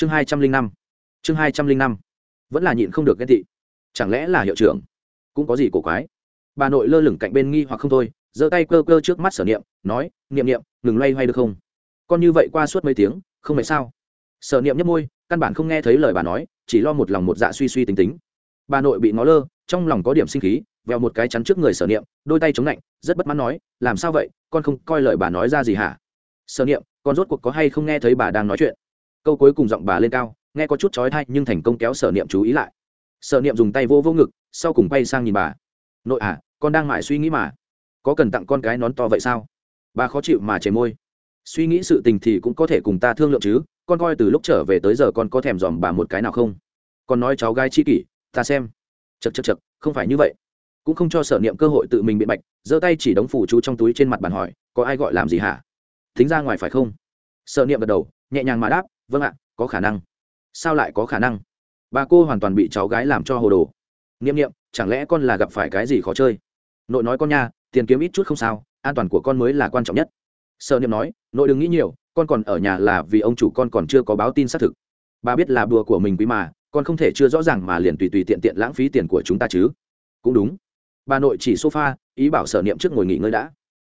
chương hai trăm linh năm. Chương hai trăm linh năm. Vẫn là nhịn không được ghen tị. Chẳng lẽ là hiệu trưởng? Cũng có gì cổ quái? Bà nội lơ lửng cạnh bên nghi hoặc không thôi, giơ tay cơ cơ trước mắt sở niệm, nói, niệm niệm, ngừng loay hoay được không? Con như vậy qua suốt mấy tiếng, không phải sao? Sở niệm nhấp môi, căn bản không nghe thấy lời bà nói, chỉ lo một lòng một dạ suy suy tính tính. Bà nội bị ngó lơ, trong lòng có điểm sinh khí, vèo một cái chắn trước người sở niệm, đôi tay chống lạnh, rất bất mãn nói, làm sao vậy? Con không coi lời bà nói ra gì hả? Sở niệm, con rốt cuộc có hay không nghe thấy bà đang nói chuyện? Câu cuối cùng giọng bà lên cao, nghe có chút trói thai nhưng thành công kéo sở niệm chú ý lại. Sở niệm dùng tay vô vô ngực, sau cùng bay sang nhìn bà. Nội à con đang mãi suy nghĩ mà. Có cần tặng con cái nón to vậy sao? Bà khó chịu mà chề môi. Suy nghĩ sự tình thì cũng có thể cùng ta thương lượng chứ, con coi từ lúc trở về tới giờ con có thèm dòm bà một cái nào không? Con nói cháu gái chi kỷ, ta xem. Chật chật chật không phải như vậy. Cũng không cho sở niệm cơ hội tự mình biện bạch, giơ tay chỉ đóng phủ chú trong túi trên mặt bàn hỏi, có ai gọi làm gì hả? Thính ra ngoài phải không? Sở niệm gật đầu, nhẹ nhàng mà đáp vâng ạ, có khả năng. Sao lại có khả năng? Bà cô hoàn toàn bị cháu gái làm cho hồ đồ. Niệm niệm, chẳng lẽ con là gặp phải cái gì khó chơi? Nội nói con nha, tiền kiếm ít chút không sao, an toàn của con mới là quan trọng nhất. Sợ niệm nói, nội đừng nghĩ nhiều, con còn ở nhà là vì ông chủ con còn chưa có báo tin xác thực. Bà biết là đùa của mình quý mà, con không thể chưa rõ ràng mà liền tùy tùy tiện tiện lãng phí tiền của chúng ta chứ. Cũng đúng. Bà nội chỉ sofa, ý bảo sở niệm trước ngồi nghỉ ngơi đã.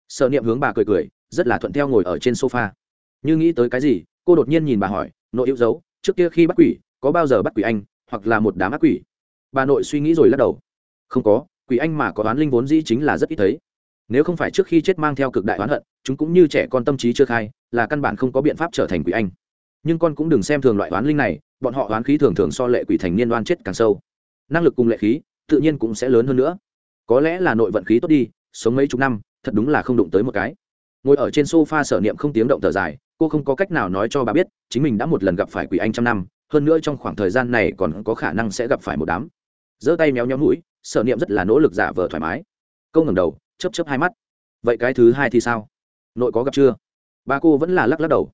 Sở niệm hướng bà cười cười, rất là thuận theo ngồi ở trên sofa. Như nghĩ tới cái gì cô đột nhiên nhìn bà hỏi, nội yêu dấu, trước kia khi bắt quỷ, có bao giờ bắt quỷ anh, hoặc là một đám ác quỷ? Bà nội suy nghĩ rồi lắc đầu. Không có, quỷ anh mà có đoán linh vốn dĩ chính là rất ít thấy. Nếu không phải trước khi chết mang theo cực đại oán hận, chúng cũng như trẻ con tâm trí chưa khai, là căn bản không có biện pháp trở thành quỷ anh. Nhưng con cũng đừng xem thường loại oán linh này, bọn họ oán khí thường thường so lệ quỷ thành niên oan chết càng sâu. Năng lực cùng lệ khí, tự nhiên cũng sẽ lớn hơn nữa. Có lẽ là nội vận khí tốt đi, sống mấy chục năm, thật đúng là không đụng tới một cái. Ngồi ở trên sofa sở niệm không tiếng động thở dài cô không có cách nào nói cho bà biết, chính mình đã một lần gặp phải quỷ anh trăm năm, hơn nữa trong khoảng thời gian này còn có khả năng sẽ gặp phải một đám. Giơ tay méo nhóm mũi, sở niệm rất là nỗ lực giả vờ thoải mái. Câu ngẩng đầu chấp chấp hai mắt. Vậy cái thứ hai thì sao? Nội có gặp chưa? Ba cô vẫn là lắc lắc đầu.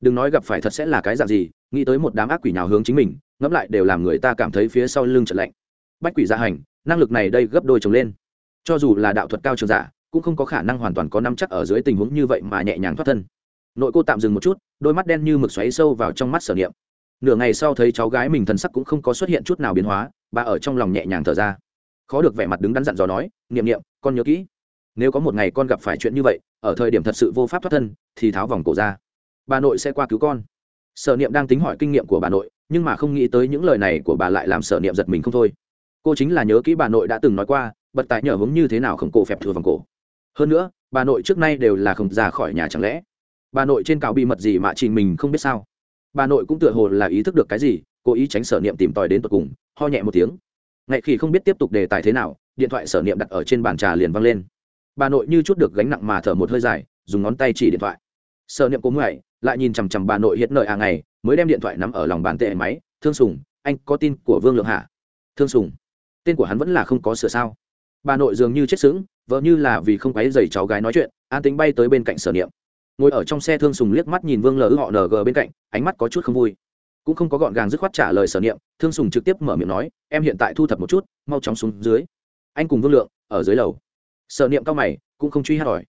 Đừng nói gặp phải thật sẽ là cái dạng gì, nghĩ tới một đám ác quỷ nào hướng chính mình, ngẫm lại đều làm người ta cảm thấy phía sau lưng trận lạnh. Bách quỷ gia hành, năng lực này đây gấp đôi trồng lên. Cho dù là đạo thuật cao trường giả, cũng không có khả năng hoàn toàn có năm chắc ở dưới tình huống như vậy mà nhẹ nhàng thoát thân nội cô tạm dừng một chút, đôi mắt đen như mực xoáy sâu vào trong mắt sở niệm. Nửa ngày sau thấy cháu gái mình thần sắc cũng không có xuất hiện chút nào biến hóa, bà ở trong lòng nhẹ nhàng thở ra. Khó được vẻ mặt đứng đắn dặn dò nói, niệm niệm, con nhớ kỹ. Nếu có một ngày con gặp phải chuyện như vậy, ở thời điểm thật sự vô pháp thoát thân, thì tháo vòng cổ ra. Bà nội sẽ qua cứu con. Sở niệm đang tính hỏi kinh nghiệm của bà nội, nhưng mà không nghĩ tới những lời này của bà lại làm sở niệm giật mình không thôi. Cô chính là nhớ kỹ bà nội đã từng nói qua, bật tại nhờ hướng như thế nào khổng cổ phẹp thừa vòng cổ. Hơn nữa, bà nội trước nay đều là không ra khỏi nhà chẳng lẽ? Bà nội trên cào bị mật gì mà trình mình không biết sao? Bà nội cũng tựa hồ là ý thức được cái gì, cố ý tránh sở niệm tìm tòi đến tột cùng, ho nhẹ một tiếng. Ngay khi không biết tiếp tục đề tài thế nào, điện thoại sở niệm đặt ở trên bàn trà liền văng lên. Bà nội như chút được gánh nặng mà thở một hơi dài, dùng ngón tay chỉ điện thoại. Sở niệm cố ngoại lại nhìn chằm chằm bà nội hiện nợ hàng ngày, mới đem điện thoại nắm ở lòng bàn tệ máy. Thương sùng, anh có tin của vương lượng hạ thương sùng, tên của hắn vẫn là không có sửa sao? Bà nội dường như chết sững, vợ như là vì không quấy dày cháu gái nói chuyện, an tính bay tới bên cạnh sở niệm ngồi ở trong xe thương sùng liếc mắt nhìn vương lờ họ ng bên cạnh, ánh mắt có chút không vui. Cũng không có gọn gàng dứt khoát trả lời sở niệm, thương sùng trực tiếp mở miệng nói, em hiện tại thu thập một chút, mau chóng xuống dưới. Anh cùng vương lượng, ở dưới lầu. Sở niệm cao mày, cũng không truy hát hỏi.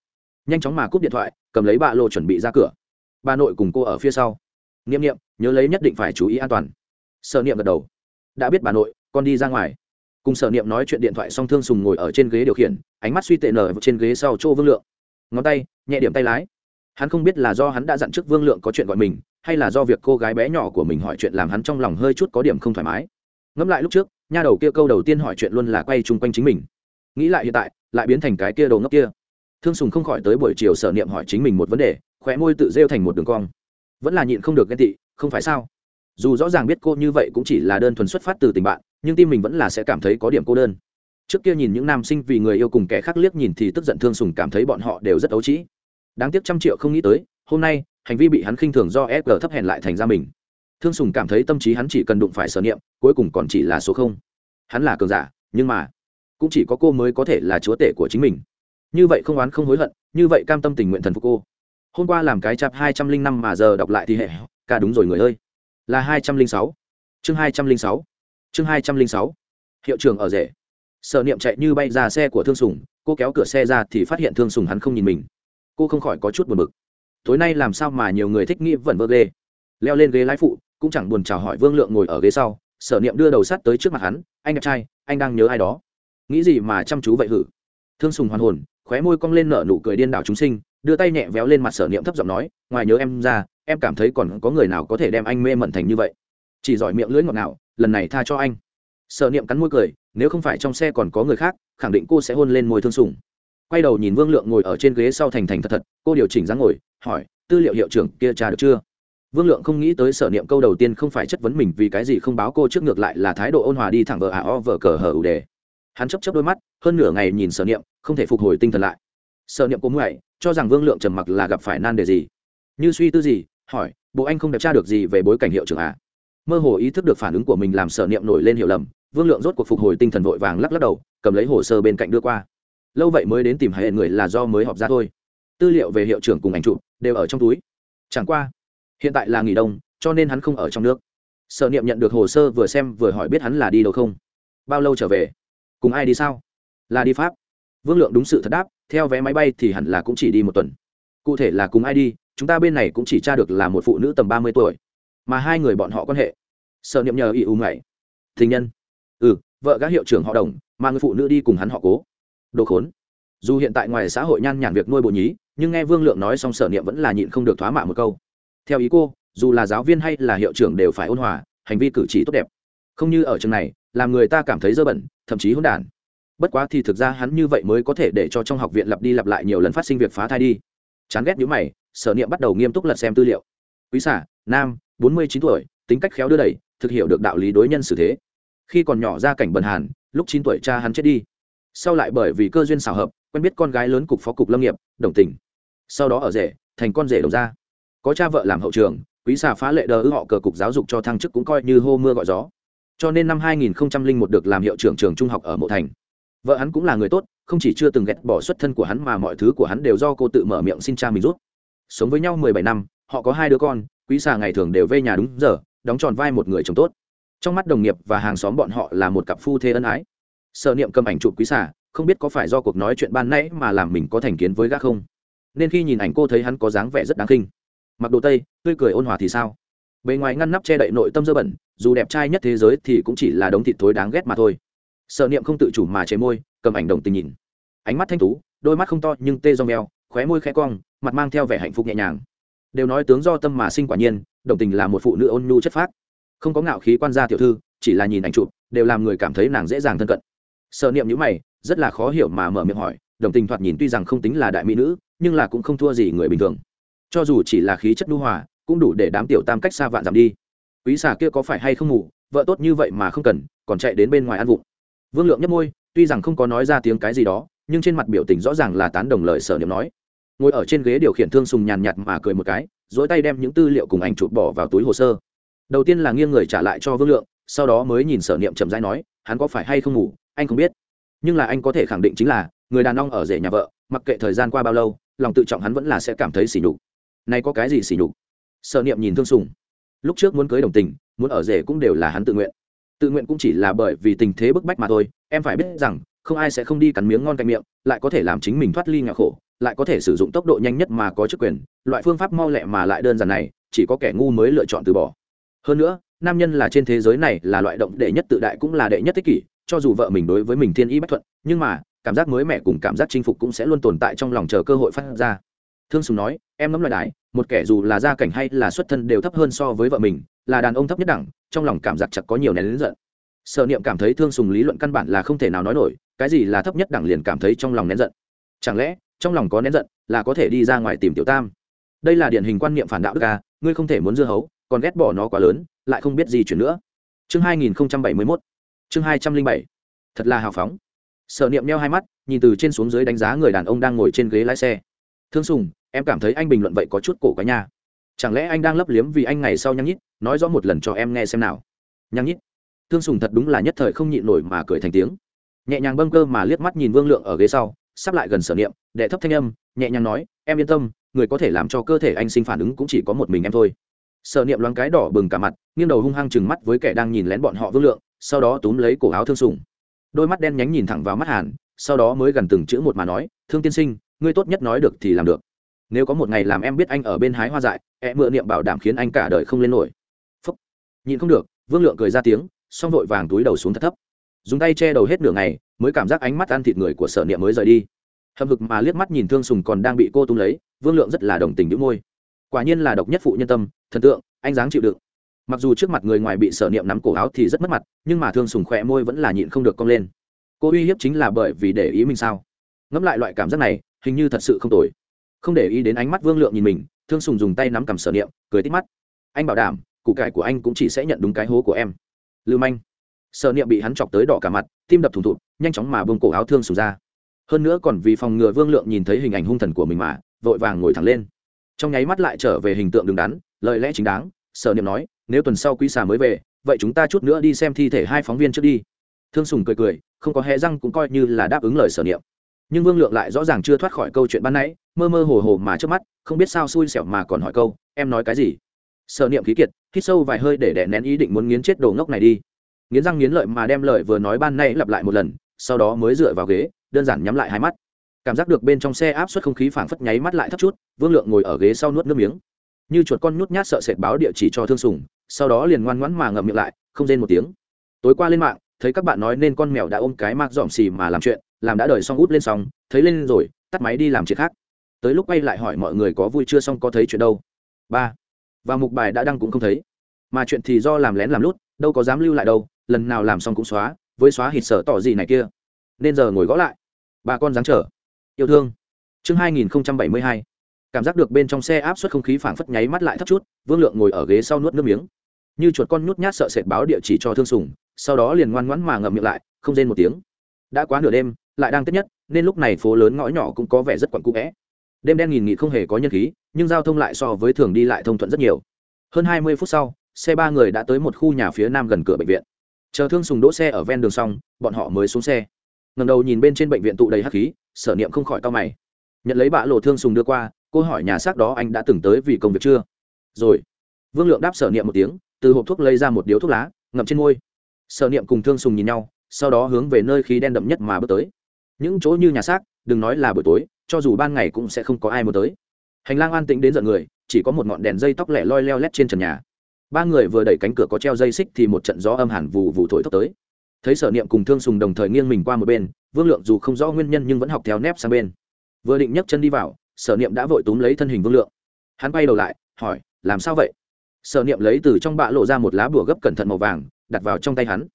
Nhanh chóng mà cúp điện thoại, cầm lấy bạ lộ chuẩn bị ra cửa. Bà nội cùng cô ở phía sau. Niệm niệm, nhớ lấy nhất định phải chú ý an toàn. Sở niệm gật đầu. Đã biết bà nội, con đi ra ngoài. Cùng sở niệm nói chuyện điện thoại xong thương sùng ngồi ở trên ghế điều khiển, ánh mắt suy tệ nở trên ghế sau chỗ vương lượng. Ngón tay, nhẹ điểm tay lái hắn không biết là do hắn đã dặn trước vương lượng có chuyện gọi mình, hay là do việc cô gái bé nhỏ của mình hỏi chuyện làm hắn trong lòng hơi chút có điểm không thoải mái. Ngẫm lại lúc trước, nha đầu kia câu đầu tiên hỏi chuyện luôn là quay chung quanh chính mình. Nghĩ lại hiện tại, lại biến thành cái kia đồ ngốc kia. Thương sùng không khỏi tới buổi chiều sở niệm hỏi chính mình một vấn đề, khóe môi tự rêu thành một đường cong. Vẫn là nhịn không được ghen tị, không phải sao? Dù rõ ràng biết cô như vậy cũng chỉ là đơn thuần xuất phát từ tình bạn, nhưng tim mình vẫn là sẽ cảm thấy có điểm cô đơn. Trước kia nhìn những nam sinh vì người yêu cùng kẻ khác liếc nhìn thì tức giận thương sùng cảm thấy bọn họ đều rất ấu trĩ đáng tiếc trăm triệu không nghĩ tới, hôm nay, hành vi bị hắn khinh thường do sg thấp hèn lại thành ra mình. Thương sùng cảm thấy tâm trí hắn chỉ cần đụng phải sở niệm, cuối cùng còn chỉ là số không. Hắn là cường giả, nhưng mà, cũng chỉ có cô mới có thể là chúa tể của chính mình. Như vậy không oán không hối hận, như vậy cam tâm tình nguyện thần phục cô. Hôm qua làm cái chạp hai trăm linh năm mà giờ đọc lại thì hệ cả đúng rồi người ơi. Là hai trăm linh sáu. Chương hai trăm linh sáu. Chương hai trăm linh sáu. Hiệu trưởng ở rể. Sở niệm chạy như bay ra xe của thương sùng, cô kéo cửa xe ra thì phát hiện thương sùng hắn không nhìn mình cô không khỏi có chút buồn bực. Tối nay làm sao mà nhiều người thích nghĩ vẩn vơ ghê? Leo lên ghế lái phụ, cũng chẳng buồn chào hỏi vương lượng ngồi ở ghế sau, sở niệm đưa đầu sắt tới trước mặt hắn, anh đẹp trai, anh đang nhớ ai đó? Nghĩ gì mà chăm chú vậy hử? Thương sùng hoàn hồn, khóe môi cong lên nở nụ cười điên đảo chúng sinh, đưa tay nhẹ véo lên mặt sở niệm thấp giọng nói, ngoài nhớ em ra, em cảm thấy còn có người nào có thể đem anh mê mẩn thành như vậy? Chỉ giỏi miệng lưỡi ngọt ngào, lần này tha cho anh. Sở niệm cắn môi cười, nếu không phải trong xe còn có người khác, khẳng định cô sẽ hôn lên môi thương sùng quay đầu nhìn vương lượng ngồi ở trên ghế sau thành thành thật thật, cô điều chỉnh dáng ngồi, hỏi, tư liệu hiệu trưởng kia tra được chưa? Vương lượng không nghĩ tới sở niệm câu đầu tiên không phải chất vấn mình vì cái gì không báo cô trước ngược lại là thái độ ôn hòa đi thẳng vờ ả à o vờ cờ hờ ủ đề hắn chấp chấp đôi mắt, hơn nửa ngày nhìn sở niệm, không thể phục hồi tinh thần lại. Sở niệm cũng vậy cho rằng vương lượng trầm mặc là gặp phải nan đề gì? Như suy tư gì? Hỏi, bộ anh không đẹp tra được gì về bối cảnh hiệu trưởng à? Mơ hồ ý thức được phản ứng của mình làm sở niệm nổi lên hiểu lầm, vương lượng rốt cuộc phục hồi tinh thần vội vàng lắc lắc đầu, cầm lấy hồ sơ bên cạnh đưa qua lâu vậy mới đến tìm hệ người là do mới họp ra thôi. Tư liệu về hiệu trưởng cùng ảnh chụp đều ở trong túi. Chẳng qua, hiện tại là nghỉ đông, cho nên hắn không ở trong nước. Sở niệm nhận được hồ sơ vừa xem vừa hỏi biết hắn là đi đâu không? Bao lâu trở về? Cùng ai đi sao? Là đi pháp. Vương lượng đúng sự thật đáp, theo vé máy bay thì hẳn là cũng chỉ đi một tuần. Cụ thể là cùng ai đi, chúng ta bên này cũng chỉ tra được là một phụ nữ tầm ba mươi tuổi, mà hai người bọn họ quan hệ. Sở niệm nhờ ỷ ù ngậy. tình nhân. Ừ vợ các hiệu trưởng họ đồng, mà người phụ nữ đi cùng hắn họ cố đồ khốn. Dù hiện tại ngoài xã hội nhan nhản việc nuôi bộ nhí, nhưng nghe vương lượng nói xong sở niệm vẫn là nhịn không được thoá mạ một câu. Theo ý cô, dù là giáo viên hay là hiệu trưởng đều phải ôn hòa, hành vi cử chỉ tốt đẹp. Không như ở trường này, làm người ta cảm thấy dơ bẩn, thậm chí hỗn đản. Bất quá thì thực ra hắn như vậy mới có thể để cho trong học viện lặp đi lặp lại nhiều lần phát sinh việc phá thai đi. Chán ghét nhữ mày, sở niệm bắt đầu nghiêm túc lật xem tư liệu. Quý xả nam, bốn mươi chín tuổi, tính cách khéo đưa đẩy, thực hiểu được đạo lý đối nhân xử thế. Khi còn nhỏ ra cảnh bần hàn, lúc chín tuổi cha hắn chết đi sau lại bởi vì cơ duyên xào hợp, quen biết con gái lớn cục phó cục lâm nghiệp, đồng tình. Sau đó ở rể, thành con rể đồng ra có cha vợ làm hậu trường, quý xà phá lệ đờ ư họ cờ cục giáo dục cho thăng chức cũng coi như hô mưa gọi gió. Cho nên năm 2001 được làm hiệu trưởng trường trung học ở mộ thành. Vợ hắn cũng là người tốt, không chỉ chưa từng ghét bỏ xuất thân của hắn mà mọi thứ của hắn đều do cô tự mở miệng xin cha mình rút sống với nhau 17 năm, họ có hai đứa con, quý xà ngày thường đều về nhà đúng giờ, đóng tròn vai một người chồng tốt. Trong mắt đồng nghiệp và hàng xóm bọn họ là một cặp phu thê ân ái sợ niệm cầm ảnh chụp quý xả không biết có phải do cuộc nói chuyện ban nãy mà làm mình có thành kiến với gác không? Nên khi nhìn ảnh cô thấy hắn có dáng vẻ rất đáng khinh. Mặc đồ tây, tươi cười ôn hòa thì sao? Bề ngoài ngăn nắp che đậy nội tâm dơ bẩn, dù đẹp trai nhất thế giới thì cũng chỉ là đống thịt thối đáng ghét mà thôi. Sợ niệm không tự chủ mà chế môi, cầm ảnh đồng tình nhìn. Ánh mắt thanh tú, đôi mắt không to nhưng tê rong mèo khóe môi khẽ cong, mặt mang theo vẻ hạnh phúc nhẹ nhàng. Đều nói tướng do tâm mà sinh quả nhiên, đồng tình là một phụ nữ ôn nhu chất phác. Không có ngạo khí quan gia tiểu thư, chỉ là nhìn ảnh chụp, đều làm người cảm thấy nàng dễ dàng thân cận sợ niệm nhữ mày, rất là khó hiểu mà mở miệng hỏi, đồng tình thoạt nhìn tuy rằng không tính là đại mỹ nữ, nhưng là cũng không thua gì người bình thường. Cho dù chỉ là khí chất đu hòa, cũng đủ để đám tiểu tam cách xa vạn giảm đi. Quý xà kia có phải hay không ngủ, vợ tốt như vậy mà không cần, còn chạy đến bên ngoài ăn vụng. Vương lượng nhấp môi, tuy rằng không có nói ra tiếng cái gì đó, nhưng trên mặt biểu tình rõ ràng là tán đồng lời sở niệm nói. Ngồi ở trên ghế điều khiển thương sùng nhàn nhạt mà cười một cái dỗi tay đem những tư liệu cùng ảnh chụp bỏ vào túi hồ sơ. Đầu tiên là nghiêng người trả lại cho vương lượng, sau đó mới nhìn sở niệm chậm rãi nói, hắn có phải hay không ngủ? Anh không biết. Nhưng là anh có thể khẳng định chính là, người đàn ông ở rể nhà vợ, mặc kệ thời gian qua bao lâu, lòng tự trọng hắn vẫn là sẽ cảm thấy sỉ nhục. Nay có cái gì sỉ nhục? Sợ niệm nhìn thương sùng. Lúc trước muốn cưới đồng tình, muốn ở rể cũng đều là hắn tự nguyện. Tự nguyện cũng chỉ là bởi vì tình thế bức bách mà thôi, em phải biết rằng, không ai sẽ không đi cắn miếng ngon cạnh miệng, lại có thể làm chính mình thoát ly nghèo khổ, lại có thể sử dụng tốc độ nhanh nhất mà có chức quyền, loại phương pháp mau lẹ mà lại đơn giản này, chỉ có kẻ ngu mới lựa chọn từ bỏ. Hơn nữa, nam nhân là trên thế giới này là loại động đệ nhất tự đại cũng là đệ nhất tích kỷ cho dù vợ mình đối với mình thiên ý bất thuận, nhưng mà, cảm giác mới mẻ cùng cảm giác chinh phục cũng sẽ luôn tồn tại trong lòng chờ cơ hội phát ra. Thương sùng nói, em ngẫm loại đại một kẻ dù là gia cảnh hay là xuất thân đều thấp hơn so với vợ mình, là đàn ông thấp nhất đẳng, trong lòng cảm giác chặt có nhiều nén lớn giận. Sợ niệm cảm thấy thương sùng lý luận căn bản là không thể nào nói nổi, cái gì là thấp nhất đẳng liền cảm thấy trong lòng nén giận. Chẳng lẽ, trong lòng có nén giận, là có thể đi ra ngoài tìm tiểu tam? Đây là điển hình quan niệm phản đạo đức à ngươi không thể muốn dưa hấu, còn ghét bỏ nó quá lớn, lại không biết gì chuyển nữa. Chương 2071 chương 207 thật là hào phóng. Sở niệm neo hai mắt, nhìn từ trên xuống dưới đánh giá người đàn ông đang ngồi trên ghế lái xe. Thương sùng, em cảm thấy anh bình luận vậy có chút cổ cái nha. Chẳng lẽ anh đang lấp liếm vì anh ngày sau nhăng nhít, nói rõ một lần cho em nghe xem nào. Nhăng nhít? Thương sùng thật đúng là nhất thời không nhịn nổi mà cười thành tiếng. Nhẹ nhàng bâng cơ mà liếc mắt nhìn vương lượng ở ghế sau, sắp lại gần sở niệm, đệ thấp thanh âm, nhẹ nhàng nói, em yên tâm, người có thể làm cho cơ thể anh sinh phản ứng cũng chỉ có một mình em thôi. Sở niệm loáng cái đỏ bừng cả mặt, nghiêng đầu hung hăng chừng mắt với kẻ đang nhìn lén bọn họ vương lượng sau đó túm lấy cổ áo thương sùng. Đôi mắt đen nhánh nhìn thẳng vào mắt hàn, sau đó mới gần từng chữ một mà nói, thương tiên sinh, ngươi tốt nhất nói được thì làm được. Nếu có một ngày làm em biết anh ở bên hái hoa dại e mượn niệm bảo đảm khiến anh cả đời không lên nổi. Phúc. nhìn không được, vương lượng cười ra tiếng, xong vội vàng túi đầu xuống thật thấp. Dùng tay che đầu hết nửa ngày, mới cảm giác ánh mắt ăn thịt người của sở niệm mới rời đi. Hầm hực mà liếc mắt nhìn thương sùng còn đang bị cô tung lấy, vương lượng rất là đồng tình đĩu môi. Quả nhiên là độc nhất phụ nhân tâm, thần tượng, anh dáng chịu đựng mặc dù trước mặt người ngoài bị sở niệm nắm cổ áo thì rất mất mặt, nhưng mà thương sùng khỏe môi vẫn là nhịn không được cong lên. Cô uy hiếp chính là bởi vì để ý mình sao? Ngẫm lại loại cảm giác này, hình như thật sự không tồi. Không để ý đến ánh mắt vương lượng nhìn mình, thương sùng dùng tay nắm cầm sở niệm, cười tít mắt. Anh bảo đảm cụ cải của anh cũng chỉ sẽ nhận đúng cái hố của em. Lưu manh. Sở niệm bị hắn chọc tới đỏ cả mặt, tim đập thủng thụt, nhanh chóng mà bông cổ áo thương sùng ra. Hơn nữa còn vì phòng ngừa vương lượng nhìn thấy hình ảnh hung thần của mình mà, vội vàng ngồi thẳng lên. Trong nháy mắt lại trở về hình tượng đứng đắn, lời lẽ chính đáng, sở niệm nói nếu tuần sau quý xà mới về, vậy chúng ta chút nữa đi xem thi thể hai phóng viên trước đi. Thương sùng cười cười, không có hé răng cũng coi như là đáp ứng lời sở niệm. Nhưng vương lượng lại rõ ràng chưa thoát khỏi câu chuyện ban nãy, mơ mơ hồ hồ mà trước mắt, không biết sao xui xẻo mà còn hỏi câu, em nói cái gì? Sở niệm khí kiệt, hít sâu vài hơi để đè nén ý định muốn nghiến chết đồ ngốc này đi. Nghiến răng nghiến lợi mà đem lời vừa nói ban nay lặp lại một lần, sau đó mới dựa vào ghế, đơn giản nhắm lại hai mắt. Cảm giác được bên trong xe áp suất không khí phảng phất nháy mắt lại thấp chút, vương lượng ngồi ở ghế sau nuốt nước miếng như chuột con nhút nhát sợ sệt báo địa chỉ cho thương sùng, sau đó liền ngoan ngoãn mà ngậm miệng lại, không rên một tiếng. Tối qua lên mạng, thấy các bạn nói nên con mèo đã ôm cái mạc dòm xì mà làm chuyện, làm đã đời xong út lên xong, thấy lên rồi, tắt máy đi làm chuyện khác. Tới lúc quay lại hỏi mọi người có vui chưa xong có thấy chuyện đâu. Ba. Và mục bài đã đăng cũng không thấy. Mà chuyện thì do làm lén làm lút, đâu có dám lưu lại đâu, lần nào làm xong cũng xóa, với xóa hít sở tỏ gì này kia. Nên giờ ngồi gõ lại. Bà con dáng trở yêu thương. Chương hai nghìn bảy mươi hai cảm giác được bên trong xe áp suất không khí phảng phất nháy mắt lại thấp chút, vương lượng ngồi ở ghế sau nuốt nước miếng. Như chuột con nhút nhát sợ sệt báo địa chỉ cho thương sùng, sau đó liền ngoan ngoãn mà ngậm miệng lại, không rên một tiếng. Đã quá nửa đêm, lại đang tết nhất, nên lúc này phố lớn ngõ nhỏ cũng có vẻ rất quặn cũ vẽ đêm đen nghìn nghị không hề có nhân khí, nhưng giao thông lại so với thường đi lại thông thuận rất nhiều. Hơn hai mươi phút sau, xe ba người đã tới một khu nhà phía nam gần cửa bệnh viện. Chờ thương sùng đỗ xe ở ven đường xong, bọn họ mới xuống xe. Ngầm đầu nhìn bên trên bệnh viện tụ đầy hắc khí, sở niệm không khỏi to mày. Nhận lấy bạ lộ thương sùng đưa qua cô hỏi nhà xác đó anh đã từng tới vì công việc chưa? Rồi. Vương lượng đáp sở niệm một tiếng, từ hộp thuốc lấy ra một điếu thuốc lá, ngậm trên môi. Sở niệm cùng thương sùng nhìn nhau, sau đó hướng về nơi khí đen đậm nhất mà bước tới. Những chỗ như nhà xác, đừng nói là buổi tối, cho dù ban ngày cũng sẽ không có ai muốn tới. Hành lang an tĩnh đến giận người, chỉ có một ngọn đèn dây tóc lẻ loi leo lét trên trần nhà. Ba người vừa đẩy cánh cửa có treo dây xích thì một trận gió âm hẳn vù vù thổi thốc tới. Thấy sở niệm cùng thương sùng đồng thời nghiêng mình qua một bên, vương lượng dù không rõ nguyên nhân nhưng vẫn học theo nép sang bên. Vừa định nhấc chân đi vào sở niệm đã vội túm lấy thân hình vương lượng. Hắn bay đầu lại, hỏi, làm sao vậy? Sở niệm lấy từ trong bạ lộ ra một lá bùa gấp cẩn thận màu vàng, đặt vào trong tay hắn.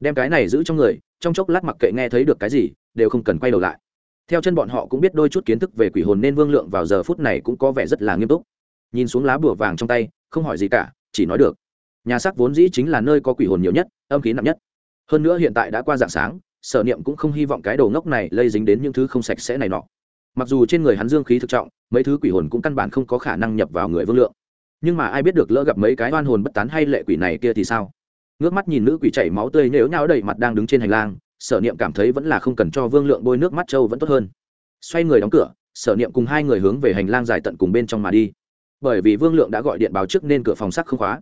Đem cái này giữ trong người, trong chốc lát mặc kệ nghe thấy được cái gì, đều không cần quay đầu lại. Theo chân bọn họ cũng biết đôi chút kiến thức về quỷ hồn nên vương lượng vào giờ phút này cũng có vẻ rất là nghiêm túc. Nhìn xuống lá bùa vàng trong tay, không hỏi gì cả, chỉ nói được. Nhà xác vốn dĩ chính là nơi có quỷ hồn nhiều nhất, âm khí nặng nhất. Hơn nữa hiện tại đã qua dạng sáng, sở niệm cũng không hy vọng cái đầu ngốc này lây dính đến những thứ không sạch sẽ này nọ mặc dù trên người hắn dương khí thực trọng, mấy thứ quỷ hồn cũng căn bản không có khả năng nhập vào người vương lượng. Nhưng mà ai biết được lỡ gặp mấy cái oan hồn bất tán hay lệ quỷ này kia thì sao? Ngước mắt nhìn nữ quỷ chảy máu tươi nếu nhau đầy mặt đang đứng trên hành lang, sở niệm cảm thấy vẫn là không cần cho vương lượng bôi nước mắt trâu vẫn tốt hơn. Xoay người đóng cửa, sở niệm cùng hai người hướng về hành lang dài tận cùng bên trong mà đi. Bởi vì vương lượng đã gọi điện báo trước nên cửa phòng sắt không khóa.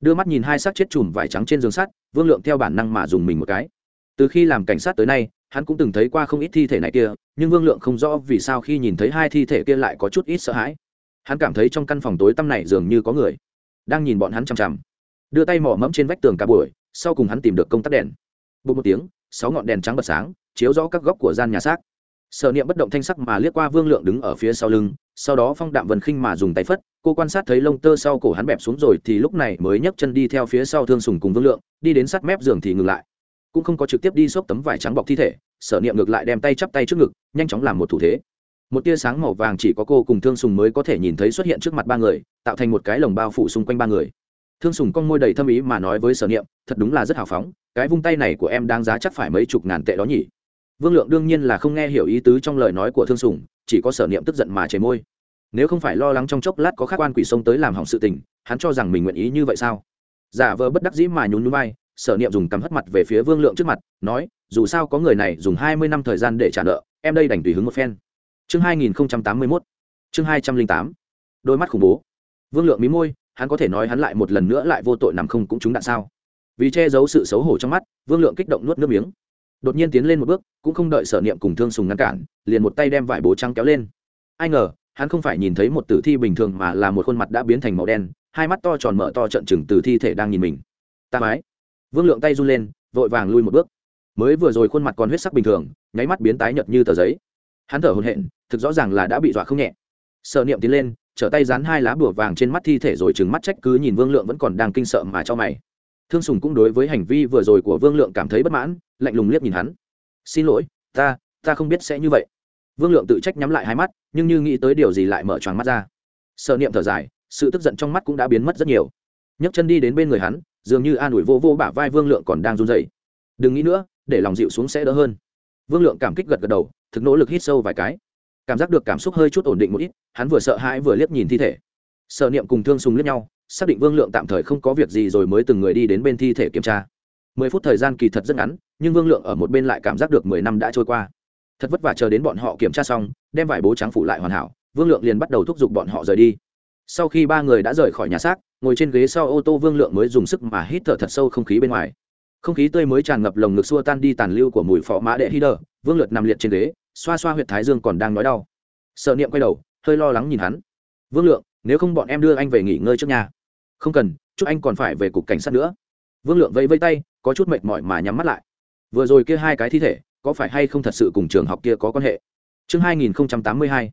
Đưa mắt nhìn hai xác chết chùm vải trắng trên giường sắt, vương lượng theo bản năng mà dùng mình một cái. Từ khi làm cảnh sát tới nay hắn cũng từng thấy qua không ít thi thể này kia, nhưng vương lượng không rõ vì sao khi nhìn thấy hai thi thể kia lại có chút ít sợ hãi. Hắn cảm thấy trong căn phòng tối tăm này dường như có người đang nhìn bọn hắn chằm chằm. Đưa tay mỏ mẫm trên vách tường cả buổi, sau cùng hắn tìm được công tắc đèn. Bột một tiếng, sáu ngọn đèn trắng bật sáng, chiếu rõ các góc của gian nhà xác. Sở niệm bất động thanh sắc mà liếc qua vương lượng đứng ở phía sau lưng, sau đó phong đạm vần khinh mà dùng tay phất, cô quan sát thấy lông tơ sau cổ hắn bẹp xuống rồi thì lúc này mới nhấc chân đi theo phía sau thương sùng cùng vương lượng, đi đến sát mép giường thì ngừng lại cũng không có trực tiếp đi xốc tấm vải trắng bọc thi thể, sở niệm ngược lại đem tay chắp tay trước ngực, nhanh chóng làm một thủ thế. Một tia sáng màu vàng chỉ có cô cùng thương sùng mới có thể nhìn thấy xuất hiện trước mặt ba người, tạo thành một cái lồng bao phủ xung quanh ba người. Thương sùng con môi đầy thâm ý mà nói với sở niệm, thật đúng là rất hào phóng, cái vung tay này của em đang giá chắc phải mấy chục ngàn tệ đó nhỉ. Vương lượng đương nhiên là không nghe hiểu ý tứ trong lời nói của thương sùng, chỉ có sở niệm tức giận mà chề môi. Nếu không phải lo lắng trong chốc lát có khắc quan quỷ sông tới làm hỏng sự tình, hắn cho rằng mình nguyện ý như vậy sao? Giả vờ bất đắc dĩ mà nhún núi bay sở niệm dùng cắm hất mặt về phía vương lượng trước mặt, nói, dù sao có người này dùng hai mươi năm thời gian để trả nợ, em đây đành tùy hứng một phen. Chương hai nghìn tám mươi mốt. Chương hai trăm linh tám. Đôi mắt khủng bố. Vương lượng mí môi, hắn có thể nói hắn lại một lần nữa lại vô tội nằm không cũng trúng đạn sao. Vì che giấu sự xấu hổ trong mắt, vương lượng kích động nuốt nước miếng. Đột nhiên tiến lên một bước, cũng không đợi sở niệm cùng thương sùng ngăn cản, liền một tay đem vải bố trắng kéo lên. Ai ngờ, hắn không phải nhìn thấy một tử thi bình thường mà là một khuôn mặt đã biến thành màu đen, hai mắt to tròn mở to trận chừng từ thi thể đang nhìn mình. Ta mái vương lượng tay run lên, vội vàng lui một bước. Mới vừa rồi khuôn mặt còn huyết sắc bình thường, nháy mắt biến tái nhợt như tờ giấy. Hắn thở hồn hện thực rõ ràng là đã bị dọa không nhẹ. Sợ niệm tiến lên, trở tay dán hai lá bùa vàng trên mắt thi thể rồi trừng mắt trách cứ nhìn vương lượng vẫn còn đang kinh sợ mà cho mày. Thương sùng cũng đối với hành vi vừa rồi của vương lượng cảm thấy bất mãn, lạnh lùng liếc nhìn hắn. Xin lỗi, ta ta không biết sẽ như vậy. Vương lượng tự trách nhắm lại hai mắt, nhưng như nghĩ tới điều gì lại mở choàng mắt ra. Sợ niệm thở dài, sự tức giận trong mắt cũng đã biến mất rất nhiều. Nhấc chân đi đến bên người hắn dường như an ủi vô vô bả vai vương lượng còn đang run rẩy. Đừng nghĩ nữa, để lòng dịu xuống sẽ đỡ hơn. Vương lượng cảm kích gật gật đầu, thực nỗ lực hít sâu vài cái. Cảm giác được cảm xúc hơi chút ổn định một ít, hắn vừa sợ hãi vừa liếc nhìn thi thể. Sợ niệm cùng thương sùng liếc nhau, xác định vương lượng tạm thời không có việc gì rồi mới từng người đi đến bên thi thể kiểm tra. Mười phút thời gian kỳ thật rất ngắn, nhưng vương lượng ở một bên lại cảm giác được mười năm đã trôi qua. Thật vất vả chờ đến bọn họ kiểm tra xong, đem vải bố trắng phủ lại hoàn hảo, vương lượng liền bắt đầu thúc giục bọn họ rời đi. Sau khi ba người đã rời khỏi nhà xác ngồi trên ghế sau ô tô vương lượng mới dùng sức mà hít thở thật sâu không khí bên ngoài. Không khí tươi mới tràn ngập lồng ngực xua tan đi tàn lưu của mùi phò mã đệ hít đờ vương lượt nằm liệt trên ghế, xoa xoa h u y ệ t thái dương còn đang nói đau. Sợ niệm quay đầu, hơi lo lắng nhìn hắn. Vương lượng, nếu không bọn em đưa anh về nghỉ ngơi trước nhà. Không cần chúc anh còn phải về cục cảnh sát nữa. Vương lượng vẫy vây tay, có chút mệt mỏi mà nhắm mắt lại. Vừa rồi kia hai cái thi thể, có phải hay không thật sự cùng trường học kia có quan hệ? Chương hai nghìn tám mươi hai.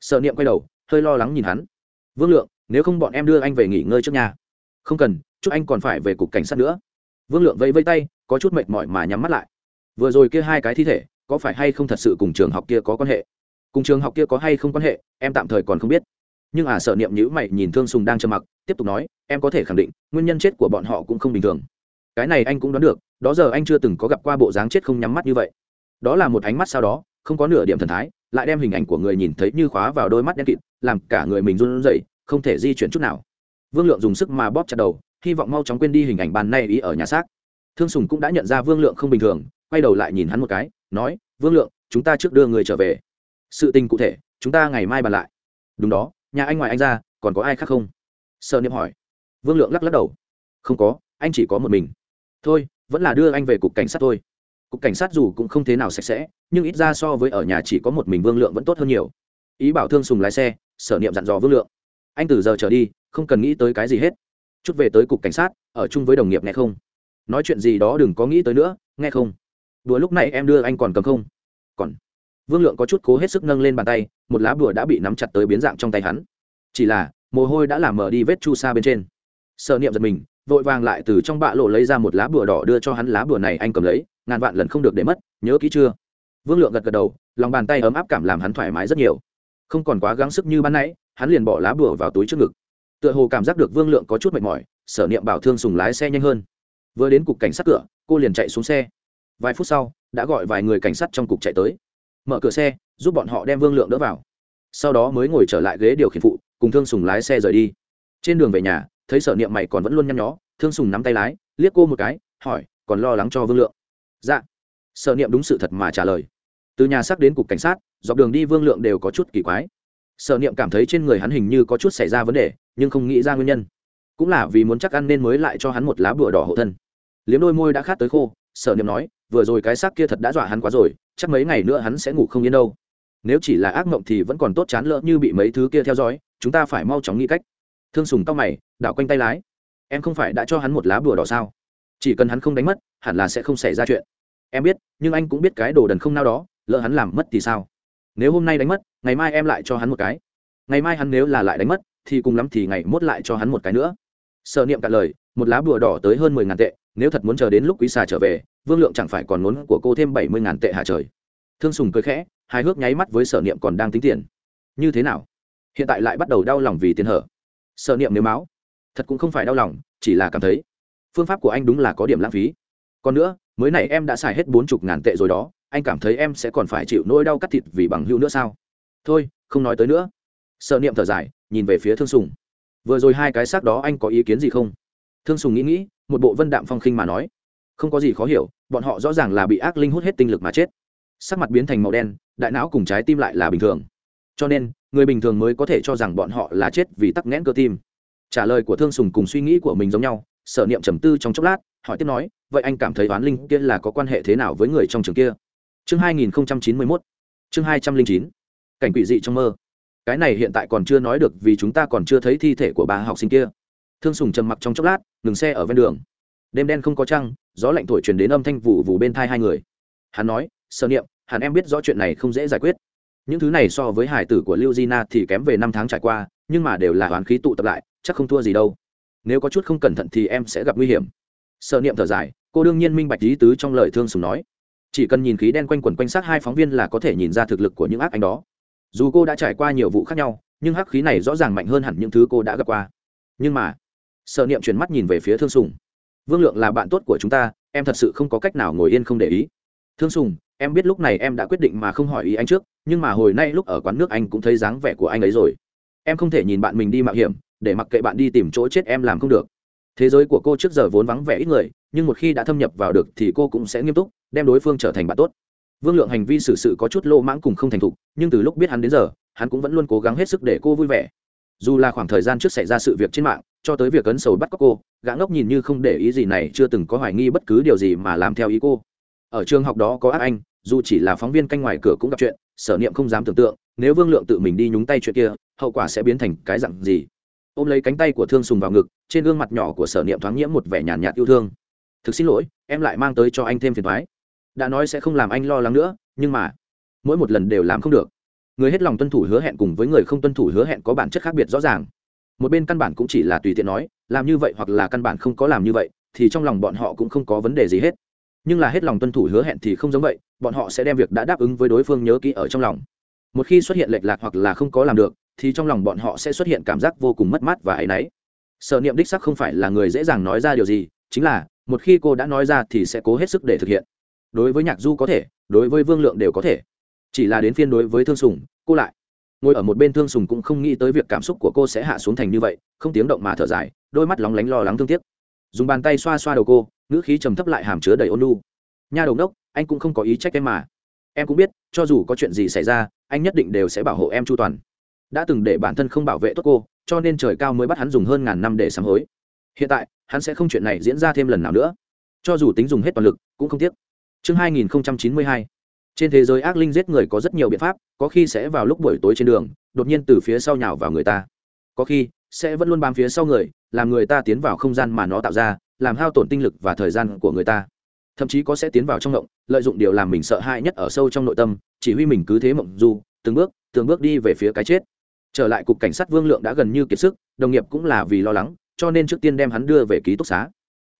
Sợ niệm quay đầu, hơi lo lắng nhìn hắn. Vương lượng nếu không bọn em đưa anh về nghỉ ngơi trước nhà. Không cần chúc anh còn phải về cục cảnh sát nữa. Vương lượng vẫy vây tay, có chút mệt mỏi mà nhắm mắt lại. Vừa rồi kia hai cái thi thể, có phải hay không thật sự cùng trường học kia có quan hệ? Cùng trường học kia có hay không quan hệ, em tạm thời còn không biết. Nhưng à sợ niệm nhữ mày, nhìn thương sùng đang trầm mặc, tiếp tục nói, em có thể khẳng định, nguyên nhân chết của bọn họ cũng không bình thường. Cái này anh cũng đoán được, đó giờ anh chưa từng có gặp qua bộ dáng chết không nhắm mắt như vậy. Đó là một ánh mắt sau đó, không có nửa điểm thần thái, lại đem hình ảnh của người nhìn thấy như khóa vào đôi mắt đen kịt, làm cả người mình run rẩy không thể di chuyển chút nào. Vương lượng dùng sức mà bóp chặt đầu, hy vọng mau chóng quên đi hình ảnh bàn nay ý ở nhà xác. Thương sùng cũng đã nhận ra vương lượng không bình thường, quay đầu lại nhìn hắn một cái, nói, vương lượng, chúng ta trước đưa người trở về. Sự tình cụ thể, chúng ta ngày mai bàn lại. Đúng đó, nhà anh ngoài anh ra, còn có ai khác không? Sợ niệm hỏi. Vương lượng lắc lắc đầu. Không có, anh chỉ có một mình. Thôi, vẫn là đưa anh về cục cảnh sát thôi. Cục cảnh sát dù cũng không thế nào sạch sẽ, nhưng ít ra so với ở nhà chỉ có một mình vương lượng vẫn tốt hơn nhiều. Ý bảo thương sùng lái xe, sở niệm dặn dò vương lượng anh từ giờ trở đi, không cần nghĩ tới cái gì hết. Chút về tới cục cảnh sát, ở chung với đồng nghiệp nghe không? Nói chuyện gì đó đừng có nghĩ tới nữa, nghe không? Đùa lúc này em đưa anh còn cầm không? Còn. Vương lượng có chút cố hết sức nâng lên bàn tay, một lá bùa đã bị nắm chặt tới biến dạng trong tay hắn. Chỉ là, mồ hôi đã làm mở đi vết chu sa bên trên. Sợ niệm giật mình, vội vàng lại từ trong bạ lộ lấy ra một lá bùa đỏ đưa cho hắn lá bùa này anh cầm lấy, ngàn vạn lần không được để mất, nhớ kỹ chưa? Vương lượng gật gật đầu, lòng bàn tay ấm áp cảm làm hắn thoải mái rất nhiều. Không còn quá gắng sức như ban nãy hắn liền bỏ lá bùa vào túi trước ngực. Tựa hồ cảm giác được vương lượng có chút mệt mỏi, sở niệm bảo thương sùng lái xe nhanh hơn. Vừa đến cục cảnh sát cửa, cô liền chạy xuống xe. Vài phút sau, đã gọi vài người cảnh sát trong cục chạy tới. Mở cửa xe, giúp bọn họ đem vương lượng đỡ vào. Sau đó mới ngồi trở lại ghế điều khiển phụ, cùng thương sùng lái xe rời đi. Trên đường về nhà, thấy sở niệm mày còn vẫn luôn nhăn nhó, thương sùng nắm tay lái, liếc cô một cái, hỏi, còn lo lắng cho vương lượng? Dạ. Sở niệm đúng sự thật mà trả lời. Từ nhà xác đến cục cảnh sát, dọc đường đi vương lượng đều có chút kỳ quái sở niệm cảm thấy trên người hắn hình như có chút xảy ra vấn đề, nhưng không nghĩ ra nguyên nhân. Cũng là vì muốn chắc ăn nên mới lại cho hắn một lá bùa đỏ hộ thân. Liếm đôi môi đã khát tới khô, sở niệm nói, vừa rồi cái xác kia thật đã dọa hắn quá rồi, chắc mấy ngày nữa hắn sẽ ngủ không yên đâu. Nếu chỉ là ác mộng thì vẫn còn tốt chán lỡ như bị mấy thứ kia theo dõi, chúng ta phải mau chóng nghĩ cách. Thương sùng tóc mày, đảo quanh tay lái. Em không phải đã cho hắn một lá bùa đỏ sao? Chỉ cần hắn không đánh mất, hẳn là sẽ không xảy ra chuyện. Em biết, nhưng anh cũng biết cái đồ đần không nào đó, lỡ hắn làm mất thì sao? Nếu hôm nay đánh mất ngày mai em lại cho hắn một cái. Ngày mai hắn nếu là lại đánh mất, thì cùng lắm thì ngày mốt lại cho hắn một cái nữa. Sợ niệm cả lời, một lá bùa đỏ tới hơn mười ngàn tệ, nếu thật muốn chờ đến lúc quý xà trở về, vương lượng chẳng phải còn muốn của cô thêm bảy mươi ngàn tệ hạ trời. Thương sùng cười khẽ, hài hước nháy mắt với sở niệm còn đang tính tiền. Như thế nào? Hiện tại lại bắt đầu đau lòng vì tiền hở. Sở niệm nếu máu, thật cũng không phải đau lòng, chỉ là cảm thấy phương pháp của anh đúng là có điểm lãng phí. Còn nữa, mới này em đã xài hết bốn chục ngàn tệ rồi đó, anh cảm thấy em sẽ còn phải chịu nỗi đau cắt thịt vì bằng hưu nữa sao? Thôi, không nói tới nữa. Sợ niệm thở dài, nhìn về phía thương sùng. Vừa rồi hai cái xác đó anh có ý kiến gì không? Thương sùng nghĩ nghĩ, một bộ vân đạm phong khinh mà nói. Không có gì khó hiểu, bọn họ rõ ràng là bị ác linh hút hết tinh lực mà chết. Sắc mặt biến thành màu đen, đại não cùng trái tim lại là bình thường. Cho nên, người bình thường mới có thể cho rằng bọn họ là chết vì tắc nghẽn cơ tim. Trả lời của thương sùng cùng suy nghĩ của mình giống nhau, sở niệm trầm tư trong chốc lát, hỏi tiếp nói, vậy anh cảm thấy oán linh kia là có quan hệ thế nào với người trong trường kia? Chương hai nghìn chín mươi mốt, chương hai trăm linh chín cảnh quỷ dị trong mơ. Cái này hiện tại còn chưa nói được vì chúng ta còn chưa thấy thi thể của bà học sinh kia. Thương sùng trầm mặc trong chốc lát, ngừng xe ở ven đường. Đêm đen không có trăng, gió lạnh thổi truyền đến âm thanh vụ vụ bên thai hai người. Hắn nói, sở niệm hẳn em biết rõ chuyện này không dễ giải quyết. Những thứ này so với hải tử của lưu gina thì kém về năm tháng trải qua, nhưng mà đều là oán khí tụ tập lại, chắc không thua gì đâu. Nếu có chút không cẩn thận thì em sẽ gặp nguy hiểm. Sợ niệm thở dài, cô đương nhiên minh bạch lý tứ trong lời thương sùng nói. Chỉ cần nhìn khí đen quanh quẩn quanh sát hai phóng viên là có thể nhìn ra thực lực của những ác anh đó dù cô đã trải qua nhiều vụ khác nhau, nhưng hắc khí này rõ ràng mạnh hơn hẳn những thứ cô đã gặp qua. Nhưng mà sợ niệm chuyển mắt nhìn về phía thương sùng. Vương lượng là bạn tốt của chúng ta, em thật sự không có cách nào ngồi yên không để ý. Thương sùng, em biết lúc này em đã quyết định mà không hỏi ý anh trước, nhưng mà hồi nay lúc ở quán nước anh cũng thấy dáng vẻ của anh ấy rồi. Em không thể nhìn bạn mình đi mạo hiểm, để mặc kệ bạn đi tìm chỗ chết em làm không được. Thế giới của cô trước giờ vốn vắng vẻ ít người, nhưng một khi đã thâm nhập vào được thì cô cũng sẽ nghiêm túc, đem đối phương trở thành bạn tốt vương lượng hành vi xử sự có chút lô mãng cùng không thành thục nhưng từ lúc biết hắn đến giờ hắn cũng vẫn luôn cố gắng hết sức để cô vui vẻ. Dù là khoảng thời gian trước xảy ra sự việc trên mạng cho tới việc ấn sầu bắt cóc cô gã ngốc nhìn như không để ý gì này chưa từng có hoài nghi bất cứ điều gì mà làm theo ý cô. Ở trường học đó có ác anh dù chỉ là phóng viên canh ngoài cửa cũng gặp chuyện sở niệm không dám tưởng tượng nếu vương lượng tự mình đi nhúng tay chuyện kia hậu quả sẽ biến thành cái dặn gì? Ôm lấy cánh tay của thương sùng vào ngực trên gương mặt nhỏ của sở niệm thoáng nhiễm một vẻ nhàn nhạt, nhạt yêu thương. Thực xin lỗi em lại mang tới cho anh thêm phiền thoái đã nói sẽ không làm anh lo lắng nữa, nhưng mà, mỗi một lần đều làm không được. Người hết lòng tuân thủ hứa hẹn cùng với người không tuân thủ hứa hẹn có bản chất khác biệt rõ ràng. Một bên căn bản cũng chỉ là tùy tiện nói, làm như vậy hoặc là căn bản không có làm như vậy, thì trong lòng bọn họ cũng không có vấn đề gì hết. Nhưng là hết lòng tuân thủ hứa hẹn thì không giống vậy, bọn họ sẽ đem việc đã đáp ứng với đối phương nhớ kỹ ở trong lòng. Một khi xuất hiện lệch lạc hoặc là không có làm được, thì trong lòng bọn họ sẽ xuất hiện cảm giác vô cùng mất mát và áy náy. Sở niệm đích sắc không phải là người dễ dàng nói ra điều gì, chính là, một khi cô đã nói ra thì sẽ cố hết sức để thực hiện đối với nhạc du có thể, đối với vương lượng đều có thể. Chỉ là đến phiên đối với thương sùng, cô lại. Ngồi ở một bên thương sùng cũng không nghĩ tới việc cảm xúc của cô sẽ hạ xuống thành như vậy, không tiếng động mà thở dài, đôi mắt lóng lánh lo lắng thương tiếc. Dùng bàn tay xoa xoa đầu cô, ngữ khí trầm thấp lại hàm chứa đầy ôn lu nha đầu đốc, anh cũng không có ý trách em mà. Em cũng biết, cho dù có chuyện gì xảy ra, anh nhất định đều sẽ bảo hộ em chu toàn. Đã từng để bản thân không bảo vệ tốt cô, cho nên trời cao mới bắt hắn dùng hơn ngàn năm để sám hối. Hiện tại, hắn sẽ không chuyện này diễn ra thêm lần nào nữa. Cho dù tính dùng hết toàn lực, cũng không tiếc chương 2092 trên thế giới ác linh giết người có rất nhiều biện pháp, có khi sẽ vào lúc buổi tối trên đường, đột nhiên từ phía sau nhào vào người ta. Có khi, sẽ vẫn luôn bám phía sau người, làm người ta tiến vào không gian mà nó tạo ra, làm hao tổn tinh lực và thời gian của người ta. Thậm chí có sẽ tiến vào trong động lợi dụng điều làm mình sợ hãi nhất ở sâu trong nội tâm, chỉ huy mình cứ thế mộng du, từng bước từng bước đi về phía cái chết. Trở lại cục cảnh sát vương lượng đã gần như kiệt sức, đồng nghiệp cũng là vì lo lắng, cho nên trước tiên đem hắn đưa về ký túc xá.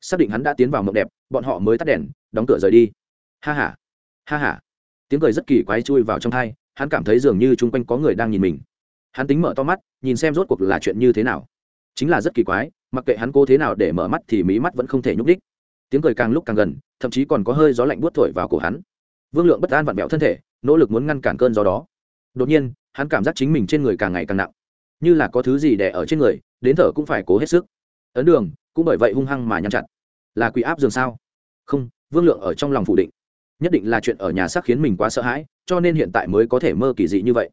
Xác định hắn đã tiến vào mộng đẹp, bọn họ mới tắt đèn, đóng cửa rời đi ha h a ha. H a tiếng cười rất kỳ quái chui vào trong thai, hắn cảm thấy dường như chung quanh có người đang nhìn mình. Hắn tính mở to mắt, nhìn xem rốt cuộc là chuyện như thế nào. Chính là rất kỳ quái, mặc kệ hắn cố thế nào để mở mắt thì mí mắt vẫn không thể nhúc đích tiếng cười càng lúc càng gần, thậm chí còn có hơi gió lạnh buốt thổi vào cổ hắn. Vương lượng bất an vặn vẹo thân thể, nỗ lực muốn ngăn cản cơn gió đó. Đột nhiên, hắn cảm giác chính mình trên người càng ngày càng nặng. Như là có thứ gì đè ở trên người, đến thở cũng phải cố hết sức. Ấn đường, cũng bởi vậy hung hăng mà nhăn chặt. Là quỷ áp giường sao? Không, vương lượng ở trong lòng phủ định nhất định là chuyện ở nhà xác khiến mình quá sợ hãi, cho nên hiện tại mới có thể mơ kỳ dị như vậy.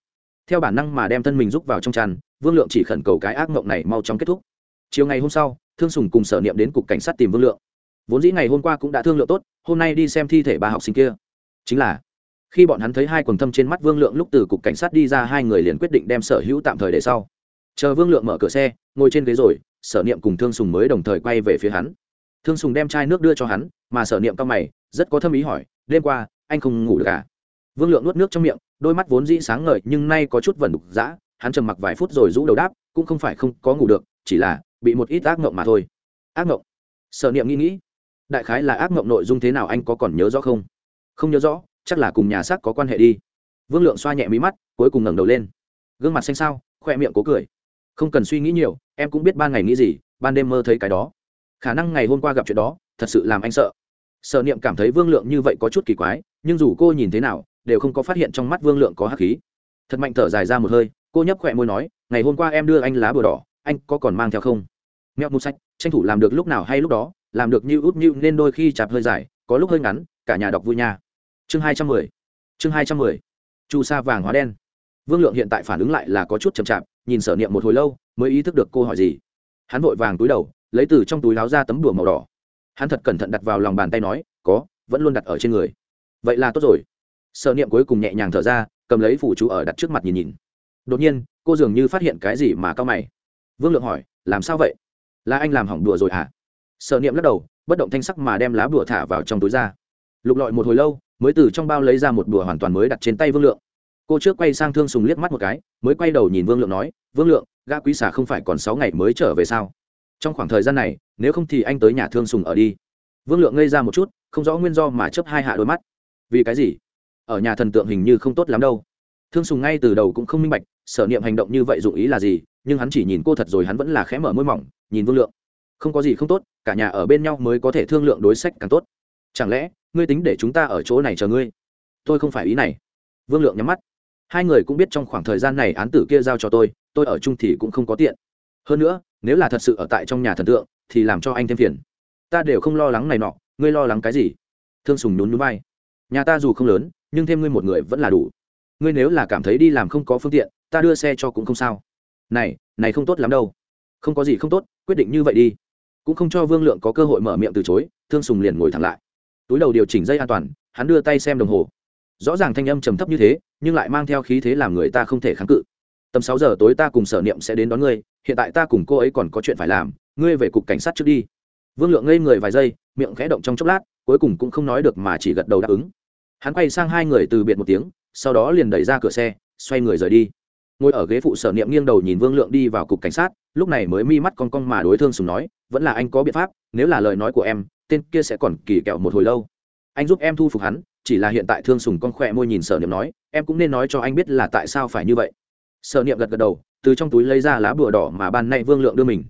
Theo bản năng mà đem thân mình rút vào trong tràn vương lượng chỉ khẩn cầu cái ác mộng này mau chóng kết thúc. Chiều ngày hôm sau, thương sùng cùng sở niệm đến cục cảnh sát tìm vương lượng. Vốn dĩ ngày hôm qua cũng đã thương lượng tốt, hôm nay đi xem thi thể ba học sinh kia. Chính là, khi bọn hắn thấy hai quần thâm trên mắt vương lượng lúc từ cục cảnh sát đi ra, hai người liền quyết định đem sở hữu tạm thời để sau. Chờ vương lượng mở cửa xe, ngồi trên ghế rồi, sở niệm cùng thương sùng mới đồng thời quay về phía hắn. Thương sùng đem chai nước đưa cho hắn mà sở niệm cao mày, rất có thâm ý hỏi, đêm qua, anh không ngủ được à? Vương lượng nuốt nước trong miệng, đôi mắt vốn dĩ sáng ngời nhưng nay có chút vẩn đục dã, hắn trầm mặc vài phút rồi rũ đầu đáp, cũng không phải không có ngủ được, chỉ là bị một ít ác mộng mà thôi. Ác mộng? Sở niệm nghĩ nghĩ. Đại khái là ác mộng nội dung thế nào anh có còn nhớ rõ không? Không nhớ rõ, chắc là cùng nhà xác có quan hệ đi. Vương lượng xoa nhẹ mí mắt, cuối cùng ngẩng đầu lên. Gương mặt xanh xao, khoe miệng cố cười. Không cần suy nghĩ nhiều, em cũng biết ban ngày nghĩ gì, ban đêm mơ thấy cái đó. Khả năng ngày hôm qua gặp chuyện đó, thật sự làm anh sợ. Sở niệm cảm thấy vương lượng như vậy có chút kỳ quái, nhưng dù cô nhìn thế nào, đều không có phát hiện trong mắt vương lượng có hắc khí. Thật mạnh thở dài ra một hơi, cô nhấp khỏe môi nói, ngày hôm qua em đưa anh lá bừa đỏ, anh có còn mang theo không? Mẹo một sách, tranh thủ làm được lúc nào hay lúc đó, làm được như út như nên đôi khi chạp hơi dài, có lúc hơi ngắn, cả nhà đọc vui nha. Chương hai trăm mười, chương hai trăm mười. Chu sa vàng hóa đen. Vương lượng hiện tại phản ứng lại là có chút chậm chạp, nhìn sở niệm một hồi lâu, mới ý thức được cô hỏi gì. Hắn vội vàng túi đầu, lấy từ trong túi láo ra tấm đùa màu đỏ hắn thật cẩn thận đặt vào lòng bàn tay nói, có, vẫn luôn đặt ở trên người. Vậy là tốt rồi. Sở niệm cuối cùng nhẹ nhàng thở ra, cầm lấy phủ chú ở đặt trước mặt nhìn nhìn. Đột nhiên, cô dường như phát hiện cái gì mà cao mày. Vương lượng hỏi, làm sao vậy? Là anh làm hỏng đùa rồi hả? À? sở niệm lắc đầu, bất động thanh sắc mà đem lá bùa thả vào trong túi ra. Lục lọi một hồi lâu, mới từ trong bao lấy ra một bùa hoàn toàn mới đặt trên tay vương lượng. Cô trước quay sang thương sùng liếc mắt một cái, mới quay đầu nhìn vương lượng nói, vương lượng, gã quý xà không phải còn sáu ngày mới trở về sao? Trong khoảng thời gian này, nếu không thì anh tới nhà thương sùng ở đi. Vương lượng ngây ra một chút, không rõ nguyên do mà chấp hai hạ đôi mắt. Vì cái gì? Ở nhà thần tượng hình như không tốt lắm đâu. Thương sùng ngay từ đầu cũng không minh bạch, sở niệm hành động như vậy dụng ý là gì, nhưng hắn chỉ nhìn cô thật rồi hắn vẫn là khẽ mở môi mỏng, nhìn vương lượng. Không có gì không tốt, cả nhà ở bên nhau mới có thể thương lượng đối sách càng tốt. Chẳng lẽ, ngươi tính để chúng ta ở chỗ này chờ ngươi? Tôi không phải ý này. Vương lượng nhắm mắt. Hai người cũng biết trong khoảng thời gian này án tử kia giao cho tôi tôi ở chung thì cũng không có tiện hơn nữa, nếu là thật sự ở tại trong nhà thần tượng, thì làm cho anh thêm phiền. Ta đều không lo lắng này nọ, ngươi lo lắng cái gì? Thương sùng nhún núi bay nhà ta dù không lớn, nhưng thêm ngươi một người vẫn là đủ. Ngươi nếu là cảm thấy đi làm không có phương tiện, ta đưa xe cho cũng không sao. Này này không tốt lắm đâu. Không có gì không tốt, quyết định như vậy đi. Cũng không cho vương lượng có cơ hội mở miệng từ chối, thương sùng liền ngồi thẳng lại. Túi đầu điều chỉnh dây an toàn, hắn đưa tay xem đồng hồ. Rõ ràng thanh âm trầm thấp như thế, nhưng lại mang theo khí thế làm người ta không thể kháng cự tầm sáu giờ tối ta cùng sở niệm sẽ đến đón ngươi, hiện tại ta cùng cô ấy còn có chuyện phải làm, ngươi về cục cảnh sát trước đi. Vương lượng ngây người vài giây, miệng khẽ động trong chốc lát, cuối cùng cũng không nói được mà chỉ gật đầu đáp ứng. Hắn quay sang hai người từ biệt một tiếng, sau đó liền đẩy ra cửa xe, xoay người rời đi. Ngồi ở ghế phụ sở niệm nghiêng đầu nhìn vương lượng đi vào cục cảnh sát, lúc này mới mi mắt con con mà đối thương sùng nói, vẫn là anh có biện pháp, nếu là lời nói của em, tên kia sẽ còn kỳ kẹo một hồi lâu. Anh giúp em thu phục hắn, chỉ là hiện tại thương sùng con khỏe môi nhìn sở niệm nói, em cũng nên nói cho anh biết là tại sao phải như vậy sở niệm gật gật đầu, từ trong túi lấy ra lá bùa đỏ mà ban nay vương lượng đưa mình.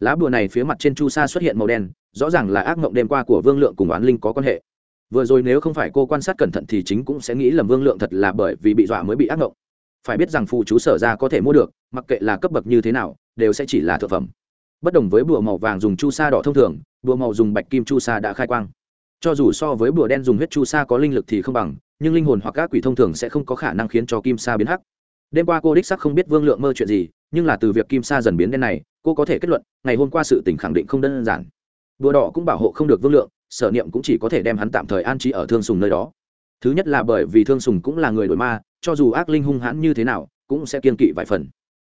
Lá bùa này phía mặt trên chu sa xuất hiện màu đen, rõ ràng là ác mộng đêm qua của vương lượng cùng oán linh có quan hệ. Vừa rồi nếu không phải cô quan sát cẩn thận thì chính cũng sẽ nghĩ lầm vương lượng thật là bởi vì bị dọa mới bị ác mộng. Phải biết rằng phụ chú sở ra có thể mua được, mặc kệ là cấp bậc như thế nào, đều sẽ chỉ là thực phẩm. Bất đồng với bùa màu vàng dùng chu sa đỏ thông thường, bùa màu dùng bạch kim chu sa đã khai quang. Cho dù so với bùa đen dùng huyết chu sa có linh lực thì không bằng, nhưng linh hồn hoặc các quỷ thông thường sẽ không có khả năng khiến cho kim sa biến hắc đêm qua cô đích sắc không biết vương lượng mơ chuyện gì, nhưng là từ việc kim sa dần biến đen này, cô có thể kết luận, ngày hôm qua sự tình khẳng định không đơn giản. Bùa đỏ cũng bảo hộ không được vương lượng, sở niệm cũng chỉ có thể đem hắn tạm thời an trí ở thương sùng nơi đó. Thứ nhất là bởi vì thương sùng cũng là người đổi ma, cho dù ác linh hung hãn như thế nào, cũng sẽ kiên kỵ vài phần.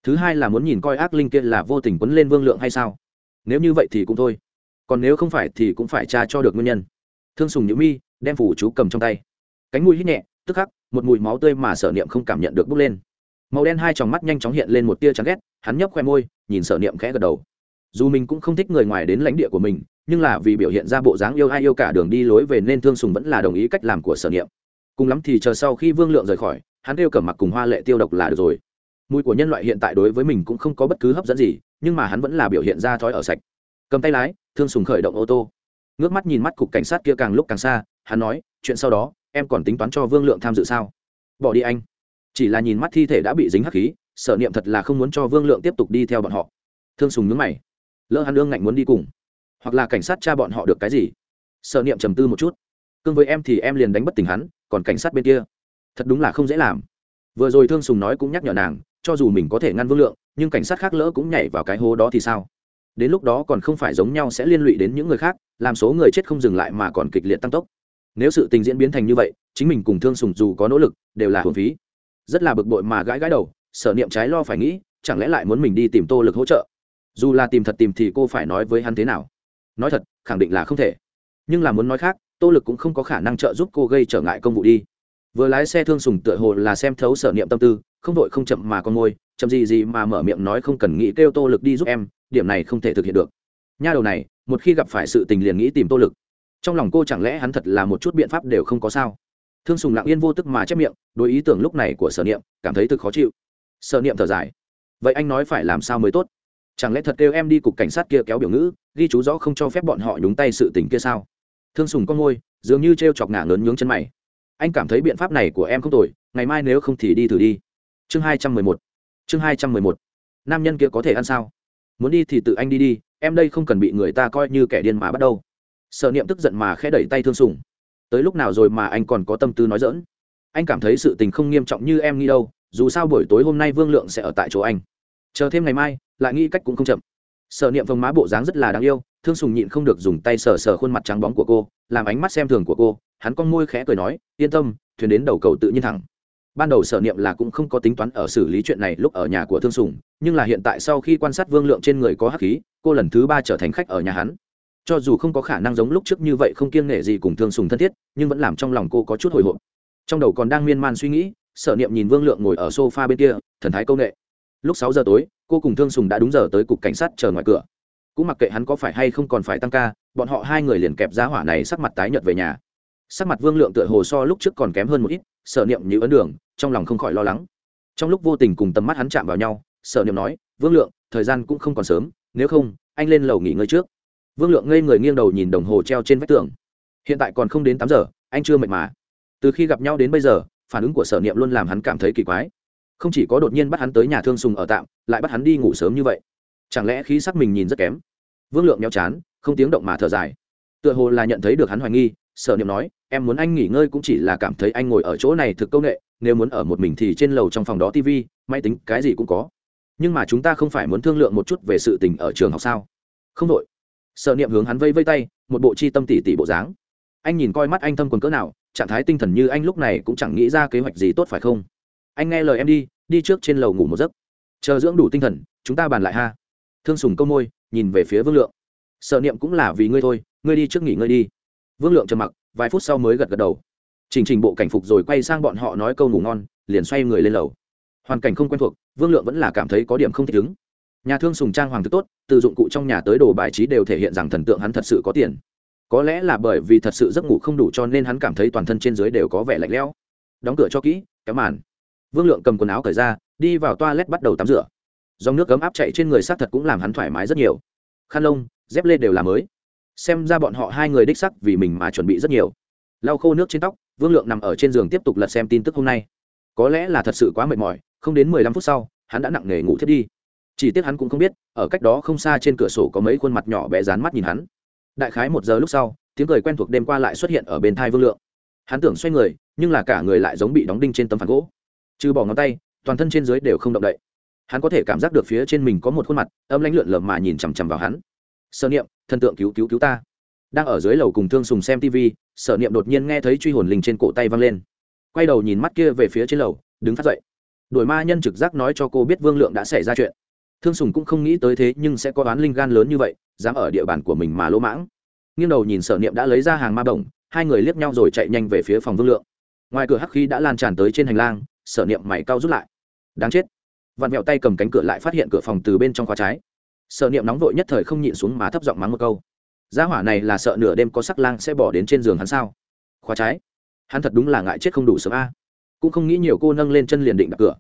Thứ hai là muốn nhìn coi ác linh kia là vô tình quấn lên vương lượng hay sao. Nếu như vậy thì cũng thôi. Còn nếu không phải thì cũng phải tra cho được nguyên nhân. Thương sùng nhữ mi, đem phủ chú cầm trong tay. Cánh mùi hít nhẹ, tức khắc, một mùi máu tươi mà sở niệm không cảm nhận được bốc lên màu đen hai tròng mắt nhanh chóng hiện lên một tia chán ghét, hắn nhấp khoe môi, nhìn sở niệm khẽ gật đầu. Dù mình cũng không thích người ngoài đến lãnh địa của mình, nhưng là vì biểu hiện ra bộ dáng yêu ai yêu cả đường đi lối về nên thương sùng vẫn là đồng ý cách làm của sở niệm. Cùng lắm thì chờ sau khi vương lượng rời khỏi, hắn yêu cầm mặc cùng hoa lệ tiêu độc là được rồi. Mùi của nhân loại hiện tại đối với mình cũng không có bất cứ hấp dẫn gì, nhưng mà hắn vẫn là biểu hiện ra thói ở sạch. Cầm tay lái, thương sùng khởi động ô tô. Ngước mắt nhìn mắt cục cảnh sát kia càng lúc càng xa, hắn nói, chuyện sau đó, em còn tính toán cho vương lượng tham dự sao? Bỏ đi anh chỉ là nhìn mắt thi thể đã bị dính hắc khí, sở niệm thật là không muốn cho vương lượng tiếp tục đi theo bọn họ. Thương sùng nhướng mày. Lỡ hắn lương ngạnh muốn đi cùng, hoặc là cảnh sát cha bọn họ được cái gì? Sở niệm trầm tư một chút. Cưng với em thì em liền đánh bất tỉnh hắn, còn cảnh sát bên kia? Thật đúng là không dễ làm. Vừa rồi thương sùng nói cũng nhắc nhở nàng, cho dù mình có thể ngăn vương lượng, nhưng cảnh sát khác lỡ cũng nhảy vào cái hố đó thì sao? Đến lúc đó còn không phải giống nhau sẽ liên lụy đến những người khác, làm số người chết không dừng lại mà còn kịch liệt tăng tốc. Nếu sự tình diễn biến thành như vậy, chính mình cùng thương sùng dù có nỗ lực, đều là hồn phí rất là bực bội mà gãi gãi đầu, sở niệm trái lo phải nghĩ, chẳng lẽ lại muốn mình đi tìm tô lực hỗ trợ? Dù là tìm thật tìm thì cô phải nói với hắn thế nào? Nói thật, khẳng định là không thể. Nhưng là muốn nói khác, tô lực cũng không có khả năng trợ giúp cô gây trở ngại công vụ đi. Vừa lái xe thương sùng tựa hồ là xem thấu sở niệm tâm tư, không đội không chậm mà con môi chậm gì gì mà mở miệng nói không cần nghĩ kêu tô lực đi giúp em, điểm này không thể thực hiện được. Nha đầu này, một khi gặp phải sự tình liền nghĩ tìm tô lực. Trong lòng cô chẳng lẽ hắn thật là một chút biện pháp đều không có sao? Thương sùng lặng yên vô tức mà chép miệng, đối ý tưởng lúc này của sở niệm cảm thấy thực khó chịu. Sở niệm thở dài. Vậy anh nói phải làm sao mới tốt? Chẳng lẽ thật kêu em đi cục cảnh sát kia kéo biểu ngữ, ghi chú rõ không cho phép bọn họ nhúng tay sự tình kia sao? Thương sùng con ngôi dường như t r e o chọc ngả lớn nhướng chân mày. Anh cảm thấy biện pháp này của em không tồi, ngày mai nếu không thì đi thử đi. Chương hai trăm mười một. Chương hai trăm mười một. Nam nhân kia có thể ăn sao? Muốn đi thì tự anh đi đi, em đây không cần bị người ta coi như kẻ điên mà bắt đâu. sợ niệm tức giận mà khẽ đẩy tay thương sùng tới lúc nào rồi mà anh còn có tâm tư nói dỡn anh cảm thấy sự tình không nghiêm trọng như em nghĩ đâu, dù sao buổi tối hôm nay vương lượng sẽ ở tại chỗ anh. Chờ thêm ngày mai, lại nghĩ cách cũng không chậm. Sở niệm vòng má bộ dáng rất là đáng yêu, thương sùng nhịn không được dùng tay sờ sờ khuôn mặt trắng bóng của cô, làm ánh mắt xem thường của cô, hắn con môi khẽ cười nói, yên tâm, thuyền đến đầu cầu tự nhiên thẳng. Ban đầu sở niệm là cũng không có tính toán ở xử lý chuyện này lúc ở nhà của thương sùng, nhưng là hiện tại sau khi quan sát vương lượng trên người có hắc khí, cô lần thứ ba trở thành khách ở nhà hắn cho dù không có khả năng giống lúc trước như vậy không kiêng nể gì cùng thương sùng thân thiết, nhưng vẫn làm trong lòng cô có chút hồi hộp. Trong đầu còn đang miên man suy nghĩ, sở niệm nhìn vương lượng ngồi ở sofa bên kia, thần thái công nghệ. Lúc sáu giờ tối, cô cùng thương sùng đã đúng giờ tới cục cảnh sát chờ ngoài cửa. Cũng mặc kệ hắn có phải hay không còn phải tăng ca, bọn họ hai người liền kẹp giá hỏa này sắc mặt tái nhợt về nhà. Sắc mặt vương lượng tựa hồ so lúc trước còn kém hơn một ít, sở niệm như ấn đường, trong lòng không khỏi lo lắng. Trong lúc vô tình cùng tầm mắt hắn chạm vào nhau, sở niệm nói, vương lượng, thời gian cũng không còn sớm, nếu không, anh lên lầu nghỉ ngơi trước vương lượng ngây người nghiêng đầu nhìn đồng hồ treo trên vách tường. Hiện tại còn không đến tám giờ, anh chưa mệt mà. Từ khi gặp nhau đến bây giờ, phản ứng của sở niệm luôn làm hắn cảm thấy kỳ quái. Không chỉ có đột nhiên bắt hắn tới nhà thương sùng ở tạm, lại bắt hắn đi ngủ sớm như vậy. Chẳng lẽ khí sắc mình nhìn rất kém? Vương lượng nhau chán, không tiếng động mà thở dài. Tựa hồ là nhận thấy được hắn hoài nghi, sở niệm nói, em muốn anh nghỉ ngơi cũng chỉ là cảm thấy anh ngồi ở chỗ này thực công nghệ, nếu muốn ở một mình thì trên lầu trong phòng đó tv máy tính, cái gì cũng có. Nhưng mà chúng ta không phải muốn thương lượng một chút về sự tình ở trường học sao? Không đội sở niệm hướng hắn vây vây tay, một bộ chi tâm tỉ tỉ bộ dáng. Anh nhìn coi mắt anh thâm quần cỡ nào, trạng thái tinh thần như anh lúc này cũng chẳng nghĩ ra kế hoạch gì tốt phải không? Anh nghe lời em đi đi trước trên lầu ngủ một giấc. Chờ dưỡng đủ tinh thần, chúng ta bàn lại ha. Thương sùng câu môi, nhìn về phía vương lượng. Sợ niệm cũng là vì ngươi thôi, ngươi đi trước nghỉ ngơi đi. Vương lượng trầm mặc, vài phút sau mới gật gật đầu. Chỉnh trình bộ cảnh phục rồi quay sang bọn họ nói câu ngủ ngon, liền xoay người lên lầu. Hoàn cảnh không quen thuộc, vương lượng vẫn là cảm thấy có điểm không thích ứng nhà thương sùng trang hoàng thực tốt, từ dụng cụ trong nhà tới đồ bài trí đều thể hiện rằng thần tượng hắn thật sự có tiền. Có lẽ là bởi vì thật sự giấc ngủ không đủ cho nên hắn cảm thấy toàn thân trên dưới đều có vẻ lạnh lẽo. Đóng cửa cho kỹ, kéo màn. Vương lượng cầm quần áo cởi ra, đi vào toilet bắt đầu tắm rửa. Dòng nước cấm áp chạy trên người sát thật cũng làm hắn thoải mái rất nhiều. Khăn lông, dép lê đều là mới. Xem ra bọn họ hai người đích sắc vì mình mà chuẩn bị rất nhiều. Lau khô nước trên tóc, vương lượng nằm ở trên giường tiếp tục lật xem tin tức hôm nay. Có lẽ là thật sự quá mệt mỏi, không đến mười lăm phút sau, hắn đã nặng nề ngủ thiết đi chỉ tiếc hắn cũng không biết, ở cách đó không xa trên cửa sổ có mấy khuôn mặt nhỏ bé dán mắt nhìn hắn. Đại khái một giờ lúc sau, tiếng cười quen thuộc đêm qua lại xuất hiện ở bên thai vương lượng. Hắn tưởng xoay người, nhưng là cả người lại giống bị đóng đinh trên tấm phản gỗ. Trừ bỏ ngón tay, toàn thân trên dưới đều không động đậy. Hắn có thể cảm giác được phía trên mình có một khuôn mặt, âm lãnh lượn lờ mà nhìn chằm chằm vào hắn. Sở niệm, thần tượng cứu cứu cứu ta. Đang ở dưới lầu cùng thương sùng xem tv sở niệm đột nhiên nghe thấy truy hồn linh trên cổ tay văng lên. Quay đầu nhìn mắt kia về phía trên lầu, đứng phát dậy. Đổi ma nhân trực giác nói cho cô biết vương lượng đã xảy ra chuyện thương sùng cũng không nghĩ tới thế nhưng sẽ có đoán linh gan lớn như vậy, dám ở địa bàn của mình mà lỗ mãng. Nghiêng đầu nhìn sở niệm đã lấy ra hàng ma bổng, hai người liếc nhau rồi chạy nhanh về phía phòng vương lượng. Ngoài cửa hắc khí đã lan tràn tới trên hành lang, sở niệm mày cao rút lại. Đáng chết. Vặn mẹo tay cầm cánh cửa lại phát hiện cửa phòng từ bên trong khóa trái. Sở niệm nóng vội nhất thời không nhịn xuống má thấp giọng mắng một câu. Gia hỏa này là sợ nửa đêm có sắc lang sẽ bỏ đến trên giường hắn sao? Khóa trái? Hắn thật đúng là ngại chết không đủ sớm a. Cũng không nghĩ nhiều cô nâng lên chân liền định đặt cửa.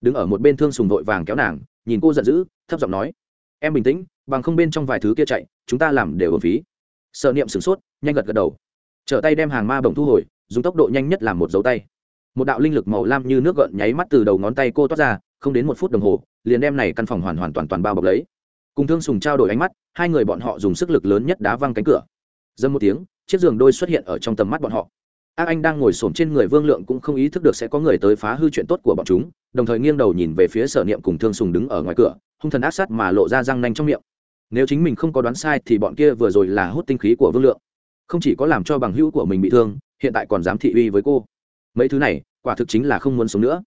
Đứng ở một bên thương sùng vội vàng kéo nàng nhìn cô giận dữ, thấp giọng nói, em bình tĩnh, bằng không bên trong vài thứ kia chạy, chúng ta làm đều ổn phí. Sợ niệm sửng sốt, nhanh gật gật đầu. Trở tay đem hàng ma bồng thu hồi, dùng tốc độ nhanh nhất làm một dấu tay. Một đạo linh lực màu lam như nước gợn nháy mắt từ đầu ngón tay cô toát ra, không đến một phút đồng hồ, liền đem này căn phòng hoàn hoàn toàn toàn bao bọc lấy. Cùng thương sùng trao đổi ánh mắt, hai người bọn họ dùng sức lực lớn nhất đá văng cánh cửa. Dâm một tiếng, chiếc giường đôi xuất hiện ở trong tầm mắt bọn họ ác anh đang ngồi xổm trên người vương lượng cũng không ý thức được sẽ có người tới phá hư chuyện tốt của bọn chúng, đồng thời nghiêng đầu nhìn về phía sở niệm cùng thương sùng đứng ở ngoài cửa, hung thần ác sát mà lộ ra răng nanh trong miệng. Nếu chính mình không có đoán sai thì bọn kia vừa rồi là hút tinh khí của vương lượng. Không chỉ có làm cho bằng hữu của mình bị thương, hiện tại còn dám thị uy với cô. Mấy thứ này, quả thực chính là không muốn sống nữa.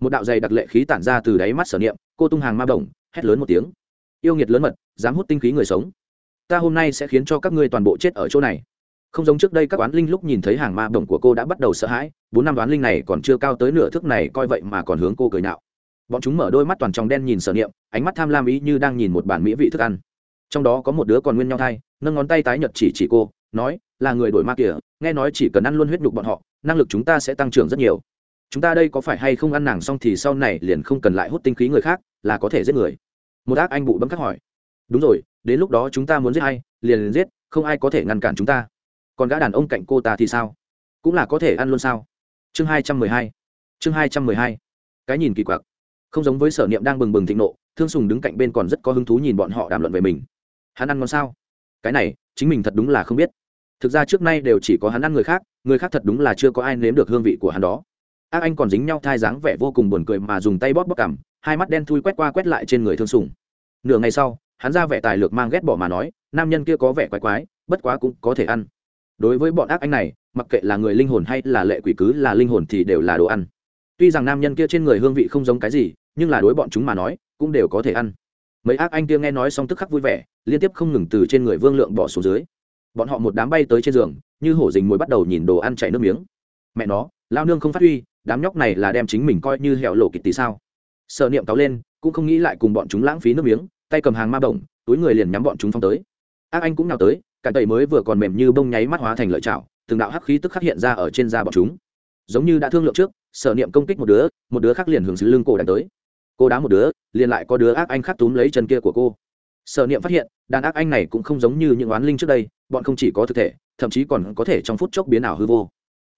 Một đạo dày đặc lệ khí tản ra từ đáy mắt sở niệm, cô tung hàng ma bổng hét lớn một tiếng. Yêu nghiệt lớn mật, dám hút tinh khí người sống. Ta hôm nay sẽ khiến cho các ngươi toàn bộ chết ở chỗ này không giống trước đây các oán linh lúc nhìn thấy hàng ma bổng của cô đã bắt đầu sợ hãi bốn năm oán linh này còn chưa cao tới nửa thước này coi vậy mà còn hướng cô cười nạo bọn chúng mở đôi mắt toàn trong đen nhìn sở niệm ánh mắt tham lam ý như đang nhìn một bản mỹ vị thức ăn. Trong đó có một đứa còn nguyên nhau thai nâng ngón tay tái nhật chỉ chỉ cô nói là người đổi ma kìa nghe nói chỉ cần ăn luôn huyết nhục bọn họ năng lực chúng ta sẽ tăng trưởng rất nhiều. Chúng ta đây có phải hay không ăn nàng xong thì sau này liền không cần lại hút tinh khí người khác là có thể giết người? Một ác anh bụ bấm khắc hỏi. Đúng rồi đến lúc đó chúng ta muốn giết hay liền, liền giết không ai có thể ngăn cản chúng ta còn gã đàn ông cạnh cô ta thì sao? Cũng là có thể ăn luôn sao? Chương hai trăm mười hai. Chương hai trăm mười hai. Cái nhìn kỳ quặc. Không giống với sở niệm đang bừng bừng thịnh nộ, thương sùng đứng cạnh bên còn rất có hứng thú nhìn bọn họ đàm luận về mình. Hắn ăn ngon sao? Cái này, chính mình thật đúng là không biết. Thực ra trước nay đều chỉ có hắn ăn người khác người khác thật đúng là chưa có ai nếm được hương vị của hắn đó. Ác anh còn dính nhau thai dáng vẻ vô cùng buồn cười mà dùng tay bóp bóp cằm, hai mắt đen thui quét qua quét lại trên người thương sùng. Nửa ngày sau, hắn ra vẻ tài lược mang ghét bỏ mà nói, nam nhân kia có vẻ quái quái, bất quá cũng có thể ăn đối với bọn ác anh này, mặc kệ là người linh hồn hay là lệ quỷ cứ là linh hồn thì đều là đồ ăn. Tuy rằng nam nhân kia trên người hương vị không giống cái gì, nhưng là đối bọn chúng mà nói, cũng đều có thể ăn. Mấy ác anh kia nghe nói xong tức khắc vui vẻ, liên tiếp không ngừng từ trên người vương lượng bỏ xuống dưới. Bọn họ một đám bay tới trên giường, như hổ dình mồi bắt đầu nhìn đồ ăn chảy nước miếng. Mẹ nó, lao nương không phát huy, đám nhóc này là đem chính mình coi như hẹo lộ kịch tí sao? Sợ niệm cáo lên, cũng không nghĩ lại cùng bọn chúng lãng phí nước miếng, tay cầm hàng ma bổng, túi người liền nhắm bọn chúng phong tới. Ác anh cũng nào tới cạn tẩy mới vừa còn mềm như bông nháy mắt hóa thành lợi chảo, từng đạo hắc khí tức khắc hiện ra ở trên da bọn chúng. Giống như đã thương lượng trước, sở niệm công kích một đứa một đứa khác liền hướng dưới lưng cổ đánh tới. Cô đá một đứa, liền lại có đứa ác anh khác túm lấy chân kia của cô. Sở niệm phát hiện, đàn ác anh này cũng không giống như những oán linh trước đây, bọn không chỉ có thực thể, thậm chí còn có thể trong phút chốc biến ảo hư vô.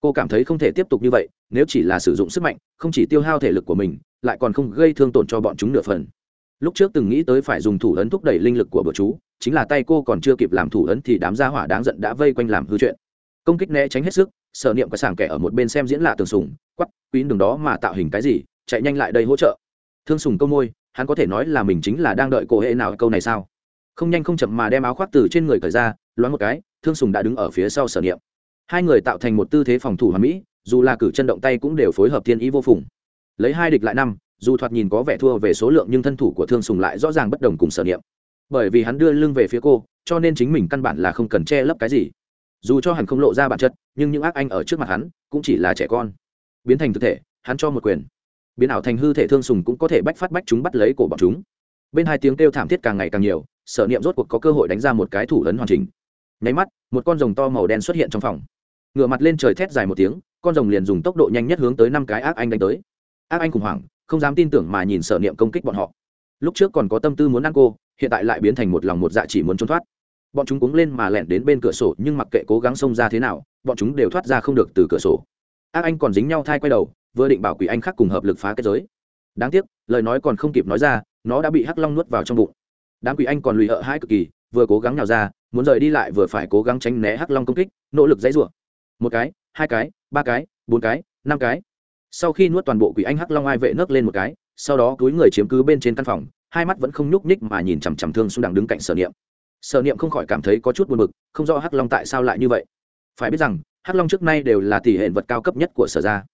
Cô cảm thấy không thể tiếp tục như vậy, nếu chỉ là sử dụng sức mạnh, không chỉ tiêu hao thể lực của mình, lại còn không gây thương tổn cho bọn chúng nửa phần. Lúc trước từng nghĩ tới phải dùng thủ ấn thúc đẩy linh lực của bữa chú chính là tay cô còn chưa kịp làm thủ ấn thì đám gia hỏa đáng giận đã vây quanh làm hư chuyện. Công kích né tránh hết sức, sở niệm có sảng kẻ ở một bên xem diễn lạ tường sùng quắp quý đường đó mà tạo hình cái gì, chạy nhanh lại đây hỗ trợ. Thương sùng câu môi, hắn có thể nói là mình chính là đang đợi cô hệ nào câu này sao? Không nhanh không chậm mà đem áo khoác từ trên người cởi ra, loáng một cái, thương sùng đã đứng ở phía sau sở niệm. Hai người tạo thành một tư thế phòng thủ hoàn mỹ, dù là cử chân động tay cũng đều phối hợp thiên ý vô phùng. Lấy hai địch lại năm, dù thoạt nhìn có vẻ thua về số lượng nhưng thân thủ của thương sùng lại rõ ràng bất đồng cùng sở niệm bởi vì hắn đưa lưng về phía cô, cho nên chính mình căn bản là không cần che lấp cái gì. Dù cho hắn không lộ ra bản chất, nhưng những ác anh ở trước mặt hắn cũng chỉ là trẻ con. Biến thành thực thể, hắn cho một quyền. Biến ảo thành hư thể thương sùng cũng có thể bách phát bách chúng bắt lấy cổ bọn chúng. Bên hai tiếng kêu thảm thiết càng ngày càng nhiều, sở niệm rốt cuộc có cơ hội đánh ra một cái thủ ấn hoàn chỉnh. Nháy mắt, một con rồng to màu đen xuất hiện trong phòng. Ngựa mặt lên trời thét dài một tiếng, con rồng liền dùng tốc độ nhanh nhất hướng tới năm cái ác anh đánh tới. Ác anh khủng hoảng, không dám tin tưởng mà nhìn sở niệm công kích bọn họ. Lúc trước còn có tâm tư muốn ăn cô hiện tại lại biến thành một lòng một dạ chỉ muốn trốn thoát. Bọn chúng cuống lên mà lẻn đến bên cửa sổ, nhưng mặc kệ cố gắng xông ra thế nào, bọn chúng đều thoát ra không được từ cửa sổ. Ác anh còn dính nhau thai quay đầu, vừa định bảo quỷ anh khác cùng hợp lực phá kết giới. Đáng tiếc, lời nói còn không kịp nói ra, nó đã bị hắc long nuốt vào trong bụng. Đám quỷ anh còn lùi hợ hãi cực kỳ, vừa cố gắng nhào ra, muốn rời đi lại vừa phải cố gắng tránh né hắc long công kích, nỗ lực dãy rủa. Một cái, hai cái, ba cái, bốn cái, năm cái. Sau khi nuốt toàn bộ quỷ anh hắc long ai vệ nấc lên một cái, sau đó túi người chiếm cứ bên trên căn phòng hai mắt vẫn không nhúc nhích mà nhìn chằm chằm thương xung đằng đứng cạnh sở niệm. Sở niệm không khỏi cảm thấy có chút buồn bực, không rõ hắc long tại sao lại như vậy. Phải biết rằng, hắc long trước nay đều là tỷ hệ vật cao cấp nhất của sở gia.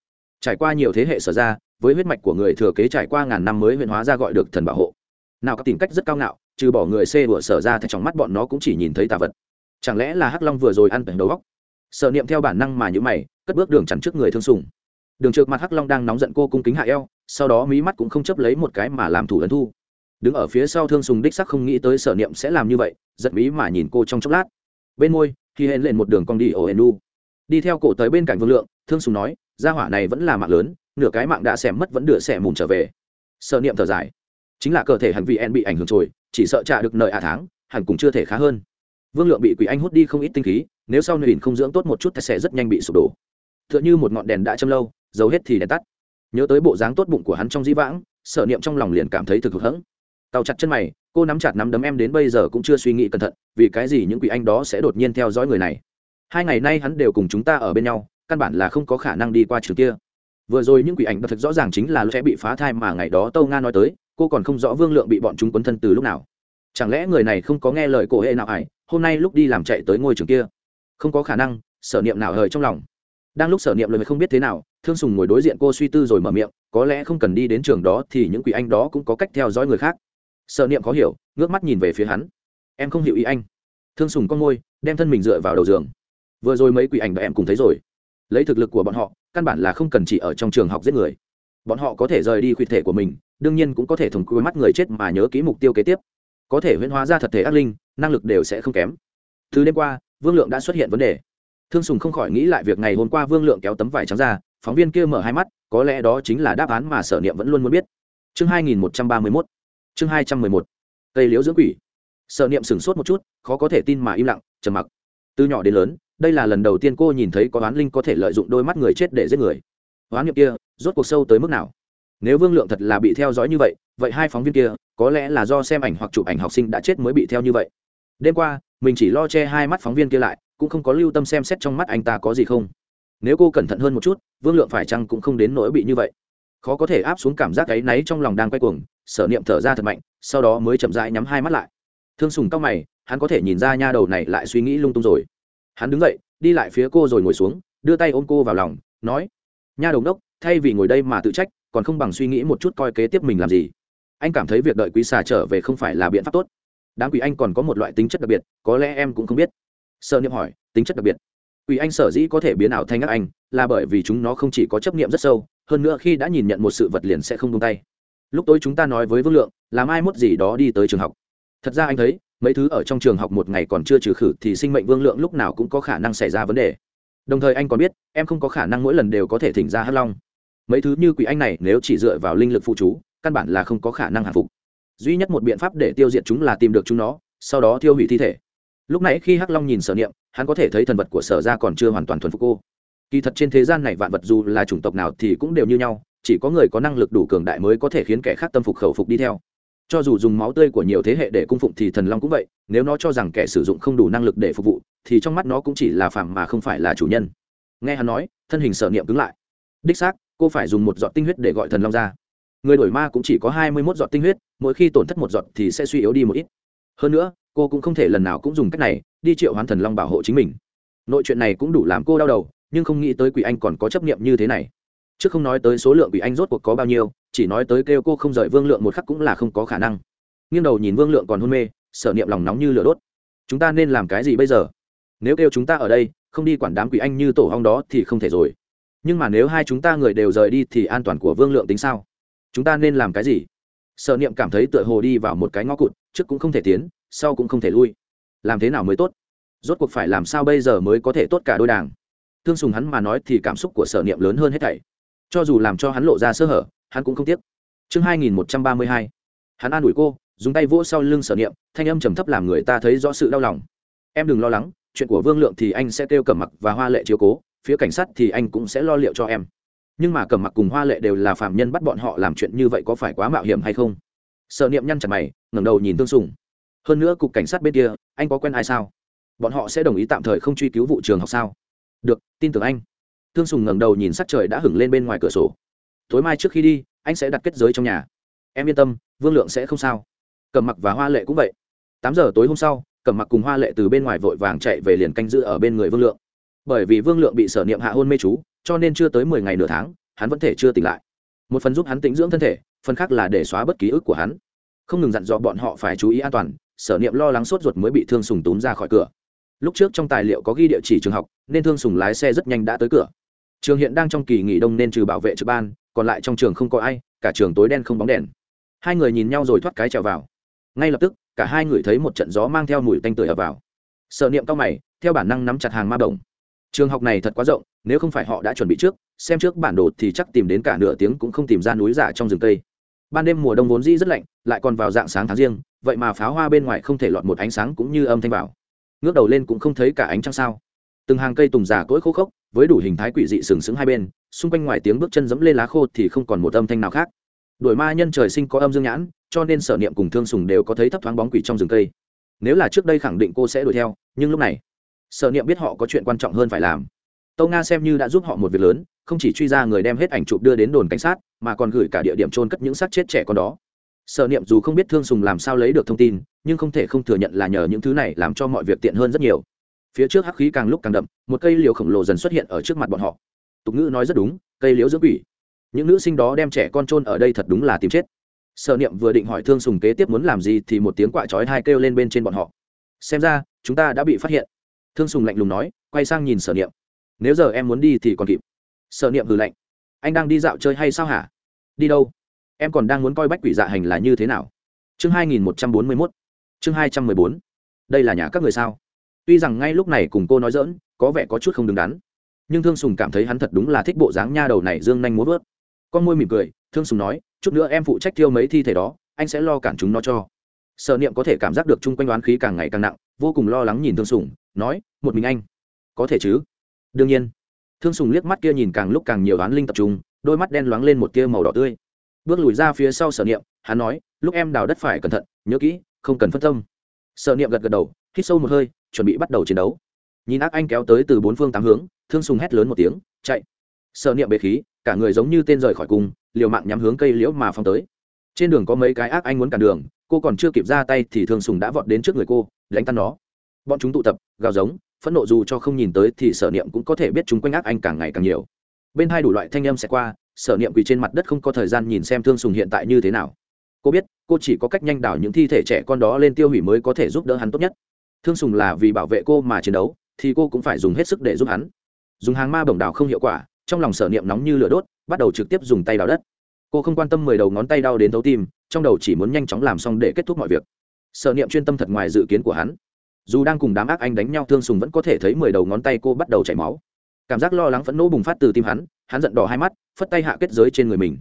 Trải qua nhiều thế hệ sở gia, với huyết mạch của người thừa kế trải qua ngàn năm mới huyện hóa ra gọi được thần bảo hộ. Nào có tìm cách rất cao ngạo, trừ bỏ người xê đùa sở ra thì trong mắt bọn nó cũng chỉ nhìn thấy tà vật. Chẳng lẽ là hắc long vừa rồi ăn tầng đầu góc sở niệm theo bản năng mà nhữ mày, cất bước đường chắn trước người thương sùng. Đường trượt mặt hắc long đang nóng giận cô cung kính hạ eo, sau đó mí mắt cũng không chấp lấy một cái mà làm thủ ấn thu đứng ở phía sau thương sùng đích sắc không nghĩ tới sở niệm sẽ làm như vậy, giật mí mà nhìn cô trong chốc lát. Bên môi, khi hên lên một đường cong đi ổ hên nu đi theo cổ tới bên cạnh vương lượng, thương sùng nói, gia hỏa này vẫn là mạng lớn, nửa cái mạng đã xẻm mất vẫn đựa xẻ mùn trở về. Sở niệm thở dài. Chính là cơ thể hẳn vì en bị ảnh hưởng rồi chỉ sợ trả được nợ à tháng, hẳn cũng chưa thể khá hơn. Vương lượng bị quỷ anh hút đi không ít tinh khí, nếu sau nền không dưỡng tốt một chút thì sẽ rất nhanh bị sụp đổ. T h ư ợ n h ư một ngọn đèn đã châm lâu, dầu hết thì đèn tắt. Nhớ tới bộ dáng tốt bụng của hắn trong dĩ vãng, sở niệm trong lòng liền cảm thấy thực hụt hẫng tàu chặt chân mày, cô nắm chặt nắm đấm em đến bây giờ cũng chưa suy nghĩ cẩn thận, vì cái gì những quỷ anh đó sẽ đột nhiên theo dõi người này? Hai ngày nay hắn đều cùng chúng ta ở bên nhau, căn bản là không có khả năng đi qua trường kia. Vừa rồi những quỷ ảnh thật rõ ràng chính là sẽ bị phá thai mà ngày đó tâu nga nói tới, cô còn không rõ vương lượng bị bọn chúng quấn thân từ lúc nào. Chẳng lẽ người này không có nghe lời cổ hệ nào ải hôm nay lúc đi làm chạy tới ngôi trường kia? Không có khả năng, sở niệm nào hời trong lòng. Đang lúc sở niệm lời không biết thế nào, thương sùng ngồi đối diện cô suy tư rồi mở miệng, có lẽ không cần đi đến trường đó thì những quỷ anh đó cũng có cách theo dõi người khác sở niệm khó hiểu, ngước mắt nhìn về phía hắn. Em không hiểu ý anh. Thương sùng con môi, đem thân mình dựa vào đầu giường. Vừa rồi mấy quỷ ảnh đã em cùng thấy rồi. Lấy thực lực của bọn họ, căn bản là không cần chỉ ở trong trường học giết người. Bọn họ có thể rời đi khuyết thể của mình, đương nhiên cũng có thể thùng cúi mắt người chết mà nhớ kỹ mục tiêu kế tiếp. Có thể huyễn hóa ra thật thể ác linh, năng lực đều sẽ không kém. Từ đêm qua, vương lượng đã xuất hiện vấn đề. Thương sùng không khỏi nghĩ lại việc ngày hôm qua vương lượng kéo tấm vải trắng ra, phóng viên kia mở hai mắt, có lẽ đó chính là đáp án mà sở niệm vẫn luôn muốn biết. Chương hai nghìn một trăm ba mươi mốt chương hai trăm mười một cây liễu dưỡng quỷ. Sợ niệm sửng sốt một chút, khó có thể tin mà im lặng, trầm mặc. Từ nhỏ đến lớn, đây là lần đầu tiên cô nhìn thấy có oán linh có thể lợi dụng đôi mắt người chết để giết người. Oán niệm kia, rốt cuộc sâu tới mức nào? Nếu vương lượng thật là bị theo dõi như vậy vậy hai phóng viên kia, có lẽ là do xem ảnh hoặc chụp ảnh học sinh đã chết mới bị theo như vậy. Đêm qua, mình chỉ lo che hai mắt phóng viên kia lại, cũng không có lưu tâm xem xét trong mắt anh ta có gì không. Nếu cô cẩn thận hơn một chút, vương lượng phải chăng cũng không đến nỗi bị như vậy khó có thể áp xuống cảm giác áy náy trong lòng đang quay cuồng, sở niệm thở ra thật mạnh, sau đó mới chậm rãi nhắm hai mắt lại. Thương sùng cao mày, hắn có thể nhìn ra nha đầu này lại suy nghĩ lung tung rồi. Hắn đứng dậy, đi lại phía cô rồi ngồi xuống, đưa tay ôm cô vào lòng, nói, nha đầu đốc, thay vì ngồi đây mà tự trách, còn không bằng suy nghĩ một chút coi kế tiếp mình làm gì. Anh cảm thấy việc đợi quý xà trở về không phải là biện pháp tốt. Đáng quý anh còn có một loại tính chất đặc biệt, có lẽ em cũng không biết. Sợ niệm hỏi, tính chất đặc biệt? Quỷ anh sở dĩ có thể biến ảo thành ác anh, là bởi vì chúng nó không chỉ có chấp niệm rất sâu hơn nữa khi đã nhìn nhận một sự vật liền sẽ không tung tay. Lúc tối chúng ta nói với vương lượng, làm ai mốt gì đó đi tới trường học. Thật ra anh thấy, mấy thứ ở trong trường học một ngày còn chưa trừ khử thì sinh mệnh vương lượng lúc nào cũng có khả năng xảy ra vấn đề. Đồng thời anh còn biết, em không có khả năng mỗi lần đều có thể thỉnh ra hắc long. Mấy thứ như quỷ anh này nếu chỉ dựa vào linh lực phụ chú, căn bản là không có khả năng hạ phục. Duy nhất một biện pháp để tiêu diệt chúng là tìm được chúng nó, sau đó tiêu hủy thi thể. Lúc nãy khi hắc long nhìn sở niệm, hắn có thể thấy thần vật của sở ra còn chưa hoàn toàn thuần phục cô kỳ thật trên thế gian này vạn vật dù là chủng tộc nào thì cũng đều như nhau, chỉ có người có năng lực đủ cường đại mới có thể khiến kẻ khác tâm phục khẩu phục đi theo. Cho dù dùng máu tươi của nhiều thế hệ để cung phụng thì thần long cũng vậy, nếu nó cho rằng kẻ sử dụng không đủ năng lực để phục vụ, thì trong mắt nó cũng chỉ là phàm mà không phải là chủ nhân. Nghe hắn nói, thân hình sở niệm cứng lại. Đích xác, cô phải dùng một giọt tinh huyết để gọi thần long ra. Người đổi ma cũng chỉ có hai mươi mốt giọt tinh huyết, mỗi khi tổn thất một giọt thì sẽ suy yếu đi một ít. Hơn nữa, cô cũng không thể lần nào cũng dùng cách này, đi triệu hoán thần long bảo hộ chính mình. Nội chuyện này cũng đủ làm cô đau đầu nhưng không nghĩ tới quỷ anh còn có chấp niệm như thế này. Chứ không nói tới số lượng quỷ anh rốt cuộc có bao nhiêu, chỉ nói tới kêu cô không rời vương lượng một khắc cũng là không có khả năng. Nghiêng đầu nhìn vương lượng còn hôn mê sở niệm lòng nóng như lửa đốt. Chúng ta nên làm cái gì bây giờ? Nếu kêu chúng ta ở đây, không đi quản đám quỷ anh như tổ hong đó thì không thể rồi. Nhưng mà nếu hai chúng ta người đều rời đi thì an toàn của vương lượng tính sao? Chúng ta nên làm cái gì? Sợ niệm cảm thấy tựa hồ đi vào một cái ngõ cụt, trước cũng không thể tiến, sau cũng không thể lui. Làm thế nào mới tốt? Rốt cuộc phải làm sao bây giờ mới có thể tốt cả đôi đảng? Thương sùng hắn mà nói thì cảm xúc của sở niệm lớn hơn hết thảy. Cho dù làm cho hắn lộ ra sơ hở, hắn cũng không tiếc. Chương hai nghìn một trăm ba mươi hai. Hắn an ủi cô, dùng tay vỗ sau lưng sở niệm, thanh âm trầm thấp làm người ta thấy rõ sự đau lòng. Em đừng lo lắng, chuyện của vương lượng thì anh sẽ kêu cẩm mặc và hoa lệ chiếu cố, phía cảnh sát thì anh cũng sẽ lo liệu cho em. Nhưng mà cẩm mặc cùng hoa lệ đều là phạm nhân bắt bọn họ làm chuyện như vậy có phải quá mạo hiểm hay không? Sở niệm nhăn chặt mày, ngẩng đầu nhìn tương sùng. Hơn nữa cục cảnh sát bên kia, anh có quen ai sao? Bọn họ sẽ đồng ý tạm thời không truy cứu vụ trường học sao? Được, tin tưởng anh. Thương sùng ngẩng đầu nhìn sắc trời đã hửng lên bên ngoài cửa sổ. Tối mai trước khi đi, anh sẽ đặt kết giới trong nhà. Em yên tâm, vương lượng sẽ không sao. Cẩm mặc và hoa lệ cũng vậy. Tám giờ tối hôm sau, cẩm mặc cùng hoa lệ từ bên ngoài vội vàng chạy về liền canh giữ ở bên người vương lượng. Bởi vì vương lượng bị sở niệm hạ hôn mê chú, cho nên chưa tới mười ngày nửa tháng, hắn vẫn thể chưa tỉnh lại. Một phần giúp hắn tĩnh dưỡng thân thể, phần khác là để xóa bất ký ức của hắn. Không ngừng dặn dò bọn họ phải chú ý an toàn, sở niệm lo lắng sốt ruột mới bị thương sùng túm ra khỏi cửa lúc trước trong tài liệu có ghi địa chỉ trường học, nên thương sùng lái xe rất nhanh đã tới cửa. Trường hiện đang trong kỳ nghỉ đông nên trừ bảo vệ trực ban, còn lại trong trường không có ai, cả trường tối đen không bóng đèn. Hai người nhìn nhau rồi thoát cái trèo vào. Ngay lập tức, cả hai người thấy một trận gió mang theo mùi tanh tưởi ập vào. Sợ niệm cao mày, theo bản năng nắm chặt hàng ma đồng trường học này thật quá rộng, nếu không phải họ đã chuẩn bị trước, xem trước bản đồ thì chắc tìm đến cả nửa tiếng cũng không tìm ra núi giả trong rừng cây. Ban đêm mùa đông vốn dĩ rất lạnh, lại còn vào dạng sáng tháng riêng, vậy mà pháo hoa bên ngoài không thể lọt một ánh sáng cũng như âm thanh vào ngước đầu lên cũng không thấy cả ánh trăng sao. Từng hàng cây tùng giả cỗi khô khốc, với đủ hình thái quỷ dị sừng sững hai bên, xung quanh ngoài tiếng bước chân dẫm lên lá khô thì không còn một âm thanh nào khác. Đổi ma nhân trời sinh có âm dương nhãn, cho nên sở niệm cùng thương sùng đều có thấy thấp thoáng bóng quỷ trong rừng cây. Nếu là trước đây khẳng định cô sẽ đuổi theo, nhưng lúc này, sở niệm biết họ có chuyện quan trọng hơn phải làm. Tâu nga xem như đã giúp họ một việc lớn, không chỉ truy ra người đem hết ảnh chụp đưa đến đồn cảnh sát, mà còn gửi cả địa điểm trôn cất những xác chết trẻ con đó sở niệm dù không biết thương sùng làm sao lấy được thông tin, nhưng không thể không thừa nhận là nhờ những thứ này làm cho mọi việc tiện hơn rất nhiều. Phía trước hắc khí càng lúc càng đậm, một cây liều khổng lồ dần xuất hiện ở trước mặt bọn họ. Tục ngữ nói rất đúng, cây liễu dưỡng quỷ. Những nữ sinh đó đem trẻ con trôn ở đây thật đúng là tìm chết. Sở niệm vừa định hỏi thương sùng kế tiếp muốn làm gì thì một tiếng quạ chói hai kêu lên bên trên bọn họ. Xem ra, chúng ta đã bị phát hiện. Thương sùng lạnh lùng nói, quay sang nhìn sở niệm. Nếu giờ em muốn đi thì còn kịp. Sở niệm hừ lạnh. Anh đang đi dạo chơi hay sao hả? Đi đâu? Em còn đang muốn coi bách quỷ dạ hành là như thế nào? Chương hai nghìn một trăm bốn mươi mốt. Chương hai trăm mười bốn. Đây là nhà các người sao? Tuy rằng ngay lúc này cùng cô nói dỡn có vẻ có chút không đứng đắn. Nhưng thương sùng cảm thấy hắn thật đúng là thích bộ dáng nha đầu này dương nhanh muốn vớt. Con môi mỉm cười, thương sùng nói, chút nữa em phụ trách thiêu mấy thi thể đó, anh sẽ lo cản chúng nó cho. Sợ niệm có thể cảm giác được chung quanh đoán khí càng ngày càng nặng, vô cùng lo lắng nhìn thương sùng, nói, một mình anh, có thể chứ? Đương nhiên. Thương sùng liếc mắt kia nhìn càng lúc càng nhiều đoán linh tập trung, đôi mắt đen loáng lên một tia màu đỏ tươi bước lùi ra phía sau sở niệm, hắn nói, lúc em đào đất phải cẩn thận, nhớ kỹ, không cần phân tâm. Sở niệm gật gật đầu, hít sâu một hơi, chuẩn bị bắt đầu chiến đấu. Nhìn ác anh kéo tới từ bốn phương tám hướng, thương sùng hét lớn một tiếng, chạy! Sở niệm bế khí, cả người giống như tên rời khỏi cung liều mạng nhắm hướng cây liễu mà phong tới. Trên đường có mấy cái ác anh muốn cản đường, cô còn chưa kịp ra tay thì thương sùng đã vọt đến trước người cô, đánh tan nó. Bọn chúng tụ tập, gào giống, phẫn nộ dù cho không nhìn tới thì sở niệm cũng có thể biết chúng quanh ác anh càng ngày càng nhiều. Bên hai đủ loại thanh âm sẽ qua sở niệm quỳ trên mặt đất không có thời gian nhìn xem thương sùng hiện tại như thế nào. Cô biết, cô chỉ có cách nhanh đảo những thi thể trẻ con đó lên tiêu hủy mới có thể giúp đỡ hắn tốt nhất. Thương sùng là vì bảo vệ cô mà chiến đấu, thì cô cũng phải dùng hết sức để giúp hắn. Dùng hàng ma bổng đảo không hiệu quả, trong lòng sở niệm nóng như lửa đốt, bắt đầu trực tiếp dùng tay đào đất. Cô không quan tâm mười đầu ngón tay đau đến thấu tim, trong đầu chỉ muốn nhanh chóng làm xong để kết thúc mọi việc. Sở niệm chuyên tâm thật ngoài dự kiến của hắn. Dù đang cùng đám ác anh đánh nhau, thương sùng vẫn có thể thấy mười đầu ngón tay cô bắt đầu chảy máu. Cảm giác lo lắng phẫn nỗ bùng phát từ tim hắn hắn giận đỏ hai mắt, phất tay hạ kết giới trên người mình.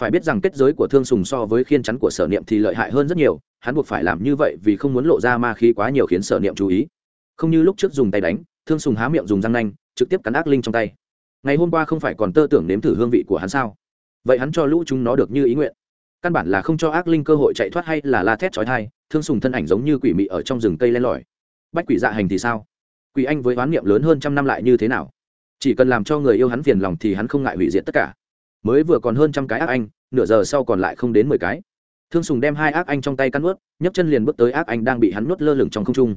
Phải biết rằng kết giới của thương sùng so với khiên chắn của sở niệm thì lợi hại hơn rất nhiều, hắn buộc phải làm như vậy vì không muốn lộ ra ma khí quá nhiều khiến sở niệm chú ý. Không như lúc trước dùng tay đánh, thương sùng há miệng dùng răng nanh, trực tiếp cắn ác linh trong tay. Ngày hôm qua không phải còn tơ tưởng nếm thử hương vị của hắn sao? Vậy hắn cho lũ chúng nó được như ý nguyện. Căn bản là không cho ác linh cơ hội chạy thoát hay là la thét trói thai thương sùng thân ảnh giống như quỷ mị ở trong rừng cây len lỏi. Bách quỷ dạ hành thì sao? Quỷ anh với oán niệm lớn hơn trăm năm lại như thế nào? Chỉ cần làm cho người yêu hắn phiền lòng thì hắn không ngại hủy diệt tất cả. Mới vừa còn hơn trăm cái ác anh, nửa giờ sau còn lại không đến mười cái. Thương sùng đem hai ác anh trong tay cắn ướt nhấc chân liền bước tới ác anh đang bị hắn nuốt lơ lửng trong không trung.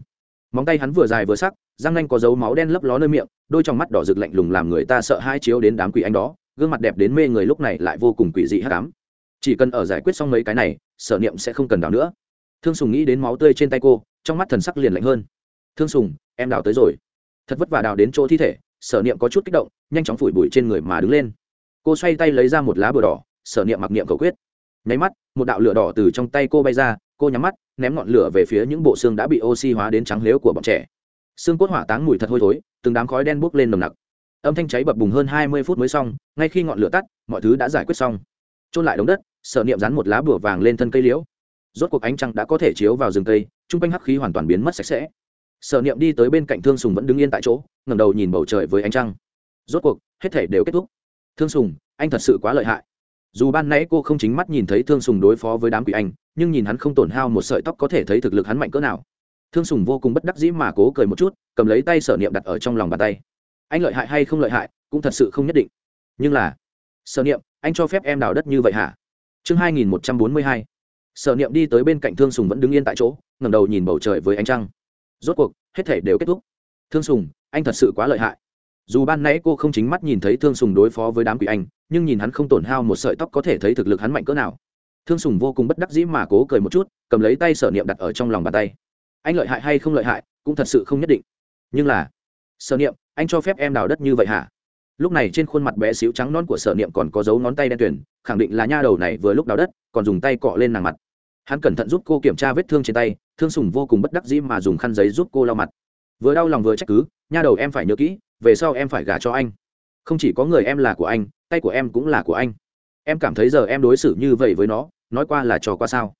Móng tay hắn vừa dài vừa sắc, răng anh có dấu máu đen lấp ló nơi miệng, đôi trong mắt đỏ rực lạnh lùng làm người ta sợ hai chiếu đến đám quỷ anh đó, gương mặt đẹp đến mê người lúc này lại vô cùng quỷ dị hát đám chỉ cần ở giải quyết xong mấy cái này, sở niệm sẽ không cần đào nữa. Thương sùng nghĩ đến máu tươi trên tay cô, trong mắt thần sắc liền lạnh hơn. Thương sùng, em đào tới rồi. Thật vất vả đào đến chỗ thi thể sở niệm có chút kích động, nhanh chóng phủi bụi trên người mà đứng lên. Cô xoay tay lấy ra một lá bừa đỏ, sở niệm mặc niệm cầu quyết. Nháy mắt, một đạo lửa đỏ từ trong tay cô bay ra, cô nhắm mắt, ném ngọn lửa về phía những bộ xương đã bị oxy hóa đến trắng lếu của bọn trẻ. Xương cốt hỏa táng mùi thật hôi thối, từng đám khói đen bốc lên nồng nặc. Âm thanh cháy bập bùng hơn hai mươi phút mới xong, ngay khi ngọn lửa tắt, mọi thứ đã giải quyết xong. Trôn lại đống đất, sở niệm dán một lá bửa vàng lên thân cây liễu. Rốt cuộc ánh trăng đã có thể chiếu vào rừng cây chung quanh hắc khí hoàn toàn biến mất sạch sẽ sở niệm đi tới bên cạnh thương sùng vẫn đứng yên tại chỗ, ngẩng đầu nhìn bầu trời với ánh trăng. Rốt cuộc, hết thể đều kết thúc. Thương sùng, anh thật sự quá lợi hại. Dù ban nãy cô không chính mắt nhìn thấy thương sùng đối phó với đám quỷ anh, nhưng nhìn hắn không tổn hao một sợi tóc có thể thấy thực lực hắn mạnh cỡ nào. Thương sùng vô cùng bất đắc dĩ mà cố cười một chút, cầm lấy tay sở niệm đặt ở trong lòng bàn tay. Anh lợi hại hay không lợi hại, cũng thật sự không nhất định. Nhưng là, sở niệm, anh cho phép em đào đất như vậy hả? Chương hai nghìn một trăm bốn mươi hai. Sở niệm đi tới bên cạnh thương sùng vẫn đứng yên tại chỗ, ngẩng đầu nhìn bầu trời với ánh trăng rốt cuộc, hết thể đều kết thúc. Thương sùng, anh thật sự quá lợi hại. Dù ban nãy cô không chính mắt nhìn thấy thương sùng đối phó với đám quỷ anh, nhưng nhìn hắn không tổn hao một sợi tóc có thể thấy thực lực hắn mạnh cỡ nào. Thương sùng vô cùng bất đắc dĩ mà cố cười một chút, cầm lấy tay sở niệm đặt ở trong lòng bàn tay. Anh lợi hại hay không lợi hại, cũng thật sự không nhất định. Nhưng là, sở niệm, anh cho phép em đào đất như vậy hả? Lúc này trên khuôn mặt bé xíu trắng non của sở niệm còn có dấu ngón tay đen tuyển khẳng định là nha đầu này vừa lúc đào đất, còn dùng tay cọ lên nàng mặt hắn cẩn thận giúp cô kiểm tra vết thương trên tay, thương sùng vô cùng bất đắc dĩ mà dùng khăn giấy giúp cô lau mặt. Vừa đau lòng vừa trách cứ, nha đầu, em phải nhớ kỹ, về sau em phải gả cho anh. Không chỉ có người em là của anh, tay của em cũng là của anh. Em cảm thấy giờ em đối xử như vậy với nó, nói qua là trò qua sao?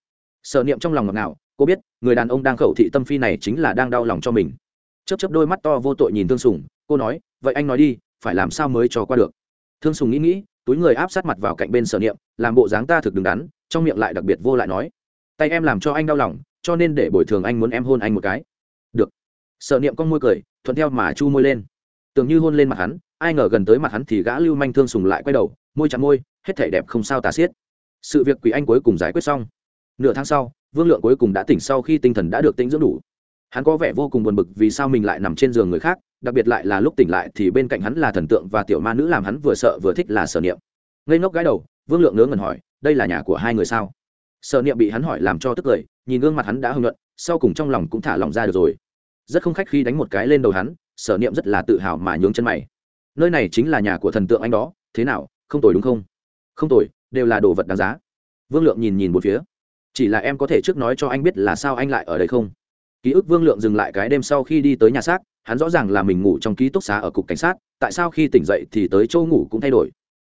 Sợ niệm trong lòng ngọt ngào, cô biết, người đàn ông đang khẩu thị tâm phi này chính là đang đau lòng cho mình. Chấp chấp đôi mắt to vô tội nhìn thương sùng, cô nói, vậy anh nói đi, phải làm sao mới trò qua được? Thương sùng nghĩ nghĩ, túi người áp sát mặt vào cạnh bên sở niệm, làm bộ dáng ta thực đứng đắn, trong miệng lại đặc biệt vô lại nói tay em làm cho anh đau lòng, cho nên để bồi thường anh muốn em hôn anh một cái. Được. Sợ niệm con môi cười, thuận theo mà chu môi lên. Tưởng như hôn lên mặt hắn, ai ngờ gần tới mặt hắn thì gã lưu manh thương sùng lại quay đầu, môi chạm môi, hết thể đẹp không sao tà xiết. Sự việc quỷ anh cuối cùng giải quyết xong. Nửa tháng sau, vương lượng cuối cùng đã tỉnh sau khi tinh thần đã được tĩnh dưỡng đủ. Hắn có vẻ vô cùng buồn bực vì sao mình lại nằm trên giường người khác, đặc biệt lại là lúc tỉnh lại thì bên cạnh hắn là thần tượng và tiểu ma nữ làm hắn vừa sợ vừa thích là sở niệm. Ngây ngốc gái đầu, vương lượng ngớ ngẩn hỏi, đây là nhà của hai người sao? Sở niệm bị hắn hỏi làm cho tức cười nhìn gương mặt hắn đã hưng luận sau cùng trong lòng cũng thả lòng ra được rồi. Rất không khách khi đánh một cái lên đầu hắn, sở niệm rất là tự hào mà nhướng chân mày. Nơi này chính là nhà của thần tượng anh đó, thế nào, không tồi đúng không? Không tồi, đều là đồ vật đáng giá. Vương lượng nhìn nhìn một phía. Chỉ là em có thể trước nói cho anh biết là sao anh lại ở đây không? Ký ức vương lượng dừng lại cái đêm sau khi đi tới nhà xác, hắn rõ ràng là mình ngủ trong ký túc xá ở cục cảnh sát, tại sao khi tỉnh dậy thì tới chỗ ngủ cũng thay đổi.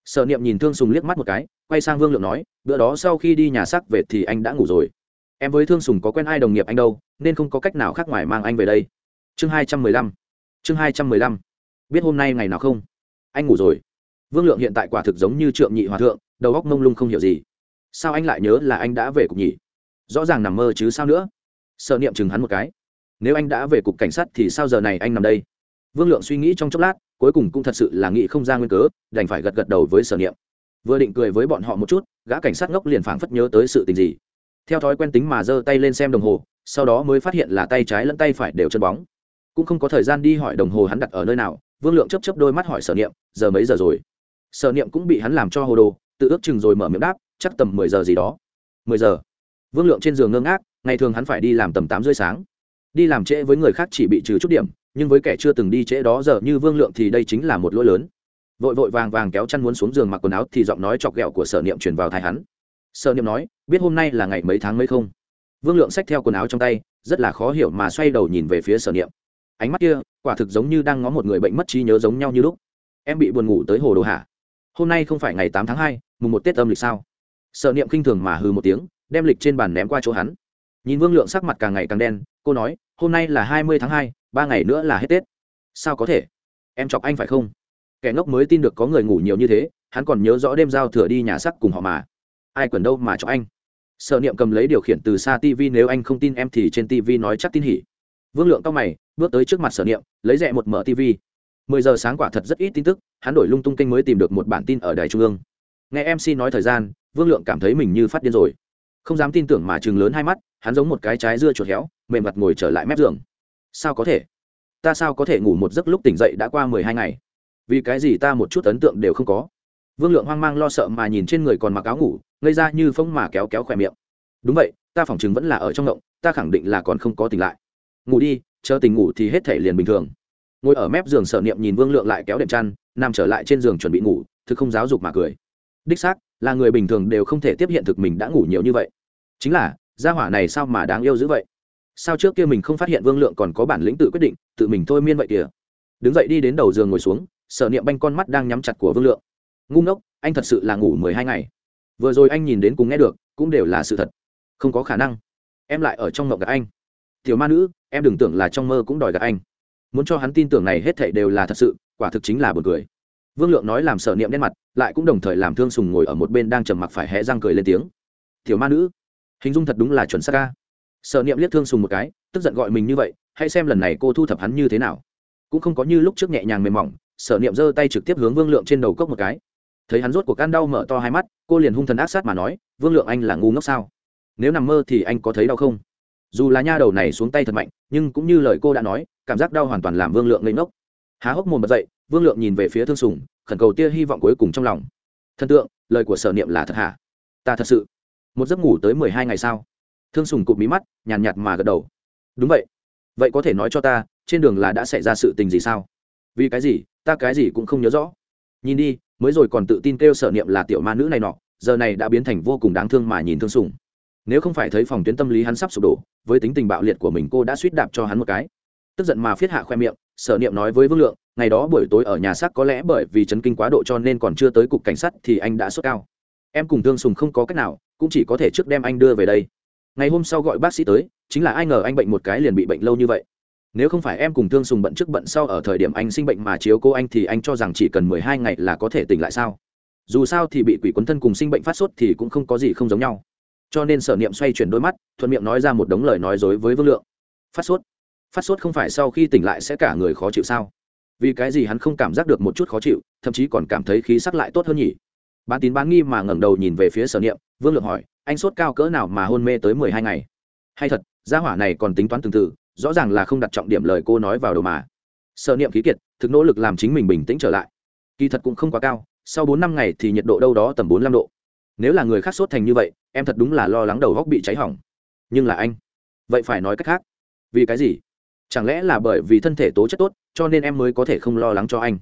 Sở niệm nhìn thương sùng liếc mắt một cái, quay sang vương lượng nói, bữa đó sau khi đi nhà xác về thì anh đã ngủ rồi. Em với thương sùng có quen ai đồng nghiệp anh đâu, nên không có cách nào khác ngoài mang anh về đây. Chương hai trăm mười lăm. Chương hai trăm mười lăm. Biết hôm nay ngày nào không? Anh ngủ rồi. Vương lượng hiện tại quả thực giống như trượng nhị hòa thượng, đầu óc mông lung không hiểu gì. Sao anh lại nhớ là anh đã về cục nhỉ rõ ràng nằm mơ chứ sao nữa? Sợ niệm chừng hắn một cái. Nếu anh đã về cục cảnh sát thì sao giờ này anh nằm đây? Vương lượng suy nghĩ trong chốc lát, cuối cùng cũng thật sự là nghĩ không ra nguyên cớ, đành phải gật gật đầu với sở niệm. Vừa định cười với bọn họ một chút, gã cảnh sát ngốc liền phảng phất nhớ tới sự tình gì. Theo thói quen tính mà giơ tay lên xem đồng hồ, sau đó mới phát hiện là tay trái lẫn tay phải đều chân bóng. Cũng không có thời gian đi hỏi đồng hồ hắn đặt ở nơi nào, vương lượng chấp chấp đôi mắt hỏi sở niệm, giờ mấy giờ rồi? Sở niệm cũng bị hắn làm cho hồ đồ, tự ước chừng rồi mở miệng đáp, chắc tầm mười giờ gì đó. Mười giờ? Vương lượng trên giường ngơ ngác, ngày thường hắn phải đi làm tầm tám rưỡi sáng. Đi làm trễ với người khác chỉ bị trừ chút điểm nhưng với kẻ chưa từng đi trễ đó giờ như vương lượng thì đây chính là một lỗi lớn. Vội vội vàng vàng kéo chăn muốn xuống giường mặc quần áo thì giọng nói chọc ghẹo của sở niệm truyền vào thai hắn. Sở niệm nói, biết hôm nay là ngày mấy tháng mấy không? Vương lượng xách theo quần áo trong tay, rất là khó hiểu mà xoay đầu nhìn về phía sở niệm. Ánh mắt kia, quả thực giống như đang ngó một người bệnh mất trí nhớ giống nhau như lúc. Em bị buồn ngủ tới hồ đồ hả? Hôm nay không phải ngày tám tháng hai, mùng một tết âm lịch sao? Sở niệm khinh thường mà hừ một tiếng, đem lịch trên bàn ném qua chỗ hắn. Nhìn vương lượng sắc mặt càng ngày càng đen cô nói, hôm nay là hai mươi tháng hai, ba ngày nữa là hết tết. Sao có thể? Em chọc anh phải không? Kẻ ngốc mới tin được có người ngủ nhiều như thế, hắn còn nhớ rõ đêm giao thừa đi nhà sắc cùng họ mà. Ai quẩn đâu mà chọc anh? Sợ niệm cầm lấy điều khiển từ xa tv nếu anh không tin em thì trên tv nói chắc tin hỉ. Vương lượng cao mày, bước tới trước mặt sở niệm, lấy rẽ một mở tv mười giờ sáng quả thật rất ít tin tức, hắn đổi lung tung kênh mới tìm được một bản tin ở đài trung ương. Nghe mc nói thời gian, vương lượng cảm thấy mình như phát điên rồi. Không dám tin tưởng mà chừng lớn hai mắt, hắn giống một cái trái dưa chuột héo mềm mặt ngồi trở lại mép giường. Sao có thể? Ta sao có thể ngủ một giấc lúc tỉnh dậy đã qua mười hai ngày? Vì cái gì ta một chút ấn tượng đều không có? Vương lượng hoang mang lo sợ mà nhìn trên người còn mặc áo ngủ, ngây ra như phông mà kéo kéo khỏe miệng. Đúng vậy, ta phỏng chừng vẫn là ở trong ngộng, ta khẳng định là còn không có tỉnh lại. Ngủ đi, chờ tỉnh ngủ thì hết thể liền bình thường. Ngồi ở mép giường sợ niệm nhìn vương lượng lại kéo đệm chăn, nằm trở lại trên giường chuẩn bị ngủ thực không giáo dục mà cười. Đích xác, là người bình thường đều không thể tiếp hiện thực mình đã ngủ nhiều như vậy. Chính là, gia hỏa này sao mà đáng yêu dữ vậy? Sao trước kia mình không phát hiện vương lượng còn có bản lĩnh tự quyết định, tự mình thôi miên vậy kìa. Đứng dậy đi đến đầu giường ngồi xuống, sở niệm banh con mắt đang nhắm chặt của vương lượng. Ngu ngốc, anh thật sự là ngủ mười hai ngày. Vừa rồi anh nhìn đến cùng nghe được, cũng đều là sự thật. Không có khả năng. Em lại ở trong mộng gặp anh. Tiểu ma nữ, em đừng tưởng là trong mơ cũng đòi gặp anh. Muốn cho hắn tin tưởng này hết thảy đều là thật sự, quả thực chính là buồn cười. Vương lượng nói làm sở niệm đen mặt, lại cũng đồng thời làm thương sùng ngồi ở một bên đang trầm mặc phải hé răng cười lên tiếng. Tiểu ma nữ, hình dung thật đúng là chuẩn xác ca sở niệm liếc thương sùng một cái, tức giận gọi mình như vậy, hãy xem lần này cô thu thập hắn như thế nào. Cũng không có như lúc trước nhẹ nhàng mềm mỏng, sở niệm giơ tay trực tiếp hướng vương lượng trên đầu cốc một cái. Thấy hắn rốt cuộc can đau mở to hai mắt, cô liền hung thần ác sát mà nói, vương lượng anh là ngu ngốc sao? Nếu nằm mơ thì anh có thấy đau không? Dù là nha đầu này xuống tay thật mạnh, nhưng cũng như lời cô đã nói, cảm giác đau hoàn toàn làm vương lượng ngây ngốc. Há hốc mồm bật dậy, vương lượng nhìn về phía thương sùng, khẩn cầu tia hy vọng cuối cùng trong lòng. Thần tượng, lời của sở niệm là thật hả? Ta thật sự, một giấc ngủ tới mười hai ngày sao? Thương sùng cụp mí mắt nhàn nhạt, nhạt mà gật đầu. Đúng vậy. Vậy có thể nói cho ta trên đường là đã xảy ra sự tình gì sao? Vì cái gì? Ta cái gì cũng không nhớ rõ. Nhìn đi mới rồi còn tự tin kêu sở niệm là tiểu ma nữ này nọ giờ này đã biến thành vô cùng đáng thương mà nhìn thương sùng. Nếu không phải thấy phòng tuyến tâm lý hắn sắp sụp đổ với tính tình bạo liệt của mình cô đã suýt đạp cho hắn một cái. Tức giận mà phiết hạ khoe miệng sở niệm nói với vương lượng ngày đó buổi tối ở nhà xác có lẽ bởi vì chấn kinh quá độ cho nên còn chưa tới cục cảnh sát thì anh đã sốt cao. Em cùng thương sùng không có cách nào cũng chỉ có thể trước đem anh đưa về đây ngày hôm sau gọi bác sĩ tới, chính là ai ngờ anh bệnh một cái liền bị bệnh lâu như vậy. Nếu không phải em cùng thương sùng bận trước bận sau ở thời điểm anh sinh bệnh mà chiếu cô anh thì anh cho rằng chỉ cần mười hai ngày là có thể tỉnh lại sao? Dù sao thì bị quỷ quấn thân cùng sinh bệnh phát sốt thì cũng không có gì không giống nhau. Cho nên sở niệm xoay chuyển đôi mắt, thuận miệng nói ra một đống lời nói dối với vương lượng. Phát sốt? Phát sốt không phải sau khi tỉnh lại sẽ cả người khó chịu sao? Vì cái gì hắn không cảm giác được một chút khó chịu, thậm chí còn cảm thấy khí sắc lại tốt hơn nhỉ? Bán tín bán nghi mà ngẩng đầu nhìn về phía sở niệm, vương lượng hỏi anh sốt cao cỡ nào mà hôn mê tới mười hai ngày. Hay thật, gia hỏa này còn tính toán tương tự rõ ràng là không đặt trọng điểm lời cô nói vào đầu mà. Sợ niệm khí kiệt, thực nỗ lực làm chính mình bình tĩnh trở lại. Kỳ thật cũng không quá cao, sau bốn năm ngày thì nhiệt độ đâu đó tầm bốn mươi độ. Nếu là người khác sốt thành như vậy, em thật đúng là lo lắng đầu góc bị cháy hỏng. Nhưng là anh, vậy phải nói cách khác. Vì cái gì? Chẳng lẽ là bởi vì thân thể tố chất tốt, cho nên em mới có thể không lo lắng cho anh?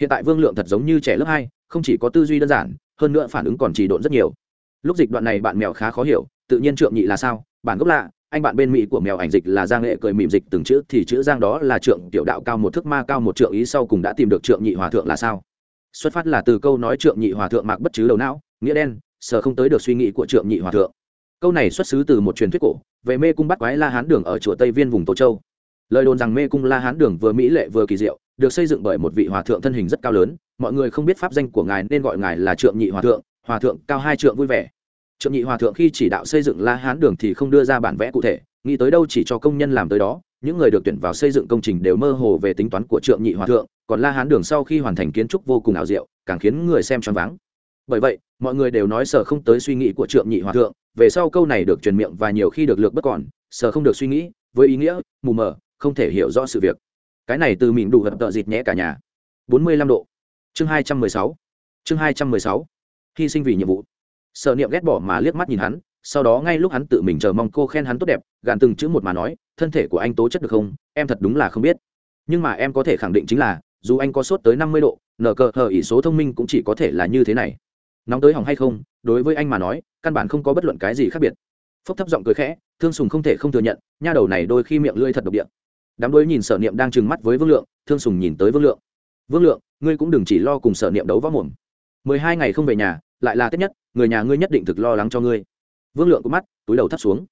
Hiện tại vương lượng thật giống như trẻ lớp hai, không chỉ có tư duy đơn giản, hơn nữa phản ứng còn trì độn rất nhiều lúc dịch đoạn này bạn mèo khá khó hiểu, tự nhiên trượng nhị là sao? Bản gốc lạ, anh bạn bên mỹ của mèo ảnh dịch là giang nghệ cười mỉm dịch từng chữ, thì chữ giang đó là trượng tiểu đạo cao một thước ma cao một trượng ý sau cùng đã tìm được trượng nhị hòa thượng là sao? Xuất phát là từ câu nói trượng nhị hòa thượng mạc bất chứ đầu não, nghĩa đen, sờ không tới được suy nghĩ của trượng nhị hòa thượng. Câu này xuất xứ từ một truyền thuyết cổ, về mê cung bắt quái la hán đường ở chùa tây viên vùng tô châu. Lời đồn rằng mê cung la hán đường vừa mỹ lệ vừa kỳ diệu, được xây dựng bởi một vị hòa thượng thân hình rất cao lớn, mọi người không biết pháp danh của ngài nên gọi ngài là trượng nhị hòa thượng hòa thượng cao hai trượng vui vẻ. Trượng nhị hòa thượng khi chỉ đạo xây dựng la hán đường thì không đưa ra bản vẽ cụ thể, nghĩ tới đâu chỉ cho công nhân làm tới đó, những người được tuyển vào xây dựng công trình đều mơ hồ về tính toán của trượng nhị hòa thượng, còn la hán đường sau khi hoàn thành kiến trúc vô cùng ảo diệu, càng khiến người xem choáng váng. Bởi vậy, mọi người đều nói sở không tới suy nghĩ của trượng nhị hòa thượng, về sau câu này được truyền miệng và nhiều khi được lược bất còn, sở không được suy nghĩ, với ý nghĩa, mù mờ, không thể hiểu rõ sự việc. Cái này từ mình đủ hợp tợ dịt nhé cả nhà. Bốn mươi lăm độ. Chương hai trăm mười sáu. Chương hai trăm mười sáu hy sinh vì nhiệm vụ. Sợ niệm ghét bỏ mà liếc mắt nhìn hắn, sau đó ngay lúc hắn tự mình chờ mong cô khen hắn tốt đẹp, gàn từng chữ một mà nói, thân thể của anh tố chất được không? Em thật đúng là không biết. Nhưng mà em có thể khẳng định chính là, dù anh có sốt tới năm mươi độ, nở cờ hờ ỷ số thông minh cũng chỉ có thể là như thế này. Nóng tới hỏng hay không, đối với anh mà nói, căn bản không có bất luận cái gì khác biệt. Phốc thấp giọng cười khẽ, thương sùng không thể không thừa nhận, nha đầu này đôi khi miệng lưỡi thật độc địa. Đám đôi nhìn sở niệm đang trừng mắt với vương lượng, thương sùng nhìn tới vương lượng. Vương lượng, ngươi cũng đừng chỉ lo cùng sở niệm đấu võ mồm mười hai ngày không về nhà, lại là tết nhất, người nhà ngươi nhất định thực lo lắng cho ngươi. Vương lượng có mắt, túi đầu thắt xuống.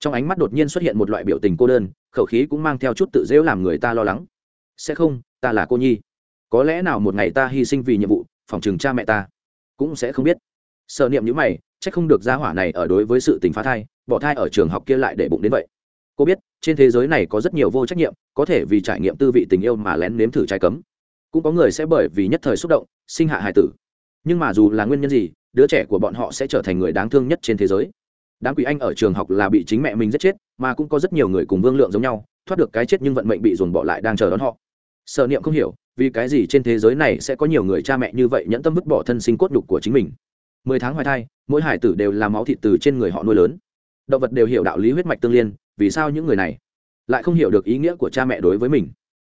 Trong ánh mắt đột nhiên xuất hiện một loại biểu tình cô đơn, khẩu khí cũng mang theo chút tự dễu làm người ta lo lắng. Sẽ không, ta là cô nhi. Có lẽ nào một ngày ta hy sinh vì nhiệm vụ, phòng trừng cha mẹ ta cũng sẽ không biết. Sợ niệm những mày c h ắ c không được gia hỏa này ở đối với sự tình phá thai, bỏ thai ở trường học kia lại để bụng đến vậy. Cô biết, trên thế giới này có rất nhiều vô trách nhiệm, có thể vì trải nghiệm tư vị tình yêu mà lén nếm thử trái cấm. Cũng có người sẽ bởi vì nhất thời xúc động, sinh hạ hài tử nhưng mà dù là nguyên nhân gì, đứa trẻ của bọn họ sẽ trở thành người đáng thương nhất trên thế giới. Đám quỷ anh ở trường học là bị chính mẹ mình giết chết, mà cũng có rất nhiều người cùng vương lượng giống nhau, thoát được cái chết nhưng vận mệnh bị dồn bỏ lại đang chờ đón họ. Sợ niệm không hiểu, vì cái gì trên thế giới này sẽ có nhiều người cha mẹ như vậy nhẫn tâm vứt bỏ thân sinh cốt nhục của chính mình. Mười tháng hoài thai, mỗi hải tử đều là máu thịt từ trên người họ nuôi lớn. Động vật đều hiểu đạo lý huyết mạch tương liên, vì sao những người này lại không hiểu được ý nghĩa của cha mẹ đối với mình?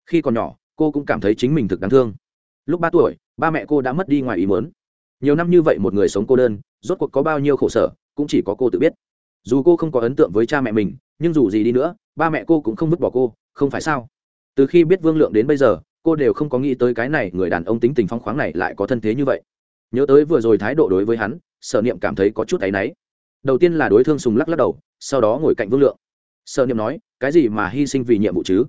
Khi còn nhỏ, cô cũng cảm thấy chính mình thực đáng thương. Lúc ba tuổi, ba mẹ cô đã mất đi ngoài ý mớn nhiều năm như vậy một người sống cô đơn, rốt cuộc có bao nhiêu khổ sở, cũng chỉ có cô tự biết. Dù cô không có ấn tượng với cha mẹ mình, nhưng dù gì đi nữa, ba mẹ cô cũng không vứt bỏ cô, không phải sao? Từ khi biết vương lượng đến bây giờ, cô đều không có nghĩ tới cái này người đàn ông tính tình phong khoáng này lại có thân thế như vậy. Nhớ tới vừa rồi thái độ đối với hắn, sở niệm cảm thấy có chút áy náy. Đầu tiên là đối thương sùng lắc lắc đầu, sau đó ngồi cạnh vương lượng. Sở niệm nói, cái gì mà hy sinh vì nhiệm vụ chứ?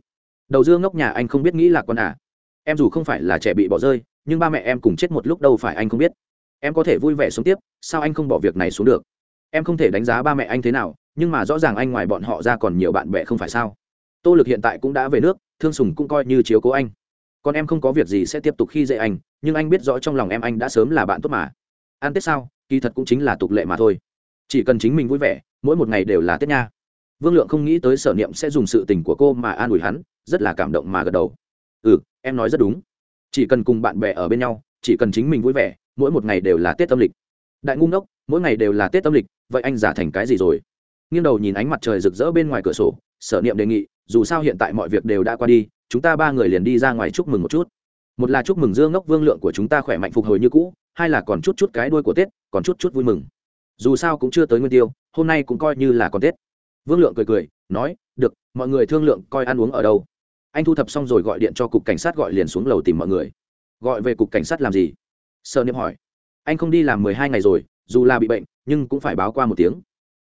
Đầu dương ngốc nhà anh không biết nghĩ là con à? Em dù không phải là trẻ bị bỏ rơi, nhưng ba mẹ em cùng chết một lúc đâu phải anh không biết em có thể vui vẻ sống tiếp, sao anh không bỏ việc này xuống được? Em không thể đánh giá ba mẹ anh thế nào, nhưng mà rõ ràng anh ngoài bọn họ ra còn nhiều bạn bè không phải sao? Tô lực hiện tại cũng đã về nước, thương sùng cũng coi như chiếu cố anh. Còn em không có việc gì sẽ tiếp tục khi dễ anh, nhưng anh biết rõ trong lòng em anh đã sớm là bạn tốt mà. Ăn tết sao, kỳ thật cũng chính là tục lệ mà thôi. Chỉ cần chính mình vui vẻ, mỗi một ngày đều là tết nha. Vương lượng không nghĩ tới sở niệm sẽ dùng sự tình của cô mà an ủi hắn, rất là cảm động mà gật đầu. Ừ em nói rất đúng. Chỉ cần cùng bạn bè ở bên nhau, chỉ cần chính mình vui vẻ mỗi một ngày đều là tết âm lịch. Đại ngu ngốc, mỗi ngày đều là tết âm lịch, vậy anh giả thành cái gì rồi? Nghiêng đầu nhìn ánh mặt trời rực rỡ bên ngoài cửa sổ, sở niệm đề nghị, dù sao hiện tại mọi việc đều đã qua đi, chúng ta ba người liền đi ra ngoài chúc mừng một chút. Một là chúc mừng dương ngốc vương lượng của chúng ta khỏe mạnh phục hồi như cũ, hai là còn chút chút cái đuôi của tết, còn chút chút vui mừng. Dù sao cũng chưa tới nguyên tiêu, hôm nay cũng coi như là còn tết. Vương lượng cười cười, nói, được, mọi người thương lượng coi ăn uống ở đâu. Anh thu thập xong rồi gọi điện cho cục cảnh sát gọi liền xuống lầu tìm mọi người. Gọi về cục cảnh sát làm gì? Sợ niệm hỏi. Anh không đi làm mười hai ngày rồi, dù là bị bệnh, nhưng cũng phải báo qua một tiếng.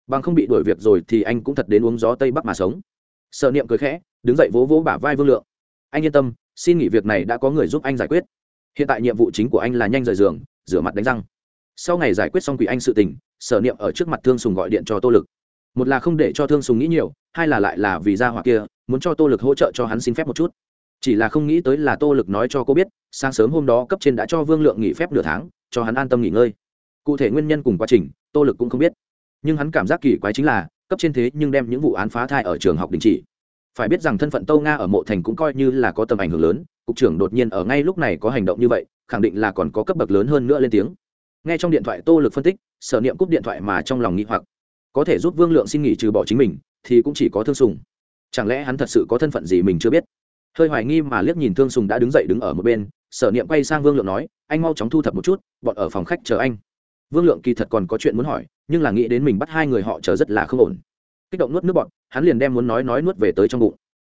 Bằng không bị đuổi việc rồi thì anh cũng thật đến uống gió tây bắc mà sống. Sợ niệm cười khẽ, đứng dậy vỗ vỗ bả vai vương lượng. Anh yên tâm, xin nghỉ việc này đã có người giúp anh giải quyết. Hiện tại nhiệm vụ chính của anh là nhanh rời giường, rửa mặt đánh răng. Sau ngày giải quyết xong quỷ anh sự tình, sở niệm ở trước mặt thương sùng gọi điện cho tô lực. Một là không để cho thương sùng nghĩ nhiều, hai là lại là vì ra hỏa kia, muốn cho tô lực hỗ trợ cho hắn xin phép một chút chỉ là không nghĩ tới là tô lực nói cho cô biết, sáng sớm hôm đó cấp trên đã cho vương lượng nghỉ phép nửa tháng, cho hắn an tâm nghỉ ngơi. Cụ thể nguyên nhân cùng quá trình, tô lực cũng không biết. Nhưng hắn cảm giác kỳ quái chính là, cấp trên thế nhưng đem những vụ án phá thai ở trường học đình chỉ. Phải biết rằng thân phận tô nga ở mộ thành cũng coi như là có tầm ảnh hưởng lớn, cục trưởng đột nhiên ở ngay lúc này có hành động như vậy, khẳng định là còn có cấp bậc lớn hơn nữa lên tiếng. Nghe trong điện thoại tô lực phân tích, sở niệm cúp điện thoại mà trong lòng nghĩ hoặc. Có thể giúp vương lượng xin nghỉ trừ bỏ chính mình, thì cũng chỉ có thương sùng. Chẳng lẽ hắn thật sự có thân phận gì mình chưa biết? Hơi hoài nghi mà liếc nhìn thương sùng đã đứng dậy đứng ở một bên, sở niệm quay sang vương lượng nói, anh mau chóng thu thập một chút, bọn ở phòng khách chờ anh. Vương lượng kỳ thật còn có chuyện muốn hỏi, nhưng là nghĩ đến mình bắt hai người họ chờ rất là không ổn. Kích động nuốt nước bọn hắn liền đem muốn nói nói nuốt về tới trong bụng.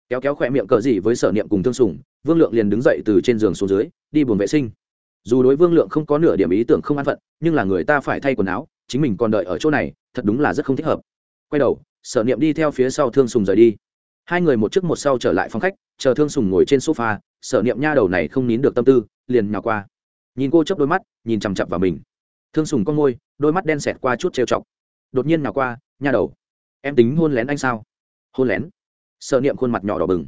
Kéo kéo khỏe miệng cờ gì với sở niệm cùng thương sùng, vương lượng liền đứng dậy từ trên giường xuống dưới, đi buồng vệ sinh. Dù đối vương lượng không có nửa điểm ý tưởng không an phận, nhưng là người ta phải thay quần áo, chính mình còn đợi ở chỗ này, thật đúng là rất không thích hợp. Quay đầu, sở niệm đi theo phía sau thương sùng rời đi. Hai người một trước một sau trở lại phòng khách chờ thương sùng ngồi trên sofa sở niệm nha đầu này không nín được tâm tư, liền nhào qua. Nhìn cô chớp đôi mắt, nhìn chằm chặp vào mình. Thương sùng con môi, đôi mắt đen xẹt qua chút trêu chọc. Đột nhiên nhào qua, nha đầu. Em tính hôn lén anh sao? Hôn lén? Sở niệm khuôn mặt nhỏ đỏ bừng.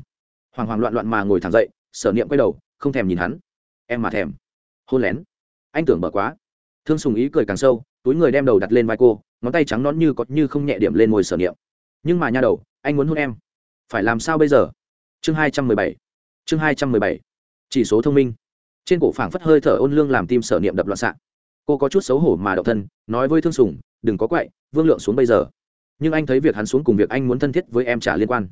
Hoàng hoàng loạn loạn mà ngồi thẳng dậy sở niệm quay đầu, không thèm nhìn hắn. Em mà thèm. Hôn lén? Anh tưởng bở quá. Thương sùng ý cười càng sâu, túi người đem đầu đặt lên vai cô, ngón tay trắng nón như có như không nhẹ điểm lên môi sở niệm. Nhưng mà nha đầu, anh muốn hôn em. Phải làm sao bây giờ? Chương hai trăm mười bảy. Chương hai trăm mười bảy. Chỉ số thông minh. Trên cổ phảng phất hơi thở ôn lương làm tim sở niệm đập loạn xạ. Cô có chút xấu hổ mà đậu thân, nói với thương sùng, đừng có quậy, vương lượng xuống bây giờ. Nhưng anh thấy việc hắn xuống cùng việc anh muốn thân thiết với em chả liên quan.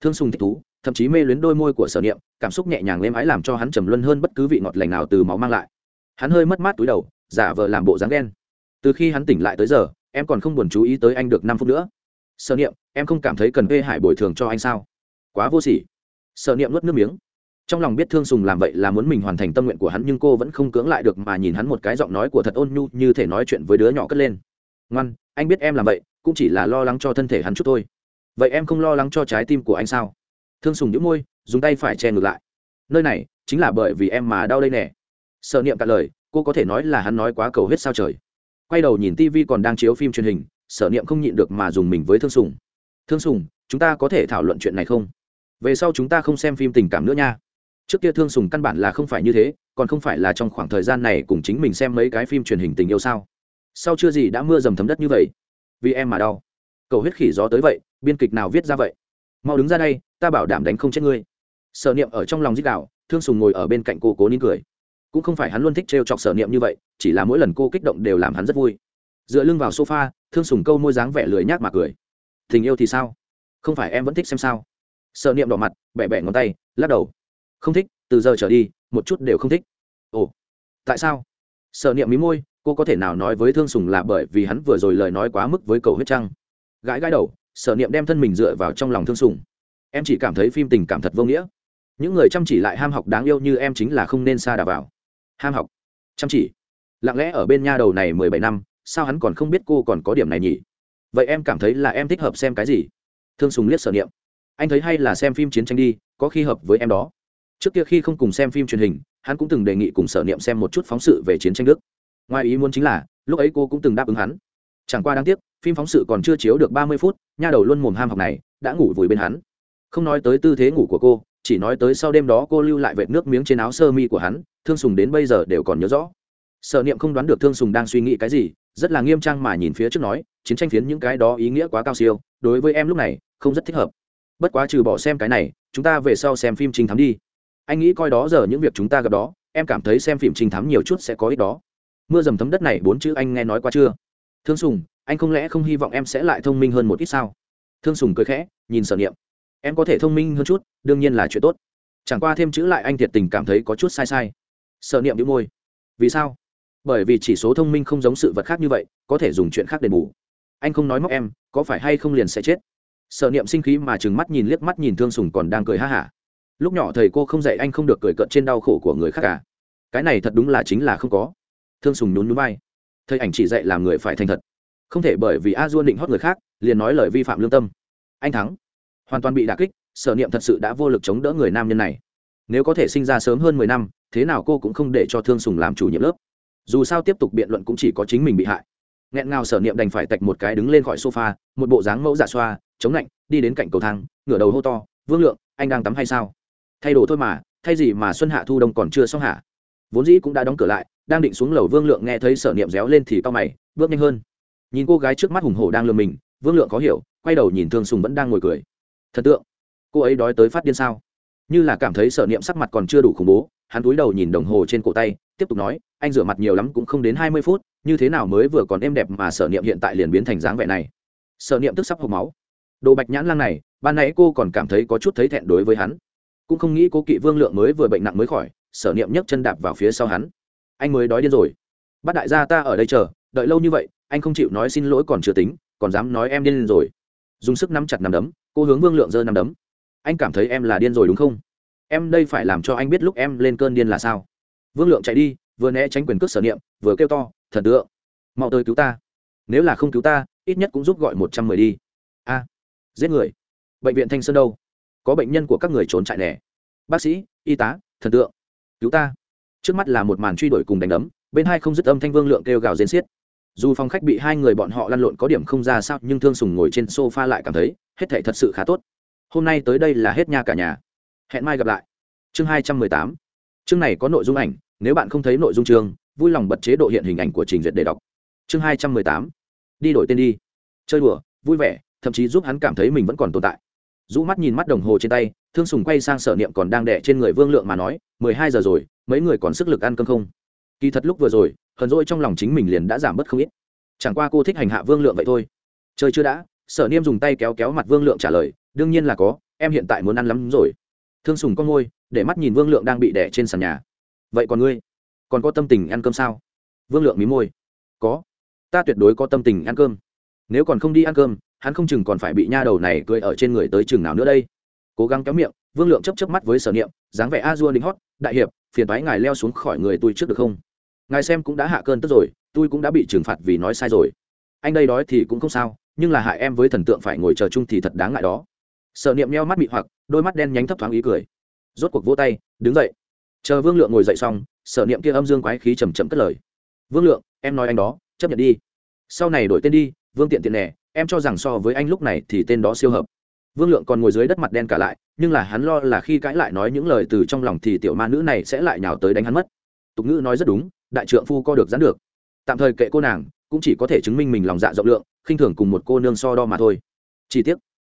Thương sùng thích thú, thậm chí mê luyến đôi môi của sở niệm, cảm xúc nhẹ nhàng êm ái làm cho hắn trầm luân hơn bất cứ vị ngọt lành nào từ máu mang lại. Hắn hơi mất mát túi đầu, giả vờ làm bộ dáng đen từ khi hắn tỉnh lại tới giờ, em còn không buồn chú ý tới anh được năm phút nữa. Sở niệm, em không cảm thấy cần vê hải bồi thường cho anh sao? Quá vô sỉ sở niệm nuốt nước miếng. Trong lòng biết thương sùng làm vậy là muốn mình hoàn thành tâm nguyện của hắn, nhưng cô vẫn không cưỡng lại được mà nhìn hắn một cái giọng nói của thật ôn nhu như thể nói chuyện với đứa nhỏ cất lên. Ngoan, anh biết em làm vậy, cũng chỉ là lo lắng cho thân thể hắn chút thôi. Vậy em không lo lắng cho trái tim của anh sao? Thương sùng nhũ môi, dùng tay phải che ngược lại. Nơi này chính là bởi vì em mà đau đây nè. Sợ niệm cả lời, cô có thể nói là hắn nói quá cầu hết sao trời. Quay đầu nhìn tv còn đang chiếu phim truyền hình sở niệm không nhịn được mà dùng mình với thương sùng. Thương sùng, chúng ta có thể thảo luận chuyện này không? Về sau chúng ta không xem phim tình cảm nữa nha. Trước kia thương sùng căn bản là không phải như thế, còn không phải là trong khoảng thời gian này cùng chính mình xem mấy cái phim truyền hình tình yêu sao? Sau chưa gì đã mưa dầm thấm đất như vậy. Vì em mà đau. Cầu huyết khỉ gió tới vậy, biên kịch nào viết ra vậy? Mau đứng ra đây, ta bảo đảm đánh không chết ngươi. Sở niệm ở trong lòng dích đạo thương sùng ngồi ở bên cạnh cô cố nín cười. Cũng không phải hắn luôn thích trêu chọc sở niệm như vậy, chỉ là mỗi lần cô kích động đều làm hắn rất vui. Dựa lưng vào sofa, thương sùng câu môi dáng vẻ lười nhác mà cười. Tình yêu thì sao? Không phải em vẫn thích xem sao? Sợ niệm đỏ mặt bẹ bẹ ngón tay, lắc đầu. Không thích, từ giờ trở đi, một chút đều không thích. Ồ, tại sao? Sợ niệm mí môi, cô có thể nào nói với thương sùng là bởi vì hắn vừa rồi lời nói quá mức với cầu huyết trăng? Gãi gãi đầu, sở niệm đem thân mình dựa vào trong lòng thương sùng. Em chỉ cảm thấy phim tình cảm thật vô nghĩa. Những người chăm chỉ lại ham học đáng yêu như em chính là không nên xa đà vào. Ham học. Chăm chỉ. Lặng lẽ ở bên nha đầu này mười bảy năm, sao hắn còn không biết cô còn có điểm này nhỉ? Vậy em cảm thấy là em thích hợp xem cái gì? Thương sùng liếc sở niệm anh thấy hay là xem phim chiến tranh đi, có khi hợp với em đó. Trước kia khi không cùng xem phim truyền hình, hắn cũng từng đề nghị cùng sở niệm xem một chút phóng sự về chiến tranh đức. Ngoài ý muốn chính là, lúc ấy cô cũng từng đáp ứng hắn. Chẳng qua đáng tiếc, phim phóng sự còn chưa chiếu được ba mươi phút, nha đầu luôn mồm ham học này, đã ngủ vùi bên hắn. Không nói tới tư thế ngủ của cô, chỉ nói tới sau đêm đó cô lưu lại vệt nước miếng trên áo sơ mi của hắn, thương sùng đến bây giờ đều còn nhớ rõ. Sở niệm không đoán được thương sùng đang suy nghĩ cái gì, rất là nghiêm trang mà nhìn phía trước nói, chiến tranh phiến những cái đó ý nghĩa quá cao siêu, đối với em lúc này, không rất thích hợp bất quá trừ bỏ xem cái này, chúng ta về sau xem phim trinh thám đi. Anh nghĩ coi đó giờ những việc chúng ta gặp đó, em cảm thấy xem phim trinh thám nhiều chút sẽ có ích đó. Mưa dầm thấm đất này bốn chữ anh nghe nói qua chưa? Thương sùng, anh không lẽ không hy vọng em sẽ lại thông minh hơn một ít sao? Thương sùng cười khẽ, nhìn sở niệm. Em có thể thông minh hơn chút, đương nhiên là chuyện tốt. Chẳng qua thêm chữ lại anh thiệt tình cảm thấy có chút sai sai. Sở niệm đĩu môi. Vì sao? Bởi vì chỉ số thông minh không giống sự vật khác như vậy, có thể dùng chuyện khác để bù. Anh không nói móc em, có phải hay không liền sẽ chết? Sở niệm sinh khí mà trừng mắt nhìn, liếc mắt nhìn thương sùng còn đang cười ha hả. Lúc nhỏ thầy cô không dạy anh không được cười cận trên đau khổ của người khác cả. Cái này thật đúng là chính là không có. Thương sùng nhún núi bay thầy ảnh chỉ dạy làm người phải thành thật. Không thể bởi vì a duôn định hót người khác, liền nói lời vi phạm lương tâm. Anh thắng. Hoàn toàn bị đà kích, sở niệm thật sự đã vô lực chống đỡ người nam nhân này. Nếu có thể sinh ra sớm hơn mười năm, thế nào cô cũng không để cho thương sùng làm chủ nhiệm lớp. Dù sao tiếp tục biện luận cũng chỉ có chính mình bị hại. Nghẹn ngào sở niệm đành phải tạch một cái đứng lên khỏi sofa, một bộ dáng mẫu giả xoa chống lạnh, đi đến cạnh cầu thang, ngửa đầu hô to, vương lượng, anh đang tắm hay sao? Thay đồ thôi mà, thay gì mà xuân hạ thu đông còn chưa xong hả? Vốn dĩ cũng đã đóng cửa lại, đang định xuống lầu vương lượng nghe thấy sở niệm réo lên thì cao mày, bước nhanh hơn. Nhìn cô gái trước mắt hùng hổ đang lừa mình, vương lượng có hiểu, quay đầu nhìn thương sùng vẫn đang ngồi cười. Thần tượng, cô ấy đói tới phát điên sao? Như là cảm thấy sở niệm sắc mặt còn chưa đủ khủng bố, hắn túi đầu nhìn đồng hồ trên cổ tay, tiếp tục nói, anh rửa mặt nhiều lắm cũng không đến hai mươi phút, như thế nào mới vừa còn êm đẹp mà sở niệm hiện tại liền biến thành dáng vẻ này? Sở niệm tức sắp hộp máu đồ bạch nhãn lang này, ban nãy cô còn cảm thấy có chút thấy thẹn đối với hắn. Cũng không nghĩ cố kỵ vương lượng mới vừa bệnh nặng mới khỏi, sở niệm nhấc chân đạp vào phía sau hắn. Anh mới đói điên rồi. Bắt đại gia ta ở đây chờ, đợi lâu như vậy, anh không chịu nói xin lỗi còn chưa tính, còn dám nói em điên rồi. Dùng sức nắm chặt nắm đấm, cô hướng vương lượng giơ nắm đấm. Anh cảm thấy em là điên rồi đúng không? Em đây phải làm cho anh biết lúc em lên cơn điên là sao. Vương lượng chạy đi, vừa né tránh quyền cước sở niệm, vừa kêu to, thần tượng, mau tới cứu ta. Nếu là không cứu ta, ít nhất cũng giúp gọi một trăm mười đi. A giết người. Bệnh viện thanh sơn đâu? Có bệnh nhân của các người trốn chạy nẻ bác sĩ, y tá, thần tượng, cứu ta. Trước mắt là một màn truy đuổi cùng đánh đấm, bên hai không dứt âm thanh vương lượng kêu gào rên xiết. Dù phòng khách bị hai người bọn họ lăn lộn có điểm không ra sao, nhưng thương sùng ngồi trên sofa lại cảm thấy, hết thể thật sự khá tốt. Hôm nay tới đây là hết nha cả nhà. Hẹn mai gặp lại. Chương hai trăm mười tám. Chương này có nội dung ảnh, nếu bạn không thấy nội dung chương, vui lòng bật chế độ hiện hình ảnh của trình duyệt để đọc. Chương hai trăm mười tám. Đi đổi tên đi. Chơi đùa, vui vẻ thậm chí giúp hắn cảm thấy mình vẫn còn tồn tại. Rũ mắt nhìn mắt đồng hồ trên tay, thương sùng quay sang sở niệm còn đang đẻ trên người vương lượng mà nói, mười hai giờ rồi, mấy người còn sức lực ăn cơm không? Kỳ thật lúc vừa rồi, hờn rỗi trong lòng chính mình liền đã giảm bớt không ít. Chẳng qua cô thích hành hạ vương lượng vậy thôi. Chơi chưa đã, sở niêm dùng tay kéo kéo mặt vương lượng trả lời, đương nhiên là có, em hiện tại muốn ăn lắm rồi. Thương sùng con ngôi để mắt nhìn vương lượng đang bị đẻ trên sàn nhà. Vậy còn ngươi, còn có tâm tình ăn cơm sao? Vương lượng mí môi. Có, ta tuyệt đối có tâm tình ăn cơm. Nếu còn không đi ăn cơm hắn không chừng còn phải bị nha đầu này cười ở trên người tới chừng nào nữa đây. Cố gắng kéo miệng, vương lượng chấp chấp mắt với sở niệm, dáng vẻ a dua đính hót, đại hiệp, phiền thoái ngài leo xuống khỏi người tôi trước được không? Ngài xem cũng đã hạ cơn tức rồi, tôi cũng đã bị trừng phạt vì nói sai rồi. Anh đây đói thì cũng không sao, nhưng là hại em với thần tượng phải ngồi chờ chung thì thật đáng ngại đó. Sở niệm nheo mắt mị hoặc, đôi mắt đen nhánh thấp thoáng ý cười. Rốt cuộc vỗ tay, đứng dậy. Chờ vương lượng ngồi dậy xong, sở niệm kia âm dương quái khí chầm chậm cất lời. Vương lượng, em nói anh đó, chấp nhận đi. Sau này đổi tên đi vương tiện tiện nè, em cho rằng so với anh lúc này thì tên đó siêu hợp. Vương lượng còn ngồi dưới đất mặt đen cả lại, nhưng là hắn lo là khi cãi lại nói những lời từ trong lòng thì tiểu ma nữ này sẽ lại nhào tới đánh hắn mất. Tục ngữ nói rất đúng, đại trượng phu co được dán được. Tạm thời kệ cô nàng, cũng chỉ có thể chứng minh mình lòng dạ rộng lượng, khinh thường cùng một cô nương so đo mà thôi. Chi tiết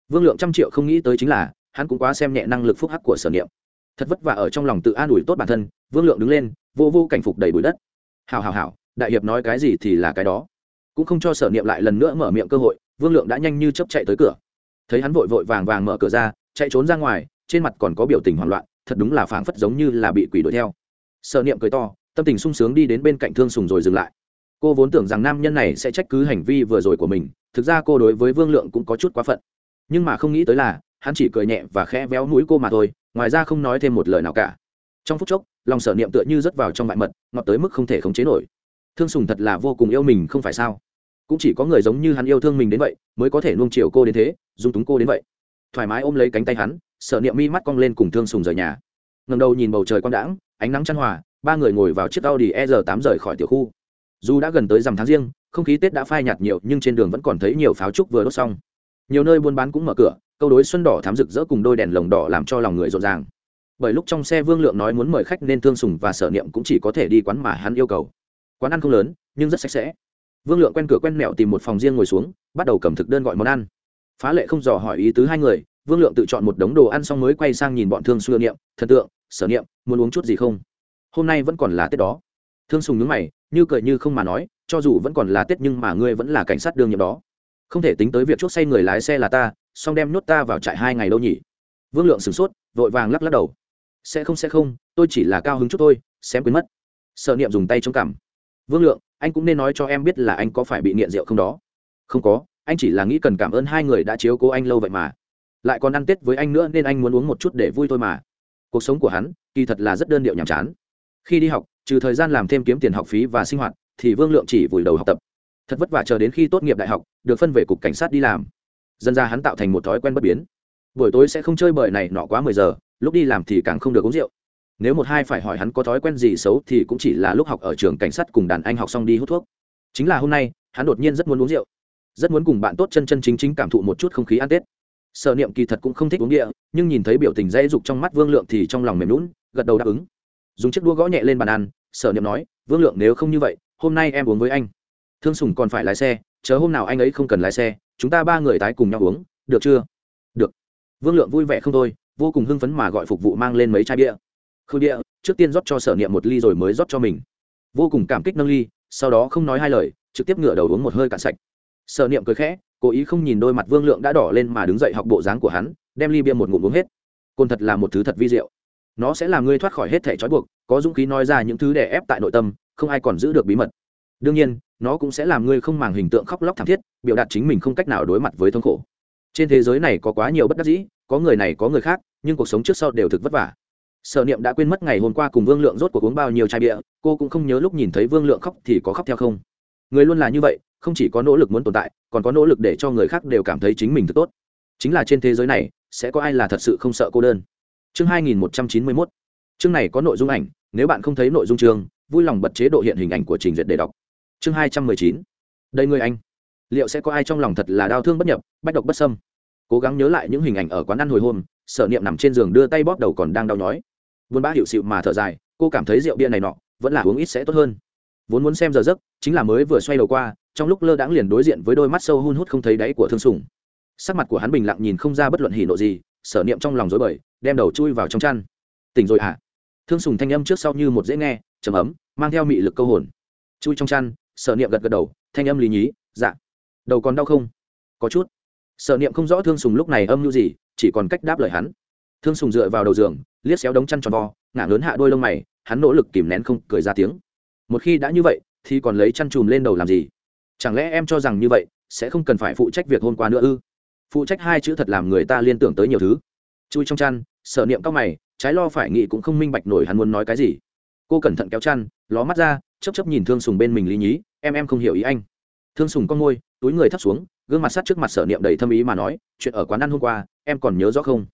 vương lượng trăm triệu không nghĩ tới chính là, hắn cũng quá xem nhẹ năng lực phúc hắc của sở niệm. Thật vất vả ở trong lòng tự an ủi tốt bản thân, vương lượng đứng lên, vô vô cảnh phục đầy bụi đất. Hào hào hào đại hiệp nói cái gì thì là cái đó cũng không cho sở niệm lại lần nữa mở miệng cơ hội, vương lượng đã nhanh như chấp chạy tới cửa. Thấy hắn vội vội vàng vàng mở cửa ra, chạy trốn ra ngoài, trên mặt còn có biểu tình hoảng loạn, thật đúng là phảng phất giống như là bị quỷ đuổi theo. Sở niệm cười to, tâm tình sung sướng đi đến bên cạnh thương sùng rồi dừng lại. Cô vốn tưởng rằng nam nhân này sẽ trách cứ hành vi vừa rồi của mình, thực ra cô đối với vương lượng cũng có chút quá phận. Nhưng mà không nghĩ tới là, hắn chỉ cười nhẹ và khẽ véo núi cô mà thôi, ngoài ra không nói thêm một lời nào cả. Trong phút chốc, lòng sở niệm tựa như rớt vào trong vại mật, ngọt tới mức không thể khống chế nổi thương sùng thật là vô cùng yêu mình không phải sao? Cũng chỉ có người giống như hắn yêu thương mình đến vậy, mới có thể nuông chiều cô đến thế, dung túng cô đến vậy. Thoải mái ôm lấy cánh tay hắn, Sợ niệm mi mắt cong lên cùng thương sùng rời nhà. Ngầm đầu nhìn bầu trời quang đãng, ánh nắng chăn hòa, ba người ngồi vào chiếc Audi e r tám rời khỏi tiểu khu. Dù đã gần tới rằm tháng riêng, không khí tết đã phai nhạt nhiều, nhưng trên đường vẫn còn thấy nhiều pháo trúc vừa đốt xong. Nhiều nơi buôn bán cũng mở cửa, câu đối xuân đỏ thám rực rỡ cùng đôi đèn lồng đỏ làm cho lòng người rộn ràng. Bởi lúc trong xe vương lượng nói muốn mời khách nên thương sùng và sở niệm cũng chỉ có thể đi quán mà hắn yêu cầu quán ăn không lớn, nhưng rất sạch sẽ. Vương lượng quen cửa quen mẹo tìm một phòng riêng ngồi xuống, bắt đầu cầm thực đơn gọi món ăn. Phá lệ không dò hỏi ý tứ hai người, vương lượng tự chọn một đống đồ ăn xong mới quay sang nhìn bọn thương xưa niệm, thần tượng, sở niệm, muốn uống chút gì không? Hôm nay vẫn còn là tết đó. Thương sùng nhướng mày, như cười như không mà nói, cho dù vẫn còn là tết nhưng mà ngươi vẫn là cảnh sát đương nhiệm đó. Không thể tính tới việc chốt say người lái xe là ta, xong đem nhốt ta vào trại hai ngày đâu nhỉ? Vương lượng sửng sốt, vội vàng lắc lắc đầu. Sẽ không sẽ không, tôi chỉ là cao hứng chút thôi, xem quên mất. Sợ niệm dùng tay chống cằm vương lượng, anh cũng nên nói cho em biết là anh có phải bị nghiện rượu không đó. Không có, anh chỉ là nghĩ cần cảm ơn hai người đã chiếu cố anh lâu vậy mà. Lại còn ăn tết với anh nữa nên anh muốn uống một chút để vui thôi mà. Cuộc sống của hắn, kỳ thật là rất đơn điệu nhàm chán. Khi đi học, trừ thời gian làm thêm kiếm tiền học phí và sinh hoạt, thì vương lượng chỉ vùi đầu học tập. Thật vất vả chờ đến khi tốt nghiệp đại học, được phân về cục cảnh sát đi làm. Dân ra hắn tạo thành một thói quen bất biến. Buổi tối sẽ không chơi bời này nọ quá mười giờ, lúc đi làm thì càng không được uống rượu nếu một hai phải hỏi hắn có thói quen gì xấu thì cũng chỉ là lúc học ở trường cảnh sát cùng đàn anh học xong đi hút thuốc. Chính là hôm nay, hắn đột nhiên rất muốn uống rượu. Rất muốn cùng bạn tốt chân chân chính chính cảm thụ một chút không khí ăn tết. Sợ niệm kỳ thật cũng không thích uống địa, nhưng nhìn thấy biểu tình dễ dục trong mắt vương lượng thì trong lòng mềm lún gật đầu đáp ứng. Dùng chiếc đũa gõ nhẹ lên bàn ăn, sở niệm nói, vương lượng, nếu không như vậy, hôm nay em uống với anh. Thương sùng còn phải lái xe, chờ hôm nào anh ấy không cần lái xe, chúng ta ba người tái cùng nhau uống, được chưa? Được. Vương lượng vui vẻ không thôi, vô cùng hưng phấn mà gọi phục vụ mang lên mấy chai bia khương địa, trước tiên rót cho sở niệm một ly rồi mới rót cho mình. Vô cùng cảm kích nâng ly, sau đó không nói hai lời, trực tiếp ngửa đầu uống một hơi cạn sạch. Sở niệm cười khẽ, cố ý không nhìn đôi mặt vương lượng đã đỏ lên mà đứng dậy học bộ dáng của hắn, đem ly bia một ngụm uống hết. Côn thật là một thứ thật vi diệu. Nó sẽ làm ngươi thoát khỏi hết thể trói buộc, có dũng khí nói ra những thứ đè ép tại nội tâm, không ai còn giữ được bí mật. Đương nhiên, nó cũng sẽ làm ngươi không màng hình tượng khóc lóc thảm thiết, biểu đạt chính mình không cách nào đối mặt với thống khổ. Trên thế giới này có quá nhiều bất đắc dĩ, có người này có người khác, nhưng cuộc sống trước sau đều thực vất vả sở niệm đã quên mất ngày hôm qua cùng vương lượng rốt cuộc uống bao nhiêu chai bia, cô cũng không nhớ lúc nhìn thấy vương lượng khóc thì có khóc theo không. Người luôn là như vậy, không chỉ có nỗ lực muốn tồn tại, còn có nỗ lực để cho người khác đều cảm thấy chính mình thật tốt. Chính là trên thế giới này, sẽ có ai là thật sự không sợ cô đơn? Chương 2191 chương này có nội dung ảnh, nếu bạn không thấy nội dung chương, vui lòng bật chế độ hiện hình ảnh của trình duyệt để đọc. Chương 219 đây người anh. Liệu sẽ có ai trong lòng thật là đau thương bất nhập, bách độc bất sâm cố gắng nhớ lại những hình ảnh ở quán ăn hồi hôm, sở niệm nằm trên giường đưa tay bóp đầu còn đang đau nhói vốn bã hiệu xịu mà thở dài, cô cảm thấy rượu bia này nọ vẫn là uống ít sẽ tốt hơn. Vốn muốn xem giờ giấc, chính là mới vừa xoay đầu qua, trong lúc lơ đãng liền đối diện với đôi mắt sâu hun hút không thấy đáy của thương sùng. Sắc mặt của hắn bình lặng nhìn không ra bất luận hỉ nộ gì, sở niệm trong lòng rối bời, đem đầu chui vào trong chăn. Tỉnh rồi hả? Thương sùng thanh âm trước sau như một dễ nghe, trầm ấm, mang theo mị lực câu hồn. Chui trong chăn, sở niệm gật gật đầu, thanh âm lý nhí dạ. Đầu còn đau không? Có chút. Sở niệm không rõ thương sùng lúc này âm mưu gì, chỉ còn cách đáp lời hắn. Thương sùng dựa vào đầu giường liếc xéo đống chăn tròn vo ngả lớn hạ đôi lông mày hắn nỗ lực kìm nén không cười ra tiếng. Một khi đã như vậy thì còn lấy chăn chùm lên đầu làm gì? Chẳng lẽ em cho rằng như vậy sẽ không cần phải phụ trách việc hôm qua nữa ư? Phụ trách hai chữ thật làm người ta liên tưởng tới nhiều thứ. Chui trong chăn sợ niệm cao mày trái lo phải nghĩ cũng không minh bạch nổi hắn muốn nói cái gì. Cô cẩn thận kéo chăn ló mắt ra chấp chấp nhìn thương sùng bên mình lý nhí em em không hiểu ý anh. Thương sùng con ngôi, túi người thấp xuống gương mặt sát trước mặt sở niệm đầy thâm ý mà nói chuyện ở quán ăn hôm qua em còn nhớ rõ không?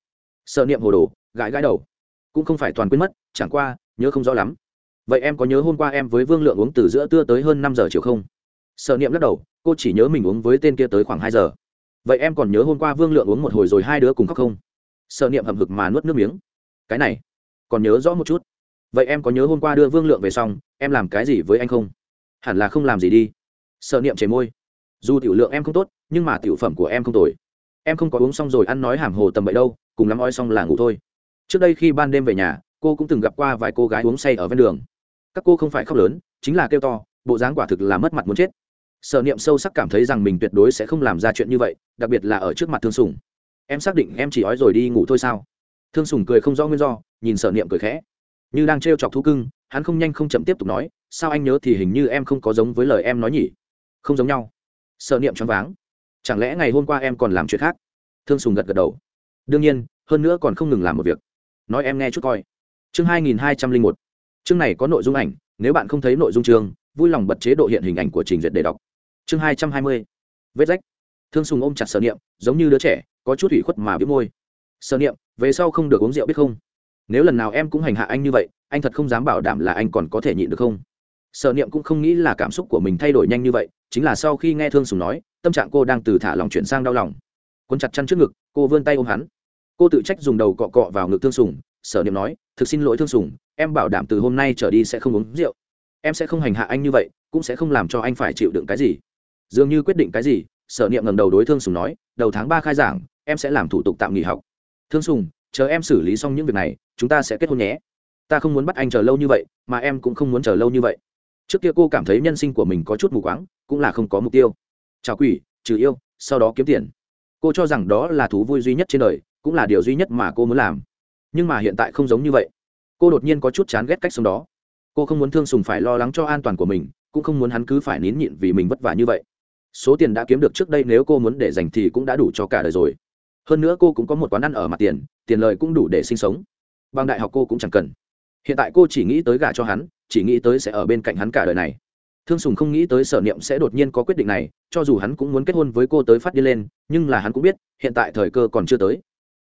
Sở niệm hồ đồ gãi gãi đầu cũng không phải toàn quên mất, chẳng qua, nhớ không rõ lắm. Vậy em có nhớ hôm qua em với vương lượng uống từ giữa trưa tới hơn năm giờ chiều không? Sợ niệm lắc đầu, cô chỉ nhớ mình uống với tên kia tới khoảng hai giờ. Vậy em còn nhớ hôm qua vương lượng uống một hồi rồi hai đứa cùng khóc không? Sợ niệm hầm hực mà nuốt nước miếng. Cái này, còn nhớ rõ một chút. Vậy em có nhớ hôm qua đưa vương lượng về xong, em làm cái gì với anh không? Hẳn là không làm gì đi. Sợ niệm chảy môi. Dù tiểu lượng em không tốt, nhưng mà tiểu phẩm của em không tồi. Em không có uống xong rồi ăn nói hàm hồ tầm bậy đâu, cùng lắm oi xong là ngủ thôi trước đây khi ban đêm về nhà, cô cũng từng gặp qua vài cô gái uống say ở ven đường. Các cô không phải khóc lớn, chính là kêu to, bộ dáng quả thực là mất mặt muốn chết. Sở niệm sâu sắc cảm thấy rằng mình tuyệt đối sẽ không làm ra chuyện như vậy, đặc biệt là ở trước mặt thương sùng. Em xác định em chỉ ói rồi đi ngủ thôi sao? Thương sùng cười không rõ nguyên do, nhìn sở niệm cười khẽ. Như đang trêu chọc thú cưng, hắn không nhanh không chậm tiếp tục nói, sao anh nhớ thì hình như em không có giống với lời em nói nhỉ? Không giống nhau. Sở niệm choáng váng. Chẳng lẽ ngày hôm qua em còn làm chuyện khác? Thương sùng gật gật đầu. Đương nhiên, hơn nữa còn không ngừng làm một việc nói em nghe chút coi. Chương hai nghìn hai trăm linh một. Chương này có nội dung ảnh, nếu bạn không thấy nội dung chương, vui lòng bật chế độ hiện hình ảnh của trình duyệt để đọc. Chương hai trăm hai mươi. Vết rách. Thương sùng ôm chặt sở niệm, giống như đứa trẻ, có chút ủy khuất mà biết môi. Sở niệm, về sau không được uống rượu biết không? Nếu lần nào em cũng hành hạ anh như vậy, anh thật không dám bảo đảm là anh còn có thể nhịn được không? Sở niệm cũng không nghĩ là cảm xúc của mình thay đổi nhanh như vậy, chính là sau khi nghe thương sùng nói, tâm trạng cô đang từ thả lòng chuyển sang đau lòng. Quân chặt chăn trước ngực, cô vươn tay ôm hắn cô tự trách dùng đầu cọ cọ vào ngực thương sùng, sở niệm nói, thực xin lỗi thương sùng, em bảo đảm từ hôm nay trở đi sẽ không uống rượu. Em sẽ không hành hạ anh như vậy, cũng sẽ không làm cho anh phải chịu đựng cái gì. Dường như quyết định cái gì, sở niệm ngẩng đầu đối thương sùng nói, đầu tháng ba khai giảng, em sẽ làm thủ tục tạm nghỉ học. Thương sùng, chờ em xử lý xong những việc này, chúng ta sẽ kết hôn nhé. Ta không muốn bắt anh chờ lâu như vậy, mà em cũng không muốn chờ lâu như vậy. Trước kia cô cảm thấy nhân sinh của mình có chút mù quáng, cũng là không có mục tiêu. Chào quỷ, trừ yêu, sau đó kiếm tiền. Cô cho rằng đó là thú vui duy nhất trên đời cũng là điều duy nhất mà cô muốn làm. Nhưng mà hiện tại không giống như vậy. Cô đột nhiên có chút chán ghét cách sống đó. Cô không muốn thương sùng phải lo lắng cho an toàn của mình, cũng không muốn hắn cứ phải nín nhịn vì mình vất vả như vậy. Số tiền đã kiếm được trước đây nếu cô muốn để dành thì cũng đã đủ cho cả đời rồi. Hơn nữa cô cũng có một quán ăn ở mặt tiền tiền lời cũng đủ để sinh sống. Bằng đại học cô cũng chẳng cần. Hiện tại cô chỉ nghĩ tới gả cho hắn, chỉ nghĩ tới sẽ ở bên cạnh hắn cả đời này. Thương sùng không nghĩ tới sở niệm sẽ đột nhiên có quyết định này, cho dù hắn cũng muốn kết hôn với cô tới phát đi lên, nhưng là hắn cũng biết, hiện tại thời cơ còn chưa tới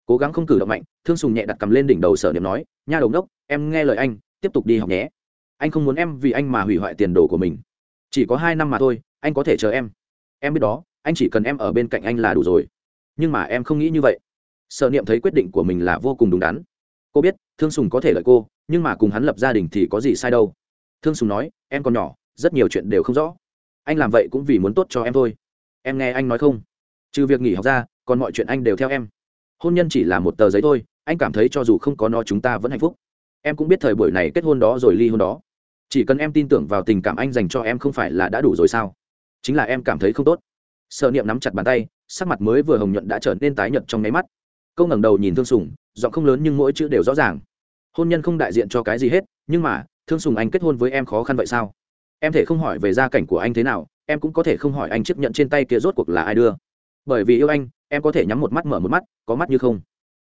cố gắng không cử động mạnh, thương sùng nhẹ đặt cầm lên đỉnh đầu sở niệm nói, nha đầu đốc em nghe lời anh, tiếp tục đi học nhé. Anh không muốn em vì anh mà hủy hoại tiền đồ của mình. Chỉ có hai năm mà thôi, anh có thể chờ em. Em biết đó, anh chỉ cần em ở bên cạnh anh là đủ rồi. Nhưng mà em không nghĩ như vậy. Sợ niệm thấy quyết định của mình là vô cùng đúng đắn. Cô biết, thương sùng có thể lợi cô, nhưng mà cùng hắn lập gia đình thì có gì sai đâu. Thương sùng nói, em còn nhỏ, rất nhiều chuyện đều không rõ. Anh làm vậy cũng vì muốn tốt cho em thôi. Em nghe anh nói không? Trừ việc nghỉ học ra, còn mọi chuyện anh đều theo em hôn nhân chỉ là một tờ giấy thôi, anh cảm thấy cho dù không có nó chúng ta vẫn hạnh phúc. Em cũng biết thời buổi này kết hôn đó rồi, ly hôn đó. Chỉ cần em tin tưởng vào tình cảm anh dành cho em không phải là đã đủ rồi sao? Chính là em cảm thấy không tốt. Sợ niệm nắm chặt bàn tay, sắc mặt mới vừa hồng nhuận đã trở nên tái nhợt trong nháy mắt. Câu ngẩng đầu nhìn thương sùng, giọng không lớn nhưng mỗi chữ đều rõ ràng. Hôn nhân không đại diện cho cái gì hết, nhưng mà, thương sùng anh kết hôn với em khó khăn vậy sao? Em thể không hỏi về gia cảnh của anh thế nào, em cũng có thể không hỏi anh chấp nhận trên tay kia rốt cuộc là ai đưa bởi vì yêu anh, em có thể nhắm một mắt mở một mắt, có mắt như không.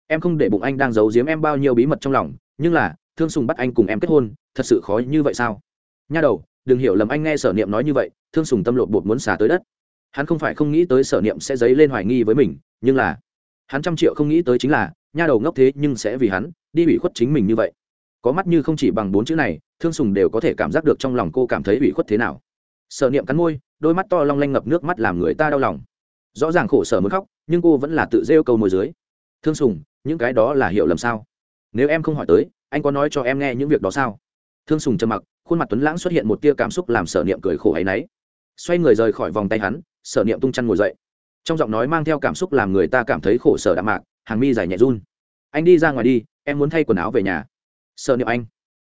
Em không để bụng anh đang giấu giếm em bao nhiêu bí mật trong lòng, nhưng là, thương sùng bắt anh cùng em kết hôn, thật sự khó như vậy sao? Nha đầu, đừng hiểu lầm anh nghe sở niệm nói như vậy, thương sùng tâm lộn bột muốn xả tới đất. Hắn không phải không nghĩ tới sở niệm sẽ dấy lên hoài nghi với mình, nhưng là, hắn trăm triệu không nghĩ tới chính là, nha đầu ngốc thế nhưng sẽ vì hắn, đi ủy khuất chính mình như vậy. Có mắt như không chỉ bằng bốn chữ này, thương sùng đều có thể cảm giác được trong lòng cô cảm thấy ủy khuất thế nào. Sở niệm cắn môi, đôi mắt to long lanh ngập nước mắt làm người ta đau lòng rõ ràng khổ sở muốn khóc, nhưng cô vẫn là tự rêu câu môi dưới. Thương sùng, những cái đó là hiểu lầm sao? Nếu em không hỏi tới, anh có nói cho em nghe những việc đó sao? Thương sùng trầm mặc, khuôn mặt tuấn lãng xuất hiện một tia cảm xúc làm sở niệm cười khổ ấ y xoay người rời khỏi vòng tay hắn, sở niệm tung chăn ngồi dậy. Trong giọng nói mang theo cảm xúc làm người ta cảm thấy khổ sở đạm mạc, hàng mi dài nhẹ run. Anh đi ra ngoài đi, em muốn thay quần áo về nhà. Sở niệm anh.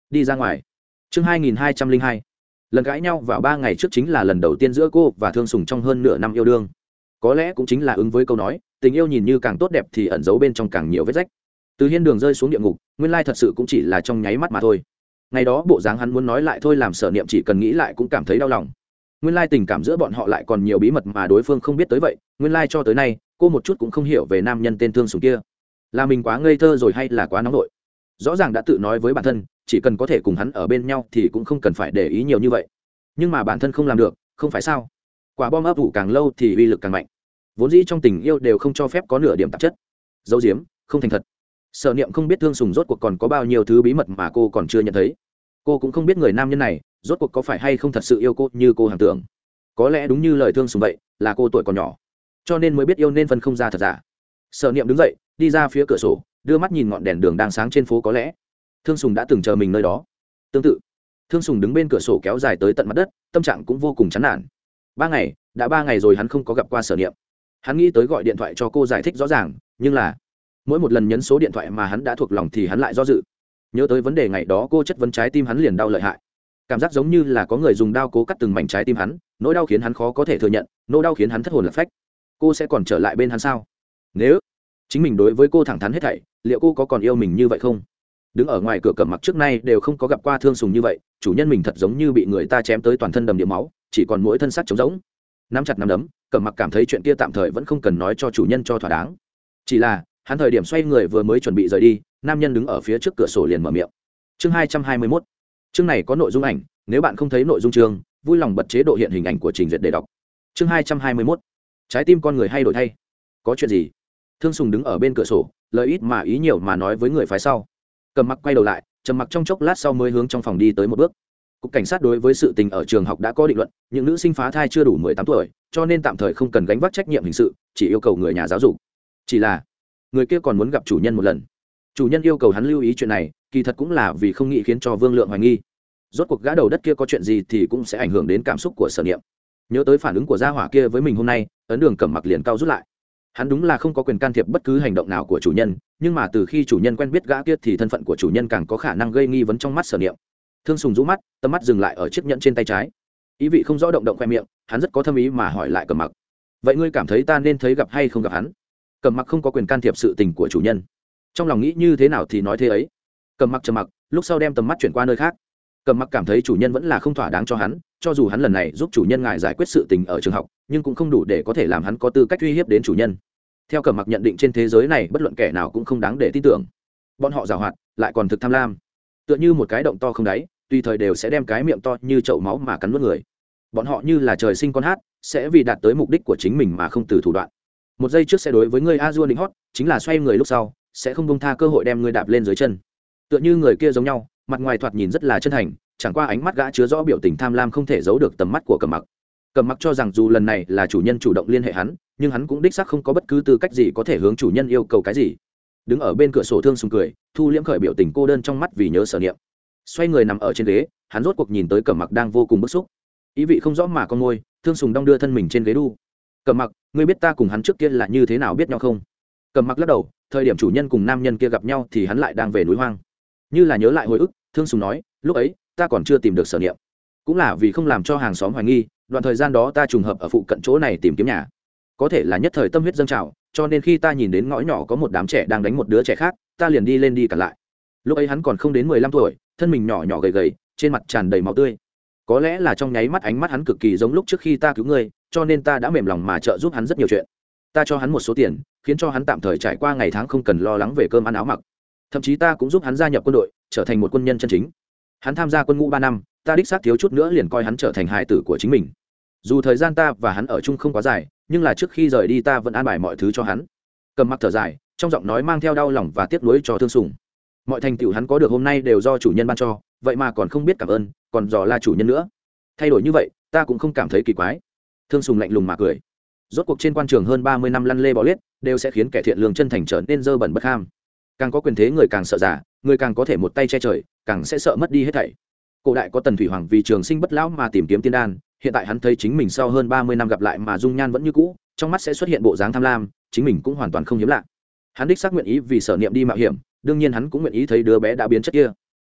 Đi ra ngoài. Chương hai nghìn hai trăm linh hai. Lần cãi nhau vào ba ngày trước chính là lần đầu tiên giữa cô và thương sùng trong hơn nửa năm yêu đương có lẽ cũng chính là ứng với câu nói, tình yêu nhìn như càng tốt đẹp thì ẩn giấu bên trong càng nhiều vết rách. Từ hiên đường rơi xuống địa ngục, nguyên lai thật sự cũng chỉ là trong nháy mắt mà thôi. Ngày đó bộ dáng hắn muốn nói lại thôi làm sở niệm chỉ cần nghĩ lại cũng cảm thấy đau lòng. Nguyên lai tình cảm giữa bọn họ lại còn nhiều bí mật mà đối phương không biết tới vậy, nguyên lai cho tới nay, cô một chút cũng không hiểu về nam nhân tên thương sùng kia. Là mình quá ngây thơ rồi hay là quá nóng nổi rõ ràng đã tự nói với bản thân, chỉ cần có thể cùng hắn ở bên nhau thì cũng không cần phải để ý nhiều như vậy. Nhưng mà bản thân không làm được, không phải sao? Quả bom ấp ủ càng lâu thì uy lực càng mạnh. Vốn dĩ trong tình yêu đều không cho phép có nửa điểm tạp chất. Dấu diếm, không thành thật. Sở niệm không biết thương sùng rốt cuộc còn có bao nhiêu thứ bí mật mà cô còn chưa nhận thấy. Cô cũng không biết người nam nhân này rốt cuộc có phải hay không thật sự yêu cô như cô hàng tưởng. Có lẽ đúng như lời thương sùng vậy, là cô tuổi còn nhỏ. Cho nên mới biết yêu nên phân không ra thật giả. Sở niệm đứng dậy, đi ra phía cửa sổ, đưa mắt nhìn ngọn đèn đường đang sáng trên phố có lẽ. Thương sùng đã từng chờ mình nơi đó. Tương tự, thương sùng đứng bên cửa sổ kéo dài tới tận mặt đất, tâm trạng cũng vô cùng chán nản ba ngày, đã ba ngày rồi hắn không có gặp qua sở niệm. Hắn nghĩ tới gọi điện thoại cho cô giải thích rõ ràng, nhưng là, mỗi một lần nhấn số điện thoại mà hắn đã thuộc lòng thì hắn lại do dự. Nhớ tới vấn đề ngày đó cô chất vấn trái tim hắn liền đau lợi hại. Cảm giác giống như là có người dùng đao cố cắt từng mảnh trái tim hắn, nỗi đau khiến hắn khó có thể thừa nhận, nỗi đau khiến hắn thất hồn lạc phách. Cô sẽ còn trở lại bên hắn sao? Nếu chính mình đối với cô thẳng thắn hết thảy, liệu cô có còn yêu mình như vậy không? Đứng ở ngoài cửa cầm mặc trước nay đều không có gặp qua thương sùng như vậy, chủ nhân mình thật giống như bị người ta chém tới toàn thân đầm điểm máu, chỉ còn mỗi thân xác trống rỗng. Nắm chặt nắm đấm, cầm mặc cảm thấy chuyện kia tạm thời vẫn không cần nói cho chủ nhân cho thỏa đáng. Chỉ là, hắn thời điểm xoay người vừa mới chuẩn bị rời đi, nam nhân đứng ở phía trước cửa sổ liền mở miệng. Chương hai trăm hai mươi mốt. Chương này có nội dung ảnh, nếu bạn không thấy nội dung chương, vui lòng bật chế độ hiện hình ảnh của trình duyệt để đọc. Chương hai trăm hai mươi mốt. Trái tim con người hay đổi thay. Có chuyện gì? Thương sùng đứng ở bên cửa sổ, lời ít mà ý nhiều mà nói với người phái sau cầm mặc quay đầu lại, trầm mặc trong chốc lát sau mới hướng trong phòng đi tới một bước. Cục cảnh sát đối với sự tình ở trường học đã có định luận, những nữ sinh phá thai chưa đủ mười tám tuổi, cho nên tạm thời không cần gánh vác trách nhiệm hình sự, chỉ yêu cầu người nhà giáo dục. Chỉ là, người kia còn muốn gặp chủ nhân một lần. Chủ nhân yêu cầu hắn lưu ý chuyện này, kỳ thật cũng là vì không nghĩ khiến cho vương lượng hoài nghi. Rốt cuộc gã đầu đất kia có chuyện gì thì cũng sẽ ảnh hưởng đến cảm xúc của sở niệm. Nhớ tới phản ứng của gia hỏa kia với mình hôm nay, ấn đường cầm mặc liền cao rút lại hắn đúng là không có quyền can thiệp bất cứ hành động nào của chủ nhân, nhưng mà từ khi chủ nhân quen biết gã kia thì thân phận của chủ nhân càng có khả năng gây nghi vấn trong mắt sở niệm. Thương sùng rũ mắt, tầm mắt dừng lại ở chiếc nhẫn trên tay trái. Ý vị không rõ động động khoe miệng, hắn rất có thâm ý mà hỏi lại cầm mặc. Vậy ngươi cảm thấy ta nên thấy gặp hay không gặp hắn? Cầm mặc không có quyền can thiệp sự tình của chủ nhân. Trong lòng nghĩ như thế nào thì nói thế ấy. Cầm mặc trầm mặc, lúc sau đem tầm mắt chuyển qua nơi khác. Cầm mặc cảm thấy chủ nhân vẫn là không thỏa đáng cho hắn cho dù hắn lần này giúp chủ nhân ngài giải quyết sự tình ở trường học, nhưng cũng không đủ để có thể làm hắn có tư cách uy hiếp đến chủ nhân. Theo cẩm mặc nhận định trên thế giới này bất luận kẻ nào cũng không đáng để tin tưởng. Bọn họ giàu hoạt, lại còn thực tham lam. Tựa như một cái động to không đáy, tùy thời đều sẽ đem cái miệng to như chậu máu mà cắn nuốt người. Bọn họ như là trời sinh con hát, sẽ vì đạt tới mục đích của chính mình mà không từ thủ đoạn. Một giây trước sẽ đối với người a dua định hót chính là xoay người lúc sau, sẽ không bông tha cơ hội đem người đạp lên dưới chân. Tựa như người kia giống nhau, mặt ngoài thoạt nhìn rất là chân thành chẳng qua ánh mắt gã chứa rõ biểu tình tham lam không thể giấu được tầm mắt của cầm mặc. Cầm mặc cho rằng dù lần này là chủ nhân chủ động liên hệ hắn, nhưng hắn cũng đích xác không có bất cứ tư cách gì có thể hướng chủ nhân yêu cầu cái gì. Đứng ở bên cửa sổ thương sùng cười, thu liễm khởi biểu tình cô đơn trong mắt vì nhớ sở niệm. Xoay người nằm ở trên ghế, hắn rốt cuộc nhìn tới cẩm mặc đang vô cùng bức xúc. Ý vị không rõ mà con môi, thương sùng đong đưa thân mình trên ghế đu. Cẩm mặc, ngươi biết ta cùng hắn trước kia là như thế nào biết nhau không? Cẩm mặc lắc đầu, thời điểm chủ nhân cùng nam nhân kia gặp nhau thì hắn lại đang về núi hoang. Như là nhớ lại hồi ức, thương sùng nói, lúc ấy ta còn chưa tìm được sở niệm. Cũng là vì không làm cho hàng xóm hoài nghi, đoạn thời gian đó ta trùng hợp ở phụ cận chỗ này tìm kiếm nhà. Có thể là nhất thời tâm huyết dâng trào, cho nên khi ta nhìn đến ngõ nhỏ có một đám trẻ đang đánh một đứa trẻ khác, ta liền đi lên đi cả lại. Lúc ấy hắn còn không đến mười lăm tuổi, thân mình nhỏ nhỏ gầy gầy, trên mặt tràn đầy máu tươi. Có lẽ là trong nháy mắt ánh mắt hắn cực kỳ giống lúc trước khi ta cứu ngươi, cho nên ta đã mềm lòng mà trợ giúp hắn rất nhiều chuyện. Ta cho hắn một số tiền, khiến cho hắn tạm thời trải qua ngày tháng không cần lo lắng về cơm ăn áo mặc. Thậm chí ta cũng giúp hắn gia nhập quân đội, trở thành một quân nhân chân chính hắn tham gia quân ngũ ba năm, ta đích xác thiếu chút nữa liền coi hắn trở thành hại tử của chính mình. Dù thời gian ta và hắn ở chung không quá dài, nhưng là trước khi rời đi ta vẫn an bài mọi thứ cho hắn. Cầm mặc thở dài, trong giọng nói mang theo đau lòng và tiếc nuối cho thương sùng. Mọi thành tựu hắn có được hôm nay đều do chủ nhân ban cho, vậy mà còn không biết cảm ơn, còn dò la chủ nhân nữa. Thay đổi như vậy, ta cũng không cảm thấy kỳ quái. Thương sùng lạnh lùng mà cười. Rốt cuộc trên quan trường hơn ba mươi năm lăn lê bò liết, đều sẽ khiến kẻ thiện lương chân thành trở nên dơ bẩn bất ham. Càng có quyền thế người càng sợ giả người càng có thể một tay che trời, càng sẽ sợ mất đi hết thảy. Cổ đại có tần thủy hoàng vì trường sinh bất lão mà tìm kiếm tiên đan, hiện tại hắn thấy chính mình sau hơn ba mươi năm gặp lại mà dung nhan vẫn như cũ, trong mắt sẽ xuất hiện bộ dáng tham lam, chính mình cũng hoàn toàn không hiếm lạ. Hắn đích xác nguyện ý vì sở niệm đi mạo hiểm, đương nhiên hắn cũng nguyện ý thấy đứa bé đã biến chất kia.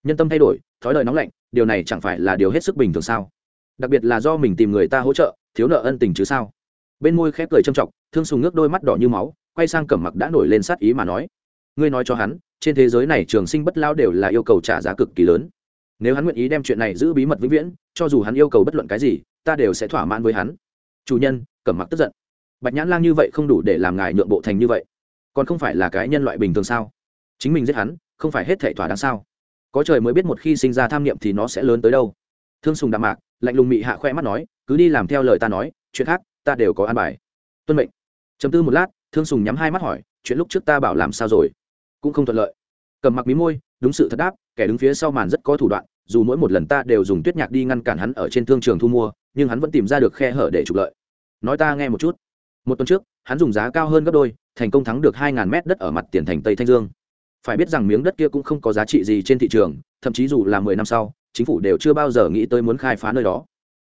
Nhân tâm thay đổi, thói đời nóng lạnh, điều này chẳng phải là điều hết sức bình thường sao? Đặc biệt là do mình tìm người ta hỗ trợ, thiếu nợ ân tình chứ sao? Bên môi khép cười trầm trọng, thương sùng ngước đôi mắt đỏ như máu, quay sang cẩm mặc đã nổi lên sát ý mà nói ngươi nói cho hắn, trên thế giới này trường sinh bất lao đều là yêu cầu trả giá cực kỳ lớn. Nếu hắn nguyện ý đem chuyện này giữ bí mật vĩnh viễn, cho dù hắn yêu cầu bất luận cái gì, ta đều sẽ thỏa mãn với hắn. Chủ nhân, cẩm mặc tức giận. Bạch nhãn lang như vậy không đủ để làm ngài nhượng bộ thành như vậy. Còn không phải là cái nhân loại bình thường sao? Chính mình giết hắn, không phải hết thể thỏa đáng sao? Có trời mới biết một khi sinh ra tham niệm thì nó sẽ lớn tới đâu. Thương sùng đạm mạc, lạnh lùng mị hạ khoe mắt nói, cứ đi làm theo lời ta nói, chuyện khác, ta đều có an bài. Tuân mệnh. Chấm tư một lát, thương sùng nhắm hai mắt hỏi, chuyện lúc trước ta bảo làm sao rồi? Cũng không thuận lợi. Cầm mặc mí môi, đúng sự thật đáp, kẻ đứng phía sau màn rất có thủ đoạn, dù mỗi một lần ta đều dùng tuyết nhạc đi ngăn cản hắn ở trên thương trường thu mua, nhưng hắn vẫn tìm ra được khe hở để trục lợi. Nói ta nghe một chút. Một tuần trước, hắn dùng giá cao hơn gấp đôi, thành công thắng được hai ngàn mét đất ở mặt tiền thành tây thanh dương. Phải biết rằng miếng đất kia cũng không có giá trị gì trên thị trường, thậm chí dù là mười năm sau, chính phủ đều chưa bao giờ nghĩ tới muốn khai phá nơi đó.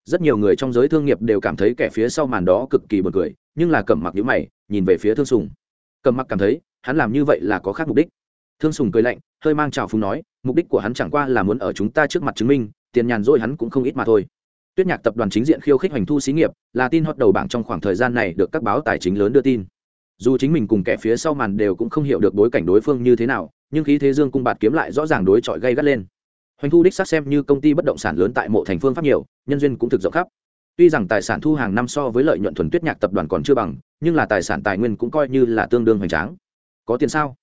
Rất nhiều người trong giới thương nghiệp đều cảm thấy kẻ phía sau màn đó cực kỳ buồn cười, nhưng là cẩm mặc nhíu mày, nhìn về phía thương sùng. Cẩm mặc cảm thấy hắn làm như vậy là có khác mục đích. Thương sùng cười lạnh, hơi mang trào phúng nói, mục đích của hắn chẳng qua là muốn ở chúng ta trước mặt chứng minh, tiền nhàn rỗi hắn cũng không ít mà thôi. Tuyết nhạc tập đoàn chính diện khiêu khích hoành thu xí nghiệp, là tin hot đầu bảng trong khoảng thời gian này được các báo tài chính lớn đưa tin. Dù chính mình cùng kẻ phía sau màn đều cũng không hiểu được bối cảnh đối phương như thế nào, nhưng khí thế dương cung bạt kiếm lại rõ ràng đối chọi gây gắt lên. Hoành thu đích xác xem như công ty bất động sản lớn tại mộ thành phương pháp nhiều, nhân duyên cũng thực rộng khắp. Tuy rằng tài sản thu hàng năm so với lợi nhuận thuần tuyết nhạc tập đoàn còn chưa bằng, nhưng là tài sản tài nguyên cũng coi như là tương đương hoành tráng có tiền sao?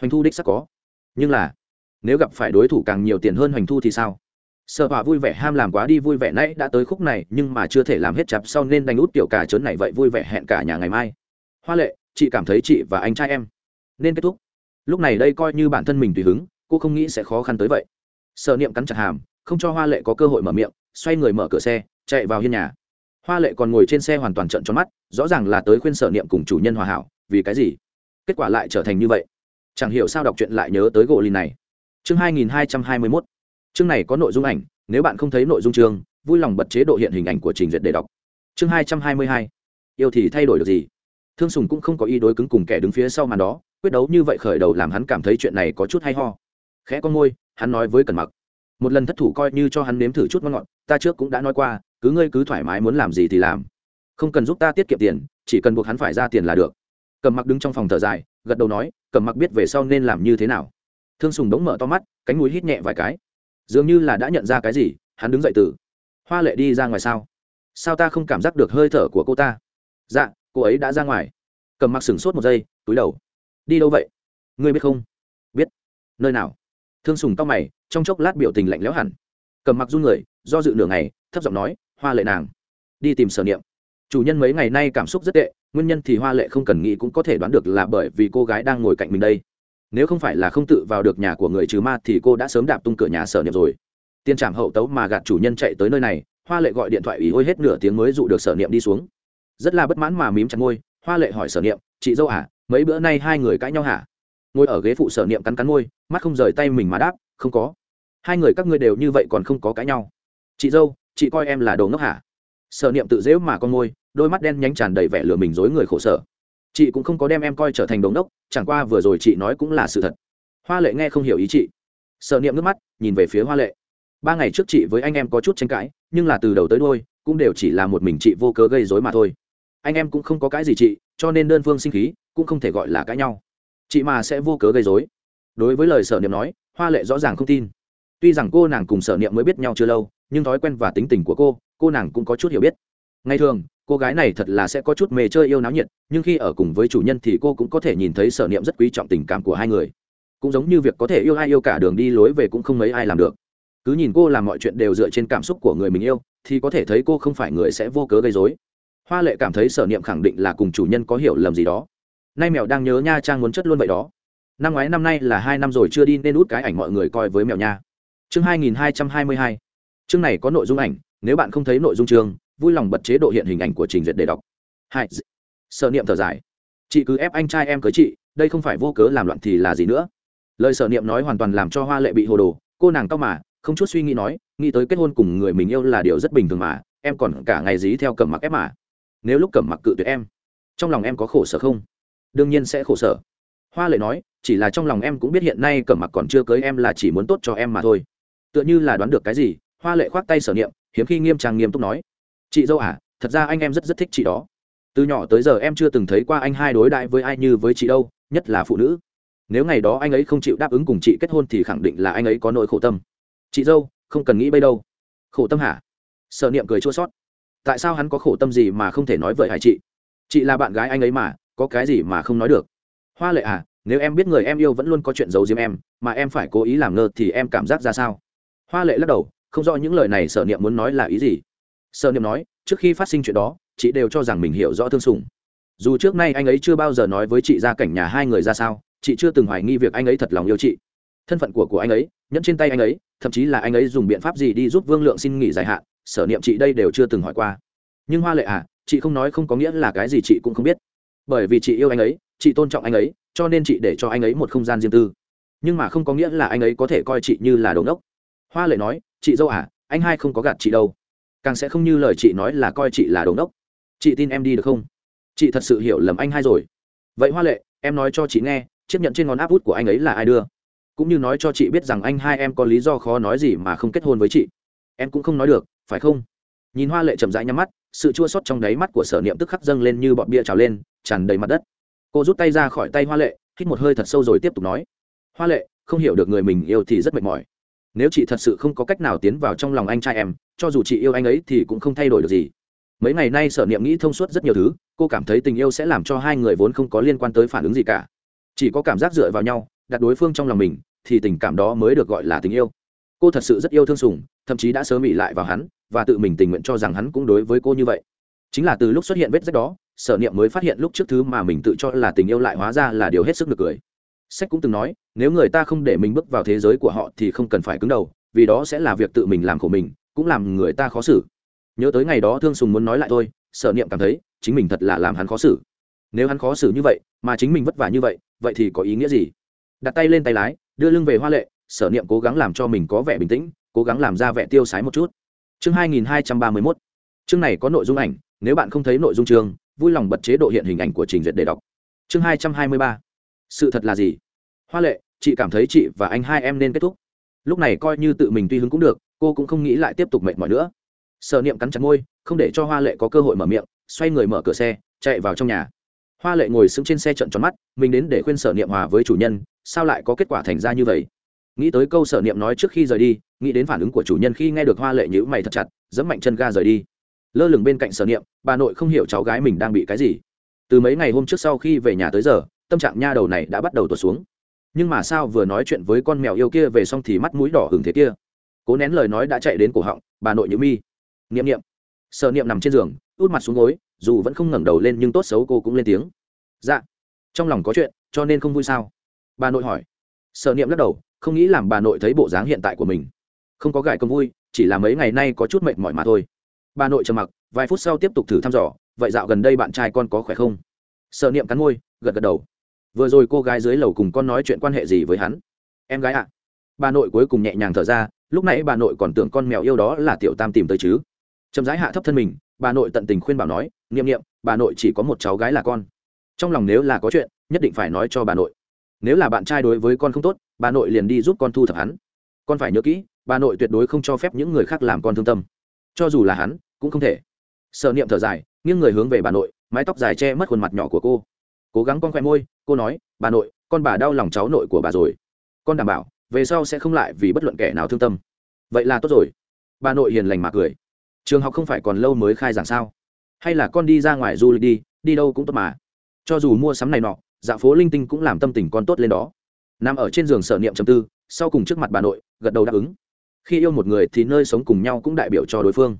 Hoành thu đích sắc có. Nhưng là, nếu gặp phải đối thủ càng nhiều tiền hơn hoành thu thì sao? Sợ họa vui vẻ ham làm quá đi, vui vẻ nãy đã tới khúc này, nhưng mà chưa thể làm hết chặp sau nên đánh út tiểu cả trớn này vậy vui vẻ hẹn cả nhà ngày mai. Hoa lệ, chị cảm thấy chị và anh trai em nên kết thúc. Lúc này đây coi như bản thân mình tùy hứng, cô không nghĩ sẽ khó khăn tới vậy. Sợ niệm cắn chặt hàm, không cho hoa lệ có cơ hội mở miệng, xoay người mở cửa xe, chạy vào hiên nhà. Hoa lệ còn ngồi trên xe hoàn toàn trận tròn mắt, rõ ràng là tới khuyên sở niệm cùng chủ nhân hòa hảo, vì cái gì? Kết quả lại trở thành như vậy. Chẳng hiểu sao đọc truyện lại nhớ tới gỗ lìn này. Chương hai nghìn hai trăm hai mươi mốt. Chương này có nội dung ảnh, nếu bạn không thấy nội dung chương, vui lòng bật chế độ hiện hình ảnh của trình duyệt để đọc. Chương hai trăm hai mươi hai. Yêu thì thay đổi được gì? Thương sùng cũng không có ý đối cứng cùng kẻ đứng phía sau màn đó, quyết đấu như vậy khởi đầu làm hắn cảm thấy chuyện này có chút hay ho. Khẽ con môi, hắn nói với cần mặc. Một lần thất thủ coi như cho hắn nếm thử chút ngon ngọt, ta trước cũng đã nói qua, cứ ngươi cứ thoải mái muốn làm gì thì làm. Không cần giúp ta tiết kiệm tiền, chỉ cần buộc hắn phải ra tiền là được cầm mặc đứng trong phòng thở dài, gật đầu nói cầm mặc biết về sau nên làm như thế nào? Thương sùng đống mở to mắt, cánh mũi hít nhẹ vài cái. Dường như là đã nhận ra cái gì, hắn đứng dậy từ. Hoa lệ đi ra ngoài sao? Sao ta không cảm giác được hơi thở của cô ta? Dạ cô ấy đã ra ngoài. Cầm mặc sửng sốt một giây, túi đầu. Đi đâu vậy? Ngươi biết không? Biết. Nơi nào? Thương sùng tóc mày, trong chốc lát biểu tình lạnh lẽo hẳn. Cầm mặc run người, do dự nửa ngày, thấp giọng nói, hoa lệ nàng, đi tìm sở niệm. Chủ nhân mấy ngày nay cảm xúc rất tệ nguyên nhân thì hoa lệ không cần nghĩ cũng có thể đoán được là bởi vì cô gái đang ngồi cạnh mình đây. Nếu không phải là không tự vào được nhà của người trừ ma thì cô đã sớm đạp tung cửa nhà sở niệm rồi. Tiên trảm hậu tấu mà gạt chủ nhân chạy tới nơi này hoa lệ gọi điện thoại ủy ôi hết nửa tiếng mới dụ được sở niệm đi xuống. Rất là bất mãn mà mím chặt môi hoa lệ hỏi sở niệm chị dâu à, mấy bữa nay hai người cãi nhau hả? Ngồi ở ghế phụ sở niệm cắn cắn môi mắt không rời tay mình mà đáp không có. Hai người các ngươi đều như vậy còn không có cãi nhau. Chị dâu chị coi em là đồ ngốc hả? Sở niệm tự dễu mà con môi đôi mắt đen nhánh tràn đầy vẻ lừa mình dối người khổ sở. Chị cũng không có đem em coi trở thành đống đốc, chẳng qua vừa rồi chị nói cũng là sự thật. Hoa lệ nghe không hiểu ý chị. Sợ niệm nước mắt, nhìn về phía hoa lệ. Ba ngày trước chị với anh em có chút tranh cãi, nhưng là từ đầu tới đôi cũng đều chỉ là một mình chị vô cớ gây dối mà thôi. Anh em cũng không có cái gì chị, cho nên đơn phương sinh khí, cũng không thể gọi là cãi nhau. Chị mà sẽ vô cớ gây dối đối với lời sở niệm nói, hoa lệ rõ ràng không tin. Tuy rằng cô nàng cùng sở niệm mới biết nhau chưa lâu, nhưng thói quen và tính tình của cô cô nàng cũng có chút hiểu biết ngày thường, cô gái này thật là sẽ có chút mề chơi yêu náo nhiệt, nhưng khi ở cùng với chủ nhân thì cô cũng có thể nhìn thấy sở niệm rất quý trọng tình cảm của hai người. Cũng giống như việc có thể yêu ai yêu cả đường đi lối về cũng không mấy ai làm được. Cứ nhìn cô làm mọi chuyện đều dựa trên cảm xúc của người mình yêu, thì có thể thấy cô không phải người sẽ vô cớ gây dối hoa lệ cảm thấy sở niệm khẳng định là cùng chủ nhân có hiểu lầm gì đó. Nay mèo đang nhớ nha trang muốn chất luôn vậy đó. Năm ngoái năm nay là hai năm rồi chưa đi nên út cái ảnh mọi người coi với mèo nha. Chương hai nghìn hai trăm hai mươi hai. Chương này có nội dung ảnh, nếu bạn không thấy nội dung chương vui lòng bật chế độ hiện hình ảnh của trình duyệt để đọc. Hai sợ niệm thở dài. Chị cứ ép anh trai em cưới chị, đây không phải vô cớ làm loạn thì là gì nữa? Lời sợ niệm nói hoàn toàn làm cho hoa lệ bị hồ đồ, cô nàng cao mà, không chút suy nghĩ nói, nghĩ tới kết hôn cùng người mình yêu là điều rất bình thường mà, em còn cả ngày dí theo cầm mặc ép mà. Nếu lúc cầm mặc cự tuyệt em, trong lòng em có khổ sở không? Đương nhiên sẽ khổ sở. Hoa lệ nói, chỉ là trong lòng em cũng biết hiện nay cẩm mặc còn chưa cưới em là chỉ muốn tốt cho em mà thôi. Tựa như là đoán được cái gì, hoa lệ khoác tay sở niệm, hiếm khi nghiêm trang nghiêm túc nói chị dâu à thật ra anh em rất rất thích chị đó. Từ nhỏ tới giờ em chưa từng thấy qua anh hai đối đãi với ai như với chị đâu, nhất là phụ nữ. Nếu ngày đó anh ấy không chịu đáp ứng cùng chị kết hôn thì khẳng định là anh ấy có nỗi khổ tâm. Chị dâu, không cần nghĩ bây đâu. Khổ tâm hả? Sợ niệm cười chua sót tại sao hắn có khổ tâm gì mà không thể nói với hải chị? Chị là bạn gái anh ấy mà, có cái gì mà không nói được. Hoa lệ à nếu em biết người em yêu vẫn luôn có chuyện giấu giếm em, mà em phải cố ý làm ngơ thì em cảm giác ra sao? Hoa lệ lắc đầu, không rõ những lời này sở niệm muốn nói là ý gì sở niệm nói, trước khi phát sinh chuyện đó, chị đều cho rằng mình hiểu rõ thương sùng dù trước nay anh ấy chưa bao giờ nói với chị ra cảnh nhà hai người ra sao, chị chưa từng hoài nghi việc anh ấy thật lòng yêu chị. Thân phận của của anh ấy, nhẫn trên tay anh ấy, thậm chí là anh ấy dùng biện pháp gì đi giúp vương lượng xin nghỉ dài hạn, sở niệm chị đây đều chưa từng hỏi qua. Nhưng hoa lệ à chị không nói không có nghĩa là cái gì chị cũng không biết. Bởi vì chị yêu anh ấy, chị tôn trọng anh ấy, cho nên chị để cho anh ấy một không gian riêng tư. Nhưng mà không có nghĩa là anh ấy có thể coi chị như là đống ốc hoa lệ nói, chị dâu à anh hai không có gạt chị đâu càng sẽ không như lời chị nói là coi chị là đống đốc. chị tin em đi được không? Chị thật sự hiểu lầm anh hai rồi. Vậy hoa lệ, em nói cho chị nghe, chiếc nhận trên ngón áp út của anh ấy là ai đưa? Cũng như nói cho chị biết rằng anh hai em có lý do khó nói gì mà không kết hôn với chị. Em cũng không nói được, phải không? Nhìn hoa lệ chậm rãi nhắm mắt, sự chua sót trong đáy mắt của sở niệm tức khắc dâng lên như bọn bia trào lên, tràn đầy mặt đất. Cô rút tay ra khỏi tay hoa lệ, hít một hơi thật sâu rồi tiếp tục nói. Hoa lệ, không hiểu được người mình yêu thì rất mệt mỏi nếu chị thật sự không có cách nào tiến vào trong lòng anh trai em, cho dù chị yêu anh ấy thì cũng không thay đổi được gì. Mấy ngày nay sở niệm nghĩ thông suốt rất nhiều thứ, cô cảm thấy tình yêu sẽ làm cho hai người vốn không có liên quan tới phản ứng gì cả. Chỉ có cảm giác dựa vào nhau, đặt đối phương trong lòng mình, thì tình cảm đó mới được gọi là tình yêu. Cô thật sự rất yêu thương sùng, thậm chí đã sớm bị lại vào hắn, và tự mình tình nguyện cho rằng hắn cũng đối với cô như vậy. Chính là từ lúc xuất hiện vết rách đó, sở niệm mới phát hiện lúc trước thứ mà mình tự cho là tình yêu lại hóa ra là điều hết sức được cười sách cũng từng nói, nếu người ta không để mình bước vào thế giới của họ thì không cần phải cứng đầu, vì đó sẽ là việc tự mình làm của mình, cũng làm người ta khó xử. Nhớ tới ngày đó thương sùng muốn nói lại thôi, sở niệm cảm thấy, chính mình thật là làm hắn khó xử. Nếu hắn khó xử như vậy, mà chính mình vất vả như vậy vậy thì có ý nghĩa gì? Đặt tay lên tay lái, đưa lưng về hoa lệ, sở niệm cố gắng làm cho mình có vẻ bình tĩnh, cố gắng làm ra vẻ tiêu sái một chút. Chương 2231 chương này có nội dung ảnh, nếu bạn không thấy nội dung chương, vui lòng bật chế độ hiện hình ảnh của trình duyệt để đọc. Chương 223 sự thật là gì? Hoa lệ, chị cảm thấy chị và anh hai em nên kết thúc. Lúc này coi như tự mình tuy hứng cũng được, cô cũng không nghĩ lại tiếp tục mệt mỏi nữa. Sở niệm cắn chặt môi, không để cho hoa lệ có cơ hội mở miệng, xoay người mở cửa xe, chạy vào trong nhà. Hoa lệ ngồi sững trên xe trận tròn mắt, mình đến để khuyên sở niệm hòa với chủ nhân, sao lại có kết quả thành ra như vậy? Nghĩ tới câu sở niệm nói trước khi rời đi, nghĩ đến phản ứng của chủ nhân khi nghe được hoa lệ nhữ mày thật chặt dẫm mạnh chân ga rời đi. Lơ lửng bên cạnh sở niệm, bà nội không hiểu cháu gái mình đang bị cái gì. Từ mấy ngày hôm trước sau khi về nhà tới giờ, tâm trạng nha đầu này đã bắt đầu tuột xuống nhưng mà sao vừa nói chuyện với con mèo yêu kia về xong thì mắt mũi đỏ hừng thế kia? Cố nén lời nói đã chạy đến cổ họng, bà nội nhữ mi. Niệm niệm. Sợ niệm nằm trên giường, út mặt xuống gối, dù vẫn không ngẩng đầu lên nhưng tốt xấu cô cũng lên tiếng. Dạ. Trong lòng có chuyện, cho nên không vui sao? Bà nội hỏi. Sợ niệm lắc đầu, không nghĩ làm bà nội thấy bộ dáng hiện tại của mình. Không có gãi công vui, chỉ là mấy ngày nay có chút mệt mỏi mà thôi. Bà nội trầm mặc, vài phút sau tiếp tục thử thăm dò, vậy dạo gần đây bạn trai con có khỏe không? Sợ niệm cắn môi, gật gật đầu vừa rồi cô gái dưới lầu cùng con nói chuyện quan hệ gì với hắn? Em gái ạ. À? bà nội cuối cùng nhẹ nhàng thở ra, lúc nãy bà nội còn tưởng con mèo yêu đó là tiểu tam tìm tới chứ. Chậm rãi hạ thấp thân mình, bà nội tận tình khuyên bảo nói nghiệm nghiệm bà nội chỉ có một cháu gái là con. Trong lòng nếu là có chuyện, nhất định phải nói cho bà nội. Nếu là bạn trai đối với con không tốt, bà nội liền đi giúp con thu thập hắn. Con phải nhớ kỹ, bà nội tuyệt đối không cho phép những người khác làm con thương tâm. Cho dù là hắn, cũng không thể. Sợ niệm thở dài, nghiêng người hướng về bà nội, mái tóc dài che mất khuôn mặt nhỏ của cô. Cố gắng con khoe môi cô nói, bà nội, con bà đau lòng cháu nội của bà rồi. Con đảm bảo, về sau sẽ không lại vì bất luận kẻ nào thương tâm. Vậy là tốt rồi. Bà nội hiền lành mà cười. Trường học không phải còn lâu mới khai giảng sao? Hay là con đi ra ngoài du lịch đi đi đâu cũng tốt mà. Cho dù mua sắm này nọ dạ phố linh tinh cũng làm tâm tình con tốt lên đó. Nằm ở trên giường sở niệm chầm tư, sau cùng trước mặt bà nội, gật đầu đáp ứng. Khi yêu một người thì nơi sống cùng nhau cũng đại biểu cho đối phương.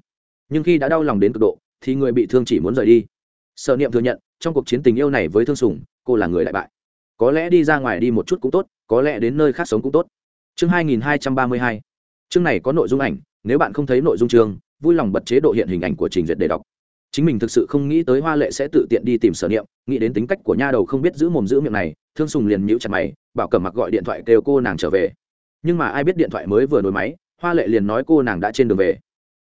Nhưng khi đã đau lòng đến cực độ, thì người bị thương chỉ muốn rời đi sở niệm thừa nhận, trong cuộc chiến tình yêu này với thương sùng, cô là người đại bại. Có lẽ đi ra ngoài đi một chút cũng tốt, có lẽ đến nơi khác sống cũng tốt. Chương 2232 chương này có nội dung ảnh, nếu bạn không thấy nội dung chương, vui lòng bật chế độ hiện hình ảnh của trình duyệt để đọc. Chính mình thực sự không nghĩ tới hoa lệ sẽ tự tiện đi tìm sở niệm, nghĩ đến tính cách của nha đầu không biết giữ mồm giữ miệng này, thương sùng liền nhíu chặt mày, bảo cẩm mặc gọi điện thoại kêu cô nàng trở về. Nhưng mà ai biết điện thoại mới vừa nối máy, hoa lệ liền nói cô nàng đã trên đường về.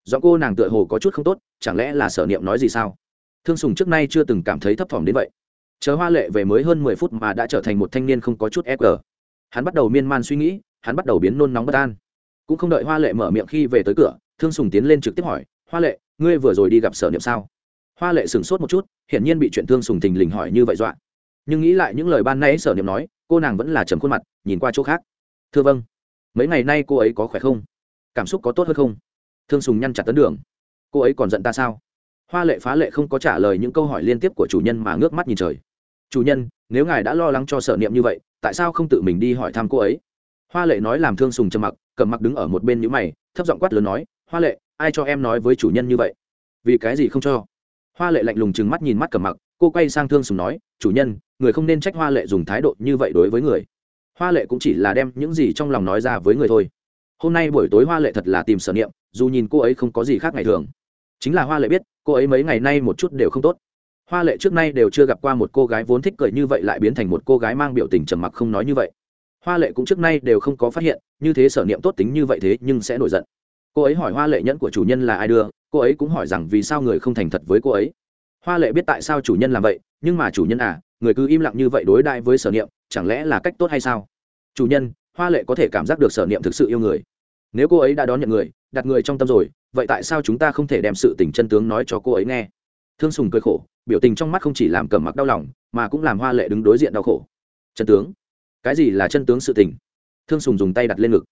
Do cô nàng tựa hồ có chút không tốt, chẳng lẽ là sở niệm nói gì sao? Thương sùng trước nay chưa từng cảm thấy thấp thỏm đến vậy. Chờ hoa lệ về mới hơn mười phút mà đã trở thành một thanh niên không có chút ép ờ. hắn bắt đầu miên man suy nghĩ, hắn bắt đầu biến nôn nóng bất an. Cũng không đợi hoa lệ mở miệng khi về tới cửa, thương sùng tiến lên trực tiếp hỏi, hoa lệ, ngươi vừa rồi đi gặp sở niệm sao? Hoa lệ sửng sốt một chút, hiển nhiên bị chuyện thương sùng thình lình hỏi như vậy dọa. Nhưng nghĩ lại những lời ban nãy sở niệm nói, cô nàng vẫn là trầm khuôn mặt, nhìn qua chỗ khác. Thưa vâng mấy ngày nay cô ấy có khỏe không? Cảm xúc có tốt hơn không? Thương sùng nhăn chặt tấn đường. Cô ấy còn giận ta sao? Hoa lệ phá lệ không có trả lời những câu hỏi liên tiếp của chủ nhân mà ngước mắt nhìn trời. Chủ nhân, nếu ngài đã lo lắng cho sở niệm như vậy, tại sao không tự mình đi hỏi thăm cô ấy? Hoa lệ nói làm thương sùng trầm mặc, cầm mặc đứng ở một bên nhữ mày, thấp giọng quát lớn nói, hoa lệ, ai cho em nói với chủ nhân như vậy? Vì cái gì không cho? Hoa lệ lạnh lùng chừng mắt nhìn mắt cầm mặc, cô quay sang thương sùng nói, chủ nhân, người không nên trách hoa lệ dùng thái độ như vậy đối với người. Hoa lệ cũng chỉ là đem những gì trong lòng nói ra với người thôi. Hôm nay buổi tối hoa lệ thật là tìm sở niệm, dù nhìn cô ấy không có gì khác ngày thường chính là hoa lệ biết, cô ấy mấy ngày nay một chút đều không tốt. Hoa lệ trước nay đều chưa gặp qua một cô gái vốn thích cười như vậy lại biến thành một cô gái mang biểu tình trầm mặc không nói như vậy. Hoa lệ cũng trước nay đều không có phát hiện, như thế sở niệm tốt tính như vậy thế nhưng sẽ nổi giận. Cô ấy hỏi hoa lệ nhẫn của chủ nhân là ai đưa, cô ấy cũng hỏi rằng vì sao người không thành thật với cô ấy. Hoa lệ biết tại sao chủ nhân làm vậy, nhưng mà chủ nhân à người cứ im lặng như vậy đối đại với sở niệm, chẳng lẽ là cách tốt hay sao? Chủ nhân, hoa lệ có thể cảm giác được sở niệm thực sự yêu người. Nếu cô ấy đã đón nhận người, đặt người trong tâm rồi vậy tại sao chúng ta không thể đem sự tình chân tướng nói cho cô ấy nghe? Thương sùng cười khổ, biểu tình trong mắt không chỉ làm cầm mặc đau lòng, mà cũng làm hoa lệ đứng đối diện đau khổ. Chân tướng? Cái gì là chân tướng sự tình? Thương sùng dùng tay đặt lên ngực.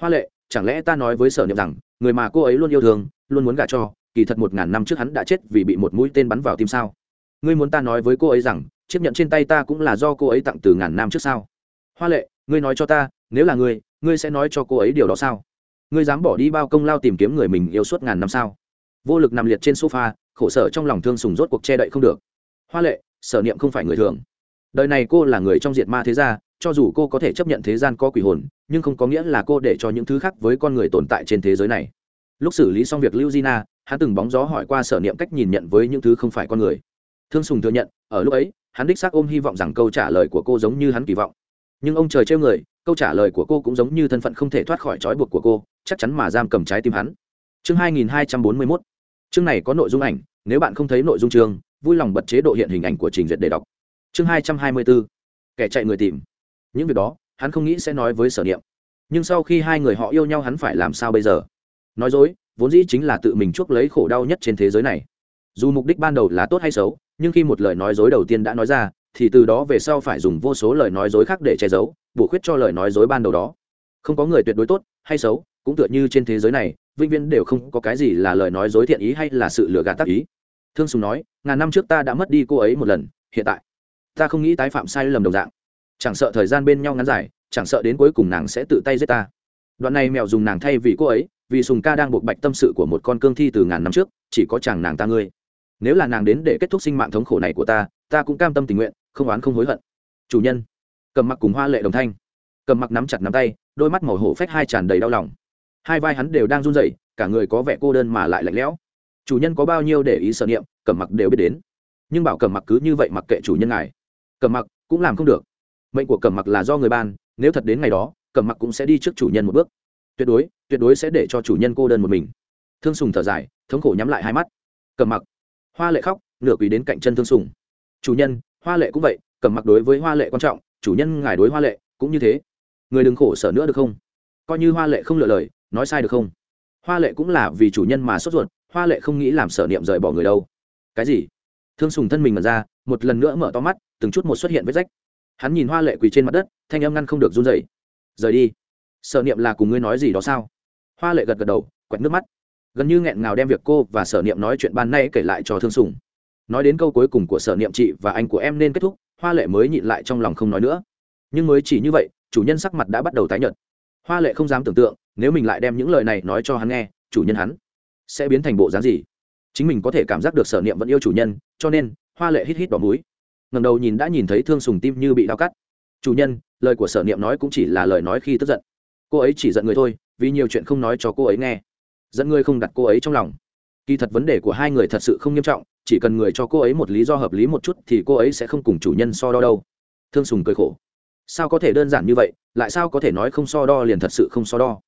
Hoa lệ, chẳng lẽ ta nói với sở niệm rằng, người mà cô ấy luôn yêu thương, luôn muốn gả cho, kỳ thật một ngàn năm trước hắn đã chết vì bị một mũi tên bắn vào tim sao? Ngươi muốn ta nói với cô ấy rằng, chiếc nhẫn trên tay ta cũng là do cô ấy tặng từ ngàn năm trước sao? Hoa lệ, ngươi nói cho ta, nếu là ngươi ngươi sẽ nói cho cô ấy điều đó sao? Ngươi dám bỏ đi bao công lao tìm kiếm người mình yêu suốt ngàn năm sao? Vô lực nằm liệt trên sofa, khổ sở trong lòng thương sùng rốt cuộc che đậy không được. Hoa lệ, sở niệm không phải người thường. Đời này cô là người trong diệt ma thế gia, cho dù cô có thể chấp nhận thế gian có quỷ hồn, nhưng không có nghĩa là cô để cho những thứ khác với con người tồn tại trên thế giới này. Lúc xử lý xong việc lưu gina, hắn từng bóng gió hỏi qua sở niệm cách nhìn nhận với những thứ không phải con người. Thương sùng thừa nhận, ở lúc ấy, hắn đích xác ôm hy vọng rằng câu trả lời của cô giống như hắn kỳ vọng. Nhưng ông trời trêu người, câu trả lời của cô cũng giống như thân phận không thể thoát khỏi trói buộc của cô chắc chắn mà giam cầm trái tim hắn. Chương 2241 chương này có nội dung ảnh, nếu bạn không thấy nội dung chương, vui lòng bật chế độ hiện hình ảnh của trình duyệt để đọc. Chương 224 kẻ chạy người tìm. Những việc đó, hắn không nghĩ sẽ nói với sở niệm. Nhưng sau khi hai người họ yêu nhau hắn phải làm sao bây giờ? Nói dối, vốn dĩ chính là tự mình chuốc lấy khổ đau nhất trên thế giới này. Dù mục đích ban đầu là tốt hay xấu, nhưng khi một lời nói dối đầu tiên đã nói ra, thì từ đó về sau phải dùng vô số lời nói dối khác để che giấu, bổ khuyết cho lời nói dối ban đầu đó. Không có người tuyệt đối tốt hay xấu cũng tựa như trên thế giới này, vĩnh viễn đều không có cái gì là lời nói dối thiện ý hay là sự lừa gạt tác ý. Thương sùng nói, ngàn năm trước ta đã mất đi cô ấy một lần, hiện tại, ta không nghĩ tái phạm sai lầm đồng dạng. Chẳng sợ thời gian bên nhau ngắn dài, chẳng sợ đến cuối cùng nàng sẽ tự tay giết ta. Đoạn này mèo dùng nàng thay vì cô ấy, vì sùng ca đang buộc bạch tâm sự của một con cương thi từ ngàn năm trước, chỉ có chàng nàng ta ngươi. Nếu là nàng đến để kết thúc sinh mạng thống khổ này của ta ta cũng cam tâm tình nguyện, không oán không hối hận. Chủ nhân, cầm mặc cùng hoa lệ đồng thanh. Cầm mặc nắm chặt nắm tay, đôi mắt màu hổ phách hai tràn đầy đau lòng hai vai hắn đều đang run rẩy, cả người có vẻ cô đơn mà lại lạnh lẽo. Chủ nhân có bao nhiêu để ý sở niệm, cẩm mặc đều biết đến. Nhưng bảo cẩm mặc cứ như vậy mặc kệ chủ nhân ngài. Cẩm mặc cũng làm không được. Mệnh của cẩm mặc là do người ban, nếu thật đến ngày đó, cẩm mặc cũng sẽ đi trước chủ nhân một bước. Tuyệt đối tuyệt đối sẽ để cho chủ nhân cô đơn một mình. Thương sùng thở dài, thống khổ nhắm lại hai mắt. Cẩm mặc, hoa lệ khóc, nửa quỳ đến cạnh chân thương sùng. Chủ nhân, hoa lệ cũng vậy, cẩm mặc đối với hoa lệ quan trọng, chủ nhân ngài đối hoa lệ cũng như thế. Người đừng khổ sở nữa được không? Coi như hoa lệ không lựa lời nói sai được không? Hoa lệ cũng là vì chủ nhân mà sốt ruột, hoa lệ không nghĩ làm sở niệm rời bỏ người đâu. Cái gì? Thương sùng thân mình mật ra, một lần nữa mở to mắt, từng chút một xuất hiện vết rách. Hắn nhìn hoa lệ quỳ trên mặt đất, thanh âm ngăn không được run dậy rời đi. Sở niệm là cùng ngươi nói gì đó sao? Hoa lệ gật gật đầu, quẹt nước mắt. Gần như nghẹn ngào đem việc cô và sở niệm nói chuyện ban nay kể lại cho thương sùng. Nói đến câu cuối cùng của sở niệm chị và anh của em nên kết thúc, hoa lệ mới nhịn lại trong lòng không nói nữa. Nhưng mới chỉ như vậy, chủ nhân sắc mặt đã bắt đầu tái nhợt. Hoa lệ không dám tưởng tượng nếu mình lại đem những lời này nói cho hắn nghe, chủ nhân hắn sẽ biến thành bộ dáng gì? Chính mình có thể cảm giác được sở niệm vẫn yêu chủ nhân, cho nên, hoa lệ hít hít đỏ múi ngầm đầu nhìn đã nhìn thấy thương sùng tim như bị đau cắt. Chủ nhân, lời của sở niệm nói cũng chỉ là lời nói khi tức giận. Cô ấy chỉ giận người thôi, vì nhiều chuyện không nói cho cô ấy nghe. Dẫn ngươi không đặt cô ấy trong lòng. Kỳ thật vấn đề của hai người thật sự không nghiêm trọng, chỉ cần người cho cô ấy một lý do hợp lý một chút thì cô ấy sẽ không cùng chủ nhân so đo đâu. Thương sùng cười khổ. Sao có thể đơn giản như vậy, lại sao có thể nói không so đo liền thật sự không so đo?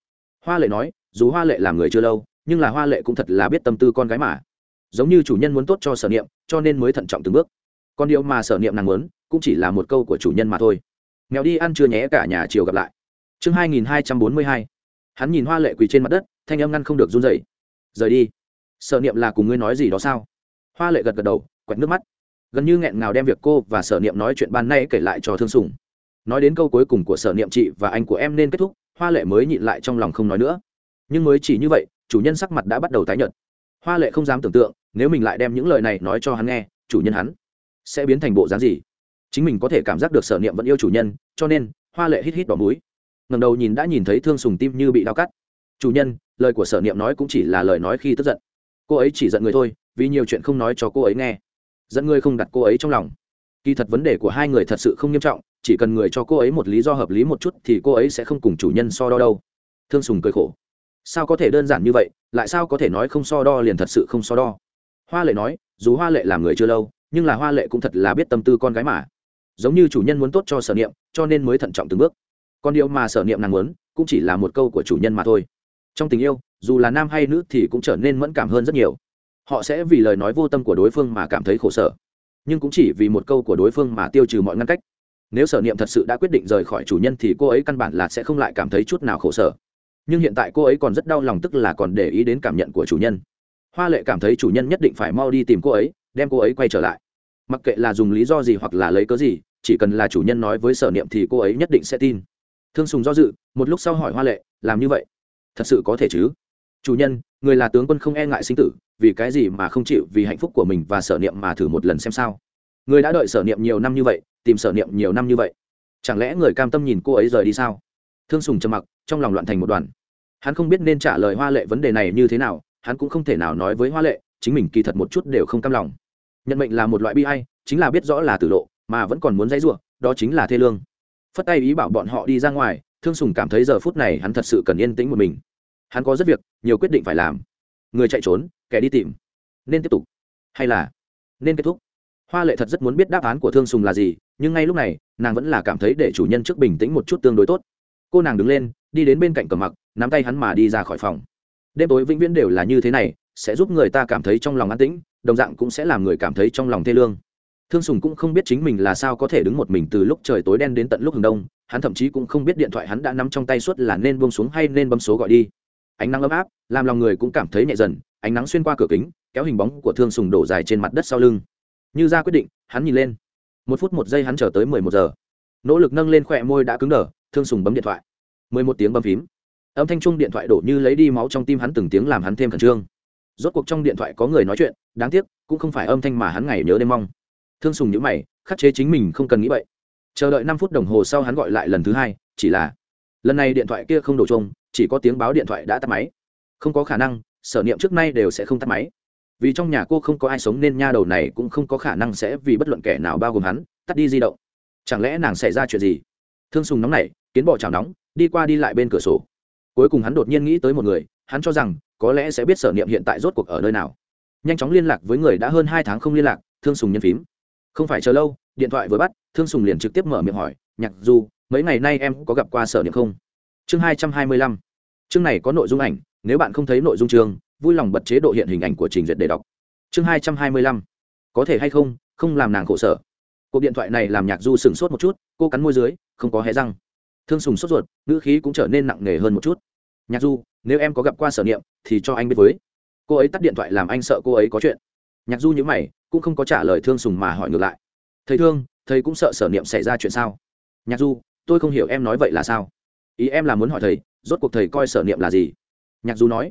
Hoa lệ nói, dù hoa lệ làm người chưa lâu, nhưng là hoa lệ cũng thật là biết tâm tư con gái mà. Giống như chủ nhân muốn tốt cho sở niệm, cho nên mới thận trọng từng bước. Còn điều mà sở niệm nàng muốn, cũng chỉ là một câu của chủ nhân mà thôi. Mèo đi ăn chưa nhé cả nhà chiều gặp lại. Chương hai nghìn hai trăm bốn mươi hai. Hắn nhìn hoa lệ quỳ trên mặt đất, thanh âm ngăn không được run dậy rời đi. Sở niệm là cùng ngươi nói gì đó sao? Hoa lệ gật gật đầu, quẹt nước mắt. Gần như nghẹn ngào đem việc cô và sở niệm nói chuyện ban nay kể lại cho thương sùng. Nói đến câu cuối cùng của sở niệm chị và anh của em nên kết thúc hoa lệ mới nhịn lại trong lòng không nói nữa. Nhưng mới chỉ như vậy chủ nhân sắc mặt đã bắt đầu tái nhợt. Hoa lệ không dám tưởng tượng nếu mình lại đem những lời này nói cho hắn nghe chủ nhân hắn sẽ biến thành bộ dáng gì? Chính mình có thể cảm giác được sở niệm vẫn yêu chủ nhân cho nên hoa lệ hít hít đỏ mũi, ngầm đầu nhìn đã nhìn thấy thương sùng tim như bị đau cắt. Chủ nhân lời của sở niệm nói cũng chỉ là lời nói khi tức giận. Cô ấy chỉ giận người thôi vì nhiều chuyện không nói cho cô ấy nghe. Dẫn ngươi không đặt cô ấy trong lòng. Kỳ thật vấn đề của hai người thật sự không nghiêm trọng chỉ cần người cho cô ấy một lý do hợp lý một chút thì cô ấy sẽ không cùng chủ nhân so đo đâu. Thương sùng cười khổ. Sao có thể đơn giản như vậy, lại sao có thể nói không so đo liền thật sự không so đo? Hoa lệ nói, dù hoa lệ làm người chưa lâu, nhưng là hoa lệ cũng thật là biết tâm tư con gái mà. Giống như chủ nhân muốn tốt cho sở niệm, cho nên mới thận trọng từng bước. Còn điều mà sở niệm nàng muốn, cũng chỉ là một câu của chủ nhân mà thôi. Trong tình yêu, dù là nam hay nữ thì cũng trở nên mẫn cảm hơn rất nhiều. Họ sẽ vì lời nói vô tâm của đối phương mà cảm thấy khổ sở, nhưng cũng chỉ vì một câu của đối phương mà tiêu trừ mọi ngăn cách nếu sở niệm thật sự đã quyết định rời khỏi chủ nhân thì cô ấy căn bản là sẽ không lại cảm thấy chút nào khổ sở. Nhưng hiện tại cô ấy còn rất đau lòng tức là còn để ý đến cảm nhận của chủ nhân. Hoa lệ cảm thấy chủ nhân nhất định phải mau đi tìm cô ấy, đem cô ấy quay trở lại. Mặc kệ là dùng lý do gì hoặc là lấy cớ gì, chỉ cần là chủ nhân nói với sở niệm thì cô ấy nhất định sẽ tin. Thương sùng do dự, một lúc sau hỏi hoa lệ, làm như vậy, thật sự có thể chứ? Chủ nhân, người là tướng quân không e ngại sinh tử, vì cái gì mà không chịu vì hạnh phúc của mình và sở niệm mà thử một lần xem sao? Người đã đợi sở niệm nhiều năm như vậy tìm sở niệm nhiều năm như vậy. Chẳng lẽ người cam tâm nhìn cô ấy rời đi sao? Thương sùng trầm mặc, trong lòng loạn thành một đoàn. Hắn không biết nên trả lời hoa lệ vấn đề này như thế nào, hắn cũng không thể nào nói với hoa lệ, chính mình kỳ thật một chút đều không cam lòng. Nhận mệnh là một loại bi ai, chính là biết rõ là tử lộ, mà vẫn còn muốn dãy ruộng đó chính là thê lương. Phất tay ý bảo bọn họ đi ra ngoài, thương sùng cảm thấy giờ phút này hắn thật sự cần yên tĩnh một mình. Hắn có rất việc, nhiều quyết định phải làm. Người chạy trốn, kẻ đi tìm. Nên tiếp tục. Hay là, nên kết thúc hoa lệ thật rất muốn biết đáp án của thương sùng là gì, nhưng ngay lúc này, nàng vẫn là cảm thấy để chủ nhân trước bình tĩnh một chút tương đối tốt. Cô nàng đứng lên, đi đến bên cạnh cầm mặc, nắm tay hắn mà đi ra khỏi phòng. Đêm tối vĩnh viễn đều là như thế này, sẽ giúp người ta cảm thấy trong lòng an tĩnh, đồng dạng cũng sẽ làm người cảm thấy trong lòng thê lương. Thương sùng cũng không biết chính mình là sao có thể đứng một mình từ lúc trời tối đen đến tận lúc hừng đông, hắn thậm chí cũng không biết điện thoại hắn đã nắm trong tay suốt là nên buông xuống hay nên bấm số gọi đi. Ánh nắng ấm áp, làm lòng người cũng cảm thấy nhẹ dần, ánh nắng xuyên qua cửa kính, kéo hình bóng của thương sùng đổ dài trên mặt đất sau lưng như ra quyết định, hắn nhìn lên. Một phút một giây hắn chờ tới mười một giờ. Nỗ lực nâng lên khỏe môi đã cứng đờ, thương sùng bấm điện thoại. Mười một tiếng bấm phím. Âm thanh chung điện thoại đổ như lấy đi máu trong tim hắn từng tiếng làm hắn thêm khẩn trương. Rốt cuộc trong điện thoại có người nói chuyện, đáng tiếc, cũng không phải âm thanh mà hắn ngày nhớ đêm mong. Thương sùng nhữ mày, khắc chế chính mình không cần nghĩ vậy chờ đợi năm phút đồng hồ sau hắn gọi lại lần thứ hai, chỉ là, lần này điện thoại kia không đổ chung chỉ có tiếng báo điện thoại đã tắt máy. Không có khả năng, sở niệm trước nay đều sẽ không tắt máy vì trong nhà cô không có ai sống nên nha đầu này cũng không có khả năng sẽ vì bất luận kẻ nào bao gồm hắn, tắt đi di động. Chẳng lẽ nàng xảy ra chuyện gì? Thương sùng nóng này kiến bỏ chảo nóng, đi qua đi lại bên cửa sổ. Cuối cùng hắn đột nhiên nghĩ tới một người, hắn cho rằng, có lẽ sẽ biết sở niệm hiện tại rốt cuộc ở nơi nào. Nhanh chóng liên lạc với người đã hơn hai tháng không liên lạc, thương sùng nhân phím. Không phải chờ lâu, điện thoại vừa bắt, thương sùng liền trực tiếp mở miệng hỏi, nhạc du, mấy ngày nay em có gặp qua sở niệm không? Chương hai trăm hai mươi lăm. Chương này có nội dung ảnh, nếu bạn không thấy nội dung chương vui lòng bật chế độ hiện hình ảnh của trình duyệt để đọc. Chương hai trăm hai mươi lăm. Có thể hay không không làm nàng khổ sở. Cuộc điện thoại này làm nhạc du sửng sốt một chút, cô cắn môi dưới, không có hé răng. Thương sùng sốt ruột, ngữ khí cũng trở nên nặng nề hơn một chút. Nhạc du, nếu em có gặp qua sở niệm, thì cho anh biết với. Cô ấy tắt điện thoại làm anh sợ cô ấy có chuyện. Nhạc du nhữ mày, cũng không có trả lời thương sùng mà hỏi ngược lại. Thầy thương, thầy cũng sợ sở niệm xảy ra chuyện sao? Nhạc du, tôi không hiểu em nói vậy là sao. Ý em là muốn hỏi thầy, rốt cuộc thầy coi sở niệm là gì? Nhạc du nói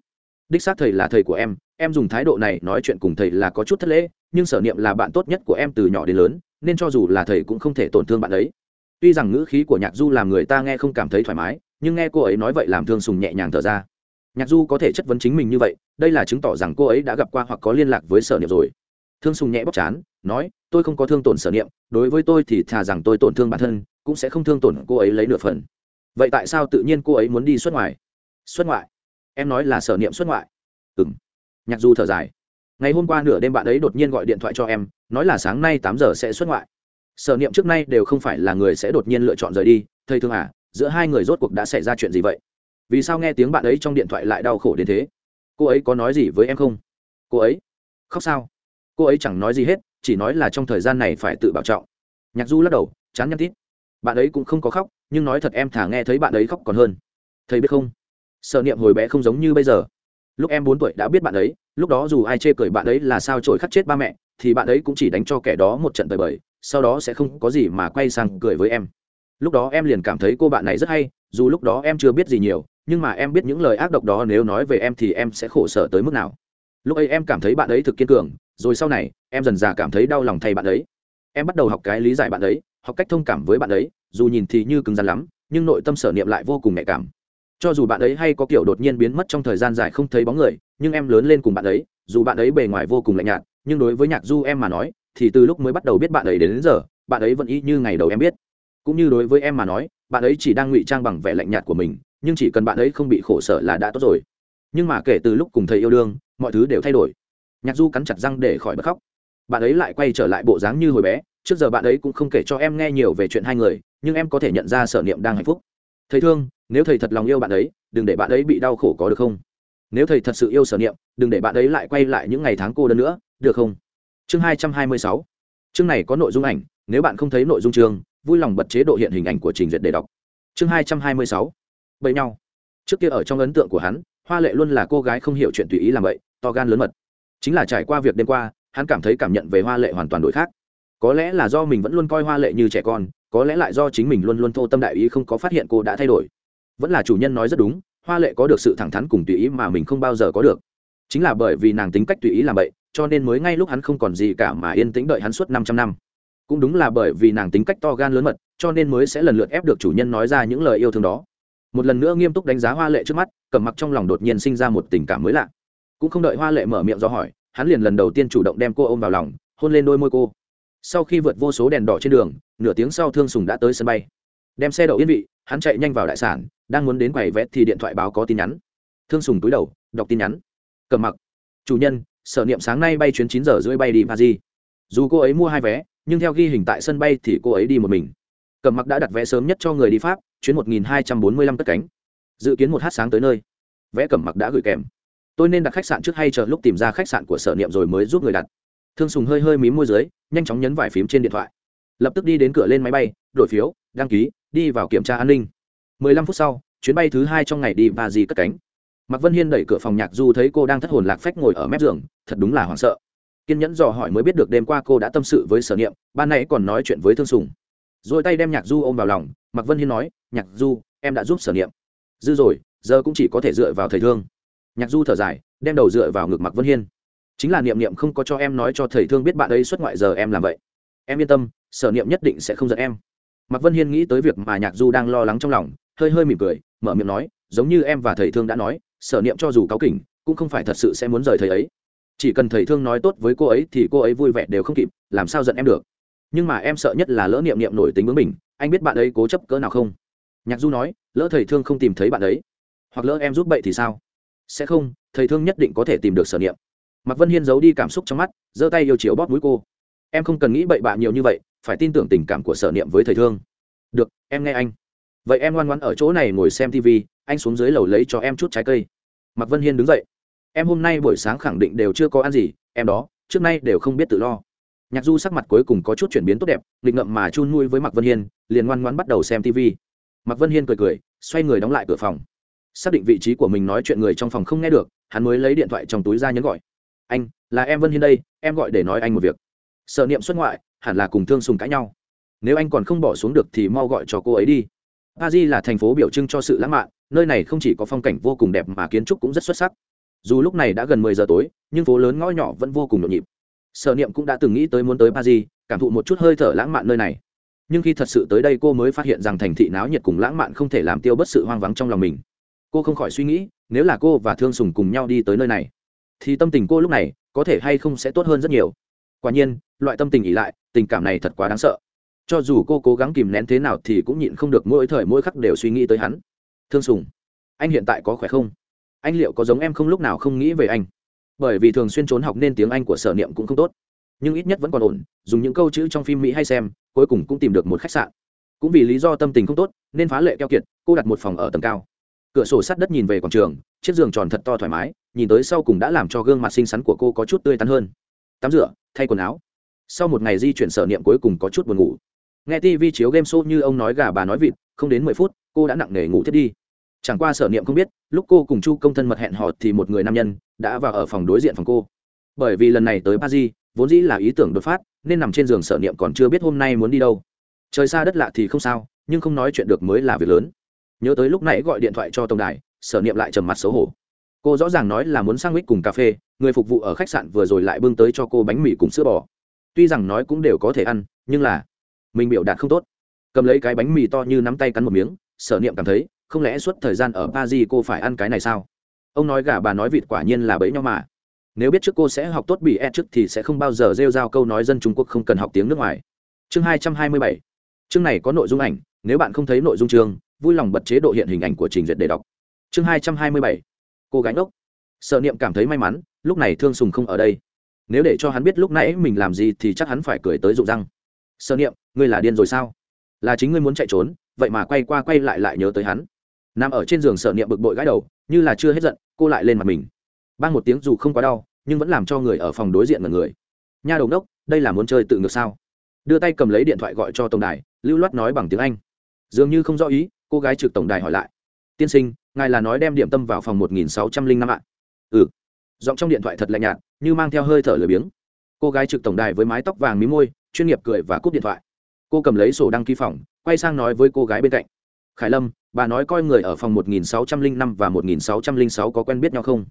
đích xác thầy là thầy của em em dùng thái độ này nói chuyện cùng thầy là có chút thất lễ, nhưng sở niệm là bạn tốt nhất của em từ nhỏ đến lớn, nên cho dù là thầy cũng không thể tổn thương bạn ấy. Tuy rằng ngữ khí của nhạc du làm người ta nghe không cảm thấy thoải mái, nhưng nghe cô ấy nói vậy làm thương sùng nhẹ nhàng thở ra. Nhạc du có thể chất vấn chính mình như vậy, đây là chứng tỏ rằng cô ấy đã gặp qua hoặc có liên lạc với sở niệm rồi. Thương sùng nhẹ bóc chán, nói, tôi không có thương tổn sở niệm, đối với tôi thì thà rằng tôi tổn thương bản thân, cũng sẽ không thương tổn cô ấy lấy nửa phần. Vậy tại sao tự nhiên cô ấy muốn đi xuất ngoài xuất ngoại? Em nói là sở niệm xuất ngoại. Ừ m nhạc du thở dài. Ngày hôm qua nửa đêm bạn ấy đột nhiên gọi điện thoại cho em, nói là sáng nay tám giờ sẽ xuất ngoại. Sở niệm trước nay đều không phải là người sẽ đột nhiên lựa chọn rời đi. Thầy thương à giữa hai người rốt cuộc đã xảy ra chuyện gì vậy? Vì sao nghe tiếng bạn ấy trong điện thoại lại đau khổ đến thế? Cô ấy có nói gì với em không? Cô ấy? Khóc sao? Cô ấy chẳng nói gì hết, chỉ nói là trong thời gian này phải tự bảo trọng. Nhạc du lắc đầu, chán nhăn tít. Bạn ấy cũng không có khóc, nhưng nói thật em thả nghe thấy bạn ấy khóc còn hơn. Thầy biết không? Sợ niệm hồi bé không giống như bây giờ. Lúc em bốn tuổi đã biết bạn ấy, lúc đó dù ai chê cười bạn ấy là sao trổi khắc chết ba mẹ, thì bạn ấy cũng chỉ đánh cho kẻ đó một trận tời bời, sau đó sẽ không có gì mà quay sang cười với em. Lúc đó em liền cảm thấy cô bạn này rất hay, dù lúc đó em chưa biết gì nhiều, nhưng mà em biết những lời ác độc đó nếu nói về em thì em sẽ khổ sở tới mức nào. Lúc ấy em cảm thấy bạn ấy thực kiên cường, rồi sau này, em dần dà cảm thấy đau lòng thay bạn ấy. Em bắt đầu học cái lý giải bạn ấy, học cách thông cảm với bạn ấy, dù nhìn thì như cứng rắn lắm, nhưng nội tâm sở niệm lại vô cùng nhạy cảm cho dù bạn ấy hay có kiểu đột nhiên biến mất trong thời gian dài không thấy bóng người nhưng em lớn lên cùng bạn ấy dù bạn ấy bề ngoài vô cùng lạnh nhạt nhưng đối với nhạc du em mà nói thì từ lúc mới bắt đầu biết bạn ấy đến, đến giờ bạn ấy vẫn y như ngày đầu em biết. Cũng như đối với em mà nói bạn ấy chỉ đang ngụy trang bằng vẻ lạnh nhạt của mình nhưng chỉ cần bạn ấy không bị khổ sở là đã tốt rồi. Nhưng mà kể từ lúc cùng thầy yêu đương mọi thứ đều thay đổi. Nhạc du cắn chặt răng để khỏi bật khóc. Bạn ấy lại quay trở lại bộ dáng như hồi bé trước giờ bạn ấy cũng không kể cho em nghe nhiều về chuyện hai người nhưng em có thể nhận ra sở niệm đang hạnh phúc thầy thương, nếu thầy thật lòng yêu bạn ấy, đừng để bạn ấy bị đau khổ có được không? Nếu thầy thật sự yêu sở niệm, đừng để bạn ấy lại quay lại những ngày tháng cô đơn nữa, được không? Chương hai trăm hai mươi sáu. Chương này có nội dung ảnh, nếu bạn không thấy nội dung chương, vui lòng bật chế độ hiện hình ảnh của trình duyệt để đọc. Chương hai trăm hai mươi sáu. Bậy nhau. Trước kia ở trong ấn tượng của hắn, hoa lệ luôn là cô gái không hiểu chuyện tùy ý làm vậy to gan lớn mật. Chính là trải qua việc đêm qua, hắn cảm thấy cảm nhận về hoa lệ hoàn toàn đổi khác. Có lẽ là do mình vẫn luôn coi hoa lệ như trẻ con có lẽ lại do chính mình luôn luôn thô tâm đại ý không có phát hiện cô đã thay đổi. Vẫn là chủ nhân nói rất đúng, hoa lệ có được sự thẳng thắn cùng tùy ý mà mình không bao giờ có được. Chính là bởi vì nàng tính cách tùy ý làm vậy, cho nên mới ngay lúc hắn không còn gì cả mà yên tĩnh đợi hắn suốt 500 năm. Cũng đúng là bởi vì nàng tính cách to gan lớn mật, cho nên mới sẽ lần lượt ép được chủ nhân nói ra những lời yêu thương đó. Một lần nữa nghiêm túc đánh giá hoa lệ trước mắt, cầm mặc trong lòng đột nhiên sinh ra một tình cảm mới lạ. Cũng không đợi hoa lệ mở miệng do hỏi, hắn liền lần đầu tiên chủ động đem cô ôm vào lòng, hôn lên đôi môi cô sau khi vượt vô số đèn đỏ trên đường, nửa tiếng sau thương sùng đã tới sân bay. Đem xe đậu yên vị, hắn chạy nhanh vào đại sản đang muốn đến quầy vét thì điện thoại báo có tin nhắn. Thương sùng túi đầu, đọc tin nhắn. Cầm mặc. Chủ nhân, sở niệm sáng nay bay chuyến chín giờ rưỡi bay đi paris. Dù cô ấy mua hai vé, nhưng theo ghi hình tại sân bay thì cô ấy đi một mình. Cầm mặc đã đặt vé sớm nhất cho người đi pháp, chuyến một nghìn hai trăm bốn mươi lăm cất cánh. Dự kiến một h sáng tới nơi. Vé cầm mặc đã gửi kèm. Tôi nên đặt khách sạn trước hay chờ lúc tìm ra khách sạn của sở niệm rồi mới giúp người đặt? Thương sùng hơi hơi mím môi dưới, nhanh chóng nhấn vải phím trên điện thoại. Lập tức đi đến cửa lên máy bay, đổi phiếu, đăng ký, đi vào kiểm tra an ninh. Mười lăm phút sau, chuyến bay thứ hai trong ngày đi và gì cất cánh. Mạc vân hiên đẩy cửa phòng nhạc du thấy cô đang thất hồn lạc phách ngồi ở mép giường, thật đúng là hoảng sợ. Kiên nhẫn dò hỏi mới biết được đêm qua cô đã tâm sự với sở niệm, ban nãy còn nói chuyện với thương sùng. Rồi tay đem nhạc du ôm vào lòng, mạc vân hiên nói, nhạc du, em đã giúp sở niệm. Dư rồi, giờ cũng chỉ có thể dựa vào thầy thương. Nhạc du thở dài, đem đầu dựa vào ngực mạc vân hiên chính là niệm niệm không có cho em nói cho thầy thương biết bạn ấy xuất ngoại giờ em làm vậy. Em yên tâm, sở niệm nhất định sẽ không giận em. Mạc vân hiên nghĩ tới việc mà nhạc du đang lo lắng trong lòng, hơi hơi mỉm cười, mở miệng nói, giống như em và thầy thương đã nói, sở niệm cho dù cáu kỉnh, cũng không phải thật sự sẽ muốn rời thầy ấy. Chỉ cần thầy thương nói tốt với cô ấy thì cô ấy vui vẻ đều không kịp, làm sao giận em được? Nhưng mà em sợ nhất là lỡ niệm niệm nổi tính bướng mình anh biết bạn ấy cố chấp cỡ nào không? Nhạc du nói, lỡ thầy thương không tìm thấy bạn ấy, hoặc lỡ em giúp bậy thì sao? Sẽ không, thầy thương nhất định có thể tìm được sở niệm mạc vân hiên giấu đi cảm xúc trong mắt, giơ tay yêu chiều bóp mũi cô. Em không cần nghĩ bậy bạ nhiều như vậy, phải tin tưởng tình cảm của sở niệm với thầy thương. Được, em nghe anh. Vậy em ngoan ngoan ở chỗ này ngồi xem tv anh xuống dưới lầu lấy cho em chút trái cây. Mạc vân hiên đứng dậy. Em hôm nay buổi sáng khẳng định đều chưa có ăn gì, em đó, trước nay đều không biết tự lo. Nhạc du sắc mặt cuối cùng có chút chuyển biến tốt đẹp, nghịch ngậm mà chun nuôi với mạc vân hiên, liền ngoan ngoan bắt đầu xem tv mạc vân hiên cười cười, xoay người đóng lại cửa phòng. Xác định vị trí của mình nói chuyện người trong phòng không nghe được, hắn mới lấy điện thoại trong túi ra nhấn gọi anh, là em vân hiên đây, em gọi để nói anh một việc. Sợ niệm xuất ngoại, hẳn là cùng thương sùng cãi nhau. Nếu anh còn không bỏ xuống được thì mau gọi cho cô ấy đi. Paris là thành phố biểu trưng cho sự lãng mạn, nơi này không chỉ có phong cảnh vô cùng đẹp mà kiến trúc cũng rất xuất sắc. Dù lúc này đã gần mười giờ tối, nhưng phố lớn ngõ nhỏ vẫn vô cùng nhộn nhịp. Sở niệm cũng đã từng nghĩ tới muốn tới paris cảm thụ một chút hơi thở lãng mạn nơi này. Nhưng khi thật sự tới đây cô mới phát hiện rằng thành thị náo nhiệt cùng lãng mạn không thể làm tiêu bất sự hoang vắng trong lòng mình. Cô không khỏi suy nghĩ, nếu là cô và thương sùng cùng nhau đi tới nơi này thì tâm tình cô lúc này có thể hay không sẽ tốt hơn rất nhiều. Quả nhiên, loại tâm tình ỉ lại, tình cảm này thật quá đáng sợ. Cho dù cô cố gắng kìm nén thế nào thì cũng nhịn không được mỗi thời mỗi khắc đều suy nghĩ tới hắn. Thương sùng, anh hiện tại có khỏe không? Anh liệu có giống em không lúc nào không nghĩ về anh? Bởi vì thường xuyên trốn học nên tiếng anh của sở niệm cũng không tốt. Nhưng ít nhất vẫn còn ổn, dùng những câu chữ trong phim mỹ hay xem, cuối cùng cũng tìm được một khách sạn. Cũng vì lý do tâm tình không tốt, nên phá lệ keo kiệt, cô đặt một phòng ở tầng cao. Cửa sổ sắt đất nhìn về quảng trường, chiếc giường tròn thật to thoải mái nhìn tới sau cùng đã làm cho gương mặt xinh xắn của cô có chút tươi tắn hơn. Tắm rửa, thay quần áo. Sau một ngày di chuyển sở niệm cuối cùng có chút buồn ngủ. Nghe tv chiếu game show như ông nói gà bà nói vịt, không đến mười phút, cô đã nặng nề ngủ thiết đi. Chẳng qua sở niệm không biết, lúc cô cùng chu công thân mật hẹn hò thì một người nam nhân đã vào ở phòng đối diện phòng cô. Bởi vì lần này tới paris, vốn dĩ là ý tưởng đột phát, nên nằm trên giường sở niệm còn chưa biết hôm nay muốn đi đâu. Trời xa đất lạ thì không sao, nhưng không nói chuyện được mới là việc lớn. Nhớ tới lúc nãy gọi điện thoại cho tổng đài, sở niệm lại trầm mặt xấu hổ cô rõ ràng nói là muốn sang mít cùng cà phê, người phục vụ ở khách sạn vừa rồi lại bưng tới cho cô bánh mì cùng sữa bò. Tuy rằng nói cũng đều có thể ăn, nhưng là mình biểu đạt không tốt. Cầm lấy cái bánh mì to như nắm tay cắn một miếng, sở niệm cảm thấy, không lẽ suốt thời gian ở paris cô phải ăn cái này sao? Ông nói gà bà nói vịt quả nhiên là bẫy nhau mà. Nếu biết trước cô sẽ học tốt bị e trước thì sẽ không bao giờ rêu rao câu nói dân trung quốc không cần học tiếng nước ngoài. Chương hai trăm hai mươi bảy. Chương này có nội dung ảnh, nếu bạn không thấy nội dung chương, vui lòng bật chế độ hiện hình ảnh của trình duyệt để đọc. Chương hai trăm hai mươi bảy cô gái ngốc sợ niệm cảm thấy may mắn, lúc này thương sùng không ở đây. Nếu để cho hắn biết lúc nãy mình làm gì thì chắc hắn phải cười tới rụng răng. Sợ niệm, ngươi là điên rồi sao? Là chính ngươi muốn chạy trốn, vậy mà quay qua quay lại lại nhớ tới hắn. Nằm ở trên giường sợ niệm bực bội gãi đầu, như là chưa hết giận, cô lại lên mặt mình. Ban một tiếng dù không quá đau, nhưng vẫn làm cho người ở phòng đối diện mật người. Nha đồng đốc, đây là muốn chơi tự ngược sao? Đưa tay cầm lấy điện thoại gọi cho tổng đài, lưu loát nói bằng tiếng anh. Dường như không rõ ý, cô gái trực tổng đài hỏi lại tiên sinh, ngài là nói đem điểm tâm vào phòng một nghìn sáu trăm linh năm ạ. Ừ. Giọng trong điện thoại thật lạnh nhạt, như mang theo hơi thở lười biếng. Cô gái trực tổng đài với mái tóc vàng mí môi, chuyên nghiệp cười và cúp điện thoại. Cô cầm lấy sổ đăng ký phòng, quay sang nói với cô gái bên cạnh. Khải lâm, bà nói coi người ở phòng 1605 và 1606 có quen biết nhau không?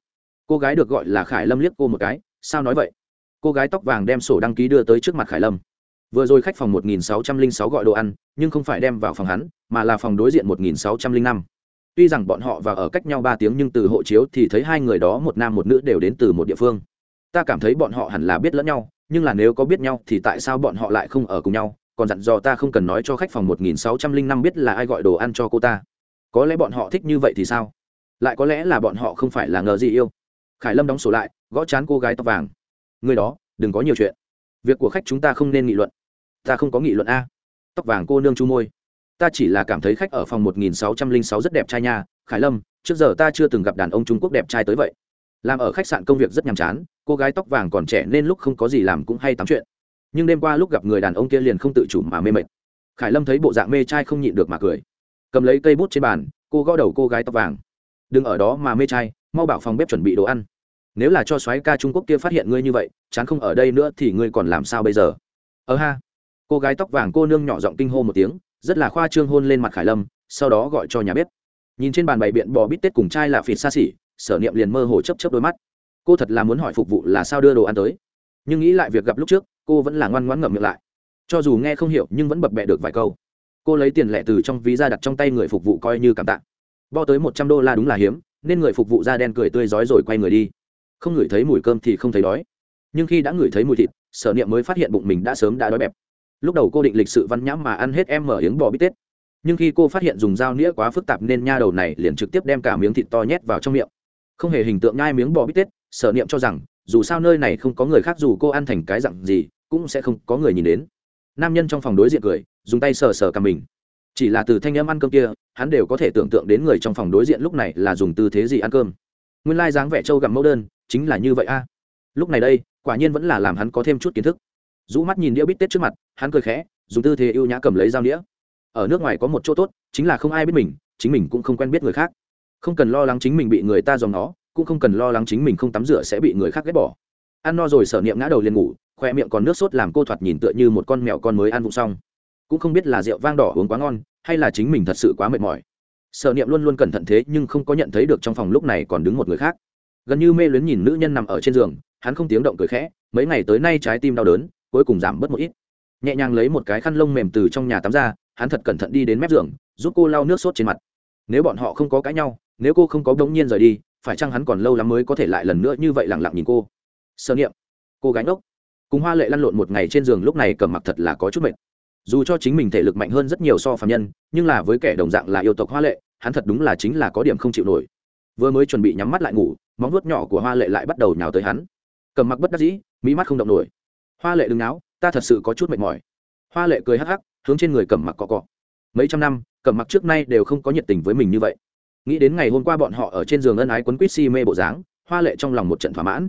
Cô gái được gọi là khải lâm liếc cô một cái, sao nói vậy? Cô gái tóc vàng đem sổ đăng ký đưa tới trước mặt khải lâm. Vừa rồi khách phòng 1606 gọi đồ ăn, nhưng không phải đem vào phòng hắn, mà là phòng đối diện 1605 tuy rằng bọn họ vào ở cách nhau ba tiếng nhưng từ hộ chiếu thì thấy hai người đó một nam một nữ đều đến từ một địa phương. Ta cảm thấy bọn họ hẳn là biết lẫn nhau, nhưng là nếu có biết nhau thì tại sao bọn họ lại không ở cùng nhau? Còn dặn dò ta không cần nói cho khách phòng một nghìn sáu trăm linh năm biết là ai gọi đồ ăn cho cô ta. Có lẽ bọn họ thích như vậy thì sao? Lại có lẽ là bọn họ không phải là ngờ gì yêu. Khải lâm đóng sổ lại, gõ chán cô gái tóc vàng. Người đó, đừng có nhiều chuyện. Việc của khách chúng ta không nên nghị luận. Ta không có nghị luận a. Tóc vàng cô nương chu môi ta chỉ là cảm thấy khách ở phòng một nghìn sáu trăm linh sáu rất đẹp trai nha, khải lâm, trước giờ ta chưa từng gặp đàn ông trung quốc đẹp trai tới vậy. Làm ở khách sạn công việc rất nhàm chán, cô gái tóc vàng còn trẻ nên lúc không có gì làm cũng hay tắm chuyện. Nhưng đêm qua lúc gặp người đàn ông kia liền không tự chủ mà mê mệt. Khải lâm thấy bộ dạng mê trai không nhịn được mà cười. Cầm lấy cây bút trên bàn, cô gõ đầu cô gái tóc vàng. Đừng ở đó mà mê trai, mau bảo phòng bếp chuẩn bị đồ ăn. Nếu là cho soái ca trung quốc kia phát hiện ngươi như vậy, chán không ở đây nữa thì ngươi còn làm sao bây giờ? Ờ ha. Cô gái tóc vàng cô nương nhỏ giọng kinh hô một tiếng rất là khoa trương hôn lên mặt khải lâm, sau đó gọi cho nhà bếp. Nhìn trên bàn bày biện bò bít tết cùng chai là phịt xa xỉ, sở niệm liền mơ hồ chấp chấp đôi mắt. Cô thật là muốn hỏi phục vụ là sao đưa đồ ăn tới. Nhưng nghĩ lại việc gặp lúc trước, cô vẫn là ngoan ngoãn ngậm miệng lại. Cho dù nghe không hiểu nhưng vẫn bập bẹ được vài câu. Cô lấy tiền lẻ từ trong ví ra đặt trong tay người phục vụ coi như cảm tạ. Bo tới một trăm đô la đúng là hiếm, nên người phục vụ da đen cười tươi rói rồi quay người đi. Không ngửi thấy mùi cơm thì không thấy đói. Nhưng khi đã ngửi thấy mùi thịt, sở niệm mới phát hiện bụng mình đã sớm đã đói bẹp lúc đầu cô định lịch sự văn nhãm mà ăn hết em mở yếng bò bít tết. Nhưng khi cô phát hiện dùng dao nĩa quá phức tạp nên nha đầu này liền trực tiếp đem cả miếng thịt to nhét vào trong miệng. Không hề hình tượng nhai miếng bò bít tết, sở niệm cho rằng, dù sao nơi này không có người khác dù cô ăn thành cái dặn gì, cũng sẽ không có người nhìn đến. Nam nhân trong phòng đối diện cười, dùng tay sờ sờ cả mình. Chỉ là từ thanh âm ăn cơm kia, hắn đều có thể tưởng tượng đến người trong phòng đối diện lúc này là dùng tư thế gì ăn cơm. Nguyên lai dáng vẻ trâu gặm mẫu đơn, chính là như vậy a. Lúc này đây, quả nhiên vẫn là làm hắn có thêm chút kiến thức. Rũ mắt nhìn đĩa bít tết trước mặt hắn cười khẽ, dùng tư thế ưu nhã cầm lấy dao đĩa ở nước ngoài có một chỗ tốt, chính là không ai biết mình, chính mình cũng không quen biết người khác. Không cần lo lắng chính mình bị người ta dòng nó cũng không cần lo lắng chính mình không tắm rửa sẽ bị người khác ghét bỏ. Ăn no rồi sở niệm ngã đầu liền ngủ, khoe miệng còn nước sốt làm cô thoạt nhìn tựa như một con mèo con mới ăn vụng xong. Cũng không biết là rượu vang đỏ uống quá ngon, hay là chính mình thật sự quá mệt mỏi. Sở niệm luôn luôn cẩn thận thế nhưng không có nhận thấy được trong phòng lúc này còn đứng một người khác. Gần như mê luyến nhìn nữ nhân nằm ở trên giường, hắn không tiếng động cười khẽ, mấy ngày tới nay trái tim đau đớn, cuối cùng giảm bớt một ít nhẹ nhàng lấy một cái khăn lông mềm từ trong nhà tắm ra, hắn thật cẩn thận đi đến mép giường, giúp cô lau nước sốt trên mặt. Nếu bọn họ không có cãi nhau, nếu cô không có đống nhiên rời đi, phải chăng hắn còn lâu lắm mới có thể lại lần nữa như vậy lẳng lặng nhìn cô? Sơ niệm. Cô gánh ốc cùng hoa lệ lăn lộn một ngày trên giường lúc này cầm mặc thật là có chút mệt. Dù cho chính mình thể lực mạnh hơn rất nhiều so phạm nhân, nhưng là với kẻ đồng dạng là yêu tộc hoa lệ, hắn thật đúng là chính là có điểm không chịu nổi. Vừa mới chuẩn bị nhắm mắt lại ngủ, móng vuốt nhỏ của hoa lệ lại bắt đầu nhào tới hắn. Cầm mặc bất đắc dĩ mỹ mắt không động nổi. Hoa lệ đừng náo ta thật sự có chút mệt mỏi. Hoa lệ cười hắc hắc, hướng trên người cầm mặc cọ cọ. Mấy trăm năm cầm mặc trước nay đều không có nhiệt tình với mình như vậy. Nghĩ đến ngày hôm qua bọn họ ở trên giường ân ái quấn quýt si mê bộ dáng, hoa lệ trong lòng một trận thỏa mãn.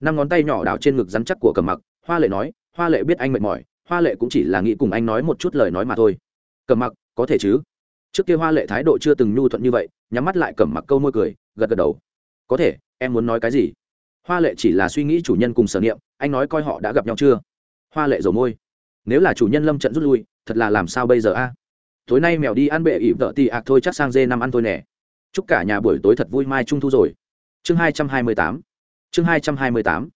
Năm ngón tay nhỏ đào trên ngực rắn chắc của cầm mặc, hoa lệ nói, hoa lệ biết anh mệt mỏi, hoa lệ cũng chỉ là nghĩ cùng anh nói một chút lời nói mà thôi. Cầm mặc, có thể chứ? Trước kia hoa lệ thái độ chưa từng nhu thuận như vậy, nhắm mắt lại cầm mặc câu môi cười, gật gật đầu. Có thể, em muốn nói cái gì? Hoa lệ chỉ là suy nghĩ chủ nhân cùng sở niệm, anh nói coi họ đã gặp nhau chưa? Hoa lệ dầu môi. Nếu là chủ nhân lâm trận rút lui, thật là làm sao bây giờ a? Tối nay mèo đi ăn bệ ỉ vợ tị ạc thôi, chắc sang dê năm ăn thôi nè. Chúc cả nhà buổi tối thật vui, mai trung thu rồi. Chương hai trăm hai mươi tám. Chương hai trăm hai mươi tám.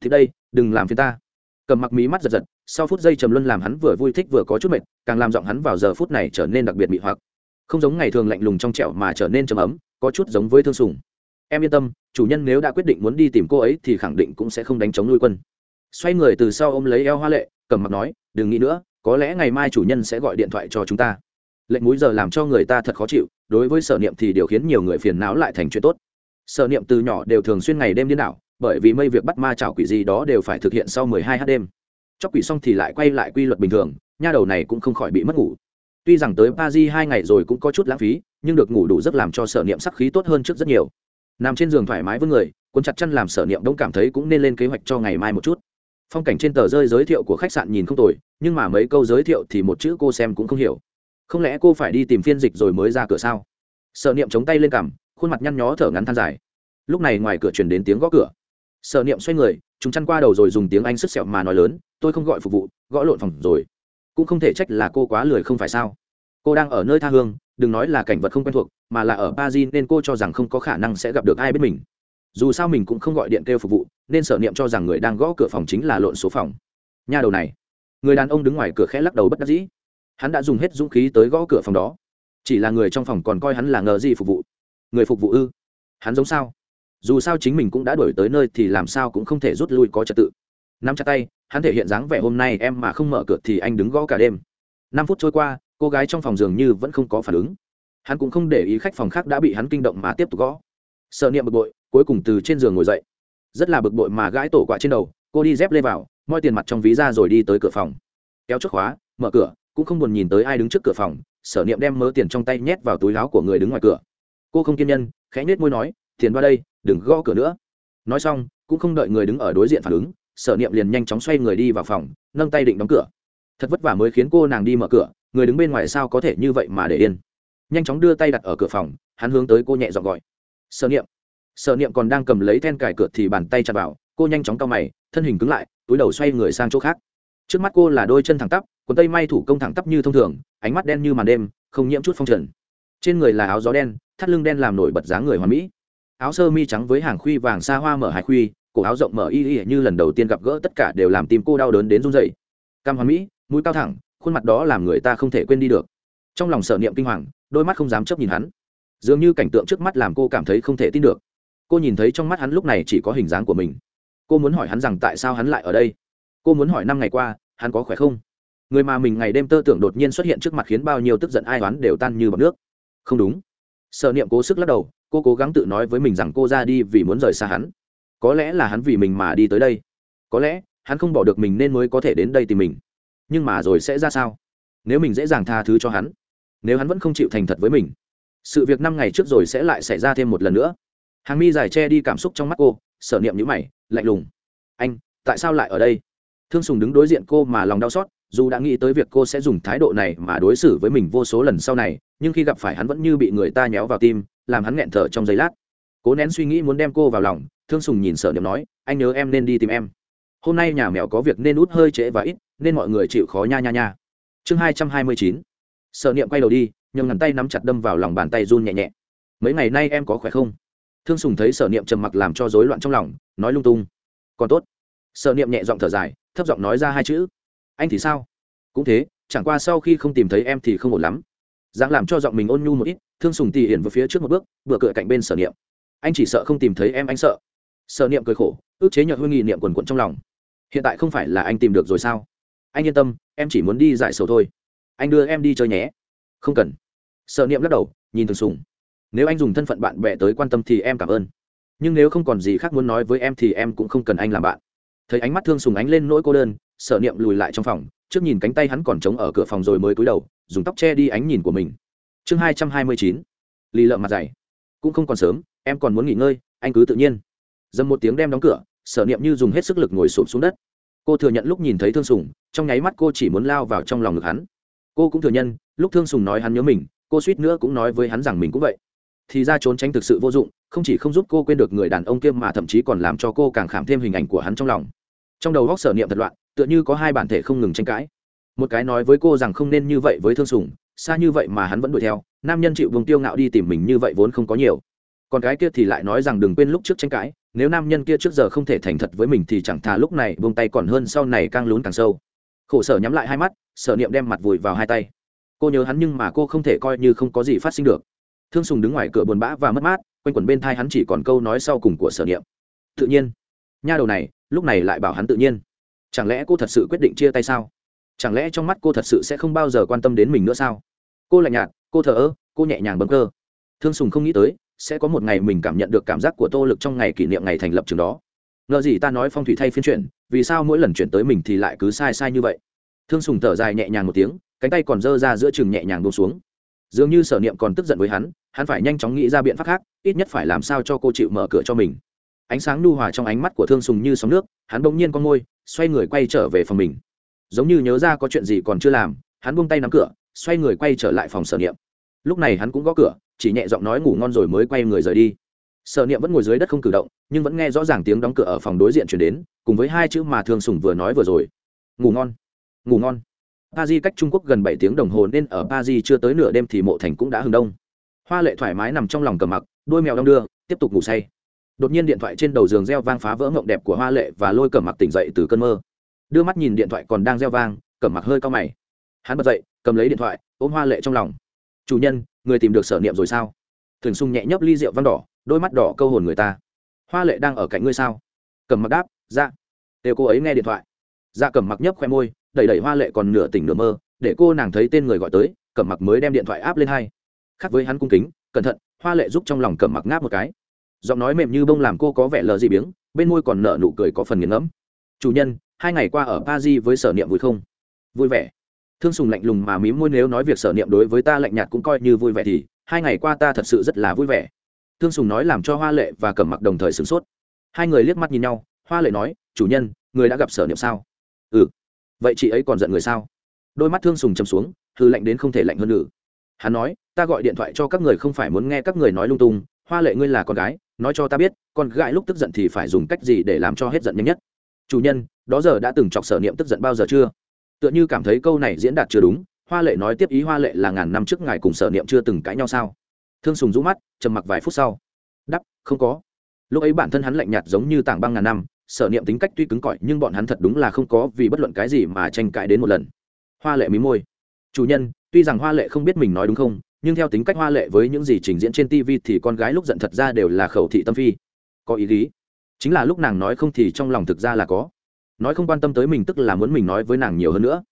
Thì đây, đừng làm phiền ta. Cầm mặc mí mắt giật giật, sau phút giây trầm luân làm hắn vừa vui thích vừa có chút mệt, càng làm giọng hắn vào giờ phút này trở nên đặc biệt bị hoặc. Không giống ngày thường lạnh lùng trong trẹo mà trở nên trầm ấm, có chút giống với thương sùng. Em yên tâm, chủ nhân nếu đã quyết định muốn đi tìm cô ấy thì khẳng định cũng sẽ không đánh chống nuôi quân xoay người từ sau ôm lấy eo hoa lệ, cầm mặc nói, đừng nghĩ nữa, có lẽ ngày mai chủ nhân sẽ gọi điện thoại cho chúng ta. Lệnh múi giờ làm cho người ta thật khó chịu, đối với sở niệm thì điều khiến nhiều người phiền não lại thành chuyện tốt. Sở niệm từ nhỏ đều thường xuyên ngày đêm điên đảo, bởi vì mây việc bắt ma chảo quỷ gì đó đều phải thực hiện sau mười hai h đêm. Chóc quỷ xong thì lại quay lại quy luật bình thường, nha đầu này cũng không khỏi bị mất ngủ. Tuy rằng tới pa di hai ngày rồi cũng có chút lãng phí, nhưng được ngủ đủ giấc làm cho sở niệm sắc khí tốt hơn trước rất nhiều. Nằm trên giường thoải mái với người, cuốn chặt chân làm sở niệm đông cảm thấy cũng nên lên kế hoạch cho ngày mai một chút phong cảnh trên tờ rơi giới thiệu của khách sạn nhìn không tồi, nhưng mà mấy câu giới thiệu thì một chữ cô xem cũng không hiểu. Không lẽ cô phải đi tìm phiên dịch rồi mới ra cửa sao? Sợ niệm chống tay lên cằm, khuôn mặt nhăn nhó thở ngắn than dài. Lúc này ngoài cửa truyền đến tiếng gõ cửa. Sợ niệm xoay người chúng chăn qua đầu rồi dùng tiếng anh sứt sẹo mà nói lớn, tôi không gọi phục vụ, gõ lộn phòng rồi. Cũng không thể trách là cô quá lười không phải sao? Cô đang ở nơi tha hương, đừng nói là cảnh vật không quen thuộc, mà là ở paris nên cô cho rằng không có khả năng sẽ gặp được ai biết mình dù sao mình cũng không gọi điện kêu phục vụ, nên sở niệm cho rằng người đang gõ cửa phòng chính là lộn số phòng. Nhà đầu này. Người đàn ông đứng ngoài cửa khẽ lắc đầu bất đắc dĩ. Hắn đã dùng hết dũng khí tới gõ cửa phòng đó. Chỉ là người trong phòng còn coi hắn là ngờ gì phục vụ. Người phục vụ ư? Hắn giống sao? Dù sao chính mình cũng đã đổi tới nơi thì làm sao cũng không thể rút lui có trật tự. Nắm chặt tay, hắn thể hiện dáng vẻ hôm nay em mà không mở cửa thì anh đứng gõ cả đêm. Năm phút trôi qua, cô gái trong phòng dường như vẫn không có phản ứng. Hắn cũng không để ý khách phòng khác đã bị hắn kinh động mà tiếp tục gõ sợ niệm bực bội, cuối cùng từ trên giường ngồi dậy. Rất là bực bội mà gãi tổ quạ trên đầu, cô đi dép lê vào, moi tiền mặt trong ví ra rồi đi tới cửa phòng. Kéo chốt khóa, mở cửa, cũng không buồn nhìn tới ai đứng trước cửa phòng, sở niệm đem mớ tiền trong tay nhét vào túi láo của người đứng ngoài cửa. Cô không kiên nhân, khẽ nết môi nói, tiền qua đây, đừng gõ cửa nữa. Nói xong, cũng không đợi người đứng ở đối diện phản ứng, sở niệm liền nhanh chóng xoay người đi vào phòng, nâng tay định đóng cửa. Thật vất vả mới khiến cô nàng đi mở cửa, người đứng bên ngoài sao có thể như vậy mà để yên. Nhanh chóng đưa tay đặt ở cửa phòng, hắn hướng tới cô nhẹ dọn gọi sở niệm. Sở niệm còn đang cầm lấy then cài cửa thì bàn tay chặt vào, cô nhanh chóng cao mày, thân hình cứng lại, túi đầu xoay người sang chỗ khác. Trước mắt cô là đôi chân thẳng tắp, quần tây may thủ công thẳng tắp như thông thường, ánh mắt đen như màn đêm, không nhiễm chút phong trần. Trên người là áo gió đen, thắt lưng đen làm nổi bật dáng người hoàn mỹ. Áo sơ mi trắng với hàng khuy vàng xa hoa mở hai khuy, cổ áo rộng mở y y như lần đầu tiên gặp gỡ tất cả đều làm tim cô đau đớn đến run dậy cam hoàn mỹ, mũi cao thẳng, khuôn mặt đó làm người ta không thể quên đi được. Trong lòng sở niệm kinh hoàng, đôi mắt không dám chấp nhìn hắn dường như cảnh tượng trước mắt làm cô cảm thấy không thể tin được. Cô nhìn thấy trong mắt hắn lúc này chỉ có hình dáng của mình. Cô muốn hỏi hắn rằng tại sao hắn lại ở đây? Cô muốn hỏi năm ngày qua, hắn có khỏe không? Người mà mình ngày đêm tơ tưởng đột nhiên xuất hiện trước mặt khiến bao nhiêu tức giận ai oán đều tan như bọc nước. Không đúng. Sợ niệm cố sức lắc đầu, cô cố gắng tự nói với mình rằng cô ra đi vì muốn rời xa hắn. Có lẽ là hắn vì mình mà đi tới đây. Có lẽ, hắn không bỏ được mình nên mới có thể đến đây tìm mình. Nhưng mà rồi sẽ ra sao? Nếu mình dễ dàng tha thứ cho hắn, nếu hắn vẫn không chịu thành thật với mình sự việc năm ngày trước rồi sẽ lại xảy ra thêm một lần nữa. Hàng mi dài che đi cảm xúc trong mắt cô, sở niệm nhữ mày, lạnh lùng. Anh, tại sao lại ở đây? Thương sùng đứng đối diện cô mà lòng đau xót, dù đã nghĩ tới việc cô sẽ dùng thái độ này mà đối xử với mình vô số lần sau này, nhưng khi gặp phải hắn vẫn như bị người ta nhéo vào tim, làm hắn nghẹn thở trong giây lát. Cố nén suy nghĩ muốn đem cô vào lòng, thương sùng nhìn sợ niệm nói, anh nhớ em nên đi tìm em. Hôm nay nhà mèo có việc nên út hơi trễ và ít, nên mọi người chịu khó nha nha nha. Chương hai trăm hai mươi chín. Sợ niệm quay đầu đi nhưng ngắn tay nắm chặt đâm vào lòng bàn tay run nhẹ nhẹ. Mấy ngày nay em có khỏe không? Thương sùng thấy sở niệm trầm mặc làm cho rối loạn trong lòng, nói lung tung. Còn tốt. Sở niệm nhẹ giọng thở dài, thấp giọng nói ra hai chữ. Anh thì sao? Cũng thế, chẳng qua sau khi không tìm thấy em thì không ổn lắm. Giang làm cho giọng mình ôn nhu một ít, thương sùng tỉ hiển về phía trước một bước, vừa cựa cạnh bên sở niệm. Anh chỉ sợ không tìm thấy em, anh sợ. Sở niệm cười khổ, ước chế nhợt hương nghị niệm quần quận trong lòng. Hiện tại không phải là anh tìm được rồi sao? Anh yên tâm, em chỉ muốn đi giải sầu thôi. Anh đưa em đi chơi nhé. Không cần sợ niệm lắc đầu, nhìn thường sùng. Nếu anh dùng thân phận bạn bè tới quan tâm thì em cảm ơn. Nhưng nếu không còn gì khác muốn nói với em thì em cũng không cần anh làm bạn. Thấy ánh mắt thương sùng ánh lên nỗi cô đơn, sợ niệm lùi lại trong phòng, trước nhìn cánh tay hắn còn trống ở cửa phòng rồi mới cúi đầu, dùng tóc che đi ánh nhìn của mình. Chương hai trăm hai mươi chín, lì lợm mặt dày. Cũng không còn sớm, em còn muốn nghỉ ngơi, anh cứ tự nhiên. Dầm một tiếng đem đóng cửa sở niệm như dùng hết sức lực ngồi sụp xuống đất. Cô thừa nhận lúc nhìn thấy thương sùng, trong nháy mắt cô chỉ muốn lao vào trong lòng ngực hắn. Cô cũng thừa nhận, lúc thương sùng nói hắn nhớ mình cô suýt nữa cũng nói với hắn rằng mình cũng vậy. Thì ra trốn tránh thực sự vô dụng, không chỉ không giúp cô quên được người đàn ông kia mà thậm chí còn làm cho cô càng khảm thêm hình ảnh của hắn trong lòng. Trong đầu góc sở niệm thật loạn, tựa như có hai bản thể không ngừng tranh cãi. Một cái nói với cô rằng không nên như vậy với thương sùng, xa như vậy mà hắn vẫn đuổi theo, nam nhân chịu vùng tiêu ngạo đi tìm mình như vậy vốn không có nhiều. Còn cái kia thì lại nói rằng đừng quên lúc trước tranh cãi, nếu nam nhân kia trước giờ không thể thành thật với mình thì chẳng thà lúc này buông tay còn hơn sau này càng lún càng sâu. Khổ sở nhắm lại hai mắt, sở niệm đem mặt vùi vào hai tay cô nhớ hắn nhưng mà cô không thể coi như không có gì phát sinh được. Thương sùng đứng ngoài cửa buồn bã và mất mát, quanh quẩn bên thai hắn chỉ còn câu nói sau cùng của sở niệm. Tự nhiên. Nha đầu này, lúc này lại bảo hắn tự nhiên. Chẳng lẽ cô thật sự quyết định chia tay sao? Chẳng lẽ trong mắt cô thật sự sẽ không bao giờ quan tâm đến mình nữa sao? Cô lạnh nhạt, cô thờ ơ, cô nhẹ nhàng bấm cơ. Thương sùng không nghĩ tới, sẽ có một ngày mình cảm nhận được cảm giác của tô lực trong ngày kỷ niệm ngày thành lập trường đó. Ngờ gì ta nói phong thủy thay phiên chuyển, vì sao mỗi lần chuyển tới mình thì lại cứ sai sai như vậy? Thương sùng thở dài nhẹ nhàng một tiếng cánh tay còn dơ ra giữa chừng nhẹ nhàng buông xuống. Dường như sở niệm còn tức giận với hắn hắn phải nhanh chóng nghĩ ra biện pháp khác, ít nhất phải làm sao cho cô chịu mở cửa cho mình. Ánh sáng nhu hòa trong ánh mắt của thương sùng như sóng nước, hắn bỗng nhiên con môi, xoay người quay trở về phòng mình. Giống như nhớ ra có chuyện gì còn chưa làm, hắn buông tay nắm cửa, xoay người quay trở lại phòng sở niệm. Lúc này hắn cũng gõ cửa, chỉ nhẹ giọng nói ngủ ngon rồi mới quay người rời đi. Sở niệm vẫn ngồi dưới đất không cử động, nhưng vẫn nghe rõ ràng tiếng đóng cửa ở phòng đối diện chuyển đến, cùng với hai chữ mà thương sùng vừa nói vừa rồi. Ngủ ngon ngủ ngon pa di cách trung quốc gần bảy tiếng đồng hồ nên ở pa di chưa tới nửa đêm thì mộ thành cũng đã hừng đông. Hoa lệ thoải mái nằm trong lòng cầm mặc, đôi mèo đong đưa, tiếp tục ngủ say. Đột nhiên điện thoại trên đầu giường reo vang phá vỡ ngộng đẹp của hoa lệ và lôi cầm mặc tỉnh dậy từ cơn mơ. Đưa mắt nhìn điện thoại còn đang reo vang, cầm mặc hơi cao mày. Hắn bật dậy, cầm lấy điện thoại, ôm hoa lệ trong lòng. Chủ nhân, người tìm được sở niệm rồi sao? Thường sung nhẹ nhấp ly rượu văn đỏ, đôi mắt đỏ câu hồn người ta. Hoa lệ đang ở cạnh ngươi sao? Cầm mặc đáp dạ. Đều cô ấy nghe điện thoại. Dạ cầm mặc nhấp khoe môi đẩy đẩy hoa lệ còn nửa tỉnh nửa mơ, để cô nàng thấy tên người gọi tới, cẩm mặc mới đem điện thoại áp lên hai. Khác với hắn cung kính, cẩn thận, hoa lệ giúp trong lòng cẩm mặc ngáp một cái. Giọng nói mềm như bông làm cô có vẻ lờ gì biếng, bên môi còn nở nụ cười có phần nghiền ngẫm. Chủ nhân, hai ngày qua ở pa di với sở niệm vui không? Vui vẻ. Thương sùng lạnh lùng mà mím môi nếu nói việc sở niệm đối với ta lạnh nhạt cũng coi như vui vẻ thì, hai ngày qua ta thật sự rất là vui vẻ. Thương sùng nói làm cho hoa lệ và cẩm mặc đồng thời sửng sốt. Hai người liếc mắt nhìn nhau, hoa lệ nói, chủ nhân, người đã gặp sở niệm sao? Ừ vậy chị ấy còn giận người sao? Đôi mắt thương sùng chầm xuống hư lạnh đến không thể lạnh hơn nữa. Hắn nói, ta gọi điện thoại cho các người không phải muốn nghe các người nói lung tung, hoa lệ ngươi là con gái, nói cho ta biết, con gái lúc tức giận thì phải dùng cách gì để làm cho hết giận nhanh nhất? Chủ nhân, đó giờ đã từng chọc sở niệm tức giận bao giờ chưa? Tựa như cảm thấy câu này diễn đạt chưa đúng, hoa lệ nói tiếp ý hoa lệ là ngàn năm trước ngài cùng sở niệm chưa từng cãi nhau sao? Thương sùng rũ mắt, trầm mặc vài phút sau. Đắp, không có. Lúc ấy bản thân hắn lạnh nhạt giống như tảng băng ngàn năm sở niệm tính cách tuy cứng cỏi nhưng bọn hắn thật đúng là không có vì bất luận cái gì mà tranh cãi đến một lần. Hoa lệ mí môi. Chủ nhân, tuy rằng hoa lệ không biết mình nói đúng không, nhưng theo tính cách hoa lệ với những gì trình diễn trên tv thì con gái lúc giận thật ra đều là khẩu thị tâm phi. Có ý lý. Chính là lúc nàng nói không thì trong lòng thực ra là có. Nói không quan tâm tới mình tức là muốn mình nói với nàng nhiều hơn nữa.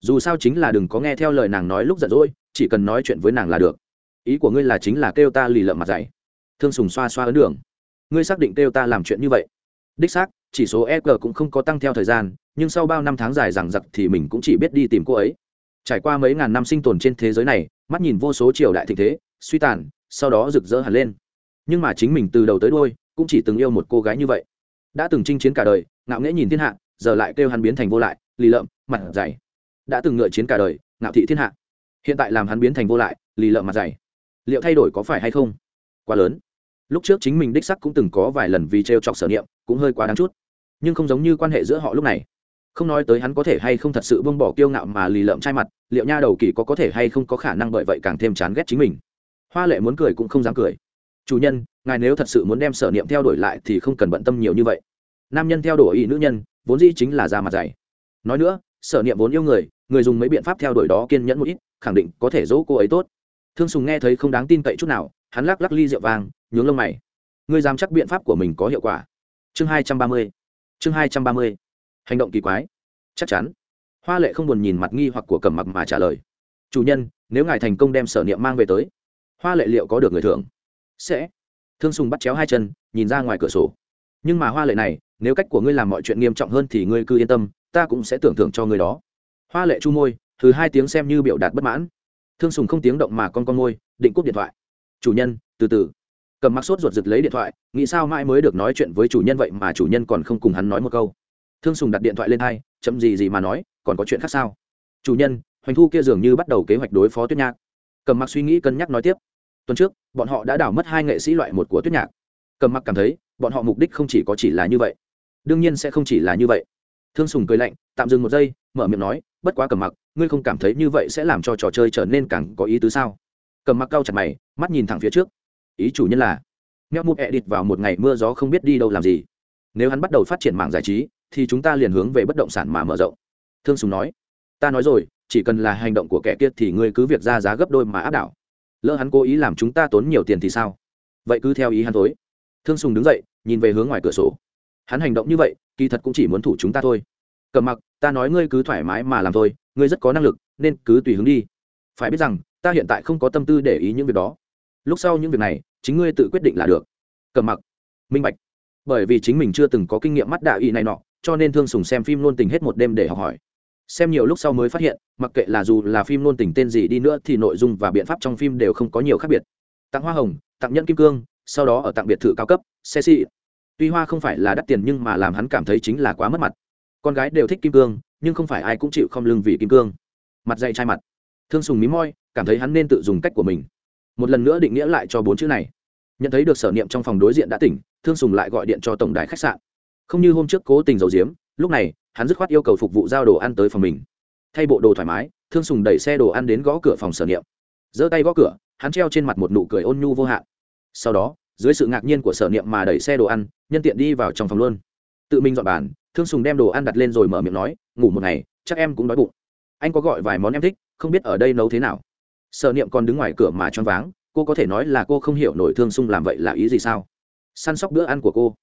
Dù sao chính là đừng có nghe theo lời nàng nói lúc giận dỗi, chỉ cần nói chuyện với nàng là được. Ý của ngươi là chính là kêu ta lì lợm mặt dày. Thương sùng xoa xoa ấn đường. Ngươi xác định kêu ta làm chuyện như vậy. Đích xác chỉ số e cũng không có tăng theo thời gian, nhưng sau bao năm tháng dài rằng giặc thì mình cũng chỉ biết đi tìm cô ấy. Trải qua mấy ngàn năm sinh tồn trên thế giới này, mắt nhìn vô số triều đại thịnh thế, suy tàn, sau đó rực rỡ hẳn lên. Nhưng mà chính mình từ đầu tới đuôi, cũng chỉ từng yêu một cô gái như vậy. Đã từng chinh chiến cả đời, ngạo nghễ nhìn thiên hạ, giờ lại kêu hắn biến thành vô lại, lì lợm, mặt dày. Đã từng ngựa chiến cả đời, ngạo thị thiên hạ. Hiện tại làm hắn biến thành vô lại, lì lợm, mặt dày. Liệu thay đổi có phải hay không? Quá lớn. Lúc trước chính mình đích sắc cũng từng có vài lần vì t r e o chọc sở niệm cũng hơi quá đáng chút. Nhưng không giống như quan hệ giữa họ lúc này. Không nói tới hắn có thể hay không thật sự bông bỏ kiêu ngạo mà lì lợm trai mặt, liệu nha đầu kỳ có có thể hay không có khả năng bởi vậy càng thêm chán ghét chính mình. Hoa lệ muốn cười cũng không dám cười. Chủ nhân, ngài nếu thật sự muốn đem sở niệm theo đuổi lại thì không cần bận tâm nhiều như vậy. Nam nhân theo đuổi ý nữ nhân, vốn dĩ chính là da mặt dày. Nói nữa, sở niệm vốn yêu người người dùng mấy biện pháp theo đuổi đó kiên nhẫn một ít, khẳng định có thể dỗ cô ấy tốt. Thương sùng nghe thấy không đáng tin cậy chút nào, hắn lắc lắc ly rượu vàng nhướng lông mày. Ngươi dám chắc biện pháp của mình có hiệu quả chương hai trăm ba mươi. Chương hai trăm ba mươi. Hành động kỳ quái. Chắc chắn. Hoa lệ không buồn nhìn mặt nghi hoặc của cẩm mặc mà trả lời. Chủ nhân, nếu ngài thành công đem sở niệm mang về tới, hoa lệ liệu có được người thưởng? Sẽ. Thương sùng bắt chéo hai chân, nhìn ra ngoài cửa sổ. Nhưng mà hoa lệ này, nếu cách của ngươi làm mọi chuyện nghiêm trọng hơn thì ngươi cứ yên tâm, ta cũng sẽ tưởng thưởng cho ngươi đó. Hoa lệ chu môi thứ hai tiếng xem như biểu đạt bất mãn. Thương sùng không tiếng động mà con con môi, định cúp điện thoại. Chủ nhân, từ từ cầm mặc sốt ruột giật lấy điện thoại, nghĩ sao mãi mới được nói chuyện với chủ nhân vậy mà chủ nhân còn không cùng hắn nói một câu. Thương sùng đặt điện thoại lên hai chấm gì gì mà nói, còn có chuyện khác sao? Chủ nhân, hoành thu kia dường như bắt đầu kế hoạch đối phó tuyết nhạc. Cầm mặc suy nghĩ cân nhắc nói tiếp. Tuần trước, bọn họ đã đảo mất hai nghệ sĩ loại một của tuyết nhạc. Cầm mặc cảm thấy, bọn họ mục đích không chỉ có chỉ là như vậy. Đương nhiên sẽ không chỉ là như vậy. Thương sùng cười lạnh, tạm dừng một giây, mở miệng nói, bất quá cầm mặc ngươi không cảm thấy như vậy sẽ làm cho trò chơi trở nên càng có ý tứ sao? Cầm mặc cau chặt mày, mắt nhìn thẳng phía trước ý chủ nhân là meo mụt ẹ địt vào một ngày mưa gió không biết đi đâu làm gì. Nếu hắn bắt đầu phát triển mạng giải trí, thì chúng ta liền hướng về bất động sản mà mở rộng. Thương sùng nói, ta nói rồi, chỉ cần là hành động của kẻ kia thì ngươi cứ việc ra giá gấp đôi mà áp đảo. Lỡ hắn cố ý làm chúng ta tốn nhiều tiền thì sao? Vậy cứ theo ý hắn tối thương sùng đứng dậy, nhìn về hướng ngoài cửa sổ. Hắn hành động như vậy, kỳ thật cũng chỉ muốn thủ chúng ta thôi. Cầm mặc, ta nói ngươi cứ thoải mái mà làm thôi, ngươi rất có năng lực, nên cứ tùy hướng đi. Phải biết rằng, ta hiện tại không có tâm tư để ý những việc đó lúc sau những việc này, chính ngươi tự quyết định là được. Cầm mặc. Minh bạch. Bởi vì chính mình chưa từng có kinh nghiệm mắt đạo y này nọ, cho nên thương sùng xem phim luôn tình hết một đêm để học hỏi. Xem nhiều lúc sau mới phát hiện, mặc kệ là dù là phim luôn tình tên gì đi nữa thì nội dung và biện pháp trong phim đều không có nhiều khác biệt. Tặng hoa hồng, tặng nhẫn kim cương, sau đó ở tặng biệt thự cao cấp, xe xị tuy hoa không phải là đắt tiền nhưng mà làm hắn cảm thấy chính là quá mất mặt. Con gái đều thích kim cương, nhưng không phải ai cũng chịu không lưng vì kim cương. Mặt dạy trai mặt. Thương sùng mí môi, cảm thấy hắn nên tự dùng cách của mình một lần nữa định nghĩa lại cho bốn chữ này. Nhận thấy được sở niệm trong phòng đối diện đã tỉnh, thương sùng lại gọi điện cho tổng đài khách sạn. Không như hôm trước cố tình giấu diếm lúc này, hắn dứt khoát yêu cầu phục vụ giao đồ ăn tới phòng mình. Thay bộ đồ thoải mái, thương sùng đẩy xe đồ ăn đến gõ cửa phòng sở niệm. Giơ tay gõ cửa, hắn treo trên mặt một nụ cười ôn nhu vô hạn. Sau đó, dưới sự ngạc nhiên của sở niệm mà đẩy xe đồ ăn, nhân tiện đi vào trong phòng luôn. Tự mình dọn bàn, thương sùng đem đồ ăn đặt lên rồi mở miệng nói, ngủ một ngày, chắc em cũng đói bụng. Anh có gọi vài món em thích, không biết ở đây nấu thế nào sở niệm còn đứng ngoài cửa mà choáng váng, cô có thể nói là cô không hiểu nổi thương sung làm vậy là ý gì sao? Săn sóc bữa ăn của cô.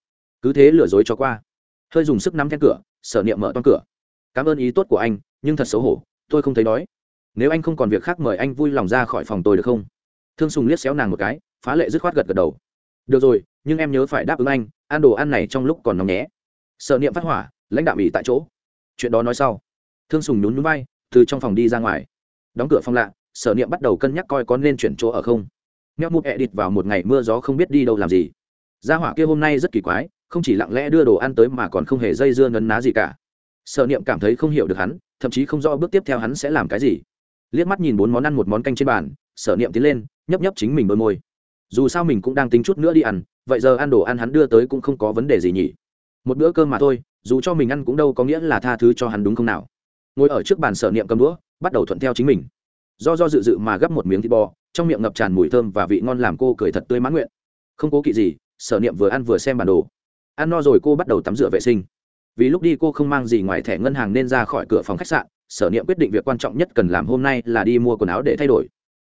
Cứ thế lừa dối cho qua. Hơi dùng sức nắm then cửa, sở niệm mở toan cửa. Cảm ơn ý tốt của anh, nhưng thật xấu hổ, tôi không thấy đói. Nếu anh không còn việc khác mời anh vui lòng ra khỏi phòng tôi được không? Thương sùng liếc xéo nàng một cái, phá lệ dứt khoát gật gật đầu. Được rồi, nhưng em nhớ phải đáp ứng anh, ăn đồ ăn này trong lúc còn nóng nhé. Sợ niệm phát hỏa, lãnh đạo ủy tại chỗ. Chuyện đó nói sau. Thương sùng nhún nhún bay từ trong phòng đi ra ngoài. Đóng cửa phòng lạ sở niệm bắt đầu cân nhắc coi có nên chuyển chỗ ở không. Meo mụt ẹ địt vào một ngày mưa gió không biết đi đâu làm gì. Gia hỏa kia hôm nay rất kỳ quái, không chỉ lặng lẽ đưa đồ ăn tới mà còn không hề dây dưa nấn ná gì cả. Sở niệm cảm thấy không hiểu được hắn, thậm chí không rõ bước tiếp theo hắn sẽ làm cái gì. Liếc mắt nhìn bốn món ăn một món canh trên bàn, sở niệm tiến lên, nhấp nhấp chính mình đôi môi. Dù sao mình cũng đang tính chút nữa đi ăn, vậy giờ ăn đồ ăn hắn đưa tới cũng không có vấn đề gì nhỉ. Một bữa cơm mà thôi, dù cho mình ăn cũng đâu có nghĩa là tha thứ cho hắn đúng không nào. Ngồi ở trước bàn sở niệm cầm đũa, bắt đầu thuận theo chính mình do do dự dự mà gấp một miếng thịt bò, trong miệng ngập tràn mùi thơm và vị ngon làm cô cười thật tươi mãn nguyện. Không cố kỵ gì, sở niệm vừa ăn vừa xem bản đồ. Ăn no rồi cô bắt đầu tắm rửa vệ sinh. Vì lúc đi cô không mang gì ngoài thẻ ngân hàng nên ra khỏi cửa phòng khách sạn, sở niệm quyết định việc quan trọng nhất cần làm hôm nay là đi mua quần áo để thay đổi.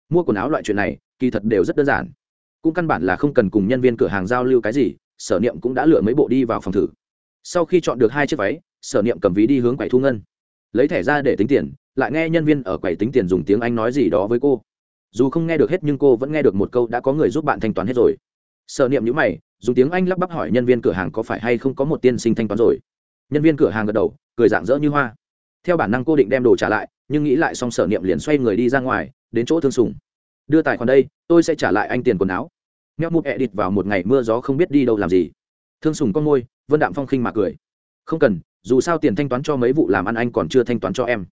Mua quần áo loại chuyện này, kỳ thật đều rất đơn giản. Cũng căn bản là không cần cùng nhân viên cửa hàng giao lưu cái gì, sở niệm cũng đã lựa mấy bộ đi vào phòng thử. Sau khi chọn được hai chiếc váy, sở niệm cầm ví đi hướng quầy thu ngân. Lấy thẻ ra để tính tiền lại nghe nhân viên ở quầy tính tiền dùng tiếng anh nói gì đó với cô. Dù không nghe được hết nhưng cô vẫn nghe được một câu đã có người giúp bạn thanh toán hết rồi. Sợ niệm nhữ mày, dùng tiếng anh lắp bắp hỏi nhân viên cửa hàng có phải hay không có một tiên sinh thanh toán rồi. Nhân viên cửa hàng gật đầu, cười dạng dỡ như hoa. Theo bản năng cô định đem đồ trả lại, nhưng nghĩ lại xong sở niệm liền xoay người đi ra ngoài, đến chỗ thương sùng. Đưa tài khoản đây, tôi sẽ trả lại anh tiền quần áo. Meo mụt ẹ địt vào một ngày mưa gió không biết đi đâu làm gì. Thương sùng con môi, vân đạm phong khinh mà cười. Không cần, dù sao tiền thanh toán cho mấy vụ làm ăn anh còn chưa thanh toán cho em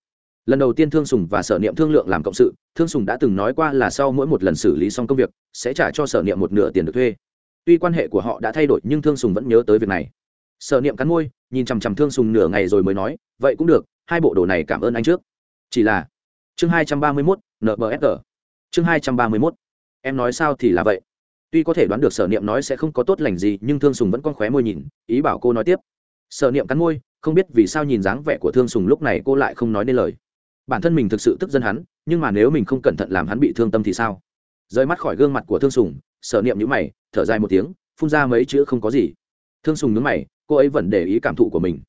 lần đầu tiên thương sùng và sở niệm thương lượng làm cộng sự, thương sùng đã từng nói qua là sau mỗi một lần xử lý xong công việc, sẽ trả cho sở niệm một nửa tiền được thuê. Tuy quan hệ của họ đã thay đổi nhưng thương sùng vẫn nhớ tới việc này. Sở niệm cắn môi, nhìn chằm chằm thương sùng nửa ngày rồi mới nói, vậy cũng được, hai bộ đồ này cảm ơn anh trước. Chỉ là, chương hai trăm ba mươi mốt nbsg chương hai trăm ba mươi mốt, em nói sao thì là vậy. Tuy có thể đoán được sở niệm nói sẽ không có tốt lành gì, nhưng thương sùng vẫn con khóe môi nhìn, ý bảo cô nói tiếp. Sở niệm cắn môi, không biết vì sao nhìn dáng vẻ của thương sùng lúc này cô lại không nói nên lời bản thân mình thực sự tức dân hắn, nhưng mà nếu mình không cẩn thận làm hắn bị thương tâm thì sao? Rơi mắt khỏi gương mặt của thương sùng, sở niệm nhữ mày, thở dài một tiếng, phun ra mấy chữ không có gì. Thương sùng nhớ mày, cô ấy vẫn để ý cảm thụ của mình.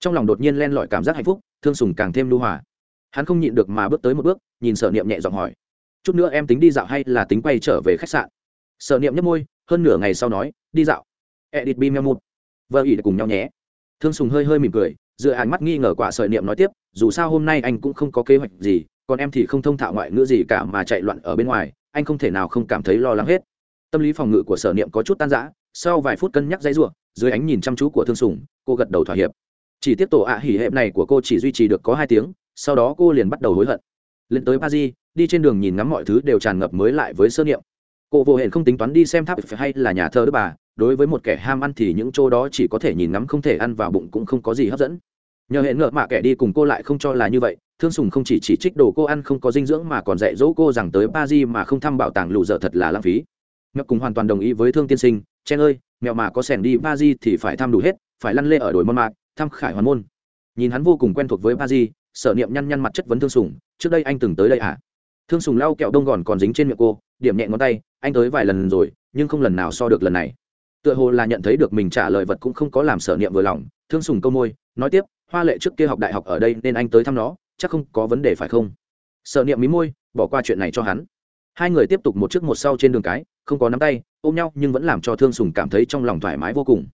Trong lòng đột nhiên len lỏi cảm giác hạnh phúc, thương sùng càng thêm lưu hòa. Hắn không nhịn được mà bước tới một bước, nhìn sở niệm nhẹ giọng hỏi, chút nữa em tính đi dạo hay là tính quay trở về khách sạn? Sở niệm nhấp môi, hơn nửa ngày sau nói, đi dạo. Edit bim em một vợ ỉ cùng nhau nhé. Thương sùng hơi hơi mỉm cười dựa ánh mắt nghi ngờ quả sợi niệm nói tiếp, dù sao hôm nay anh cũng không có kế hoạch gì, còn em thì không thông thạo ngoại ngữ gì cả mà chạy loạn ở bên ngoài, anh không thể nào không cảm thấy lo lắng hết. Tâm lý phòng ngự của sở niệm có chút tan rã, sau vài phút cân nhắc dãy ruộng dưới ánh nhìn chăm chú của thương sùng, cô gật đầu thỏa hiệp. Chỉ tiếp tổ ạ hỉ hẹp này của cô chỉ duy trì được có hai tiếng, sau đó cô liền bắt đầu hối hận. Lên tới paris, đi trên đường nhìn ngắm mọi thứ đều tràn ngập mới lại với sơ niệm. Cô vô hển không tính toán đi xem tháp hay là nhà thờ đức bà, đối với một kẻ ham ăn thì những chỗ đó chỉ có thể nhìn ngắm không thể ăn vào bụng cũng không có gì hấp dẫn nhờ hệ ngợ mạ kẻ đi cùng cô lại không cho là như vậy, thương sùng không chỉ chỉ trích đồ cô ăn không có dinh dưỡng mà còn dạy dỗ cô rằng tới ba di mà không thăm bảo tàng lụ dở thật là lãng phí. Ngọc cùng hoàn toàn đồng ý với thương tiên sinh, chen ơi, mẹo mà có sẻn đi ba di thì phải thăm đủ hết, phải lăn lê ở đồi môn mạc thăm khải hoàn môn. Nhìn hắn vô cùng quen thuộc với ba di, sở niệm nhăn nhăn mặt chất vấn thương sùng, trước đây anh từng tới đây à? Thương sùng lau kẹo đông gòn còn dính trên miệng cô, điểm nhẹ ngón tay, anh tới vài lần rồi, nhưng không lần nào so được lần này tựa hồ là nhận thấy được mình trả lời vật cũng không có làm sở niệm vừa lòng, thương sùng câu môi, nói tiếp, hoa lệ trước kia học đại học ở đây nên anh tới thăm nó, chắc không có vấn đề phải không? Sở niệm mí môi, bỏ qua chuyện này cho hắn. Hai người tiếp tục một trước một sau trên đường cái, không có nắm tay, ôm nhau nhưng vẫn làm cho thương sùng cảm thấy trong lòng thoải mái vô cùng.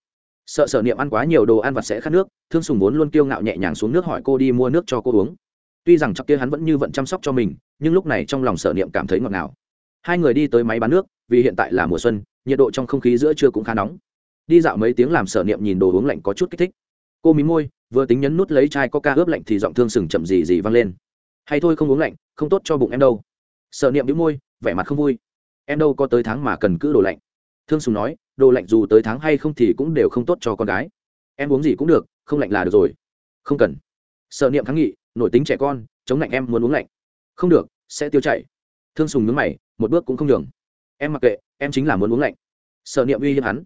Sợ sở niệm ăn quá nhiều đồ ăn vặt sẽ khát nước, thương sùng vốn luôn kiêu ngạo nhẹ nhàng xuống nước hỏi cô đi mua nước cho cô uống. Tuy rằng chắc kia hắn vẫn như vẫn chăm sóc cho mình, nhưng lúc này trong lòng sở niệm cảm thấy ngọt ngào hai người đi tới máy bán nước, vì hiện tại là mùa xuân, nhiệt độ trong không khí giữa trưa cũng khá nóng. Đi dạo mấy tiếng làm sở niệm nhìn đồ uống lạnh có chút kích thích. Cô mí môi, vừa tính nhấn nút lấy chai coca ướp lạnh thì giọng thương sừng chậm gì gì văng lên. Hay thôi không uống lạnh, không tốt cho bụng em đâu. Sở niệm đĩu môi, vẻ mặt không vui. Em đâu có tới tháng mà cần cứ đồ lạnh. Thương sùng nói, đồ lạnh dù tới tháng hay không thì cũng đều không tốt cho con gái. Em uống gì cũng được, không lạnh là được rồi. Không cần. Sợ niệm kháng nghị, nổi tính trẻ con, chống lạnh em muốn uống lạnh. Không được, sẽ tiêu chảy thương sùng nhướng mày, một bước cũng không nhường. Em mặc kệ, em chính là muốn uống lạnh. Sợ niệm uy hiếp hắn.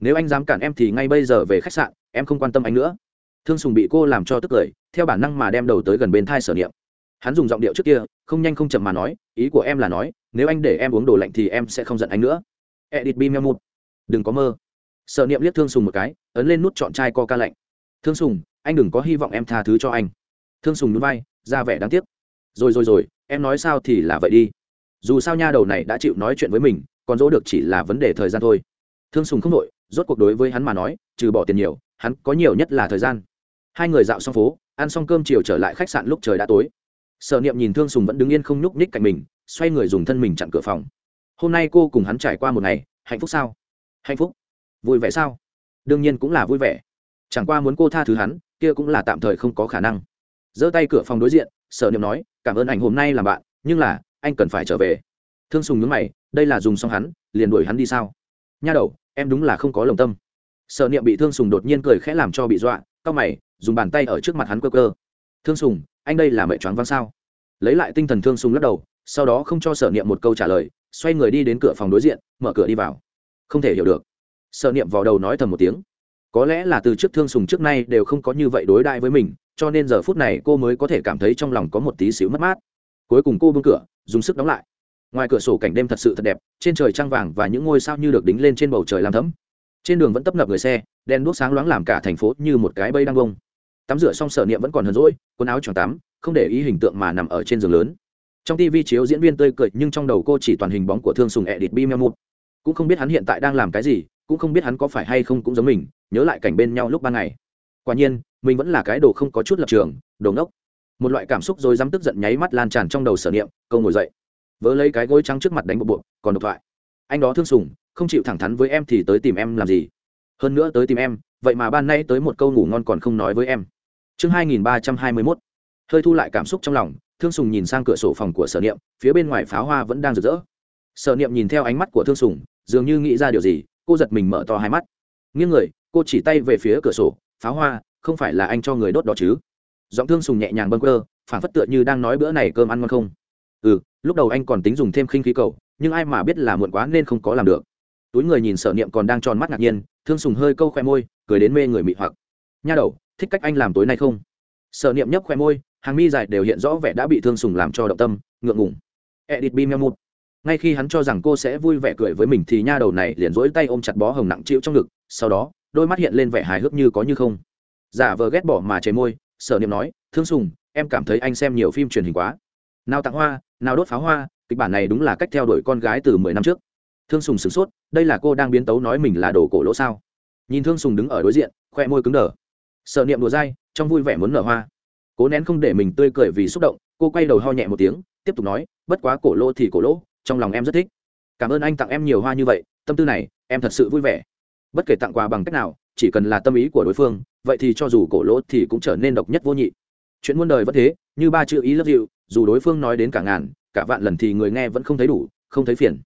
Nếu anh dám cản em thì ngay bây giờ về khách sạn, em không quan tâm anh nữa. Thương sùng bị cô làm cho tức cười, theo bản năng mà đem đầu tới gần bên thai sở niệm. Hắn dùng giọng điệu trước kia, không nhanh không chậm mà nói, ý của em là nói, nếu anh để em uống đồ lạnh thì em sẽ không giận anh nữa. Edit bim em một đừng có mơ. Sở niệm liếc thương sùng một cái, ấn lên nút chọn chai coca lạnh. Thương sùng, anh đừng có hy vọng em tha thứ cho anh. Thương sùng núi vai, ra vẻ đáng tiếc. Rồi rồi rồi, em nói sao thì là vậy đi dù sao nha đầu này đã chịu nói chuyện với mình, còn dỗ được chỉ là vấn đề thời gian thôi. Thương sùng không đội rốt cuộc đối với hắn mà nói, trừ bỏ tiền nhiều, hắn có nhiều nhất là thời gian. Hai người dạo xong phố, ăn xong cơm chiều trở lại khách sạn lúc trời đã tối. Sở niệm nhìn thương sùng vẫn đứng yên không nhúc nhích cạnh mình, xoay người dùng thân mình chặn cửa phòng. Hôm nay cô cùng hắn trải qua một ngày, hạnh phúc sao? Hạnh phúc. Vui vẻ sao? Đương nhiên cũng là vui vẻ. Chẳng qua muốn cô tha thứ hắn, kia cũng là tạm thời không có khả năng. Giơ tay cửa phòng đối diện, sở niệm nói, cảm ơn ảnh hôm nay làm bạn, nhưng là anh cần phải trở về. Thương sùng nhướng mày, đây là dùng xong hắn, liền đuổi hắn đi sao? Nha đầu, em đúng là không có lồng tâm. Sở niệm bị thương sùng đột nhiên cười khẽ làm cho bị dọa, cau mày, dùng bàn tay ở trước mặt hắn cơ cơ thương sùng, anh đây là mẹ choáng văng sao? Lấy lại tinh thần thương sùng lắc đầu, sau đó không cho sở niệm một câu trả lời, xoay người đi đến cửa phòng đối diện, mở cửa đi vào. Không thể hiểu được. Sở niệm vào đầu nói thầm một tiếng. Có lẽ là từ trước thương sùng trước nay đều không có như vậy đối đại với mình, cho nên giờ phút này cô mới có thể cảm thấy trong lòng có một tí xíu mất mát cuối cùng cô bưng cửa, dùng sức đóng lại. Ngoài cửa sổ cảnh đêm thật sự thật đẹp, trên trời trăng vàng và những ngôi sao như được đính lên trên bầu trời làm thấm. Trên đường vẫn tấp nập người xe, đèn đuốc sáng loáng làm cả thành phố như một cái bây đang bông. Tắm rửa xong sở niệm vẫn còn hờn rỗi quần áo choàng tắm, không để ý hình tượng mà nằm ở trên giường lớn. Trong tv chiếu diễn viên tươi cười, nhưng trong đầu cô chỉ toàn hình bóng của thương sùng ẹ địt bi meo một cũng không biết hắn hiện tại đang làm cái gì, cũng không biết hắn có phải hay không cũng giống mình, nhớ lại cảnh bên nhau lúc ban ngày. Quả nhiên, mình vẫn là cái đồ không có chút lập trường, đồ ngốc một loại cảm xúc rồi dám tức giận nháy mắt lan tràn trong đầu sở niệm, câu ngồi dậy. Vớ lấy cái gối trắng trước mặt đánh bộ bộ, còn độc thoại. Anh đó thương sùng, không chịu thẳng thắn với em thì tới tìm em làm gì? Hơn nữa tới tìm em, vậy mà ban nay tới một câu ngủ ngon còn không nói với em. Chương hai nghìn ba trăm hai mươi mốt. Hơi thu lại cảm xúc trong lòng, thương sùng nhìn sang cửa sổ phòng của sở niệm, phía bên ngoài pháo hoa vẫn đang rực rỡ. Sở niệm nhìn theo ánh mắt của thương sùng, dường như nghĩ ra điều gì, cô giật mình mở to hai mắt. Nghiêng người, cô chỉ tay về phía cửa sổ, pháo hoa, không phải là anh cho người đốt đó chứ? Giọng thương sùng nhẹ nhàng bâng quơ phản phất tựa như đang nói bữa này cơm ăn ngon không. Ừ lúc đầu anh còn tính dùng thêm khinh khí cầu, nhưng ai mà biết là muộn quá nên không có làm được. Túi người nhìn sở niệm còn đang tròn mắt ngạc nhiên, thương sùng hơi câu khoe môi, cười đến mê người mị hoặc. Nha đầu, thích cách anh làm tối nay không? Sở niệm nhấp khoe môi, hàng mi dài đều hiện rõ vẻ đã bị thương sùng làm cho động tâm, ngượng ngùng. Edit bim một ngay khi hắn cho rằng cô sẽ vui vẻ cười với mình thì nha đầu này liền rỗi tay ôm chặt bó hồng nặng chịu trong ngực, sau đó, đôi mắt hiện lên vẻ hài hước như có như không. Giả vờ ghét bỏ mà chế môi sở niệm nói, thương sùng, em cảm thấy anh xem nhiều phim truyền hình quá. Nào tặng hoa, nào đốt pháo hoa, kịch bản này đúng là cách theo đuổi con gái từ mười năm trước. Thương sùng sửng sốt, đây là cô đang biến tấu nói mình là đồ cổ lỗ sao? Nhìn thương sùng đứng ở đối diện, khoe môi cứng đờ. Sợ niệm đùa dai, trong vui vẻ muốn nở hoa. Cố nén không để mình tươi cười vì xúc động, cô quay đầu ho nhẹ một tiếng, tiếp tục nói, bất quá cổ lỗ thì cổ lỗ, trong lòng em rất thích. Cảm ơn anh tặng em nhiều hoa như vậy, tâm tư này, em thật sự vui vẻ. Bất kể tặng quà bằng cách nào, chỉ cần là tâm ý của đối phương vậy thì cho dù cổ lỗ thì cũng trở nên độc nhất vô nhị. Chuyện muôn đời vẫn thế, như ba chữ ý lấp dịu, dù đối phương nói đến cả ngàn, cả vạn lần thì người nghe vẫn không thấy đủ, không thấy phiền.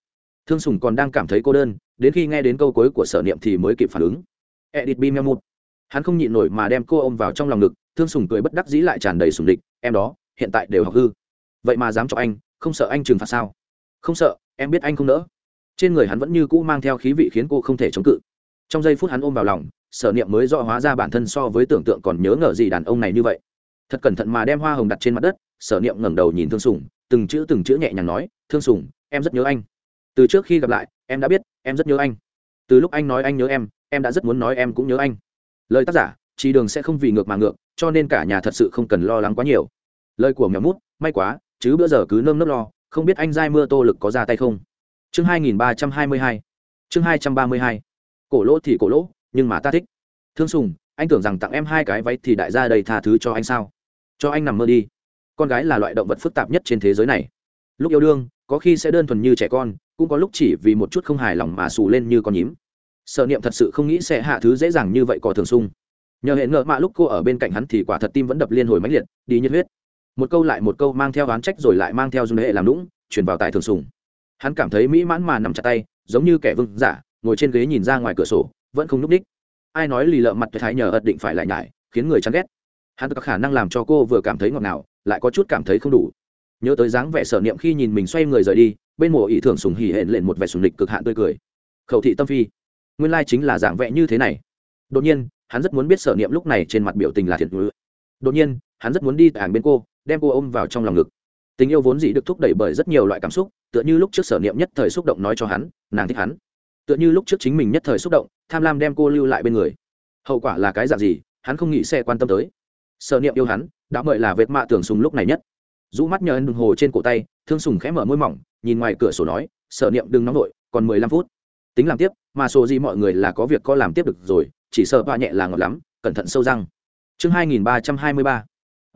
Thương sùng còn đang cảm thấy cô đơn, đến khi nghe đến câu cuối của sở niệm thì mới kịp phản ứng. Edit bim em một. Hắn không nhịn nổi mà đem cô ôm vào trong lòng ngực, thương sùng cười bất đắc dĩ lại tràn đầy sùng địch, em đó, hiện tại đều học hư. Vậy mà dám cho anh, không sợ anh trừng phạt sao? Không sợ, em biết anh không nỡ. Trên người hắn vẫn như cũ mang theo khí vị khiến cô không thể chống cự trong giây phút hắn ôm vào lòng, sở niệm mới rõ hóa ra bản thân so với tưởng tượng còn nhớ ngờ gì đàn ông này như vậy. Thật cẩn thận mà đem hoa hồng đặt trên mặt đất, sở niệm ngẩng đầu nhìn thương sùng, từng chữ từng chữ nhẹ nhàng nói, thương sùng, em rất nhớ anh. Từ trước khi gặp lại, em đã biết, em rất nhớ anh. Từ lúc anh nói anh nhớ em em đã rất muốn nói em cũng nhớ anh. Lời tác giả chỉ đường sẽ không vì ngược mà ngược, cho nên cả nhà thật sự không cần lo lắng quá nhiều. Lời của mèo mút, may quá, chứ bữa giờ cứ nơm nớp lo, không biết anh giai mưa tô lực có ra tay không? Chương 2322 chương 232 cổ lỗ thì cổ lỗ, nhưng mà ta thích. Thương sùng, anh tưởng rằng tặng em hai cái váy thì đại gia đầy tha thứ cho anh sao? Cho anh nằm mơ đi. Con gái là loại động vật phức tạp nhất trên thế giới này. Lúc yêu đương, có khi sẽ đơn thuần như trẻ con, cũng có lúc chỉ vì một chút không hài lòng mà xù lên như con nhím. Sợ niệm thật sự không nghĩ sẽ hạ thứ dễ dàng như vậy có thường sung nhờ hệ ngợ mạ lúc cô ở bên cạnh hắn thì quả thật tim vẫn đập liên hồi mãnh liệt, đi nhiệt huyết. Một câu lại một câu mang theo oán trách rồi lại mang theo dung hệ làm lũng chuyển vào tài thường sùng. Hắn cảm thấy mỹ mãn mà nằm chặt tay, giống như kẻ vương giả ngồi trên ghế nhìn ra ngoài cửa sổ, vẫn không n ú c ních ai nói lì lợ mặt thái nhờ ật định phải lại nhải, khiến người chán ghét. Hắn có khả năng làm cho cô vừa cảm thấy ngọt ngào, lại có chút cảm thấy không đủ. Nhớ tới dáng vẻ sở niệm khi nhìn mình xoay người rời đi, bên mộ ý thường sùng hỉ hển lên một vẻ sùng lịch cực hạn tươi cười. Khẩu thị tâm phi. Nguyên lai chính là dạng vẽ như thế này. Đột nhiên, hắn rất muốn biết sở niệm lúc này trên mặt biểu tình là thiệt ngữ đột nhiên, hắn rất muốn đi tàng bên cô, đem cô ôm vào trong lòng ngực. Tình yêu vốn dĩ được thúc đẩy bởi rất nhiều loại cảm xúc, tựa như lúc trước sở niệm nhất thời xúc động nói cho hắn, nàng thích hắn tựa như lúc trước chính mình nhất thời xúc động, tham lam đem cô lưu lại bên người. Hậu quả là cái dạng gì, hắn không nghĩ sẽ quan tâm tới. Sở niệm yêu hắn, đã mời là vệt mạ tưởng sùng lúc này nhất. Rũ mắt nhờ ân đồng hồ trên cổ tay, thương sùng khẽ mở môi mỏng, nhìn ngoài cửa sổ nói, sở niệm đừng nóng vội, còn mười lăm phút. Tính làm tiếp, mà số gì mọi người là có việc có làm tiếp được rồi, chỉ sợ ba nhẹ là ngọt lắm, cẩn thận sâu răng. Chương hai nghìn ba trăm hai mươi ba.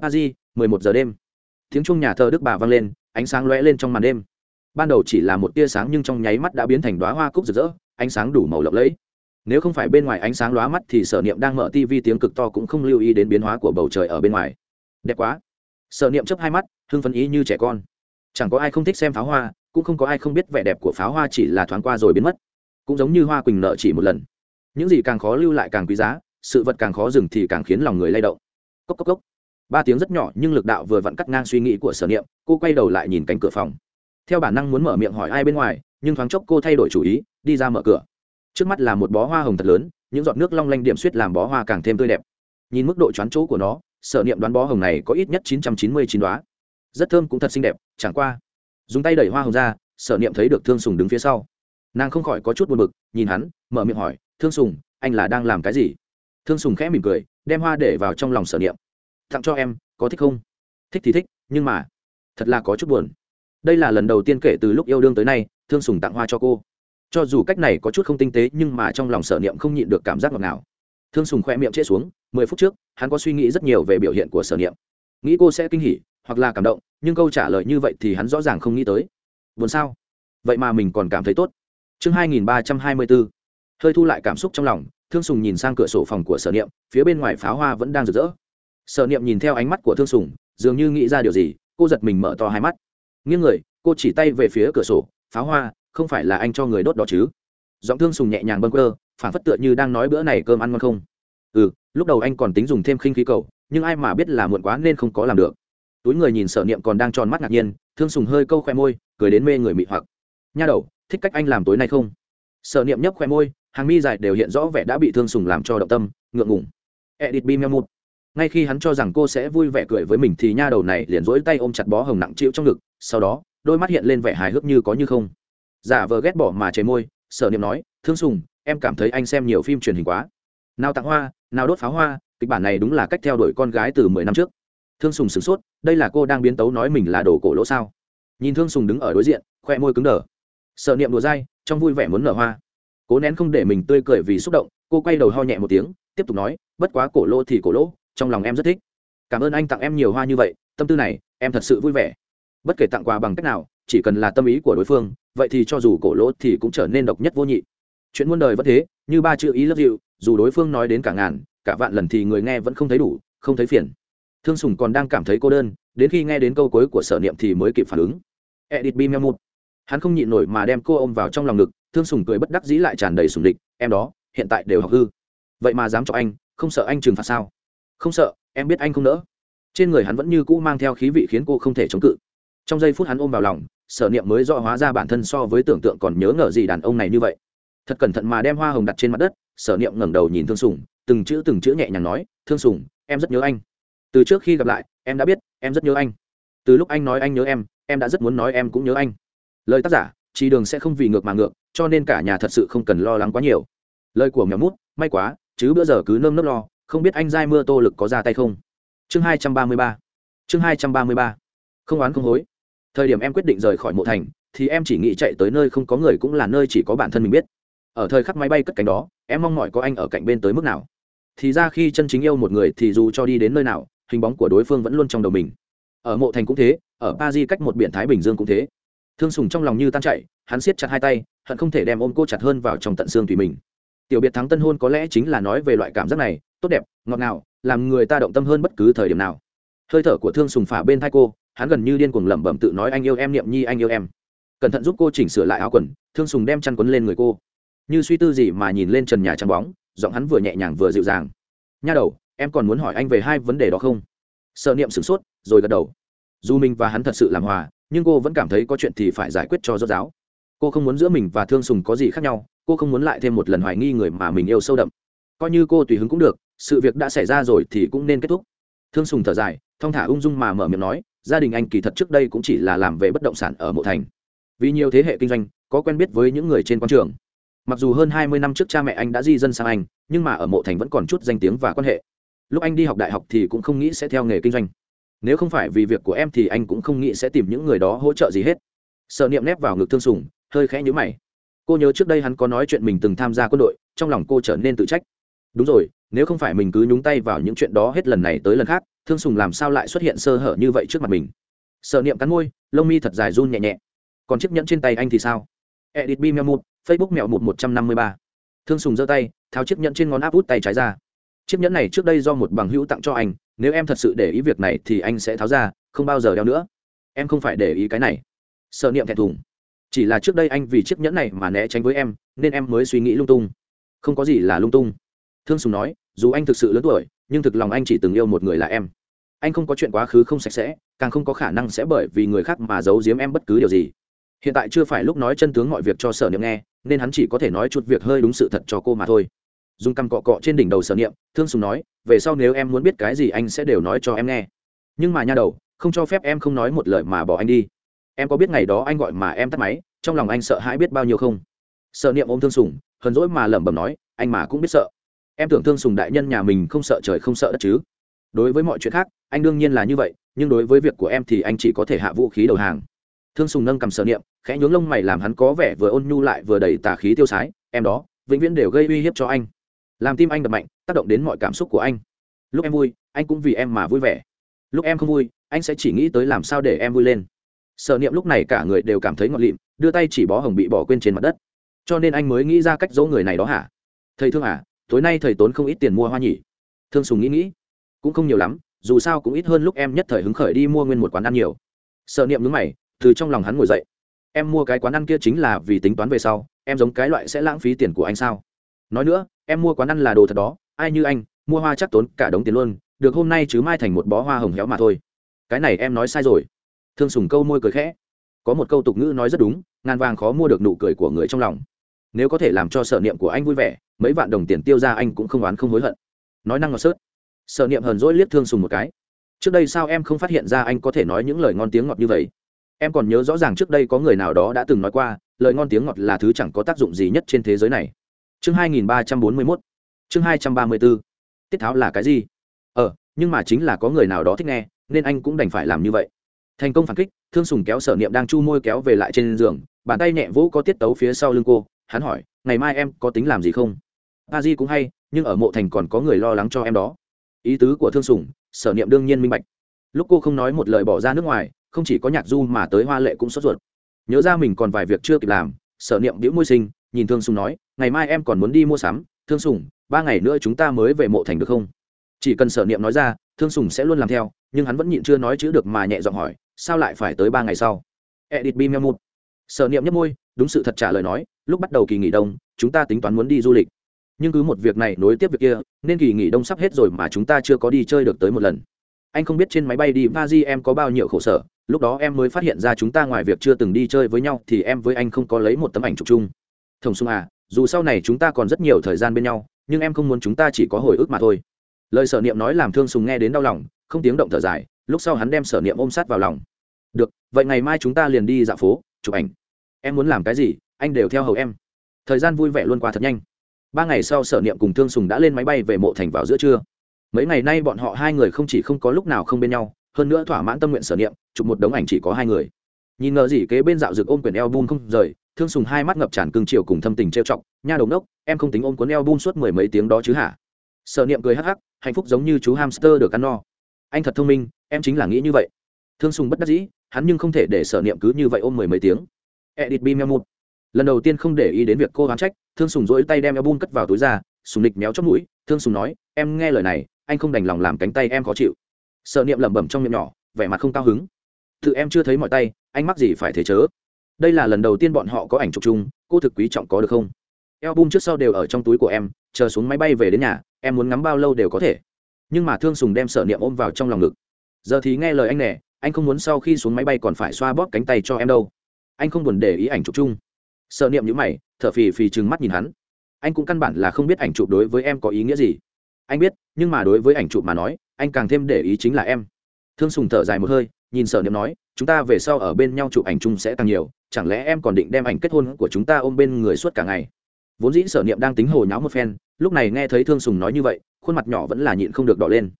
A di, mười một giờ đêm. Tiếng chuông nhà thờ đức bà vang lên, ánh sáng lóe lên trong màn đêm ban đầu chỉ là một tia sáng nhưng trong nháy mắt đã biến thành đoá hoa cúc rực rỡ, ánh sáng đủ màu lộng lẫy. Nếu không phải bên ngoài ánh sáng lóa mắt thì sở niệm đang mở tv tiếng cực to cũng không lưu ý đến biến hóa của bầu trời ở bên ngoài. Đẹp quá. Sở niệm chấp hai mắt, hưng phấn ý như trẻ con. Chẳng có ai không thích xem pháo hoa, cũng không có ai không biết vẻ đẹp của pháo hoa chỉ là thoáng qua rồi biến mất. Cũng giống như hoa quỳnh nợ chỉ một lần. Những gì càng khó lưu lại càng quý giá, sự vật càng khó dừng thì càng khiến lòng người lay động. Cốc cốc cốc. Ba tiếng rất nhỏ nhưng lực đạo vừa vặn cắt ngang suy nghĩ của sở niệm, cô quay đầu lại nhìn cánh cửa phòng theo bản năng muốn mở miệng hỏi ai bên ngoài, nhưng thoáng chốc cô thay đổi chủ ý, đi ra mở cửa. Trước mắt là một bó hoa hồng thật lớn, những giọt nước long lanh điểm suýt làm bó hoa càng thêm tươi đẹp. Nhìn mức độ choán chỗ của nó, sở niệm đoán bó hồng này có ít nhất chín trăm chín mươi chín đoá. Rất thơm cũng thật xinh đẹp, chẳng qua. Dùng tay đẩy hoa hồng ra, sở niệm thấy được thương sùng đứng phía sau. Nàng không khỏi có chút buồn bực, nhìn hắn, mở miệng hỏi, thương sùng, anh là đang làm cái gì? Thương sùng khẽ mỉm cười, đem hoa để vào trong lòng sở niệm. Tặng cho em, có thích không? Thích thì thích, nhưng mà, thật là có chút buồn đây là lần đầu tiên kể từ lúc yêu đương tới nay, thương sùng tặng hoa cho cô. Cho dù cách này có chút không tinh tế, nhưng mà trong lòng sở niệm không nhịn được cảm giác ngọt ngào. Thương sùng khoe miệng chết xuống, mười phút trước, hắn có suy nghĩ rất nhiều về biểu hiện của sở niệm. Nghĩ cô sẽ kinh hỉ, hoặc là cảm động, nhưng câu trả lời như vậy thì hắn rõ ràng không nghĩ tới. Buồn sao? Vậy mà mình còn cảm thấy tốt. Chương hai nghìn ba trăm hai mươi bốn hơi thu lại cảm xúc trong lòng, thương sùng nhìn sang cửa sổ phòng của sở niệm, phía bên ngoài pháo hoa vẫn đang rực rỡ. Sở niệm nhìn theo ánh mắt của thương sùng, dường như nghĩ ra điều gì, cô giật mình mở to hai mắt nghiêng người, cô chỉ tay về phía cửa sổ, pháo hoa, không phải là anh cho người đốt đó chứ? Giọng thương sùng nhẹ nhàng bâng cơ phản phất tựa như đang nói bữa này cơm ăn ngon không. Ừ lúc đầu anh còn tính dùng thêm khinh khí cầu, nhưng ai mà biết là muộn quá nên không có làm được. Túi người nhìn sở niệm còn đang tròn mắt ngạc nhiên, thương sùng hơi câu khoe môi, cười đến mê người mị hoặc. Nha đầu, thích cách anh làm tối nay không? Sở niệm nhấp khoe môi, hàng mi dài đều hiện rõ vẻ đã bị thương sùng làm cho động tâm, ngượng ngùng. Edit bim em ngay khi hắn cho rằng cô sẽ vui vẻ cười với mình thì nha đầu này liền dỗi tay ôm chặt bó hồng nặng chịu trong ngực sau đó, đôi mắt hiện lên vẻ hài hước như có như không. Giả vờ ghét bỏ mà chế môi, sở niệm nói, thương sùng, em cảm thấy anh xem nhiều phim truyền hình quá. Nào tặng hoa, nào đốt pháo hoa, kịch bản này đúng là cách theo đuổi con gái từ mười năm trước. Thương sùng sửng sốt, đây là cô đang biến tấu nói mình là đồ cổ lỗ sao? Nhìn thương sùng đứng ở đối diện, khoe môi cứng đờ. Sợ niệm đùa dai, trong vui vẻ muốn nở hoa. Cố nén không để mình tươi cười vì xúc động, cô quay đầu ho nhẹ một tiếng, tiếp tục nói, bất quá cổ lỗ thì cổ lỗ, trong lòng em rất thích. Cảm ơn anh tặng em nhiều hoa như vậy, tâm tư này, em thật sự vui vẻ bất kể tặng quà bằng cách nào, chỉ cần là tâm ý của đối phương, vậy thì cho dù cổ lỗ thì cũng trở nên độc nhất vô nhị. Chuyện muôn đời vẫn thế, như ba chữ ý lấp dịu, dù đối phương nói đến cả ngàn, cả vạn lần thì người nghe vẫn không thấy đủ, không thấy phiền. Thương sùng còn đang cảm thấy cô đơn, đến khi nghe đến câu cuối của sở niệm thì mới kịp phản ứng. Edit bim em một hắn không nhịn nổi mà đem cô ôm vào trong lòng ngực, thương sùng cười bất đắc dĩ lại tràn đầy sùng địch, em đó, hiện tại đều học hư. Vậy mà dám cho anh, không sợ anh trừng phạt sao? Không sợ, em biết anh không nỡ. Trên người hắn vẫn như cũ mang theo khí vị khiến cô không thể chống cự trong giây phút hắn ôm vào lòng, sở niệm mới rõ hóa ra bản thân so với tưởng tượng còn nhớ ngờ gì đàn ông này như vậy. Thật cẩn thận mà đem hoa hồng đặt trên mặt đất, sở niệm ngẩng đầu nhìn thương sùng, từng chữ từng chữ nhẹ nhàng nói, thương sùng, em rất nhớ anh. Từ trước khi gặp lại, em đã biết, em rất nhớ anh. Từ lúc anh nói anh nhớ em em đã rất muốn nói em cũng nhớ anh. Lời tác giả chỉ đường sẽ không vì ngược mà ngược, cho nên cả nhà thật sự không cần lo lắng quá nhiều. Lời của mèo mút, may quá, chứ bữa giờ cứ nơm nớp lo, không biết anh giai mưa tô lực có ra tay không? Chương hai trăm ba mươi ba. Chương hai trăm ba mươi ba không oán không hối. Thời điểm em quyết định rời khỏi mộ thành, thì em chỉ nghĩ chạy tới nơi không có người cũng là nơi chỉ có bản thân mình biết. Ở thời khắc máy bay cất cánh đó, em mong mỏi có anh ở cạnh bên tới mức nào. Thì ra khi chân chính yêu một người thì dù cho đi đến nơi nào, hình bóng của đối phương vẫn luôn trong đầu mình. Ở mộ thành cũng thế, ở pa di cách một biển thái bình dương cũng thế. Thương sùng trong lòng như tan chạy hắn siết chặt hai tay, hận không thể đem ôm cô chặt hơn vào trong tận xương tùy mình. Tiểu biệt thắng tân hôn có lẽ chính là nói về loại cảm giác này, tốt đẹp, ngọt ngào, làm người ta động tâm hơn bất cứ thời điểm nào. Hơi thở của thương sùng phả bên thai cô hắn gần như điên cuồng lẩm bẩm tự nói, anh yêu em niệm nhi, anh yêu em. Cẩn thận giúp cô chỉnh sửa lại áo quần, thương sùng đem chăn quấn lên người cô. Như suy tư gì mà nhìn lên trần nhà trắng bóng, giọng hắn vừa nhẹ nhàng vừa dịu dàng. Nha đầu, em còn muốn hỏi anh về hai vấn đề đó không? Sợ niệm sửng sốt, rồi gật đầu. Dù mình và hắn thật sự làm hòa, nhưng cô vẫn cảm thấy có chuyện thì phải giải quyết cho rốt giáo cô không muốn giữa mình và thương sùng có gì khác nhau, cô không muốn lại thêm một lần hoài nghi người mà mình yêu sâu đậm. Coi như cô tùy hứng cũng được, sự việc đã xảy ra rồi thì cũng nên kết thúc. Thương sùng thở dài, thong thả ung dung mà mở miệng nói gia đình anh kỳ thật trước đây cũng chỉ là làm về bất động sản ở mộ thành. Vì nhiều thế hệ kinh doanh, có quen biết với những người trên quan trường. Mặc dù hơn hai mươi năm trước cha mẹ anh đã di dân sang anh, nhưng mà ở mộ thành vẫn còn chút danh tiếng và quan hệ. Lúc anh đi học đại học thì cũng không nghĩ sẽ theo nghề kinh doanh. Nếu không phải vì việc của em thì anh cũng không nghĩ sẽ tìm những người đó hỗ trợ gì hết. Sợ niệm nép vào ngực thương sùng, hơi khẽ nhữ mày. Cô nhớ trước đây hắn có nói chuyện mình từng tham gia quân đội, trong lòng cô trở nên tự trách đúng rồi, nếu không phải mình cứ nhúng tay vào những chuyện đó hết lần này tới lần khác, thương sùng làm sao lại xuất hiện sơ hở như vậy trước mặt mình? Sợ niệm cắn môi, lông mi thật dài run nhẹ nhẹ. Còn chiếc nhẫn trên tay anh thì sao? Edit b mèo một facebook mèo một một trăm năm mươi ba. Thương sùng giơ tay, tháo chiếc nhẫn trên ngón áp út tay trái ra. Chiếc nhẫn này trước đây do một bằng hữu tặng cho anh, nếu em thật sự để ý việc này thì anh sẽ tháo ra, không bao giờ đeo nữa. Em không phải để ý cái này. Sợ niệm thẹn thùng. Chỉ là trước đây anh vì chiếc nhẫn này mà né tránh với em, nên em mới suy nghĩ lung tung. Không có gì là lung tung thương sùng nói, dù anh thực sự lớn tuổi, nhưng thực lòng anh chỉ từng yêu một người là em. Anh không có chuyện quá khứ không sạch sẽ, càng không có khả năng sẽ bởi vì người khác mà giấu giếm em bất cứ điều gì. Hiện tại chưa phải lúc nói chân tướng mọi việc cho sở niệm nghe, nên hắn chỉ có thể nói chút việc hơi đúng sự thật cho cô mà thôi. Dùng cằm cọ cọ trên đỉnh đầu sở niệm, thương sùng nói, về sau nếu em muốn biết cái gì anh sẽ đều nói cho em nghe. Nhưng mà nha đầu, không cho phép em không nói một lời mà bỏ anh đi. Em có biết ngày đó anh gọi mà em tắt máy, trong lòng anh sợ hãi biết bao nhiêu không? Sợ niệm ôm thương sùng, hờn dỗi mà lẩm bẩm nói, anh mà cũng biết sợ em tưởng thương sùng đại nhân nhà mình không sợ trời không sợ đất chứ. Đối với mọi chuyện khác, anh đương nhiên là như vậy, nhưng đối với việc của em thì anh chỉ có thể hạ vũ khí đầu hàng. Thương sùng nâng cầm sở niệm, khẽ nhướng lông mày làm hắn có vẻ vừa ôn nhu lại vừa đầy tà khí tiêu sái, em đó, vĩnh viễn đều gây uy hiếp cho anh. Làm tim anh đập mạnh, tác động đến mọi cảm xúc của anh. Lúc em vui, anh cũng vì em mà vui vẻ. Lúc em không vui, anh sẽ chỉ nghĩ tới làm sao để em vui lên. Sở niệm lúc này cả người đều cảm thấy ngọt lịm, đưa tay chỉ bó hồng bị bỏ quên trên mặt đất. Cho nên anh mới nghĩ ra cách dỗ người này đó hả? Thầy thương à tối nay thầy tốn không ít tiền mua hoa nhỉ. Thương sùng nghĩ nghĩ, cũng không nhiều lắm, dù sao cũng ít hơn lúc em nhất thời hứng khởi đi mua nguyên một quán ăn nhiều. Sợ niệm nhướng mày, từ trong lòng hắn ngồi dậy. Em mua cái quán ăn kia chính là vì tính toán về sau, em giống cái loại sẽ lãng phí tiền của anh sao? Nói nữa, em mua quán ăn là đồ thật đó, ai như anh, mua hoa chắc tốn cả đống tiền luôn, được hôm nay chứ mai thành một bó hoa hồng héo mà thôi. Cái này em nói sai rồi. Thương sùng câu môi cười khẽ. Có một câu tục ngữ nói rất đúng, ngàn vàng khó mua được nụ cười của người trong lòng nếu có thể làm cho sở niệm của anh vui vẻ mấy vạn đồng tiền tiêu ra anh cũng không oán không hối hận. Nói năng ngọt sớt. Sở niệm hờn dỗi liếc thương sùng một cái. Trước đây sao em không phát hiện ra anh có thể nói những lời ngon tiếng ngọt như vậy? Em còn nhớ rõ ràng trước đây có người nào đó đã từng nói qua lời ngon tiếng ngọt là thứ chẳng có tác dụng gì nhất trên thế giới này. Chương hai nghìn ba trăm bốn mươi mốt. Chương hai trăm ba mươi bốn, tiết tháo là cái gì? Ờ nhưng mà chính là có người nào đó thích nghe nên anh cũng đành phải làm như vậy. Thành công phản kích thương sùng kéo sở niệm đang chu môi kéo về lại trên giường bàn tay nhẹ vỗ có tiết tấu phía sau lưng cô hắn hỏi, ngày mai em có tính làm gì không? A di cũng hay, nhưng ở mộ thành còn có người lo lắng cho em đó. Ý tứ của thương sùng, sở niệm đương nhiên minh bạch. Lúc cô không nói một lời bỏ ra nước ngoài, không chỉ có nhạc du mà tới hoa lệ cũng sốt ruột. Nhớ ra mình còn vài việc chưa kịp làm, sở niệm đĩu môi sinh, nhìn thương sùng nói, ngày mai em còn muốn đi mua sắm. Thương sùng, ba ngày nữa chúng ta mới về mộ thành được không? Chỉ cần sở niệm nói ra, thương sùng sẽ luôn làm theo, nhưng hắn vẫn nhịn chưa nói chữ được mà nhẹ giọng hỏi, sao lại phải tới ba ngày sau? Edit bim một sở niệm nhấp môi, đúng sự thật trả lời nói lúc bắt đầu kỳ nghỉ đông, chúng ta tính toán muốn đi du lịch. Nhưng cứ một việc này nối tiếp việc kia, nên kỳ nghỉ đông sắp hết rồi mà chúng ta chưa có đi chơi được tới một lần. Anh không biết trên máy bay đi va di em có bao nhiêu khổ sở, lúc đó em mới phát hiện ra chúng ta ngoài việc chưa từng đi chơi với nhau thì em với anh không có lấy một tấm ảnh chụp chung. Thông sung à dù sau này chúng ta còn rất nhiều thời gian bên nhau, nhưng em không muốn chúng ta chỉ có hồi ức mà thôi. Lời sở niệm nói làm thương sùng nghe đến đau lòng, không tiếng động thở dài, lúc sau hắn đem sở niệm ôm sát vào lòng. Được, vậy ngày mai chúng ta liền đi dạo phố, chụp ảnh. Em muốn làm cái gì? Anh đều theo hầu em. Thời gian vui vẻ luôn qua thật nhanh. Ba ngày sau sở niệm cùng thương sùng đã lên máy bay về mộ thành vào giữa trưa. Mấy ngày nay bọn họ hai người không chỉ không có lúc nào không bên nhau, hơn nữa thỏa mãn tâm nguyện sở niệm, chụp một đống ảnh chỉ có hai người. Nhìn ngờ gì kế bên dạo rực ôm quyển eo bun không rời, thương sùng hai mắt ngập tràn cương chiều cùng thâm tình trêu chọc, nha đầu nốc em không tính ôm cuốn eo bun suốt mười mấy tiếng đó chứ hả? Sở niệm cười hắc hắc, hạnh phúc giống như chú hamster được ăn no. Anh thật thông minh, em chính là nghĩ như vậy. Thương sùng bất đắc dĩ, hắn nhưng không thể để sở niệm cứ như vậy ôm mười mấy tiếng. Edit bim một lần đầu tiên không để ý đến việc cô hoán trách, thương sùng dỗi tay đem album cất vào túi ra, sùng nịch méo chót mũi, thương sùng nói, em nghe lời này, anh không đành lòng làm cánh tay em khó chịu. Sợ niệm lẩm bẩm trong miệng nhỏ, vẻ mặt không cao hứng. Tự em chưa thấy mọi tay, anh mắc gì phải thế chớ? Đây là lần đầu tiên bọn họ có ảnh chụp chung, cô thực quý trọng có được không? Album trước sau đều ở trong túi của em, chờ xuống máy bay về đến nhà, em muốn ngắm bao lâu đều có thể. Nhưng mà thương sùng đem sợ niệm ôm vào trong lòng ngực. Giờ thì nghe lời anh nè, anh không muốn sau khi xuống máy bay còn phải xoa bóp cánh tay cho em đâu. Anh không buồn để ý ảnh chụp chung sợ niệm như mày, thở phì phì trừng mắt nhìn hắn. Anh cũng căn bản là không biết ảnh chụp đối với em có ý nghĩa gì. Anh biết, nhưng mà đối với ảnh chụp mà nói, anh càng thêm để ý chính là em. Thương sùng thở dài một hơi, nhìn sở niệm nói, chúng ta về sau ở bên nhau chụp ảnh chung sẽ càng nhiều, chẳng lẽ em còn định đem ảnh kết hôn của chúng ta ôm bên người suốt cả ngày? Vốn dĩ sở niệm đang tính hồ nháo một phen, lúc này nghe thấy thương sùng nói như vậy, khuôn mặt nhỏ vẫn là nhịn không được đỏ lên.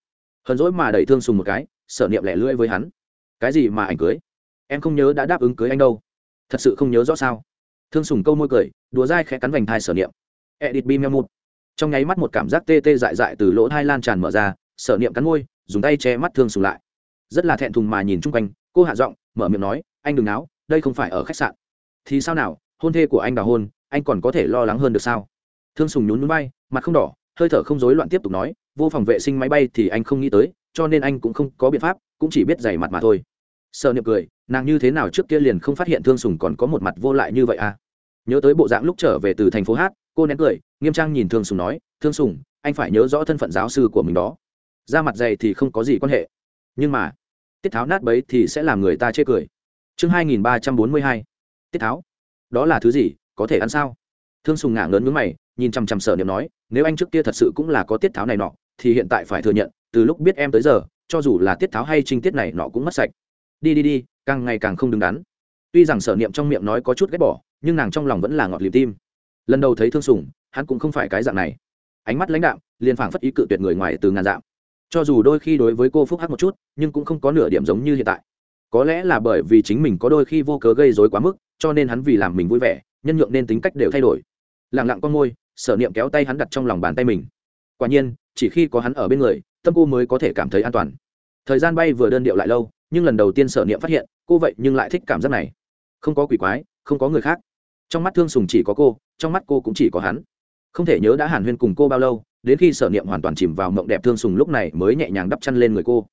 Hờn dỗi mà đẩy thương sùng một cái sở niệm lẻ lưỡi với hắn. Cái gì mà ảnh cưới? Em không nhớ đã đáp ứng cưới anh đâu. Thật sự không nhớ rõ sao? Thương sùng câu môi cười, đùa dai khẽ cắn vành thai sở niệm. Edit bim một trong nháy mắt một cảm giác tê tê dại dại từ lỗ thai lan tràn mở ra, sở niệm cắn môi, dùng tay che mắt thương sùng lại. Rất là thẹn thùng mà nhìn chung quanh, cô hạ giọng, mở miệng nói, anh đừng náo, đây không phải ở khách sạn. Thì sao nào, hôn thê của anh đào hôn, anh còn có thể lo lắng hơn được sao? Thương sùng nhún núi bay mặt không đỏ, hơi thở không rối loạn tiếp tục nói, vô phòng vệ sinh máy bay thì anh không nghĩ tới, cho nên anh cũng không có biện pháp, cũng chỉ biết giày mặt mà thôi sợ niệm cười, nàng như thế nào trước kia liền không phát hiện thương sùng còn có một mặt vô lại như vậy à? Nhớ tới bộ dạng lúc trở về từ thành phố hát, cô nén cười, nghiêm trang nhìn thương sùng nói, thương sùng, anh phải nhớ rõ thân phận giáo sư của mình đó. Ra mặt dày thì không có gì quan hệ. Nhưng mà, tiết tháo nát bấy thì sẽ làm người ta chê cười. Chương hai nghìn ba trăm bốn mươi hai. Tiết tháo. Đó là thứ gì, có thể ăn sao? Thương sùng ngả ngớn ngứng mày, nhìn chằm chằm sở niệm nói, nếu anh trước kia thật sự cũng là có tiết tháo này nọ, thì hiện tại phải thừa nhận, từ lúc biết em tới giờ, cho dù là tiết tháo hay trinh tiết này nọ cũng mất sạch đi đi đi, càng ngày càng không đứng đắn. Tuy rằng sở niệm trong miệng nói có chút ghét bỏ, nhưng nàng trong lòng vẫn là ngọt liềm tim. Lần đầu thấy thương sùng, hắn cũng không phải cái dạng này. Ánh mắt lãnh đạm, liền phảng phất ý cự tuyệt người ngoài từ ngàn dạng. Cho dù đôi khi đối với cô phúc hắc một chút, nhưng cũng không có nửa điểm giống như hiện tại. Có lẽ là bởi vì chính mình có đôi khi vô cớ gây dối quá mức, cho nên hắn vì làm mình vui vẻ, nhân nhượng nên tính cách đều thay đổi. Lẳng lặng con môi, sở niệm kéo tay hắn đặt trong lòng bàn tay mình. Quả nhiên, chỉ khi có hắn ở bên người, tâm cô mới có thể cảm thấy an toàn. Thời gian bay vừa đơn điệu lại lâu nhưng lần đầu tiên sở niệm phát hiện, cô vậy nhưng lại thích cảm giác này. Không có quỷ quái, không có người khác. Trong mắt thương sùng chỉ có cô, trong mắt cô cũng chỉ có hắn. Không thể nhớ đã hàn huyên cùng cô bao lâu, đến khi sở niệm hoàn toàn chìm vào mộng đẹp thương sùng lúc này mới nhẹ nhàng đắp chăn lên người cô.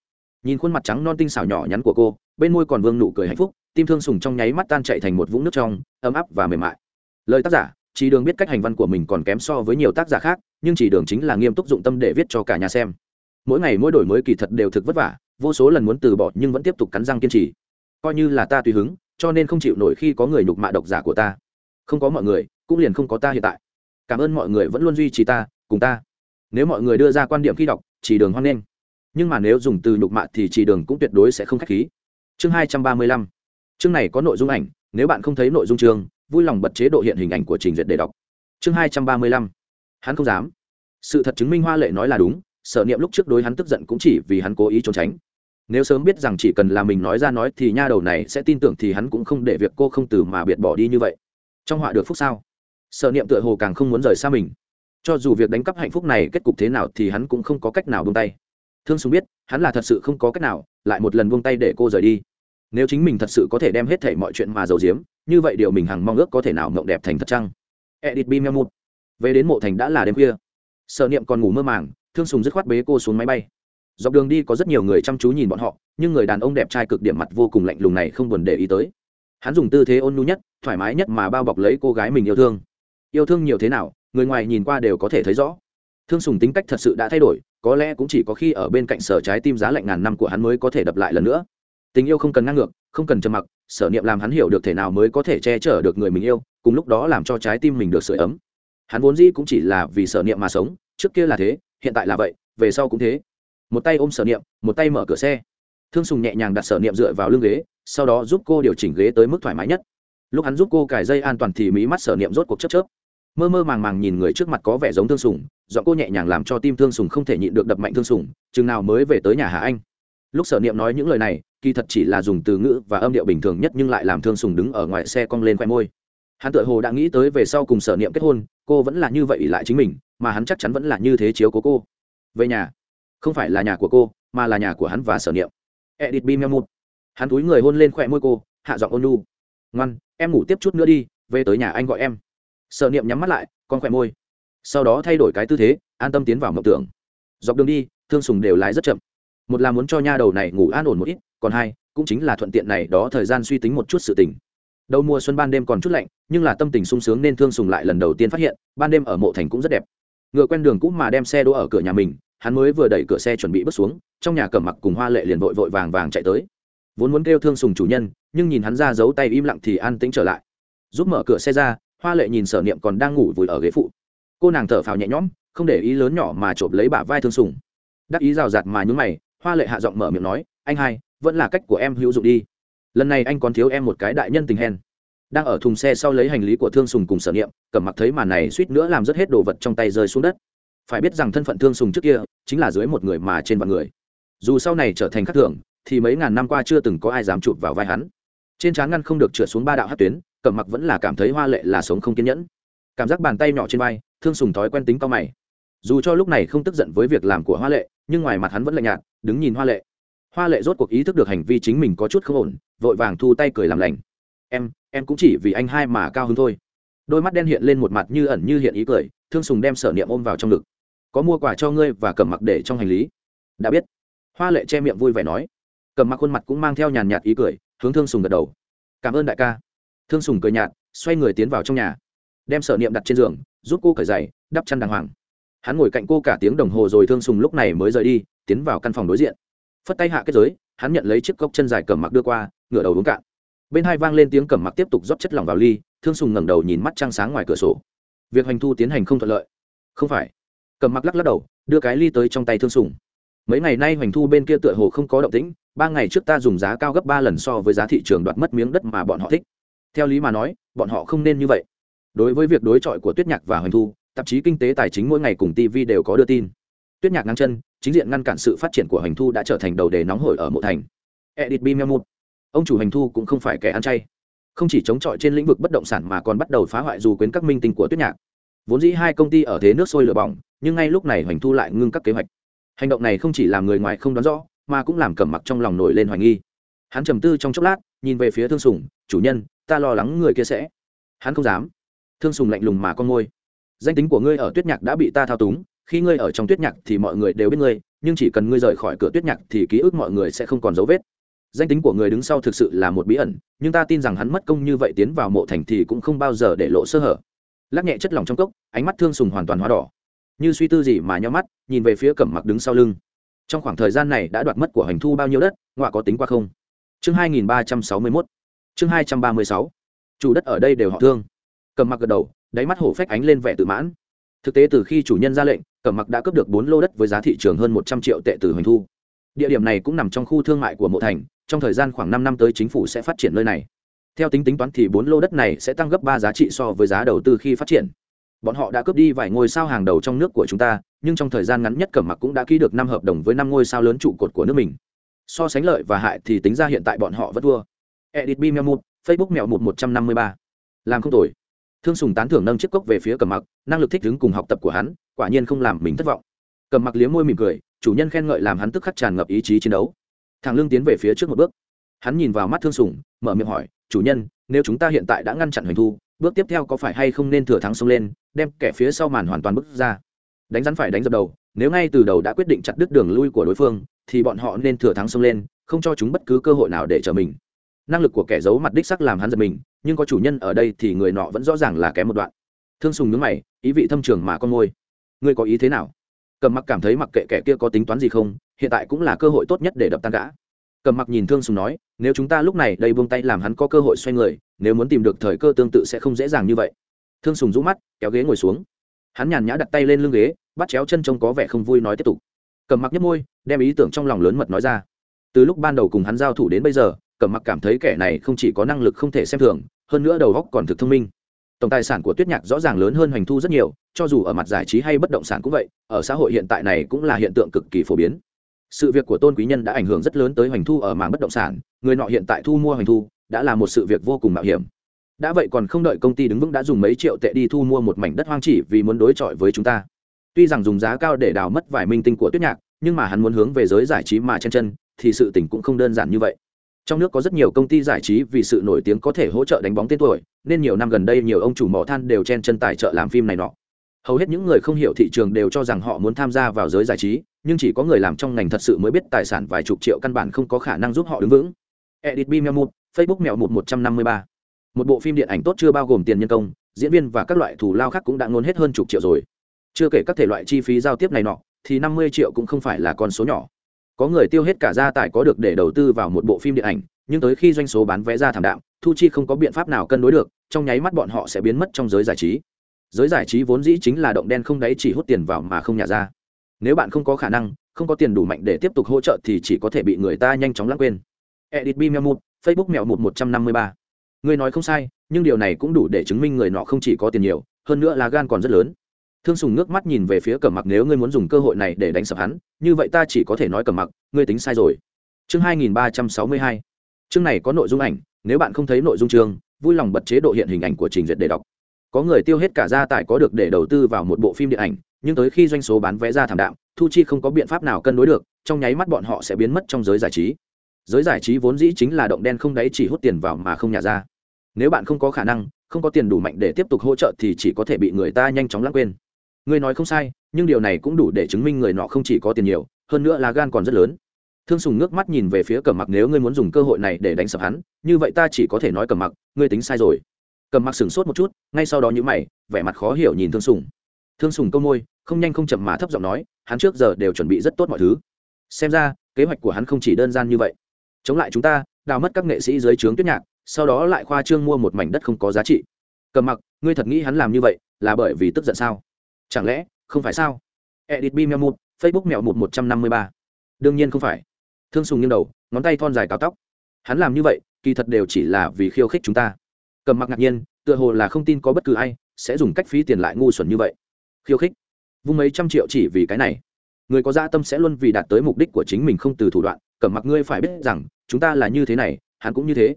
Nhìn khuôn mặt trắng non tinh xảo nhỏ nhắn của cô, bên môi còn vương nụ cười hạnh phúc, tim thương sùng trong nháy mắt tan chạy thành một vũng nước trong, ấm áp và mềm mại. Lời tác giả, chỉ đường biết cách hành văn của mình còn kém so với nhiều tác giả khác, nhưng chỉ đường chính là nghiêm túc dụng tâm để viết cho cả nhà xem. Mỗi ngày mỗi đổi mới kỳ thật đều thực vất vả vô số lần muốn từ bỏ nhưng vẫn tiếp tục cắn răng kiên trì. Coi như là ta tùy hứng, cho nên không chịu nổi khi có người nhục mạ độc giả của ta. Không có mọi người, cũng liền không có ta hiện tại. Cảm ơn mọi người vẫn luôn duy trì ta, cùng ta. Nếu mọi người đưa ra quan điểm khi đọc, chỉ đường hoan nghênh. Nhưng mà nếu dùng từ nhục mạ thì chỉ đường cũng tuyệt đối sẽ không k h á c h khí. Chương hai trăm ba mươi lăm. Chương này có nội dung ảnh, nếu bạn không thấy nội dung chương, vui lòng bật chế độ hiện hình ảnh của trình duyệt để đọc. Chương hai trăm ba mươi lăm. Hắn không dám. Sự thật chứng minh hoa lệ nói là đúng, sở niệm lúc trước đối hắn tức giận cũng chỉ vì hắn cố ý trốn tránh nếu sớm biết rằng chỉ cần là mình nói ra nói thì nha đầu này sẽ tin tưởng thì hắn cũng không để việc cô không từ mà biệt bỏ đi như vậy. Trong họa được phúc sao? Sở niệm tựa hồ càng không muốn rời xa mình. Cho dù việc đánh cắp hạnh phúc này kết cục thế nào thì hắn cũng không có cách nào buông tay. Thương sùng biết, hắn là thật sự không có cách nào, lại một lần buông tay để cô rời đi. Nếu chính mình thật sự có thể đem hết thảy mọi chuyện mà giấu giếm, như vậy điều mình hằng mong ước có thể nào mộng đẹp thành thật chăng? Edit bim một về đến mộ thành đã là đêm khuya. Sở niệm còn ngủ mơ màng, thương sùng dứt khoát bế cô xuống máy bay dọc đường đi có rất nhiều người chăm chú nhìn bọn họ, nhưng người đàn ông đẹp trai cực điểm mặt vô cùng lạnh lùng này không buồn để ý tới. Hắn dùng tư thế ôn nhu nhất, thoải mái nhất mà bao bọc lấy cô gái mình yêu thương. Yêu thương nhiều thế nào, người ngoài nhìn qua đều có thể thấy rõ. Thương sùng tính cách thật sự đã thay đổi, có lẽ cũng chỉ có khi ở bên cạnh sở trái tim giá lạnh ngàn năm của hắn mới có thể đập lại lần nữa. Tình yêu không cần ngang ngược, không cần trầm mặc, sở niệm làm hắn hiểu được thể nào mới có thể che chở được người mình yêu, cùng lúc đó làm cho trái tim mình được sửa ấm. Hắn vốn dĩ cũng chỉ là vì sở niệm mà sống, trước kia là thế, hiện tại là vậy, về sau cũng thế một tay ôm sở niệm, một tay mở cửa xe. Thương sùng nhẹ nhàng đặt sở niệm dựa vào lưng ghế, sau đó giúp cô điều chỉnh ghế tới mức thoải mái nhất. Lúc hắn giúp cô cài dây an toàn thì mí mắt sở niệm rốt cuộc chớp chớp. Mơ mơ màng màng nhìn người trước mặt có vẻ giống thương sùng dọn cô nhẹ nhàng làm cho tim thương sùng không thể nhịn được đập mạnh thương sùng, chừng nào mới về tới nhà hạ anh. Lúc sở niệm nói những lời này, kỳ thật chỉ là dùng từ ngữ và âm điệu bình thường nhất nhưng lại làm thương sùng đứng ở ngoài xe cong lên khoe môi. Hắn tự hồ đã nghĩ tới về sau cùng sở niệm kết hôn, cô vẫn là như vậy lại chính mình, mà hắn chắc chắn vẫn là như thế chiếu của cô. Về nhà không phải là nhà của cô, mà là nhà của hắn và sở niệm. Edit bim em một hắn túi người hôn lên khỏe môi cô, hạ giọng ôn nu ngoan, em ngủ tiếp chút nữa đi, về tới nhà anh gọi em. Sở niệm nhắm mắt lại, con khỏe môi. Sau đó thay đổi cái tư thế, an tâm tiến vào mộng tưởng. Dọc đường đi, thương sùng đều lái rất chậm. Một là muốn cho nha đầu này ngủ an ổn một ít, còn hai, cũng chính là thuận tiện này đó thời gian suy tính một chút sự tình. Đầu mùa xuân ban đêm còn chút lạnh, nhưng là tâm tình sung sướng nên thương sùng lại lần đầu tiên phát hiện, ban đêm ở mộ thành cũng rất đẹp. Ngựa quen đường cũng mà đem xe đỗ ở cửa nhà mình hắn mới vừa đẩy cửa xe chuẩn bị bước xuống, trong nhà cầm mặc cùng hoa lệ liền vội vội vàng vàng chạy tới. Vốn muốn kêu thương sùng chủ nhân, nhưng nhìn hắn ra giấu tay im lặng thì an tĩnh trở lại. Giúp mở cửa xe ra, hoa lệ nhìn sở niệm còn đang ngủ vùi ở ghế phụ. Cô nàng thở phào nhẹ nhõm, không để ý lớn nhỏ mà chộp lấy bả vai thương sùng. Đắc ý rào rạt mà nhún mày, hoa lệ hạ giọng mở miệng nói, anh hai, vẫn là cách của em hữu dụng đi. Lần này anh còn thiếu em một cái đại nhân tình hèn. Đang ở thùng xe sau lấy hành lý của thương sùng cùng sở niệm cẩm mặc thấy màn này suýt nữa làm rất hết đồ vật trong tay rơi xuống đất phải biết rằng thân phận thương sùng trước kia chính là dưới một người mà trên vạn người. Dù sau này trở thành khắc thường, thì mấy ngàn năm qua chưa từng có ai dám chụp vào vai hắn. Trên trán ngăn không được trượt xuống ba đạo hát tuyến, cẩm mặc vẫn là cảm thấy hoa lệ là sống không kiên nhẫn. Cảm giác bàn tay nhỏ trên vai, thương sùng thói quen tính cao mày. Dù cho lúc này không tức giận với việc làm của hoa lệ, nhưng ngoài mặt hắn vẫn lạnh nhạt, đứng nhìn hoa lệ. Hoa lệ rốt cuộc ý thức được hành vi chính mình có chút không ổn, vội vàng thu tay cười làm lành. Em em cũng chỉ vì anh hai mà cao hơn thôi. Đôi mắt đen hiện lên một mặt như ẩn như hiện ý cười, thương sùng đem sở niệm ôm vào trong ngực có mua quà cho ngươi và cầm mặc để trong hành lý. Đã biết. Hoa lệ che miệng vui vẻ nói. Cầm mặc khuôn mặt cũng mang theo nhàn nhạt ý cười, hướng thương sùng gật đầu. Cảm ơn đại ca. Thương sùng cười nhạt, xoay người tiến vào trong nhà. Đem sở niệm đặt trên giường, giúp cô cởi giày, đắp chăn đàng hoàng. Hắn ngồi cạnh cô cả tiếng đồng hồ rồi thương sùng lúc này mới rời đi, tiến vào căn phòng đối diện. Phất tay hạ kết giới, hắn nhận lấy chiếc cốc chân dài cầm mặc đưa qua, ngửa đầu uống cạn. Bên hai vang lên tiếng cầm mặc tiếp tục rót chất lỏng vào ly, thương sùng ngẩng đầu nhìn mắt trăng sáng ngoài cửa sổ. Việc hành thu tiến hành không thuận lợi. Không phải cầm mặc lắc lắc đầu, đưa cái ly tới trong tay thương sùng. Mấy ngày nay hoành thu bên kia tựa hồ không có động tĩnh, ba ngày trước ta dùng giá cao gấp ba lần so với giá thị trường đoạt mất miếng đất mà bọn họ thích. Theo lý mà nói, bọn họ không nên như vậy. Đối với việc đối chọi của tuyết nhạc và hoành thu, tạp chí kinh tế tài chính mỗi ngày cùng tv đều có đưa tin. Tuyết nhạc ngang chân, chính diện ngăn cản sự phát triển của hoành thu đã trở thành đầu đề nóng hổi ở mộ thành. Edit bim một ông chủ hoành thu cũng không phải kẻ ăn chay. Không chỉ chống chọi trên lĩnh vực bất động sản mà còn bắt đầu phá hoại dù quyến các minh tinh của tuyết nhạc vốn dĩ hai công ty ở thế nước sôi lửa bỏng, nhưng ngay lúc này hoành thu lại ngưng các kế hoạch. Hành động này không chỉ làm người ngoài không đoán rõ, mà cũng làm cẩm mặc trong lòng nổi lên hoài nghi. Hắn trầm tư trong chốc lát, nhìn về phía thương sùng, chủ nhân, ta lo lắng người kia sẽ. Hắn không dám. Thương sùng lạnh lùng mà con ngôi danh tính của ngươi ở tuyết nhạc đã bị ta thao túng, khi ngươi ở trong tuyết nhạc thì mọi người đều biết ngươi, nhưng chỉ cần ngươi rời khỏi cửa tuyết nhạc thì ký ức mọi người sẽ không còn dấu vết. Danh tính của người đứng sau thực sự là một bí ẩn, nhưng ta tin rằng hắn mất công như vậy tiến vào mộ thành thì cũng không bao giờ để lộ sơ hở lắc nhẹ chất lỏng trong cốc, ánh mắt thương sùng hoàn toàn hóa đỏ. Như suy tư gì mà nhau mắt, nhìn về phía cẩm mặc đứng sau lưng. Trong khoảng thời gian này đã đoạt mất của hành thu bao nhiêu đất ngoại có tính qua không? Chương hai nghìn ba trăm sáu mươi mốt. Chương hai trăm ba mươi sáu. Chủ đất ở đây đều họ thương. Cẩm mặc gật đầu, đáy mắt hổ phách ánh lên vẻ tự mãn. Thực tế từ khi chủ nhân ra lệnh, cẩm mặc đã cấp được bốn lô đất với giá thị trường hơn một trăm triệu tệ từ hành thu. Địa điểm này cũng nằm trong khu thương mại của mộ thành, trong thời gian khoảng năm năm tới chính phủ sẽ phát triển nơi này theo tính tính toán thì bốn lô đất này sẽ tăng gấp ba giá trị so với giá đầu tư khi phát triển. Bọn họ đã cướp đi vài ngôi sao hàng đầu trong nước của chúng ta, nhưng trong thời gian ngắn nhất cẩm mặc cũng đã ký được năm hợp đồng với năm ngôi sao lớn trụ cột của nước mình. So sánh lợi và hại thì tính ra hiện tại bọn họ vẫn thua. Edit bim một, facebook mèo một một trăm năm mươi ba. Làm không tồi. Thương sùng tán thưởng nâng chiếc cốc về phía cẩm mặc, năng lực thích ứng cùng học tập của hắn, quả nhiên không làm mình thất vọng. Cẩm mặc liếm môi mỉm cười, chủ nhân khen ngợi làm hắn tức khắc tràn ngập ý chí chiến đấu. Thằng lương tiến về phía trước một bước. Hắn nhìn vào mắt thương sùng, mở miệng hỏi chủ nhân, nếu chúng ta hiện tại đã ngăn chặn hoành thu, bước tiếp theo có phải hay không nên thừa thắng xông lên, đem kẻ phía sau màn hoàn toàn bước ra? Đánh rắn phải đánh dập đầu, nếu ngay từ đầu đã quyết định chặt đứt đường lui của đối phương, thì bọn họ nên thừa thắng xông lên, không cho chúng bất cứ cơ hội nào để trở mình. Năng lực của kẻ giấu mặt đích sắc làm hắn giật mình, nhưng có chủ nhân ở đây thì người nọ vẫn rõ ràng là kém một đoạn. Thương sùng nhướng mày, ý vị thâm trường mà con môi ngươi có ý thế nào? Cầm mặc cảm thấy mặc kệ kẻ kia có tính toán gì không, hiện tại cũng là cơ hội tốt nhất để đập tan gã cầm mặc nhìn thương sùng nói, nếu chúng ta lúc này đây buông tay làm hắn có cơ hội xoay người, nếu muốn tìm được thời cơ tương tự sẽ không dễ dàng như vậy. Thương sùng rũ mắt, kéo ghế ngồi xuống. Hắn nhàn nhã đặt tay lên lưng ghế, bắt chéo chân trông có vẻ không vui nói tiếp tục. Cầm mặc nhấp môi, đem ý tưởng trong lòng lớn mật nói ra. Từ lúc ban đầu cùng hắn giao thủ đến bây giờ, cầm mặc cảm thấy kẻ này không chỉ có năng lực không thể xem thường, hơn nữa đầu óc còn thực thông minh. Tổng tài sản của tuyết nhạc rõ ràng lớn hơn hoành thu rất nhiều, cho dù ở mặt giải trí hay bất động sản cũng vậy, ở xã hội hiện tại này cũng là hiện tượng cực kỳ phổ biến sự việc của tôn quý nhân đã ảnh hưởng rất lớn tới hoành thu ở mảng bất động sản. Người nọ hiện tại thu mua hoành thu, đã là một sự việc vô cùng mạo hiểm. Đã vậy còn không đợi công ty đứng vững đã dùng mấy triệu tệ đi thu mua một mảnh đất hoang chỉ vì muốn đối chọi với chúng ta. Tuy rằng dùng giá cao để đào mất vài minh tinh của tuyết nhạc, nhưng mà hắn muốn hướng về giới giải trí mà chen chân, thì sự tình cũng không đơn giản như vậy. Trong nước có rất nhiều công ty giải trí vì sự nổi tiếng có thể hỗ trợ đánh bóng tên tuổi, nên nhiều năm gần đây nhiều ông chủ mỏ than đều chen chân tài trợ làm phim này nọ. Hầu hết những người không hiểu thị trường đều cho rằng họ muốn tham gia vào giới giải trí nhưng chỉ có người làm trong ngành thật sự mới biết tài sản vài chục triệu căn bản không có khả năng giúp họ đứng vững. Edit bim một, facebook mèo một một trăm năm mươi ba. Một bộ phim điện ảnh tốt chưa bao gồm tiền nhân công, diễn viên và các loại thù lao khác cũng đã ngôn hết hơn chục triệu rồi. Chưa kể các thể loại chi phí giao tiếp này nọ, thì năm mươi triệu cũng không phải là con số nhỏ. Có người tiêu hết cả gia tài có được để đầu tư vào một bộ phim điện ảnh, nhưng tới khi doanh số bán vé ra thảm đạm, thu chi không có biện pháp nào cân đối được, trong nháy mắt bọn họ sẽ biến mất trong giới giải trí. Giới giải trí vốn dĩ chính là động đen không đáy chỉ hút tiền vào mà không nhả ra nếu bạn không có khả năng, không có tiền đủ mạnh để tiếp tục hỗ trợ thì chỉ có thể bị người ta nhanh chóng lãng quên. Edit b mèo một facebook mèo một một trăm năm mươi ba. Người nói không sai, nhưng điều này cũng đủ để chứng minh người nọ không chỉ có tiền nhiều, hơn nữa là gan còn rất lớn. Thương sùng nước mắt nhìn về phía cẩm mặc nếu ngươi muốn dùng cơ hội này để đánh sập hắn, như vậy ta chỉ có thể nói cẩm mặc, ngươi tính sai rồi. Chương hai nghìn ba trăm sáu mươi hai. Chương này có nội dung ảnh, nếu bạn không thấy nội dung chương, vui lòng bật chế độ hiện hình ảnh của trình duyệt để đọc. Có người tiêu hết cả gia tài có được để đầu tư vào một bộ phim điện ảnh nhưng tới khi doanh số bán vé ra thảm đạm, thu chi không có biện pháp nào cân đối được, trong nháy mắt bọn họ sẽ biến mất trong giới giải trí. Giới giải trí vốn dĩ chính là động đen không đáy chỉ hút tiền vào mà không nhả ra. Nếu bạn không có khả năng, không có tiền đủ mạnh để tiếp tục hỗ trợ thì chỉ có thể bị người ta nhanh chóng lãng quên. Ngươi nói không sai, nhưng điều này cũng đủ để chứng minh người nọ không chỉ có tiền nhiều, hơn nữa là gan còn rất lớn. Thương sùng nước mắt nhìn về phía cẩm mặc, nếu ngươi muốn dùng cơ hội này để đánh sập hắn, như vậy ta chỉ có thể nói cẩm mặc, ngươi tính sai rồi. Cẩm mặc sửng sốt một chút, ngay sau đó nhữ mày, vẻ mặt khó hiểu nhìn thương sùng thương sùng câu môi, không nhanh không chậm mà thấp giọng nói, hắn trước giờ đều chuẩn bị rất tốt mọi thứ. Xem ra, kế hoạch của hắn không chỉ đơn giản như vậy. Chống lại chúng ta, đào mất các nghệ sĩ dưới trướng tuyết nhạc, sau đó lại khoa trương mua một mảnh đất không có giá trị. Cầm mặc, ngươi thật nghĩ hắn làm như vậy, là bởi vì tức giận sao? Chẳng lẽ, không phải sao? Edit bi mèo một facebook mèo một một trăm năm mươi ba. Đương nhiên không phải. Thương sùng nghiêng đầu, ngón tay thon dài cao tóc. Hắn làm như vậy, kỳ thật đều chỉ là vì khiêu khích chúng ta. Cầm mặc ngạc nhiên, tựa hồ là không tin có bất cứ ai sẽ dùng cách phí tiền lại ngu xuẩn như vậy khiêu khích. Vung mấy trăm triệu chỉ vì cái này. Người có gia tâm sẽ luôn vì đạt tới mục đích của chính mình không từ thủ đoạn cầm mặc ngươi phải biết rằng, chúng ta là như thế này, hắn cũng như thế.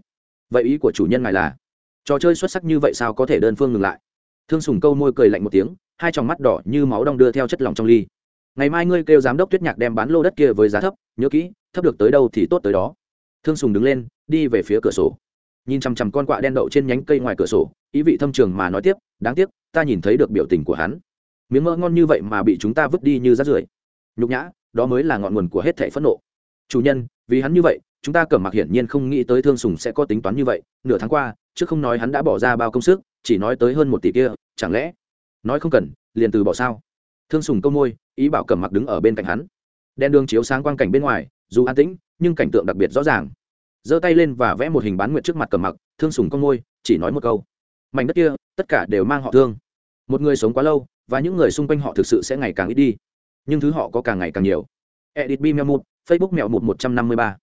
Vậy ý của chủ nhân ngài là, trò chơi xuất sắc như vậy sao có thể đơn phương ngừng lại? Thương sùng câu môi cười lạnh một tiếng, hai tròng mắt đỏ như máu đong đưa theo chất lỏng trong ly. Ngày mai ngươi kêu giám đốc tuyết nhạc đem bán lô đất kia với giá thấp, nhớ kỹ, thấp được tới đâu thì tốt tới đó. Thương sùng đứng lên, đi về phía cửa sổ. Nhìn chằm chằm con quạ đen đậu trên nhánh cây ngoài cửa sổ, ý vị thâm trường mà nói tiếp, đáng tiếc, ta nhìn thấy được biểu tình của hắn miếng mỡ ngon như vậy mà bị chúng ta vứt đi như rác rưởi. Nhục nhã, đó mới là ngọn nguồn của hết thảy phẫn nộ. Chủ nhân, vì hắn như vậy, chúng ta cẩm mặc hiển nhiên không nghĩ tới thương sùng sẽ có tính toán như vậy. Nửa tháng qua, trước không nói hắn đã bỏ ra bao công sức, chỉ nói tới hơn một tỷ kia, chẳng lẽ? Nói không cần, liền từ bỏ sao? Thương sùng câu môi, ý bảo cẩm mặc đứng ở bên cạnh hắn. Đen đường chiếu sáng quang cảnh bên ngoài, dù an tĩnh, nhưng cảnh tượng đặc biệt rõ ràng. Giơ tay lên và vẽ một hình bán nguyệt trước mặt cẩm mặc thương sùng câu môi, chỉ nói một câu. Mảnh đất kia, tất cả đều mang họ thương. Một người sống quá lâu và những người xung quanh họ thực sự sẽ ngày càng ít đi. Nhưng thứ họ có càng ngày càng nhiều. Edit b mèo một, facebook mèo một một trăm năm mươi ba.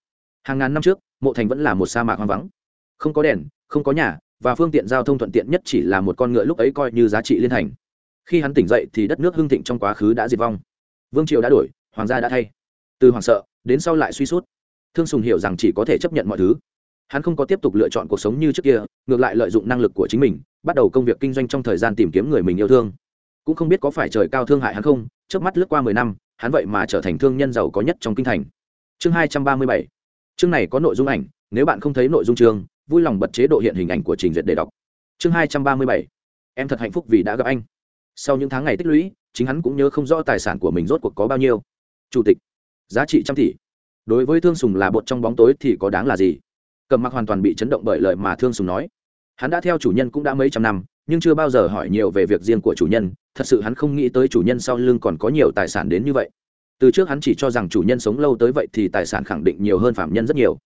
Hàng ngàn năm trước, mộ thành vẫn là một sa mạc hoang vắng. Không có đèn, không có nhà, và phương tiện giao thông thuận tiện nhất chỉ là một con ngựa lúc ấy coi như giá trị liên thành. Khi hắn tỉnh dậy thì đất nước hưng thịnh trong quá khứ đã diệt vong. Vương triều đã đổi, hoàng gia đã thay. Từ hoàng sợ, đến sau lại suy sút. Thương sùng hiểu rằng chỉ có thể chấp nhận mọi thứ. Hắn không có tiếp tục lựa chọn cuộc sống như trước kia, ngược lại lợi dụng năng lực của chính mình, bắt đầu công việc kinh doanh trong thời gian tìm kiếm người mình yêu thương cũng không biết có phải trời cao thương hại hắn không trước mắt lướt qua mười năm, hắn vậy mà trở thành thương nhân giàu có nhất trong kinh thành. Chương hai trăm ba mươi bảy. Chương này có nội dung ảnh, nếu bạn không thấy nội dung chương, vui lòng bật chế độ hiện hình ảnh của trình duyệt để đọc. Chương hai trăm ba mươi bảy. Em thật hạnh phúc vì đã gặp anh. Sau những tháng ngày tích lũy, chính hắn cũng nhớ không rõ tài sản của mình rốt cuộc có bao nhiêu. Chủ tịch. Giá trị trăm tỷ. Đối với thương sùng là bột trong bóng tối thì có đáng là gì? Cầm mặc hoàn toàn bị chấn động bởi lời mà thương sùng nói. Hắn đã theo chủ nhân cũng đã mấy trăm năm nhưng chưa bao giờ hỏi nhiều về việc riêng của chủ nhân, thật sự hắn không nghĩ tới chủ nhân sau lưng còn có nhiều tài sản đến như vậy. Từ trước hắn chỉ cho rằng chủ nhân sống lâu tới vậy thì tài sản khẳng định nhiều hơn phạm nhân rất nhiều.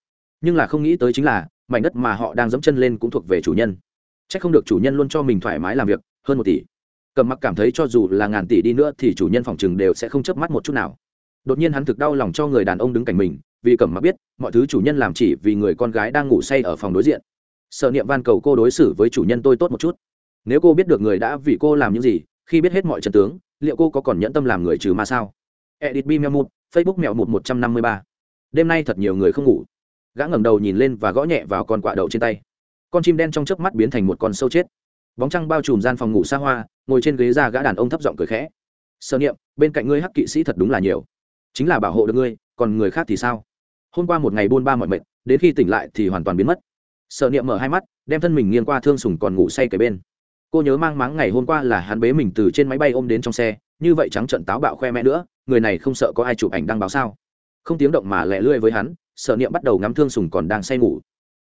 Nhưng là không nghĩ tới chính là, mảnh đất mà họ đang dẫm chân lên cũng thuộc về chủ nhân. C h ắ c không được chủ nhân luôn cho mình thoải mái làm việc, hơn một tỷ. Cầm mặc cảm thấy cho dù là ngàn tỷ đi nữa thì chủ nhân phòng chừng đều sẽ không chớp mắt một chút nào. Đột nhiên hắn thực đau lòng cho người đàn ông đứng cạnh mình, vì cẩm mặc biết, mọi thứ chủ nhân làm chỉ vì người con gái đang ngủ say ở phòng đối diện. Sợ niệm van cầu cô đối xử với chủ nhân tôi tốt một chút nếu cô biết được người đã vì cô làm những gì, khi biết hết mọi trận tướng, liệu cô có còn nhẫn tâm làm người trừ mà sao? Edit bim mèo mụt, facebook mèo một một trăm năm mươi ba. Đêm nay thật nhiều người không ngủ. Gã ngẩng đầu nhìn lên và gõ nhẹ vào con quạ đậu trên tay. Con chim đen trong chớp mắt biến thành một con sâu chết. Bóng trăng bao trùm gian phòng ngủ xa hoa, ngồi trên ghế ra gã đàn ông thấp giọng cười khẽ. Sơ niệm, bên cạnh ngươi hắc kỵ sĩ thật đúng là nhiều. Chính là bảo hộ được ngươi, còn người khác thì sao? Hôm qua một ngày buôn ba mọi mệt, đến khi tỉnh lại thì hoàn toàn biến mất. Sợ niệm mở hai mắt, đem thân mình nghiêng qua thương sùng còn ngủ say kề bên cô nhớ mang máng ngày hôm qua là hắn bế mình từ trên máy bay ôm đến trong xe, như vậy trắng trận táo bạo khoe mẹ nữa, người này không sợ có ai chụp ảnh đăng báo sao? Không tiếng động mà lẹ lươi với hắn sợ niệm bắt đầu ngắm thương sùng còn đang say ngủ.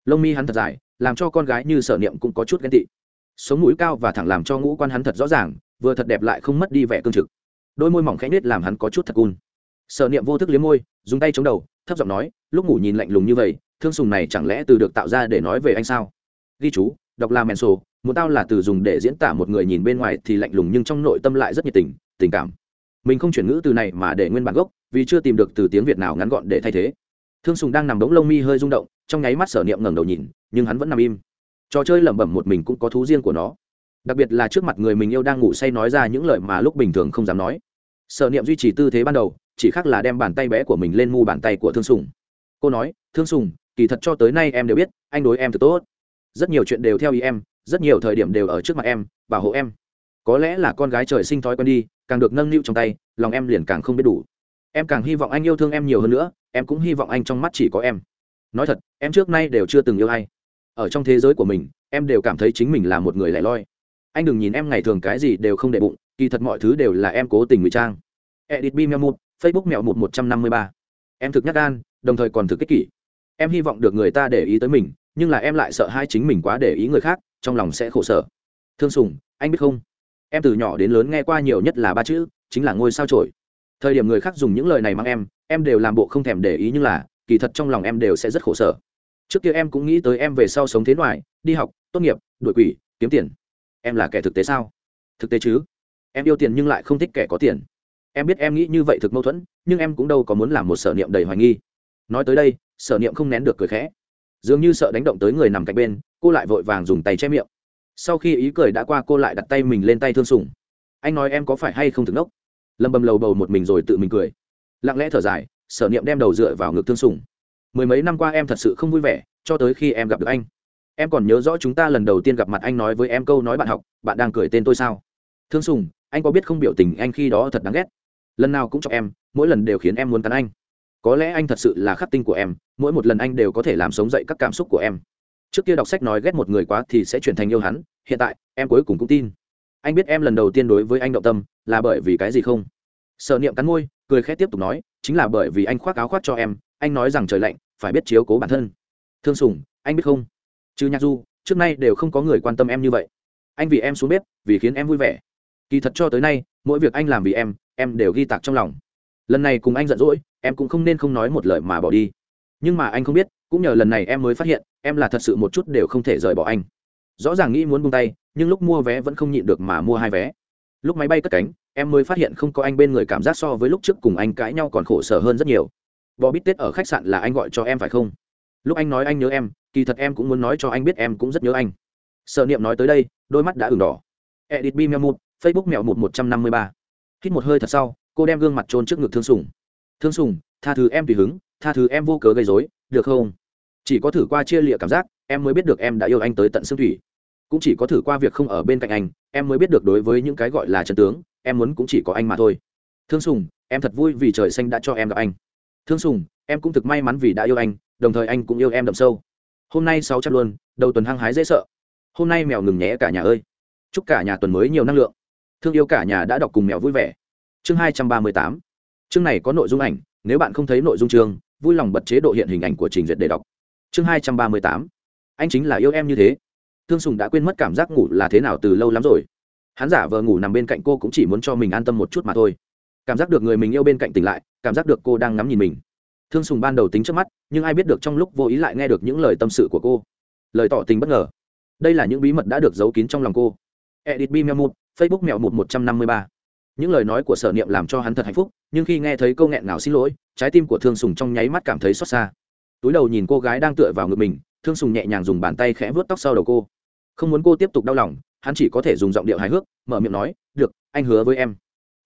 Lông mi hắn thật dài, làm cho con gái như sợ niệm cũng có chút ghen tị. Sống mũi cao và thẳng làm cho ngũ quan hắn thật rõ ràng, vừa thật đẹp lại không mất đi vẻ cương trực. Đôi môi mỏng khẽ nết làm hắn có chút thật cun. Sợ niệm vô thức liếm môi, dùng tay chống đầu, thấp giọng nói, lúc ngủ nhìn lạnh lùng như vậy, thương sùng này chẳng lẽ từ được tạo ra để nói về anh sao? Ghi chú đọc là mèn sổ một tao là từ dùng để diễn tả một người nhìn bên ngoài thì lạnh lùng nhưng trong nội tâm lại rất nhiệt tình tình cảm. Mình không chuyển ngữ từ này mà để nguyên bản gốc, vì chưa tìm được từ tiếng việt nào ngắn gọn để thay thế. Thương sùng đang nằm đống lông mi hơi rung động, trong nháy mắt sở niệm ngẩng đầu nhìn, nhưng hắn vẫn nằm im. Trò chơi lẩm bẩm một mình cũng có thú riêng của nó. Đặc biệt là trước mặt người mình yêu đang ngủ say nói ra những lời mà lúc bình thường không dám nói. Sở niệm duy trì tư thế ban đầu, chỉ khác là đem bàn tay bé của mình lên mu bàn tay của thương sùng. Cô nói, thương sùng, kỳ thật cho tới nay em đều biết, anh đối em thật tốt rất nhiều chuyện đều theo ý em, rất nhiều thời điểm đều ở trước mặt em, bảo hộ em. Có lẽ là con gái trời sinh thói quen đi, càng được nâng niu trong tay, lòng em liền càng không biết đủ. Em càng hy vọng anh yêu thương em nhiều hơn nữa, em cũng hy vọng anh trong mắt chỉ có em. Nói thật, em trước nay đều chưa từng yêu ai. Ở trong thế giới của mình, em đều cảm thấy chính mình là một người lẻ loi. Anh đừng nhìn em ngày thường cái gì đều không để bụng, kỳ thật mọi thứ đều là em cố tình ngụy trang. Edit b mèo một facebook mèo một một trăm năm mươi ba. Em thực nhắc gan, đồng thời còn thực kích kỷ. Em hy vọng được người ta để ý tới mình nhưng là em lại sợ hai chính mình quá để ý người khác, trong lòng sẽ khổ sở. Thương sùng, anh biết không? Em từ nhỏ đến lớn nghe qua nhiều nhất là ba chữ, chính là ngôi sao trổi thời điểm người khác dùng những lời này mang em em đều làm bộ không thèm để ý nhưng là, kỳ thật trong lòng em đều sẽ rất khổ sở. Trước kia em cũng nghĩ tới em về sau sống thế ngoài, đi học, tốt nghiệp, đuổi quỷ, kiếm tiền. Em là kẻ thực tế sao? Thực tế chứ. Em yêu tiền nhưng lại không thích kẻ có tiền. Em biết em nghĩ như vậy thực mâu thuẫn, nhưng em cũng đâu có muốn làm một sở niệm đầy hoài nghi. Nói tới đây, sở niệm không nén được cười khẽ dường như sợ đánh động tới người nằm cạnh bên, cô lại vội vàng dùng tay che miệng. Sau khi ý cười đã qua, cô lại đặt tay mình lên tay thương sùng anh nói em có phải hay không thực nốc? Lầm bầm lầu bầu một mình rồi tự mình cười. Lặng lẽ thở dài, sở niệm đem đầu dựa vào ngực thương sùng mười mấy năm qua em thật sự không vui vẻ, cho tới khi em gặp được anh. Em còn nhớ rõ chúng ta lần đầu tiên gặp mặt anh nói với em câu nói bạn học, bạn đang cười tên tôi sao? Thương sùng anh có biết không biểu tình anh khi đó thật đáng ghét? Lần nào cũng cho em, mỗi lần đều khiến em muốn cắn anh có lẽ anh thật sự là khắc tinh của em, mỗi một lần anh đều có thể làm sống dậy các cảm xúc của em. Trước kia đọc sách nói ghét một người quá thì sẽ chuyển thành yêu hắn, hiện tại, em cuối cùng cũng tin. Anh biết em lần đầu tiên đối với anh động tâm là bởi vì cái gì không? Sợ niệm cắn môi, cười khẽ tiếp tục nói, chính là bởi vì anh khoác áo khoác cho em, anh nói rằng trời lạnh, phải biết chiếu cố bản thân. Thương sùng anh biết không? Chứ nhạc du, trước nay đều không có người quan tâm em như vậy. Anh vì em xuống bếp, vì khiến em vui vẻ. Kỳ thật cho tới nay, mỗi việc anh làm vì em em đều ghi tạc trong lòng. Lần này cùng anh giận dỗi em cũng không nên không nói một lời mà bỏ đi. Nhưng mà anh không biết, cũng nhờ lần này em mới phát hiện, em là thật sự một chút đều không thể rời bỏ anh. Rõ ràng nghĩ muốn buông tay, nhưng lúc mua vé vẫn không nhịn được mà mua hai vé. Lúc máy bay cất cánh, em mới phát hiện không có anh bên người cảm giác so với lúc trước cùng anh cãi nhau còn khổ sở hơn rất nhiều. Bò bít tết ở khách sạn là anh gọi cho em phải không? Lúc anh nói anh nhớ em, kỳ thật em cũng muốn nói cho anh biết em cũng rất nhớ anh. Sợ niệm nói tới đây, đôi mắt đã ửng đỏ. Edit b mèo mụt, facebook mèo mụt một trăm năm mươi ba. Hít một hơi thật sau, cô đem gương mặt trôn trước ngực thương sùng thương sùng, tha thứ em tùy hứng, tha thứ em vô cớ gây dối được không? Chỉ có thử qua chia lịa cảm giác, em mới biết được em đã yêu anh tới tận xương thủy. Cũng chỉ có thử qua việc không ở bên cạnh anh, em mới biết được đối với những cái gọi là chân tướng, em muốn cũng chỉ có anh mà thôi. Thương sùng, em thật vui vì trời xanh đã cho em gặp anh. Thương sùng, em cũng thực may mắn vì đã yêu anh, đồng thời anh cũng yêu em đậm sâu. Hôm nay sáu trăm luôn, đầu tuần hăng hái dễ sợ. Hôm nay mèo ngừng nhé cả nhà ơi. Chúc cả nhà tuần mới nhiều năng lượng. Thương yêu cả nhà đã đọc cùng mèo vui vẻ. Chương hai trăm ba mươi tám chương này có nội dung ảnh, nếu bạn không thấy nội dung chương, vui lòng bật chế độ hiện hình ảnh của trình duyệt để đọc. Chương hai trăm ba mươi tám. Anh chính là yêu em như thế. Thương sùng đã quên mất cảm giác ngủ là thế nào từ lâu lắm rồi. Hắn giả vờ ngủ nằm bên cạnh cô cũng chỉ muốn cho mình an tâm một chút mà thôi. Cảm giác được người mình yêu bên cạnh tỉnh lại, cảm giác được cô đang ngắm nhìn mình. Thương sùng ban đầu tính trước mắt, nhưng ai biết được trong lúc vô ý lại nghe được những lời tâm sự của cô. Lời tỏ tình bất ngờ. Đây là những bí mật đã được giấu kín trong lòng cô. Edit bi mèo một facebook mèo một một trăm năm mươi ba. Những lời nói của sở niệm làm cho hắn thật hạnh phúc nhưng khi nghe thấy câu nghẹn nào xin lỗi, trái tim của thương sùng trong nháy mắt cảm thấy xót xa. Túi đầu nhìn cô gái đang tựa vào ngực mình, thương sùng nhẹ nhàng dùng bàn tay khẽ vớt tóc sau đầu cô. Không muốn cô tiếp tục đau lòng, hắn chỉ có thể dùng giọng điệu hài hước, mở miệng nói, được, anh hứa với em.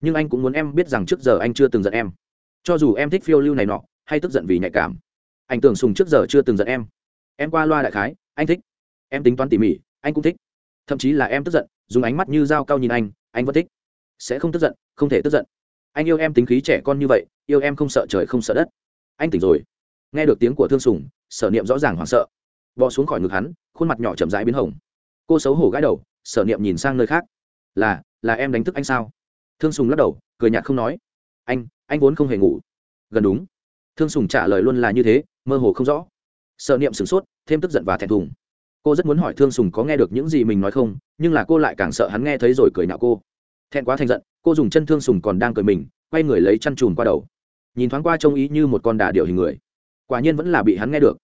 Nhưng anh cũng muốn em biết rằng trước giờ anh chưa từng giận em. Cho dù em thích phiêu lưu này nọ, hay tức giận vì nhạy cảm. Anh tưởng sùng trước giờ chưa từng giận em. Em qua loa đại khái, anh thích. Em tính toán tỉ mỉ, anh cũng thích. Thậm chí là em tức giận, dùng ánh mắt như dao cao nhìn anh anh vẫn thích. Sẽ không tức giận, không thể tức giận anh yêu em tính khí trẻ con như vậy, yêu em không sợ trời không sợ đất. Anh tỉnh rồi. Nghe được tiếng của thương sùng, sở niệm rõ ràng hoảng sợ. Bò xuống khỏi ngực hắn, khuôn mặt nhỏ chậm rãi biến hồng. Cô xấu hổ gãi đầu, sở niệm nhìn sang nơi khác. Là là em đánh thức anh sao? Thương sùng lắc đầu, cười nhạt không nói. Anh anh vốn không hề ngủ. Gần đúng. Thương sùng trả lời luôn là như thế, mơ hồ không rõ. Sở niệm sửng sốt, thêm tức giận và thẹn thùng. Cô rất muốn hỏi thương sùng có nghe được những gì mình nói không, nhưng là cô lại càng sợ hắn nghe thấy rồi cười nhạo cô thẹn quá thành giận, cô dùng chân thương sùng còn đang cười mình, quay người lấy chăn chùm qua đầu. Nhìn thoáng qua trông ý như một con đà điệu hình người. Quả nhiên vẫn là bị hắn nghe được.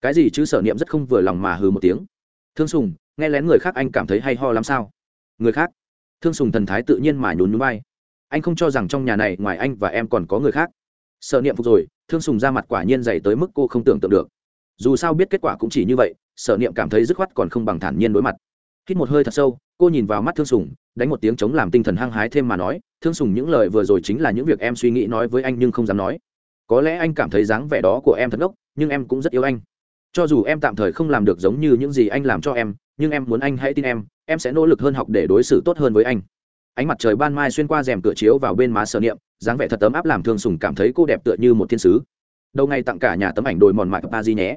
Cái gì chứ sở niệm rất không vừa lòng mà hừ một tiếng. Thương sùng, nghe lén người khác anh cảm thấy hay ho lắm sao? Người khác? Thương sùng thần thái tự nhiên mà nhún nhún vai. Anh không cho rằng trong nhà này ngoài anh và em còn có người khác. Sợ niệm phục rồi, thương sùng ra mặt quả nhiên dày tới mức cô không tưởng tượng được. Dù sao biết kết quả cũng chỉ như vậy, sở niệm cảm thấy dứt khoát còn không bằng thản nhiên đối mặt. Hít một hơi thật sâu cô nhìn vào mắt thương sùng, đánh một tiếng chống làm tinh thần hăng hái thêm mà nói, thương sùng những lời vừa rồi chính là những việc em suy nghĩ nói với anh nhưng không dám nói. Có lẽ anh cảm thấy dáng vẻ đó của em thật ngốc, nhưng em cũng rất yêu anh. Cho dù em tạm thời không làm được giống như những gì anh làm cho em, nhưng em muốn anh hãy tin em em sẽ nỗ lực hơn học để đối xử tốt hơn với anh. Ánh mặt trời ban mai xuyên qua rèm cửa chiếu vào bên má sở niệm, dáng vẻ thật tấm áp làm thương sùng cảm thấy cô đẹp tựa như một thiên sứ. Đầu ngày tặng cả nhà tấm ảnh đồi mòn mạc pa di nhé.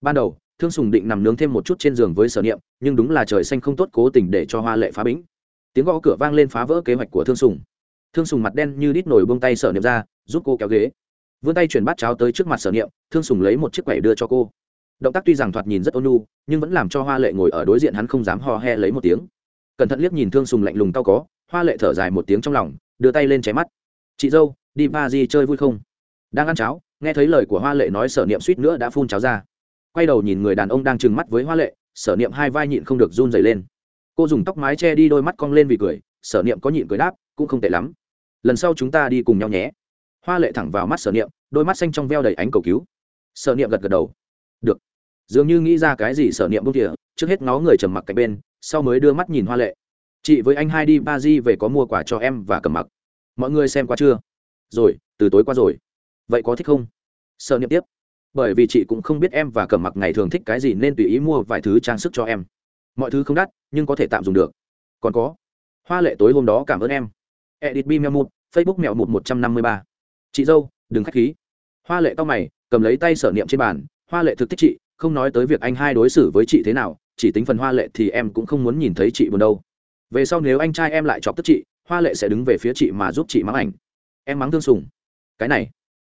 Ban đầu thương sùng định nằm nướng thêm một chút trên giường với sở niệm, nhưng đúng là trời xanh không tốt, cố tình để cho hoa lệ phá bĩnh. Tiếng gõ cửa vang lên phá vỡ kế hoạch của thương sùng. Thương sùng mặt đen như đít nổi bông tay sở niệm ra, giúp cô kéo ghế. Vươn tay chuyển bát cháo tới trước mặt sở niệm, thương sùng lấy một chiếc quẩy đưa cho cô. Động tác tuy rằng thoạt nhìn rất ôn nhu, nhưng vẫn làm cho hoa lệ ngồi ở đối diện hắn không dám ho he lấy một tiếng. Cẩn thận liếc nhìn thương sùng lạnh lùng tao có, hoa lệ thở dài một tiếng trong lòng, đưa tay lên chém mắt. Chị dâu, đi ba di chơi vui không? Đang ăn cháo. Nghe thấy lời của hoa lệ nói, sở niệm suýt nữa đã phun cháo ra quay đầu nhìn người đàn ông đang trừng mắt với hoa lệ, sở niệm hai vai nhịn không được run dày lên. Cô dùng tóc mái che đi đôi mắt cong lên vì cười, sở niệm có nhịn cười đáp, cũng không tệ lắm. Lần sau chúng ta đi cùng nhau nhé. Hoa lệ thẳng vào mắt sở niệm, đôi mắt xanh trong veo đầy ánh cầu cứu. Sở niệm gật gật đầu. Được. Dường như nghĩ ra cái gì sở niệm bông tỉa trước hết ngó người trầm mặc cạnh bên, sau mới đưa mắt nhìn hoa lệ. Chị với anh hai đi ba di về có mua quà cho em và cầm mặc. Mọi người xem qua chưa? Rồi, từ tối qua rồi. Vậy có thích không? Sợ niệm tiếp bởi vì chị cũng không biết em và cẩm mặc ngày thường thích cái gì nên tùy ý mua vài thứ trang sức cho em. Mọi thứ không đắt, nhưng có thể tạm dùng được. Còn có, hoa lệ tối hôm đó cảm ơn em. Edit bi mèo một facebook mèo một một trăm năm mươi ba. Chị dâu, đừng k h á c h khí. Hoa lệ to mày, cầm lấy tay sở niệm trên bàn. Hoa lệ thực thích chị, không nói tới việc anh hai đối xử với chị thế nào. Chỉ tính phần hoa lệ thì em cũng không muốn nhìn thấy chị buồn đâu. Về sau nếu anh trai em lại chọc tức chị, hoa lệ sẽ đứng về phía chị mà giúp chị mắng ảnh. Em mắng thương sùng. Cái này,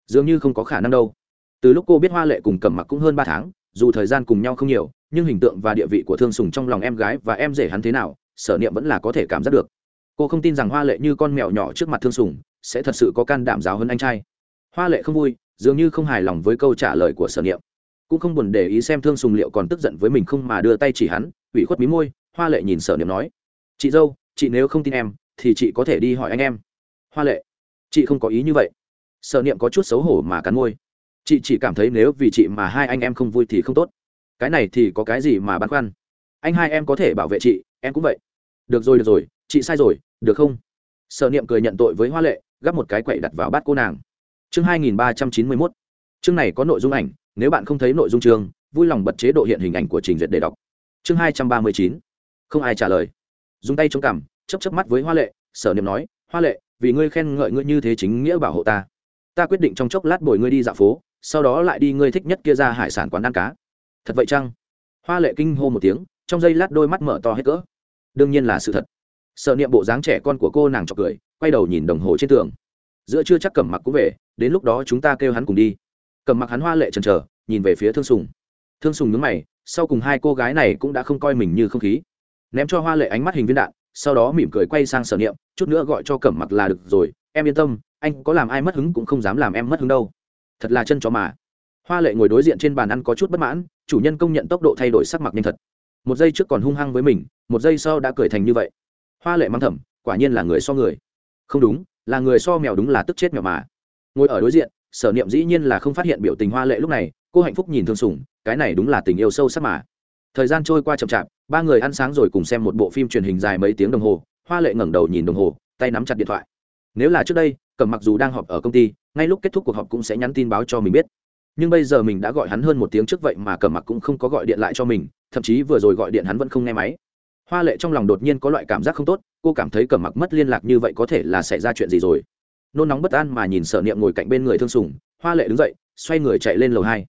dường như không có khả năng đâu từ lúc cô biết hoa lệ cùng cầm mặc cũng hơn ba tháng, dù thời gian cùng nhau không nhiều, nhưng hình tượng và địa vị của thương sùng trong lòng em gái và em rể hắn thế nào, sở niệm vẫn là có thể cảm giác được. Cô không tin rằng hoa lệ như con mèo nhỏ trước mặt thương sùng, sẽ thật sự có can đảm giáo hơn anh trai. Hoa lệ không vui, dường như không hài lòng với câu trả lời của sở niệm. Cũng không buồn để ý xem thương sùng liệu còn tức giận với mình không mà đưa tay chỉ hắn, ủy khuất mí môi, hoa lệ nhìn sở niệm nói, chị dâu, chị nếu không tin em, thì chị có thể đi hỏi anh em. Hoa lệ, chị không có ý như vậy. Sở niệm có chút xấu hổ mà cắn môi chị chỉ cảm thấy nếu vì chị mà hai anh em không vui thì không tốt. Cái này thì có cái gì mà băn khoăn? Anh hai em có thể bảo vệ chị, em cũng vậy. Được rồi được rồi, chị sai rồi, được không? Sợ niệm cười nhận tội với hoa lệ, gắp một cái quậy đặt vào bát cô nàng. Chương hai nghìn ba trăm chín mươi mốt. Chương này có nội dung ảnh, nếu bạn không thấy nội dung chương, vui lòng bật chế độ hiện hình ảnh của trình duyệt để đọc. Chương hai trăm ba mươi chín. Không ai trả lời. Dùng tay chống cằm chấp chấp mắt với hoa lệ, sở niệm nói, hoa lệ, vì ngươi khen ngợi ngươi như thế chính nghĩa bảo hộ ta. Ta quyết định trong chốc lát bồi ngươi đi dạo phố sau đó lại đi ngươi thích nhất kia ra hải sản quán ăn cá. Thật vậy chăng? Hoa lệ kinh hô một tiếng, trong giây lát đôi mắt mở to hết cỡ. Đương nhiên là sự thật. Sợ niệm bộ dáng trẻ con của cô nàng chọc cười, quay đầu nhìn đồng hồ trên tường. Giữa chưa chắc cầm mặc cũng về, đến lúc đó chúng ta kêu hắn cùng đi. Cầm mặc hắn hoa lệ trần trờ nhìn về phía thương sùng. Thương sùng nhướng mày, sau cùng hai cô gái này cũng đã không coi mình như không khí. Ném cho hoa lệ ánh mắt hình viên đạn, sau đó mỉm cười quay sang sở niệm, chút nữa gọi cho cẩm mặc là được rồi, em yên tâm, anh có làm ai mất hứng cũng không dám làm em mất hứng đâu thật là chân chó mà. Hoa lệ ngồi đối diện trên bàn ăn có chút bất mãn, chủ nhân công nhận tốc độ thay đổi sắc mặt nhanh thật. Một giây trước còn hung hăng với mình, một giây sau đã cười thành như vậy. Hoa lệ mang thầm, quả nhiên là người so người. Không đúng, là người so mèo đúng là tức chết mèo mà. Ngồi ở đối diện, sở niệm dĩ nhiên là không phát hiện biểu tình hoa lệ lúc này, cô hạnh phúc nhìn thương sủng, cái này đúng là tình yêu sâu sắc mà. Thời gian trôi qua chậm chạp, ba người ăn sáng rồi cùng xem một bộ phim truyền hình dài mấy tiếng đồng hồ, hoa lệ ngẩng đầu nhìn đồng hồ, tay nắm chặt điện thoại. Nếu là trước đây cẩm mặc dù đang họp ở công ty, ngay lúc kết thúc cuộc họp cũng sẽ nhắn tin báo cho mình biết. Nhưng bây giờ mình đã gọi hắn hơn một tiếng trước vậy mà cẩm mặc cũng không có gọi điện lại cho mình, thậm chí vừa rồi gọi điện hắn vẫn không nghe máy. Hoa lệ trong lòng đột nhiên có loại cảm giác không tốt, cô cảm thấy cẩm mặc mất liên lạc như vậy có thể là xảy ra chuyện gì rồi. Nôn nóng bất an mà nhìn sở niệm ngồi cạnh bên người thương sùng, hoa lệ đứng dậy, xoay người chạy lên lầu hai.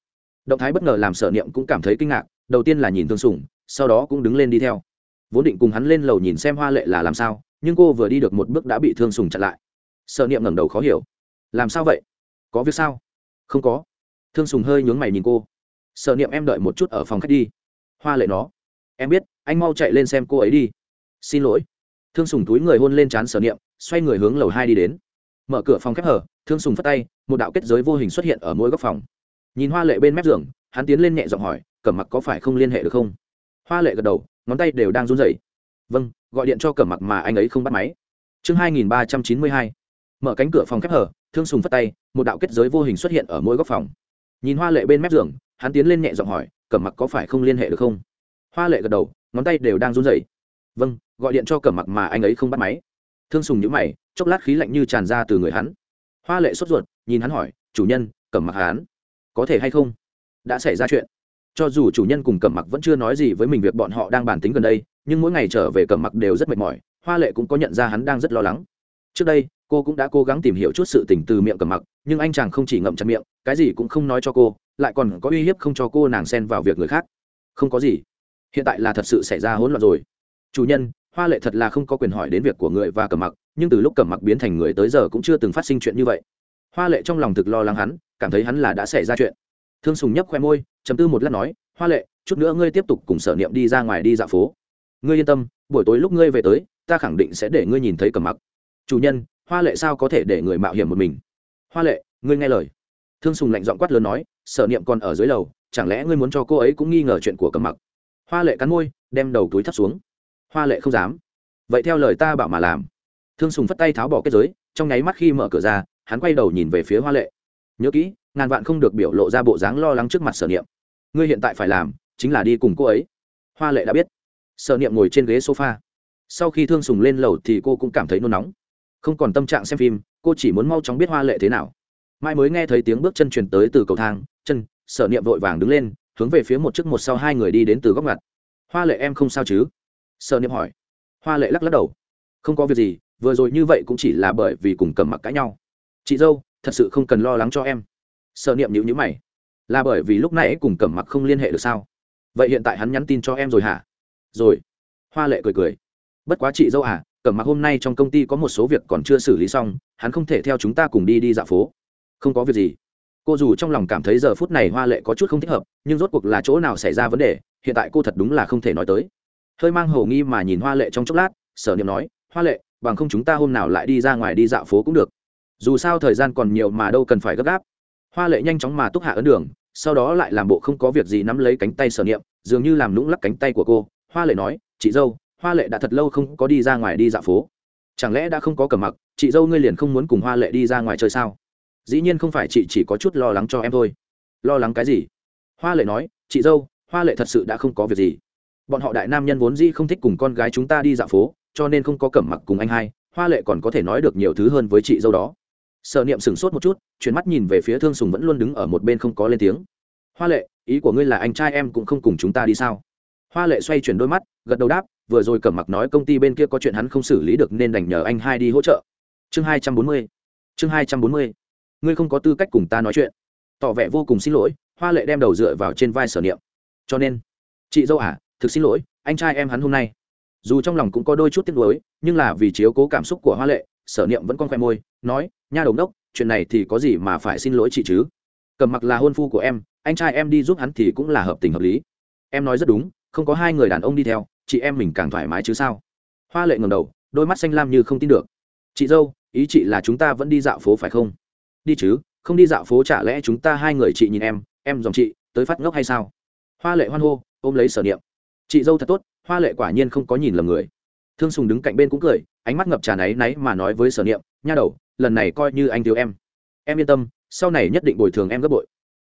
Động thái bất ngờ làm sở niệm cũng cảm thấy kinh ngạc, đầu tiên là nhìn thương sùng, sau đó cũng đứng lên đi theo. Vốn định cùng hắn lên lầu nhìn xem hoa lệ là làm sao, nhưng cô vừa đi được một bước đã bị thương sùng chặn lại sở niệm ngẩng đầu khó hiểu. Làm sao vậy? Có việc sao? Không có. Thương sùng hơi nhướng mày nhìn cô. Sở niệm em đợi một chút ở phòng khách đi. Hoa lệ nó. Em biết, anh mau chạy lên xem cô ấy đi. Xin lỗi. Thương sùng túi người hôn lên trán sở niệm, xoay người hướng lầu hai đi đến. Mở cửa phòng khép hở, thương sùng phất tay, một đạo kết giới vô hình xuất hiện ở mỗi góc phòng. Nhìn hoa lệ bên mép giường, hắn tiến lên nhẹ giọng hỏi, cẩm mặc có phải không liên hệ được không? Hoa lệ gật đầu, ngón tay đều đang run rẩy. Vâng gọi điện cho cẩm mặc mà anh ấy không bắt máy. Chương hai nghìn ba trăm chín mươi hai mở cánh cửa phòng khép hở, thương sùng phất tay, một đạo kết giới vô hình xuất hiện ở mỗi góc phòng. Nhìn hoa lệ bên mép giường, hắn tiến lên nhẹ giọng hỏi, cẩm mặc có phải không liên hệ được không? Hoa lệ gật đầu, ngón tay đều đang run rẩy. Vâng gọi điện cho cẩm mặc mà anh ấy không bắt máy. Thương sùng nhữ mày, chốc lát khí lạnh như tràn ra từ người hắn. Hoa lệ sốt ruột, nhìn hắn hỏi, chủ nhân, cẩm mặc hắn có thể hay không? Đã xảy ra chuyện. Cho dù chủ nhân cùng cẩm mặc vẫn chưa nói gì với mình việc bọn họ đang bàn tính gần đây, nhưng mỗi ngày trở về cẩm mặc đều rất mệt mỏi, hoa lệ cũng có nhận ra hắn đang rất lo lắng trước đây, cô cũng đã cố gắng tìm hiểu chút sự tình từ miệng cẩm mặc, nhưng anh chàng không chỉ ngậm chặt miệng, cái gì cũng không nói cho cô, lại còn có uy hiếp không cho cô nàng xen vào việc người khác. Không có gì. Hiện tại là thật sự xảy ra hỗn loạn rồi. Chủ nhân, hoa lệ thật là không có quyền hỏi đến việc của người và cẩm mặc, nhưng từ lúc cẩm mặc biến thành người tới giờ cũng chưa từng phát sinh chuyện như vậy. Hoa lệ trong lòng thực lo lắng hắn, cảm thấy hắn là đã xảy ra chuyện. Thương sùng nhấp khoe môi chấm tư một lát nói, hoa lệ, chút nữa ngươi tiếp tục cùng sở niệm đi ra ngoài đi dạo phố. Ngươi yên tâm, buổi tối lúc ngươi về tới, ta khẳng định sẽ để ngươi nhìn thấy cẩm mặc chủ nhân, hoa lệ sao có thể để người mạo hiểm một mình? Hoa lệ, ngươi nghe lời. Thương sùng lạnh giọng quát lớn nói, sở niệm còn ở dưới lầu, chẳng lẽ ngươi muốn cho cô ấy cũng nghi ngờ chuyện của cầm mặc? Hoa lệ cắn môi, đem đầu túi thắt xuống. Hoa lệ không dám. Vậy theo lời ta bảo mà làm. Thương sùng phất tay tháo bỏ kết giới, trong nháy mắt khi mở cửa ra, hắn quay đầu nhìn về phía hoa lệ. Nhớ kỹ, ngàn vạn không được biểu lộ ra bộ dáng lo lắng trước mặt sở niệm. Ngươi hiện tại phải làm chính là đi cùng cô ấy. Hoa lệ đã biết. Sở niệm ngồi trên ghế sofa. Sau khi thương sùng lên lầu thì cô cũng cảm thấy nôn nóng không còn tâm trạng xem phim, cô chỉ muốn mau chóng biết hoa lệ thế nào. Mai mới nghe thấy tiếng bước chân truyền tới từ cầu thang, chân, sở niệm vội vàng đứng lên, hướng về phía một chiếc một sau hai người đi đến từ góc ngặt. Hoa lệ em không sao chứ? Sở niệm hỏi. Hoa lệ lắc lắc đầu. Không có việc gì, vừa rồi như vậy cũng chỉ là bởi vì cùng cầm mặc cãi nhau. Chị dâu, thật sự không cần lo lắng cho em. Sở niệm nhữ nhữ mày. Là bởi vì lúc nãy cùng cầm mặc không liên hệ được sao? Vậy hiện tại hắn nhắn tin cho em rồi hả? Rồi. Hoa lệ cười cười. Bất quá chị dâu à cẩm mặc hôm nay trong công ty có một số việc còn chưa xử lý xong, hắn không thể theo chúng ta cùng đi đi dạo phố. Không có việc gì. Cô dù trong lòng cảm thấy giờ phút này hoa lệ có chút không thích hợp, nhưng rốt cuộc là chỗ nào xảy ra vấn đề, hiện tại cô thật đúng là không thể nói tới. Hơi mang hầu nghi mà nhìn hoa lệ trong chốc lát, sở niệm nói, hoa lệ, bằng không chúng ta hôm nào lại đi ra ngoài đi dạo phố cũng được. Dù sao thời gian còn nhiều mà đâu cần phải gấp gáp. Hoa lệ nhanh chóng mà túc hạ ấn đường, sau đó lại làm bộ không có việc gì nắm lấy cánh tay sở niệm, dường như làm lũng lắc cánh tay của cô. Hoa lệ nói, chị dâu hoa lệ đã thật lâu không có đi ra ngoài đi dạo phố. Chẳng lẽ đã không có cầm mặc, chị dâu ngươi liền không muốn cùng hoa lệ đi ra ngoài chơi sao? Dĩ nhiên không phải chị chỉ có chút lo lắng cho em thôi. Lo lắng cái gì? Hoa lệ nói, chị dâu, hoa lệ thật sự đã không có việc gì. Bọn họ đại nam nhân vốn dĩ không thích cùng con gái chúng ta đi dạo phố, cho nên không có cẩm mặc cùng anh hai, hoa lệ còn có thể nói được nhiều thứ hơn với chị dâu đó. Sở niệm sửng sốt một chút, chuyển mắt nhìn về phía thương sùng vẫn luôn đứng ở một bên không có lên tiếng. Hoa lệ, ý của ngươi là anh trai em cũng không cùng chúng ta đi sao? Hoa lệ xoay chuyển đôi mắt, gật đầu đáp vừa rồi cẩm mặc nói công ty bên kia có chuyện hắn không xử lý được nên đành nhờ anh hai đi hỗ trợ. Chương hai trăm bốn mươi, chương hai trăm bốn mươi. Ngươi không có tư cách cùng ta nói chuyện. Tỏ vẻ vô cùng xin lỗi, hoa lệ đem đầu dựa vào trên vai sở niệm. Cho nên, chị dâu à thực xin lỗi, anh trai em hắn hôm nay. Dù trong lòng cũng có đôi chút tiếc nuối, nhưng là vì chiếu cố cảm xúc của hoa lệ, sở niệm vẫn còn khoe môi, nói, nha đồng đốc, chuyện này thì có gì mà phải xin lỗi chị chứ? Cầm mặc là hôn phu của em, anh trai em đi giúp hắn thì cũng là hợp tình hợp lý. Em nói rất đúng, không có hai người đàn ông đi theo chị em mình càng thoải mái chứ sao? Hoa lệ ngầm đầu, đôi mắt xanh lam như không tin được. Chị dâu, ý chị là chúng ta vẫn đi dạo phố phải không? Đi chứ, không đi dạo phố chả lẽ chúng ta hai người chị nhìn em em dòng chị, tới phát ngốc hay sao? Hoa lệ hoan hô, ôm lấy sở niệm. Chị dâu thật tốt, hoa lệ quả nhiên không có nhìn lầm người. Thương sùng đứng cạnh bên cũng cười, ánh mắt ngập tràn áy náy mà nói với sở niệm, nha đầu, lần này coi như anh thiếu em. Em yên tâm, sau này nhất định bồi thường em gấp bội.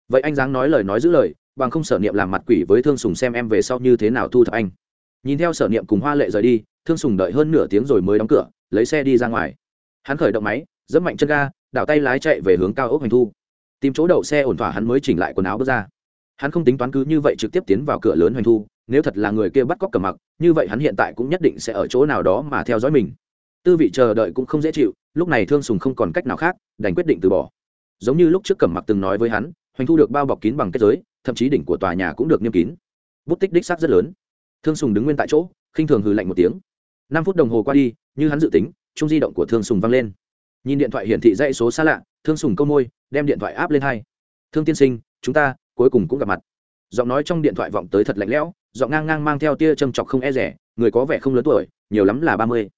Vậy anh dáng nói lời nói giữ lời, bằng không sở niệm làm mặt quỷ với thương sùng xem em về sau như thế nào thu thập anh nhìn theo sở niệm cùng hoa lệ rời đi, thương sùng đợi hơn nửa tiếng rồi mới đóng cửa, lấy xe đi ra ngoài. Hắn khởi động máy dẫm mạnh chân ga, đảo tay lái chạy về hướng cao ốc hành thu. Tìm chỗ đậu xe ổn thỏa hắn mới chỉnh lại quần áo bước ra. Hắn không tính toán cứ như vậy trực tiếp tiến vào cửa lớn hoành thu, nếu thật là người kia bắt cóc cầm mặc, như vậy hắn hiện tại cũng nhất định sẽ ở chỗ nào đó mà theo dõi mình. Tư vị chờ đợi cũng không dễ chịu, lúc này thương sùng không còn cách nào khác, đành quyết định từ bỏ. Giống như lúc trước cẩm mặc từng nói với hắn, hoành thu được bao bọc kín bằng kết giới, thậm chí đỉnh của tòa nhà cũng được niêm kín. Bút tích đích xác rất lớn thương sùng đứng nguyên tại chỗ, khinh thường hừ lạnh một tiếng. Năm phút đồng hồ qua đi, như hắn dự tính, chung di động của thương sùng văng lên. Nhìn điện thoại hiển thị dãy số xa lạ, thương sùng câu môi, đem điện thoại áp lên hai. Thương tiên sinh, chúng ta cuối cùng cũng gặp mặt. Giọng nói trong điện thoại vọng tới thật lạnh lẽo, giọng ngang ngang mang theo tia châm chọc không e rẻ, người có vẻ không lớn tuổi, nhiều lắm là ba mươi.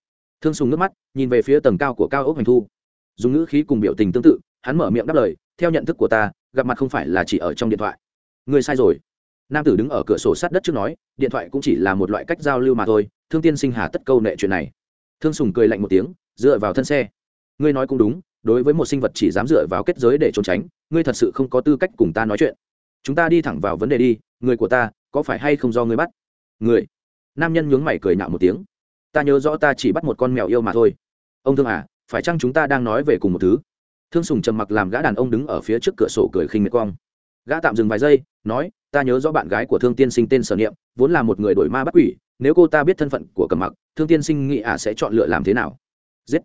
Thương sùng nước mắt, nhìn về phía tầng cao của cao ốc hành thu. Dùng ngữ khí cùng biểu tình tương tự, hắn mở miệng đáp lời, theo nhận thức của ta, gặp mặt không phải là chỉ ở trong điện thoại. Người sai rồi nam tử đứng ở cửa sổ sát đất trước nói, điện thoại cũng chỉ là một loại cách giao lưu mà thôi, thương tiên sinh hà tất câu nệ chuyện này. Thương sùng cười lạnh một tiếng, dựa vào thân xe. Ngươi nói cũng đúng, đối với một sinh vật chỉ dám dựa vào kết giới để trốn tránh, ngươi thật sự không có tư cách cùng ta nói chuyện. Chúng ta đi thẳng vào vấn đề đi, người của ta, có phải hay không do ngươi bắt? Người. Nam nhân nhướng mày cười nhạo một tiếng. Ta nhớ rõ ta chỉ bắt một con mèo yêu mà thôi. Ông thương à phải chăng chúng ta đang nói về cùng một thứ? Thương sùng trầm mặc làm gã đàn ông đứng ở phía trước cửa sổ cười khinh miệt quang gã tạm dừng vài giây, nói, ta nhớ rõ bạn gái của thương tiên sinh tên sở niệm, vốn là một người đổi ma bắt quỷ, nếu cô ta biết thân phận của cầm mặc, thương tiên sinh nghĩ à sẽ chọn lựa làm thế nào? Giết.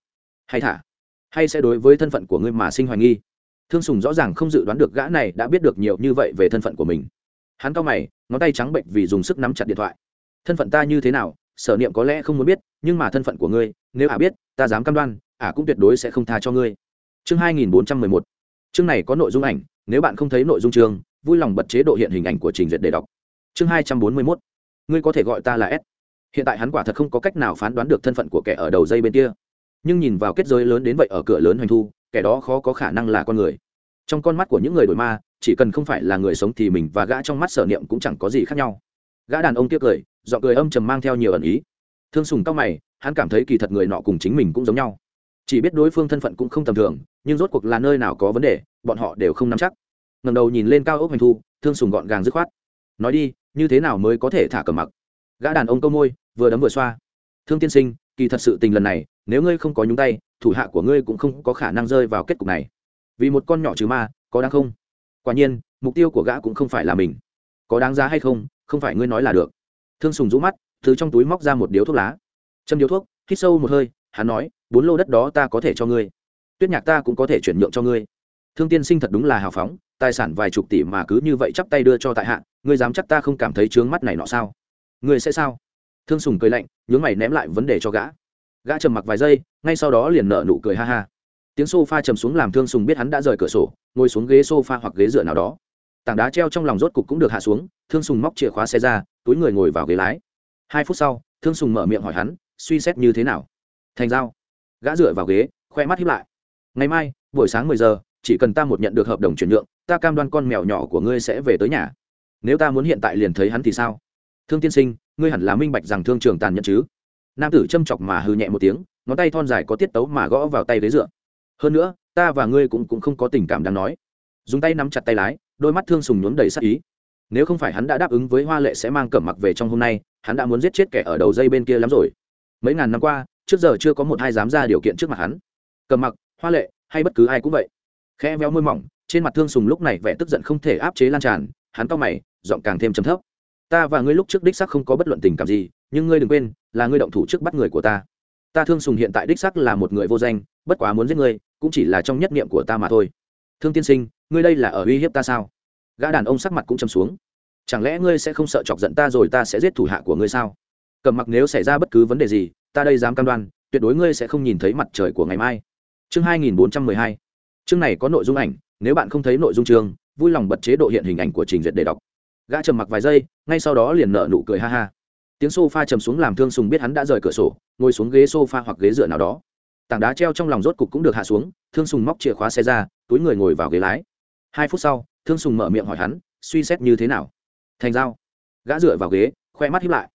Hay thả. Hay sẽ đối với thân phận của ngươi mà sinh hoài nghi. Thương sùng rõ ràng không dự đoán được gã này đã biết được nhiều như vậy về thân phận của mình. Hắn cao mày, ngón tay trắng bệnh vì dùng sức nắm chặt điện thoại. Thân phận ta như thế nào, sở niệm có lẽ không muốn biết, nhưng mà thân phận của ngươi, nếu ả biết, ta dám cam đoan ả cũng tuyệt đối sẽ không tha cho ngươi. Chương hai nghìn bốn trăm mười một chương này có nội dung ảnh, nếu bạn không thấy nội dung chương, vui lòng bật chế độ hiện hình ảnh của trình duyệt để đọc. Chương hai trăm bốn mươi mốt. Ngươi có thể gọi ta là s. Hiện tại hắn quả thật không có cách nào phán đoán được thân phận của kẻ ở đầu dây bên kia. Nhưng nhìn vào kết giới lớn đến vậy ở cửa lớn hoành thu, kẻ đó khó có khả năng là con người. Trong con mắt của những người đổi ma, chỉ cần không phải là người sống thì mình và gã trong mắt sở niệm cũng chẳng có gì khác nhau. Gã đàn ông tiếc cười dọn cười âm trầm mang theo nhiều ẩn ý. Thương sùng cao mày, hắn cảm thấy kỳ thật người nọ cùng chính mình cũng giống nhau chỉ biết đối phương thân phận cũng không tầm thường, nhưng rốt cuộc là nơi nào có vấn đề, bọn họ đều không nắm chắc. Ngầm đầu nhìn lên cao ốc hoành thu, thương sùng gọn gàng dứt khoát. Nói đi, như thế nào mới có thể thả cầm mặc? Gã đàn ông câu môi, vừa đấm vừa xoa. Thương tiên sinh, kỳ thật sự tình lần này, nếu ngươi không có nhúng tay, thủ hạ của ngươi cũng không có khả năng rơi vào kết cục này. Vì một con nhỏ trừ ma, có đáng không? Quả nhiên, mục tiêu của gã cũng không phải là mình. Có đáng giá hay không không phải ngươi nói là được. Thương sùng rũ mắt, từ trong túi móc ra một điếu thuốc lá. Châm điếu thuốc, hít sâu một hơi hắn nói, bốn lô đất đó ta có thể cho ngươi. Tuyết nhạc ta cũng có thể chuyển nhượng cho ngươi. Thương tiên sinh thật đúng là hào phóng, tài sản vài chục tỷ mà cứ như vậy chắp tay đưa cho tại hạ, ngươi dám chắc ta không cảm thấy trướng mắt này nọ sao? Ngươi sẽ sao? Thương sùng cười lạnh, nhướng mày ném lại vấn đề cho gã. Gã trầm mặc vài giây, ngay sau đó liền nở nụ cười ha ha. Tiếng s o f a trầm xuống làm thương sùng biết hắn đã rời cửa sổ, ngồi xuống ghế s o f a hoặc ghế dựa nào đó. Tảng đá treo trong lòng rốt cục cũng được hạ xuống, thương sùng móc chìa khóa xe ra, túi người ngồi vào ghế lái. Hai phút sau, thương sùng mở miệng hỏi hắn, suy xét như thế nào? Thành giao gã dựa vào ghế, khoe mắt hiếp lại. Ngày mai, buổi sáng mười giờ, chỉ cần ta một nhận được hợp đồng chuyển nhượng, ta cam đoan con mèo nhỏ của ngươi sẽ về tới nhà. Nếu ta muốn hiện tại liền thấy hắn thì sao? Thương tiên sinh, ngươi hẳn là minh bạch rằng thương trường tàn nhẫn chứ. Nam tử châm chọc mà hư nhẹ một tiếng, ngón tay thon dài có tiết tấu mà gõ vào tay ghế dựa. Hơn nữa, ta và ngươi cũng cũng không có tình cảm đáng nói. Dùng tay nắm chặt tay lái, đôi mắt thương sùng nhuốm đầy sắc ý. Nếu không phải hắn đã đáp ứng với hoa lệ sẽ mang cẩm mặc về trong hôm nay, hắn đã muốn giết chết kẻ ở đầu dây bên kia lắm rồi. Mấy ngàn năm qua trước giờ chưa có một ai dám ra điều kiện trước mặt hắn. Cầm mặc, hoa lệ, hay bất cứ ai cũng vậy. Khe véo môi mỏng, trên mặt thương sùng lúc này vẻ tức giận không thể áp chế lan tràn, hắn cau mày, giọng càng thêm trầm thấp. Ta và ngươi lúc trước đích sắc không có bất luận tình cảm gì, nhưng ngươi đừng quên, là ngươi động thủ trước bắt người của ta. Ta thương sùng hiện tại đích sắc là một người vô danh, bất quá muốn giết ngươi, cũng chỉ là trong nhất niệm của ta mà thôi. Thương tiên sinh, ngươi đây là ở uy hiếp ta sao? Gã đàn ông sắc mặt cũng châm xuống. Chẳng lẽ ngươi sẽ không sợ chọc giận ta rồi ta sẽ giết thủ hạ của ngươi sao? Cầm mặc nếu xảy ra bất cứ vấn đề gì ta đây dám cam đoan, tuyệt đối ngươi sẽ không nhìn thấy mặt trời của ngày mai. Chương hai nghìn bốn trăm mười hai. Chương này có nội dung ảnh, nếu bạn không thấy nội dung chương, vui lòng bật chế độ hiện hình ảnh của trình duyệt để đọc. Gã trầm mặc vài giây, ngay sau đó liền nở nụ cười ha ha. Tiếng s o f a trầm xuống làm thương sùng biết hắn đã rời cửa sổ, ngồi xuống ghế s o f a hoặc ghế dựa nào đó. Tảng đá treo trong lòng rốt cục cũng được hạ xuống, thương sùng móc chìa khóa xe ra, túi người ngồi vào ghế lái. Hai phút sau, thương sùng mở miệng hỏi hắn, suy xét như thế nào? Thành giao. Gã dựa vào ghế, khoe mắt hiếp lại.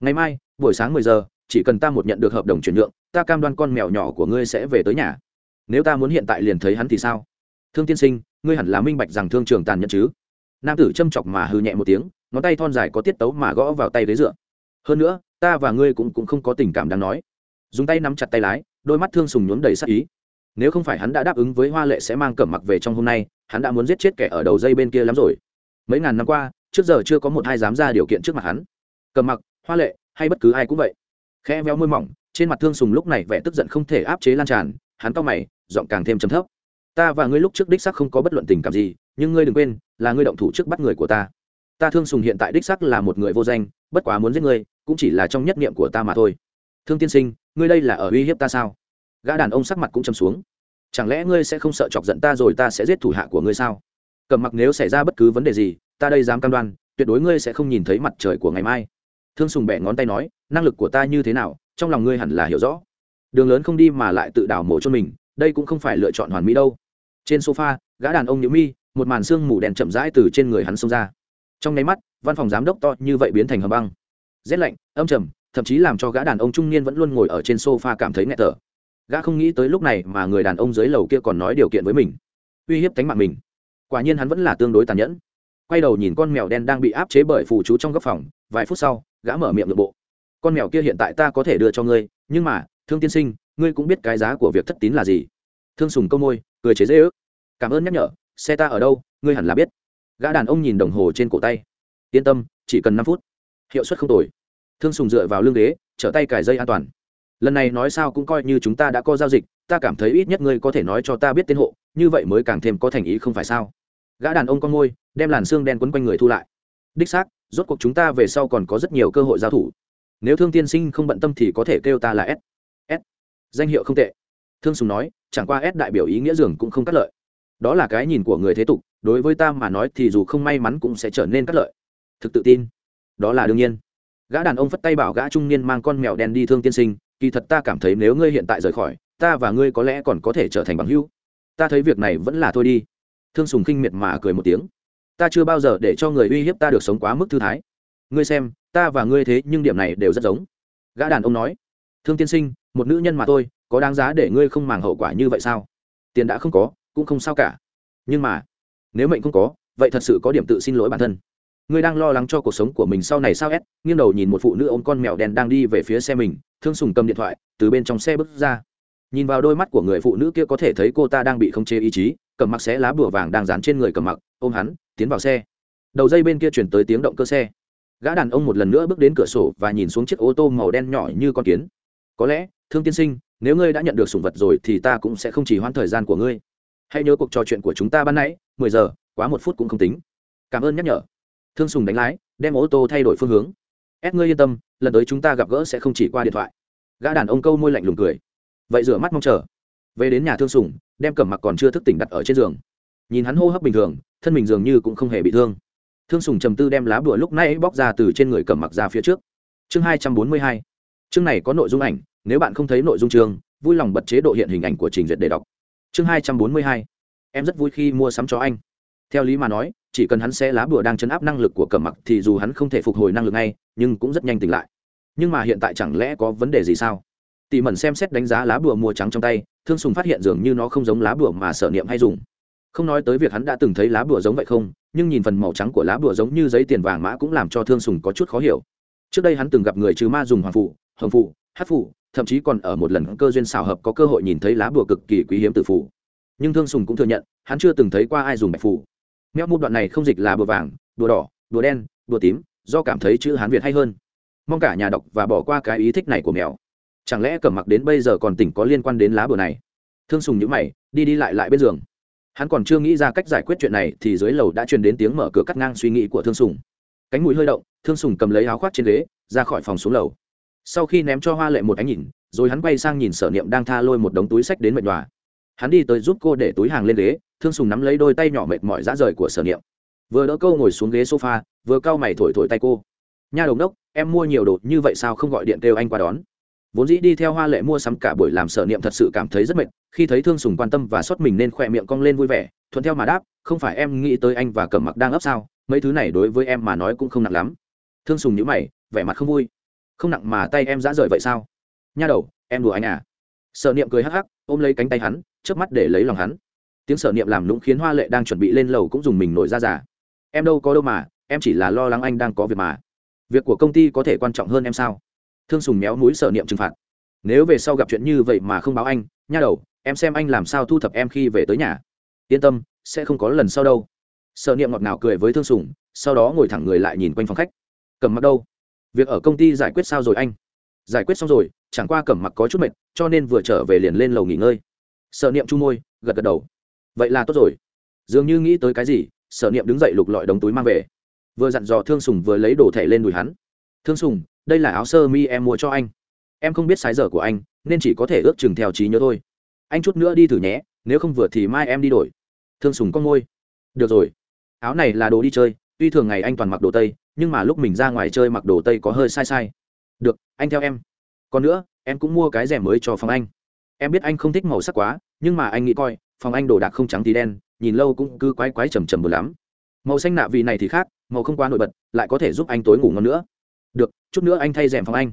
Ngày mai, buổi sáng mười giờ chỉ cần ta một nhận được hợp đồng chuyển nhượng ta cam đoan con mèo nhỏ của ngươi sẽ về tới nhà. Nếu ta muốn hiện tại liền thấy hắn thì sao? Thương tiên sinh ngươi hẳn là minh bạch rằng thương trường tàn nhẫn chứ? Nam tử châm chọc mà hư nhẹ một tiếng ngón tay thon dài có tiết tấu mà gõ vào tay ghế dựa. Hơn nữa ta và ngươi cũng, cũng không có tình cảm đáng nói. Dùng tay nắm chặt tay lái đôi mắt thương sùng nhuốm đầy sắc ý. Nếu không phải hắn đã đáp ứng với hoa lệ sẽ mang cẩm mặc về trong hôm nay hắn đã muốn giết chết kẻ ở đầu dây bên kia lắm rồi. Mấy ngàn năm qua trước giờ chưa có một hai dám ra điều kiện trước mặt hắn. Cẩm mặc hoa lệ hay bất cứ ai cũng vậy khe veo môi mỏng, trên mặt thương sùng lúc này vẻ tức giận không thể áp chế lan tràn, hắn cau mày, giọng càng thêm trầm thấp. Ta và ngươi lúc trước đích sắc không có bất luận tình cảm gì, nhưng ngươi đừng quên, là ngươi động thủ trước bắt người của ta. Ta thương sùng hiện tại đích sắc là một người vô danh, bất quá muốn giết ngươi, cũng chỉ là trong nhất niệm của ta mà thôi. Thương tiên sinh, ngươi đây là ở uy hiếp ta sao? Gã đàn ông sắc mặt cũng châm xuống. Chẳng lẽ ngươi sẽ không sợ chọc giận ta rồi ta sẽ giết thủ hạ của ngươi sao? Cầm mặc nếu xảy ra bất cứ vấn đề gì, ta đây dám cam đoan, tuyệt đối ngươi sẽ không nhìn thấy mặt trời của ngày mai. Thương sùng bẻ ngón tay nói năng lực của ta như thế nào, trong lòng ngươi hẳn là hiểu rõ. Đường lớn không đi mà lại tự đảo mổ cho mình, đây cũng không phải lựa chọn hoàn mỹ đâu. Trên sofa, gã đàn ông nhữ mi, một màn xương mù đèn chậm rãi từ trên người hắn xông ra. Trong nháy mắt, văn phòng giám đốc to như vậy biến thành hầm băng. Rét lạnh, âm trầm, thậm chí làm cho gã đàn ông trung niên vẫn luôn ngồi ở trên sofa cảm thấy nghẹt thở. Gã không nghĩ tới lúc này mà người đàn ông dưới lầu kia còn nói điều kiện với mình. Uy hiếp tánh mạng mình. Quả nhiên hắn vẫn là tương đối tàn nhẫn. Quay đầu nhìn con mèo đen đang bị áp chế bởi phù chú trong góc phòng, vài phút sau, gã mở miệng nội bộ con mèo kia hiện tại ta có thể đưa cho ngươi, nhưng mà, thương tiên sinh, ngươi cũng biết cái giá của việc thất tín là gì. Thương sùng câu môi, cười chế dễ ước. Cảm ơn nhắc nhở, xe ta ở đâu, ngươi hẳn là biết. Gã đàn ông nhìn đồng hồ trên cổ tay. Yên tâm, chỉ cần năm phút. Hiệu suất không tồi. Thương sùng dựa vào lưng ghế, trở tay cài dây an toàn. Lần này nói sao cũng coi như chúng ta đã có giao dịch, ta cảm thấy ít nhất ngươi có thể nói cho ta biết tên hộ, như vậy mới càng thêm có thành ý không phải sao? Gã đàn ông con môi, đem làn xương đen quấn quanh người thu lại. Đích xác, rốt cuộc chúng ta về sau còn có rất nhiều cơ hội giao thủ nếu thương tiên sinh không bận tâm thì có thể kêu ta là s. S. Danh hiệu không tệ. Thương sùng nói, chẳng qua s đại biểu ý nghĩa dường cũng không cắt lợi. Đó là cái nhìn của người thế tục, đối với ta mà nói thì dù không may mắn cũng sẽ trở nên cắt lợi. Thực tự tin. Đó là đương nhiên. Gã đàn ông phất tay bảo gã trung niên mang con mèo đen đi thương tiên sinh, kỳ thật ta cảm thấy nếu ngươi hiện tại rời khỏi, ta và ngươi có lẽ còn có thể trở thành bằng hữu. Ta thấy việc này vẫn là thôi đi. Thương sùng khinh miệt mà cười một tiếng. Ta chưa bao giờ để cho người uy hiếp ta được sống quá mức thư thái ngươi xem, ta và ngươi thế nhưng điểm này đều rất giống. Gã đàn ông nói, thương tiên sinh, một nữ nhân mà thôi, có đáng giá để ngươi không màng hậu quả như vậy sao? Tiền đã không có, cũng không sao cả. Nhưng mà, nếu mệnh không có, vậy thật sự có điểm tự xin lỗi bản thân. Ngươi đang lo lắng cho cuộc sống của mình sau này sao ép nghiêng đầu nhìn một phụ nữ ôm con mèo đen đang đi về phía xe mình, thương sùng cầm điện thoại, từ bên trong xe bước ra. Nhìn vào đôi mắt của người phụ nữ kia có thể thấy cô ta đang bị khống chế ý chí, cầm mặc xé lá bùa vàng đang dán trên người cầm mặc, ôm hắn, tiến vào xe. Đầu dây bên kia chuyển tới tiếng động cơ xe gã đàn ông một lần nữa bước đến cửa sổ và nhìn xuống chiếc ô tô màu đen nhỏ như con kiến. Có lẽ, thương tiên sinh, nếu ngươi đã nhận được sủng vật rồi thì ta cũng sẽ không chỉ hoãn thời gian của ngươi. Hãy nhớ cuộc trò chuyện của chúng ta ban nãy, mười giờ, quá một phút cũng không tính. Cảm ơn nhắc nhở. Thương sùng đánh lái, đem ô tô thay đổi phương hướng. Ép ngươi yên tâm, lần tới chúng ta gặp gỡ sẽ không chỉ qua điện thoại. Gã đàn ông câu môi lạnh lùng cười. Vậy rửa mắt mong chờ. Về đến nhà thương sùng, đem cẩm mặc còn chưa thức tỉnh đặt ở trên giường. Nhìn hắn hô hấp bình thường, thân mình dường như cũng không hề bị thương thương sùng trầm tư đem lá bùa lúc nãy bóc ra từ trên người cẩm mặc ra phía trước. Chương hai trăm bốn mươi hai. Chương này có nội dung ảnh, nếu bạn không thấy nội dung chương, vui lòng bật chế độ hiện hình ảnh của trình duyệt để đọc. Chương hai trăm bốn mươi hai. Em rất vui khi mua sắm cho anh. Theo lý mà nói, chỉ cần hắn sẽ lá bùa đang chấn áp năng lực của cẩm mặc thì dù hắn không thể phục hồi năng lực ngay, nhưng cũng rất nhanh tỉnh lại. Nhưng mà hiện tại chẳng lẽ có vấn đề gì sao? Tỉ mẩn xem xét đánh giá lá bùa mùa trắng trong tay, thương sùng phát hiện dường như nó không giống lá bùa mà sở niệm hay dùng không nói tới việc hắn đã từng thấy lá bùa giống vậy không, nhưng nhìn phần màu trắng của lá bùa giống như giấy tiền vàng mã cũng làm cho thương sùng có chút khó hiểu. Trước đây hắn từng gặp người trừ ma dùng hoàng phụ, hồng phụ hát phụ, thậm chí còn ở một lần cơ duyên xào hợp có cơ hội nhìn thấy lá bùa cực kỳ quý hiếm từ phụ. Nhưng thương sùng cũng thừa nhận, hắn chưa từng thấy qua ai dùng bạch phụ. Meo mút đoạn này không dịch là bùa vàng, bùa đỏ, bùa đen, bùa tím, do cảm thấy chữ hán việt hay hơn. Mong cả nhà đọc và bỏ qua cái ý thích này của mèo chẳng lẽ cẩm mặc đến bây giờ còn tỉnh có liên quan đến lá bùa này? Thương sùng nhữ mày, đi đi lại lại bên giường hắn còn chưa nghĩ ra cách giải quyết chuyện này thì dưới lầu đã truyền đến tiếng mở cửa cắt ngang suy nghĩ của thương sùng. Cánh mũi hơi động, thương sùng cầm lấy áo khoác trên ghế, ra khỏi phòng xuống lầu. Sau khi ném cho hoa lệ một ánh nhìn, rồi hắn quay sang nhìn sở niệm đang tha lôi một đống túi sách đến mệt đòa hắn đi tới giúp cô để túi hàng lên ghế, thương sùng nắm lấy đôi tay nhỏ mệt mỏi dã rời của sở niệm. Vừa đỡ câu ngồi xuống ghế sofa, vừa cau mày thổi thổi tay cô. Nha đồng đốc, em mua nhiều đồ như vậy sao không gọi điện kêu anh qua đón? Vốn dĩ đi theo hoa lệ mua sắm cả buổi làm sở niệm thật sự cảm thấy rất mệt, khi thấy thương sùng quan tâm và xót mình nên khỏe miệng cong lên vui vẻ, thuận theo mà đáp, không phải em nghĩ tới anh và cẩm mặc đang ấp sao? Mấy thứ này đối với em mà nói cũng không nặng lắm. Thương sùng nhữ mày, vẻ mặt không vui. Không nặng mà tay em dã rời vậy sao? Nha đầu, em đùa anh à? Sở niệm cười hắc hắc, ôm lấy cánh tay hắn trước mắt để lấy lòng hắn. Tiếng sở niệm làm lũng khiến hoa lệ đang chuẩn bị lên lầu cũng dùng mình nổi ra giả em đâu có đâu mà, em chỉ là lo lắng anh đang có việc mà. Việc của công ty có thể quan trọng hơn em sao? Thương sùng méo núi sở niệm trừng phạt. Nếu về sau gặp chuyện như vậy mà không báo anh, nha đầu, em xem anh làm sao thu thập em khi về tới nhà. Yên tâm, sẽ không có lần sau đâu. Sở niệm ngọt ngào cười với thương sùng, sau đó ngồi thẳng người lại nhìn quanh phòng khách. Cầm mặc đâu? Việc ở công ty giải quyết sao rồi anh? Giải quyết xong rồi, chẳng qua cẩm mặc có chút mệt, cho nên vừa trở về liền lên lầu nghỉ ngơi. Sở niệm chu môi, gật gật đầu. Vậy là tốt rồi. Dường như nghĩ tới cái gì sở niệm đứng dậy lục lọi đống túi mang về. Vừa dặn dò thương sùng vừa lấy đồ thẻ lên đùi hắn. Thương sùng đây là áo sơ mi em mua cho anh. Em không biết sái giờ của anh, nên chỉ có thể ước chừng theo trí nhớ thôi. Anh chút nữa đi thử nhé, nếu không vừa thì mai em đi đổi. Thương sùng con môi. Được rồi. Áo này là đồ đi chơi, tuy thường ngày anh toàn mặc đồ tây, nhưng mà lúc mình ra ngoài chơi mặc đồ tây có hơi sai sai. Được, anh theo em. Còn nữa, em cũng mua cái rèm mới cho phòng anh. Em biết anh không thích màu sắc quá, nhưng mà anh nghĩ coi, phòng anh đồ đạc không trắng tí đen, nhìn lâu cũng cứ quái quái trầm trầm bừa lắm. Màu xanh nạ vì này thì khác, màu không quá nổi bật, lại có thể giúp anh tối ngủ ngon nữa được, chút nữa anh thay rèm phòng anh.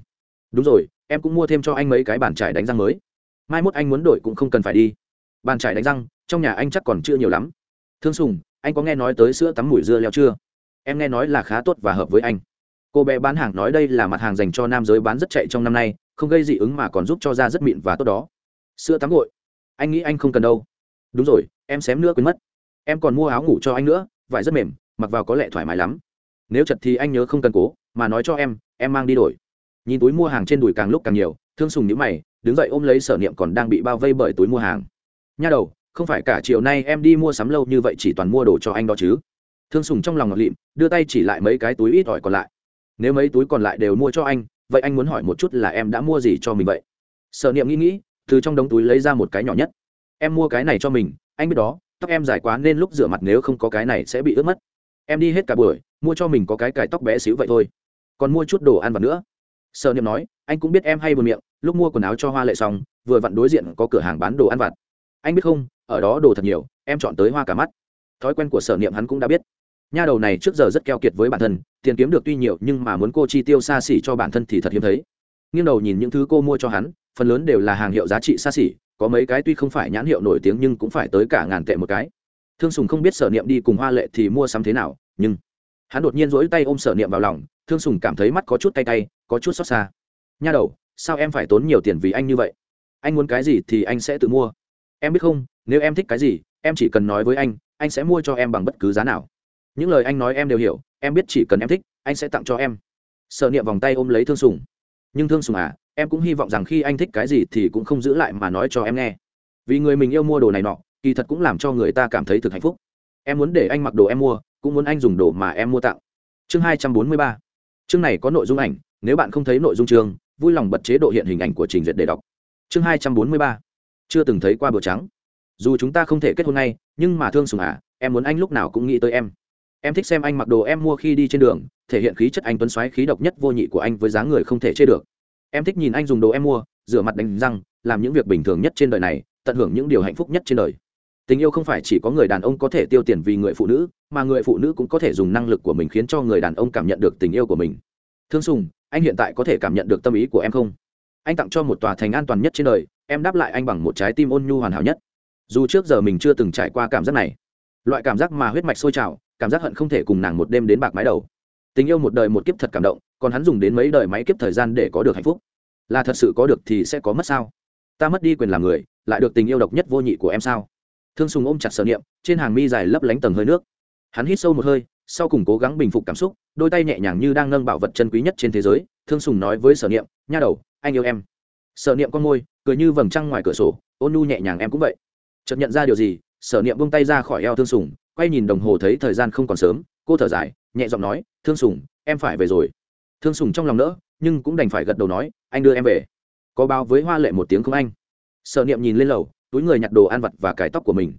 Đúng rồi, em cũng mua thêm cho anh mấy cái bàn trải đánh răng mới. Mai mốt anh muốn đổi cũng không cần phải đi. Bàn trải đánh răng, trong nhà anh chắc còn chưa nhiều lắm. Thương sùng, anh có nghe nói tới sữa tắm mùi dưa leo chưa? Em nghe nói là khá tốt và hợp với anh. Cô bé bán hàng nói đây là mặt hàng dành cho nam giới bán rất chạy trong năm nay, không gây dị ứng mà còn giúp cho da rất mịn và tốt đó. Sữa tắm gội. Anh nghĩ anh không cần đâu. Đúng rồi, em xém nữa quên mất. Em còn mua áo ngủ cho anh nữa, vải rất mềm, mặc vào có lẽ thoải mái lắm nếu chật thì anh nhớ không cần cố, mà nói cho em em mang đi đổi. Nhìn túi mua hàng trên đùi càng lúc càng nhiều, thương sùng nhữ mày, đứng dậy ôm lấy sở niệm còn đang bị bao vây bởi túi mua hàng. Nha đầu, không phải cả chiều nay em đi mua sắm lâu như vậy chỉ toàn mua đồ cho anh đó chứ? Thương sùng trong lòng ngọt lịm, đưa tay chỉ lại mấy cái túi ít ỏi còn lại. Nếu mấy túi còn lại đều mua cho anh, vậy anh muốn hỏi một chút là em đã mua gì cho mình vậy? Sở niệm nghĩ nghĩ, từ trong đống túi lấy ra một cái nhỏ nhất. Em mua cái này cho mình, anh biết đó, tóc em dài quá nên lúc rửa mặt nếu không có cái này sẽ bị ướt mất. Em đi hết cả buổi mua cho mình có cái cài tóc bé xíu vậy thôi. Còn mua chút đồ ăn vặt nữa. Sở niệm nói, anh cũng biết em hay buồn miệng, lúc mua quần áo cho hoa lệ xong, vừa vặn đối diện có cửa hàng bán đồ ăn vặt. Anh biết không, ở đó đồ thật nhiều, em chọn tới hoa cả mắt. Thói quen của sở niệm hắn cũng đã biết. Nha đầu này trước giờ rất keo kiệt với bản thân, tiền kiếm được tuy nhiều nhưng mà muốn cô chi tiêu xa xỉ cho bản thân thì thật hiếm thấy. Nghiêng đầu nhìn những thứ cô mua cho hắn, phần lớn đều là hàng hiệu giá trị xa xỉ, có mấy cái tuy không phải nhãn hiệu nổi tiếng nhưng cũng phải tới cả ngàn tệ một cái. Thương sùng không biết sở niệm đi cùng hoa lệ thì mua sắm thế nào, nhưng hắn đột nhiên rỗi tay ôm sở niệm vào lòng, thương sùng cảm thấy mắt có chút tay tay có chút xót xa. Nha đầu, sao em phải tốn nhiều tiền vì anh như vậy? Anh muốn cái gì thì anh sẽ tự mua. Em biết không, nếu em thích cái gì, em chỉ cần nói với anh anh sẽ mua cho em bằng bất cứ giá nào. Những lời anh nói em đều hiểu, em biết chỉ cần em thích, anh sẽ tặng cho em. Sợ niệm vòng tay ôm lấy thương sùng. Nhưng thương sùng à em cũng hy vọng rằng khi anh thích cái gì thì cũng không giữ lại mà nói cho em nghe. Vì người mình yêu mua đồ này nọ, kỳ thật cũng làm cho người ta cảm thấy thực hạnh phúc. Em muốn để anh mặc đồ em mua cũng muốn anh dùng đồ mà em mua tặng. Chương hai trăm bốn mươi ba. Chương này có nội dung ảnh, nếu bạn không thấy nội dung chương, vui lòng bật chế độ hiện hình ảnh của trình duyệt để đọc. Chương hai trăm bốn mươi ba. Chưa từng thấy qua bờ trắng. Dù chúng ta không thể kết hôn ngay, nhưng mà thương sùng à em muốn anh lúc nào cũng nghĩ tới em. Em thích xem anh mặc đồ em mua khi đi trên đường, thể hiện khí chất anh tuấn xoáy khí độc nhất vô nhị của anh với dáng người không thể chê được. Em thích nhìn anh dùng đồ em mua, rửa mặt đánh răng, làm những việc bình thường nhất trên đời này, tận hưởng những điều hạnh phúc nhất trên đời tình yêu không phải chỉ có người đàn ông có thể tiêu tiền vì người phụ nữ, mà người phụ nữ cũng có thể dùng năng lực của mình khiến cho người đàn ông cảm nhận được tình yêu của mình. Thương sùng, anh hiện tại có thể cảm nhận được tâm ý của em không? Anh tặng cho một tòa thành an toàn nhất trên đời, em đáp lại anh bằng một trái tim ôn nhu hoàn hảo nhất. Dù trước giờ mình chưa từng trải qua cảm giác này, loại cảm giác mà huyết mạch sôi trào, cảm giác hận không thể cùng nàng một đêm đến bạc mái đầu. Tình yêu một đời một kiếp thật cảm động, còn hắn dùng đến mấy đời máy kiếp thời gian để có được hạnh phúc. Là thật sự có được thì sẽ có mất sao? Ta mất đi quyền làm người, lại được tình yêu độc nhất vô nhị của em sao? Thương sùng ôm chặt sở niệm, trên hàng mi dài lấp lánh tầng hơi nước. Hắn hít sâu một hơi, sau cùng cố gắng bình phục cảm xúc, đôi tay nhẹ nhàng như đang nâng bảo vật chân quý nhất trên thế giới, thương sùng nói với sở niệm, nha đầu, anh yêu em. Sở niệm con môi, cười như vầng trăng ngoài cửa sổ, ôn nu nhẹ nhàng em cũng vậy. Chợt nhận ra điều gì, sở niệm buông tay ra khỏi eo thương sùng, quay nhìn đồng hồ thấy thời gian không còn sớm, cô thở dài, nhẹ giọng nói, thương sùng, em phải về rồi. Thương sùng trong lòng nỡ, nhưng cũng đành phải gật đầu nói, anh đưa em về. Có báo với hoa lệ một tiếng không anh. Sở niệm nhìn lên lầu túi người nhặt đồ ăn vặt và cải tóc của mình.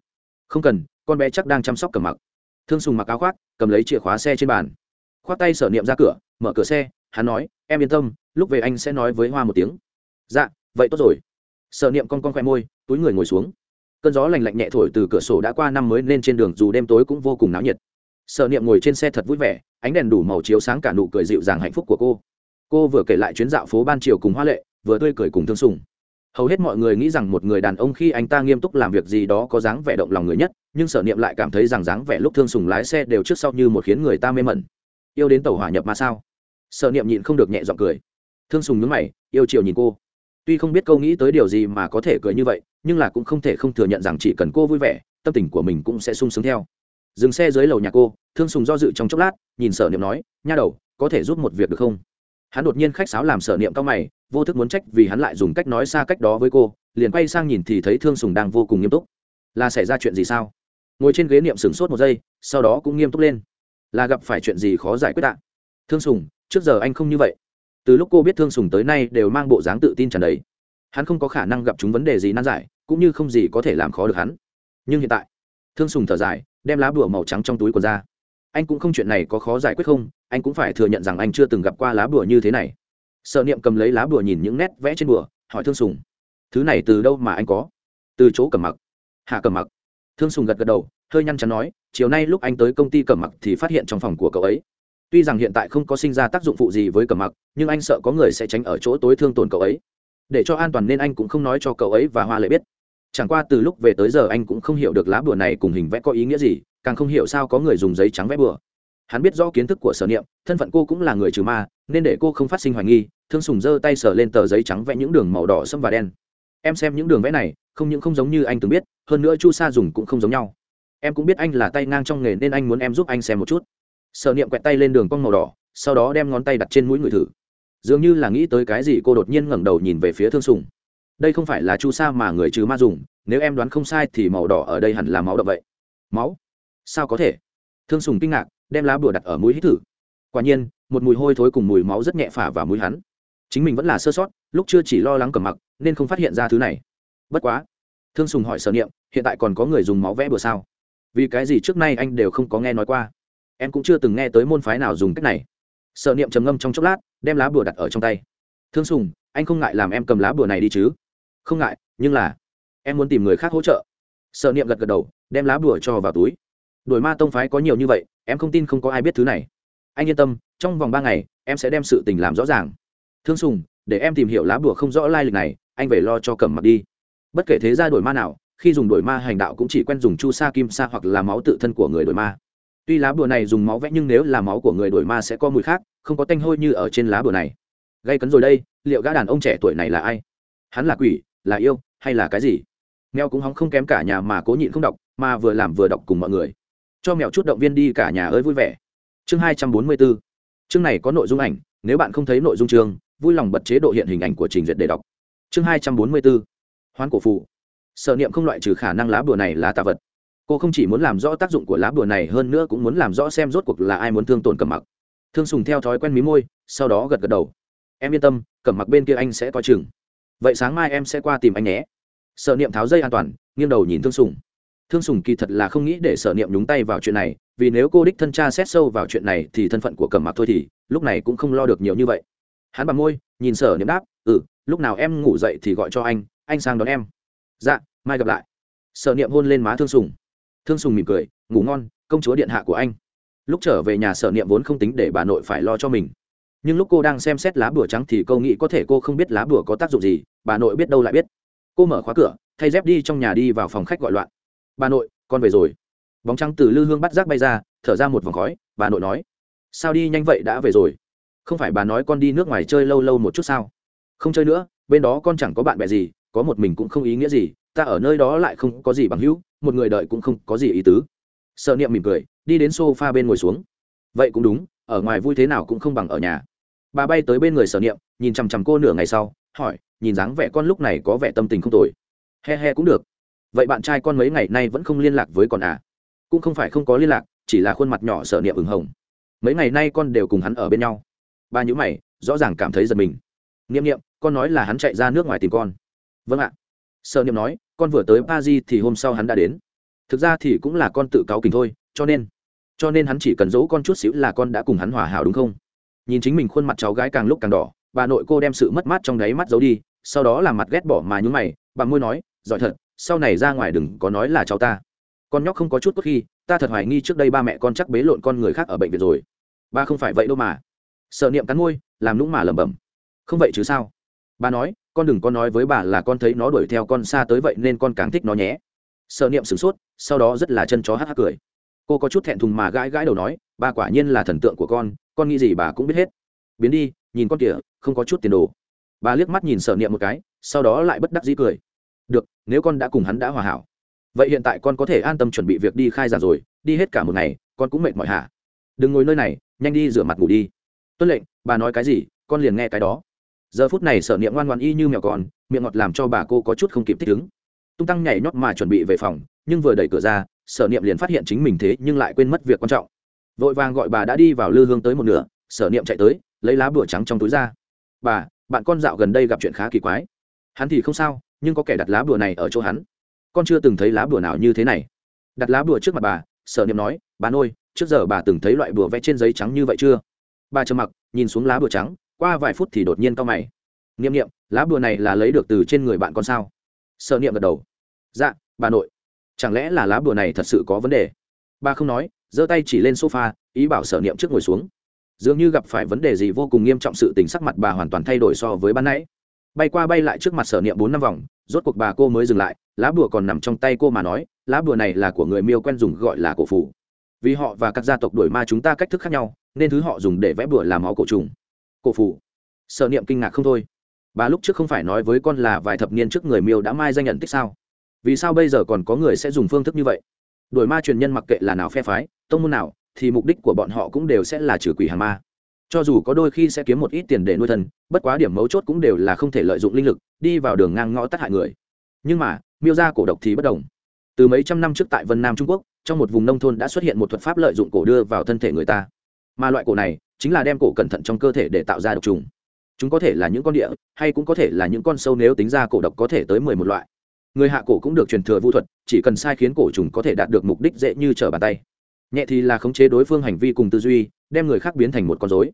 Không cần, con bé chắc đang chăm sóc cầm mặc. Thương sùng mặc áo khoác, cầm lấy chìa khóa xe trên bàn. Khoác tay sở niệm ra cửa, mở cửa xe, hắn nói, em yên tâm, lúc về anh sẽ nói với hoa một tiếng. Dạ vậy tốt rồi. Sở niệm con con khoe môi, túi người ngồi xuống. Cơn gió lành lạnh nhẹ thổi từ cửa sổ đã qua năm mới nên trên đường dù đêm tối cũng vô cùng náo nhiệt. Sở niệm ngồi trên xe thật vui vẻ, ánh đèn đủ màu chiếu sáng cả nụ cười dịu dàng hạnh phúc của cô. Cô vừa kể lại chuyến dạo phố ban chiều cùng hoa lệ, vừa tươi cười cùng thương sùng hầu hết mọi người nghĩ rằng một người đàn ông khi anh ta nghiêm túc làm việc gì đó có dáng vẻ động lòng người nhất, nhưng sở niệm lại cảm thấy rằng dáng vẻ lúc thương sùng lái xe đều trước sau như một khiến người ta mê mẩn. Yêu đến tàu hỏa nhập mà sao? Sở niệm nhịn không được nhẹ g i ọ n g cười. Thương sùng nhướng mày, yêu chiều nhìn cô. Tuy không biết câu nghĩ tới điều gì mà có thể cười như vậy, nhưng là cũng không thể không thừa nhận rằng chỉ cần cô vui vẻ, tâm tình của mình cũng sẽ sung sướng theo. Dừng xe dưới lầu nhà cô, thương sùng do dự trong chốc lát, nhìn sở niệm nói, nha đầu, có thể giúp một việc được không? Hắn đột nhiên khách sáo làm sở niệm cao mày, vô thức muốn trách vì hắn lại dùng cách nói xa cách đó với cô, liền quay sang nhìn thì thấy thương sùng đang vô cùng nghiêm túc. Là xảy ra chuyện gì sao? Ngồi trên ghế niệm sửng sốt một giây, sau đó cũng nghiêm túc lên. Là gặp phải chuyện gì khó giải quyết tạ thương sùng, trước giờ anh không như vậy. Từ lúc cô biết thương sùng tới nay đều mang bộ dáng tự tin tràn đầy. Hắn không có khả năng gặp chúng vấn đề gì nan giải, cũng như không gì có thể làm khó được hắn. Nhưng hiện tại, thương sùng thở dài, đem lá bùa màu trắng trong túi quần ra. Anh cũng không chuyện này có khó giải quyết không? Anh cũng phải thừa nhận rằng anh chưa từng gặp qua lá bùa như thế này. Sợ niệm cầm lấy lá bùa nhìn những nét vẽ trên bùa, hỏi thương sùng, thứ này từ đâu mà anh có? Từ chỗ cầm mặc. Hạ cầm mặc. Thương sùng gật gật đầu, hơi nhăn chắn nói, chiều nay lúc anh tới công ty cầm mặc thì phát hiện trong phòng của cậu ấy. Tuy rằng hiện tại không có sinh ra tác dụng phụ gì với cầm mặc, nhưng anh sợ có người sẽ tránh ở chỗ tối thương tổn cậu ấy. Để cho an toàn nên anh cũng không nói cho cậu ấy và hoa lệ biết. Chẳng qua từ lúc về tới giờ anh cũng không hiểu được lá bùa này cùng hình vẽ có ý nghĩa gì, càng không hiểu sao có người dùng giấy trắng vẽ bừa hắn biết rõ kiến thức của sở niệm, thân phận cô cũng là người trừ ma, nên để cô không phát sinh hoài nghi, thương sùng giơ tay sờ lên tờ giấy trắng vẽ những đường màu đỏ sâm và đen. Em xem những đường vẽ này, không những không giống như anh từng biết, hơn nữa chu sa dùng cũng không giống nhau. Em cũng biết anh là tay ngang trong nghề nên anh muốn em giúp anh xem một chút. Sở niệm quẹt tay lên đường cong màu đỏ, sau đó đem ngón tay đặt trên mũi người thử. Dường như là nghĩ tới cái gì cô đột nhiên ngẩng đầu nhìn về phía thương sùng. Đây không phải là chu sa mà người trừ ma dùng, nếu em đoán không sai thì màu đỏ ở đây hẳn là máu động vậy. Máu? Sao có thể? Thương sùng kinh ngạc đem lá bùa đặt ở mũi hít thử. Quả nhiên, một mùi hôi thối cùng mùi máu rất nhẹ phả vào mũi hắn. Chính mình vẫn là sơ sót, lúc chưa chỉ lo lắng cầm mặc, nên không phát hiện ra thứ này. Bất quá, thương sùng hỏi sở niệm, hiện tại còn có người dùng máu vẽ bừa sao? Vì cái gì trước nay anh đều không có nghe nói qua? Em cũng chưa từng nghe tới môn phái nào dùng cách này. Sở niệm trầm ngâm trong chốc lát, đem lá bùa đặt ở trong tay. Thương sùng, anh không ngại làm em cầm lá bùa này đi chứ? Không ngại, nhưng là, em muốn tìm người khác hỗ trợ. Sở niệm gật gật đầu, đem lá bùa cho vào túi đổi ma tông phái có nhiều như vậy, em không tin không có ai biết thứ này. Anh yên tâm, trong vòng ba ngày, em sẽ đem sự tình làm rõ ràng. Thương sùng, để em tìm hiểu lá bùa không rõ lai lịch này, anh về lo cho cầm mặt đi. Bất kể thế ra đổi ma nào, khi dùng đổi ma hành đạo cũng chỉ quen dùng chu sa kim sa hoặc là máu tự thân của người đổi ma. Tuy lá bùa này dùng máu vẽ nhưng nếu là máu của người đổi ma sẽ có mùi khác, không có tanh hôi như ở trên lá bùa này. Gây cấn rồi đây, liệu gã đàn ông trẻ tuổi này là ai? Hắn là quỷ, là yêu, hay là cái gì? Nghèo cũng hóng không kém cả nhà mà cố nhịn không đọc, mà vừa làm vừa đọc cùng mọi người cho mèo chút động viên đi cả nhà ơi vui vẻ. Chương hai trăm bốn mươi bốn. Chương này có nội dung ảnh, nếu bạn không thấy nội dung chương, vui lòng bật chế độ hiện hình ảnh của trình duyệt để đọc. Chương hai trăm bốn mươi bốn. Hoán cổ phụ. Sở niệm không loại trừ khả năng lá bùa này là tạ vật. Cô không chỉ muốn làm rõ tác dụng của lá bùa này, hơn nữa cũng muốn làm rõ xem rốt cuộc là ai muốn thương tổn cầm mặc. Thương sùng theo thói quen mí môi, sau đó gật gật đầu. Em yên tâm cầm mặc bên kia anh sẽ coi chừng. Vậy sáng mai em sẽ qua tìm anh nhé. Sở niệm tháo dây an toàn, nghiêng đầu nhìn thương sùng thương sùng kỳ thật là không nghĩ để sở niệm nhúng tay vào chuyện này, vì nếu cô đích thân cha xét sâu vào chuyện này thì thân phận của cầm mặc thôi thì lúc này cũng không lo được nhiều như vậy. Hắn bằng môi, nhìn sở niệm đáp ừ lúc nào em ngủ dậy thì gọi cho anh anh sang đón em. Dạ mai gặp lại. Sở niệm hôn lên má thương sùng. Thương sùng mỉm cười, ngủ ngon, công chúa điện hạ của anh. Lúc trở về nhà sở niệm vốn không tính để bà nội phải lo cho mình. Nhưng lúc cô đang xem xét lá bùa trắng thì câu nghĩ có thể cô không biết lá bùa có tác dụng gì, bà nội biết đâu lại biết. Cô mở khóa cửa, thay dép đi trong nhà đi vào phòng khách gọi loạn bà nội, con về rồi. Bóng trắng từ lư hương bắt rác bay ra, thở ra một vòng khói, bà nội nói, sao đi nhanh vậy đã về rồi? Không phải bà nói con đi nước ngoài chơi lâu lâu một chút sao? Không chơi nữa, bên đó con chẳng có bạn bè gì, có một mình cũng không ý nghĩa gì, ta ở nơi đó lại không có gì bằng hữu, một người đợi cũng không có gì ý tứ. Sợ niệm mỉm cười, đi đến s o f a bên ngồi xuống. Vậy cũng đúng, ở ngoài vui thế nào cũng không bằng ở nhà. Bà bay tới bên người sở niệm, nhìn chằm chằm cô nửa ngày sau, hỏi, nhìn dáng vẻ con lúc này có vẻ tâm tình không tồi? He he cũng được vậy bạn trai con mấy ngày nay vẫn không liên lạc với con à? Cũng không phải không có liên lạc chỉ là khuôn mặt nhỏ sợ niệm ửng hồng. Mấy ngày nay con đều cùng hắn ở bên nhau. Ba nhữ mày rõ ràng cảm thấy giật mình. Niệm niệm, con nói là hắn chạy ra nước ngoài tìm con. Vâng ạ. Sợ niệm nói con vừa tới pa di thì hôm sau hắn đã đến. Thực ra thì cũng là con tự cáo kình thôi cho nên cho nên hắn chỉ cần giấu con chút xíu là con đã cùng hắn hòa hảo đúng không? Nhìn chính mình khuôn mặt cháu gái càng lúc càng đỏ bà nội cô đem sự mất mát trong đáy mắt giấu đi sau đó là mặt ghét bỏ mà nhún mày bà môi nói giỏi thật sau này ra ngoài đừng có nói là cháu ta. Con nhóc không có chút cốt khi, ta thật hoài nghi trước đây ba mẹ con chắc bế lộn con người khác ở bệnh viện rồi. Ba không phải vậy đâu mà. Sợ niệm cắn ngôi làm lũng mà lẩm bẩm. Không vậy chứ sao? Bà nói, con đừng có nói với bà là con thấy nó đuổi theo con xa tới vậy nên con càng thích nó nhé. Sợ niệm sửng sốt, sau đó rất là chân chó hắc hắc cười. Cô có chút thẹn thùng mà gãi gãi đầu nói bà quả nhiên là thần tượng của con con nghĩ gì bà cũng biết hết. Biến đi, nhìn con kìa, không có chút tiền đồ. Bà liếc mắt nhìn sợ niệm một cái, sau đó lại bất đắc dĩ cười được, nếu con đã cùng hắn đã hòa hảo, vậy hiện tại con có thể an tâm chuẩn bị việc đi khai giảng rồi, đi hết cả một ngày, con cũng mệt mỏi hả? Đừng ngồi nơi này, nhanh đi rửa mặt ngủ đi. Tuân lệnh, bà nói cái gì, con liền nghe cái đó. Giờ phút này sở niệm ngoan ngoan y như mèo con, miệng ngọt làm cho bà cô có chút không kịp thích ứng. Tung tăng nhảy nhót mà chuẩn bị về phòng, nhưng vừa đẩy cửa ra, sở niệm liền phát hiện chính mình thế nhưng lại quên mất việc quan trọng. Vội vàng gọi bà đã đi vào lư hương tới một nửa, sở niệm chạy tới, lấy lá bửa trắng trong túi ra. Bà, bạn con dạo gần đây gặp chuyện khá kỳ quái. Hắn thì không sao nhưng có kẻ đặt lá bùa này ở chỗ hắn. Con chưa từng thấy lá bùa nào như thế này. Đặt lá bùa trước mặt bà, sở niệm nói, bà ôi trước giờ bà từng thấy loại bùa vẽ trên giấy trắng như vậy chưa? Bà trầm mặc, nhìn xuống lá bùa trắng, qua vài phút thì đột nhiên cau mày. Niệm niệm, lá bùa này là lấy được từ trên người bạn con sao? Sở niệm gật đầu. Dạ bà nội. Chẳng lẽ là lá bùa này thật sự có vấn đề? Bà không nói, giơ tay chỉ lên sofa, ý bảo sở niệm trước ngồi xuống. Dường như gặp phải vấn đề gì vô cùng nghiêm trọng sự tình sắc mặt bà hoàn toàn thay đổi so với ban nãy bay qua bay lại trước mặt sở niệm bốn năm vòng, rốt cuộc bà cô mới dừng lại, lá bùa còn nằm trong tay cô mà nói, lá bùa này là của người miêu quen dùng gọi là cổ phủ. Vì họ và các gia tộc đổi ma chúng ta cách thức khác nhau, nên thứ họ dùng để vẽ bùa làm máu cổ trùng. Cổ phủ. Sở niệm kinh ngạc không thôi. Bà lúc trước không phải nói với con là vài thập niên trước người miêu đã mai danh nhận tích sao? Vì sao bây giờ còn có người sẽ dùng phương thức như vậy? Đổi ma truyền nhân mặc kệ là nào phe phái, tông môn nào, thì mục đích của bọn họ cũng đều sẽ là trừ quỷ hàng ma cho dù có đôi khi sẽ kiếm một ít tiền để nuôi thân, bất quá điểm mấu chốt cũng đều là không thể lợi dụng linh lực, đi vào đường ngang ngõ tắt hại người. Nhưng mà, miêu ra cổ độc thì bất đồng. Từ mấy trăm năm trước tại vân nam trung quốc, trong một vùng nông thôn đã xuất hiện một thuật pháp lợi dụng cổ đưa vào thân thể người ta. Mà loại cổ này, chính là đem cổ cẩn thận trong cơ thể để tạo ra độc trùng. Chúng có thể là những con địa, hay cũng có thể là những con sâu nếu tính ra cổ độc có thể tới mười một loại. Người hạ cổ cũng được truyền thừa vu thuật, chỉ cần sai khiến cổ trùng có thể đạt được mục đích dễ như trở bàn tay nhẹ thì là khống chế đối phương hành vi cùng tư duy, đem người khác biến thành một con dối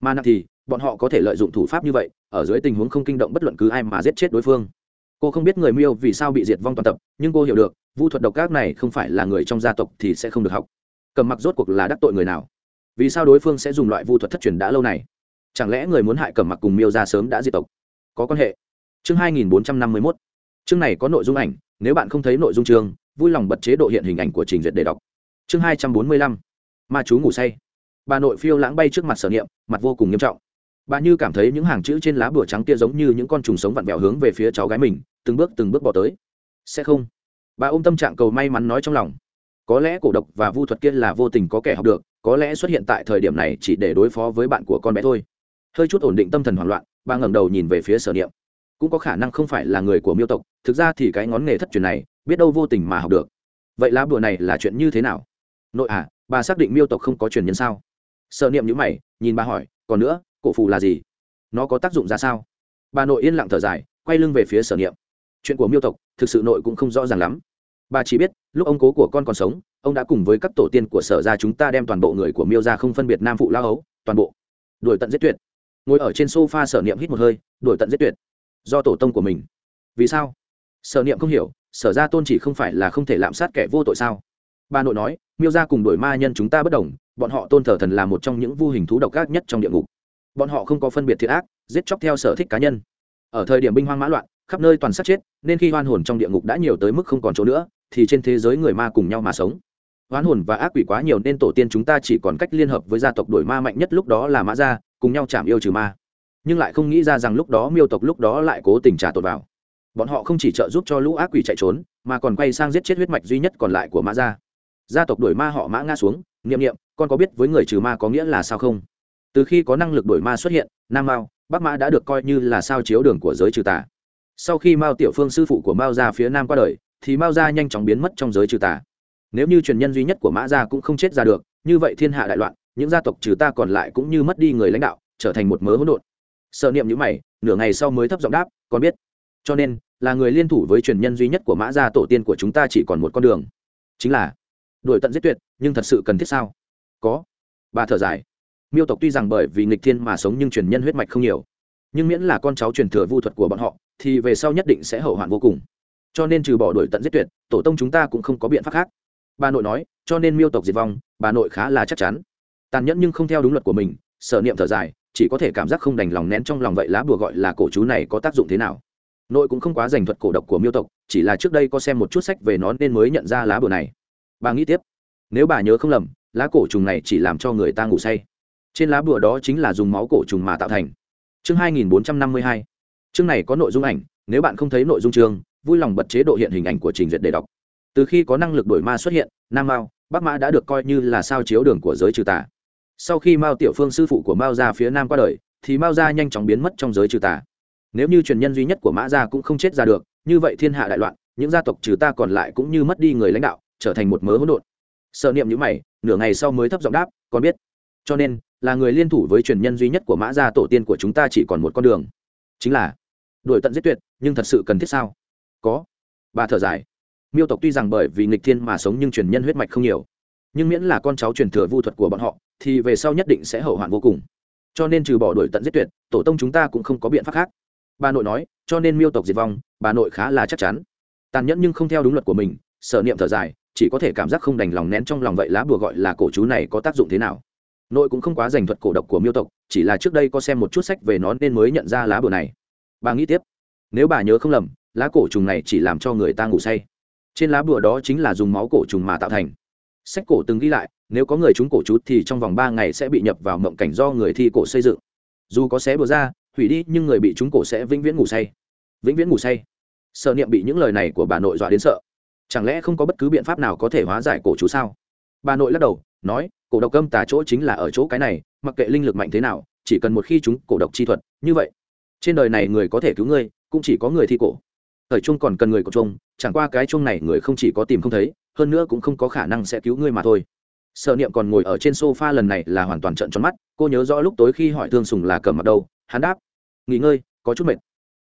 mà nặng thì, bọn họ có thể lợi dụng thủ pháp như vậy, ở dưới tình huống không kinh động bất luận cứ ai mà giết chết đối phương. Cô không biết người miêu vì sao bị diệt vong toàn tập, nhưng cô hiểu được, vu thuật độc ác này không phải là người trong gia tộc thì sẽ không được học. Cầm mặc rốt cuộc là đắc tội người nào? Vì sao đối phương sẽ dùng loại vu thuật thất truyền đã lâu này? Chẳng lẽ người muốn hại cầm mặc cùng miêu ra sớm đã diệt tộc? Có quan hệ. Chương 2451 chương này có nội dung ảnh, nếu bạn không thấy nội dung chương, vui lòng bật chế độ hiện hình ảnh của trình duyệt để đọc chương 245 ma chú ngủ say. Bà nội phiêu lãng bay trước mặt sở niệm, mặt vô cùng nghiêm trọng. Bà như cảm thấy những hàng chữ trên lá bửa trắng kia giống như những con trùng sống vặn vẹo hướng về phía cháu gái mình, từng bước từng bước bỏ tới. Sẽ không. Bà ôm tâm trạng cầu may mắn nói trong lòng. Có lẽ cổ độc và vu thuật kia là vô tình có kẻ học được, có lẽ xuất hiện tại thời điểm này chỉ để đối phó với bạn của con bé thôi. Hơi chút ổn định tâm thần hoảng loạn, bà ngẩng đầu nhìn về phía sở niệm. Cũng có khả năng không phải là người của miêu tộc, thực ra thì cái ngón nghề thất truyền này, biết đâu vô tình mà học được. Vậy lá bùa này là chuyện như thế nào? Nội à bà xác định miêu tộc không có truyền nhân sao? Sợ niệm nhữ mày, nhìn bà hỏi, còn nữa, cổ phù là gì? Nó có tác dụng ra sao? Bà nội yên lặng thở dài, quay lưng về phía sở niệm. Chuyện của miêu tộc, thực sự nội cũng không rõ ràng lắm. Bà chỉ biết, lúc ông cố của con còn sống, ông đã cùng với các tổ tiên của sở ra chúng ta đem toàn bộ người của miêu ra không phân biệt nam phụ lao ấu toàn bộ. Đuổi tận giết tuyệt. Ngồi ở trên sofa, sở niệm hít một hơi, đuổi tận giết tuyệt. Do tổ tông của mình. Vì sao? Sở niệm không hiểu, sở ra tôn chỉ không phải là không thể lạm sát kẻ vô tội sao? Bà nội nói miêu ra cùng đổi ma nhân chúng ta bất đồng, bọn họ tôn thờ thần là một trong những vô hình thú độc ác nhất trong địa ngục. Bọn họ không có phân biệt thiệt ác, giết chóc theo sở thích cá nhân. Ở thời điểm binh hoang mã loạn, khắp nơi toàn sát chết, nên khi hoan hồn trong địa ngục đã nhiều tới mức không còn chỗ nữa, thì trên thế giới người ma cùng nhau mà sống. Hoán hồn và ác quỷ quá nhiều nên tổ tiên chúng ta chỉ còn cách liên hợp với gia tộc đổi ma mạnh nhất lúc đó là mã gia, cùng nhau chạm yêu trừ ma. Nhưng lại không nghĩ ra rằng lúc đó miêu tộc lúc đó lại cố tình trả tột vào. Bọn họ không chỉ trợ giúp cho lũ ác quỷ chạy trốn, mà còn quay sang giết chết huyết mạch duy nhất còn lại của mã gia gia tộc đổi ma họ mã ngã xuống, niệm niệm, con có biết với người trừ ma có nghĩa là sao không? Từ khi có năng lực đổi ma xuất hiện, nam mao, bắc mã đã được coi như là sao chiếu đường của giới trừ tà. Sau khi mao tiểu phương sư phụ của mao ra phía nam qua đời, thì mao gia nhanh chóng biến mất trong giới trừ tà. Nếu như truyền nhân duy nhất của mã gia cũng không chết ra được, như vậy thiên hạ đại loạn, những gia tộc trừ ta còn lại cũng như mất đi người lãnh đạo, trở thành một mớ hỗn độn. Sợ niệm như mày, nửa ngày sau mới thấp giọng đáp, con biết. Cho nên, là người liên thủ với truyền nhân duy nhất của mã gia tổ tiên của chúng ta chỉ còn một con đường. Chính là đuổi tận giết tuyệt, nhưng thật sự cần thiết sao? Có. Bà thở dài. Miêu tộc tuy rằng bởi vì nghịch thiên mà sống nhưng truyền nhân huyết mạch không nhiều. Nhưng miễn là con cháu truyền thừa vu thuật của bọn họ, thì về sau nhất định sẽ hậu hoạn vô cùng. Cho nên trừ bỏ đuổi tận giết tuyệt, tổ tông chúng ta cũng không có biện pháp khác. Bà nội nói, cho nên miêu tộc diệt vong, bà nội khá là chắc chắn. Tàn nhẫn nhưng không theo đúng luật của mình, sở niệm thở dài, chỉ có thể cảm giác không đành lòng nén trong lòng vậy lá bùa gọi là cổ chú này có tác dụng thế nào. Nội cũng không quá giành thuật cổ độc của miêu tộc, chỉ là trước đây có xem một chút sách về nó nên mới nhận ra lá bùa này bà nghĩ tiếp. Nếu bà nhớ không lầm, lá cổ trùng này chỉ làm cho người ta ngủ say. Trên lá bùa đó chính là dùng máu cổ trùng mà tạo thành. Chương 2452 chương này có nội dung ảnh, nếu bạn không thấy nội dung chương, vui lòng bật chế độ hiện hình ảnh của trình duyệt để đọc. Từ khi có năng lực đổi ma xuất hiện, nam mao, bắc mã đã được coi như là sao chiếu đường của giới trừ tà. Sau khi mao tiểu phương sư phụ của mao ra phía nam qua đời, thì mao gia nhanh chóng biến mất trong giới trừ tà. Nếu như truyền nhân duy nhất của mã gia cũng không chết ra được, như vậy thiên hạ đại loạn, những gia tộc trừ ta còn lại cũng như mất đi người lãnh đạo trở thành một mớ hỗn độn. Sợ niệm như mày, nửa ngày sau mới thấp giọng đáp con biết. Cho nên, là người liên thủ với truyền nhân duy nhất của mã gia tổ tiên của chúng ta chỉ còn một con đường. Chính là đuổi tận giết tuyệt, nhưng thật sự cần thiết sao? Có. Bà thở dài. Miêu tộc tuy rằng bởi vì nghịch thiên mà sống nhưng truyền nhân huyết mạch không nhiều. Nhưng miễn là con cháu truyền thừa vu thuật của bọn họ, thì về sau nhất định sẽ hậu hoạn vô cùng. Cho nên trừ bỏ đuổi tận giết tuyệt, tổ tông chúng ta cũng không có biện pháp khác. Bà nội nói, cho nên miêu tộc diệt vong, bà nội khá là chắc chắn. Tàn nhẫn nhưng không theo đúng luật của mình, sở niệm thở dài chỉ có thể cảm giác không đành lòng nén trong lòng vậy lá bùa gọi là cổ chú này có tác dụng thế nào. Nội cũng không quá giành thuật cổ độc của miêu tộc, chỉ là trước đây có xem một chút sách về nó nên mới nhận ra lá bùa này. Bà nghĩ tiếp, nếu bà nhớ không lầm, lá cổ trùng này chỉ làm cho người ta ngủ say. Trên lá bùa đó chính là dùng máu cổ trùng mà tạo thành. Sách cổ từng ghi lại, nếu có người trúng cổ chú thì trong vòng ba ngày sẽ bị nhập vào mộng cảnh do người thi cổ xây dựng. Dù có xé bùa ra, hủy đi, nhưng người bị trúng cổ sẽ vĩnh viễn ngủ say. Vĩnh viễn ngủ say. Sợ niệm bị những lời này của bà nội dọa đến sợ chẳng lẽ không có bất cứ biện pháp nào có thể hóa giải cổ chú sao? Bà nội lắc đầu, nói, cổ độc âm tà chỗ chính là ở chỗ cái này, mặc kệ linh lực mạnh thế nào, chỉ cần một khi chúng cổ độc chi thuật, như vậy, trên đời này người có thể cứu ngươi, cũng chỉ có người thi cổ. Thời chung còn cần người của chung chẳng qua cái chung này người không chỉ có tìm không thấy, hơn nữa cũng không có khả năng sẽ cứu ngươi mà thôi. Sợ niệm còn ngồi ở trên sofa lần này là hoàn toàn trận tròn mắt, cô nhớ rõ lúc tối khi hỏi thương sùng là cờ mặt đâu, hắn đáp, nghỉ ngơi, có chút mệt.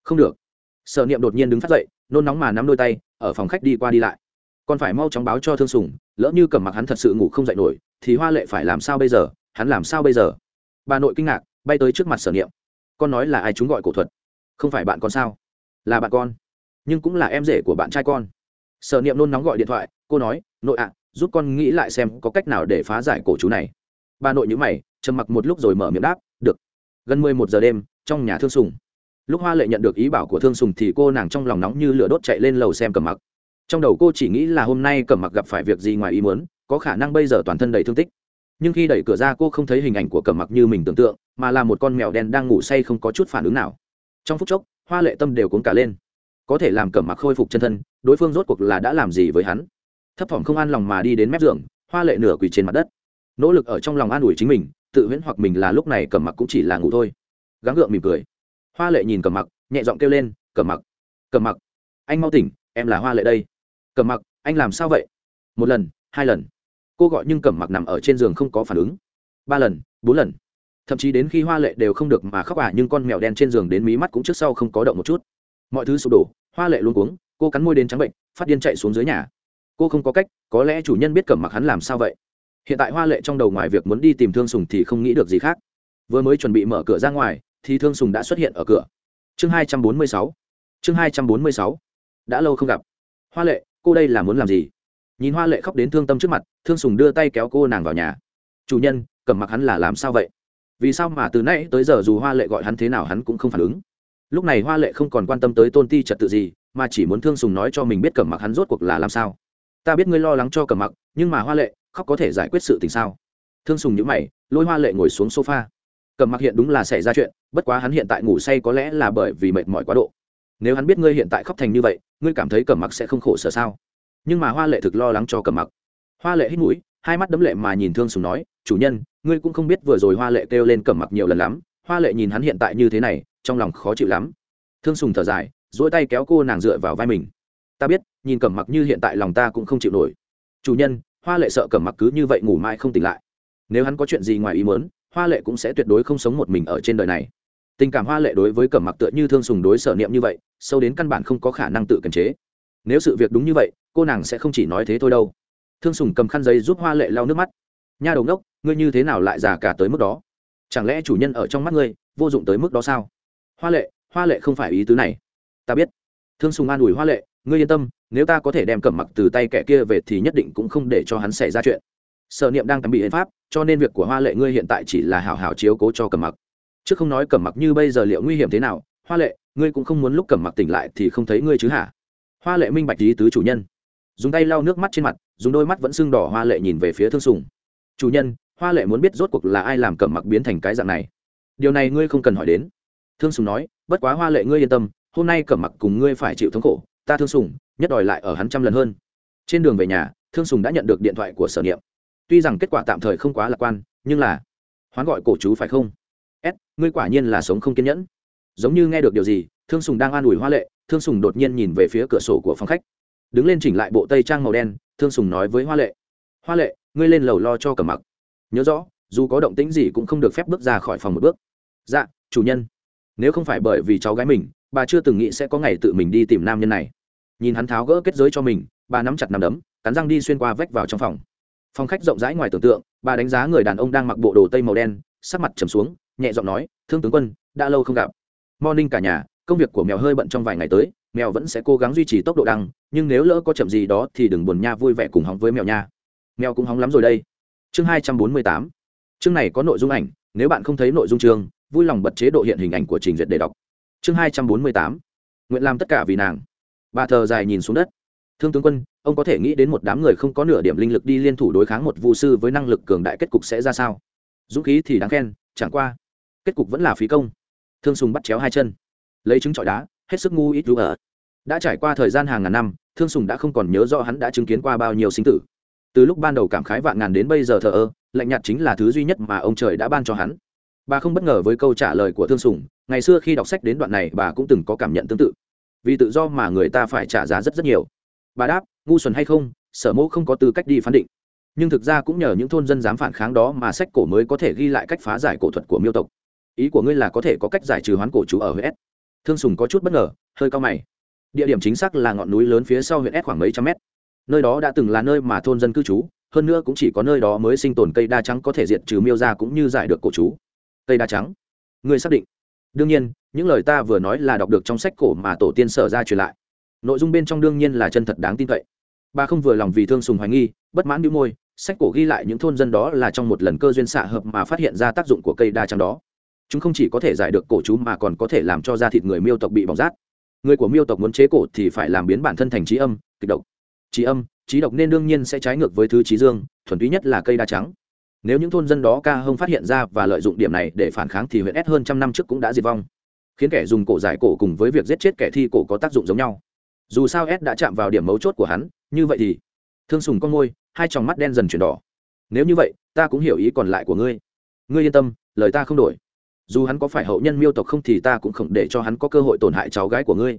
Không được. Sợ niệm đột nhiên đứng phát dậy, nôn nóng mà nắm đôi tay ở phòng khách đi qua đi lại. Còn phải mau chóng báo cho thương sùng, lỡ như cầm mặc hắn thật sự ngủ không dậy nổi, thì hoa lệ phải làm sao bây giờ? Hắn làm sao bây giờ? Bà nội kinh ngạc, bay tới trước mặt sở niệm. Con nói là ai chúng gọi cổ thuật? Không phải bạn con sao? Là bạn con. Nhưng cũng là em rể của bạn trai con. Sở niệm nôn nóng gọi điện thoại, cô nói, nội ạ, giúp con nghĩ lại xem có cách nào để phá giải cổ chú này. Bà nội nhữ mày, trầm mặc một lúc rồi mở miệng đáp, được. Gần mười một giờ đêm, trong nhà thương sùng lúc hoa lệ nhận được ý bảo của thương sùng thì cô nàng trong lòng nóng như lửa đốt chạy lên lầu xem Cẩm mặc. Trong đầu cô chỉ nghĩ là hôm nay Cẩm mặc gặp phải việc gì ngoài ý muốn, có khả năng bây giờ toàn thân đầy thương tích. Nhưng khi đẩy cửa ra cô không thấy hình ảnh của Cẩm mặc như mình tưởng tượng, mà là một con mèo đen đang ngủ say không có chút phản ứng nào. Trong phút chốc, hoa lệ tâm đều cuốn cả lên. Có thể làm Cẩm mặc khôi phục chân thân, đối phương rốt cuộc là đã làm gì với hắn? Thấp thỏm không an lòng mà đi đến mép giường, hoa lệ nửa quỳ trên mặt đất. Nỗ lực ở trong lòng an ủi chính mình, tự huyễn hoặc mình là lúc này Cẩm mặc cũng chỉ là ngủ thôi. Gắng gượng mỉm cười hoa lệ nhìn cẩm mặc nhẹ giọng kêu lên cẩm mặc cẩm mặc anh mau tỉnh em là hoa lệ đây. Cẩm mặc anh làm sao vậy? Một lần hai lần. Cô gọi nhưng cẩm mặc nằm ở trên giường không có phản ứng. Ba lần bốn lần. Thậm chí đến khi hoa lệ đều không được mà khóc ả à, nhưng con mèo đen trên giường đến mí mắt cũng trước sau không có động một chút. Mọi thứ sụp đổ hoa lệ luôn cuống cô cắn môi đến trắng bệnh phát điên chạy xuống dưới nhà. Cô không có cách có lẽ chủ nhân biết cẩm mặc hắn làm sao vậy. Hiện tại hoa lệ trong đầu ngoài việc muốn đi tìm thương sùng thì không nghĩ được gì khác. Vừa mới chuẩn bị mở cửa ra ngoài thì thương sùng đã xuất hiện ở cửa. Chương hai trăm bốn mươi sáu. Chương hai trăm bốn mươi sáu. Đã lâu không gặp. Hoa lệ, cô đây là muốn làm gì? Nhìn hoa lệ khóc đến thương tâm trước mặt, thương sùng đưa tay kéo cô nàng vào nhà. Chủ nhân, cầm mặc hắn là làm sao vậy? Vì sao mà từ nãy tới giờ dù hoa lệ gọi hắn thế nào hắn cũng không phản ứng. Lúc này hoa lệ không còn quan tâm tới tôn ti trật tự gì, mà chỉ muốn thương sùng nói cho mình biết cầm mặc hắn rốt cuộc là làm sao. Ta biết ngươi lo lắng cho cầm mặc, nhưng mà hoa lệ, khóc có thể giải quyết sự tình sao? Thương sùng nhữ mày, lôi hoa lệ ngồi xuống sofa cầm mặc hiện đúng là xảy ra chuyện, bất quá hắn hiện tại ngủ say có lẽ là bởi vì mệt mỏi quá độ. Nếu hắn biết ngươi hiện tại khóc thành như vậy, ngươi cảm thấy cầm mặc sẽ không khổ sở sao? Nhưng mà hoa lệ thực lo lắng cho cầm mặc. Hoa lệ hít mũi, hai mắt đấm lệ mà nhìn thương sùng nói, chủ nhân, ngươi cũng không biết vừa rồi hoa lệ kêu lên cầm mặc nhiều lần lắm. Hoa lệ nhìn hắn hiện tại như thế này, trong lòng khó chịu lắm. Thương sùng thở dài dỗi tay kéo cô nàng dựa vào vai mình. Ta biết, nhìn cẩm mặc như hiện tại lòng ta cũng không chịu nổi. Chủ nhân, hoa lệ sợ cẩm mặc cứ như vậy ngủ mãi không tỉnh lại. Nếu hắn có chuyện gì ngoài ý mớn hoa lệ cũng sẽ tuyệt đối không sống một mình ở trên đời này. Tình cảm hoa lệ đối với cẩm mặc tựa như thương sùng đối sở niệm như vậy, sâu đến căn bản không có khả năng tự kiềm chế. Nếu sự việc đúng như vậy, cô nàng sẽ không chỉ nói thế thôi đâu. Thương sùng cầm khăn giấy giúp hoa lệ lau nước mắt. Nha đầu ngốc, ngươi như thế nào lại già cả tới mức đó? Chẳng lẽ chủ nhân ở trong mắt ngươi, vô dụng tới mức đó sao? Hoa lệ hoa lệ không phải ý tứ này. Ta biết. Thương sùng an ủi hoa lệ, ngươi yên tâm, nếu ta có thể đem cẩm mặc từ tay kẻ kia về thì nhất định cũng không để cho hắn xảy ra chuyện. Sở niệm đang tắm bị hiến pháp cho nên việc của hoa lệ ngươi hiện tại chỉ là hảo hảo chiếu cố cho cẩm mặc. Chứ không nói cẩm mặc như bây giờ liệu nguy hiểm thế nào, hoa lệ, ngươi cũng không muốn lúc cẩm mặc tỉnh lại thì không thấy ngươi chứ hả? Hoa lệ minh bạch lý tứ chủ nhân. Dùng tay lau nước mắt trên mặt, dùng đôi mắt vẫn sưng đỏ hoa lệ nhìn về phía thương sùng. Chủ nhân, hoa lệ muốn biết rốt cuộc là ai làm cẩm mặc biến thành cái dạng này? Điều này ngươi không cần hỏi đến. Thương sùng nói, bất quá hoa lệ ngươi yên tâm, hôm nay cẩm mặc cùng ngươi phải chịu thống khổ, ta thương sùng, nhất đòi lại ở hắn trăm lần hơn. Trên đường về nhà, thương sùng đã nhận được điện thoại của sở niệm tuy rằng kết quả tạm thời không quá lạc quan, nhưng là, hoán gọi cổ chú phải không? S, ngươi quả nhiên là sống không kiên nhẫn. Giống như nghe được điều gì, thương sùng đang an ủi hoa lệ, thương sùng đột nhiên nhìn về phía cửa sổ của phòng khách. Đứng lên chỉnh lại bộ tây trang màu đen, thương sùng nói với hoa lệ. Hoa lệ, ngươi lên lầu lo cho cẩm mặc. Nhớ rõ, dù có động tĩnh gì cũng không được phép bước ra khỏi phòng một bước. Dạ chủ nhân. Nếu không phải bởi vì cháu gái mình, bà chưa từng nghĩ sẽ có ngày tự mình đi tìm nam nhân này. Nhìn hắn tháo gỡ kết giới cho mình, bà nắm chặt nằm đấm, cắn răng đi xuyên qua vách vào trong phòng phòng khách rộng rãi ngoài tưởng tượng, bà đánh giá người đàn ông đang mặc bộ đồ tây màu đen, sắc mặt trầm xuống, nhẹ giọng nói, thương tướng quân, đã lâu không gặp. Morning cả nhà, công việc của mèo hơi bận trong vài ngày tới, mèo vẫn sẽ cố gắng duy trì tốc độ đăng, nhưng nếu lỡ có chậm gì đó thì đừng buồn nha, vui vẻ cùng hóng với mèo nha. Mèo cũng hóng lắm rồi đây. Chương hai trăm bốn mươi tám. Chương này có nội dung ảnh, nếu bạn không thấy nội dung chương, vui lòng bật chế độ hiện hình ảnh của trình duyệt để đọc. Chương hai trăm bốn mươi tám. Nguyện làm tất cả vì nàng. Bà thờ dài nhìn xuống đất. Thương tướng quân ông có thể nghĩ đến một đám người không có nửa điểm linh lực đi liên thủ đối kháng một vụ sư với năng lực cường đại kết cục sẽ ra sao? Dũng khí thì đáng khen, chẳng qua, kết cục vẫn là phí công. Thương sùng bắt chéo hai chân. Lấy trứng trọi đá, hết sức ngu ít lũ ở. Đã trải qua thời gian hàng ngàn năm, thương sùng đã không còn nhớ rõ hắn đã chứng kiến qua bao nhiêu sinh tử. Từ lúc ban đầu cảm khái vạn ngàn đến bây giờ thờ ơ, lạnh nhạt chính là thứ duy nhất mà ông trời đã ban cho hắn. Bà không bất ngờ với câu trả lời của thương sùng, ngày xưa khi đọc sách đến đoạn này bà cũng từng có cảm nhận tương tự. Vì tự do mà người ta phải trả giá rất rất nhiều. Bà đáp ngu xuẩn hay không, sở mẫu không có tư cách đi phán định. Nhưng thực ra cũng nhờ những thôn dân dám phản kháng đó mà sách cổ mới có thể ghi lại cách phá giải cổ thuật của miêu tộc. Ý của ngươi là có thể có cách giải trừ hoán cổ chú ở huyện s. Thương sùng có chút bất ngờ, hơi cao mày. Địa điểm chính xác là ngọn núi lớn phía sau huyện s khoảng mấy trăm mét. Nơi đó đã từng là nơi mà thôn dân cư trú, hơn nữa cũng chỉ có nơi đó mới sinh tồn cây đa trắng có thể diệt trừ miêu ra cũng như giải được cổ chú. Cây đa trắng? Ngươi xác định. Đương nhiên, những lời ta vừa nói là đọc được trong sách cổ mà tổ tiên sở ra truyền lại. Nội dung bên trong đương nhiên là chân thật đáng tin cậy bà không vừa lòng vì thương sùng hoài nghi, bất mãn đĩu môi, sách cổ ghi lại những thôn dân đó là trong một lần cơ duyên xạ hợp mà phát hiện ra tác dụng của cây đa trắng đó. Chúng không chỉ có thể giải được cổ chú mà còn có thể làm cho da thịt người miêu tộc bị bỏng rát. Người của miêu tộc muốn chế cổ thì phải làm biến bản thân thành trí âm, kịch độc. Trí âm, trí độc nên đương nhiên sẽ trái ngược với thứ trí dương, thuần túy nhất là cây đa trắng. Nếu những thôn dân đó ca hông phát hiện ra và lợi dụng điểm này để phản kháng thì huyện s hơn trăm năm trước cũng đã diệt vong. Khiến kẻ dùng cổ giải cổ cùng với việc giết chết kẻ thi cổ có tác dụng giống nhau. Dù sao s đã chạm vào điểm mấu chốt của hắn như vậy thì, thương sùng con môi, hai tròng mắt đen dần chuyển đỏ. Nếu như vậy, ta cũng hiểu ý còn lại của ngươi. Ngươi yên tâm, lời ta không đổi. Dù hắn có phải hậu nhân miêu tộc không thì ta cũng không để cho hắn có cơ hội tổn hại cháu gái của ngươi.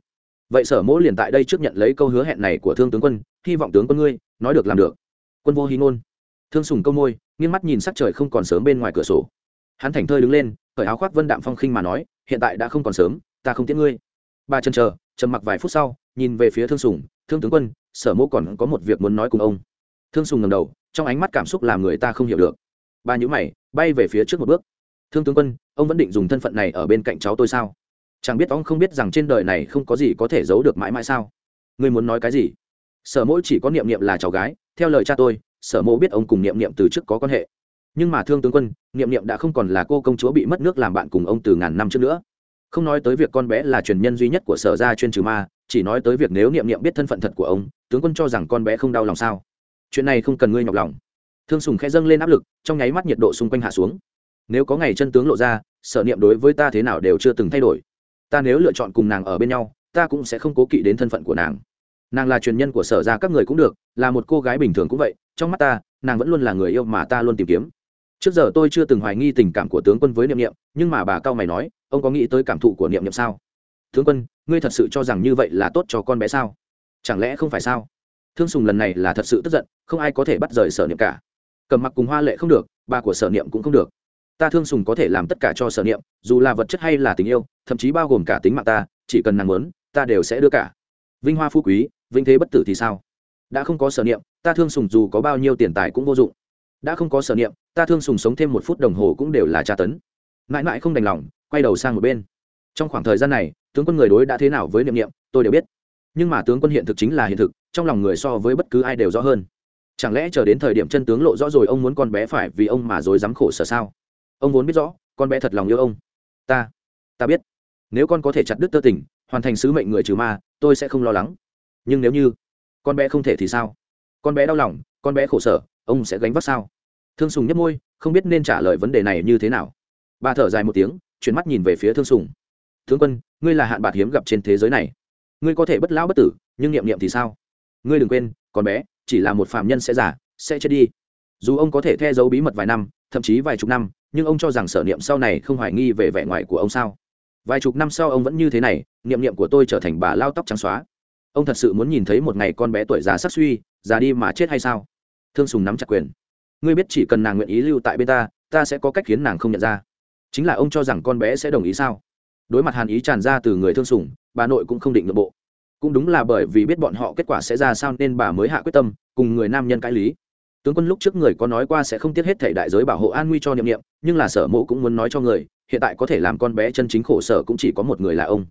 Vậy sở mỗ liền tại đây trước nhận lấy câu hứa hẹn này của thương tướng quân, hy vọng tướng quân ngươi, nói được làm được. Quân vô hy ngôn. Thương sùng câu môi, nghiêng mắt nhìn sắc trời không còn sớm bên ngoài cửa sổ. Hắn thảnh thơi đứng lên, cởi áo khoác vân đạm phong khinh mà nói, hiện tại đã không còn sớm, ta không tiễn ngươi. Ba chân chờ, trầm mặc vài phút sau, nhìn về phía thương sùng, thương tướng quân sở mỗ còn có một việc muốn nói cùng ông. Thương sùng ngầm đầu, trong ánh mắt cảm xúc làm người ta không hiểu được. Ba nhữ mày, bay về phía trước một bước. Thương tướng quân, ông vẫn định dùng thân phận này ở bên cạnh cháu tôi sao? Chẳng biết ông không biết rằng trên đời này không có gì có thể giấu được mãi mãi sao? Ngươi muốn nói cái gì? Sở mỗi chỉ có niệm niệm là cháu gái, theo lời cha tôi, sở mộ biết ông cùng niệm niệm từ trước có quan hệ. Nhưng mà thương tướng quân, niệm niệm đã không còn là cô công chúa bị mất nước làm bạn cùng ông từ ngàn năm trước nữa. Không nói tới việc con bé là truyền nhân duy nhất của sở gia chuyên trừ ma chỉ nói tới việc nếu niệm niệm biết thân phận thật của ông, tướng quân cho rằng con bé không đau lòng sao? Chuyện này không cần ngươi nhọc lòng. Thương sùng khẽ dâng lên áp lực, trong nháy mắt nhiệt độ xung quanh hạ xuống. Nếu có ngày chân tướng lộ ra, sở niệm đối với ta thế nào đều chưa từng thay đổi. Ta nếu lựa chọn cùng nàng ở bên nhau, ta cũng sẽ không cố kỵ đến thân phận của nàng. Nàng là truyền nhân của sở ra các người cũng được, là một cô gái bình thường cũng vậy, trong mắt ta, nàng vẫn luôn là người yêu mà ta luôn tìm kiếm. Trước giờ tôi chưa từng hoài nghi tình cảm của tướng quân với niệm niệm, nhưng mà bà cao mày nói, ông có nghĩ tới cảm thụ của niệm niệm sao? Tướng quân, ngươi thật sự cho rằng như vậy là tốt cho con bé sao? Chẳng lẽ không phải sao? Thương sùng lần này là thật sự tức giận, không ai có thể bắt rời sở niệm cả. Cầm mặc cùng hoa lệ không được, bà của sở niệm cũng không được. Ta thương sùng có thể làm tất cả cho sở niệm, dù là vật chất hay là tình yêu, thậm chí bao gồm cả tính mạng ta, chỉ cần nàng muốn, ta đều sẽ đưa cả. Vinh hoa phú quý vinh thế bất tử thì sao? Đã không có sở niệm, ta thương sùng dù có bao nhiêu tiền tài cũng vô dụng. Đã không có sở niệm, ta thương sùng sống thêm một phút đồng hồ cũng đều là tra tấn. Mãi mãi không đành lòng, quay đầu sang một bên. Trong khoảng thời gian này tướng quân người đối đã thế nào với niệm niệm, tôi đều biết. Nhưng mà tướng quân hiện thực chính là hiện thực, trong lòng người so với bất cứ ai đều rõ hơn. Chẳng lẽ chờ đến thời điểm chân tướng lộ rõ rồi ông muốn con bé phải vì ông mà rồi dám khổ sở sao? Ông vốn biết rõ, con bé thật lòng yêu ông. Ta ta biết. Nếu con có thể chặt đứt tơ tình, hoàn thành sứ mệnh người trừ ma, tôi sẽ không lo lắng. Nhưng nếu như con bé không thể thì sao? Con bé đau lòng, con bé khổ sở, ông sẽ gánh vác sao? Thương sùng nhấp môi, không biết nên trả lời vấn đề này như thế nào. Bà thở dài một tiếng, chuyển mắt nhìn về phía thương sùng thương quân, ngươi là hạn bạc hiếm gặp trên thế giới này. Ngươi có thể bất lão bất tử, nhưng niệm niệm thì sao? Ngươi đừng quên, con bé, chỉ là một phạm nhân sẽ giả sẽ chết đi. Dù ông có thể the giấu bí mật vài năm, thậm chí vài chục năm, nhưng ông cho rằng sở niệm sau này không hoài nghi về vẻ ngoài của ông sao? Vài chục năm sau ông vẫn như thế này, niệm niệm của tôi trở thành bà lao tóc trắng xóa. Ông thật sự muốn nhìn thấy một ngày con bé tuổi già sắc suy, già đi mà chết hay sao? Thương sùng nắm chặt quyền. Ngươi biết chỉ cần nàng nguyện ý lưu tại bên ta ta sẽ có cách khiến nàng không nhận ra. Chính là ông cho rằng con bé sẽ đồng ý sao? Đối mặt hàn ý tràn ra từ người thương sủng, bà nội cũng không định nội bộ. Cũng đúng là bởi vì biết bọn họ kết quả sẽ ra sao nên bà mới hạ quyết tâm cùng người nam nhân cãi lý. Tướng quân lúc trước người có nói qua sẽ không tiếc hết thể đại giới bảo hộ an nguy cho niệm niệm nhưng là sở mộ cũng muốn nói cho người hiện tại có thể làm con bé chân chính khổ sở cũng chỉ có một người là ông.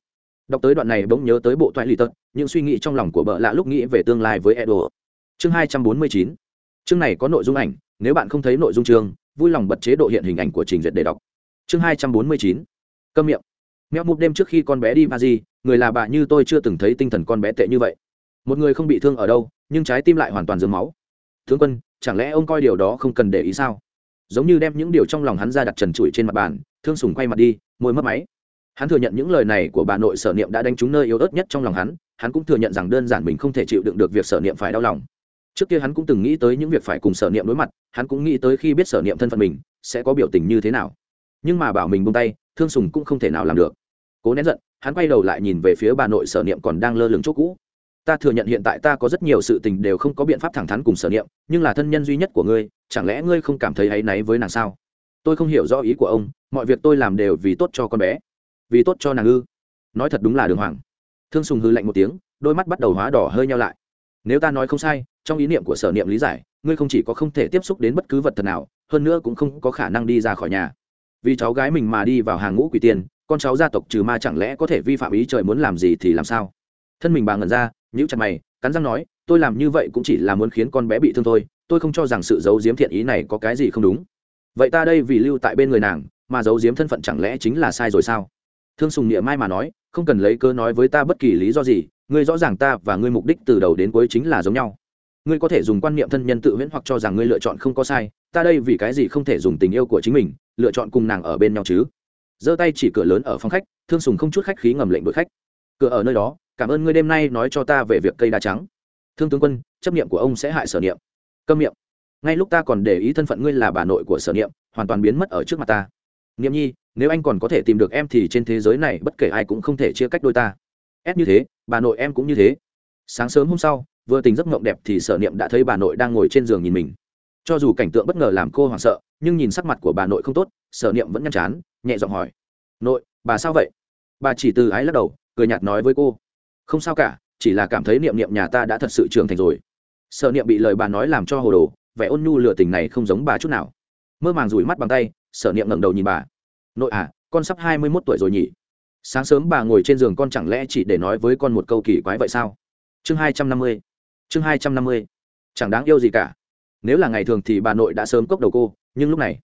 Đọc tới đoạn này bỗng nhớ tới bộ thoại lì tật những suy nghĩ trong lòng của bợ lạ lúc nghĩ về tương lai với edo. Chương hai trăm bốn mươi chín. Chương này có nội dung ảnh nếu bạn không thấy nội dung chương vui lòng bật chế độ hiện hình ảnh của trình duyệt để đọc. Chương hai trăm bốn mươi chín. Câm miệng mẹo mục đêm trước khi con bé đi ba di người là bà như tôi chưa từng thấy tinh thần con bé tệ như vậy. Một người không bị thương ở đâu, nhưng trái tim lại hoàn toàn dướng máu. Tướng quân, chẳng lẽ ông coi điều đó không cần để ý sao? Giống như đem những điều trong lòng hắn ra đặt trần trụi trên mặt bàn, thương sùng quay mặt đi, môi mất máy. Hắn thừa nhận những lời này của bà nội sở niệm đã đánh trúng nơi yếu ớt nhất trong lòng hắn hắn cũng thừa nhận rằng đơn giản mình không thể chịu đựng được việc sở niệm phải đau lòng. Trước kia hắn cũng từng nghĩ tới những việc phải cùng sở niệm đối mặt, hắn cũng nghĩ tới khi biết sở niệm thân phận mình sẽ có biểu tình như thế nào. Nhưng mà bảo mình buông tay, thương sùng cũng không thể nào làm được cố nén giận, hắn quay đầu lại nhìn về phía bà nội sở niệm còn đang lơ lửng chỗ cũ. Ta thừa nhận hiện tại ta có rất nhiều sự tình đều không có biện pháp thẳng thắn cùng sở niệm, nhưng là thân nhân duy nhất của ngươi, chẳng lẽ ngươi không cảm thấy áy náy với nàng sao? Tôi không hiểu rõ ý của ông, mọi việc tôi làm đều vì tốt cho con bé, vì tốt cho nàng ư. Nói thật đúng là đường hoàng. Thương sùng hư lạnh một tiếng, đôi mắt bắt đầu hóa đỏ hơi nhau lại. Nếu ta nói không sai, trong ý niệm của sở niệm lý giải, ngươi không chỉ có không thể tiếp xúc đến bất cứ vật thật nào, hơn nữa cũng không có khả năng đi ra khỏi nhà. Vì cháu gái mình mà đi vào hàng ngũ quỷ tiền con cháu gia tộc trừ ma chẳng lẽ có thể vi phạm ý trời muốn làm gì thì làm sao? Thân mình bà ngẩn ra nhữ chặt mày, cắn răng nói, tôi làm như vậy cũng chỉ là muốn khiến con bé bị thương thôi, tôi không cho rằng sự giấu giếm thiện ý này có cái gì không đúng. Vậy ta đây vì lưu tại bên người nàng, mà giấu giếm thân phận chẳng lẽ chính là sai rồi sao? Thương sùng nghĩa mai mà nói, không cần lấy cớ nói với ta bất kỳ lý do gì, ngươi rõ ràng ta và ngươi mục đích từ đầu đến cuối chính là giống nhau. Ngươi có thể dùng quan niệm thân nhân tự huyễn hoặc cho rằng ngươi lựa chọn không có sai, ta đây vì cái gì không thể dùng tình yêu của chính mình, lựa chọn cùng nàng ở bên nhau chứ? Giơ tay chỉ cửa lớn ở phòng khách, thương sùng không chút khách khí ngầm lệnh đội khách. Cửa ở nơi đó, cảm ơn ngươi đêm nay nói cho ta về việc cây đá trắng. Thương tướng quân, chấp niệm của ông sẽ hại sở niệm. Câm miệng. Ngay lúc ta còn để ý thân phận ngươi là bà nội của sở niệm, hoàn toàn biến mất ở trước mặt ta. Niệm nhi, nếu anh còn có thể tìm được em thì trên thế giới này bất kể ai cũng không thể chia cách đôi ta. Ép như thế, bà nội em cũng như thế. Sáng sớm hôm sau, vừa tình giấc mộng đẹp thì sở niệm đã thấy bà nội đang ngồi trên giường nhìn mình cho dù cảnh tượng bất ngờ làm cô hoảng sợ, nhưng nhìn sắc mặt của bà nội không tốt, sở niệm vẫn nhăn chán, nhẹ giọng hỏi, nội, bà sao vậy? Bà chỉ từ ái lắc đầu, cười nhạt nói với cô, không sao cả, chỉ là cảm thấy niệm niệm nhà ta đã thật sự trưởng thành rồi. Sở niệm bị lời bà nói làm cho hồ đồ, vẻ ôn nhu lựa tình này không giống bà chút nào. Mơ màng rủi mắt bằng tay, sở niệm ngẩng đầu nhìn bà, nội à con sắp hai mươi mốt tuổi rồi nhỉ? Sáng sớm bà ngồi trên giường con chẳng lẽ chỉ để nói với con một câu kỳ quái vậy sao? Chương hai trăm năm mươi, chương hai trăm năm mươi. Chẳng đáng yêu gì cả nếu là ngày thường thì bà nội đã sớm cốc đầu cô, nhưng lúc này,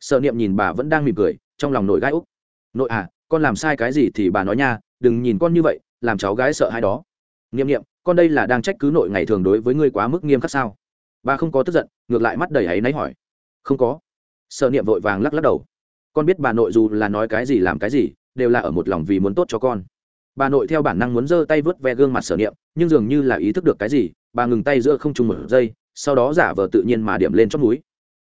sợ niệm nhìn bà vẫn đang mỉm cười, trong lòng nội gai úc. Nội à con làm sai cái gì thì bà nói nha, đừng nhìn con như vậy, làm cháu gái sợ hai đó. Niệm niệm, con đây là đang trách cứ nội ngày thường đối với ngươi quá mức nghiêm khắc sao? Bà không có tức giận, ngược lại mắt đầy áy náy hỏi. Không có. Sợ niệm vội vàng lắc lắc đầu. Con biết bà nội dù là nói cái gì làm cái gì, đều là ở một lòng vì muốn tốt cho con. Bà nội theo bản năng muốn giơ tay vớt ve gương mặt sở niệm, nhưng dường như là ý thức được cái gì, bà ngừng tay giữa không trung một giây sau đó giả vờ tự nhiên mà điểm lên chót núi.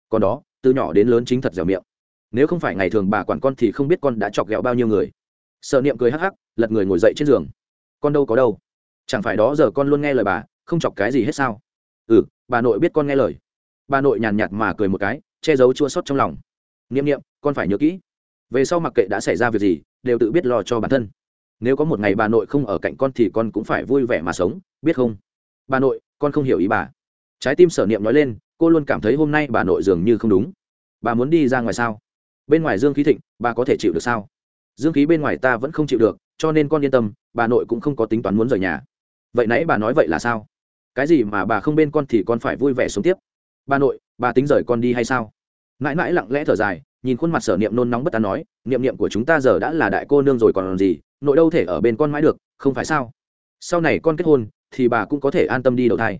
Còn đó từ nhỏ đến lớn chính thật dẻo miệng. Nếu không phải ngày thường bà quản con thì không biết con đã chọc ghẹo bao nhiêu người. Sợ niệm cười hắc hắc lật người ngồi dậy trên giường. Con đâu có đâu. Chẳng phải đó giờ con luôn nghe lời bà không chọc cái gì hết sao? Ừ bà nội biết con nghe lời. Bà nội nhàn nhạt mà cười một cái che giấu chua sót trong lòng. Niệm niệm, con phải nhớ kỹ. Về sau mặc kệ đã xảy ra việc gì đều tự biết lo cho bản thân. Nếu có một ngày bà nội không ở cạnh con thì con cũng phải vui vẻ mà sống biết không? Bà nội con không hiểu ý bà trái tim sở niệm nói lên, cô luôn cảm thấy hôm nay bà nội dường như không đúng. Bà muốn đi ra ngoài sao? Bên ngoài dương khí thịnh, bà có thể chịu được sao? Dương khí bên ngoài ta vẫn không chịu được, cho nên con yên tâm, bà nội cũng không có tính toán muốn rời nhà. Vậy nãy bà nói vậy là sao? Cái gì mà bà không bên con thì con phải vui vẻ sống tiếp. Bà nội, bà tính rời con đi hay sao? Mãi mãi lặng lẽ thở dài, nhìn khuôn mặt sở niệm nôn nóng bất ta nói, niệm niệm của chúng ta giờ đã là đại cô nương rồi còn gì, nội đâu thể ở bên con mãi được, không phải sao? Sau này con kết hôn, thì bà cũng có thể an tâm đi đầu thai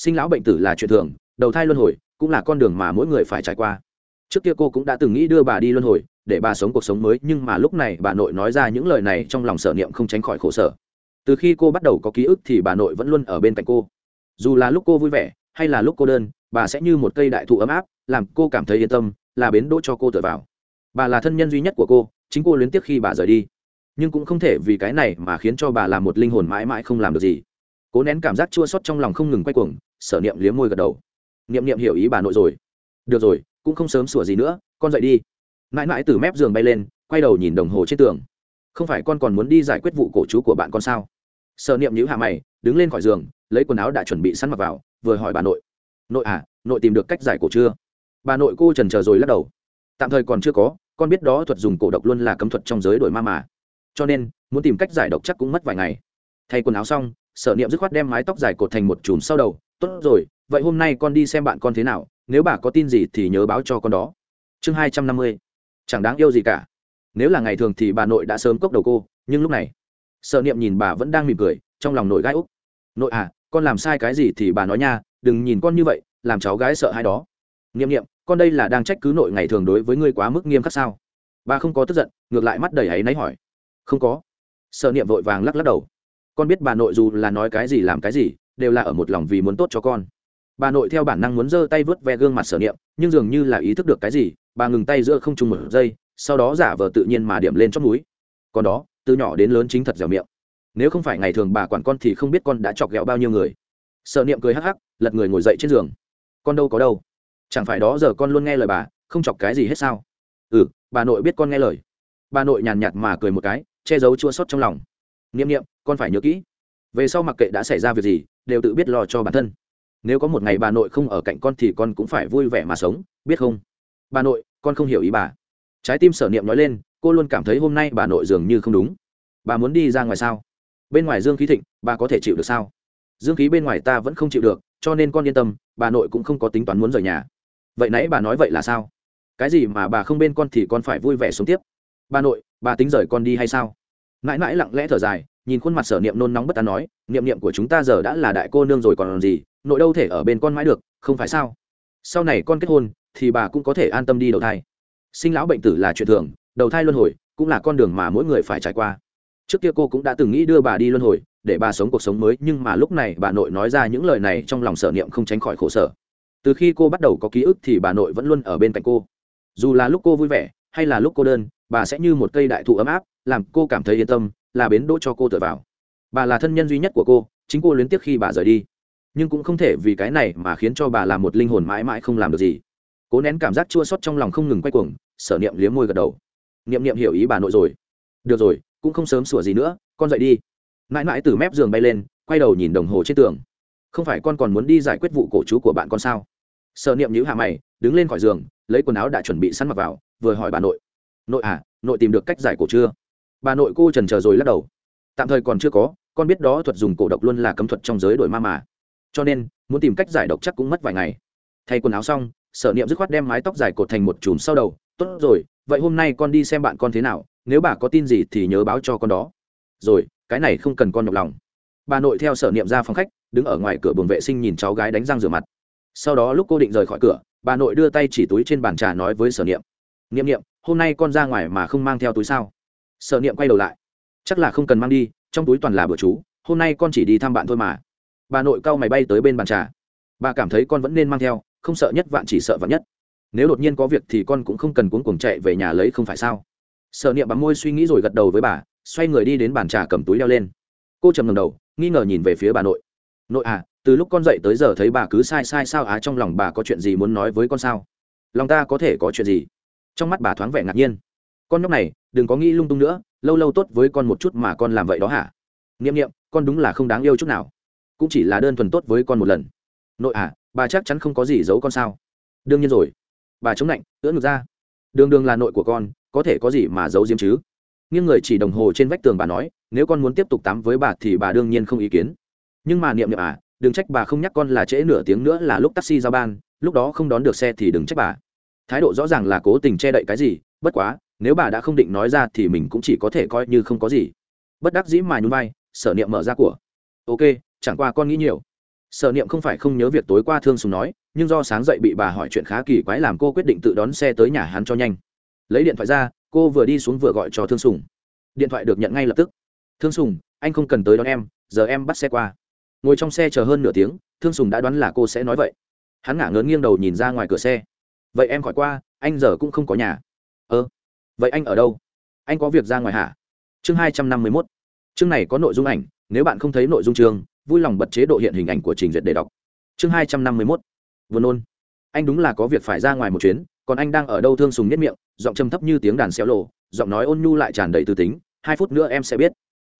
sinh lão bệnh tử là chuyện thường, đầu thai luân hồi cũng là con đường mà mỗi người phải trải qua. Trước kia cô cũng đã từng nghĩ đưa bà đi luân hồi, để bà sống cuộc sống mới, nhưng mà lúc này bà nội nói ra những lời này trong lòng sở niệm không tránh khỏi khổ sở. Từ khi cô bắt đầu có ký ức thì bà nội vẫn luôn ở bên cạnh cô. Dù là lúc cô vui vẻ hay là lúc cô đơn, bà sẽ như một cây đại thụ ấm áp, làm cô cảm thấy yên tâm, là bến đỗ cho cô tựa vào. Bà là thân nhân duy nhất của cô, chính cô luyến tiếc khi bà rời đi. Nhưng cũng không thể vì cái này mà khiến cho bà là một linh hồn mãi mãi không làm được gì. Cố nén cảm giác chua xót trong lòng không ngừng quay cuồng sở niệm liếm môi gật đầu. Niệm niệm hiểu ý bà nội rồi. Được rồi, cũng không sớm sủa gì nữa, con dậy đi. Mãi mãi từ mép giường bay lên, quay đầu nhìn đồng hồ trên tường. Không phải con còn muốn đi giải quyết vụ cổ chú của bạn con sao? Sở niệm nhữ hạ mày, đứng lên khỏi giường, lấy quần áo đã chuẩn bị sẵn mặc vào, vừa hỏi bà nội. Nội à nội tìm được cách giải cổ chưa? Bà nội cô trần chờ rồi lắc đầu. Tạm thời còn chưa có, con biết đó thuật dùng cổ độc luôn là cấm thuật trong giới đổi ma mà. Cho nên, muốn tìm cách giải độc chắc cũng mất vài ngày. Thay quần áo xong, sở niệm dứt khoát đem mái tóc dài cột thành một chùm sau đầu tốt rồi, vậy hôm nay con đi xem bạn con thế nào, nếu bà có tin gì thì nhớ báo cho con đó. Chương hai trăm năm mươi. Chẳng đáng yêu gì cả. Nếu là ngày thường thì bà nội đã sớm cốc đầu cô, nhưng lúc này, sợ niệm nhìn bà vẫn đang mỉm cười, trong lòng nội gai úc. Nội à con làm sai cái gì thì bà nói nha, đừng nhìn con như vậy, làm cháu gái sợ hai đó. Niệm niệm, con đây là đang trách cứ nội ngày thường đối với ngươi quá mức nghiêm khắc sao? Bà không có tức giận, ngược lại mắt đầy áy náy hỏi. Không có. Sợ niệm vội vàng lắc lắc đầu. Con biết bà nội dù là nói cái gì làm cái gì đều là ở một lòng vì muốn tốt cho con. Bà nội theo bản năng muốn giơ tay vớt ve gương mặt sở niệm, nhưng dường như là ý thức được cái gì, bà ngừng tay giữa không trung một giây, sau đó giả vờ tự nhiên mà điểm lên chót núi còn đó, từ nhỏ đến lớn chính thật dẻo miệng. Nếu không phải ngày thường bà quản con thì không biết con đã chọc ghẹo bao nhiêu người. Sợ niệm cười hắc hắc, lật người ngồi dậy trên giường. Con đâu có đâu. Chẳng phải đó giờ con luôn nghe lời bà, không chọc cái gì hết sao? Ừ bà nội biết con nghe lời. Bà nội nhàn nhạt mà cười một cái, che giấu chua sót trong lòng. Niệm niệm, con phải nhớ kỹ về sau mặc kệ đã xảy ra việc gì, đều tự biết lo cho bản thân. Nếu có một ngày bà nội không ở cạnh con thì con cũng phải vui vẻ mà sống, biết không? Bà nội, con không hiểu ý bà. Trái tim sở niệm nói lên, cô luôn cảm thấy hôm nay bà nội dường như không đúng. Bà muốn đi ra ngoài sao? Bên ngoài dương khí thịnh, bà có thể chịu được sao? Dương khí bên ngoài ta vẫn không chịu được, cho nên con yên tâm, bà nội cũng không có tính toán muốn rời nhà. Vậy nãy bà nói vậy là sao? Cái gì mà bà không bên con thì con phải vui vẻ sống tiếp? Bà nội, bà tính rời con đi hay sao? Mãi mãi lặng lẽ thở dài nhìn khuôn mặt sở niệm nôn nóng bất tán nói, niệm niệm của chúng ta giờ đã là đại cô nương rồi còn gì, nội đâu thể ở bên con mãi được, không phải sao? Sau này con kết hôn, thì bà cũng có thể an tâm đi đầu thai. Sinh lão bệnh tử là chuyện thường, đầu thai luân hồi cũng là con đường mà mỗi người phải trải qua. Trước kia cô cũng đã từng nghĩ đưa bà đi luân hồi, để bà sống cuộc sống mới, nhưng mà lúc này bà nội nói ra những lời này trong lòng sở niệm không tránh khỏi khổ sở. Từ khi cô bắt đầu có ký ức thì bà nội vẫn luôn ở bên cạnh cô. Dù là lúc cô vui vẻ, hay là lúc cô đơn, bà sẽ như một cây đại thụ ấm áp, làm cô cảm thấy yên tâm là bến đỗ cho cô tựa vào. Bà là thân nhân duy nhất của cô, chính cô luyến tiếc khi bà rời đi. Nhưng cũng không thể vì cái này mà khiến cho bà là một linh hồn mãi mãi không làm được gì. Cố nén cảm giác chua xót trong lòng không ngừng quay cuồng, sở niệm liếm môi gật đầu. Niệm niệm hiểu ý bà nội rồi. Được rồi, cũng không sớm sủa gì nữa, con dậy đi. Mãi mãi từ mép giường bay lên, quay đầu nhìn đồng hồ trên tường. Không phải con còn muốn đi giải quyết vụ cổ chú của bạn con sao? Sở niệm nhữ hạ mày, đứng lên khỏi giường, lấy quần áo đã chuẩn bị sẵn mặc vào, vừa hỏi bà nội. Nội à nội tìm được cách giải cổ chưa? Bà nội cô trần chờ rồi lắc đầu. Tạm thời còn chưa có, con biết đó thuật dùng cổ độc luôn là cấm thuật trong giới đổi ma mà. Cho nên, muốn tìm cách giải độc chắc cũng mất vài ngày. Thay quần áo xong, sở niệm dứt khoát đem mái tóc dài cột thành một chùm sau đầu. Tốt rồi, vậy hôm nay con đi xem bạn con thế nào, nếu bà có tin gì thì nhớ báo cho con đó. Rồi, cái này không cần con nhọc lòng. Bà nội theo sở niệm ra phòng khách, đứng ở ngoài cửa buồng vệ sinh nhìn cháu gái đánh răng rửa mặt. Sau đó lúc cô định rời khỏi cửa, bà nội đưa tay chỉ túi trên bàn trà nói với sở niệm. Niệm niệm, hôm nay con ra ngoài mà không mang theo túi sao? Sở niệm quay đầu lại. Chắc là không cần mang đi, trong túi toàn là bữa chú, hôm nay con chỉ đi thăm bạn thôi mà. Bà nội cau mày bay tới bên bàn trà. Bà cảm thấy con vẫn nên mang theo, không sợ nhất vạn chỉ sợ vạn nhất. Nếu đột nhiên có việc thì con cũng không cần cuống cuồng chạy về nhà lấy không phải sao? Sợ niệm bắm môi suy nghĩ rồi gật đầu với bà, xoay người đi đến bàn trà cầm túi đeo lên. Cô trầm ngầm đầu, nghi ngờ nhìn về phía bà nội. Nội à từ lúc con dậy tới giờ thấy bà cứ sai sai sao á, trong lòng bà có chuyện gì muốn nói với con sao? Lòng ta có thể có chuyện gì? Trong mắt bà thoáng vẻ ngạc nhiên. Con nhóc này đừng có nghĩ lung tung nữa, lâu lâu tốt với con một chút mà con làm vậy đó hả? N i ệ m n i ệ m con đúng là không đáng yêu chút nào. Cũng chỉ là đơn thuần tốt với con một lần. Nội à bà chắc chắn không có gì giấu con sao? Đương nhiên rồi. Bà chống lạnh, ưỡn ngược ra. Đường đường là nội của con, có thể có gì mà giấu diếm chứ? Nhưng người chỉ đồng hồ trên vách tường bà nói, nếu con muốn tiếp tục tắm với bà thì bà đương nhiên không ý kiến. Nhưng mà niệm niệm à đừng trách bà không nhắc con là trễ nửa tiếng nữa là lúc taxi giao ban, lúc đó không đón được xe thì đừng trách bà. Thái độ rõ ràng là cố tình che đậy cái gì, bất quá nếu bà đã không định nói ra thì mình cũng chỉ có thể coi như không có gì. Bất đắc dĩ mà nhún vai, sở niệm mở ra của. Ok, chẳng qua con nghĩ nhiều. Sở niệm không phải không nhớ việc tối qua thương sùng nói, nhưng do sáng dậy bị bà hỏi chuyện khá kỳ quái làm cô quyết định tự đón xe tới nhà hắn cho nhanh. Lấy điện thoại ra, cô vừa đi xuống vừa gọi cho thương sùng. Điện thoại được nhận ngay lập tức. Thương sùng, anh không cần tới đón em, giờ em bắt xe qua. Ngồi trong xe chờ hơn nửa tiếng, thương sùng đã đoán là cô sẽ nói vậy. Hắn ngả ngớn nghiêng đầu nhìn ra ngoài cửa xe. Vậy em khỏi qua, anh giờ cũng không có nhà. Ơ vậy anh ở đâu? Anh có việc ra ngoài hả? Chương hai trăm năm mươi mốt. Chương này có nội dung ảnh, nếu bạn không thấy nội dung chương, vui lòng bật chế độ hiện hình ảnh của trình duyệt để đọc. Chương hai trăm năm mươi mốt. Vừa nôn. Anh đúng là có việc phải ra ngoài một chuyến, còn anh đang ở đâu thương sùng nhất miệng, giọng trầm thấp như tiếng đàn xéo lộ giọng nói ôn nhu lại tràn đầy tư tính. Hai phút nữa em sẽ biết.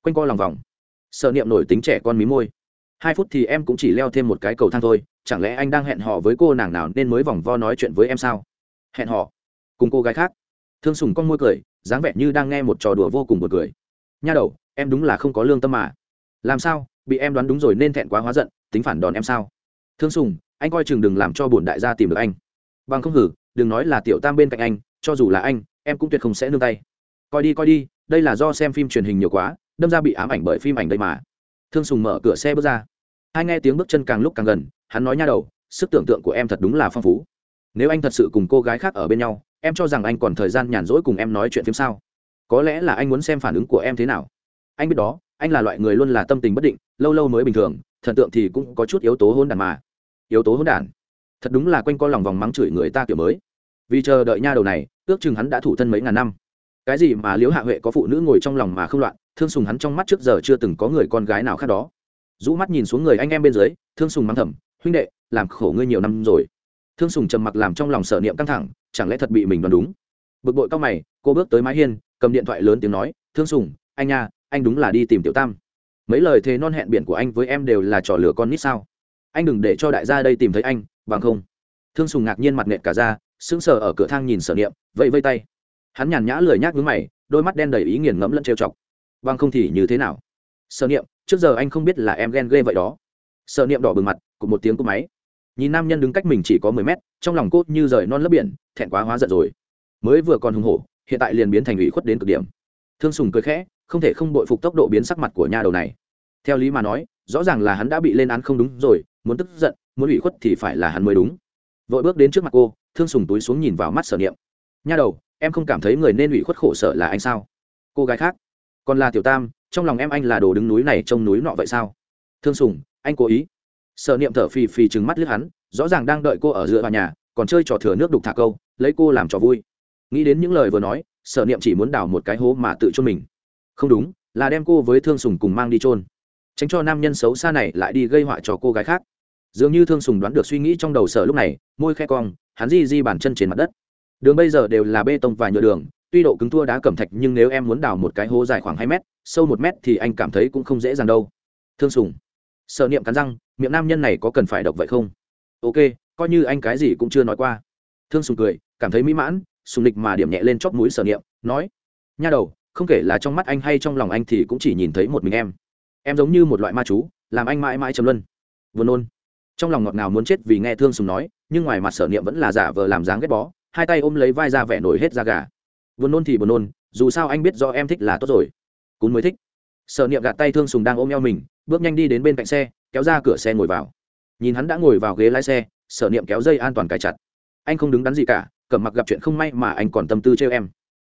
Quanh co lòng vòng. Sợ niệm nổi tính trẻ con mí môi. Hai phút thì em cũng chỉ leo thêm một cái cầu thang thôi, chẳng lẽ anh đang hẹn hò với cô nàng nào nên mới vòng vo nói chuyện với em sao? Hẹn hò. Cùng cô gái khác thương sùng con môi cười, dáng vẻ như đang nghe một trò đùa vô cùng một cười. Nha đầu, em đúng là không có lương tâm mà. Làm sao, bị em đoán đúng rồi nên thẹn quá hóa giận, tính phản đòn em sao? Thương sùng, anh coi chừng đừng làm cho bổn đại gia tìm được anh. Bằng không hử, đừng nói là tiểu tam bên cạnh anh, cho dù là anh, em cũng tuyệt không sẽ nương tay. Coi đi coi đi, đây là do xem phim truyền hình nhiều quá, đâm ra bị ám ảnh bởi phim ảnh đây mà. Thương sùng mở cửa xe bước ra. Hai nghe tiếng bước chân càng lúc càng gần, hắn nói nha đầu, sức tưởng tượng của em thật đúng là phong phú nếu anh thật sự cùng cô gái khác ở bên nhau, em cho rằng anh còn thời gian nhàn rỗi cùng em nói chuyện phim sao? Có lẽ là anh muốn xem phản ứng của em thế nào. Anh biết đó, anh là loại người luôn là tâm tình bất định, lâu lâu mới bình thường, thần tượng thì cũng có chút yếu tố hôn đàn mà. Yếu tố hôn đàn thật đúng là quanh co lòng vòng mắng chửi người ta kiểu mới. Vì chờ đợi nha đầu này, ước chừng hắn đã thủ thân mấy ngàn năm. Cái gì mà liễu hạ huệ có phụ nữ ngồi trong lòng mà không loạn, thương sùng hắn trong mắt trước giờ chưa từng có người con gái nào khác đó. Rũ mắt nhìn xuống người anh em bên dưới, thương sùng mắng thầm, huynh đệ, làm khổ ngươi nhiều năm rồi thương sùng trầm mặc làm trong lòng sở niệm căng thẳng, chẳng lẽ thật bị mình đoán đúng? Bực bội cao mày, cô bước tới mái hiên, cầm điện thoại lớn tiếng nói, thương sùng, anh nha, anh đúng là đi tìm tiểu tam. Mấy lời thế non hẹn biển của anh với em đều là trò lửa con nít sao? Anh đừng để cho đại gia đây tìm thấy anh, bằng không. Thương sùng ngạc nhiên mặt nện cả ra, sững sờ ở cửa thang nhìn sở niệm, vẫy vây tay. Hắn nhàn nhã lười nhác vướng mày, đôi mắt đen đầy ý nghiền ngẫm lẫn trêu chọc. Bằng không thì như thế nào? Sở niệm, trước giờ anh không biết là em ghen ghê vậy đó. Sở niệm đỏ bừng mặt cùng một tiếng cúp máy nhìn nam nhân đứng cách mình chỉ có mười mét, trong lòng cốt như rời non lấp biển, thẹn quá hóa giận rồi. Mới vừa còn hùng hổ, hiện tại liền biến thành ủy khuất đến cực điểm. Thương sùng cười khẽ, không thể không bội phục tốc độ biến sắc mặt của nhà đầu này. Theo lý mà nói, rõ ràng là hắn đã bị lên án không đúng rồi, muốn tức giận, muốn ủy khuất thì phải là hắn mới đúng. Vội bước đến trước mặt cô, thương sùng túi xuống nhìn vào mắt sở niệm. Nha đầu, em không cảm thấy người nên ủy khuất khổ sở là anh sao? Cô gái khác, còn là tiểu tam, trong lòng em anh là đồ đứng núi này trông núi nọ vậy sao? Thương sùng, anh cố ý sợ niệm thở phì phì trừng mắt lướt hắn, rõ ràng đang đợi cô ở giữa vào nhà, còn chơi trò thừa nước đục thả câu, lấy cô làm trò vui. Nghĩ đến những lời vừa nói, Sở niệm chỉ muốn đào một cái hố mà tự chôn mình. Không đúng, là đem cô với thương sùng cùng mang đi chôn. Tránh cho nam nhân xấu xa này lại đi gây họa cho cô gái khác. Dường như thương sùng đoán được suy nghĩ trong đầu sở lúc này, môi khe cong, hắn di di bàn chân trên mặt đất. Đường bây giờ đều là bê tông và nhựa đường, tuy độ cứng thua đá cẩm thạch nhưng nếu em muốn đào một cái hố dài khoảng hai mét, sâu một mét thì anh cảm thấy cũng không dễ dàng đâu. Thương sùng sợ niệm cắn răng, miệng nam nhân này có cần phải độc vậy không? Ok, coi như anh cái gì cũng chưa nói qua. Thương sùng cười, cảm thấy mỹ mãn, sùng lịch mà điểm nhẹ lên chóp mũi sở niệm, nói, nha đầu, không kể là trong mắt anh hay trong lòng anh thì cũng chỉ nhìn thấy một mình em. Em giống như một loại ma chú, làm anh mãi mãi trầm luân. Vừa nôn. Trong lòng ngọt ngào muốn chết vì nghe thương sùng nói, nhưng ngoài mặt sở niệm vẫn là giả vờ làm dáng ghét bó, hai tay ôm lấy vai ra vẻ nổi hết da gà. Vừa nôn thì vừa nôn, dù sao anh biết do em thích là tốt rồi. Cún mới thích sở niệm gạt tay thương sùng đang ôm eo mình, bước nhanh đi đến bên cạnh xe, kéo ra cửa xe ngồi vào. Nhìn hắn đã ngồi vào ghế lái xe, sở niệm kéo dây an toàn cài chặt. Anh không đứng đắn gì cả, cẩm mặc gặp chuyện không may mà anh còn tâm tư trêu em.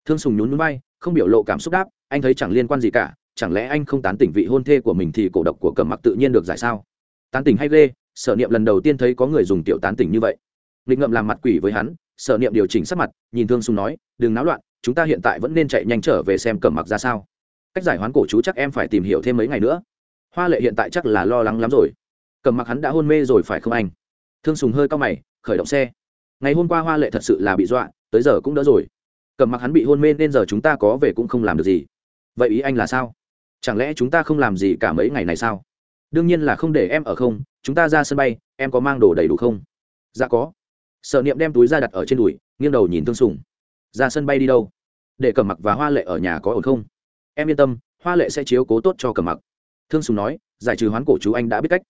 Thương sùng nhún núi bay không biểu lộ cảm xúc đáp, anh thấy chẳng liên quan gì cả, chẳng lẽ anh không tán tỉnh vị hôn thê của mình thì cổ độc của cẩm mặc tự nhiên được giải sao? Tán tỉnh hay ghê, sở niệm lần đầu tiên thấy có người dùng tiểu tán tỉnh như vậy. Nghịch ngậm làm mặt quỷ với hắn, sở niệm điều chỉnh sắc mặt, nhìn thương sùng nói, đừng náo loạn, chúng ta hiện tại vẫn nên chạy nhanh trở về xem cẩm mặc ra sao cách giải hoán cổ chú chắc em phải tìm hiểu thêm mấy ngày nữa. Hoa lệ hiện tại chắc là lo lắng lắm rồi. Cầm mặc hắn đã hôn mê rồi phải không anh? Thương sùng hơi cao mày, khởi động xe. Ngày hôm qua hoa lệ thật sự là bị dọa, tới giờ cũng đỡ rồi. Cầm mặc hắn bị hôn mê nên giờ chúng ta có về cũng không làm được gì. Vậy ý anh là sao? Chẳng lẽ chúng ta không làm gì cả mấy ngày này sao? Đương nhiên là không để em ở không, chúng ta ra sân bay, em có mang đồ đầy đủ không? Dạ có. Sợ niệm đem túi ra đặt ở trên đùi, nghiêng đầu nhìn thương sùng. Ra sân bay đi đâu? Để cầm mặc và hoa lệ ở nhà có ổn không? Em yên tâm, hoa lệ sẽ chiếu cố tốt cho cầm mặc. Thương sùng nói, giải trừ hoán cổ chú anh đã biết cách.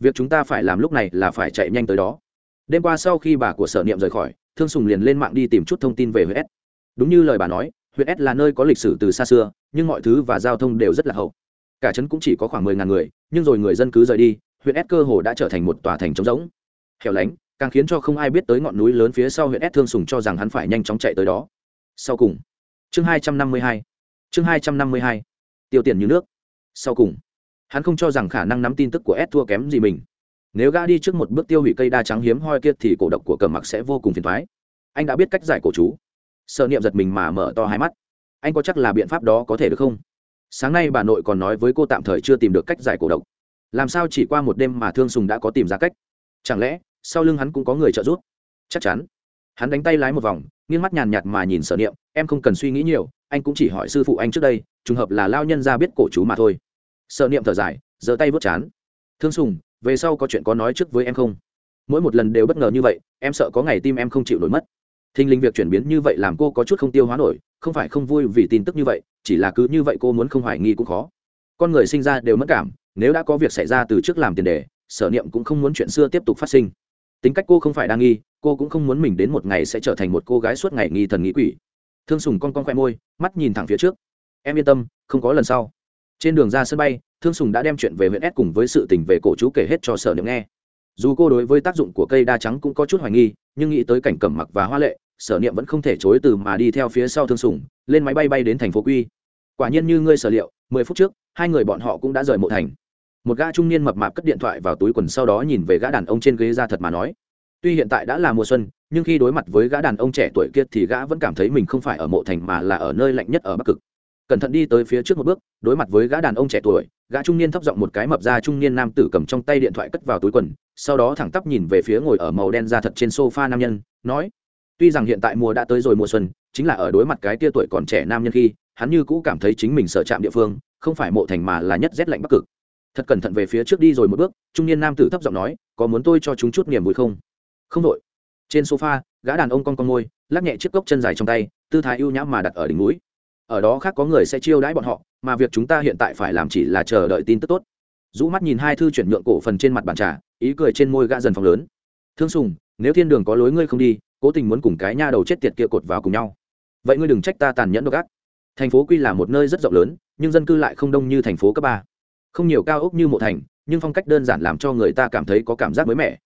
Việc chúng ta phải làm lúc này là phải chạy nhanh tới đó. Đêm qua sau khi bà của sở niệm rời khỏi, thương sùng liền lên mạng đi tìm chút thông tin về huyện s. Đúng như lời bà nói huyện s là nơi có lịch sử từ xa xưa, nhưng mọi thứ và giao thông đều rất là hậu. Cả trấn cũng chỉ có khoảng mười ngàn người, nhưng rồi người dân cứ rời đi huyện s cơ hồ đã trở thành một tòa thành trống rỗng. Hẻo lánh, càng khiến cho không ai biết tới ngọn núi lớn phía sau huyện s thương sùng cho rằng hắn phải nhanh chóng chạy tới đó. Sau cùng, chương hai trăm năm mươi hai chương hai trăm năm mươi hai. Tiêu tiền như nước. Sau cùng, hắn không cho rằng khả năng nắm tin tức của s thua kém gì mình. Nếu gã đi trước một bước tiêu hủy cây đa trắng hiếm hoi kia thì cổ độc của cờ mặc sẽ vô cùng phiền thoái anh đã biết cách giải cổ chú. Sợ niệm giật mình mà mở to hai mắt. Anh có chắc là biện pháp đó có thể được không? Sáng nay bà nội còn nói với cô tạm thời chưa tìm được cách giải cổ độc. Làm sao chỉ qua một đêm mà thương sùng đã có tìm ra cách? Chẳng lẽ sau lưng hắn cũng có người trợ giúp? Chắc chắn hắn đánh tay lái một vòng, nghiêng mắt nhàn nhạt mà nhìn sở niệm, em không cần suy nghĩ nhiều, anh cũng chỉ hỏi sư phụ anh trước đây, trùng hợp là lao nhân ra biết cổ chú mà thôi. Sở niệm thở dài, giơ tay vớt chán. Thương sùng, về sau có chuyện có nói trước với em không? Mỗi một lần đều bất ngờ như vậy, em sợ có ngày tim em không chịu nổi mất. Thình lình việc chuyển biến như vậy làm cô có chút không tiêu hóa nổi, không phải không vui vì tin tức như vậy, chỉ là cứ như vậy cô muốn không hoài nghi cũng khó. Con người sinh ra đều mất cảm, nếu đã có việc xảy ra từ trước làm tiền đề, sở niệm cũng không muốn chuyện xưa tiếp tục phát sinh. Tính cách cô không phải đa nghi cô cũng không muốn mình đến một ngày sẽ trở thành một cô gái suốt ngày nghi thần nghĩ quỷ. Thương sùng con con khoe môi, mắt nhìn thẳng phía trước. Em yên tâm, không có lần sau. Trên đường ra sân bay, thương sùng đã đem chuyện về huyện s cùng với sự tình về cổ chú kể hết cho sở niệm nghe. Dù cô đối với tác dụng của cây đa trắng cũng có chút hoài nghi, nhưng nghĩ tới cảnh cẩm mặc và hoa lệ, sở niệm vẫn không thể chối từ mà đi theo phía sau thương sùng, lên máy bay bay đến thành phố quy. Quả nhiên như ngươi sở liệu, mười phút trước, hai người bọn họ cũng đã rời mộ thành. Một gã trung niên mập mạp cất điện thoại vào túi quần sau đó nhìn về gã đàn ông trên ghế ra thật mà nói tuy hiện tại đã là mùa xuân, nhưng khi đối mặt với gã đàn ông trẻ tuổi kia thì gã vẫn cảm thấy mình không phải ở mộ thành mà là ở nơi lạnh nhất ở bắc cực. Cẩn thận đi tới phía trước một bước, đối mặt với gã đàn ông trẻ tuổi, gã trung niên thấp giọng một cái mập ra trung niên nam tử cầm trong tay điện thoại cất vào túi quần, sau đó thẳng tắp nhìn về phía ngồi ở màu đen da thật trên sofa nam nhân, nói, tuy rằng hiện tại mùa đã tới rồi mùa xuân, chính là ở đối mặt cái tia tuổi còn trẻ nam nhân khi, hắn như cũ cảm thấy chính mình sợ chạm địa phương, không phải mộ thành mà là nhất rét lạnh bắc cực. Thật cẩn thận về phía trước đi rồi một bước, trung niên nam tử thấp giọng nói, có muốn tôi cho chúng chút niềm vui không? Không đội. Trên sofa, gã đàn ông con con môi, lắc nhẹ chiếc cốc chân dài trong tay, tư thái ưu nhã mà đặt ở đỉnh núi. Ở đó khác có người sẽ chiêu đãi bọn họ, mà việc chúng ta hiện tại phải làm chỉ là chờ đợi tin tức tốt. Rũ mắt nhìn hai thư chuyển nhượng cổ phần trên mặt bàn trà, ý cười trên môi gã dần phòng lớn. Thương sùng, nếu thiên đường có lối ngươi không đi, cố tình muốn cùng cái nha đầu chết tiệt kia cột vào cùng nhau. Vậy ngươi đừng trách ta tàn nhẫn độc ác. Thành phố quy là một nơi rất rộng lớn, nhưng dân cư lại không đông như thành phố cấp ba. Không nhiều cao ốc như mộ thành, nhưng phong cách đơn giản làm cho người ta cảm thấy có cảm giác mới mẻ.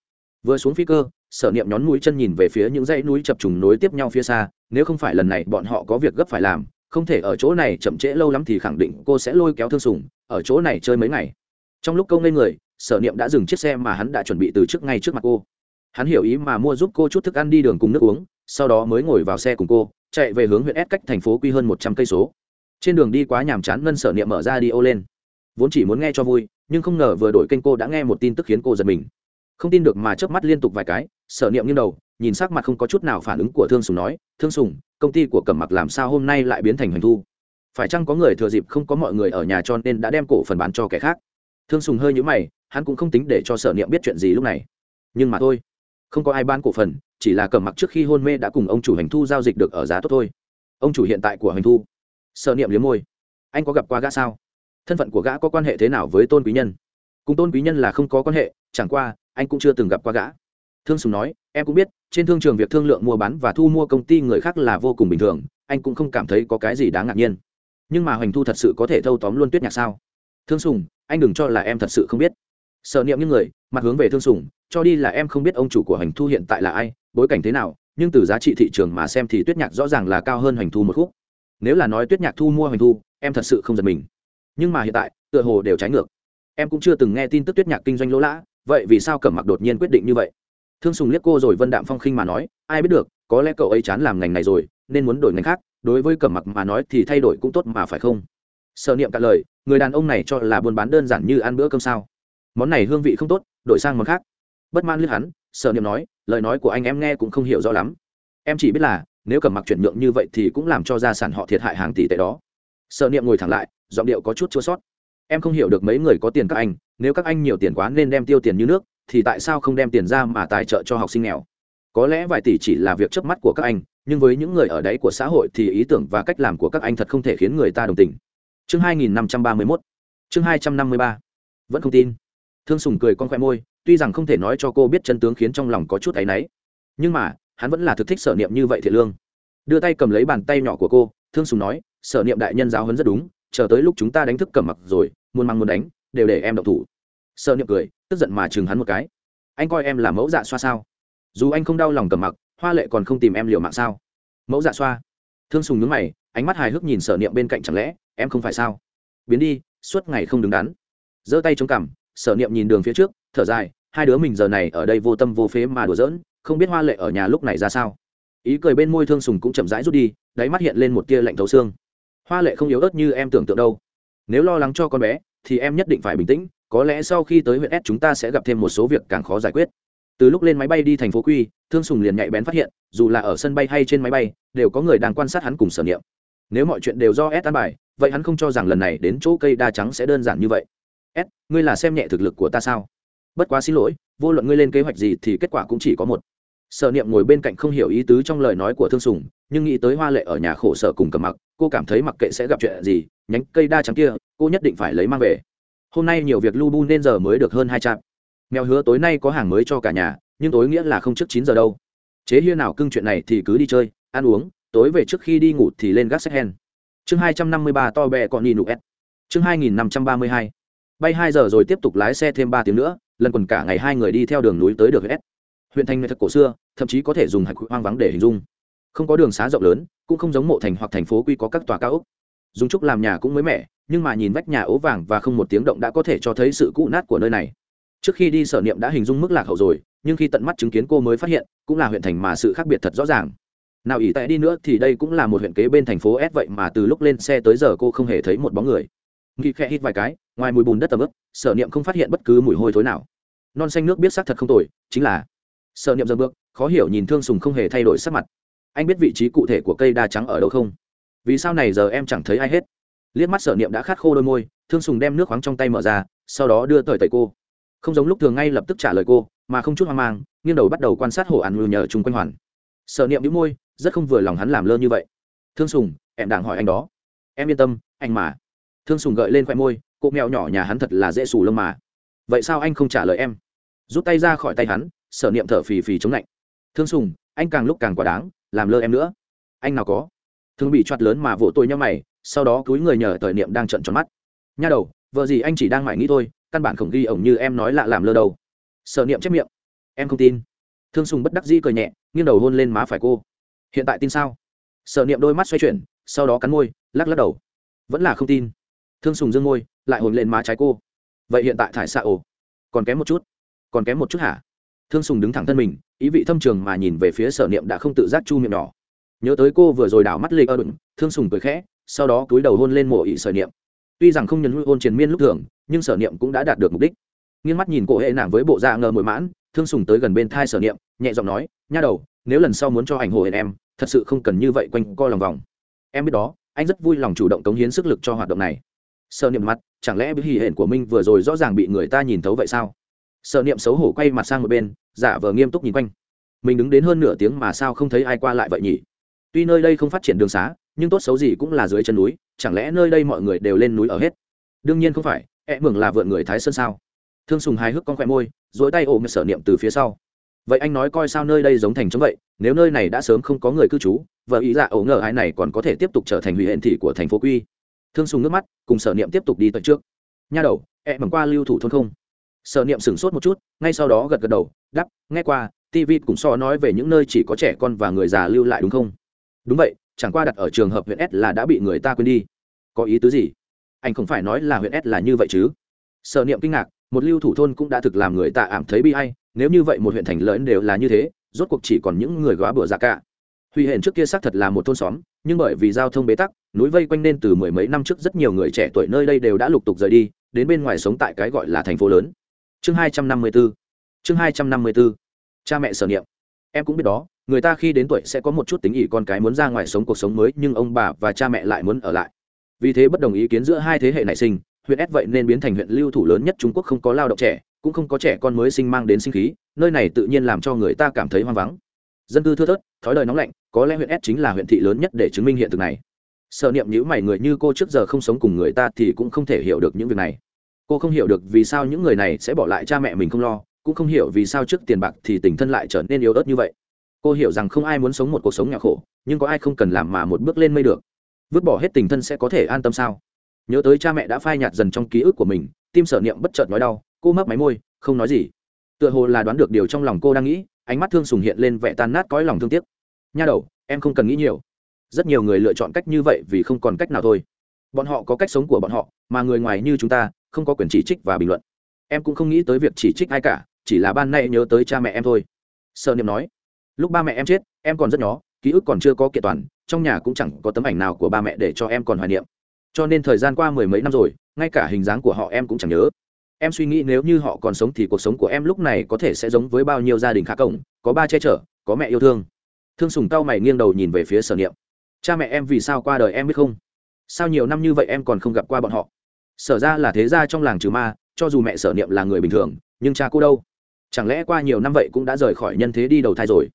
Vừa xuống phi cơ sở niệm nhón mũi chân nhìn về phía những dãy núi chập trùng nối tiếp nhau phía xa, nếu không phải lần này bọn họ có việc gấp phải làm, không thể ở chỗ này chậm trễ lâu lắm thì khẳng định cô sẽ lôi kéo thương sùng, ở chỗ này chơi mấy ngày. Trong lúc câu ngây người, sở niệm đã dừng chiếc xe mà hắn đã chuẩn bị từ trước ngay trước mặt cô. Hắn hiểu ý mà mua giúp cô chút thức ăn đi đường cùng nước uống, sau đó mới ngồi vào xe cùng cô, chạy về hướng huyện S cách thành phố quy hơn một trăm cây số. Trên đường đi quá nhàm chán ngân sở niệm mở ra đi ô lên. Vốn chỉ muốn nghe cho vui, nhưng không ngờ vừa đổi kênh cô đã nghe một tin tức khiến cô giật mình. Không tin được mà chớp mắt liên tục vài cái sở niệm nghiêng đầu, nhìn sắc mặt không có chút nào phản ứng của thương sùng nói, thương sùng, công ty của cẩm mặc làm sao hôm nay lại biến thành hoành thu? Phải chăng có người thừa dịp không có mọi người ở nhà cho nên đã đem cổ phần bán cho kẻ khác? Thương sùng hơi nhũ mày, hắn cũng không tính để cho sở niệm biết chuyện gì lúc này. Nhưng mà thôi, không có ai bán cổ phần, chỉ là cẩm mặc trước khi hôn mê đã cùng ông chủ hành thu giao dịch được ở giá tốt thôi. Ông chủ hiện tại của hành thu. Sở niệm liếm môi. Anh có gặp qua gã sao? Thân phận của gã có quan hệ thế nào với tôn quý nhân? Cùng tôn quý nhân là không có quan hệ, chẳng qua, anh cũng chưa từng gặp qua gã thương sùng nói, em cũng biết, trên thương trường việc thương lượng mua bán và thu mua công ty người khác là vô cùng bình thường, anh cũng không cảm thấy có cái gì đáng ngạc nhiên. Nhưng mà hoành thu thật sự có thể thâu tóm luôn tuyết nhạc sao? Thương sùng, anh đừng cho là em thật sự không biết. Sợ niệm những người, mặt hướng về thương sùng, cho đi là em không biết ông chủ của hoành thu hiện tại là ai, bối cảnh thế nào, nhưng từ giá trị thị trường mà xem thì tuyết nhạc rõ ràng là cao hơn hoành thu một khúc. Nếu là nói tuyết nhạc thu mua hoành thu, em thật sự không giật mình. Nhưng mà hiện tại, tựa hồ đều trái ngược. Em cũng chưa từng nghe tin tức tuyết nhạc kinh doanh lỗ lã, vậy vì sao cẩm mặc đột nhiên quyết định như vậy? Thương sùng liếc cô rồi vân đạm phong khinh mà nói, ai biết được, có lẽ cậu ấy chán làm ngành này rồi, nên muốn đổi ngành khác, đối với cẩm mặc mà nói thì thay đổi cũng tốt mà phải không? Sợ niệm cả lời, người đàn ông này cho là buôn bán đơn giản như ăn bữa cơm sao? Món này hương vị không tốt, đổi sang món khác. Bất man liếc hắn sợ niệm nói, lời nói của anh em nghe cũng không hiểu rõ lắm. Em chỉ biết là, nếu cẩm mặc chuyển nhượng như vậy thì cũng làm cho gia sản họ thiệt hại hàng tỷ tệ đó. Sợ niệm ngồi thẳng lại, giọng điệu có chút chua sót em không hiểu được mấy người có tiền các anh, nếu các anh nhiều tiền quá nên đem tiêu tiền như nước thì tại sao không đem tiền ra mà tài trợ cho học sinh nghèo? Có lẽ vài tỷ chỉ là việc chớp mắt của các anh, nhưng với những người ở đấy của xã hội thì ý tưởng và cách làm của các anh thật không thể khiến người ta đồng tình. Chương 2531 chương 253 vẫn không tin. Thương sùng cười con khoe môi, tuy rằng không thể nói cho cô biết chân tướng khiến trong lòng có chút áy náy, nhưng mà, hắn vẫn là thực thích sở niệm như vậy thiệt lương. Đưa tay cầm lấy bàn tay nhỏ của cô, thương sùng nói, sở niệm đại nhân giáo hấn rất đúng, chờ tới lúc chúng ta đánh thức cầm mặc rồi muốn mang muốn đánh, đều để em động thủ. Sở niệm cười tức giận mà chừng hắn một cái. Anh coi em là mẫu dạ xoa sao? Dù anh không đau lòng cầm mặc, hoa lệ còn không tìm em liều mạng sao? Mẫu dạ xoa. Thương sùng nhướng mày, ánh mắt hài hước nhìn sở niệm bên cạnh chẳng lẽ, em không phải sao? Biến đi, suốt ngày không đứng đắn. Giơ tay chống cằm, sở niệm nhìn đường phía trước, thở dài, hai đứa mình giờ này ở đây vô tâm vô phế mà đùa giỡn, không biết hoa lệ ở nhà lúc này ra sao. Ý cười bên môi thương sùng cũng chậm rãi rút đi, đáy mắt hiện lên một tia lạnh thấu xương. Hoa lệ không yếu ớt như em tưởng tượng đâu. Nếu lo lắng cho con bé, thì em nhất định phải bình tĩnh có lẽ sau khi tới huyện s chúng ta sẽ gặp thêm một số việc càng khó giải quyết. Từ lúc lên máy bay đi thành phố quy thương sùng liền nhạy bén phát hiện, dù là ở sân bay hay trên máy bay, đều có người đang quan sát hắn cùng sở niệm. Nếu mọi chuyện đều do s an bài, vậy hắn không cho rằng lần này đến chỗ cây đa trắng sẽ đơn giản như vậy. S, ngươi là xem nhẹ thực lực của ta sao? Bất quá xin lỗi, vô luận ngươi lên kế hoạch gì thì kết quả cũng chỉ có một. Sở niệm ngồi bên cạnh không hiểu ý tứ trong lời nói của thương sùng, nhưng nghĩ tới hoa lệ ở nhà khổ sở cùng cầm mặc, cô cảm thấy mặc kệ sẽ gặp chuyện gì, nhánh cây đa trắng kia, cô nhất định phải lấy mang về hôm nay nhiều việc lu bu nên giờ mới được hơn hai trăm mèo hứa tối nay có hàng mới cho cả nhà, nhưng tối nghĩa là không trước chín giờ đâu. Chế hiên nào cưng chuyện này thì cứ đi chơi, ăn uống, tối về trước khi đi ngủ thì lên gác xét hen. Chương hai trăm năm mươi ba to bẹ còn nhìn nụ s chương hai nghìn năm trăm ba mươi hai. Bay hai giờ rồi tiếp tục lái xe thêm ba tiếng nữa, lần quần cả ngày hai người đi theo đường núi tới được s. Huyện thành nghệ thuật cổ xưa, thậm chí có thể dùng hạch hoang vắng để hình dung. Không có đường xá rộng lớn, cũng không giống mộ thành hoặc thành phố quy có các tòa cao ốc dùng trúc làm nhà cũng mới mẻ, nhưng mà nhìn vách nhà ố vàng và không một tiếng động đã có thể cho thấy sự cũ nát của nơi này. Trước khi đi sở niệm đã hình dung mức lạc hậu rồi, nhưng khi tận mắt chứng kiến cô mới phát hiện, cũng là huyện thành mà sự khác biệt thật rõ ràng. Nào ỉ tại đi nữa thì đây cũng là một huyện kế bên thành phố s vậy mà từ lúc lên xe tới giờ cô không hề thấy một bóng người. Nghĩ khẽ hít vài cái, ngoài mùi bùn đất tầm ướp sở niệm không phát hiện bất cứ mùi hôi thối nào. Non xanh nước biết xác thật không tồi, chính là sở niệm dần bước, khó hiểu nhìn thương sùng không hề thay đổi sắc mặt. Anh biết vị trí cụ thể của cây đa trắng ở đâu không? Vì sao này giờ em chẳng thấy ai hết? Liếc mắt sở niệm đã khát khô đôi môi, thương sùng đem nước khoáng trong tay mở ra, sau đó đưa tời tẩy cô. Không giống lúc thường ngay lập tức trả lời cô, mà không chút hoang mang, nghiêng đầu bắt đầu quan sát hồ ăn lưu nhờ chung quanh hoàn. Sở niệm đĩu môi, rất không vừa lòng hắn làm lơ như vậy. Thương sùng, em đang hỏi anh đó. Em yên tâm, anh mà. Thương sùng gợi lên khoe môi cô mèo nhỏ nhà hắn thật là dễ xù lông mà. Vậy sao anh không trả lời em? Rút tay ra khỏi tay hắn, sở niệm thở phì phì chống lạnh. Thương sùng, anh càng lúc càng quá đáng, làm lơ em nữa. Anh nào có? Thường bị choạt lớn mà vỗ tôi nhau mày, sau đó cúi người nhờ thời niệm đang trận tròn mắt. Nha đầu, vợ gì anh chỉ đang mải nghĩ thôi, căn bản không ghi ổng như em nói lạ làm lơ đâu. Sở niệm chép miệng. Em không tin. Thương sùng bất đắc dĩ cười nhẹ, nghiêng đầu hôn lên má phải cô. Hiện tại tin sao? Sở niệm đôi mắt xoay chuyển, sau đó cắn môi, lắc lắc đầu. Vẫn là không tin. Thương sùng dương môi, lại hồn lên má trái cô. Vậy hiện tại thải xạ ồ còn kém một chút. Còn kém một chút hả? Thương sùng đứng thẳng thân mình, ý vị thâm trường mà nhìn về phía sở niệm đã không tự giác chu miệng nhỏ nhớ tới cô vừa rồi đảo mắt lê ơ đựng thương sùng cười khẽ, sau đó cúi đầu hôn lên mộ ỵ sở niệm. Tuy rằng không nhấn hôn triền miên lúc thường, nhưng sở niệm cũng đã đạt được mục đích. Nghiêng mắt nhìn cổ hệ nàng với bộ da ngờ mội mãn, thương sùng tới gần bên thai sở niệm, nhẹ giọng nói, nha đầu, nếu lần sau muốn cho ảnh hồ hẹn em, thật sự không cần như vậy quanh co lòng vòng. Em biết đó, anh rất vui lòng chủ động cống hiến sức lực cho hoạt động này. Sở niệm mặt, chẳng lẽ biểu hỉ hển của minh vừa rồi rõ ràng bị người ta nhìn thấu vậy sao? Sở niệm xấu hổ quay mặt sang một bên, giả vờ nghiêm túc nhìn quanh. Mình đứng đến hơn nửa tiếng mà sao không thấy ai qua lại vậy nhỉ? Tuy nơi đây không phát triển đường xá, nhưng tốt xấu gì cũng là dưới chân núi, chẳng lẽ nơi đây mọi người đều lên núi ở hết? Đương nhiên không phải e mừng là vượn người thái sơn sao? Thương sùng hài hước con khoe môi dối tay ôm sở niệm từ phía sau. Vậy anh nói coi sao nơi đây giống thành chống vậy, nếu nơi này đã sớm không có người cư trú, vợ ý là ổ ngờ ai này còn có thể tiếp tục trở thành hủy hện thị của thành phố quy? Thương sùng nước mắt, cùng sở niệm tiếp tục đi tới trước. Nha đầu e mừng qua lưu thủ thôn không? Sở niệm sửng sốt một chút, ngay sau đó gật gật đầu đắp nghe qua tv cũng so nói về những nơi chỉ có trẻ con và người già lưu lại đúng không? Đúng vậy, chẳng qua đặt ở trường hợp huyện s là đã bị người ta quên đi. Có ý tứ gì? Anh không phải nói là huyện s là như vậy chứ? Sở niệm kinh ngạc, một lưu thủ thôn cũng đã thực làm người ta ảm thấy bi hay nếu như vậy một huyện thành lớn đều là như thế, rốt cuộc chỉ còn những người góa bừa già cả. Huy hển trước kia xác thật là một thôn xóm, nhưng bởi vì giao thông bế tắc, núi vây quanh nên từ mười mấy năm trước rất nhiều người trẻ tuổi nơi đây đều đã lục tục rời đi, đến bên ngoài sống tại cái gọi là thành phố lớn. Chương hai trăm năm mươi 254 chương hai trăm năm mươi 254 cha mẹ sở niệm. Em cũng biết đó người ta khi đến tuổi sẽ có một chút tính ỉ con cái muốn ra ngoài sống cuộc sống mới nhưng ông bà và cha mẹ lại muốn ở lại vì thế bất đồng ý kiến giữa hai thế hệ nảy sinh huyện S vậy nên biến thành huyện lưu thủ lớn nhất Trung Quốc không có lao động trẻ, cũng không có trẻ con mới sinh mang đến sinh khí, nơi này tự nhiên làm cho người ta cảm thấy hoang vắng. Dân cư thưa thớt, thói đời nóng lạnh, có lẽ huyện S chính là huyện thị lớn nhất để chứng minh hiện thực này. Sở niệm nhữ mày người như cô trước giờ không sống cùng người ta thì cũng không thể hiểu được những việc này. Cô không hiểu được vì sao những người này sẽ bỏ lại cha mẹ mình không lo, cũng không hiểu vì sao trước tiền bạc thì tình thân lại trở nên yếu ớt như vậy. Cô hiểu rằng không ai muốn sống một cuộc sống nghèo khổ, nhưng có ai không cần làm mà một bước lên mây được. Vứt bỏ hết tình thân sẽ có thể an tâm sao? nhớ tới cha mẹ đã phai nhạt dần trong ký ức của mình tim sở niệm bất chợt nói đau cô mấp máy môi không nói gì. Tựa hồ là đoán được điều trong lòng cô đang nghĩ ánh mắt thương sùng hiện lên vẻ tan nát cõi lòng thương tiếc. Nha đầu em không cần nghĩ nhiều. Rất nhiều người lựa chọn cách như vậy vì không còn cách nào thôi. Bọn họ có cách sống của bọn họ mà người ngoài như chúng ta không có quyền chỉ trích và bình luận. Em cũng không nghĩ tới việc chỉ trích ai cả chỉ là ban nay nhớ tới cha mẹ em thôi. Sợ niệm nói lúc ba mẹ em chết, em còn rất nhỏ, ký ức còn chưa có kiện toàn, trong nhà cũng chẳng có tấm ảnh nào của ba mẹ để cho em còn hoài niệm. Cho nên thời gian qua mười mấy năm rồi, ngay cả hình dáng của họ em cũng chẳng nhớ. Em suy nghĩ nếu như họ còn sống thì cuộc sống của em lúc này có thể sẽ giống với bao nhiêu gia đình khá cổng, có ba che chở, có mẹ yêu thương. Thương sùng tao mày nghiêng đầu nhìn về phía sở niệm. Cha mẹ em vì sao qua đời em biết không? Sao nhiều năm như vậy em còn không gặp qua bọn họ? Sở ra là thế gia trong làng trừ ma, cho dù mẹ sở niệm là người bình thường, nhưng cha cô đâu? Chẳng lẽ qua nhiều năm vậy cũng đã rời khỏi nhân thế đi đầu thai rồi?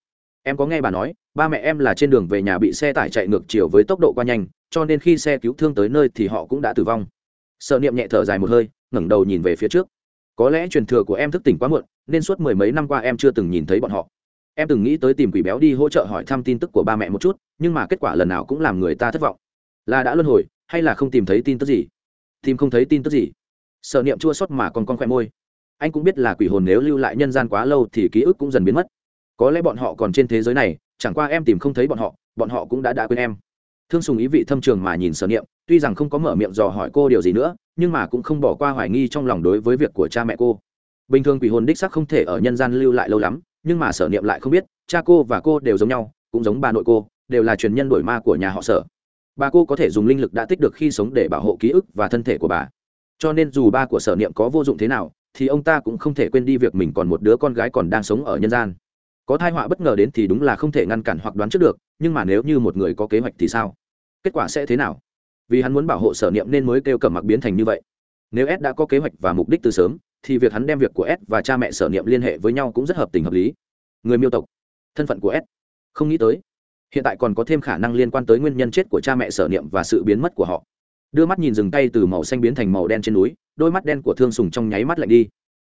Em có nghe bà nói, ba mẹ em là trên đường về nhà bị xe tải chạy ngược chiều với tốc độ qua nhanh, cho nên khi xe cứu thương tới nơi thì họ cũng đã tử vong. Sợ niệm nhẹ thở dài một hơi, ngẩng đầu nhìn về phía trước. Có lẽ truyền thừa của em thức tỉnh quá muộn, nên suốt mười mấy năm qua em chưa từng nhìn thấy bọn họ. Em từng nghĩ tới tìm quỷ béo đi hỗ trợ hỏi thăm tin tức của ba mẹ một chút, nhưng mà kết quả lần nào cũng làm người ta thất vọng. Là đã luân hồi, hay là không tìm thấy tin tức gì? Tìm không thấy tin tức gì? Sợ niệm chua xót mà còn con khoe môi. Anh cũng biết là quỷ hồn nếu lưu lại nhân gian quá lâu thì ký ức cũng dần biến mất có lẽ bọn họ còn trên thế giới này, chẳng qua em tìm không thấy bọn họ bọn họ cũng đã đã quên em. Thương sùng ý vị thâm trường mà nhìn sở niệm, tuy rằng không có mở miệng dò hỏi cô điều gì nữa, nhưng mà cũng không bỏ qua hoài nghi trong lòng đối với việc của cha mẹ cô. Bình thường quỷ hồn đích sắc không thể ở nhân gian lưu lại lâu lắm, nhưng mà sở niệm lại không biết, cha cô và cô đều giống nhau, cũng giống bà nội cô, đều là truyền nhân đổi ma của nhà họ sở. Bà cô có thể dùng linh lực đã tích được khi sống để bảo hộ ký ức và thân thể của bà. Cho nên dù ba của sở niệm có vô dụng thế nào, thì ông ta cũng không thể quên đi việc mình còn một đứa con gái còn đang sống ở nhân gian có thai họa bất ngờ đến thì đúng là không thể ngăn cản hoặc đoán trước được, nhưng mà nếu như một người có kế hoạch thì sao? Kết quả sẽ thế nào? Vì hắn muốn bảo hộ sở niệm nên mới kêu cẩm mặc biến thành như vậy. Nếu s đã có kế hoạch và mục đích từ sớm, thì việc hắn đem việc của s và cha mẹ sở niệm liên hệ với nhau cũng rất hợp tình hợp lý. Người miêu tộc, thân phận của s. Không nghĩ tới, hiện tại còn có thêm khả năng liên quan tới nguyên nhân chết của cha mẹ sở niệm và sự biến mất của họ. Đưa mắt nhìn rừng tay từ màu xanh biến thành màu đen trên núi, đôi mắt đen của thương sùng trong nháy mắt lạnh đi.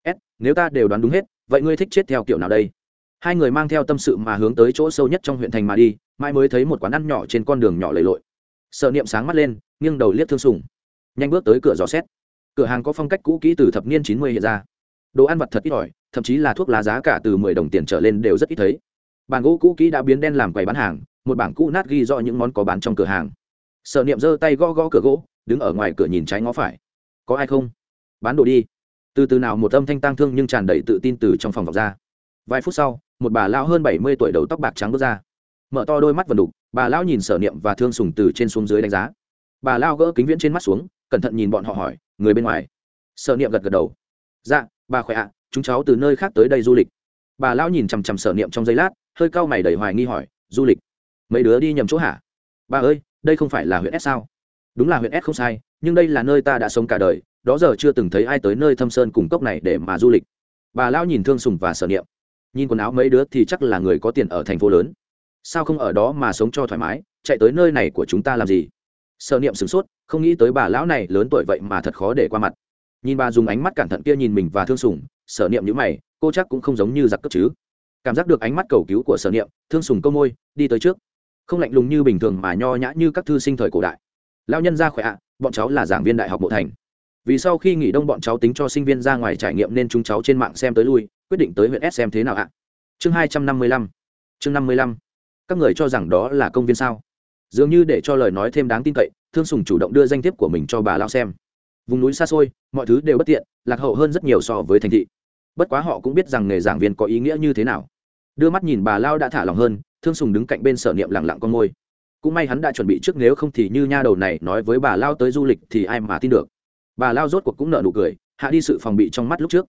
S, nếu ta đều đoán đúng hết, vậy ngươi thích chết theo kiểu nào đây? Hai người mang theo tâm sự mà hướng tới chỗ sâu nhất trong huyện thành mà đi mai mới thấy một quán ăn nhỏ trên con đường nhỏ lầy lội. Sợ niệm sáng mắt lên, nghiêng đầu liếc thương sùng. Nhanh bước tới cửa dò xét. Cửa hàng có phong cách cũ kỹ từ thập niên chín mươi hiện ra. Đồ ăn vặt thật ít ỏi, thậm chí là thuốc lá giá cả từ mười đồng tiền trở lên đều rất ít thấy. Bàn gỗ cũ kỹ đã biến đen làm quầy bán hàng, một bảng cũ nát ghi rõ những món có bán trong cửa hàng. Sợ niệm giơ tay gõ gõ cửa gỗ, đứng ở ngoài cửa nhìn trái ngó phải. Có ai không? Bán đồ đi. Từ từ nào một âm thanh tang thương nhưng tràn đầy tự tin từ trong phòng vọng ra. Vài phút sau một bà lão hơn bảy mươi tuổi đầu tóc bạc trắng bước ra. Mở to đôi mắt vần đục, bà lão nhìn sở niệm và thương sùng từ trên xuống dưới đánh giá. Bà lão gỡ kính viễn trên mắt xuống, cẩn thận nhìn bọn họ hỏi, người bên ngoài? Sở niệm gật gật đầu. Dạ bà khỏe ạ, chúng cháu từ nơi khác tới đây du lịch. Bà lão nhìn chằm chằm sở niệm trong giây lát, hơi cau mày đầy hoài nghi hỏi, du lịch? Mấy đứa đi nhầm chỗ hả? Bà ơi, đây không phải là huyện s sao? Đúng là huyện s không sai, nhưng đây là nơi ta đã sống cả đời, đó giờ chưa từng thấy ai tới nơi thâm sơn cùng cốc này để mà du lịch. Bà lão nhìn thương sùng và sở niệm nhìn quần áo mấy đứa thì chắc là người có tiền ở thành phố lớn. Sao không ở đó mà sống cho thoải mái, chạy tới nơi này của chúng ta làm gì? Sợ niệm sửng sốt, không nghĩ tới bà lão này lớn tuổi vậy mà thật khó để qua mặt. Nhìn bà dùng ánh mắt cẩn thận kia nhìn mình và thương sùng, sở niệm nhữ mày, cô chắc cũng không giống như giặc cấp chứ. Cảm giác được ánh mắt cầu cứu của sở niệm, thương sùng câu môi, đi tới trước. Không lạnh lùng như bình thường mà nho nhã như các thư sinh thời cổ đại. Lao nhân ra khỏe ạ, bọn cháu là giảng viên đại học bộ thành. Vì sau khi nghỉ đông bọn cháu tính cho sinh viên ra ngoài trải nghiệm nên chúng cháu trên mạng xem tới lui quyết định tới huyện s xem thế nào ạ? Chương hai trăm năm mươi lăm. Chương năm mươi lăm. Các người cho rằng đó là công viên sao? Dường như để cho lời nói thêm đáng tin cậy, thương sùng chủ động đưa danh thiếp của mình cho bà lao xem. Vùng núi xa xôi, mọi thứ đều bất tiện, lạc hậu hơn rất nhiều so với thành thị. Bất quá họ cũng biết rằng nghề giảng viên có ý nghĩa như thế nào. Đưa mắt nhìn bà lao đã thả lòng hơn, thương sùng đứng cạnh bên sở niệm lặng lặng con môi. Cũng may hắn đã chuẩn bị trước nếu không thì như nha đầu này nói với bà lao tới du lịch thì ai mà tin được. Bà lao rốt cuộc cũng nợ nụ cười, hạ đi sự phòng bị trong mắt lúc trước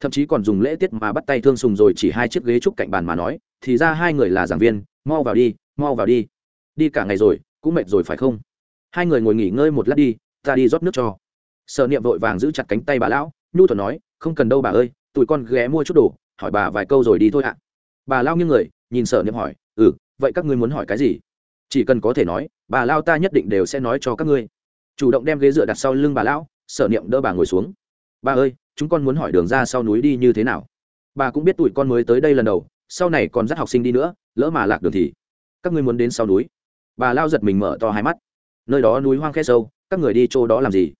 thậm chí còn dùng lễ tiết mà bắt tay thương sùng rồi chỉ hai chiếc ghế trúc cạnh bàn mà nói, thì ra hai người là giảng viên, mau vào đi, mau vào đi. Đi cả ngày rồi, cũng mệt rồi phải không? Hai người ngồi nghỉ ngơi một lát đi, ta đi rót nước cho. Sợ niệm vội vàng giữ chặt cánh tay bà lão, nhu thuận nói, không cần đâu bà ơi, tụi con ghé mua chút đồ, hỏi bà vài câu rồi đi thôi ạ. Bà lao nghiêng người, nhìn sợ niệm hỏi ừ vậy các ngươi muốn hỏi cái gì? Chỉ cần có thể nói, bà lao ta nhất định đều sẽ nói cho các ngươi. Chủ động đem ghế dựa đặt sau lưng bà lão, sở niệm đỡ bà ngồi xuống. Bà ơi chúng con muốn hỏi đường ra sau núi đi như thế nào? Bà cũng biết tụi con mới tới đây lần đầu, sau này còn dắt học sinh đi nữa, lỡ mà lạc đường thì. Các ngươi muốn đến sau núi? Bà lao giật mình mở to hai mắt. Nơi đó núi hoang khe sâu, các người đi chỗ đó làm gì?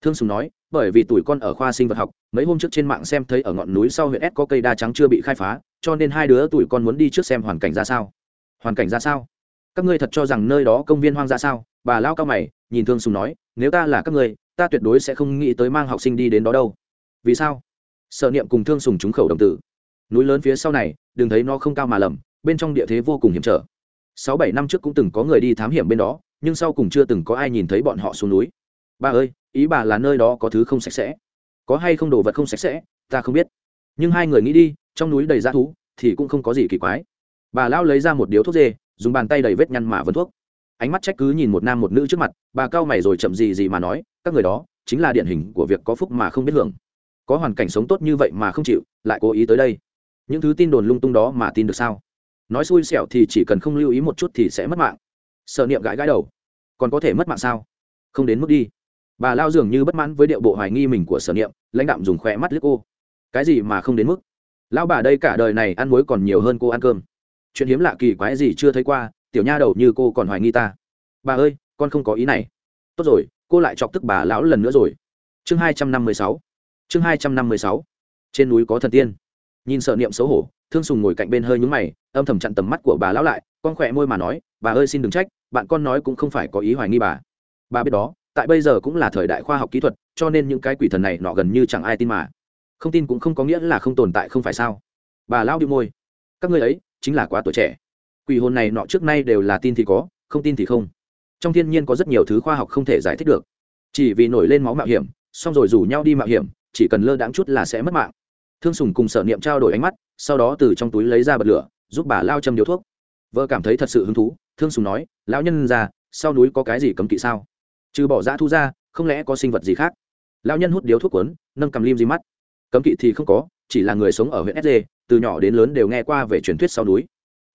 Thương sùng nói, bởi vì tuổi con ở khoa sinh vật học, mấy hôm trước trên mạng xem thấy ở ngọn núi sau huyện s có cây đa trắng chưa bị khai phá, cho nên hai đứa tuổi con muốn đi trước xem hoàn cảnh ra sao. Hoàn cảnh ra sao? Các ngươi thật cho rằng nơi đó công viên hoang ra sao? Bà lao cao mày, nhìn thương sùng nói, nếu ta là các ngươi, ta tuyệt đối sẽ không nghĩ tới mang học sinh đi đến đó đâu vì sao? Sợ niệm cùng thương sùng trúng khẩu đồng tử. Núi lớn phía sau này, đừng thấy nó không cao mà lầm, bên trong địa thế vô cùng hiểm trở. Sáu bảy năm trước cũng từng có người đi thám hiểm bên đó, nhưng sau cùng chưa từng có ai nhìn thấy bọn họ xuống núi. Bà ơi, ý bà là nơi đó có thứ không sạch sẽ. Có hay không đồ vật không sạch sẽ, ta không biết. Nhưng hai người nghĩ đi, trong núi đầy g thú, thì cũng không có gì kỳ quái. Bà lão lấy ra một điếu thuốc dê, dùng bàn tay đầy vết nhăn mà vấn thuốc. Ánh mắt trách cứ nhìn một nam một nữ trước mặt, bà cao mày rồi chậm gì gì mà nói, các người đó, chính là điển hình của việc có phúc mà không biết hưởng có hoàn cảnh sống tốt như vậy mà không chịu, lại cố ý tới đây. Những thứ tin đồn lung tung đó mà tin được sao? Nói xui xẻo thì chỉ cần không lưu ý một chút thì sẽ mất mạng. Sợ niệm gãi gãi đầu. Còn có thể mất mạng sao? Không đến mức đi. Bà lao dường như bất mãn với điệu bộ hoài nghi mình của sở niệm, lãnh đạm dùng khỏe mắt liếc cô. Cái gì mà không đến mức? Lão bà đây cả đời này ăn muối còn nhiều hơn cô ăn cơm. Chuyện hiếm lạ kỳ quái gì chưa thấy qua, tiểu nha đầu như cô còn hoài nghi ta. Bà ơi, con không có ý này. Tốt rồi, cô lại chọc tức bà lão lần nữa rồi. Chương hai trăm năm mươi sáu chương hai trăm năm mươi sáu. Trên núi có thần tiên. Nhìn sợ niệm xấu hổ, thương sùng ngồi cạnh bên hơi nhúng mày, âm thầm chặn tầm mắt của bà lão lại, con khỏe môi mà nói, bà ơi xin đừng trách, bạn con nói cũng không phải có ý hoài nghi bà. Bà biết đó, tại bây giờ cũng là thời đại khoa học kỹ thuật, cho nên những cái quỷ thần này nọ gần như chẳng ai tin mà. Không tin cũng không có nghĩa là không tồn tại không phải sao? Bà lão đi môi. Các ngươi ấy, chính là quá tuổi trẻ. Quỷ hồn này nọ trước nay đều là tin thì có, không tin thì không. Trong thiên nhiên có rất nhiều thứ khoa học không thể giải thích được. Chỉ vì nổi lên máu mạo hiểm, xong rồi rủ nhau đi mạo hiểm chỉ cần lơ đãng chút là sẽ mất mạng. Thương sùng cùng sở niệm trao đổi ánh mắt sau đó từ trong túi lấy ra bật lửa giúp bà lao châm điếu thuốc. Vợ cảm thấy thật sự hứng thú thương sùng nói lão nhân già, sau núi có cái gì cấm kỵ sao? Trừ bỏ dã thu ra không lẽ có sinh vật gì khác? Lão nhân hút điếu thuốc quấn nâng cầm lim di mắt. Cấm kỵ thì không có chỉ là người sống ở huyện sd từ nhỏ đến lớn đều nghe qua về truyền thuyết sau núi.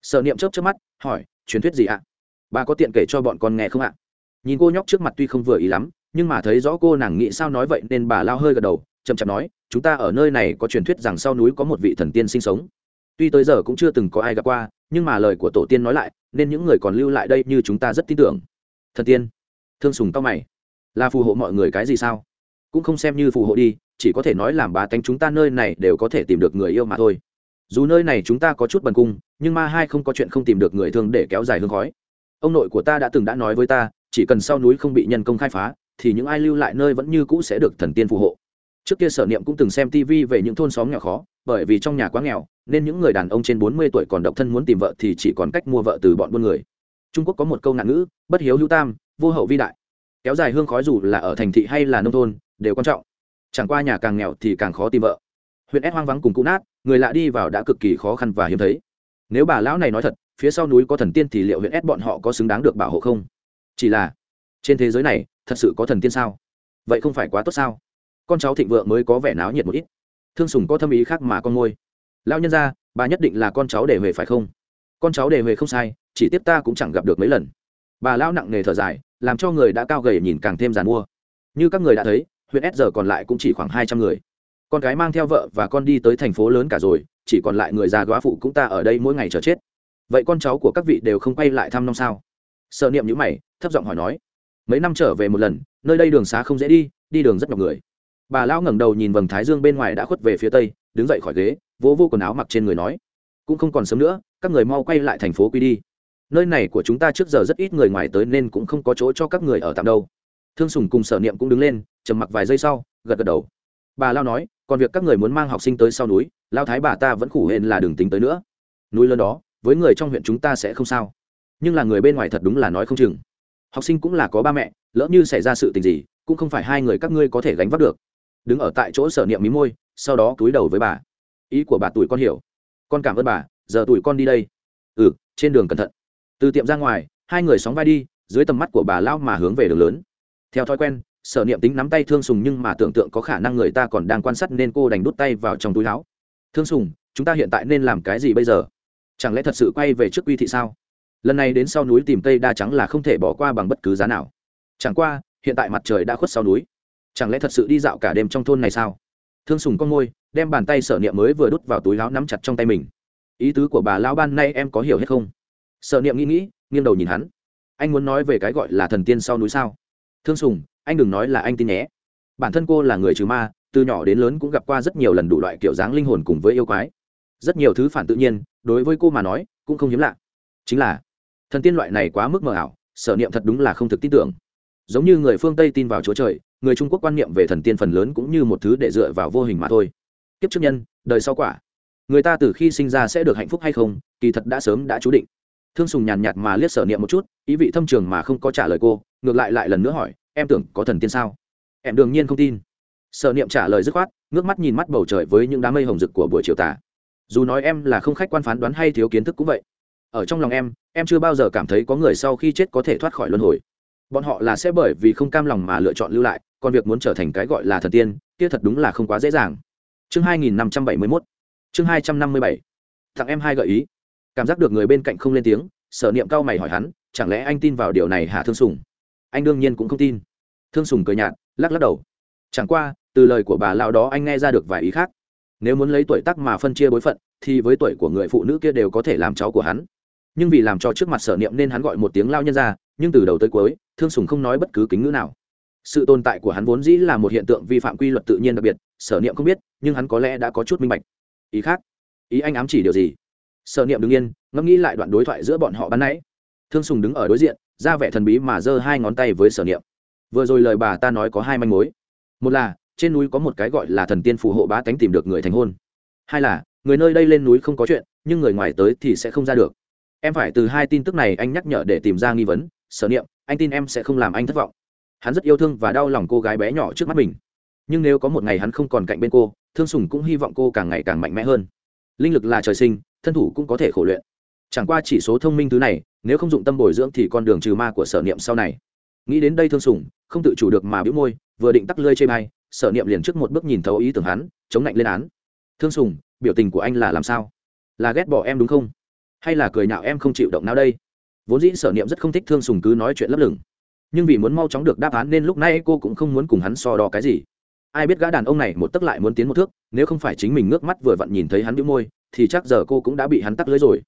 Sợ niệm chớp chớp mắt hỏi truyền thuyết gì ạ? Bà có tiện kể cho bọn con nghe không ạ? Nhìn cô nhóc trước mặt tuy không vừa ý lắm nhưng mà thấy rõ cô nàng nghĩ sao nói vậy nên bà lao hơi gật đầu chậm chạp nói, chúng ta ở nơi này có truyền thuyết rằng sau núi có một vị thần tiên sinh sống. Tuy tới giờ cũng chưa từng có ai gặp qua, nhưng mà lời của tổ tiên nói lại, nên những người còn lưu lại đây như chúng ta rất tin tưởng. Thần tiên, thương sùng tao mày. Là phù hộ mọi người cái gì sao? Cũng không xem như phù hộ đi, chỉ có thể nói làm bá tánh chúng ta nơi này đều có thể tìm được người yêu mà thôi. Dù nơi này chúng ta có chút bần cung, nhưng ma hai không có chuyện không tìm được người thương để kéo dài hương khói. Ông nội của ta đã từng đã nói với ta, chỉ cần sau núi không bị nhân công khai phá, thì những ai lưu lại nơi vẫn như cũ sẽ được thần tiên phù hộ trước kia sở niệm cũng từng xem tv về những thôn xóm nghèo khó, bởi vì trong nhà quá nghèo, nên những người đàn ông trên bốn mươi tuổi còn độc thân muốn tìm vợ thì chỉ còn cách mua vợ từ bọn buôn người. Trung quốc có một câu nạn ngữ, bất hiếu hữu tam, vô hậu vi đại. Kéo dài hương khói dù là ở thành thị hay là nông thôn, đều quan trọng. Chẳng qua nhà càng nghèo thì càng khó tìm vợ. Huyện ép hoang vắng cùng cũ nát, người lạ đi vào đã cực kỳ khó khăn và hiếm thấy. Nếu bà lão này nói thật, phía sau núi có thần tiên thì liệu huyện ép bọn họ có xứng đáng được bảo hộ không? Chỉ là, trên thế giới này, thật sự có thần tiên sao? Vậy không phải quá tốt sao? Con cháu thịnh vượng mới có vẻ náo nhiệt một ít. Thương sùng có thâm ý khác mà con môi. Lao nhân ra bà nhất định là con cháu để về phải không? Con cháu để về không sai, chỉ tiếp ta cũng chẳng gặp được mấy lần. Bà lao nặng nề thở dài, làm cho người đã cao gầy nhìn càng thêm giàn mua. Như các người đã thấy, huyện s giờ còn lại cũng chỉ khoảng hai trăm người. Con gái mang theo vợ và con đi tới thành phố lớn cả rồi, chỉ còn lại người già góa phụ cũng ta ở đây mỗi ngày chờ chết. Vậy con cháu của các vị đều không quay lại thăm năm sao? Sợ niệm nhữ mày, thấp giọng hỏi nói. Mấy năm trở về một lần, nơi đây đường xá không dễ đi đi đường rất nhọc người bà lão ngẩng đầu nhìn vầng thái dương bên ngoài đã khuất về phía tây, đứng dậy khỏi ghế, vỗ vô quần áo mặc trên người nói, cũng không còn sớm nữa, các người mau quay lại thành phố quy đi. Nơi này của chúng ta trước giờ rất ít người ngoài tới nên cũng không có chỗ cho các người ở tạm đâu. Thương sùng cùng sở niệm cũng đứng lên, trầm mặc vài giây sau, gật gật đầu. Bà lao nói, còn việc các người muốn mang học sinh tới sau núi lao thái bà ta vẫn khủ hên là đừng tính tới nữa. Núi lớn đó, với người trong huyện chúng ta sẽ không sao. Nhưng là người bên ngoài thật đúng là nói không chừng. Học sinh cũng là có ba mẹ, lỡ như xảy ra sự tình gì, cũng không phải hai người các ngươi có thể gánh vác được đứng ở tại chỗ sở niệm mí môi, sau đó cúi đầu với bà. Ý của bà tuổi con hiểu. Con cảm ơn bà, giờ tuổi con đi đây. Ừ trên đường cẩn thận. Từ tiệm ra ngoài, hai người sóng vai đi, dưới tầm mắt của bà lao mà hướng về đường lớn. Theo thói quen, sở niệm tính nắm tay thương sùng nhưng mà tưởng tượng có khả năng người ta còn đang quan sát nên cô đành đút tay vào trong túi áo. Thương sùng, chúng ta hiện tại nên làm cái gì bây giờ? Chẳng lẽ thật sự quay về trước uy thị sao? Lần này đến sau núi tìm cây đa trắng là không thể bỏ qua bằng bất cứ giá nào. Chẳng qua, hiện tại mặt trời đã khuất sau núi chẳng lẽ thật sự đi dạo cả đêm trong thôn này sao? Thương sùng con môi, đem bàn tay sở niệm mới vừa đút vào túi láo nắm chặt trong tay mình. Ý tứ của bà lão ban nay em có hiểu hết không? Sở niệm nghĩ nghĩ, nghiêng đầu nhìn hắn. Anh muốn nói về cái gọi là thần tiên sau núi sao? Thương sùng, anh đừng nói là anh tin nhé. Bản thân cô là người trừ ma, từ nhỏ đến lớn cũng gặp qua rất nhiều lần đủ loại kiểu dáng linh hồn cùng với yêu quái. Rất nhiều thứ phản tự nhiên, đối với cô mà nói, cũng không hiếm lạ. Chính là, thần tiên loại này quá mức mờ ảo, sở niệm thật đúng là không thực tin tưởng. Giống như người phương tây tin vào chúa trời người trung quốc quan niệm về thần tiên phần lớn cũng như một thứ để dựa vào vô hình mà thôi. Kiếp trước nhân, đời sau quả. Người ta từ khi sinh ra sẽ được hạnh phúc hay không, kỳ thật đã sớm đã chú định. Thương sùng nhàn nhạt mà liếc sở niệm một chút, ý vị thâm trường mà không có trả lời cô, ngược lại lại lần nữa hỏi, em tưởng có thần tiên sao? Em đương nhiên không tin. Sở niệm trả lời dứt khoát, ngước mắt nhìn mắt bầu trời với những đám mây hồng rực của buổi chiều tà. Dù nói em là không khách quan phán đoán hay thiếu kiến thức cũng vậy. Ở trong lòng em em chưa bao giờ cảm thấy có người sau khi chết có thể thoát khỏi luân hồi. Bọn họ là sẽ bởi vì không cam lòng mà lựa chọn lưu lại còn việc muốn trở thành cái gọi là thần tiên, kia thật đúng là không quá dễ dàng. Chương hai nghìn năm trăm bảy mươi mốt. Chương hai trăm năm mươi bảy. Thằng em hai gợi ý. Cảm giác được người bên cạnh không lên tiếng sở niệm cao mày hỏi hắn, chẳng lẽ anh tin vào điều này hả thương sùng? Anh đương nhiên cũng không tin. Thương sùng cười nhạt, lắc lắc đầu. Chẳng qua, từ lời của bà lão đó anh nghe ra được vài ý khác. Nếu muốn lấy tuổi tác mà phân chia bối phận, thì với tuổi của người phụ nữ kia đều có thể làm cháu của hắn. Nhưng vì làm cho trước mặt sở niệm nên hắn gọi một tiếng lao nhân ra, nhưng từ đầu tới cuối, thương sùng không nói bất cứ kính ngữ nào sự tồn tại của hắn vốn dĩ là một hiện tượng vi phạm quy luật tự nhiên đặc biệt, sở niệm không biết, nhưng hắn có lẽ đã có chút minh bạch. Ý khác, ý anh ám chỉ điều gì? Sở niệm đứng yên, ngẫm nghĩ lại đoạn đối thoại giữa bọn họ ban nãy. Thương sùng đứng ở đối diện, ra vẻ thần bí mà giơ hai ngón tay với sở niệm. Vừa rồi lời bà ta nói có hai manh mối. Một là, trên núi có một cái gọi là thần tiên phù hộ bá tánh tìm được người thành hôn. Hai là, người nơi đây lên núi không có chuyện, nhưng người ngoài tới thì sẽ không ra được. Em phải từ hai tin tức này anh nhắc nhở để tìm ra nghi vấn. Sở niệm, anh tin em sẽ không làm anh thất vọng hắn rất yêu thương và đau lòng cô gái bé nhỏ trước mắt mình. Nhưng nếu có một ngày hắn không còn cạnh bên cô, thương sùng cũng hy vọng cô càng ngày càng mạnh mẽ hơn. Linh lực là trời sinh, thân thủ cũng có thể khổ luyện. Chẳng qua chỉ số thông minh thứ này, nếu không dụng tâm bồi dưỡng thì con đường trừ ma của sở niệm sau này. Nghĩ đến đây thương sùng, không tự chủ được mà bĩu môi, vừa định tắc lơi chê bay sở niệm liền trước một bước nhìn thấu ý tưởng hắn, chống lạnh lên án. Thương sùng, biểu tình của anh là làm sao? Là ghét bỏ em đúng không? Hay là cười nhạo em không chịu động nào đây? Vốn dĩ sở niệm rất không thích thương sùng cứ nói chuyện lấp lửng nhưng vì muốn mau chóng được đáp án nên lúc này cô cũng không muốn cùng hắn so đo cái gì. Ai biết gã đàn ông này một tấc lại muốn tiến một thước, nếu không phải chính mình ngước mắt vừa vặn nhìn thấy hắn đĩu môi, thì chắc giờ cô cũng đã bị hắn tắc lưới rồi.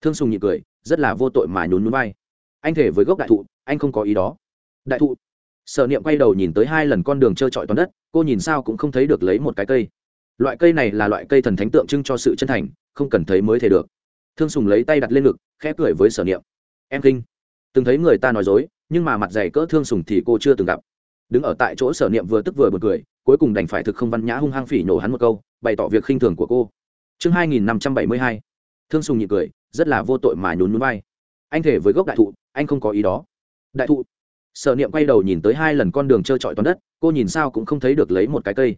Thương sùng nhị cười, rất là vô tội mà nhún nhún vai. Anh thể với gốc đại thụ, anh không có ý đó. Đại thụ. Sở niệm quay đầu nhìn tới hai lần con đường trơ trọi toàn đất, cô nhìn sao cũng không thấy được lấy một cái cây. Loại cây này là loại cây thần thánh tượng trưng cho sự chân thành, không cần thấy mới thể được. Thương sùng lấy tay đặt lên ngực, khẽ cười với sở niệm. Em kinh. Từng thấy người ta nói dối nhưng mà mặt dày cỡ thương sùng thì cô chưa từng gặp. Đứng ở tại chỗ sở niệm vừa tức vừa bật cười, cuối cùng đành phải thực không văn nhã hung hăng phỉ nổ hắn một câu, bày tỏ việc khinh thường của cô. Chương hai nghìn năm trăm bảy mươi hai, thương sùng nhị cười, rất là vô tội mà nhún núi bay anh thể với gốc đại thụ, anh không có ý đó. Đại thụ. Sở niệm quay đầu nhìn tới hai lần con đường trơ trọi toàn đất, cô nhìn sao cũng không thấy được lấy một cái cây.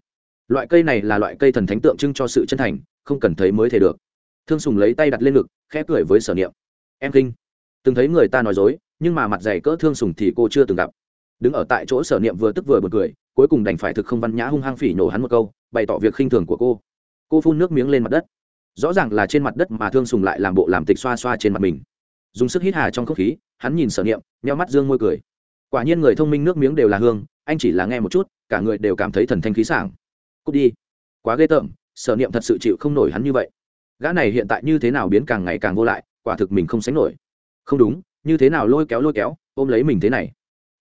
Loại cây này là loại cây thần thánh tượng trưng cho sự chân thành, không cần thấy mới thể được. Thương sùng lấy tay đặt lên ngực, khẽ cười với sở niệm. Em kinh từng thấy người ta nói dối nhưng mà mặt dày cỡ thương sùng thì cô chưa từng gặp. Đứng ở tại chỗ sở niệm vừa tức vừa bật cười, cuối cùng đành phải thực không văn nhã hung hăng phỉ nổ hắn một câu, bày tỏ việc khinh thường của cô. Cô phun nước miếng lên mặt đất. Rõ ràng là trên mặt đất mà thương sùng lại làm bộ làm tịch xoa xoa trên mặt mình. Dùng sức hít hà trong không khí, hắn nhìn sở niệm neo mắt dương môi cười. Quả nhiên người thông minh nước miếng đều là hương, anh chỉ là nghe một chút, cả người đều cảm thấy thần thanh khí sảng. Cút đi. Quá ghê tởm, sở niệm thật sự chịu không nổi hắn như vậy. Gã này hiện tại như thế nào biến càng ngày càng vô lại, quả thực mình không sánh nổi. Không đúng như thế nào lôi kéo lôi kéo, ôm lấy mình thế này.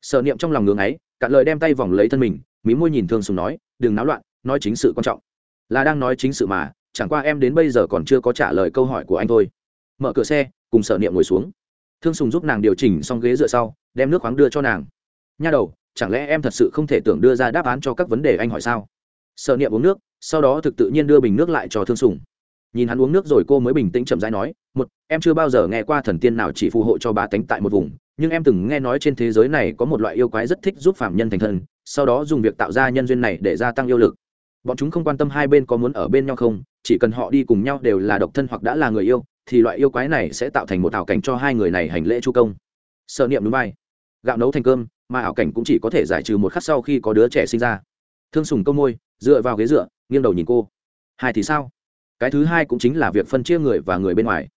Sợ niệm trong lòng ngưng ấy cạn lời đem tay vòng lấy thân mình, mí môi nhìn thương sùng nói, đừng náo loạn, nói chính sự quan trọng. Là đang nói chính sự mà, chẳng qua em đến bây giờ còn chưa có trả lời câu hỏi của anh thôi. Mở cửa xe, cùng sở niệm ngồi xuống. Thương sùng giúp nàng điều chỉnh xong ghế dựa sau, đem nước khoáng đưa cho nàng. Nha đầu, chẳng lẽ em thật sự không thể tưởng đưa ra đáp án cho các vấn đề anh hỏi sao? Sở niệm uống nước, sau đó thực tự nhiên đưa bình nước lại cho thương sùng nhìn hắn uống nước rồi cô mới bình tĩnh chậm rãi nói, một, em chưa bao giờ nghe qua thần tiên nào chỉ phù hộ cho bá tánh tại một vùng, nhưng em từng nghe nói trên thế giới này có một loại yêu quái rất thích giúp phạm nhân thành thân, sau đó dùng việc tạo ra nhân duyên này để gia tăng yêu lực. Bọn chúng không quan tâm hai bên có muốn ở bên nhau không, chỉ cần họ đi cùng nhau đều là độc thân hoặc đã là người yêu, thì loại yêu quái này sẽ tạo thành một ảo cảnh cho hai người này hành lễ chu công. Sợ niệm núi bay. Gạo nấu thành cơm, mà ảo cảnh cũng chỉ có thể giải trừ một khắc sau khi có đứa trẻ sinh ra. Thương sùng câu môi, dựa vào ghế dựa, nghiêng đầu nhìn cô. Hai thì sao? Cái thứ hai cũng chính là việc phân chia người và người bên ngoài.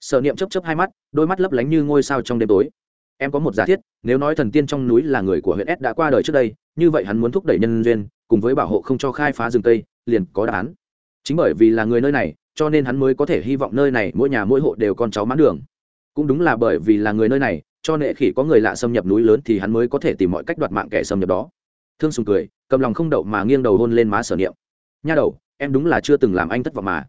Sở niệm chấp chấp hai mắt, đôi mắt lấp lánh như ngôi sao trong đêm tối. Em có một giả thiết, nếu nói thần tiên trong núi là người của huyện s đã qua đời trước đây, như vậy hắn muốn thúc đẩy nhân duyên, cùng với bảo hộ không cho khai phá rừng tây liền có đáp án. Chính bởi vì là người nơi này, cho nên hắn mới có thể hy vọng nơi này mỗi nhà mỗi hộ đều con cháu mãn đường. Cũng đúng là bởi vì là người nơi này, cho nệ khỉ có người lạ xâm nhập núi lớn thì hắn mới có thể tìm mọi cách đoạt mạng kẻ xâm nhập đó. Thương sùng cười, cầm lòng không đậu mà nghiêng đầu hôn lên má sở niệm. Nha đầu, em đúng là chưa từng làm anh thất vọng mà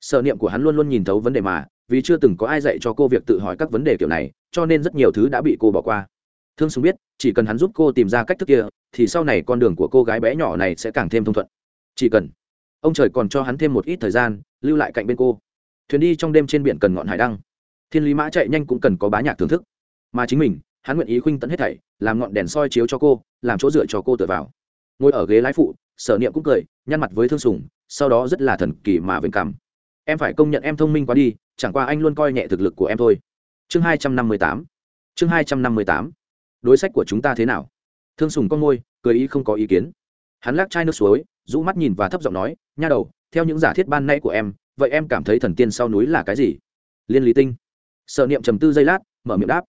sở niệm của hắn luôn luôn nhìn thấu vấn đề mà, vì chưa từng có ai dạy cho cô việc tự hỏi các vấn đề kiểu này, cho nên rất nhiều thứ đã bị cô bỏ qua. Thương sùng biết, chỉ cần hắn giúp cô tìm ra cách thức kia, thì sau này con đường của cô gái bé nhỏ này sẽ càng thêm thông thuận. Chỉ cần ông trời còn cho hắn thêm một ít thời gian, lưu lại cạnh bên cô. Thuyền đi trong đêm trên biển cần ngọn hải đăng. Thiên lý mã chạy nhanh cũng cần có bá nhạc thưởng thức. Mà chính mình, hắn nguyện ý khuynh tận hết thảy, làm ngọn đèn soi chiếu cho cô, làm chỗ dựa cho cô tựa vào. Ngồi ở ghế lái phụ, sở niệm cũng cười, nhăn mặt với thương sùng, sau đó rất là thần kỳ mà vênh cảm em phải công nhận em thông minh quá đi, chẳng qua anh luôn coi nhẹ thực lực của em thôi. Chương hai trăm năm mươi tám. Chương hai trăm năm mươi tám. Đối sách của chúng ta thế nào? Thương sùng con môi, cười ý không có ý kiến. Hắn lắc chai nước suối, rũ mắt nhìn và thấp giọng nói, nha đầu, theo những giả thiết ban nay của em, vậy em cảm thấy thần tiên sau núi là cái gì? Liên lý tinh. Sở niệm trầm tư giây lát, mở miệng đáp.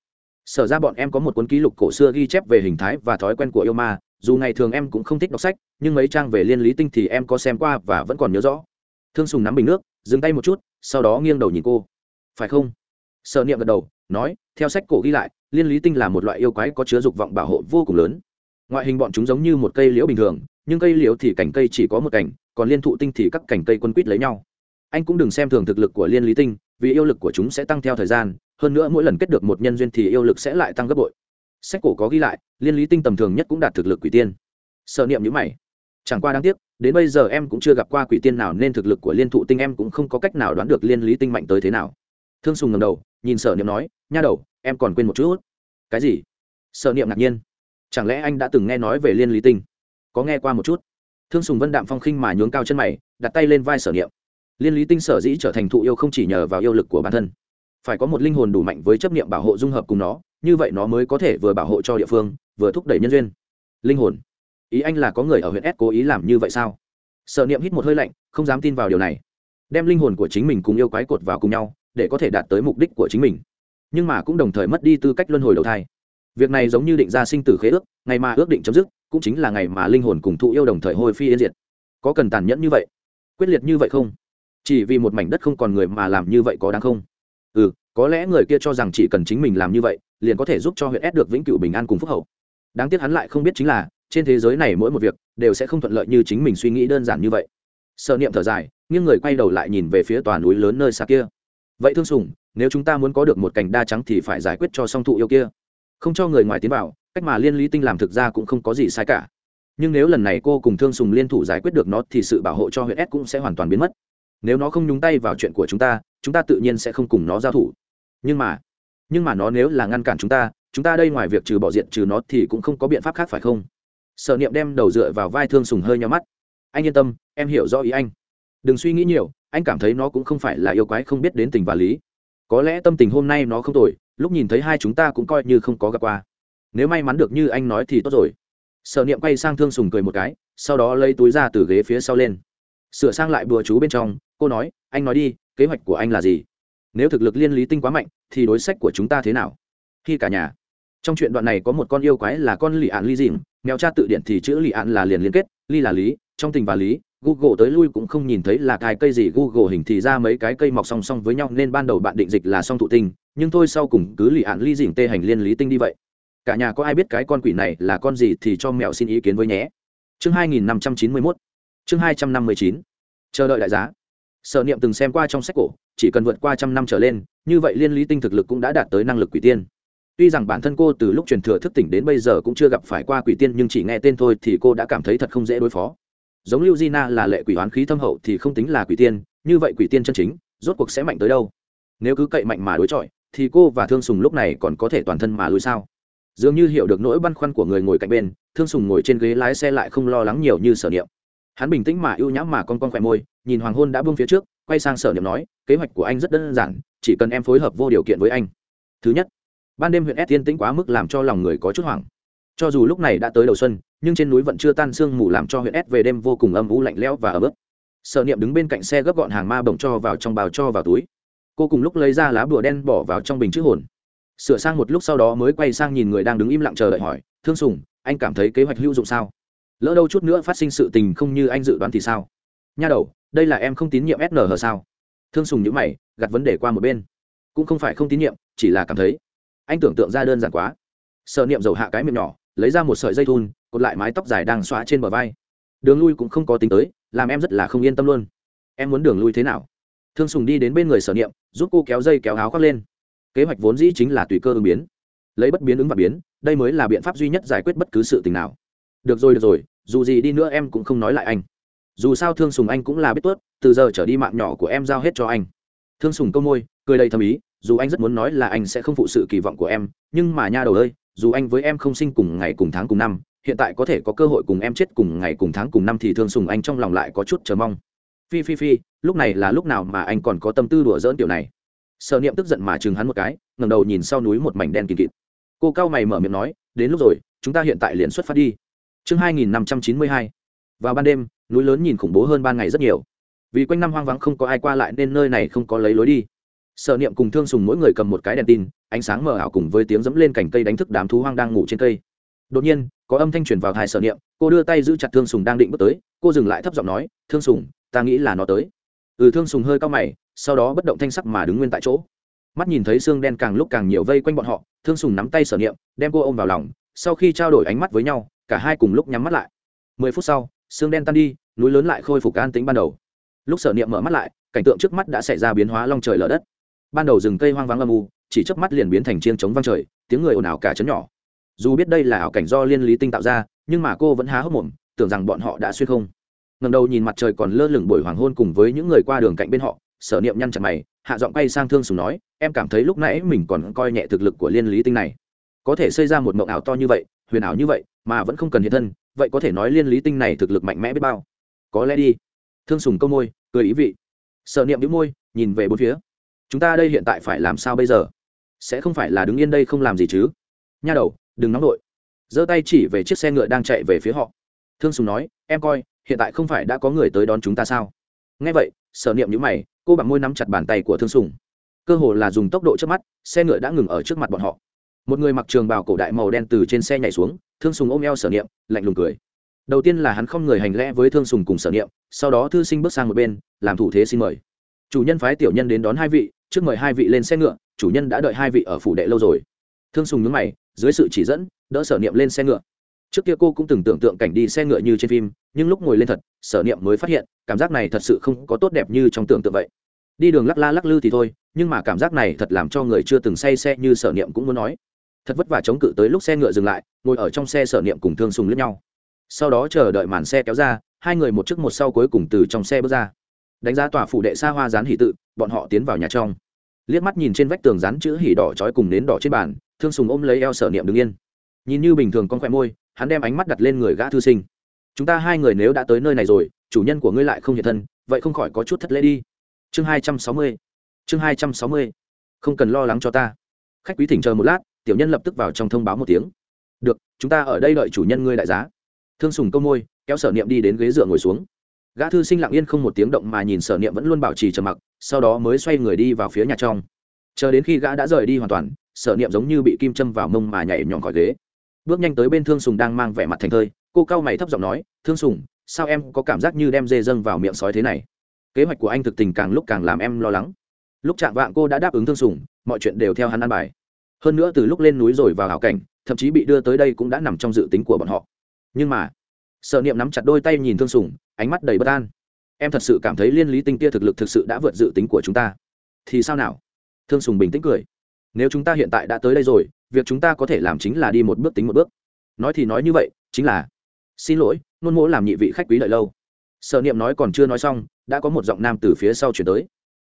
Sở ra bọn em có một cuốn ký lục cổ xưa ghi chép về hình thái và thói quen của yêu ma, dù ngày thường em cũng không thích đọc sách, nhưng mấy trang về liên lý tinh thì em có xem qua và vẫn còn nhớ rõ. Thương sùng nắm bình nước dừng tay một chút, sau đó nghiêng đầu nhìn cô. Phải không? Sợ niệm gật đầu, nói, theo sách cổ ghi lại, liên lý tinh là một loại yêu quái có chứa dục vọng bảo hộ vô cùng lớn. Ngoại hình bọn chúng giống như một cây liễu bình thường, nhưng cây liễu thì cành cây chỉ có một cành, còn liên thụ tinh thì các cành cây quân quýt lấy nhau. Anh cũng đừng xem thường thực lực của liên lý tinh, vì yêu lực của chúng sẽ tăng theo thời gian, hơn nữa mỗi lần kết được một nhân duyên thì yêu lực sẽ lại tăng gấp bội. Sách cổ có ghi lại, liên lý tinh tầm thường nhất cũng đạt thực lực quỷ tiên. Sợ niệm nhữ mày. Chẳng qua đáng tiếc đến bây giờ em cũng chưa gặp qua quỷ tiên nào nên thực lực của liên thụ tinh em cũng không có cách nào đoán được liên lý tinh mạnh tới thế nào. Thương sùng ngầm đầu, nhìn sở niệm nói, nha đầu, em còn quên một chút. Cái gì? Sở niệm ngạc nhiên. Chẳng lẽ anh đã từng nghe nói về liên lý tinh? Có nghe qua một chút? Thương sùng vân đạm phong khinh mà nhướng cao chân mày, đặt tay lên vai sở niệm. Liên lý tinh sở dĩ trở thành thụ yêu không chỉ nhờ vào yêu lực của bản thân, phải có một linh hồn đủ mạnh với chấp niệm bảo hộ dung hợp cùng nó, như vậy nó mới có thể vừa bảo hộ cho địa phương, vừa thúc đẩy nhân duyên. Linh hồn ý anh là có người ở huyện s cố ý làm như vậy sao? Sợ niệm hít một hơi lạnh, không dám tin vào điều này. Đem linh hồn của chính mình cùng yêu quái cột vào cùng nhau, để có thể đạt tới mục đích của chính mình. Nhưng mà cũng đồng thời mất đi tư cách luân hồi đầu thai. Việc này giống như định ra sinh tử khế ước, ngày mà ước định chấm dứt, cũng chính là ngày mà linh hồn cùng thụ yêu đồng thời hồi phi yên diệt. Có cần tàn nhẫn như vậy? Quyết liệt như vậy không? Chỉ vì một mảnh đất không còn người mà làm như vậy có đáng không? Ừ có lẽ người kia cho rằng chỉ cần chính mình làm như vậy, liền có thể giúp cho huyện s được vĩnh cửu bình an cùng phúc hậu. Đáng tiếc hắn lại không biết chính là trên thế giới này mỗi một việc đều sẽ không thuận lợi như chính mình suy nghĩ đơn giản như vậy. Sợ niệm thở dài, nghiêng người quay đầu lại nhìn về phía tòa núi lớn nơi xa kia. Vậy thương sùng nếu chúng ta muốn có được một cảnh đa trắng thì phải giải quyết cho song thụ yêu kia. Không cho người ngoài tiến vào, cách mà liên lý tinh làm thực ra cũng không có gì sai cả. Nhưng nếu lần này cô cùng thương sùng liên thủ giải quyết được nó thì sự bảo hộ cho huyện s cũng sẽ hoàn toàn biến mất. Nếu nó không nhúng tay vào chuyện của chúng ta chúng ta tự nhiên sẽ không cùng nó giao thủ. Nhưng mà nhưng mà nó nếu là ngăn cản chúng ta chúng ta đây ngoài việc trừ bỏ diện trừ nó thì cũng không có biện pháp khác phải không? Sở niệm đem đầu dựa vào vai thương sùng hơi nhau mắt. Anh yên tâm, em hiểu rõ ý anh. Đừng suy nghĩ nhiều, anh cảm thấy nó cũng không phải là yêu quái không biết đến tình và lý. Có lẽ tâm tình hôm nay nó không tồi, lúc nhìn thấy hai chúng ta cũng coi như không có gặp qua. Nếu may mắn được như anh nói thì tốt rồi. Sở niệm quay sang thương sùng cười một cái, sau đó lấy túi ra từ ghế phía sau lên. Sửa sang lại bùa chú bên trong, cô nói, anh nói đi, kế hoạch của anh là gì? Nếu thực lực liên lý tinh quá mạnh, thì đối sách của chúng ta thế nào? Khi cả nhà trong chuyện đoạn này có một con yêu quái là con lì ạn ly dìm mèo cha tự điển thì chữ lì ạn là liền liên kết, ly là lý, trong tình và lý, google tới lui cũng không nhìn thấy là cái cây gì, google hình thì ra mấy cái cây mọc song song với nhau, nên ban đầu bạn định dịch là song thụ tinh, nhưng thôi sau cùng cứ lì ạn ly dìm tê hành liên lý tinh đi vậy. Cả nhà có ai biết cái con quỷ này là con gì thì cho mèo xin ý kiến với nhé. Chương 2591 chương 259 chờ đợi đại giá. Sở niệm từng xem qua trong sách cổ, chỉ cần vượt qua trăm năm trở lên, như vậy liên lý tinh thực lực cũng đã đạt tới năng lực quỷ tiên tuy rằng bản thân cô từ lúc truyền thừa thức tỉnh đến bây giờ cũng chưa gặp phải qua quỷ tiên, nhưng chỉ nghe tên thôi thì cô đã cảm thấy thật không dễ đối phó. Giống lưu di na là lệ quỷ hoán khí thâm hậu thì không tính là quỷ tiên, như vậy quỷ tiên chân chính, rốt cuộc sẽ mạnh tới đâu? Nếu cứ cậy mạnh mà đối chọi, thì cô và thương sùng lúc này còn có thể toàn thân mà lùi sao? Dường như hiểu được nỗi băn khoăn của người ngồi cạnh bên, thương sùng ngồi trên ghế lái xe lại không lo lắng nhiều như sở niệm. Hắn bình tĩnh mà ưu nhãm mà con con khỏe môi, nhìn hoàng hôn đã bưng phía trước, quay sang sở niệm nói, kế hoạch của anh rất đơn giản, chỉ cần em phối hợp vô điều kiện với anh. Thứ nhất ban đêm huyện s tiên tĩnh quá mức làm cho lòng người có chút hoảng. Cho dù lúc này đã tới đầu xuân, nhưng trên núi vẫn chưa tan sương mù làm cho huyện s về đêm vô cùng âm u lạnh lẽo và ấm ức sở niệm đứng bên cạnh xe gấp gọn hàng ma bồng cho vào trong bào cho vào túi. Cô cùng lúc lấy ra lá bùa đen bỏ vào trong bình chữ hồn. Sửa sang một lúc sau đó mới quay sang nhìn người đang đứng im lặng chờ đợi hỏi, thương sùng, anh cảm thấy kế hoạch hữu dụng sao? Lỡ đâu chút nữa phát sinh sự tình không như anh dự đoán thì sao? Nha đầu, đây là em không tín nhiệm snh sao? Thương sùng nhữ mày gặt vấn đề qua một bên. Cũng không phải không tín nhiệm, chỉ là cảm thấy anh tưởng tượng ra đơn giản quá. Sợ niệm dầu hạ cái miệng nhỏ, lấy ra một sợi dây thun, cột lại mái tóc dài đang xóa trên bờ vai. Đường lui cũng không có tính tới, làm em rất là không yên tâm luôn. Em muốn đường lui thế nào? Thương sùng đi đến bên người sở niệm, giúp cô kéo dây kéo áo khoác lên. Kế hoạch vốn dĩ chính là tùy cơ ứng biến. Lấy bất biến ứng và biến, đây mới là biện pháp duy nhất giải quyết bất cứ sự tình nào. Được rồi được rồi, dù gì đi nữa em cũng không nói lại anh. Dù sao thương sùng anh cũng là biết tuốt, từ giờ trở đi mạng nhỏ của em giao hết cho anh. Thương sùng câu môi, cười đầy thầm ý dù anh rất muốn nói là anh sẽ không phụ sự kỳ vọng của em, nhưng mà nha đầu ơi, dù anh với em không sinh cùng ngày cùng tháng cùng năm, hiện tại có thể có cơ hội cùng em chết cùng ngày cùng tháng cùng năm thì thương sùng anh trong lòng lại có chút chờ mong. Phi phi phi, lúc này là lúc nào mà anh còn có tâm tư đùa dỡn tiểu này? Sợ niệm tức giận mà chừng hắn một cái, ngẩng đầu nhìn sau núi một mảnh đen kịt kịt. Cô cao mày mở miệng nói, đến lúc rồi, chúng ta hiện tại liền xuất phát đi. Chương hai nghìn năm trăm chín mươi hai. Vào ban đêm, núi lớn nhìn khủng bố hơn ban ngày rất nhiều. Vì quanh năm hoang vắng không có ai qua lại nên nơi này không có lấy lối đi. Sở niệm cùng thương sùng mỗi người cầm một cái đèn tin, ánh sáng mờ ảo cùng với tiếng dẫm lên cành cây đánh thức đám thú hoang đang ngủ trên cây. Đột nhiên, có âm thanh truyền vào hai Sở niệm, cô đưa tay giữ chặt thương sùng đang định bước tới, cô dừng lại thấp giọng nói, thương sùng, ta nghĩ là nó tới. Ừ thương sùng hơi cao mày, sau đó bất động thanh sắc mà đứng nguyên tại chỗ. Mắt nhìn thấy xương đen càng lúc càng nhiều vây quanh bọn họ, thương sùng nắm tay sở niệm, đem cô ôm vào lòng, sau khi trao đổi ánh mắt với nhau, cả hai cùng lúc nhắm mắt lại. Mười phút sau, xương đen tan đi, núi lớn lại khôi phục an tính ban đầu. Lúc sở niệm mở mắt lại, cảnh tượng trước mắt đã xảy ra biến hóa long trời lở đất ban đầu rừng cây hoang vắng âm u, chỉ chớp mắt liền biến thành chiêng trống vang trời, tiếng người ồn ào cả chấn nhỏ. Dù biết đây là ảo cảnh do liên lý tinh tạo ra, nhưng mà cô vẫn há hốc mồm, tưởng rằng bọn họ đã xuyên không. Ngầm đầu nhìn mặt trời còn lơ lửng buổi hoàng hôn cùng với những người qua đường cạnh bên họ, sở niệm nhăn chặt mày, hạ giọng quay sang thương sùng nói, em cảm thấy lúc nãy mình còn coi nhẹ thực lực của liên lý tinh này. Có thể xây ra một mộng ảo to như vậy, huyền ảo như vậy, mà vẫn không cần hiện thân, vậy có thể nói liên lý tinh này thực lực mạnh mẽ biết bao. Có lẽ đi. Thương sùng câu môi, cười ý vị. Sở niệm đĩu môi, nhìn về bốn phía chúng ta đây hiện tại phải làm sao bây giờ? Sẽ không phải là đứng yên đây không làm gì chứ? Nha đầu, đừng nóng đội giơ tay chỉ về chiếc xe ngựa đang chạy về phía họ. Thương sùng nói, em coi, hiện tại không phải đã có người tới đón chúng ta sao? Nghe vậy, sở niệm nhữ mày, cô bằng môi nắm chặt bàn tay của thương sùng. Cơ hồ là dùng tốc độ trước mắt, xe ngựa đã ngừng ở trước mặt bọn họ. Một người mặc trường bào cổ đại màu đen từ trên xe nhảy xuống, thương sùng ôm eo sở niệm, lạnh lùng cười. Đầu tiên là hắn không người hành lẽ với thương sùng cùng sở niệm, sau đó thư sinh bước sang một bên, làm thủ thế xin mời chủ nhân phái tiểu nhân đến đón hai vị, trước mời hai vị lên xe ngựa, chủ nhân đã đợi hai vị ở phủ đệ lâu rồi. Thương sùng nhướng mày, dưới sự chỉ dẫn, đỡ sở niệm lên xe ngựa. Trước kia cô cũng từng tưởng tượng cảnh đi xe ngựa như trên phim, nhưng lúc ngồi lên thật, sở niệm mới phát hiện, cảm giác này thật sự không có tốt đẹp như trong tưởng tượng vậy. Đi đường lắc la lắc lư thì thôi, nhưng mà cảm giác này thật làm cho người chưa từng say xe như sở niệm cũng muốn nói. Thật vất vả chống cự tới lúc xe ngựa dừng lại, ngồi ở trong xe sở niệm cùng thương sùng lướt nhau. Sau đó chờ đợi màn xe kéo ra, hai người một trước một sau cuối cùng từ trong xe bước ra đánh giá tòa phủ đệ xa hoa rán hỉ tự, bọn họ tiến vào nhà trong. Liếc mắt nhìn trên vách tường rán chữ hỉ đỏ trói cùng nến đỏ trên bàn, thương sùng ôm lấy eo sở niệm đứng yên. Nhìn như bình thường con khỏe môi, hắn đem ánh mắt đặt lên người gã thư sinh. Chúng ta hai người nếu đã tới nơi này rồi, chủ nhân của ngươi lại không hiện thân, vậy không khỏi có chút thất lễ đi. Chương hai trăm sáu mươi. Chương hai trăm sáu mươi. Không cần lo lắng cho ta. Khách quý thỉnh chờ một lát, tiểu nhân lập tức vào trong thông báo một tiếng. Được, chúng ta ở đây đợi chủ nhân ngươi đại giá. Thương sùng câu môi, kéo sở niệm đi đến ghế dựa ngồi xuống gã thư sinh lặng yên không một tiếng động mà nhìn sở niệm vẫn luôn bảo trì trầm mặc, sau đó mới xoay người đi vào phía nhà trong. Chờ đến khi gã đã rời đi hoàn toàn, sở niệm giống như bị kim châm vào mông mà nhảy nhọn khỏi ghế. Bước nhanh tới bên thương sùng đang mang vẻ mặt thành thơi, cô cao mày thấp giọng nói, thương sùng, sao em có cảm giác như đem dê dâng vào miệng sói thế này? Kế hoạch của anh thực tình càng lúc càng làm em lo lắng. Lúc chạm vạng cô đã đáp ứng thương sùng, mọi chuyện đều theo hắn ăn bài. Hơn nữa từ lúc lên núi rồi vào hảo cảnh, thậm chí bị đưa tới đây cũng đã nằm trong dự tính của bọn họ. Nhưng mà sợ niệm nắm chặt đôi tay nhìn thương sùng ánh mắt đầy bất an. Em thật sự cảm thấy liên lý tinh kia thực lực thực sự đã vượt dự tính của chúng ta. Thì sao nào? Thương sùng bình tĩnh cười. Nếu chúng ta hiện tại đã tới đây rồi, việc chúng ta có thể làm chính là đi một bước tính một bước. Nói thì nói như vậy, chính là, xin lỗi, nôn mỗ làm nhị vị khách quý đợi lâu. Sở niệm nói còn chưa nói xong, đã có một giọng nam từ phía sau chuyển tới.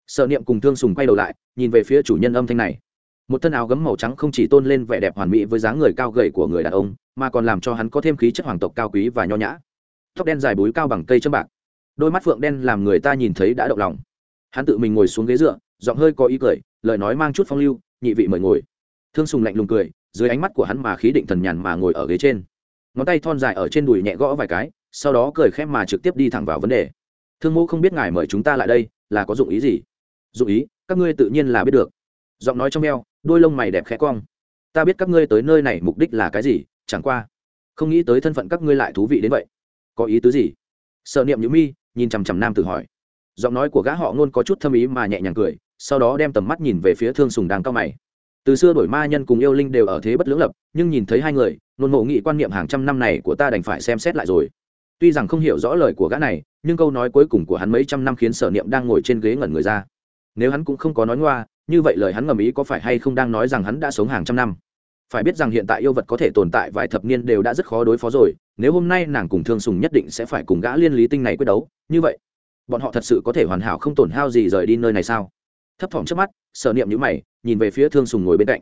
Sở niệm cùng thương sùng quay đầu lại, nhìn về phía chủ nhân âm thanh này. Một thân áo gấm màu trắng không chỉ tôn lên vẻ đẹp hoàn mỹ với dáng người cao gầy của người đàn ông, mà còn làm cho hắn có thêm khí chất hoàng tộc cao quý và nho nhã tóc đen dài búi cao bằng cây châm bạc. Đôi mắt phượng đen làm người ta nhìn thấy đã động lòng. Hắn tự mình ngồi xuống ghế dựa, giọng hơi có ý cười, lời nói mang chút phong lưu, nhị vị mời ngồi. Thương sùng lạnh lùng cười, dưới ánh mắt của hắn mà khí định thần nhàn mà ngồi ở ghế trên. Ngón tay thon dài ở trên đùi nhẹ gõ vài cái, sau đó cười khép mà trực tiếp đi thẳng vào vấn đề. Thương mẫu không biết ngài mời chúng ta lại đây, là có dụng ý gì? Dụng ý, các ngươi tự nhiên là biết được. Giọng nói trong eo, đôi lông mày đẹp khẽ cong. Ta biết các ngươi tới nơi này mục đích là cái gì, chẳng qua, không nghĩ tới thân phận các ngươi lại thú vị đến vậy có ý tứ gì? Sợ niệm nhữ mi, nhìn chằm chằm nam tử hỏi. Giọng nói của gã họ ngôn có chút thâm ý mà nhẹ nhàng cười, sau đó đem tầm mắt nhìn về phía thương sùng đang cao mày. Từ xưa đổi ma nhân cùng yêu linh đều ở thế bất lưỡng lập, nhưng nhìn thấy hai người nôn mộ nghị quan niệm hàng trăm năm này của ta đành phải xem xét lại rồi. Tuy rằng không hiểu rõ lời của gã này, nhưng câu nói cuối cùng của hắn mấy trăm năm khiến sở niệm đang ngồi trên ghế ngẩn người ra. Nếu hắn cũng không có nói ngoa, như vậy lời hắn ngầm ý có phải hay không đang nói rằng hắn đã sống hàng trăm năm? Phải biết rằng hiện tại yêu vật có thể tồn tại vài thập niên đều đã rất khó đối phó rồi nếu hôm nay nàng cùng thương sùng nhất định sẽ phải cùng gã liên lý tinh này quyết đấu, như vậy, bọn họ thật sự có thể hoàn hảo không tổn hao gì rời đi nơi này sao? Thấp thỏm trước mắt, sở niệm nhữ mày, nhìn về phía thương sùng ngồi bên cạnh.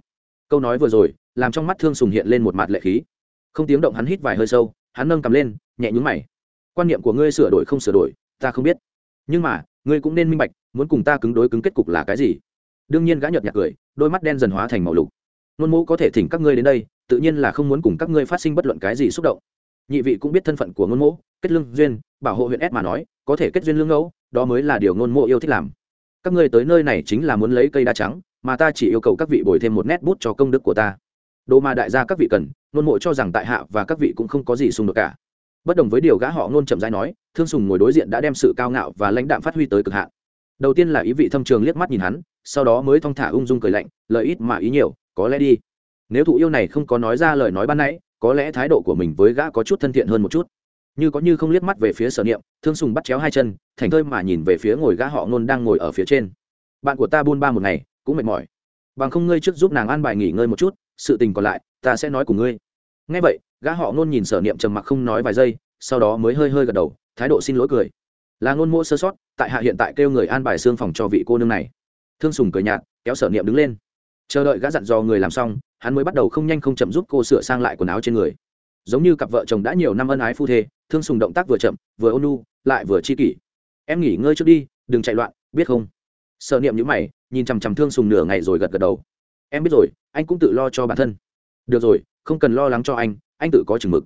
Câu nói vừa rồi, làm trong mắt thương sùng hiện lên một mặt lệ khí. Không tiếng động hắn hít vài hơi sâu, hắn nâng cầm lên, nhẹ nhúng mày. Quan niệm của ngươi sửa đổi không sửa đổi, ta không biết. Nhưng mà, ngươi cũng nên minh bạch, muốn cùng ta cứng đối cứng kết cục là cái gì. Đương nhiên gã nhợt nhạt cười, đôi mắt đen dần hóa thành màu lục. Nôn mẫu có thể thỉnh các ngươi đến đây, tự nhiên là không muốn cùng các ngươi phát sinh bất luận cái gì xúc động nhị vị cũng biết thân phận của ngôn Mộ kết lương duyên, bảo hộ huyện s mà nói, có thể kết duyên lương ngẫu, đó mới là điều ngôn mộ yêu thích làm. Các ngươi tới nơi này chính là muốn lấy cây đa trắng, mà ta chỉ yêu cầu các vị bồi thêm một nét bút cho công đức của ta. Đồ mà đại gia các vị cần, ngôn mộ cho rằng tại hạ và các vị cũng không có gì xung đột cả. Bất đồng với điều gã họ ngôn chậm rãi nói, thương sùng ngồi đối diện đã đem sự cao ngạo và lãnh đạm phát huy tới cực hạn. Đầu tiên là ý vị thâm trường liếc mắt nhìn hắn, sau đó mới thong thả ung dung cười lạnh, lời ít mà ý nhiều, có lẽ đi. Nếu thụ yêu này không có nói ra lời nói ban nãy có lẽ thái độ của mình với gã có chút thân thiện hơn một chút. Như có như không liếc mắt về phía sở niệm, thương sùng bắt chéo hai chân, thành thơi mà nhìn về phía ngồi gã họ nôn đang ngồi ở phía trên. Bạn của ta buôn ba một ngày, cũng mệt mỏi. Bằng không ngươi trước giúp nàng an bài nghỉ ngơi một chút, sự tình còn lại, ta sẽ nói cùng ngươi. Ngay vậy, gã họ nôn nhìn sở niệm trầm mặc không nói vài giây, sau đó mới hơi hơi gật đầu, thái độ xin lỗi cười. Là ngôn mỗ sơ sót, tại hạ hiện tại kêu người an bài xương phòng cho vị cô nương này. Thương sùng cười nhạt, kéo sở niệm đứng lên. Chờ đợi gã dặn dò người làm xong hắn mới bắt đầu không nhanh không chậm giúp cô sửa sang lại quần áo trên người. Giống như cặp vợ chồng đã nhiều năm ân ái phu thê, thương sùng động tác vừa chậm, vừa ôn nu lại vừa chi kỷ. Em nghỉ ngơi trước đi, đừng chạy loạn, biết không? Sợ niệm những mày, nhìn chằm chằm thương sùng nửa ngày rồi gật gật đầu. Em biết rồi, anh cũng tự lo cho bản thân. Được rồi, không cần lo lắng cho anh anh tự có chừng mực.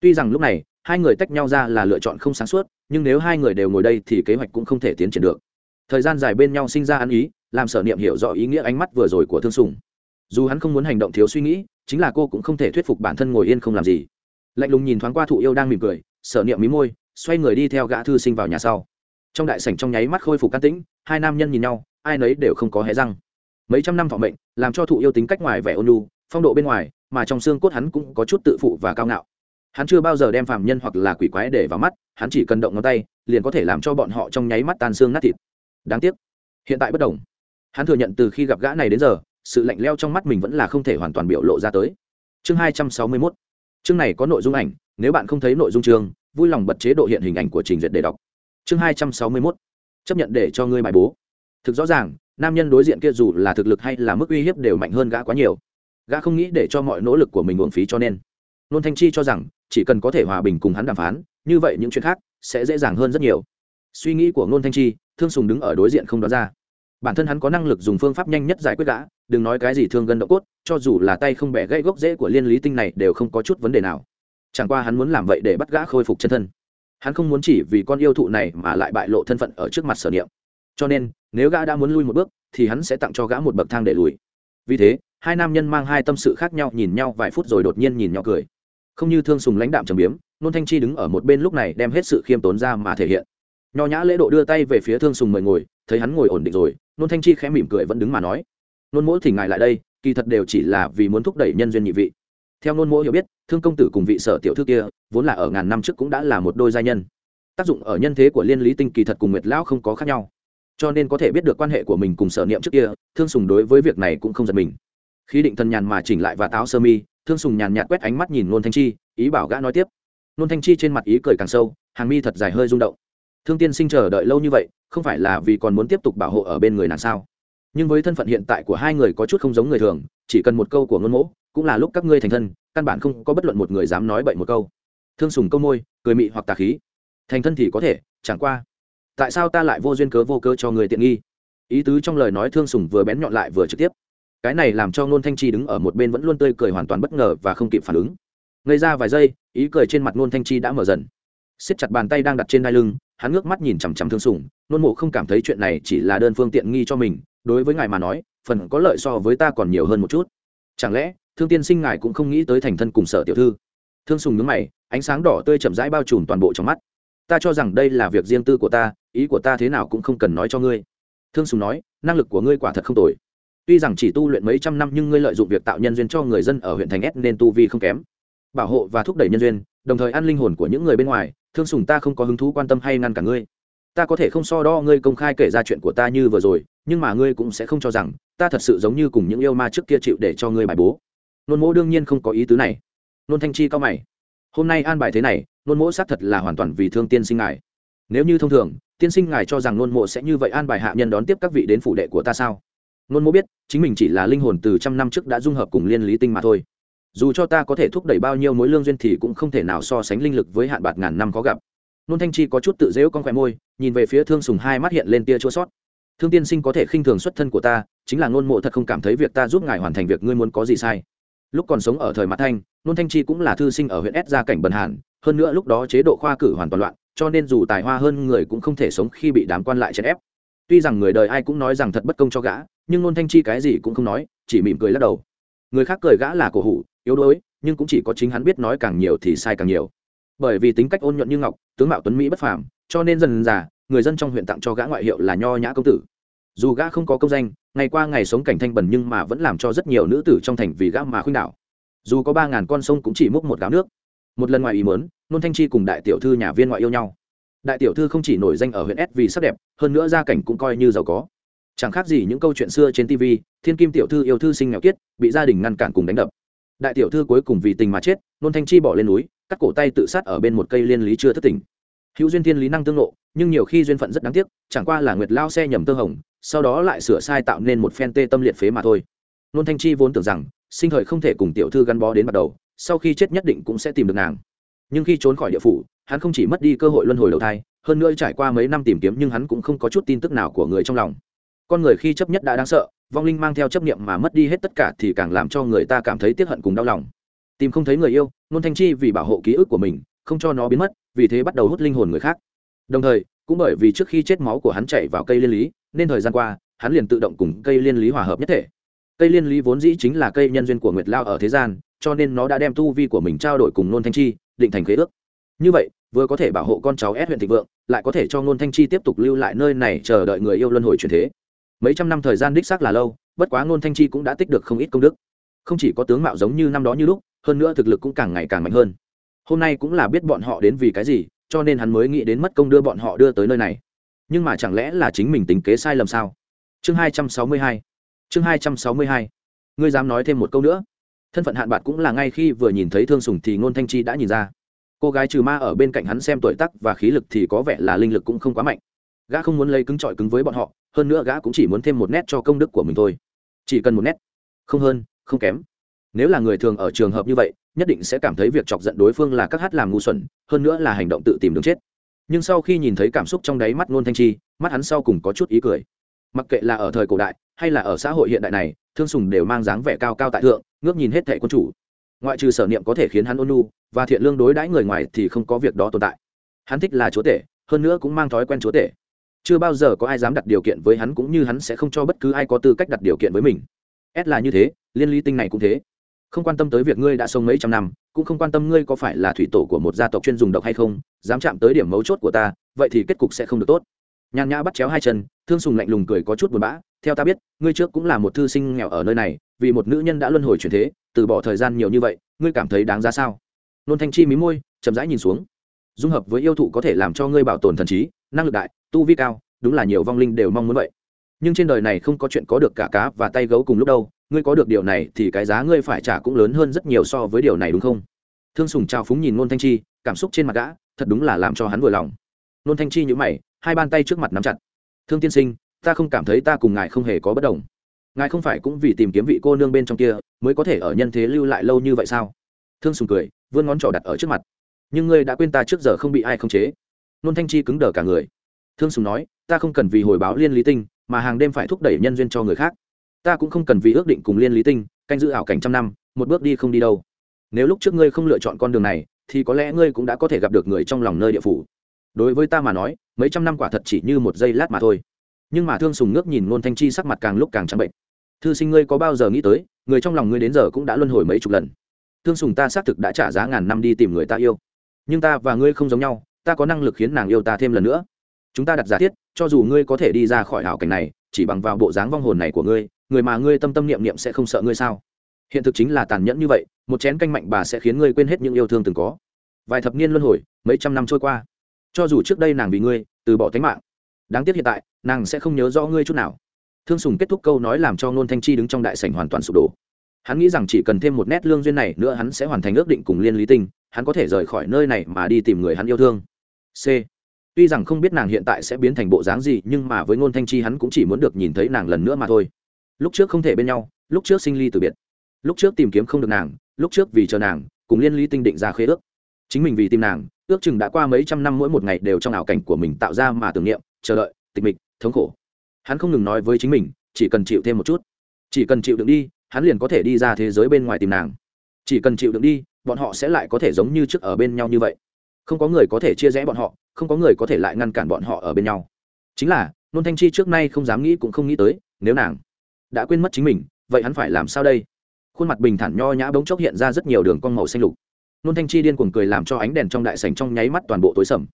Tuy rằng lúc này, hai người tách nhau ra là lựa chọn không sáng suốt, nhưng nếu hai người đều ngồi đây thì kế hoạch cũng không thể tiến triển được. Thời gian dài bên nhau sinh ra ăn ý, làm sở niệm hiểu rõ ý nghĩa ánh mắt vừa rồi của thương sùng dù hắn không muốn hành động thiếu suy nghĩ, chính là cô cũng không thể thuyết phục bản thân ngồi yên không làm gì. Lạnh lùng nhìn thoáng qua thụ yêu đang mỉm cười, sở niệm mí môi, xoay người đi theo gã thư sinh vào nhà sau. Trong đại sảnh trong nháy mắt khôi phục can tĩnh, hai nam nhân nhìn nhau, ai nấy đều không có hé răng. Mấy trăm năm thọ mệnh, làm cho thụ yêu tính cách ngoài vẻ ôn lu phong độ bên ngoài, mà trong xương cốt hắn cũng có chút tự phụ và cao ngạo. Hắn chưa bao giờ đem phàm nhân hoặc là quỷ quái để vào mắt, hắn chỉ cần động ngón tay, liền có thể làm cho bọn họ trong nháy mắt tan xương nát thịt. Đáng tiếc, hiện tại bất đồng. Hắn thừa nhận từ khi gặp gã này đến giờ sự lạnh leo trong mắt mình vẫn là không thể hoàn toàn biểu lộ ra tới. Chương hai trăm sáu mươi mốt. Chương này có nội dung ảnh, nếu bạn không thấy nội dung chương, vui lòng bật chế độ hiện hình ảnh của trình duyệt để đọc. Chương hai trăm sáu mươi mốt. Chấp nhận để cho ngươi bài bố. Thực rõ ràng, nam nhân đối diện kia dù là thực lực hay là mức uy hiếp đều mạnh hơn gã quá nhiều. Gã không nghĩ để cho mọi nỗ lực của mình uổng phí cho nên. Nôn thanh chi cho rằng, chỉ cần có thể hòa bình cùng hắn đàm phán, như vậy những chuyện khác sẽ dễ dàng hơn rất nhiều. Suy nghĩ của nôn thanh chi, thương sùng đứng ở đối diện không đoán ra. Bản thân hắn có năng lực dùng phương pháp nhanh nhất giải quyết gã đừng nói cái gì thương gân độ cốt, cho dù là tay không bẻ gãy gốc rễ của liên lý tinh này đều không có chút vấn đề nào. Chẳng qua hắn muốn làm vậy để bắt gã khôi phục chân thân. Hắn không muốn chỉ vì con yêu thụ này mà lại bại lộ thân phận ở trước mặt sở niệm. Cho nên, nếu gã đã muốn lui một bước, thì hắn sẽ tặng cho gã một bậc thang để lùi. Vì thế, hai nam nhân mang hai tâm sự khác nhau nhìn nhau vài phút rồi đột nhiên nhìn nhau cười. Không như thương sùng lãnh đạm trầm biếm, nôn thanh chi đứng ở một bên lúc này đem hết sự khiêm tốn ra mà thể hiện. Nho nhã lễ độ đưa tay về phía thương sùng mời ngồi, thấy hắn ngồi ổn định rồi, nôn thanh chi khẽ mỉm cười vẫn đứng mà nói nôn mỗi thỉnh ngài lại đây, kỳ thật đều chỉ là vì muốn thúc đẩy nhân duyên nhị vị. Theo nôn mỗi hiểu biết, thương công tử cùng vị sở tiểu thư kia, vốn là ở ngàn năm trước cũng đã là một đôi gia nhân. Tác dụng ở nhân thế của liên lý tinh kỳ thật cùng nguyệt lão không có khác nhau. Cho nên có thể biết được quan hệ của mình cùng sở niệm trước kia, thương sùng đối với việc này cũng không giật mình. Khi định thần nhàn mà chỉnh lại và táo sơ mi, thương sùng nhàn nhạt quét ánh mắt nhìn nôn thanh chi, ý bảo gã nói tiếp. Nôn thanh chi trên mặt ý cười càng sâu, hàng mi thật dài hơi rung động. Thương tiên sinh chờ đợi lâu như vậy, không phải là vì còn muốn tiếp tục bảo hộ ở bên người nàng sao? Nhưng với thân phận hiện tại của hai người có chút không giống người thường, chỉ cần một câu của ngôn mỗ cũng là lúc các ngươi thành thân, căn bản không có bất luận một người dám nói bậy một câu. Thương sùng câu môi, cười mị hoặc tà khí. Thành thân thì có thể, chẳng qua. Tại sao ta lại vô duyên cớ vô cớ cho người tiện nghi? Ý tứ trong lời nói thương sùng vừa bén nhọn lại vừa trực tiếp. Cái này làm cho ngôn thanh chi đứng ở một bên vẫn luôn tươi cười hoàn toàn bất ngờ và không kịp phản ứng. Ngây ra vài giây, ý cười trên mặt ngôn thanh chi đã mở dần. Siết chặt bàn tay đang đặt trên đai lưng, hắn ngước mắt nhìn chằm chằm thương sùng nôn mộ không cảm thấy chuyện này chỉ là đơn phương tiện nghi cho mình đối với ngài mà nói, phần có lợi so với ta còn nhiều hơn một chút. Chẳng lẽ, thương tiên sinh ngài cũng không nghĩ tới thành thân cùng sở tiểu thư? Thương sùng nhướng mày, ánh sáng đỏ tươi chậm rãi bao trùm toàn bộ trong mắt. Ta cho rằng đây là việc riêng tư của ta, ý của ta thế nào cũng không cần nói cho ngươi. Thương sùng nói, năng lực của ngươi quả thật không tồi. Tuy rằng chỉ tu luyện mấy trăm năm nhưng ngươi lợi dụng việc tạo nhân duyên cho người dân ở huyện thành s nên tu vi không kém. Bảo hộ và thúc đẩy nhân duyên, đồng thời ăn linh hồn của những người bên ngoài, thương sùng ta không có hứng thú quan tâm hay ngăn cả ngươi ta có thể không so đo ngươi công khai kể ra chuyện của ta như vừa rồi, nhưng mà ngươi cũng sẽ không cho rằng, ta thật sự giống như cùng những yêu ma trước kia chịu để cho ngươi bài bố. Nôn mỗ đương nhiên không có ý tứ này. Nôn thanh chi cao mày. Hôm nay an bài thế này, nôn mỗ xác thật là hoàn toàn vì thương tiên sinh ngài. Nếu như thông thường, tiên sinh ngài cho rằng nôn mộ sẽ như vậy an bài hạ nhân đón tiếp các vị đến phủ đệ của ta sao? Nôn mộ biết, chính mình chỉ là linh hồn từ trăm năm trước đã dung hợp cùng liên lý tinh mà thôi. Dù cho ta có thể thúc đẩy bao nhiêu mối lương duyên thì cũng không thể nào so sánh linh lực với hạn bạc ngàn năm có gặp nôn thanh chi có chút tự dễu con khỏe môi, nhìn về phía thương sùng hai mắt hiện lên tia chua sót. Thương tiên sinh có thể khinh thường xuất thân của ta, chính là ngôn mộ thật không cảm thấy việc ta giúp ngài hoàn thành việc ngươi muốn có gì sai. Lúc còn sống ở thời mặt thanh, nôn thanh chi cũng là thư sinh ở huyện s gia cảnh bần hàn, hơn nữa lúc đó chế độ khoa cử hoàn toàn loạn, cho nên dù tài hoa hơn người cũng không thể sống khi bị đám quan lại chèn ép. Tuy rằng người đời ai cũng nói rằng thật bất công cho gã, nhưng nôn thanh chi cái gì cũng không nói, chỉ mỉm cười lắc đầu. Người khác cười gã là cổ hủ, yếu đuối, nhưng cũng chỉ có chính hắn biết nói càng nhiều thì sai càng nhiều bởi vì tính cách ôn nhuận như ngọc, tướng mạo tuấn mỹ bất phàm, cho nên dần già người dân trong huyện tặng cho gã ngoại hiệu là nho nhã công tử. Dù gã không có công danh, ngày qua ngày sống cảnh thanh bẩn nhưng mà vẫn làm cho rất nhiều nữ tử trong thành vì gã mà khuynh đảo. Dù có ba ngàn con sông cũng chỉ múc một gáo nước. Một lần ngoài ý mớn nôn thanh chi cùng đại tiểu thư nhà viên ngoại yêu nhau. Đại tiểu thư không chỉ nổi danh ở huyện s vì sắc đẹp, hơn nữa gia cảnh cũng coi như giàu có. Chẳng khác gì những câu chuyện xưa trên tv thiên kim tiểu thư yêu thư sinh nghèo kiết, bị gia đình ngăn cản cùng đánh đập đại tiểu thư cuối cùng vì tình mà chết, nôn thanh chi bỏ lên núi, cắt cổ tay tự sát ở bên một cây liên lý chưa thất tỉnh. Hữu duyên thiên lý năng tương lộ nhưng nhiều khi duyên phận rất đáng tiếc, chẳng qua là nguyệt lao xe nhầm tơ hồng, sau đó lại sửa sai tạo nên một phen tê tâm liệt phế mà thôi. Nôn thanh chi vốn tưởng rằng, sinh thời không thể cùng tiểu thư gắn bó đến bắt đầu, sau khi chết nhất định cũng sẽ tìm được nàng. Nhưng khi trốn khỏi địa phủ, hắn không chỉ mất đi cơ hội luân hồi đầu thai, hơn nữa trải qua mấy năm tìm kiếm nhưng hắn cũng không có chút tin tức nào của người trong lòng. Con người khi chấp nhất đã đáng sợ vong linh mang theo chấp niệm mà mất đi hết tất cả thì càng làm cho người ta cảm thấy tiếc hận cùng đau lòng. Tìm không thấy người yêu nôn thanh chi vì bảo hộ ký ức của mình, không cho nó biến mất, vì thế bắt đầu hút linh hồn người khác. Đồng thời, cũng bởi vì trước khi chết máu của hắn chảy vào cây liên lý, nên thời gian qua, hắn liền tự động cùng cây liên lý hòa hợp nhất thể. Cây liên lý vốn dĩ chính là cây nhân duyên của nguyệt lao ở thế gian, cho nên nó đã đem tu vi của mình trao đổi cùng nôn thanh chi, định thành khế ước. Như vậy, vừa có thể bảo hộ con cháu ép huyện thịnh vượng, lại có thể cho nôn thanh chi tiếp tục lưu lại nơi này chờ đợi người yêu luân hồi chuyển thế mấy trăm năm thời gian đích xác là lâu, bất quá Ngôn thanh chi cũng đã tích được không ít công đức. Không chỉ có tướng mạo giống như năm đó như lúc, hơn nữa thực lực cũng càng ngày càng mạnh hơn. Hôm nay cũng là biết bọn họ đến vì cái gì, cho nên hắn mới nghĩ đến mất công đưa bọn họ đưa tới nơi này. Nhưng mà chẳng lẽ là chính mình tính kế sai lầm sao? Chương hai trăm sáu mươi hai. Chương hai trăm sáu mươi hai. Ngươi dám nói thêm một câu nữa. Thân phận hạn bạc cũng là ngay khi vừa nhìn thấy thương sùng thì ngôn thanh chi đã nhìn ra. Cô gái trừ ma ở bên cạnh hắn xem tuổi tắc và khí lực thì có vẻ là linh lực cũng không quá mạnh gã không muốn lấy cứng trọi cứng với bọn họ, hơn nữa gã cũng chỉ muốn thêm một nét cho công đức của mình thôi. Chỉ cần một nét, không hơn, không kém. Nếu là người thường ở trường hợp như vậy, nhất định sẽ cảm thấy việc chọc giận đối phương là các hát làm ngu xuẩn, hơn nữa là hành động tự tìm đường chết. Nhưng sau khi nhìn thấy cảm xúc trong đáy mắt ngôn thanh chi, mắt hắn sau cùng có chút ý cười. Mặc kệ là ở thời cổ đại, hay là ở xã hội hiện đại này, thương sùng đều mang dáng vẻ cao cao tại thượng, ngước nhìn hết thẻ quân chủ. Ngoại trừ sở niệm có thể khiến hắn ôn nu và thiện lương đối đãi người ngoài thì không có việc đó tồn tại. Hắn thích là chúa tể, hơn nữa cũng mang thói quen chúa tể chưa bao giờ có ai dám đặt điều kiện với hắn cũng như hắn sẽ không cho bất cứ ai có tư cách đặt điều kiện với mình. S là như thế, liên lý tinh này cũng thế. Không quan tâm tới việc ngươi đã sống mấy trăm năm, cũng không quan tâm ngươi có phải là thủy tổ của một gia tộc chuyên dùng độc hay không, dám chạm tới điểm mấu chốt của ta, vậy thì kết cục sẽ không được tốt. Nhàn nhã bắt chéo hai chân, thương sùng lạnh lùng cười có chút buồn bã. Theo ta biết, ngươi trước cũng là một thư sinh nghèo ở nơi này, vì một nữ nhân đã luân hồi chuyển thế, từ bỏ thời gian nhiều như vậy, ngươi cảm thấy đáng giá sao? Nôn thanh chi mí môi, chậm rãi nhìn xuống. Dung hợp với yêu thụ có thể làm cho ngươi bảo tồn thần trí năng lực đại, tu vi cao, đúng là nhiều vong linh đều mong muốn vậy. Nhưng trên đời này không có chuyện có được cả cá và tay gấu cùng lúc đâu, ngươi có được điều này thì cái giá ngươi phải trả cũng lớn hơn rất nhiều so với điều này đúng không? Thương sùng trao phúng nhìn nôn thanh chi, cảm xúc trên mặt gã, thật đúng là làm cho hắn vừa lòng. Nôn thanh chi nhữ mày, hai bàn tay trước mặt nắm chặt. Thương tiên sinh, ta không cảm thấy ta cùng ngài không hề có bất đồng. Ngài không phải cũng vì tìm kiếm vị cô nương bên trong kia, mới có thể ở nhân thế lưu lại lâu như vậy sao? Thương sùng cười, vươn ngón trỏ đặt ở trước mặt. Nhưng ngươi đã quên ta trước giờ không bị ai khống chế nôn thanh chi cứng đờ cả người. Thương sùng nói, ta không cần vì hồi báo liên lý tinh, mà hàng đêm phải thúc đẩy nhân duyên cho người khác. Ta cũng không cần vì ước định cùng liên lý tinh, canh giữ ảo cảnh trăm năm, một bước đi không đi đâu. Nếu lúc trước ngươi không lựa chọn con đường này, thì có lẽ ngươi cũng đã có thể gặp được người trong lòng nơi địa phủ. Đối với ta mà nói, mấy trăm năm quả thật chỉ như một giây lát mà thôi. Nhưng mà thương sùng ngước nhìn nôn thanh chi sắc mặt càng lúc càng trắng bệnh. Thư sinh ngươi có bao giờ nghĩ tới, người trong lòng ngươi đến giờ cũng đã luân hồi mấy chục lần. Thương sùng ta xác thực đã trả giá ngàn năm đi tìm người ta yêu. Nhưng ta và ngươi không giống nhau ta có năng lực khiến nàng yêu ta thêm lần nữa. Chúng ta đặt giả thiết, cho dù ngươi có thể đi ra khỏi hảo cảnh này, chỉ bằng vào bộ dáng vong hồn này của ngươi, người mà ngươi tâm tâm niệm niệm sẽ không sợ ngươi sao? Hiện thực chính là tàn nhẫn như vậy, một chén canh mạnh bà sẽ khiến ngươi quên hết những yêu thương từng có. Vài thập niên luân hồi, mấy trăm năm trôi qua. Cho dù trước đây nàng vì ngươi, từ bỏ tính mạng, đáng tiếc hiện tại, nàng sẽ không nhớ rõ ngươi chút nào. Thương sùng kết thúc câu nói làm cho nôn thanh chi đứng trong đại sảnh hoàn toàn sụp đổ. Hắn nghĩ rằng chỉ cần thêm một nét lương duyên này nữa hắn sẽ hoàn thành ước định cùng liên lý tinh, hắn có thể rời khỏi nơi này mà đi tìm người hắn yêu thương c. Tuy rằng không biết nàng hiện tại sẽ biến thành bộ dáng gì, nhưng mà với ngôn thanh chi hắn cũng chỉ muốn được nhìn thấy nàng lần nữa mà thôi. Lúc trước không thể bên nhau, lúc trước sinh ly từ biệt. Lúc trước tìm kiếm không được nàng, lúc trước vì chờ nàng, cùng liên Ly tinh định ra khế ước. Chính mình vì tìm nàng, ước chừng đã qua mấy trăm năm mỗi một ngày đều trong ảo cảnh của mình tạo ra mà tưởng niệm, chờ đợi, tịch mịch, thống khổ. Hắn không ngừng nói với chính mình, chỉ cần chịu thêm một chút. Chỉ cần chịu đựng đi, hắn liền có thể đi ra thế giới bên ngoài tìm nàng. Chỉ cần chịu đựng đi, bọn họ sẽ lại có thể giống như trước ở bên nhau như vậy không có người có thể chia rẽ bọn họ, không có người có thể lại ngăn cản bọn họ ở bên nhau. Chính là, nôn thanh chi trước nay không dám nghĩ cũng không nghĩ tới, nếu nàng đã quên mất chính mình, vậy hắn phải làm sao đây? Khuôn mặt bình thản nho nhã bỗng chốc hiện ra rất nhiều đường cong màu xanh lục. Nôn thanh chi điên cuồng cười làm cho ánh đèn trong đại sành trong nháy mắt toàn bộ tối sầm.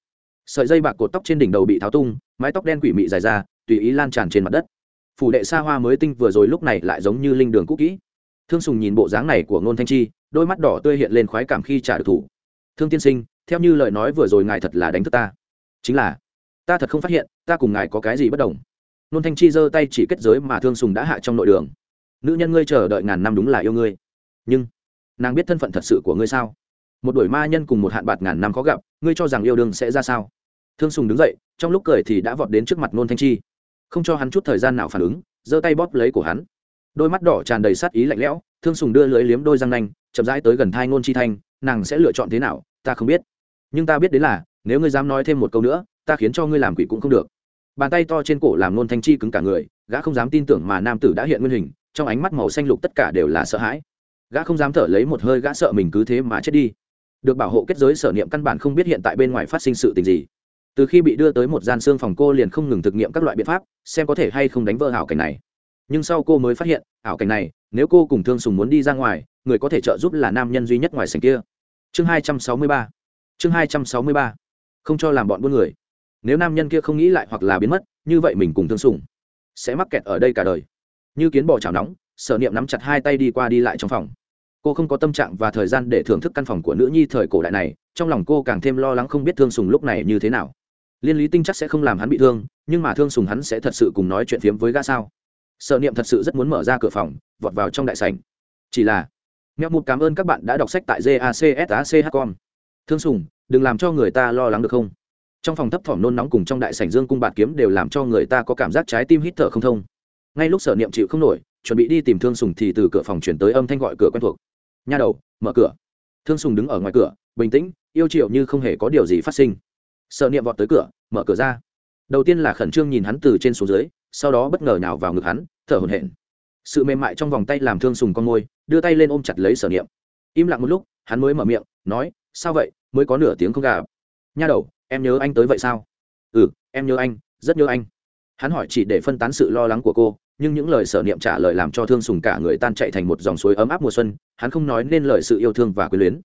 Sợi dây bạc cột tóc trên đỉnh đầu bị tháo tung, mái tóc đen quỷ mị dài ra, tùy ý lan tràn trên mặt đất. Phủ đệ xa hoa mới tinh vừa rồi lúc này lại giống như linh đường cũ kỹ. Thương sùng nhìn bộ dáng này của Nôn thanh chi, đôi mắt đỏ tươi hiện lên khoái cảm khi trả được thủ. Thương tiên sinh theo như lời nói vừa rồi ngài thật là đánh thức ta. Chính là, ta thật không phát hiện, ta cùng ngài có cái gì bất đồng. Nôn thanh chi giơ tay chỉ kết giới mà thương sùng đã hạ trong nội đường. Nữ nhân ngươi chờ đợi ngàn năm đúng là yêu ngươi. Nhưng, nàng biết thân phận thật sự của ngươi sao? Một đuổi ma nhân cùng một hạn bạc ngàn năm khó gặp, ngươi cho rằng yêu đương sẽ ra sao? Thương sùng đứng dậy, trong lúc cười thì đã vọt đến trước mặt nôn thanh chi. Không cho hắn chút thời gian nào phản ứng, giơ tay bóp lấy của hắn. Đôi mắt đỏ tràn đầy sát ý lạnh lẽo, thương sùng đưa lưới liếm đôi răng nanh, chậm rãi tới gần thai ngôn chi thanh, nàng sẽ lựa chọn thế nào, ta không biết nhưng ta biết đến là, nếu ngươi dám nói thêm một câu nữa, ta khiến cho ngươi làm quỷ cũng không được. Bàn tay to trên cổ làm nôn thanh chi cứng cả người, gã không dám tin tưởng mà nam tử đã hiện nguyên hình, trong ánh mắt màu xanh lục tất cả đều là sợ hãi. Gã không dám thở lấy một hơi, gã sợ mình cứ thế mà chết đi. Được bảo hộ kết giới sở niệm căn bản không biết hiện tại bên ngoài phát sinh sự tình gì. Từ khi bị đưa tới một gian xương phòng cô liền không ngừng thực nghiệm các loại biện pháp, xem có thể hay không đánh vỡ ảo cảnh này. Nhưng sau cô mới phát hiện, ảo cảnh này, nếu cô cùng thương sùng muốn đi ra ngoài, người có thể trợ giúp là nam nhân duy nhất ngoài sành kia. Chương hai trăm sáu mươi ba chương hai trăm sáu mươi ba. Không cho làm bọn buôn người. Nếu nam nhân kia không nghĩ lại hoặc là biến mất, như vậy mình cùng thương sùng sẽ mắc kẹt ở đây cả đời. Như kiến bò chảo nóng, sở niệm nắm chặt hai tay đi qua đi lại trong phòng. Cô không có tâm trạng và thời gian để thưởng thức căn phòng của nữ nhi thời cổ đại này, trong lòng cô càng thêm lo lắng không biết thương sùng lúc này như thế nào. Liên lý tinh chắc sẽ không làm hắn bị thương, nhưng mà thương sùng hắn sẽ thật sự cùng nói chuyện phiếm với gã sao? Sợ niệm thật sự rất muốn mở ra cửa phòng, vọt vào trong đại sảnh. Chỉ là, mẹo một cảm ơn các bạn đã đọc sách tại jacsach.com thương sùng, đừng làm cho người ta lo lắng được không? Trong phòng thấp thỏm nôn nóng cùng trong đại sảnh dương cung bạt kiếm đều làm cho người ta có cảm giác trái tim hít thở không thông. Ngay lúc sở niệm chịu không nổi, chuẩn bị đi tìm thương sùng thì từ cửa phòng chuyển tới âm thanh gọi cửa quen thuộc. Nha đầu, mở cửa. Thương sùng đứng ở ngoài cửa, bình tĩnh, yêu triệu như không hề có điều gì phát sinh. Sở niệm vọt tới cửa, mở cửa ra. Đầu tiên là khẩn trương nhìn hắn từ trên xuống dưới, sau đó bất ngờ nào vào ngực hắn, thở hổn hển. Sự mềm mại trong vòng tay làm thương sùng con môi, đưa tay lên ôm chặt lấy sở niệm. Im lặng một lúc, hắn mới mở miệng, nói, sao vậy? Mới có nửa tiếng không gặp. Nha đầu, em nhớ anh tới vậy sao? Ừ em nhớ anh, rất nhớ anh. Hắn hỏi chỉ để phân tán sự lo lắng của cô, nhưng những lời sở niệm trả lời làm cho thương sùng cả người tan chạy thành một dòng suối ấm áp mùa xuân, hắn không nói nên lời sự yêu thương và quyến luyến.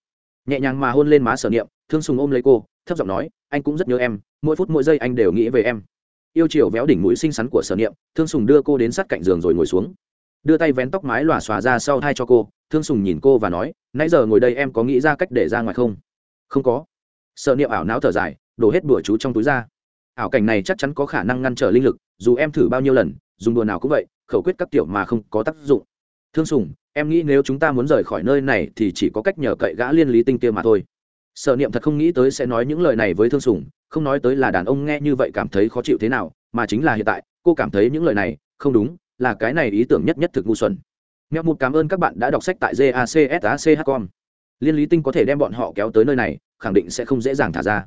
Nhẹ nhàng mà hôn lên má sở niệm, thương sùng ôm lấy cô, thấp giọng nói, anh cũng rất nhớ em, mỗi phút mỗi giây anh đều nghĩ về em. Yêu chiều véo đỉnh mũi xinh xắn của sở niệm, thương sùng đưa cô đến sát cạnh giường rồi ngồi xuống. Đưa tay vén tóc mái lòa xòa ra sau thai cho cô, thương sùng nhìn cô và nói, nãy giờ ngồi đây em có nghĩ ra cách để ra ngoài không? Không có. Sợ niệm ảo não thở dài, đổ hết bữa chú trong túi ra. Ảo cảnh này chắc chắn có khả năng ngăn trở linh lực, dù em thử bao nhiêu lần, dùng đùa nào cũng vậy, khẩu quyết các tiểu mà không có tác dụng. Thương sùng, em nghĩ nếu chúng ta muốn rời khỏi nơi này thì chỉ có cách nhờ cậy gã liên lý tinh kia mà thôi. Sở niệm thật không nghĩ tới sẽ nói những lời này với thương sùng, không nói tới là đàn ông nghe như vậy cảm thấy khó chịu thế nào, mà chính là hiện tại, cô cảm thấy những lời này, không đúng, là cái này ý tưởng nhất nhất thực ngu xuẩn. Mẹo một cảm ơn các bạn đã đọc sách tại jacsach.com liên lý tinh có thể đem bọn họ kéo tới nơi này, khẳng định sẽ không dễ dàng thả ra.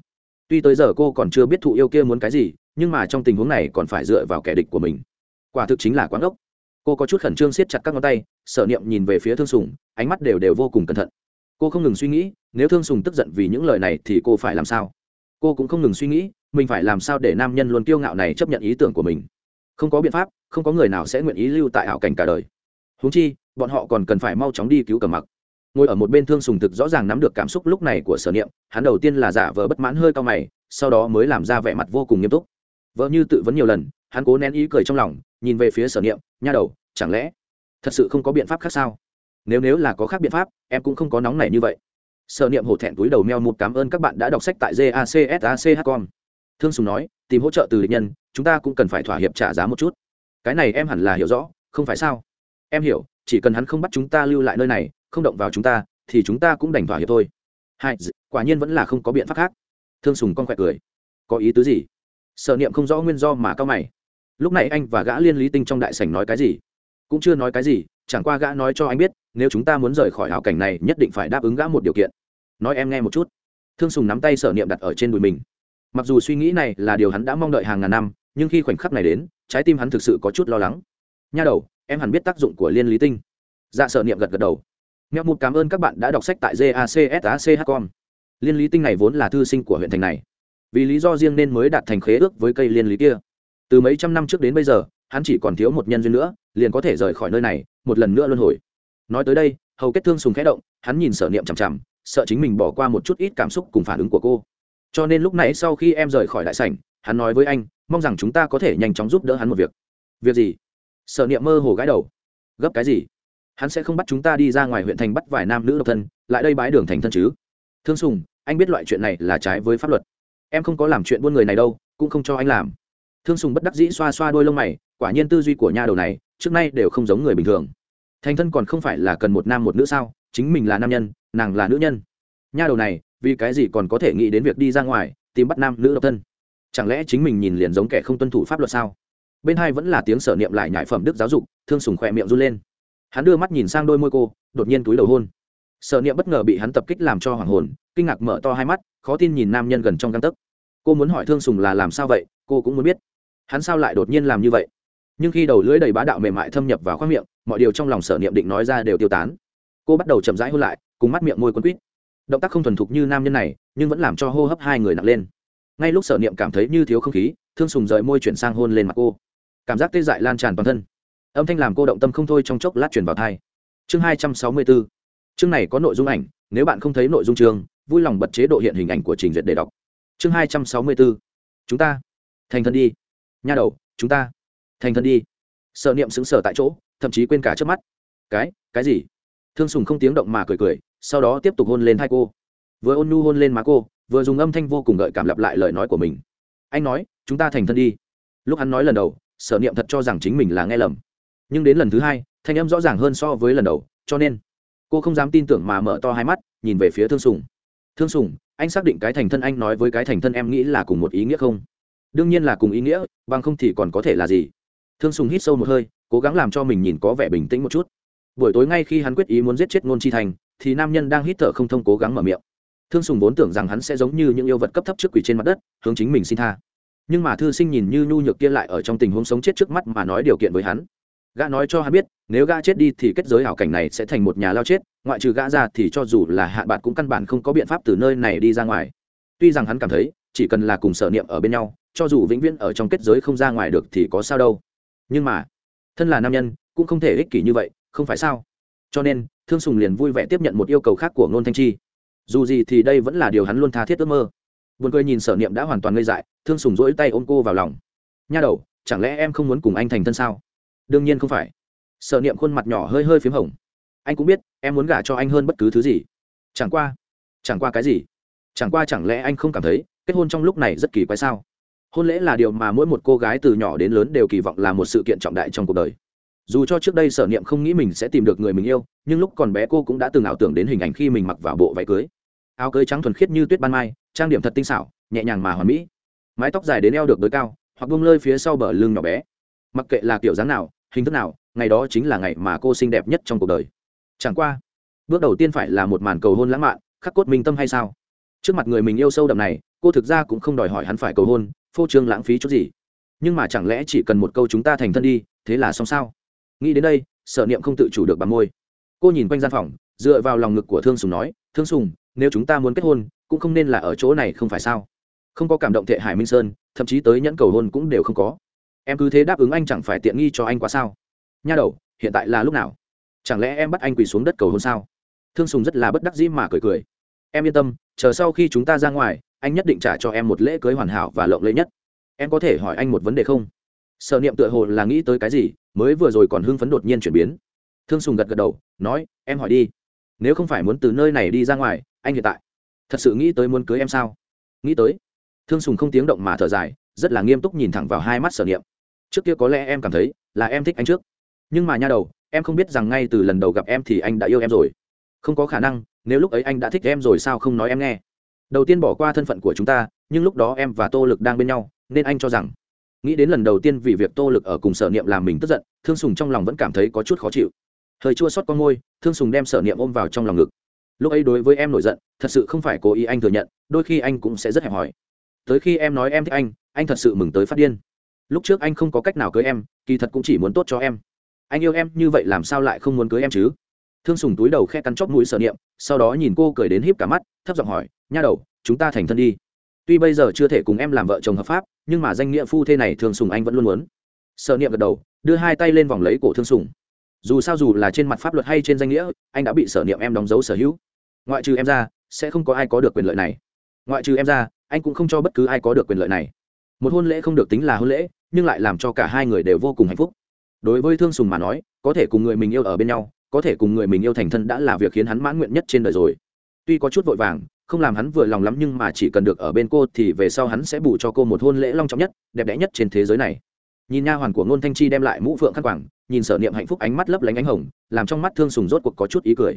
Tuy tới giờ cô còn chưa biết thụ yêu kia muốn cái gì, nhưng mà trong tình huống này còn phải dựa vào kẻ địch của mình. Quả thực chính là quán ốc. Cô có chút khẩn trương siết chặt các ngón tay sở niệm nhìn về phía thương sùng, ánh mắt đều đều vô cùng cẩn thận. Cô không ngừng suy nghĩ, nếu thương sùng tức giận vì những lời này thì cô phải làm sao? Cô cũng không ngừng suy nghĩ, mình phải làm sao để nam nhân luôn kiêu ngạo này chấp nhận ý tưởng của mình? Không có biện pháp, không có người nào sẽ nguyện ý lưu tại ảo cảnh cả đời. Húng chi, bọn họ còn cần phải mau chóng đi cứu cầm mặc ngồi ở một bên thương sùng thực rõ ràng nắm được cảm xúc lúc này của sở niệm, hắn đầu tiên là giả vờ bất mãn hơi cao mày, sau đó mới làm ra vẻ mặt vô cùng nghiêm túc. Vợ như tự vấn nhiều lần, hắn cố nén ý cười trong lòng, nhìn về phía sở niệm, nha đầu, chẳng lẽ thật sự không có biện pháp khác sao? Nếu nếu là có khác biện pháp, em cũng không có nóng này như vậy. Sở niệm hổ thẹn túi đầu meo một cảm ơn các bạn đã đọc sách tại jacsach.com thương sùng nói, tìm hỗ trợ từ địch nhân, chúng ta cũng cần phải thỏa hiệp trả giá một chút. Cái này em hẳn là hiểu rõ, không phải sao? Em hiểu, chỉ cần hắn không bắt chúng ta lưu lại nơi này không động vào chúng ta, thì chúng ta cũng đành thỏa hiệp thôi. Hai quả nhiên vẫn là không có biện pháp khác. Thương sùng con khỏe cười. Có ý tứ gì? Sở niệm không rõ nguyên do mà cao mày. Lúc này anh và gã liên lý tinh trong đại sảnh nói cái gì? Cũng chưa nói cái gì, chẳng qua gã nói cho anh biết, nếu chúng ta muốn rời khỏi hảo cảnh này, nhất định phải đáp ứng gã một điều kiện. Nói em nghe một chút. Thương sùng nắm tay sở niệm đặt ở trên đùi mình. Mặc dù suy nghĩ này là điều hắn đã mong đợi hàng ngàn năm, nhưng khi khoảnh khắc này đến, trái tim hắn thực sự có chút lo lắng. Nha đầu, em hẳn biết tác dụng của liên lý tinh. Dạ sở niệm gật gật đầu. Mẹo mụt cảm ơn các bạn đã đọc sách tại jacsach.com. Liên lý tinh này vốn là thư sinh của huyện thành này. Vì lý do riêng nên mới đạt thành khế ước với cây liên lý kia. Từ mấy trăm năm trước đến bây giờ, hắn chỉ còn thiếu một nhân duyên nữa, liền có thể rời khỏi nơi này, một lần nữa luân hồi. Nói tới đây, hầu kết thương sùng khẽ động, hắn nhìn Sở Niệm chằm chằm, sợ chính mình bỏ qua một chút ít cảm xúc cùng phản ứng của cô. Cho nên lúc nãy sau khi em rời khỏi đại sảnh, hắn nói với anh, mong rằng chúng ta có thể nhanh chóng giúp đỡ hắn một việc. Việc gì? Sở Niệm mơ hồ gãi đầu. Gấp cái gì? Hắn sẽ không bắt chúng ta đi ra ngoài huyện thành bắt vài nam nữ độc thân, lại đây bái đường thành thân chứ? Thương sùng, anh biết loại chuyện này là trái với pháp luật. Em không có làm chuyện buôn người này đâu, cũng không cho anh làm. Thương sùng bất đắc dĩ xoa xoa đôi lông mày, quả nhiên tư duy của nha đầu này, trước nay đều không giống người bình thường. Thành thân còn không phải là cần một nam một nữ sao? Chính mình là nam nhân, nàng là nữ nhân. Nha đầu này, vì cái gì còn có thể nghĩ đến việc đi ra ngoài, tìm bắt nam nữ độc thân? Chẳng lẽ chính mình nhìn liền giống kẻ không tuân thủ pháp luật sao? Bên hai vẫn là tiếng sở niệm lại nhại phẩm đức giáo dục, thương sùng khỏe miệng run lên hắn đưa mắt nhìn sang đôi môi cô, đột nhiên túi đầu hôn. Sợ niệm bất ngờ bị hắn tập kích làm cho hoảng hồn, kinh ngạc mở to hai mắt, khó tin nhìn nam nhân gần trong găng tấc. Cô muốn hỏi thương sùng là làm sao vậy, cô cũng muốn biết. Hắn sao lại đột nhiên làm như vậy? Nhưng khi đầu lưỡi đầy bá đạo mềm mại thâm nhập vào khoang miệng, mọi điều trong lòng sở niệm định nói ra đều tiêu tán. Cô bắt đầu chậm rãi hôn lại, cùng mắt miệng môi quấn quýt. Động tác không thuần thục như nam nhân này, nhưng vẫn làm cho hô hấp hai người nặng lên. Ngay lúc sở niệm cảm thấy như thiếu không khí, thương sùng rời môi chuyển sang hôn lên mặt cô. Cảm giác tê dại lan tràn toàn thân âm thanh làm cô động tâm không thôi trong chốc lát chuyển vào thai. Chương hai trăm sáu mươi bốn. Chương này có nội dung ảnh, nếu bạn không thấy nội dung chương, vui lòng bật chế độ hiện hình ảnh của trình duyệt để đọc. Chương hai trăm sáu mươi bốn. Chúng ta. Thành thân đi. Nha đầu, chúng ta. Thành thân đi. Sợ niệm xứng sở tại chỗ, thậm chí quên cả trước mắt. Cái cái gì? Thương sùng không tiếng động mà cười cười, sau đó tiếp tục hôn lên hai cô. Vừa ôn nu hôn lên má cô, vừa dùng âm thanh vô cùng gợi cảm lặp lại lời nói của mình. Anh nói, chúng ta thành thân đi. Lúc hắn nói lần đầu sở niệm thật cho rằng chính mình là nghe lầm nhưng đến lần thứ hai, thanh âm rõ ràng hơn so với lần đầu, cho nên cô không dám tin tưởng mà mở to hai mắt, nhìn về phía thương sùng. Thương sùng, anh xác định cái thành thân anh nói với cái thành thân em nghĩ là cùng một ý nghĩa không? Đương nhiên là cùng ý nghĩa, bằng không thì còn có thể là gì? Thương sùng hít sâu một hơi, cố gắng làm cho mình nhìn có vẻ bình tĩnh một chút. Buổi tối ngay khi hắn quyết ý muốn giết chết ngôn chi thành, thì nam nhân đang hít thở không thông cố gắng mở miệng. Thương sùng vốn tưởng rằng hắn sẽ giống như những yêu vật cấp thấp trước quỷ trên mặt đất, hướng chính mình xin tha. Nhưng mà thư sinh nhìn như nhu nhược kia lại ở trong tình huống sống chết trước mắt mà nói điều kiện với hắn gã nói cho hắn biết, nếu gã chết đi thì kết giới hảo cảnh này sẽ thành một nhà lao chết, ngoại trừ gã ra thì cho dù là hạ bạn cũng căn bản không có biện pháp từ nơi này đi ra ngoài. Tuy rằng hắn cảm thấy, chỉ cần là cùng sở niệm ở bên nhau, cho dù vĩnh viễn ở trong kết giới không ra ngoài được thì có sao đâu. Nhưng mà, thân là nam nhân, cũng không thể ích kỷ như vậy, không phải sao? Cho nên, thương sùng liền vui vẻ tiếp nhận một yêu cầu khác của ngôn thanh chi. Dù gì thì đây vẫn là điều hắn luôn tha thiết ước mơ. Buồn cười nhìn sở niệm đã hoàn toàn ngây dại, thương sùng rỗi tay ôm cô vào lòng. Nha đầu, chẳng lẽ em không muốn cùng anh thành thân sao? Đương nhiên không phải. Sở niệm khuôn mặt nhỏ hơi hơi p h í m hồng. Anh cũng biết, em muốn gả cho anh hơn bất cứ thứ gì. Chẳng qua chẳng qua cái gì? Chẳng qua chẳng lẽ anh không cảm thấy, kết hôn trong lúc này rất kỳ quái sao? Hôn lễ là điều mà mỗi một cô gái từ nhỏ đến lớn đều kỳ vọng là một sự kiện trọng đại trong cuộc đời. Dù cho trước đây sở niệm không nghĩ mình sẽ tìm được người mình yêu, nhưng lúc còn bé cô cũng đã từng ảo tưởng đến hình ảnh khi mình mặc vào bộ váy cưới. Áo cưới trắng thuần khiết như tuyết ban mai, trang điểm thật tinh xảo, nhẹ nhàng mà hoàn mỹ. Mái tóc dài đến eo được đới cao, hoặc bông lơi phía sau bờ lưng nhỏ bé. Mặc kệ là kiểu dáng nào hình thức nào, ngày đó chính là ngày mà cô xinh đẹp nhất trong cuộc đời. Chẳng qua, bước đầu tiên phải là một màn cầu hôn lãng mạn, khắc cốt minh tâm hay sao? Trước mặt người mình yêu sâu đậm này, cô thực ra cũng không đòi hỏi hắn phải cầu hôn, phô trương lãng phí chút gì. Nhưng mà chẳng lẽ chỉ cần một câu chúng ta thành thân đi, thế là xong sao? Nghĩ đến đây sở niệm không tự chủ được bằng môi. Cô nhìn quanh gian phòng, dựa vào lòng ngực của thương sùng nói, thương sùng, nếu chúng ta muốn kết hôn, cũng không nên là ở chỗ này không phải sao? Không có cảm động thệ hải minh sơn, thậm chí tới nhẫn cầu hôn cũng đều không có em cứ thế đáp ứng anh chẳng phải tiện nghi cho anh quá sao? Nha đầu, hiện tại là lúc nào? Chẳng lẽ em bắt anh quỳ xuống đất cầu hôn sao? Thương sùng rất là bất đắc dĩ mà cười cười. Em yên tâm, chờ sau khi chúng ta ra ngoài, anh nhất định trả cho em một lễ cưới hoàn hảo và lộng lẫy nhất. Em có thể hỏi anh một vấn đề không? Sợ niệm tựa hồ là nghĩ tới cái gì, mới vừa rồi còn hưng phấn đột nhiên chuyển biến. Thương sùng gật gật đầu, nói, em hỏi đi. Nếu không phải muốn từ nơi này đi ra ngoài, anh hiện tại thật sự nghĩ tới muốn cưới em sao? Nghĩ tới. Thương sùng không tiếng động mà thở dài, rất là nghiêm túc nhìn thẳng vào hai mắt sở niệm trước kia có lẽ em cảm thấy là em thích anh trước. Nhưng mà nha đầu, em không biết rằng ngay từ lần đầu gặp em thì anh đã yêu em rồi. Không có khả năng, nếu lúc ấy anh đã thích em rồi sao không nói em nghe. Đầu tiên bỏ qua thân phận của chúng ta, nhưng lúc đó em và tô lực đang bên nhau, nên anh cho rằng, nghĩ đến lần đầu tiên vì việc tô lực ở cùng sở niệm làm mình tức giận, thương sùng trong lòng vẫn cảm thấy có chút khó chịu. Hơi chua xót con môi, thương sùng đem sở niệm ôm vào trong lòng ngực. Lúc ấy đối với em nổi giận, thật sự không phải cố ý anh thừa nhận, đôi khi anh cũng sẽ rất hẹp hòi. Tới khi em nói em thích anh anh thật sự mừng tới phát điên lúc trước anh không có cách nào cưới em, kỳ thật cũng chỉ muốn tốt cho em. Anh yêu em, như vậy làm sao lại không muốn cưới em chứ? Thương sùng túi đầu khe cắn chóp mũi sở niệm, sau đó nhìn cô cười đến híp cả mắt, thấp giọng hỏi, nha đầu, chúng ta thành thân đi. Tuy bây giờ chưa thể cùng em làm vợ chồng hợp pháp, nhưng mà danh nghĩa phu thê này thương sùng anh vẫn luôn muốn. Sở niệm gật đầu, đưa hai tay lên vòng lấy cổ thương sùng. Dù sao dù là trên mặt pháp luật hay trên danh nghĩa, anh đã bị sở niệm em đóng dấu sở hữu. Ngoại trừ em ra, sẽ không có ai có được quyền lợi này. Ngoại trừ em ra, anh cũng không cho bất cứ ai có được quyền lợi này. Một hôn lễ không được tính là hôn lễ nhưng lại làm cho cả hai người đều vô cùng hạnh phúc. Đối với thương sùng mà nói, có thể cùng người mình yêu ở bên nhau, có thể cùng người mình yêu thành thân đã là việc khiến hắn mãn nguyện nhất trên đời rồi. Tuy có chút vội vàng, không làm hắn vừa lòng lắm nhưng mà chỉ cần được ở bên cô thì về sau hắn sẽ bù cho cô một hôn lễ long trọng nhất, đẹp đẽ nhất trên thế giới này. Nhìn nha hoàn của ngôn thanh chi đem lại mũ phượng khăn quảng nhìn sở niệm hạnh phúc ánh mắt lấp lánh ánh hồng, làm trong mắt thương sùng rốt cuộc có chút ý cười.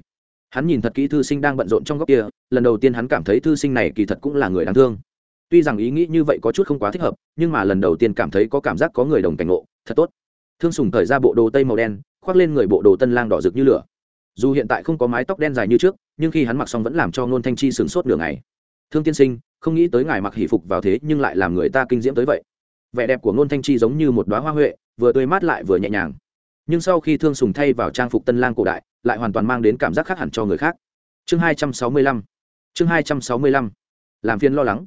Hắn nhìn thật kỹ thư sinh đang bận rộn trong góc kia, lần đầu tiên hắn cảm thấy thư sinh này kỳ thật cũng là người đáng thương tuy rằng ý nghĩ như vậy có chút không quá thích hợp, nhưng mà lần đầu tiên cảm thấy có cảm giác có người đồng cảnh ngộ, thật tốt. Thương sùng thời ra bộ đồ tây màu đen, khoác lên người bộ đồ tân lang đỏ rực như lửa. Dù hiện tại không có mái tóc đen dài như trước, nhưng khi hắn mặc xong vẫn làm cho ngôn thanh chi sửng sốt nửa ngày. Thương tiên sinh, không nghĩ tới ngài mặc hỷ phục vào thế nhưng lại làm người ta kinh diễm tới vậy. Vẻ đẹp của ngôn thanh chi giống như một đoá hoa huệ, vừa tươi mát lại vừa nhẹ nhàng. Nhưng sau khi thương sùng thay vào trang phục tân lang cổ đại, lại hoàn toàn mang đến cảm giác khác hẳn cho người khác. Chương hai trăm sáu mươi lăm. Chương hai trăm sáu mươi lăm. Làm phiền lo lắng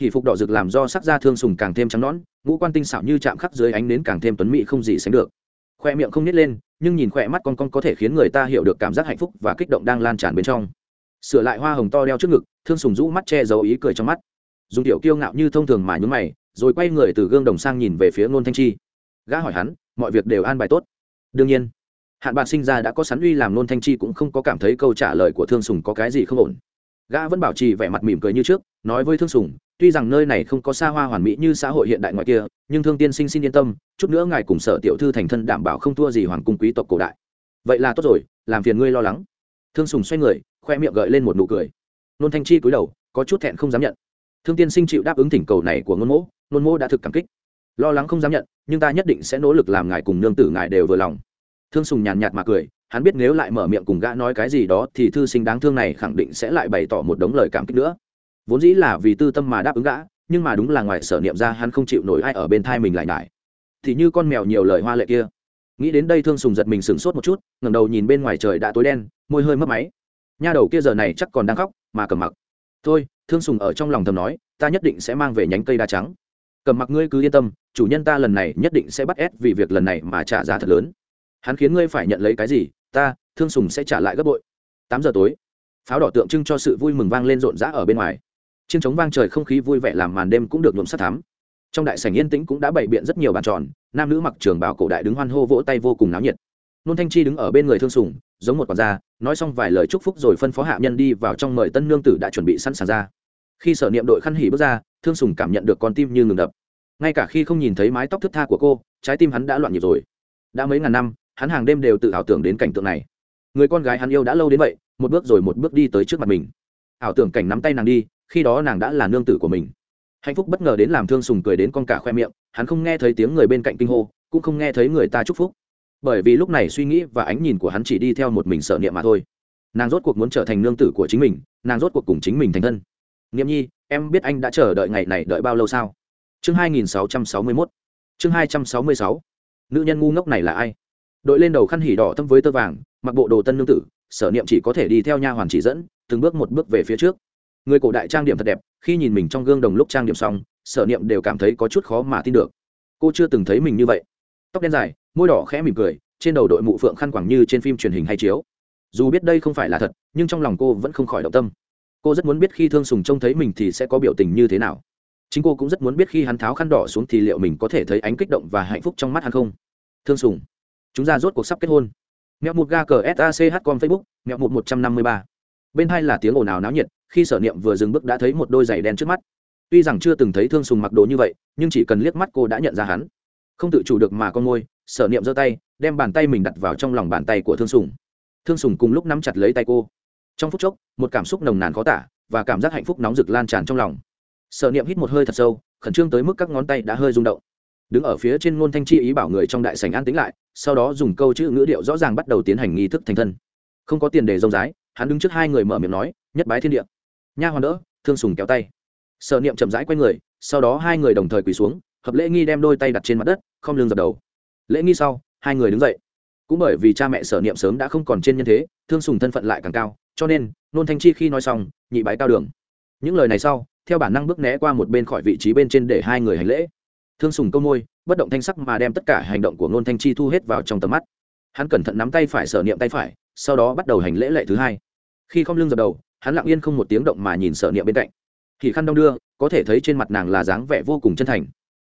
hỷ phục đỏ rực làm do sắc da thương sùng càng thêm trắng nõn, ngũ quan tinh xảo như chạm khắc dưới ánh nến càng thêm tuấn mỹ không gì sánh được. Khoe miệng không nhét lên, nhưng nhìn khoe mắt con con có thể khiến người ta hiểu được cảm giác hạnh phúc và kích động đang lan tràn bên trong. Sửa lại hoa hồng to đeo trước ngực, thương sùng rũ mắt che giấu ý cười trong mắt. Dùng tiểu kiêu ngạo như thông thường mà nhún mày, rồi quay người từ gương đồng sang nhìn về phía ngôn thanh chi. Gã hỏi hắn, mọi việc đều an bài tốt. Đương nhiên, hạn bạn sinh ra đã có sắn uy làm nôn thanh chi cũng không có cảm thấy câu trả lời của thương sùng có cái gì không ổn. Gã vẫn bảo trì vẻ mặt mỉm cười như trước, nói với thương sùng tuy rằng nơi này không có xa hoa hoàn mỹ như xã hội hiện đại ngoài kia, nhưng thương tiên sinh xin yên tâm, chút nữa ngài cùng sở tiểu thư thành thân đảm bảo không thua gì hoàng cung quý tộc cổ đại. Vậy là tốt rồi, làm phiền ngươi lo lắng. Thương sùng xoay người, khoe miệng gợi lên một nụ cười. Nôn thanh chi cúi đầu, có chút thẹn không dám nhận. Thương tiên sinh chịu đáp ứng thỉnh cầu này của ngôn mỗ ngôn mỗ đã thực cảm kích. Lo lắng không dám nhận, nhưng ta nhất định sẽ nỗ lực làm ngài cùng nương tử ngài đều vừa lòng. Thương sùng nhàn nhạt mà cười, hắn biết nếu lại mở miệng cùng gã nói cái gì đó thì thư sinh đáng thương này khẳng định sẽ lại bày tỏ một đống lời cảm kích nữa vốn dĩ là vì tư tâm mà đáp ứng gã, nhưng mà đúng là ngoài sở niệm ra hắn không chịu nổi ai ở bên thai mình lại nhải. Thì như con mèo nhiều lời hoa lệ kia. Nghĩ đến đây thương sùng giật mình sửng sốt một chút, ngẩng đầu nhìn bên ngoài trời đã tối đen, môi hơi mất máy. Nha đầu kia giờ này chắc còn đang khóc, mà cầm mặc. Thôi, thương sùng ở trong lòng thầm nói, ta nhất định sẽ mang về nhánh cây đa trắng. Cầm mặc ngươi cứ yên tâm, chủ nhân ta lần này nhất định sẽ bắt ép vì việc lần này mà trả giá thật lớn. Hắn khiến ngươi phải nhận lấy cái gì, ta, thương sùng sẽ trả lại gấp bội. Tám giờ tối, pháo đỏ tượng trưng cho sự vui mừng vang lên rộn rã ở bên ngoài chiên trống vang trời không khí vui vẻ làm màn đêm cũng được nhuộm sát thắm. Trong đại sảnh yên tĩnh cũng đã bày biện rất nhiều bàn tròn, nam nữ mặc trường bảo cổ đại đứng hoan hô vỗ tay vô cùng náo nhiệt. Nôn thanh chi đứng ở bên người thương sùng, giống một quản gia, nói xong vài lời chúc phúc rồi phân phó hạ nhân đi vào trong mời tân nương tử đã chuẩn bị sẵn sàng ra. Khi sở niệm đội khăn hỉ bước ra, thương sùng cảm nhận được con tim như ngừng đập. Ngay cả khi không nhìn thấy mái tóc thức tha của cô, trái tim hắn đã loạn nhịp rồi. Đã mấy ngàn năm, hắn hàng đêm đều tự ảo tưởng đến cảnh tượng này. Người con gái hắn yêu đã lâu đến vậy, một bước rồi một bước đi tới trước mặt mình. Ảo tưởng cảnh nắm tay nàng đi khi đó nàng đã là nương tử của mình. Hạnh phúc bất ngờ đến làm thương sùng cười đến con cả khoe miệng, hắn không nghe thấy tiếng người bên cạnh kinh hô, cũng không nghe thấy người ta chúc phúc. Bởi vì lúc này suy nghĩ và ánh nhìn của hắn chỉ đi theo một mình sở niệm mà thôi. Nàng rốt cuộc muốn trở thành nương tử của chính mình, nàng rốt cuộc cùng chính mình thành thân. Nghiệm nhi, em biết anh đã chờ đợi ngày này đợi bao lâu sao? Chương hai nghìn sáu trăm sáu mươi mốt. Chương hai trăm sáu mươi sáu. Nữ nhân ngu ngốc này là ai? Đội lên đầu khăn hỉ đỏ thâm với tơ vàng, mặc bộ đồ tân nương tử, sở niệm chỉ có thể đi theo nha hoàn chỉ dẫn, từng bước một bước về phía trước người cổ đại trang điểm thật đẹp, khi nhìn mình trong gương đồng lúc trang điểm xong, sở niệm đều cảm thấy có chút khó mà tin được. Cô chưa từng thấy mình như vậy. Tóc đen dài, môi đỏ khẽ mỉm cười, trên đầu đội mụ phượng khăn quẳng như trên phim truyền hình hay chiếu. Dù biết đây không phải là thật, nhưng trong lòng cô vẫn không khỏi động tâm. Cô rất muốn biết khi thương sùng trông thấy mình thì sẽ có biểu tình như thế nào. Chính cô cũng rất muốn biết khi hắn tháo khăn đỏ xuống thì liệu mình có thể thấy ánh kích động và hạnh phúc trong mắt hắn không? Thương sùng, chúng ra rốt cuộc sắp kết hôn. Mẹo một ga cờ sach com facebook, mẹo một một trăm năm mươi ba bên hai là tiếng ồn ào náo nhiệt, khi sở niệm vừa dừng bước đã thấy một đôi giày đen trước mắt. Tuy rằng chưa từng thấy thương sùng mặc đồ như vậy, nhưng chỉ cần liếc mắt cô đã nhận ra hắn. Không tự chủ được mà con môi, sở niệm giơ tay, đem bàn tay mình đặt vào trong lòng bàn tay của thương sùng. Thương sùng cùng lúc nắm chặt lấy tay cô. Trong phút chốc, một cảm xúc nồng nàn khó tả, và cảm giác hạnh phúc nóng rực lan tràn trong lòng. Sở niệm hít một hơi thật sâu, khẩn trương tới mức các ngón tay đã hơi rung động. Đứng ở phía trên ngôn thanh chi ý bảo người trong đại sành an tính lại, sau đó dùng câu chữ ngữ điệu rõ ràng bắt đầu tiến hành nghi thức thành thân. Không có tiền để rông rái hắn đứng trước hai người mở miệng nói, nhất bái thiên địa. Nha hoàn đỡ, thương sùng kéo tay. Sở niệm chậm rãi q u a y người, sau đó hai người đồng thời quỳ xuống, hợp lễ nghi đem đôi tay đặt trên mặt đất, không lưng dập đầu. Lễ nghi sau, hai người đứng dậy. Cũng bởi vì cha mẹ sở niệm sớm đã không còn trên nhân thế, thương sùng thân phận lại càng cao, cho nên, nôn thanh chi khi nói xong, nhị bái cao đường. Những lời này sau, theo bản năng bước né qua một bên khỏi vị trí bên trên để hai người hành lễ. Thương sùng câu môi, bất động thanh sắc mà đem tất cả hành động của nôn thanh chi thu hết vào trong tầm mắt. Hắn cẩn thận nắm tay phải sở niệm tay phải sau đó bắt đầu hành lễ lệ thứ hai. Khi không lưng dập đầu, hắn lặng yên không một tiếng động mà nhìn sở niệm bên cạnh. Thì khăn đông đưa, có thể thấy trên mặt nàng là dáng vẻ vô cùng chân thành.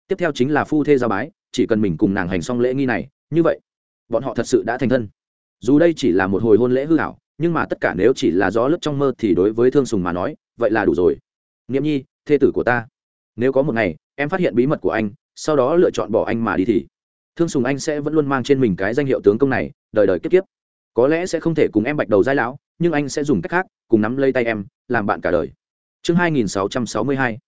Tiếp theo chính là phu thê giao bái, chỉ cần mình cùng nàng hành xong lễ nghi này, như vậy, bọn họ thật sự đã thành thân. Dù đây chỉ là một hồi hôn lễ hư hảo nhưng mà tất cả nếu chỉ là gió lướt trong mơ thì đối với thương sùng mà nói, vậy là đủ rồi. Nghiễm nhi, thê tử của ta, nếu có một ngày, em phát hiện bí mật của anh, sau đó lựa chọn bỏ anh mà đi thì, thương sùng anh sẽ vẫn luôn mang trên mình cái danh hiệu tướng công này, đời đời kiếp kiếp có lẽ sẽ không thể cùng em bạch đầu giai lão, nhưng anh sẽ dùng cách khác, cùng nắm lấy tay em, làm bạn cả đời. Chương 2662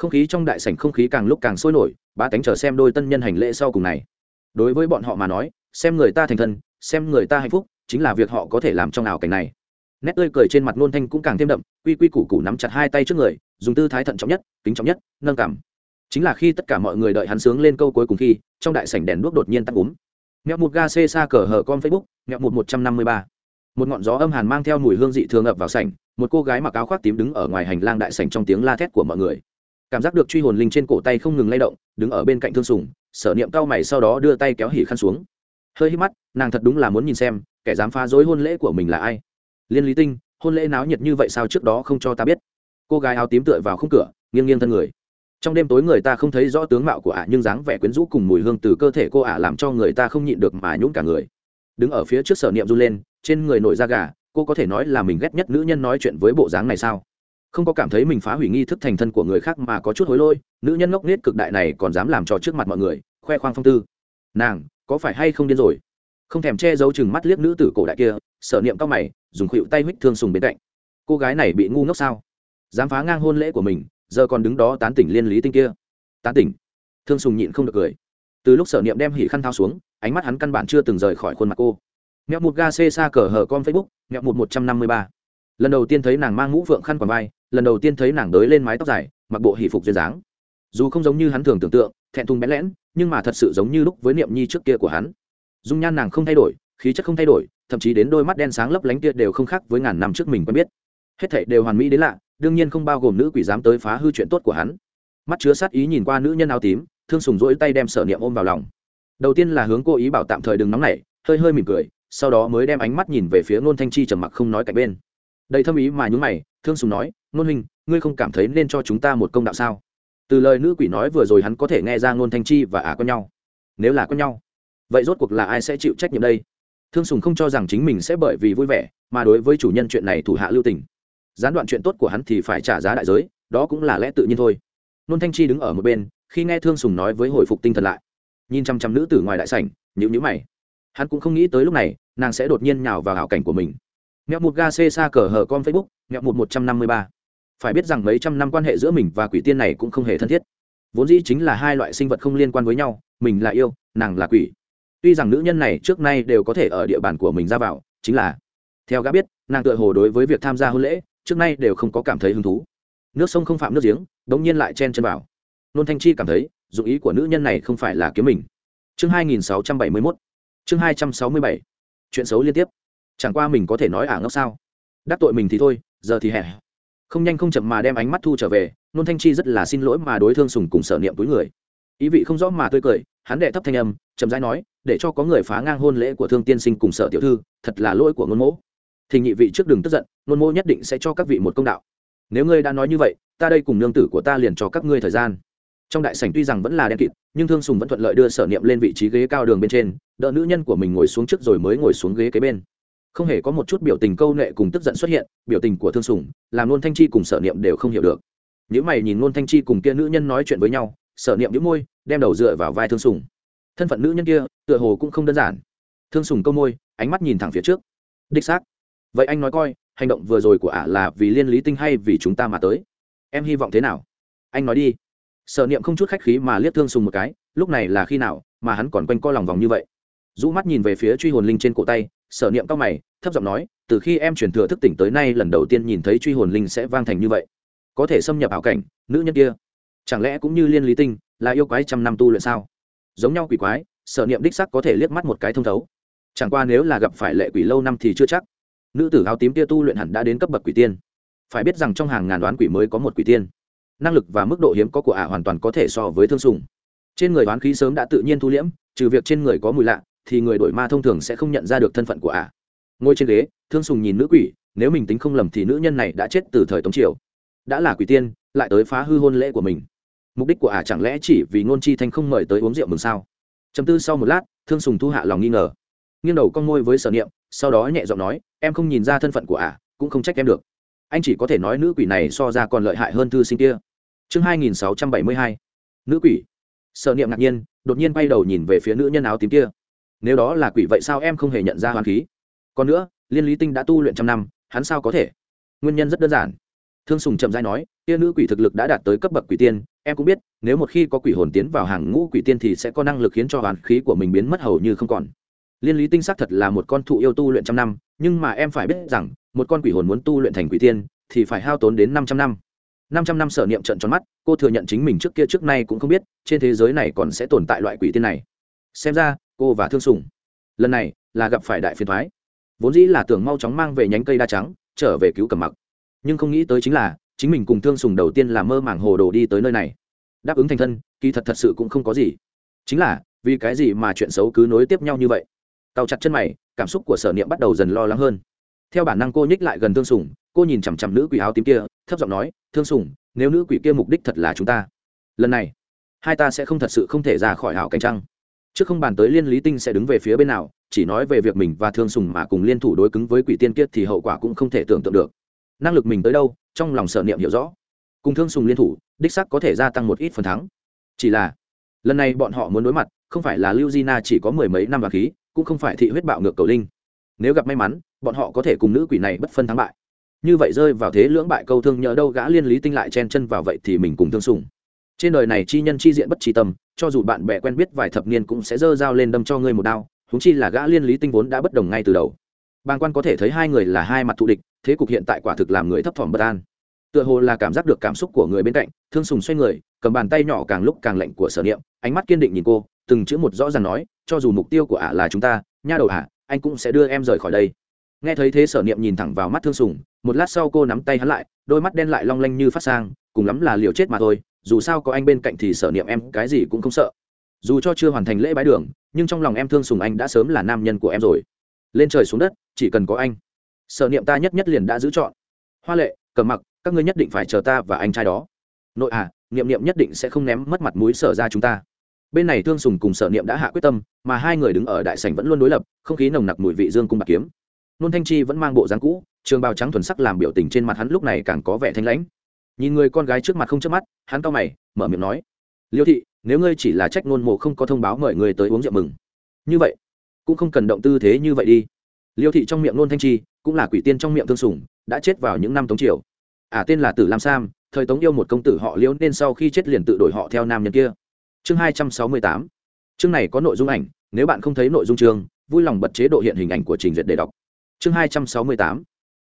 không khí trong đại sảnh không khí càng lúc càng sôi nổi ba tánh chờ xem đôi tân nhân hành lễ sau cùng này. Đối với bọn họ mà nói, xem người ta thành thân, xem người ta hạnh phúc, chính là việc họ có thể làm trong ảo cảnh này. Nét tươi cười trên mặt nôn thanh cũng càng thêm đậm, quy quy củ củ nắm chặt hai tay trước người, dùng tư thái thận trọng nhất, kính trọng nhất, nâng cảm. Chính là khi tất cả mọi người đợi hắn sướng lên câu cuối cùng khi, trong đại sảnh đèn đuốc đột nhiên tắt úm mẹo một ga xê xa cờ hở con facebook, mẹo một một trăm năm mươi ba. Một ngọn gió âm hàn mang theo mùi hương dị thường ập vào sảnh, một cô gái mặc áo khoác tím đứng ở ngoài hành lang đại sảnh trong tiếng la thét của mọi người. Cảm giác được truy hồn linh trên cổ tay không ngừng lay động, đứng ở bên cạnh thương sùng, sở niệm cao mày sau đó đưa tay kéo hỉ khăn xuống. Hơi hít mắt, nàng thật đúng là muốn nhìn xem, kẻ dám phá rối hôn lễ của mình là ai. Liên lý tinh, hôn lễ náo nhiệt như vậy sao trước đó không cho ta biết. Cô gái áo tím tựa vào khung cửa, nghiêng nghiêng thân người trong đêm tối người ta không thấy rõ tướng mạo của ả, nhưng dáng vẻ quyến rũ cùng mùi hương từ cơ thể cô ả làm cho người ta không nhịn được mà nhũng cả người. Đứng ở phía trước sở niệm run lên, trên người nổi da gà, cô có thể nói là mình ghét nhất nữ nhân nói chuyện với bộ dáng này sao? Không có cảm thấy mình phá hủy nghi thức thành thân của người khác mà có chút hối lôi nữ nhân ngốc nghếch cực đại này còn dám làm trò trước mặt mọi người, khoe khoang phong tư. Nàng, có phải hay không điên rồi? Không thèm che giấu chừng mắt liếc nữ tử cổ đại kia, sở niệm cao mày, dùng khuỵu tay huých thương sùng bên cạnh. Cô gái này bị ngu ngốc sao? Dám phá ngang hôn lễ của mình giờ còn đứng đó tán tỉnh liên lý tinh kia. Tán tỉnh. Thương sùng nhịn không được cười. Từ lúc sở niệm đem hỉ khăn thao xuống, ánh mắt hắn căn bản chưa từng rời khỏi khuôn mặt cô. Mẹo một ga xê xa cờ hờ con facebook, mẹo một một trăm năm mươi ba. Lần đầu tiên thấy nàng mang mũ phượng khăn quàng vai, lần đầu tiên thấy nàng đới lên mái tóc dài, mặc bộ hỷ phục duyên dáng. Dù không giống như hắn thường tưởng tượng, thẹn thùng bén lẽn, nhưng mà thật sự giống như lúc với niệm nhi trước kia của hắn. Dung nhan nàng không thay đổi, khí chất không thay đổi, thậm chí đến đôi mắt đen sáng lấp lánh kia đều không khác với ngàn năm trước mình quen biết. Hết thảy đều hoàn mỹ đến lạ đương nhiên không bao gồm nữ quỷ dám tới phá hư chuyện tốt của hắn. Mắt chứa sát ý nhìn qua nữ nhân áo tím, thương sùng rỗi tay đem sở niệm ôm vào lòng. Đầu tiên là hướng cô ý bảo tạm thời đừng nóng nảy, hơi hơi mỉm cười, sau đó mới đem ánh mắt nhìn về phía ngôn thanh chi trầm mặc không nói cạnh bên. Đầy thâm ý mà nhún mày, thương sùng nói, ngôn huynh, ngươi không cảm thấy nên cho chúng ta một công đạo sao? Từ lời nữ quỷ nói vừa rồi hắn có thể nghe ra ngôn thanh chi và ả có nhau. Nếu là có nhau, vậy rốt cuộc là ai sẽ chịu trách nhiệm đây? Thương sùng không cho rằng chính mình sẽ bởi vì vui vẻ mà đối với chủ nhân chuyện này thủ hạ lưu tình gián đoạn chuyện tốt của hắn thì phải trả giá đại giới, đó cũng là lẽ tự nhiên thôi. Nôn thanh chi đứng ở một bên, khi nghe thương sùng nói với hồi phục tinh thần lại, nhìn chăm chăm nữ tử ngoài đại sảnh nhữ nhữ mày. Hắn cũng không nghĩ tới lúc này, nàng sẽ đột nhiên nhào vào hảo cảnh của mình. Mẹo một ga xê xa cờ hờ con facebook, mẹo một một trăm năm mươi ba. Phải biết rằng mấy trăm năm quan hệ giữa mình và quỷ tiên này cũng không hề thân thiết. Vốn dĩ chính là hai loại sinh vật không liên quan với nhau, mình là yêu, nàng là quỷ. Tuy rằng nữ nhân này trước nay đều có thể ở địa bàn của mình ra vào, chính là, theo gã biết, nàng tựa hồ đối với việc tham gia hôn lễ trước nay đều không có cảm thấy hứng thú. Nước sông không phạm nước giếng, đống nhiên lại chen chân vào. Nôn thanh chi cảm thấy, dụng ý của nữ nhân này không phải là kiếm mình. Chương 2671 chương 267 chuyện xấu liên tiếp. Chẳng qua mình có thể nói ả ngốc sao? Đắc tội mình thì thôi, giờ thì hẹ không nhanh không chậm mà đem ánh mắt thu trở về, nôn thanh chi rất là xin lỗi mà đối thương sùng cùng sở niệm túi người. Ý vị không rõ mà tươi cười, hắn đệ thấp thanh âm, chậm rãi nói, để cho có người phá ngang hôn lễ của thương tiên sinh cùng sở tiểu thư, thật là lỗi của ngôn mỗ thì nhị vị trước đừng tức giận nôn mô nhất định sẽ cho các vị một công đạo. Nếu ngươi đã nói như vậy, ta đây cùng nương tử của ta liền cho các ngươi thời gian. Trong đại sảnh tuy rằng vẫn là đen kịt, nhưng thương sùng vẫn thuận lợi đưa sở niệm lên vị trí ghế cao đường bên trên, đỡ nữ nhân của mình ngồi xuống trước rồi mới ngồi xuống ghế kế bên. Không hề có một chút biểu tình câu nệ cùng tức giận xuất hiện, biểu tình của thương sùng, làm nôn thanh chi cùng sở niệm đều không hiểu được. Nếu mày nhìn nôn thanh chi cùng kia nữ nhân nói chuyện với nhau, sở niệm nhíu môi, đem đầu dựa vào vai thương sùng. Thân phận nữ nhân kia, tựa hồ cũng không đơn giản. Thương sùng câu môi, ánh mắt nhìn thẳng phía trước. Đích xác vậy anh nói coi, hành động vừa rồi của ả là vì liên lý tinh hay vì chúng ta mà tới? Em hy vọng thế nào? Anh nói đi. Sở niệm không chút khách khí mà liếc thương sùng một cái, lúc này là khi nào mà hắn còn quanh co lòng vòng như vậy? Rũ mắt nhìn về phía truy hồn linh trên cổ tay, sở niệm cao mày, thấp giọng nói, từ khi em chuyển thừa thức tỉnh tới nay lần đầu tiên nhìn thấy truy hồn linh sẽ vang thành như vậy. Có thể xâm nhập ảo cảnh, nữ nhân kia, chẳng lẽ cũng như liên lý tinh, là yêu quái trăm năm tu luyện sao? Giống nhau quỷ quái, sở niệm đích sắc có thể liếc mắt một cái thông thấu. Chẳng qua nếu là gặp phải lệ quỷ lâu năm thì chưa chắc nữ tử áo tím kia tu luyện hẳn đã đến cấp bậc quỷ tiên. Phải biết rằng trong hàng ngàn đoán quỷ mới có một quỷ tiên. Năng lực và mức độ hiếm có của ả hoàn toàn có thể so với thương sùng trên người đoán khí sớm đã tự nhiên thu liễm, trừ việc trên người có mùi lạ, thì người đổi ma thông thường sẽ không nhận ra được thân phận của ả. Ngồi trên ghế, thương sùng nhìn nữ quỷ, nếu mình tính không lầm thì nữ nhân này đã chết từ thời tống triều. Đã là quỷ tiên, lại tới phá hư hôn lễ của mình. Mục đích của ả chẳng lẽ chỉ vì ngôn chi thanh không mời tới uống rượu mừng sao? Chấm tư sau một lát, thương sùng thu hạ lòng nghi ngờ. Nghiêng đầu con môi với sở niệm, sau đó nhẹ giọng nói em không nhìn ra thân phận của ả, cũng không trách em được. Anh chỉ có thể nói nữ quỷ này so ra còn lợi hại hơn thư sinh kia. Chương hai nghìn sáu trăm bảy mươi hai. Nữ quỷ. Sợ niệm ngạc nhiên, đột nhiên bay đầu nhìn về phía nữ nhân áo tím kia. Nếu đó là quỷ vậy sao em không hề nhận ra hoàn khí? Còn nữa, liên lý tinh đã tu luyện trăm năm, hắn sao có thể? Nguyên nhân rất đơn giản. Thương sùng chậm dai nói tia nữ quỷ thực lực đã đạt tới cấp bậc quỷ tiên, em cũng biết, nếu một khi có quỷ hồn tiến vào hàng ngũ quỷ tiên thì sẽ có năng lực khiến cho hoàn khí của mình biến mất hầu như không còn liên lý tinh xác thật là một con thụ yêu tu luyện trăm năm, nhưng mà em phải biết rằng, một con quỷ hồn muốn tu luyện thành quỷ tiên, thì phải hao tốn đến năm trăm năm. Năm trăm năm sở niệm trận tròn mắt, cô thừa nhận chính mình trước kia trước nay cũng không biết, trên thế giới này còn sẽ tồn tại loại quỷ tiên này. Xem ra, cô và thương sùng, lần này là gặp phải đại phiền thoái vốn dĩ là tưởng mau chóng mang về nhánh cây đa trắng, trở về cứu cầm mặc. Nhưng không nghĩ tới chính là, chính mình cùng thương sùng đầu tiên là mơ màng hồ đồ đi tới nơi này. Đáp ứng thành thân, kỳ thật thật sự cũng không có gì. Chính là, vì cái gì mà chuyện xấu cứ nối tiếp nhau như vậy? Tàu chặt chân mày, cảm xúc của sở niệm bắt đầu dần lo lắng hơn. Theo bản năng cô nhích lại gần thương sùng, cô nhìn chằm chằm nữ quỷ áo tím kia, thấp giọng nói, thương sùng, nếu nữ quỷ kia mục đích thật là chúng ta, lần này, hai ta sẽ không thật sự không thể ra khỏi hảo cánh trăng. Trước không bàn tới liên lý tinh sẽ đứng về phía bên nào, chỉ nói về việc mình và thương sùng mà cùng liên thủ đối cứng với quỷ tiên kiết thì hậu quả cũng không thể tưởng tượng được. Năng lực mình tới đâu, trong lòng sở niệm hiểu rõ. Cùng thương sùng liên thủ, đích sắc có thể gia tăng một ít phần thắng. Chỉ là, lần này bọn họ muốn đối mặt, không phải là lưu di na chỉ có mười mấy năm và khí cũng không phải thị huyết bạo ngược cầu linh. Nếu gặp may mắn, bọn họ có thể cùng nữ quỷ này bất phân thắng bại. Như vậy rơi vào thế lưỡng bại câu thương nhớ đâu gã liên lý tinh lại chen chân vào vậy thì mình cùng thương sùng trên đời này chi nhân chi diện bất chi tâm, cho dù bạn bè quen biết vài thập niên cũng sẽ dơ dao lên đâm cho ngươi một đao húng chi là gã liên lý tinh vốn đã bất đồng ngay từ đầu. Bàng quan có thể thấy hai người là hai mặt thù địch, thế cục hiện tại quả thực làm người thấp thỏm bất an. Tựa hồ là cảm giác được cảm xúc của người bên cạnh, thương sùng xoay người, cầm bàn tay nhỏ càng lúc càng lạnh của sở niệm, ánh mắt kiên định nhìn cô, từng chữ một rõ ràng nói cho dù mục tiêu của ả là chúng ta, nha đầu ả, anh cũng sẽ đưa em rời khỏi đây. Nghe thấy thế sở niệm nhìn thẳng vào mắt thương sùng, một lát sau cô nắm tay hắn lại, đôi mắt đen lại long lanh như phát sang, cùng lắm là liều chết mà thôi, dù sao có anh bên cạnh thì sở niệm em cái gì cũng không sợ. Dù cho chưa hoàn thành lễ bái đường, nhưng trong lòng em thương sùng anh đã sớm là nam nhân của em rồi. Lên trời xuống đất, chỉ cần có anh. Sở niệm ta nhất nhất liền đã giữ chọn hoa lệ cầm mặc, các ngươi nhất định phải chờ ta và anh trai đó. Nội à niệm niệm nhất định sẽ không ném mất mặt mũi sở ra chúng ta bên này thương sùng cùng sở niệm đã hạ quyết tâm mà hai người đứng ở đại sảnh vẫn luôn đối lập không khí nồng nặc mùi vị dương cung bạc kiếm. Nôn thanh chi vẫn mang bộ dáng cũ trường bào trắng thuần sắc làm biểu tình trên mặt hắn lúc này càng có vẻ thanh lãnh. Nhìn người con gái trước mặt không chớp mắt hắn cau mày mở miệng nói liêu thị nếu ngươi chỉ là trách nôn mộ không có thông báo mời người tới uống rượu mừng như vậy cũng không cần động tư thế như vậy đi. Liêu thị trong miệng nôn thanh chi cũng là quỷ tiên trong miệng thương sủng đã chết vào những năm tống triều. Ả à, tên là tử lam sam thời tống yêu một công tử họ liễu nên sau khi chết liền tự đổi họ theo nam nhân kia chương hai trăm sáu mươi tám. Chương này có nội dung ảnh, nếu bạn không thấy nội dung chương, vui lòng bật chế độ hiện hình ảnh của trình duyệt để đọc. Chương hai trăm sáu mươi tám.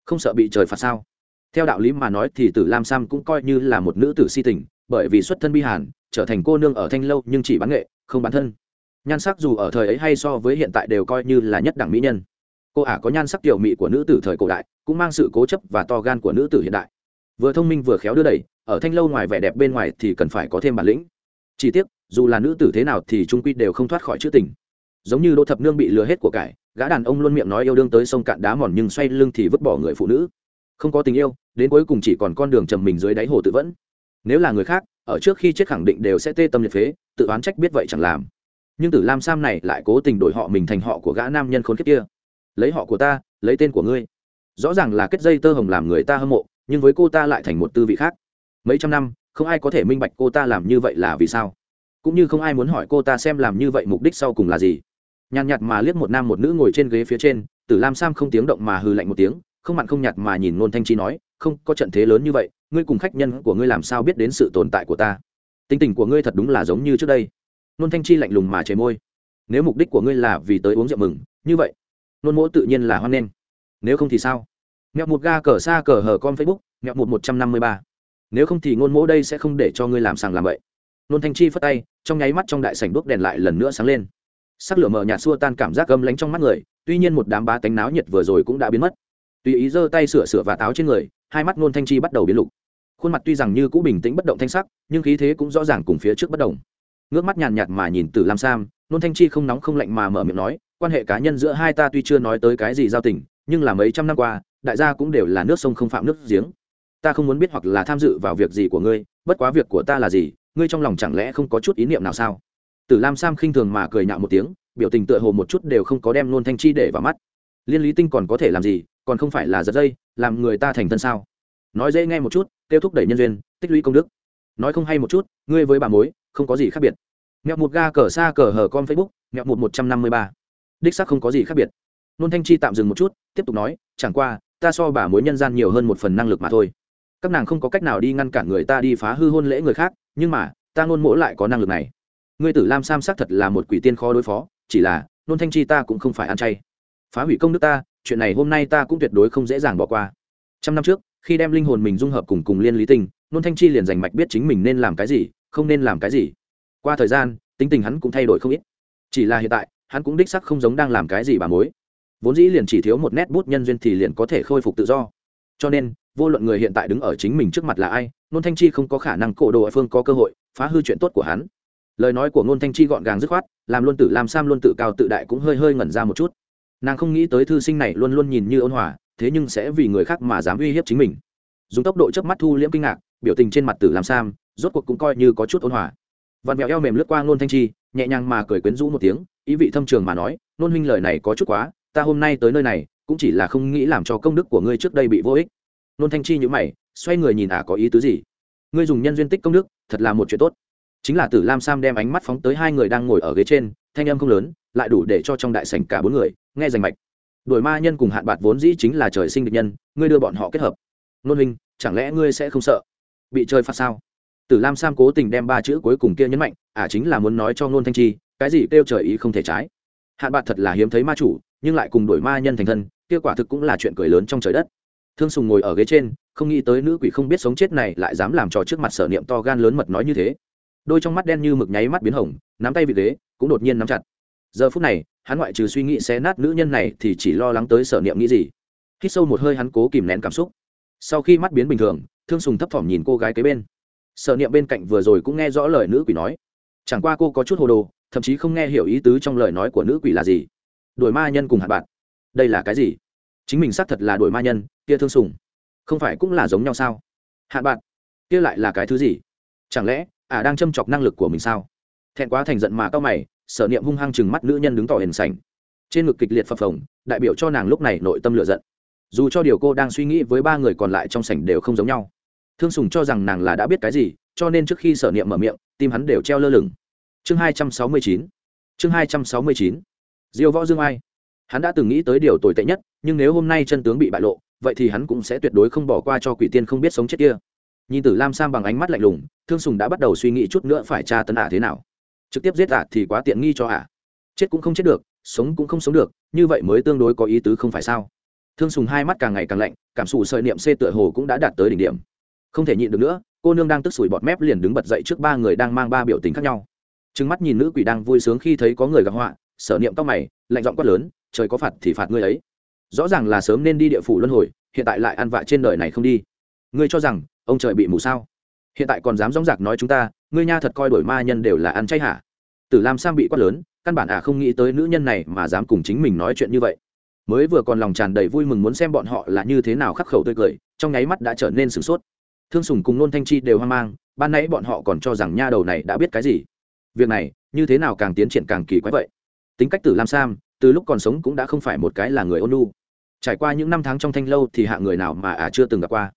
Không sợ bị trời phạt sao? Theo đạo lý mà nói thì tử lam sam cũng coi như là một nữ tử si tình, bởi vì xuất thân bi hàn, trở thành cô nương ở thanh lâu nhưng chỉ bán nghệ, không bán thân. Nhan sắc dù ở thời ấy hay so với hiện tại đều coi như là nhất đẳng mỹ nhân. Cô ả có nhan sắc tiểu mỹ của nữ tử thời cổ đại, cũng mang sự cố chấp và to gan của nữ tử hiện đại. Vừa thông minh vừa khéo đưa đẩy, ở thanh lâu ngoài vẻ đẹp bên ngoài thì cần phải có thêm bản lĩnh. Chỉ tiếc dù là nữ tử thế nào thì trung quy đều không thoát khỏi chữ tình. Giống như đỗ thập nương bị lừa hết của cải, gã đàn ông luôn miệng nói yêu đương tới sông cạn đá mòn nhưng xoay lưng thì vứt bỏ người phụ nữ. Không có tình yêu, đến cuối cùng chỉ còn con đường trầm mình dưới đáy hồ tự vẫn. Nếu là người khác, ở trước khi chết khẳng định đều sẽ tê tâm liệt phế, tự oán trách biết vậy chẳng làm. Nhưng tử lam sam này lại cố tình đổi họ mình thành họ của gã nam nhân khốn kiếp kia. Lấy họ của ta, lấy tên của ngươi. Rõ ràng là kết dây tơ hồng làm người ta hâm mộ, nhưng với cô ta lại thành một tư vị khác. Mấy trăm năm, không ai có thể minh bạch cô ta làm như vậy là vì sao cũng như không ai muốn hỏi cô ta xem làm như vậy mục đích sau cùng là gì. Nhàn nhạt mà liếc một nam một nữ ngồi trên ghế phía trên, tử lam sam không tiếng động mà hừ lạnh một tiếng, không mặn không nhạt mà nhìn nôn thanh chi nói, không, có trận thế lớn như vậy, ngươi cùng khách nhân của ngươi làm sao biết đến sự tồn tại của ta? Tính tình của ngươi thật đúng là giống như trước đây. Nôn thanh chi lạnh lùng mà chề môi, nếu mục đích của ngươi là vì tới uống rượu mừng, như vậy, nôn mỗ tự nhiên là hoan nghênh. Nếu không thì sao? Mẹo một ga cờ xa cờ hờ con facebook, mẹo một một trăm năm mươi ba. Nếu không thì ngôn mỗ đây sẽ không để cho ngươi làm sàng làm vậy nôn thanh chi phất tay trong nháy mắt trong đại sảnh đuốc đèn lại lần nữa sáng lên. Sắc lửa mờ nhạt xua tan cảm giác gâm lánh trong mắt người, tuy nhiên một đám bá tánh náo nhiệt vừa rồi cũng đã biến mất. Tùy ý giơ tay sửa sửa và táo trên người, hai mắt nôn thanh chi bắt đầu biến lục. Khuôn mặt tuy rằng như cũ bình tĩnh bất động thanh sắc, nhưng khí thế cũng rõ ràng cùng phía trước bất động. ngước mắt nhàn nhạt mà nhìn từ lam sam, nôn thanh chi không nóng không lạnh mà mở miệng nói, quan hệ cá nhân giữa hai ta tuy chưa nói tới cái gì giao tình, nhưng là mấy trăm năm qua, đại gia cũng đều là nước sông không phạm nước giếng. Ta không muốn biết hoặc là tham dự vào việc gì của ngươi, bất quá việc của ta là gì ngươi trong lòng chẳng lẽ không có chút ý niệm nào sao? Tử lam sam khinh thường mà cười nhạo một tiếng, biểu tình tựa hồ một chút đều không có đem nôn thanh chi để vào mắt. Liên lý tinh còn có thể làm gì, còn không phải là giật dây, làm người ta thành thân sao? Nói dễ nghe một chút tiêu thúc đẩy nhân duyên, tích lũy công đức. Nói không hay một chút, ngươi với bà mối, không có gì khác biệt. Mẹo một ga cờ xa cờ hờ con facebook, mẹo một một trăm năm mươi ba. Đích xác không có gì khác biệt. Nôn thanh chi tạm dừng một chút, tiếp tục nói, chẳng qua, ta so bà mối nhân gian nhiều hơn một phần năng lực mà thôi. Các nàng không có cách nào đi ngăn cản người ta đi phá hư hôn lễ người khác nhưng mà, ta ngôn mỗ lại có năng lực này. Ngươi tử lam sam xác thật là một quỷ tiên khó đối phó, chỉ là, nôn thanh chi ta cũng không phải ăn chay. Phá hủy công đức ta, chuyện này hôm nay ta cũng tuyệt đối không dễ dàng bỏ qua. Trăm năm trước, khi đem linh hồn mình dung hợp cùng cùng liên lý tinh nôn thanh chi liền giành mạch biết chính mình nên làm cái gì, không nên làm cái gì. Qua thời gian, tính tình hắn cũng thay đổi không ít. Chỉ là hiện tại, hắn cũng đích sắc không giống đang làm cái gì bà mối. Vốn dĩ liền chỉ thiếu một nét bút nhân duyên thì liền có thể khôi phục tự do. Cho nên vô luận người hiện tại đứng ở chính mình trước mặt là ai nôn thanh chi không có khả năng cổ đồ ở phương có cơ hội phá hư chuyện tốt của hắn. Lời nói của nôn thanh chi gọn gàng dứt khoát, làm luôn tử, làm sam luôn tự cao tự đại cũng hơi hơi ngẩn ra một chút. Nàng không nghĩ tới thư sinh này luôn luôn nhìn như ôn hòa, thế nhưng sẽ vì người khác mà dám uy hiếp chính mình. Dùng tốc độ chớp mắt thu liễm kinh ngạc, biểu tình trên mặt tử làm sam, rốt cuộc cũng coi như có chút ôn hòa. Vặn vẹo eo mềm lướt qua nôn thanh chi, nhẹ nhàng mà cười quyến rũ một tiếng, ý vị thâm trường mà nói, nôn huynh lời này có chút quá, ta hôm nay tới nơi này, cũng chỉ là không nghĩ làm cho công đức của ngươi trước đây bị vô ích nôn thanh chi nhữ mày, xoay người nhìn ả à có ý tứ gì? Ngươi dùng nhân duyên tích công đức, thật là một chuyện tốt. Chính là tử lam sam đem ánh mắt phóng tới hai người đang ngồi ở ghế trên, thanh âm không lớn, lại đủ để cho trong đại sảnh cả bốn người nghe rành mạch. Đổi ma nhân cùng hạn bạc vốn dĩ chính là trời sinh địch nhân, ngươi đưa bọn họ kết hợp. Nôn hình chẳng lẽ ngươi sẽ không sợ? Bị chơi phạt sao? Tử lam sam cố tình đem ba chữ cuối cùng kia nhấn mạnh ả à chính là muốn nói cho nôn thanh chi, cái gì kêu trời ý không thể trái. Hạn bạc thật là hiếm thấy ma chủ, nhưng lại cùng đổi ma nhân thành thân, kia quả thực cũng là chuyện cười lớn trong trời đất thương sùng ngồi ở ghế trên, không nghĩ tới nữ quỷ không biết sống chết này lại dám làm trò trước mặt sở niệm to gan lớn mật nói như thế. Đôi trong mắt đen như mực nháy mắt biến hồng, nắm tay vị ghế, cũng đột nhiên nắm chặt. Giờ phút này, hắn ngoại trừ suy nghĩ xé nát nữ nhân này thì chỉ lo lắng tới sở niệm nghĩ gì. Khi sâu một hơi hắn cố kìm nén cảm xúc. Sau khi mắt biến bình thường, thương sùng thấp thỏm nhìn cô gái kế bên. Sở niệm bên cạnh vừa rồi cũng nghe rõ lời nữ quỷ nói. Chẳng qua cô có chút hồ đồ, thậm chí không nghe hiểu ý tứ trong lời nói của nữ quỷ là gì. Đuổi ma nhân cùng hạt bạn. Đây là cái gì? Chính mình xác thật là đổi ma nhân, kia thương sùng. Không phải cũng là giống nhau sao? Hạn bạn, kia lại là cái thứ gì? Chẳng lẽ ả à đang châm chọc năng lực của mình sao? Thẹn quá thành giận mà cao mày, sở niệm hung hăng chừng mắt nữ nhân đứng tỏ hiền sành trên ngực kịch liệt phập phồng, đại biểu cho nàng lúc này nội tâm lựa giận. Dù cho điều cô đang suy nghĩ với ba người còn lại trong sảnh đều không giống nhau. Thương sùng cho rằng nàng là đã biết cái gì, cho nên trước khi sở niệm mở miệng, tim hắn đều treo lơ lửng. Chương hai trăm sáu mươi chín, chương hai trăm sáu mươi chín. Diêu võ dương ai hắn đã từng nghĩ tới điều tồi tệ nhất, nhưng nếu hôm nay chân tướng bị bại lộ, vậy thì hắn cũng sẽ tuyệt đối không bỏ qua cho quỷ tiên không biết sống chết kia. Nhìn tử lam sam bằng ánh mắt lạnh lùng, thương sùng đã bắt đầu suy nghĩ chút nữa phải tra tấn ả thế nào. Trực tiếp giết ả thì quá tiện nghi cho ả. Chết cũng không chết được, sống cũng không sống được, như vậy mới tương đối có ý tứ không phải sao? Thương sùng hai mắt càng ngày càng lạnh, cảm xù sợi niệm xê tựa hồ cũng đã đạt tới đỉnh điểm. Không thể nhịn được nữa, cô nương đang tức sủi bọt mép liền đứng bật dậy trước ba người đang mang ba biểu tình khác nhau. Trừng mắt nhìn nữ quỷ đang vui sướng khi thấy có người gặp họa, sở niệm tóc mày, lạnh giọng quát lớn trời có phạt thì phạt ngươi ấy. Rõ ràng là sớm nên đi địa phủ luân hồi, hiện tại lại ăn vạ trên đời này không đi. Ngươi cho rằng, ông trời bị mù sao? Hiện tại còn dám dóng dạc nói chúng ta, ngươi nha thật coi đổi ma nhân đều là ăn chay hả? Tử lam sam bị quát lớn, căn bản ả à không nghĩ tới nữ nhân này mà dám cùng chính mình nói chuyện như vậy. Mới vừa còn lòng tràn đầy vui mừng muốn xem bọn họ là như thế nào khắc khẩu tươi cười, trong nháy mắt đã trở nên sửng sốt. Thương sùng cùng nôn thanh chi đều hoang mang, ban nãy bọn họ còn cho rằng nha đầu này đã biết cái gì. Việc này, như thế nào càng tiến triển càng kỳ quái vậy? Tính cách tử lam sam từ lúc còn sống cũng đã không phải một cái là người ôn lu trải qua những năm tháng trong thanh lâu thì hạ người nào mà ả à chưa từng gặp qua.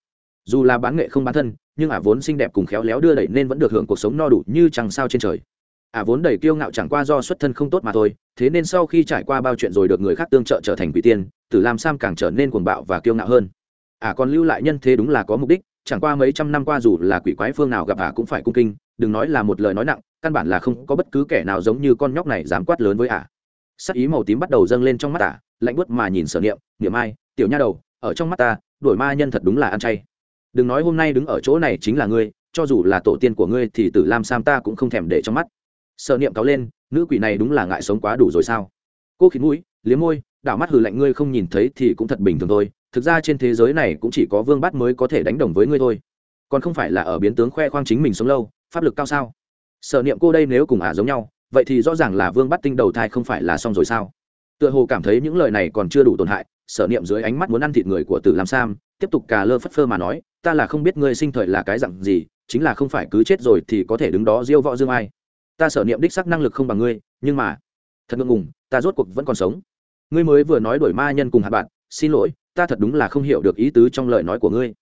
Dù là bán nghệ không bán thân, nhưng ả vốn xinh đẹp cùng khéo léo đưa đẩy nên vẫn được hưởng cuộc sống no đủ như chẳng sao trên trời. Ả vốn đầy kiêu ngạo chẳng qua do xuất thân không tốt mà thôi, thế nên sau khi trải qua bao chuyện rồi được người khác tương trợ trở thành quỷ tiên, tử lam sam càng trở nên cuồng bạo và kiêu ngạo hơn. Ả còn lưu lại nhân thế đúng là có mục đích, chẳng qua mấy trăm năm qua dù là quỷ quái phương nào gặp ả cũng phải cung kinh, đừng nói là một lời nói nặng, căn bản là không có bất cứ kẻ nào giống như con nhóc này dám quát lớn với ả sắc ý màu tím bắt đầu dâng lên trong mắt tả lạnh bớt mà nhìn sở niệm niệm ai tiểu nha đầu, ở trong mắt ta đổi ma nhân thật đúng là ăn chay. Đừng nói hôm nay đứng ở chỗ này chính là ngươi, cho dù là tổ tiên của ngươi thì tử lam sam ta cũng không thèm để trong mắt. Sợ niệm cáo lên, nữ quỷ này đúng là ngại sống quá đủ rồi sao? Cô khít mũi, liếm môi, đảo mắt hừ lạnh ngươi không nhìn thấy thì cũng thật bình thường thôi, thực ra trên thế giới này cũng chỉ có vương bát mới có thể đánh đồng với ngươi thôi. Còn không phải là ở biến tướng khoe khoang chính mình sống lâu, pháp lực cao sao? Sợ niệm cô đây nếu cùng ả giống nhau vậy thì rõ ràng là vương bắt tinh đầu thai không phải là xong rồi sao? Tựa hồ cảm thấy những lời này còn chưa đủ tổn hại, sở niệm dưới ánh mắt muốn ăn thịt người của tử lam sam, tiếp tục cà lơ phất phơ mà nói, ta là không biết ngươi sinh thời là cái dặn gì, chính là không phải cứ chết rồi thì có thể đứng đó diêu võ dương ai. Ta sở niệm đích sắc năng lực không bằng ngươi, nhưng mà, thật ngượng ngùng, ta rốt cuộc vẫn còn sống. Ngươi mới vừa nói đổi ma nhân cùng hạt bạn, xin lỗi, ta thật đúng là không hiểu được ý tứ trong lời nói của ngươi.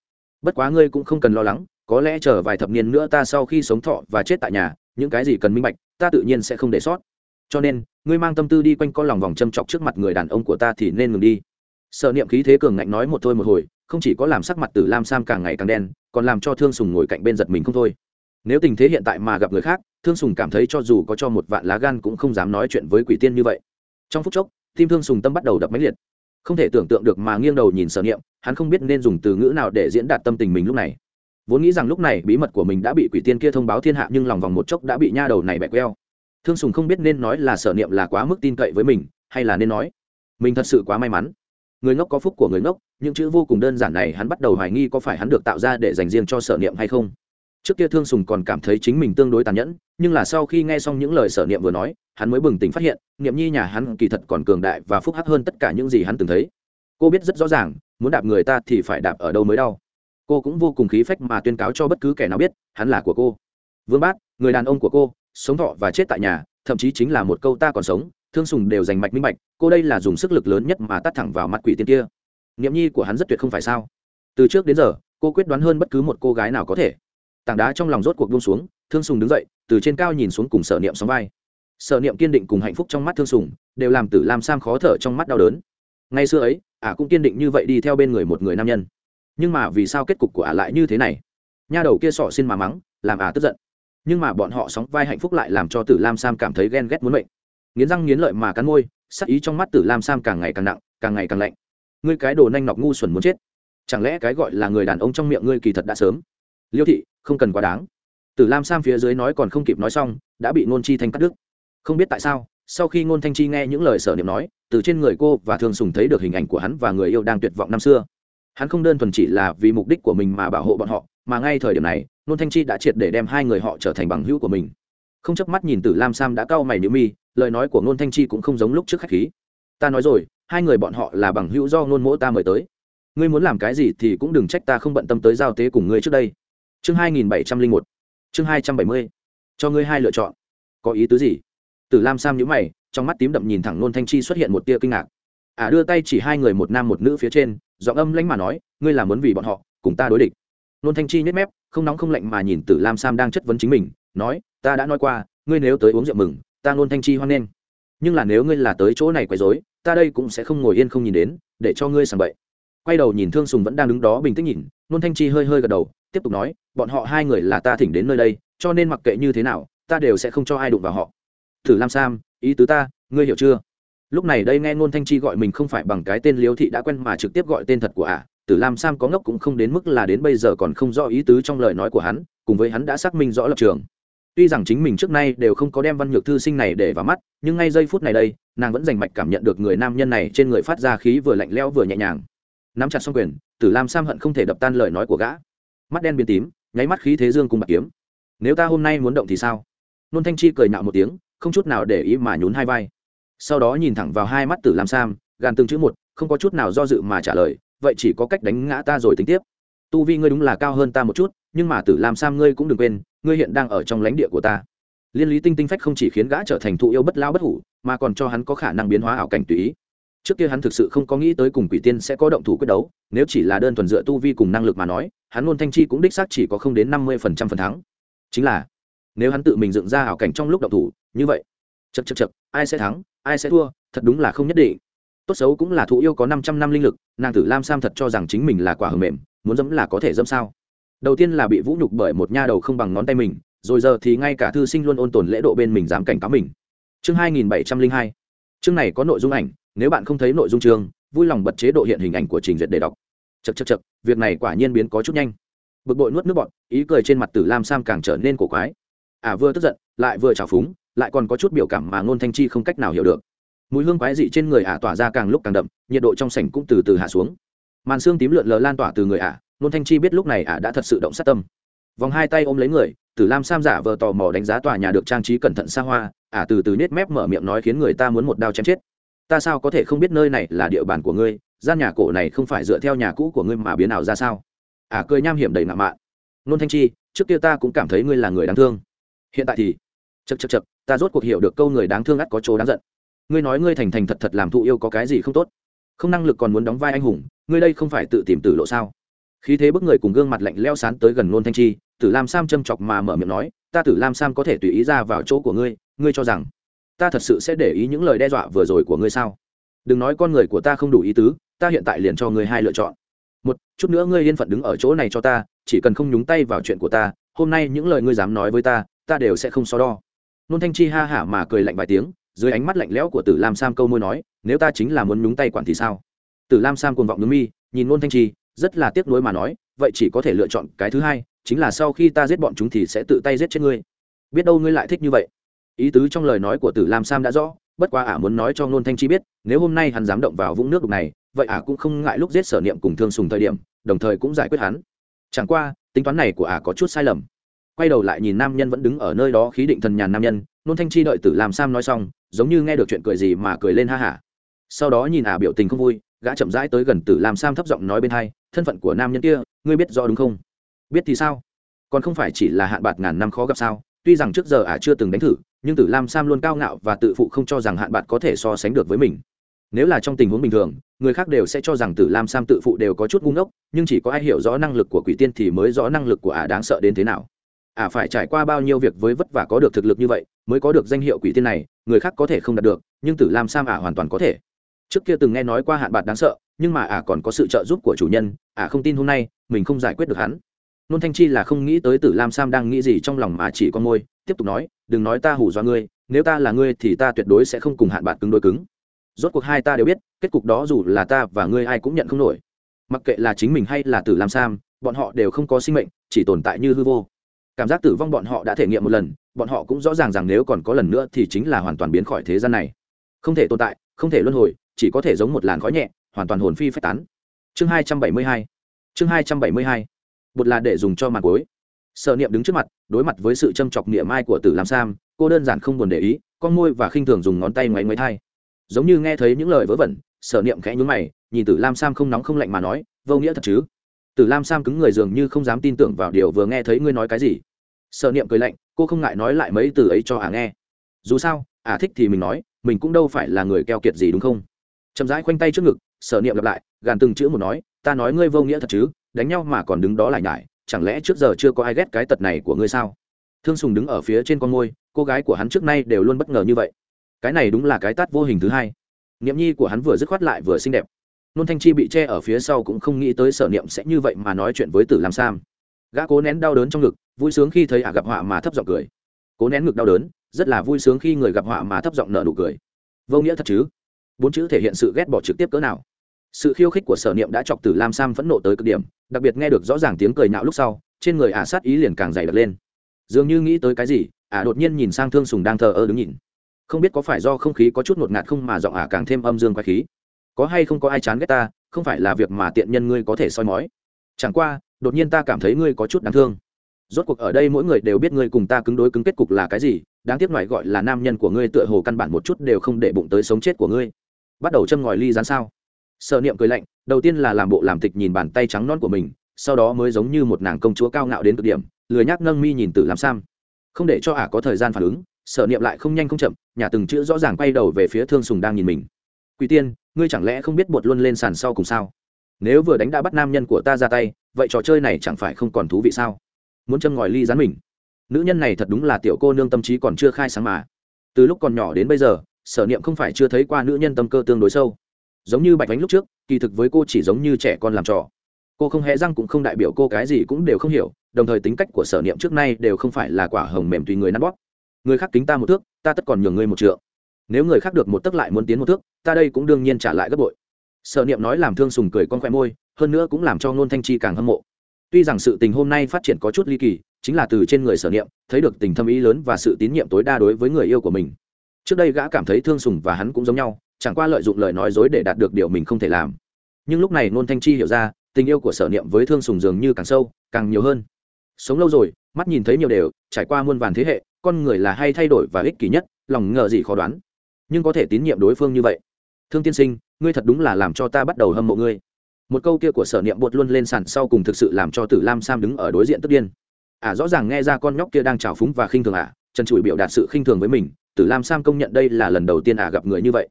Bất quá ngươi cũng không cần lo lắng, có lẽ chờ vài thập niên nữa ta sau khi sống thọ và chết tại nhà những cái gì cần minh bạch, ta tự nhiên sẽ không để sót. Cho nên, ngươi mang tâm tư đi quanh co lòng vòng châm chọc trước mặt người đàn ông của ta thì nên ngừng đi. Sợ niệm khí thế cường ngạnh nói một thôi một hồi, không chỉ có làm sắc mặt tử lam sam càng ngày càng đen, còn làm cho thương sùng ngồi cạnh bên giật mình không thôi. Nếu tình thế hiện tại mà gặp người khác, thương sùng cảm thấy cho dù có cho một vạn lá gan cũng không dám nói chuyện với quỷ tiên như vậy. Trong phút chốc, tim thương sùng tâm bắt đầu đập máy liệt. Không thể tưởng tượng được mà nghiêng đầu nhìn sở niệm, hắn không biết nên dùng từ ngữ nào để diễn đạt tâm tình mình lúc này vốn nghĩ rằng lúc này bí mật của mình đã bị quỷ tiên kia thông báo thiên hạ, nhưng lòng vòng một chốc đã bị nha đầu này bẻ queo. Thương sùng không biết nên nói là sở niệm là quá mức tin cậy với mình, hay là nên nói, mình thật sự quá may mắn. Người ngốc có phúc của người ngốc, những chữ vô cùng đơn giản này hắn bắt đầu hoài nghi có phải hắn được tạo ra để dành riêng cho sở niệm hay không. Trước kia thương sùng còn cảm thấy chính mình tương đối tàn nhẫn, nhưng là sau khi nghe xong những lời sở niệm vừa nói, hắn mới bừng tỉnh phát hiện, niệm nhi nhà hắn kỳ thật còn cường đại và phúc hắc hơn tất cả những gì hắn từng thấy. Cô biết rất rõ ràng, muốn đạp người ta thì phải đạp ở đâu mới đau cô cũng vô cùng khí phách mà tuyên cáo cho bất cứ kẻ nào biết, hắn là của cô. Vương bát, người đàn ông của cô, sống thọ và chết tại nhà, thậm chí chính là một câu ta còn sống, thương sùng đều giành mạch minh bạch, cô đây là dùng sức lực lớn nhất mà tắt thẳng vào mặt quỷ tiên kia. Niệm nhi của hắn rất tuyệt không phải sao? Từ trước đến giờ, cô quyết đoán hơn bất cứ một cô gái nào có thể. Tảng đá trong lòng rốt cuộc buông xuống, thương sùng đứng dậy, từ trên cao nhìn xuống cùng sở niệm sóng vai. Sở niệm kiên định cùng hạnh phúc trong mắt thương sùng, đều làm tử lam sam khó thở trong mắt đau đớn. Ngay xưa ấy, ả cũng kiên định như vậy đi theo bên người một người nam nhân nhưng mà vì sao kết cục của ả lại như thế này? Nha đầu kia sỏ xin mà mắng, làm ả tức giận. Nhưng mà bọn họ sóng vai hạnh phúc lại làm cho tử lam sam cảm thấy ghen ghét muốn mệnh. Nghiến răng nghiến lợi mà cắn môi, sắc ý trong mắt tử lam sam càng ngày càng nặng, càng ngày càng lạnh. Ngươi cái đồ nanh nọc ngu xuẩn muốn chết. Chẳng lẽ cái gọi là người đàn ông trong miệng ngươi kỳ thật đã sớm? Liêu thị, không cần quá đáng. Tử lam sam phía dưới nói còn không kịp nói xong, đã bị ngôn chi thanh cắt đứt. Không biết tại sao, sau khi ngôn thanh chi nghe những lời sở niệm nói, từ trên người cô và thường sùng thấy được hình ảnh của hắn và người yêu đang tuyệt vọng năm xưa hắn không đơn thuần chỉ là vì mục đích của mình mà bảo hộ bọn họ, mà ngay thời điểm này, nôn thanh chi đã triệt để đem hai người họ trở thành bằng hữu của mình. Không chớp mắt nhìn tử lam sam đã cau mày nữ mi, lời nói của nôn thanh chi cũng không giống lúc trước khách khí. Ta nói rồi, hai người bọn họ là bằng hữu do nôn mỗ ta mời tới. Ngươi muốn làm cái gì thì cũng đừng trách ta không bận tâm tới giao tế cùng ngươi trước đây. Chương hai nghìn bảy trăm linh một, chương hai trăm bảy mươi, cho ngươi hai lựa chọn. Có ý tứ gì? Tử lam sam nhữ mày, trong mắt tím đậm nhìn thẳng nôn thanh chi xuất hiện một tia kinh ngạc. Ả à đưa tay chỉ hai người, một nam, một nữ phía trên giọng âm lãnh mà nói, ngươi là muốn vì bọn họ, cùng ta đối địch. Nôn thanh chi nhếch mép, không nóng không lạnh mà nhìn tử lam sam đang chất vấn chính mình, nói, ta đã nói qua, ngươi nếu tới uống rượu mừng, ta nôn thanh chi hoan nghênh. Nhưng là nếu ngươi là tới chỗ này quấy rối, ta đây cũng sẽ không ngồi yên không nhìn đến, để cho ngươi sảng bậy. Quay đầu nhìn thương sùng vẫn đang đứng đó bình tĩnh nhìn, nôn thanh chi hơi hơi gật đầu, tiếp tục nói, bọn họ hai người là ta thỉnh đến nơi đây, cho nên mặc kệ như thế nào, ta đều sẽ không cho ai đụng vào họ. Thử lam sam, ý tứ ta, ngươi hiểu chưa? Lúc này đây nghe ngôn thanh chi gọi mình không phải bằng cái tên liêu thị đã quen mà trực tiếp gọi tên thật của ả tử lam sam có ngốc cũng không đến mức là đến bây giờ còn không rõ ý tứ trong lời nói của hắn, cùng với hắn đã xác minh rõ lập trường. Tuy rằng chính mình trước nay đều không có đem văn nhược thư sinh này để vào mắt, nhưng ngay giây phút này đây, nàng vẫn dành mạch cảm nhận được người nam nhân này trên người phát ra khí vừa lạnh lẽo vừa nhẹ nhàng. Nắm chặt xong quyền, tử lam sam hận không thể đập tan lời nói của gã. Mắt đen biến tím, nháy mắt khí thế dương cùng bạc kiếm. Nếu ta hôm nay muốn động thì sao? Nôn thanh chi cười nhạo một tiếng, không chút nào để ý mà nhún hai vai sau đó nhìn thẳng vào hai mắt tử lam sam, gàn từng chữ một, không có chút nào do dự mà trả lời, vậy chỉ có cách đánh ngã ta rồi tính tiếp. Tu vi ngươi đúng là cao hơn ta một chút, nhưng mà tử lam sam ngươi cũng đừng quên, ngươi hiện đang ở trong lãnh địa của ta. Liên lý tinh tinh phách không chỉ khiến gã trở thành thụ yêu bất lao bất hủ, mà còn cho hắn có khả năng biến hóa ảo cảnh tùy ý. Trước kia hắn thực sự không có nghĩ tới cùng quỷ tiên sẽ có động thủ quyết đấu, nếu chỉ là đơn thuần dựa tu vi cùng năng lực mà nói, hắn luôn thanh chi cũng đích xác chỉ có không đến năm mươi phần trăm phần thắng. Chính là, nếu hắn tự mình dựng ra ảo cảnh trong lúc động thủ, như vậy chật chật chật, ai sẽ thắng, ai sẽ thua, thật đúng là không nhất định. Tốt xấu cũng là thụ yêu có năm trăm năm linh lực, nàng tử lam sam thật cho rằng chính mình là quả hờ mềm, muốn dẫm là có thể dẫm sao. Đầu tiên là bị vũ nhục bởi một nha đầu không bằng ngón tay mình, rồi giờ thì ngay cả thư sinh luôn ôn tồn lễ độ bên mình dám cảnh cáo mình. Chương hai nghìn bảy trăm linh hai. Chương này có nội dung ảnh, nếu bạn không thấy nội dung chương, vui lòng bật chế độ hiện hình ảnh của trình duyệt để đọc. Chật chật chật việc này quả nhiên biến có chút nhanh. Bực bội nuốt nước bọn ý cười trên mặt tử lam sam càng trở nên cổ quái. À vừa tức giận, lại vừa trào phúng lại còn có chút biểu cảm mà ngôn thanh chi không cách nào hiểu được. Mùi hương quái dị trên người ả tỏa ra càng lúc càng đậm, nhiệt độ trong sảnh cũng từ từ hạ xuống. Màn xương tím lượn lờ lan tỏa từ người ả, ngôn thanh chi biết lúc này ả đã thật sự động sát tâm. Vòng hai tay ôm lấy người, tử lam sam giả vờ tò mò đánh giá tòa nhà được trang trí cẩn thận xa hoa, ả từ từ nết mép mở miệng nói khiến người ta muốn một đao chém chết. Ta sao có thể không biết nơi này là địa bàn của ngươi, gian nhà cổ này không phải dựa theo nhà cũ của ngươi mà biến nào ra sao? Ả cười nham hiểm đầy nạ mạn. Nôn thanh chi, trước kia ta cũng cảm thấy ngươi là người đáng thương. Hiện tại thì chật chật chật ta rốt cuộc hiểu được câu người đáng thương ắt có chỗ đáng giận. Ngươi nói ngươi thành thành thật thật làm thụ yêu có cái gì không tốt? Không năng lực còn muốn đóng vai anh hùng, ngươi đây không phải tự tìm tử lộ sao? Khí thế bức người cùng gương mặt lạnh leo sán tới gần nôn thanh chi, tử lam sam châm chọc mà mở miệng nói, ta tử lam sam có thể tùy ý ra vào chỗ của ngươi ngươi cho rằng ta thật sự sẽ để ý những lời đe dọa vừa rồi của ngươi sao? Đừng nói con người của ta không đủ ý tứ, ta hiện tại liền cho ngươi hai lựa chọn. Một, chút nữa ngươi yên phận đứng ở chỗ này cho ta, chỉ cần không nhúng tay vào chuyện của ta, hôm nay những lời ngươi dám nói với ta ta đều sẽ không so đo nôn thanh chi ha hả mà cười lạnh vài tiếng, dưới ánh mắt lạnh lẽo của tử lam sam câu môi nói, nếu ta chính là muốn nhúng tay quản thì sao? Tử lam sam cuồng vọng nhúng mi, nhìn nôn thanh chi, rất là tiếc nuối mà nói, vậy chỉ có thể lựa chọn cái thứ hai, chính là sau khi ta giết bọn chúng thì sẽ tự tay giết chết ngươi. Biết đâu ngươi lại thích như vậy. Ý tứ trong lời nói của tử lam sam đã rõ, bất quá ả muốn nói cho nôn thanh chi biết, nếu hôm nay hắn dám động vào vũng nước đục này, vậy ả cũng không ngại lúc giết sở niệm cùng thương sùng thời điểm, đồng thời cũng giải quyết hắn. Chẳng qua, tính toán này của ả có chút sai lầm quay đầu lại nhìn nam nhân vẫn đứng ở nơi đó khí định thần nhàn nam nhân, nôn thanh chi đợi tử làm sam nói xong, giống như nghe được chuyện cười gì mà cười lên ha hả. Sau đó nhìn ả biểu tình không vui, gã chậm rãi tới gần tử làm sam thấp giọng nói bên hai, thân phận của nam nhân kia, ngươi biết rõ đúng không? Biết thì sao? Còn không phải chỉ là hạn bạc ngàn năm khó gặp sao, tuy rằng trước giờ ả chưa từng đánh thử, nhưng tử lam sam luôn cao ngạo và tự phụ không cho rằng hạn bạc có thể so sánh được với mình. Nếu là trong tình huống bình thường, người khác đều sẽ cho rằng tử lam sam tự phụ đều có chút ngu ngốc, nhưng chỉ có ai hiểu rõ năng lực của quỷ tiên thì mới rõ năng lực của ả đáng sợ đến thế nào ả phải trải qua bao nhiêu việc với vất vả có được thực lực như vậy, mới có được danh hiệu quỷ tiên này, người khác có thể không đạt được, nhưng tử lam sam ả hoàn toàn có thể. Trước kia từng nghe nói qua hạn bạc đáng sợ, nhưng mà ả còn có sự trợ giúp của chủ nhân ả không tin hôm nay, mình không giải quyết được hắn. Nôn thanh chi là không nghĩ tới tử lam sam đang nghĩ gì trong lòng mà chỉ con môi, tiếp tục nói, đừng nói ta hù do ngươi, nếu ta là ngươi thì ta tuyệt đối sẽ không cùng hạn bạc cứng đối cứng. Rốt cuộc hai ta đều biết, kết cục đó dù là ta và ngươi ai cũng nhận không nổi. Mặc kệ là chính mình hay là tử lam sam, bọn họ đều không có sinh mệnh, chỉ tồn tại như hư vô cảm giác tử vong bọn họ đã thể nghiệm một lần, bọn họ cũng rõ ràng rằng nếu còn có lần nữa thì chính là hoàn toàn biến khỏi thế gian này. Không thể tồn tại, không thể luân hồi, chỉ có thể giống một làn khói nhẹ, hoàn toàn hồn phi phách tán. Chương hai trăm bảy mươi hai. Chương hai trăm bảy mươi hai. Bột là để dùng cho mặt gối sợ niệm đứng trước mặt, đối mặt với sự châm chọc niệm ai của tử làm sam, cô đơn giản không buồn để ý, con môi và khinh thường dùng ngón tay ngoáy ngoáy thai. Giống như nghe thấy những lời vớ vẩn, sở niệm khẽ nhún mày, nhìn tử lam sam không nóng không lạnh mà nói, vô nghĩa thật chứ? Tử lam sam cứng người dường như không dám tin tưởng vào điều vừa nghe thấy ngươi nói cái gì. Sợ niệm cười lạnh, cô không ngại nói lại mấy từ ấy cho ả nghe. Dù sao, ả thích thì mình nói, mình cũng đâu phải là người keo kiệt gì đúng không? Chậm rãi khoanh tay trước ngực sở niệm lặp lại, gàn từng chữ một nói, ta nói ngươi vô nghĩa thật chứ, đánh nhau mà còn đứng đó lại nhải, chẳng lẽ trước giờ chưa có ai ghét cái tật này của ngươi sao? Thương sùng đứng ở phía trên con môi, cô gái của hắn trước nay đều luôn bất ngờ như vậy. Cái này đúng là cái tát vô hình thứ hai. Niệm nhi của hắn vừa dứt khoát lại vừa xinh đẹp nôn thanh chi bị che ở phía sau cũng không nghĩ tới sở niệm sẽ như vậy mà nói chuyện với tử lam sam. Gã cố nén đau đớn trong ngực, vui sướng khi thấy ả gặp họa mà thấp giọng cười. Cố nén ngực đau đớn, rất là vui sướng khi người gặp họa mà thấp giọng nợ nụ cười. Vô nghĩa thật chứ? Bốn chữ thể hiện sự ghét bỏ trực tiếp cỡ nào? Sự khiêu khích của sở niệm đã chọc tử lam sam phẫn nộ tới cực điểm, đặc biệt nghe được rõ ràng tiếng cười nạo lúc sau, trên người ả sát ý liền càng dày đặc lên. Dường như nghĩ tới cái gì, ả đột nhiên nhìn sang thương sùng đang thờ ơ đứng nhìn. Không biết có phải do không khí có chút ngột ngạt không mà giọng ả càng thêm âm dương quái khí có hay không có ai chán ghét ta, không phải là việc mà tiện nhân ngươi có thể soi mói. Chẳng qua, đột nhiên ta cảm thấy ngươi có chút đáng thương. Rốt cuộc ở đây mỗi người đều biết ngươi cùng ta cứng đối cứng kết cục là cái gì, đáng tiếc loại gọi là nam nhân của ngươi tựa hồ căn bản một chút đều không để bụng tới sống chết của ngươi. Bắt đầu châm ngòi ly rán sao. Sợ niệm cười lạnh, đầu tiên là làm bộ làm tịch nhìn bàn tay trắng non của mình, sau đó mới giống như một nàng công chúa cao ngạo đến cực điểm, lười nhác nâng mi nhìn tử làm sam. Không để cho ả có thời gian phản ứng sợ niệm lại không nhanh không chậm, nhà từng chữ rõ ràng quay đầu về phía thương sùng đang nhìn mình. Quỷ tiên ngươi chẳng lẽ không biết bột luôn lên sàn sau cùng sao? Nếu vừa đánh đã bắt nam nhân của ta ra tay, vậy trò chơi này chẳng phải không còn thú vị sao? Muốn châm ngòi ly rán mình. Nữ nhân này thật đúng là tiểu cô nương tâm trí còn chưa khai sáng mà. Từ lúc còn nhỏ đến bây giờ, sở niệm không phải chưa thấy qua nữ nhân tâm cơ tương đối sâu. Giống như bạch ánh lúc trước, kỳ thực với cô chỉ giống như trẻ con làm trò. Cô không hề răng cũng không đại biểu cô cái gì cũng đều không hiểu, đồng thời tính cách của sở niệm trước nay đều không phải là quả hồng mềm tùy người nắn bóp. Người khác kính ta một thước, ta tất còn nhường ngươi một trượng nếu người khác được một tấc lại muốn tiến một thước, ta đây cũng đương nhiên trả lại gấp bội. Sở niệm nói làm thương sùng cười con khoe môi, hơn nữa cũng làm cho ngôn thanh chi càng hâm mộ. Tuy rằng sự tình hôm nay phát triển có chút ly kỳ, chính là từ trên người sở niệm, thấy được tình thâm ý lớn và sự tín nhiệm tối đa đối với người yêu của mình. Trước đây gã cảm thấy thương sùng và hắn cũng giống nhau, chẳng qua lợi dụng lời nói dối để đạt được điều mình không thể làm. Nhưng lúc này nôn thanh chi hiểu ra, tình yêu của sở niệm với thương sùng dường như càng sâu, càng nhiều hơn. Sống lâu rồi, mắt nhìn thấy nhiều đều, trải qua muôn vàn thế hệ, con người là hay thay đổi và ích kỷ nhất, lòng ngờ gì khó đoán nhưng có thể tín nhiệm đối phương như vậy. Thương tiên sinh ngươi thật đúng là làm cho ta bắt đầu hâm mộ ngươi. Một câu kia của sở niệm bột luôn lên sàn sau cùng thực sự làm cho tử lam sam đứng ở đối diện tức điên. Ả à, rõ ràng nghe ra con nhóc kia đang trào phúng và khinh thường ả à, trần trụi biểu đạt sự khinh thường với mình tử lam sam công nhận đây là lần đầu tiên ả à gặp người như vậy.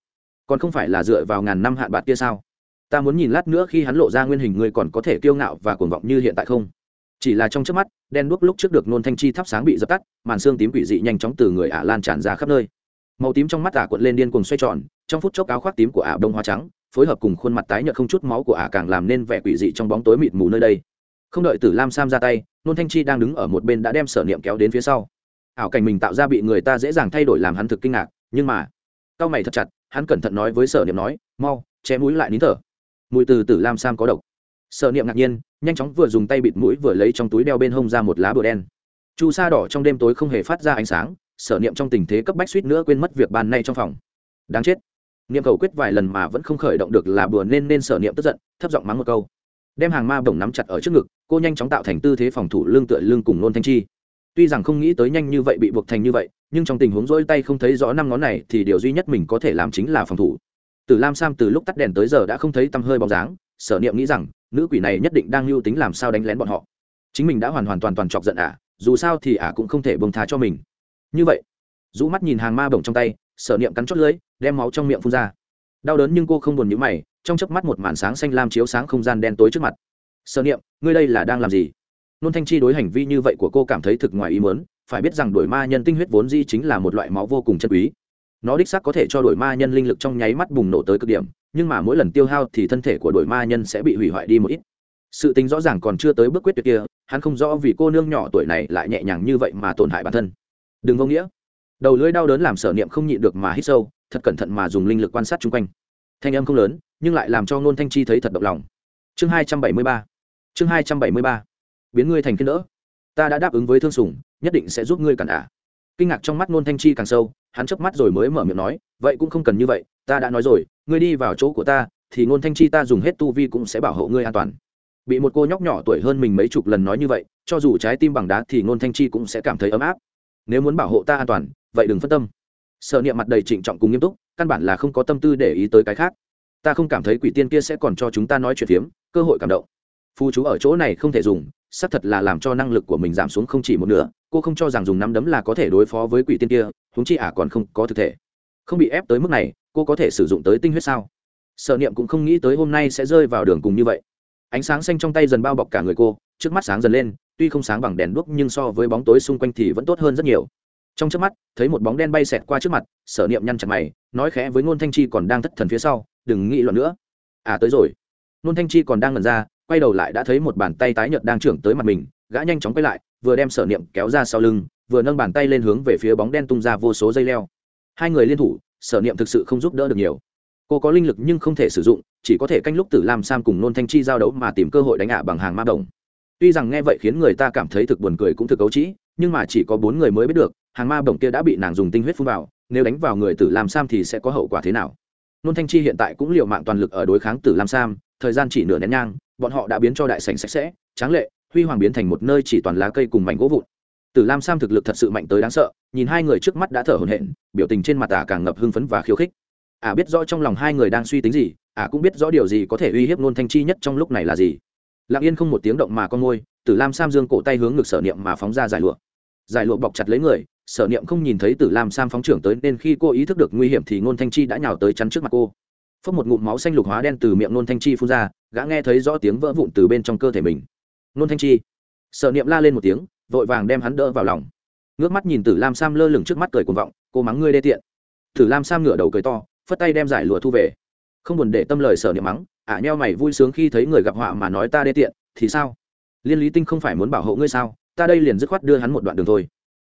Còn không phải là dựa vào ngàn năm hạn bạc kia sao? Ta muốn nhìn lát nữa khi hắn lộ ra nguyên hình ngươi còn có thể kiêu ngạo và cuồng vọng như hiện tại không? Chỉ là trong trước mắt đen đuốc lúc trước được nôn thanh chi thắp sáng bị dập tắt màn xương tím quỷ dị nhanh chóng từ người ả lan tràn ra khắp nơi màu tím trong mắt ả cuộn lên điên cuồng xoay tròn, trong phút chốc áo khoác tím của ả đông hoa trắng, phối hợp cùng khuôn mặt tái nhợt không chút máu của ả càng làm nên vẻ quỷ dị trong bóng tối mịt mù nơi đây. Không đợi tử lam sam ra tay, nôn thanh chi đang đứng ở một bên đã đem sở niệm kéo đến phía sau. Ảo cảnh mình tạo ra bị người ta dễ dàng thay đổi làm hắn thực kinh ngạc, nhưng mà cao mày thật chặt, hắn cẩn thận nói với sở niệm nói, mau, che mũi lại nín thở. Mùi từ tử lam sam có độc. Sở niệm ngạc nhiên, nhanh chóng vừa dùng tay bịt mũi vừa lấy trong túi đeo bên hông ra một lá bừa đen. Chu sa đỏ trong đêm tối không hề phát ra ánh sáng sở niệm trong tình thế cấp bách suýt nữa quên mất việc ban nay trong phòng. Đáng chết. Niệm cầu quyết vài lần mà vẫn không khởi động được là bừa nên nên sở niệm tức giận, thấp giọng mắng một câu. Đem hàng ma bổng nắm chặt ở trước ngực, cô nhanh chóng tạo thành tư thế phòng thủ lương tựa lương cùng nôn thanh chi. Tuy rằng không nghĩ tới nhanh như vậy bị buộc thành như vậy, nhưng trong tình huống rỗi tay không thấy rõ năm ngón này thì điều duy nhất mình có thể làm chính là phòng thủ. Từ lam sam từ lúc tắt đèn tới giờ đã không thấy tăm hơi bóng dáng, sở niệm nghĩ rằng, nữ quỷ này nhất định đang lưu tính làm sao đánh lén bọn họ. Chính mình đã hoàn hoàn toàn toàn chọc giận ả, dù sao thì ả cũng không thể bông tha cho mình như vậy, rũ mắt nhìn hàng ma bổng trong tay, sở niệm cắn chót lưỡi, đem máu trong miệng phun ra. Đau đớn nhưng cô không buồn nhữ mày, trong chớp mắt một màn sáng xanh lam chiếu sáng không gian đen tối trước mặt. Sở niệm, ngươi đây là đang làm gì? Nôn thanh chi đối hành vi như vậy của cô cảm thấy thực ngoài ý mớn phải biết rằng đổi ma nhân tinh huyết vốn di chính là một loại máu vô cùng chân quý. Nó đích xác có thể cho đổi ma nhân linh lực trong nháy mắt bùng nổ tới cực điểm, nhưng mà mỗi lần tiêu hao thì thân thể của đổi ma nhân sẽ bị hủy hoại đi một ít. Sự tính rõ ràng còn chưa tới bước quyết tuyệt kia, hắn không rõ vì cô nương nhỏ tuổi này lại nhẹ nhàng như vậy mà tổn hại bản thân đừng vô nghĩa. Đầu lưỡi đau đớn làm sở niệm không nhịn được mà hít sâu, thật cẩn thận mà dùng linh lực quan sát chung quanh. Thanh âm không lớn, nhưng lại làm cho ngôn thanh chi thấy thật động lòng. Chương hai trăm bảy mươi ba. Chương hai trăm bảy mươi ba. Biến ngươi thành kiên đỡ. Ta đã đáp ứng với thương sùng, nhất định sẽ giúp ngươi cản ả. Kinh ngạc trong mắt ngôn thanh chi càng sâu, hắn chớp mắt rồi mới mở miệng nói, vậy cũng không cần như vậy, ta đã nói rồi, ngươi đi vào chỗ của ta, thì ngôn thanh chi ta dùng hết tu vi cũng sẽ bảo hộ ngươi an toàn. Bị một cô nhóc nhỏ tuổi hơn mình mấy chục lần nói như vậy, cho dù trái tim bằng đá thì ngôn thanh chi cũng sẽ cảm thấy ấm áp nếu muốn bảo hộ ta an toàn, vậy đừng phân tâm. Sợ niệm mặt đầy trịnh trọng cùng nghiêm túc, căn bản là không có tâm tư để ý tới cái khác. Ta không cảm thấy quỷ tiên kia sẽ còn cho chúng ta nói chuyện phiếm, cơ hội cảm động. Phu chú ở chỗ này không thể dùng, xác thật là làm cho năng lực của mình giảm xuống không chỉ một nửa, cô không cho rằng dùng nắm đấm là có thể đối phó với quỷ tiên kia húng chi ả còn không có thực thể. Không bị ép tới mức này, cô có thể sử dụng tới tinh huyết sao? Sợ niệm cũng không nghĩ tới hôm nay sẽ rơi vào đường cùng như vậy. Ánh sáng xanh trong tay dần bao bọc cả người cô, trước mắt sáng dần lên tuy không sáng bằng đèn đuốc nhưng so với bóng tối xung quanh thì vẫn tốt hơn rất nhiều. Trong trước mắt, thấy một bóng đen bay xẹt qua trước mặt, sở niệm nhăn chặt mày, nói khẽ với ngôn thanh chi còn đang thất thần phía sau, đừng nghĩ luận nữa. À tới rồi. Ngôn thanh chi còn đang ngần ra, quay đầu lại đã thấy một bàn tay tái nhợt đang trưởng tới mặt mình, gã nhanh chóng quay lại, vừa đem sở niệm kéo ra sau lưng, vừa nâng bàn tay lên hướng về phía bóng đen tung ra vô số dây leo. Hai người liên thủ, sở niệm thực sự không giúp đỡ được nhiều. Cô có linh lực nhưng không thể sử dụng, chỉ có thể canh lúc tử lam sam cùng nôn thanh chi giao đấu mà tìm cơ hội đánh ả bằng hàng ma đồng tuy rằng nghe vậy khiến người ta cảm thấy thực buồn cười cũng thực cấu trĩ, nhưng mà chỉ có bốn người mới biết được, hàng ma bổng kia đã bị nàng dùng tinh huyết phun vào, nếu đánh vào người tử lam sam thì sẽ có hậu quả thế nào? Nôn thanh chi hiện tại cũng liều mạng toàn lực ở đối kháng tử lam sam, thời gian chỉ nửa nén nhang, bọn họ đã biến cho đại sảnh sạch sẽ, tráng lệ, huy hoàng biến thành một nơi chỉ toàn lá cây cùng mảnh gỗ vụn. Tử lam sam thực lực thật sự mạnh tới đáng sợ, nhìn hai người trước mắt đã thở hổn hển, biểu tình trên mặt ả càng ngập hưng phấn và khiêu khích. Ả biết rõ trong lòng hai người đang suy tính gì ả cũng biết rõ điều gì có thể uy hiếp nôn thanh chi nhất trong lúc này là gì lặng yên không một tiếng động mà con ngôi, tử lam sam dương cổ tay hướng ngực sở niệm mà phóng ra giải lụa. Giải lụa bọc chặt lấy người, sở niệm không nhìn thấy tử lam sam phóng trưởng tới nên khi cô ý thức được nguy hiểm thì ngôn thanh chi đã nhào tới chắn trước mặt cô. Phốc một ngụm máu xanh lục hóa đen từ miệng ngôn thanh chi phun ra, gã nghe thấy rõ tiếng vỡ vụn từ bên trong cơ thể mình. Ngôn thanh chi. Sở niệm la lên một tiếng, vội vàng đem hắn đỡ vào lòng. Ngước mắt nhìn tử lam sam lơ lửng trước mắt cười cuồng vọng, cô mắng ngươi đê tiện. Tử lam sam ngửa đầu cười to, phất tay đem giải lụa thu về. Không buồn để tâm lời sở niệm mắng ả à, nheo mày vui sướng khi thấy người gặp họa mà nói ta đê tiện thì sao? Liên lý tinh không phải muốn bảo hộ ngươi sao? Ta đây liền dứt khoát đưa hắn một đoạn đường thôi.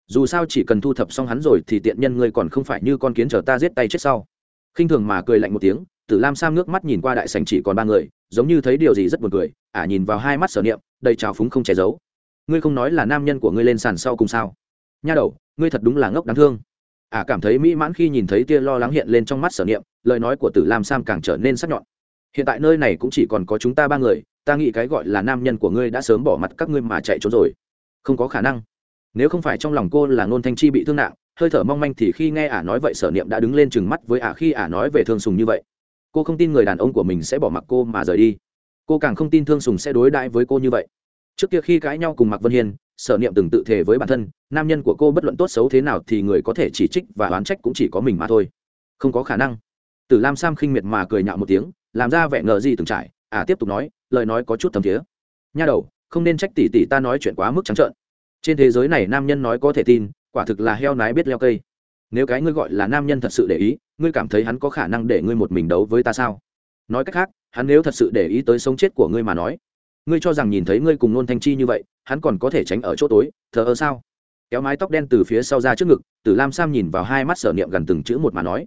Dù sao chỉ cần thu thập xong hắn rồi thì tiện nhân ngươi còn không phải như con kiến chờ ta giết tay chết sau. Khinh thường mà cười lạnh một tiếng tử lam sam nước mắt nhìn qua đại sành chỉ còn ba người giống như thấy điều gì rất buồn cười ả à, nhìn vào hai mắt sở niệm đầy trào phúng không che giấu. Ngươi không nói là nam nhân của ngươi lên sàn sau cùng sao? Nha đầu ngươi thật đúng là ngốc đáng thương. Ả à, cảm thấy mỹ mãn khi nhìn thấy tia lo lắng hiện lên trong mắt sở niệm lời nói của tử lam sam càng trở nên sắc nhọn hiện tại nơi này cũng chỉ còn có chúng ta ba người, ta nghĩ cái gọi là nam nhân của ngươi đã sớm bỏ mặt các ngươi mà chạy trốn rồi. Không có khả năng. Nếu không phải trong lòng cô là ngôn thanh chi bị thương nặng, hơi thở mong manh thì khi nghe ả nói vậy sở niệm đã đứng lên chừng mắt với ả khi ả nói về thương sùng như vậy. Cô không tin người đàn ông của mình sẽ bỏ mặc cô mà rời đi. Cô càng không tin thương sùng sẽ đối đãi với cô như vậy. Trước kia khi cãi nhau cùng mạc vân hiên, sở niệm từng tự thề với bản thân, nam nhân của cô bất luận tốt xấu thế nào thì người có thể chỉ trích và oán trách cũng chỉ có mình mà thôi. Không có khả năng. Tử lam sam khinh miệt mà cười nhạo một tiếng làm ra vẻ ngờ gì từng trải à tiếp tục nói, lời nói có chút thấm thiế nha đầu, không nên trách tỷ tỷ ta nói chuyện quá mức trắng trợn. Trên thế giới này nam nhân nói có thể tin, quả thực là heo nái biết leo cây. Nếu cái ngươi gọi là nam nhân thật sự để ý, ngươi cảm thấy hắn có khả năng để ngươi một mình đấu với ta sao? Nói cách khác, hắn nếu thật sự để ý tới sống chết của ngươi mà nói, ngươi cho rằng nhìn thấy ngươi cùng nôn thanh chi như vậy, hắn còn có thể tránh ở chỗ tối, thờ ơ sao? Kéo mái tóc đen từ phía sau ra trước ngực, tử lam sam nhìn vào hai mắt sở niệm gần từng chữ một mà nói.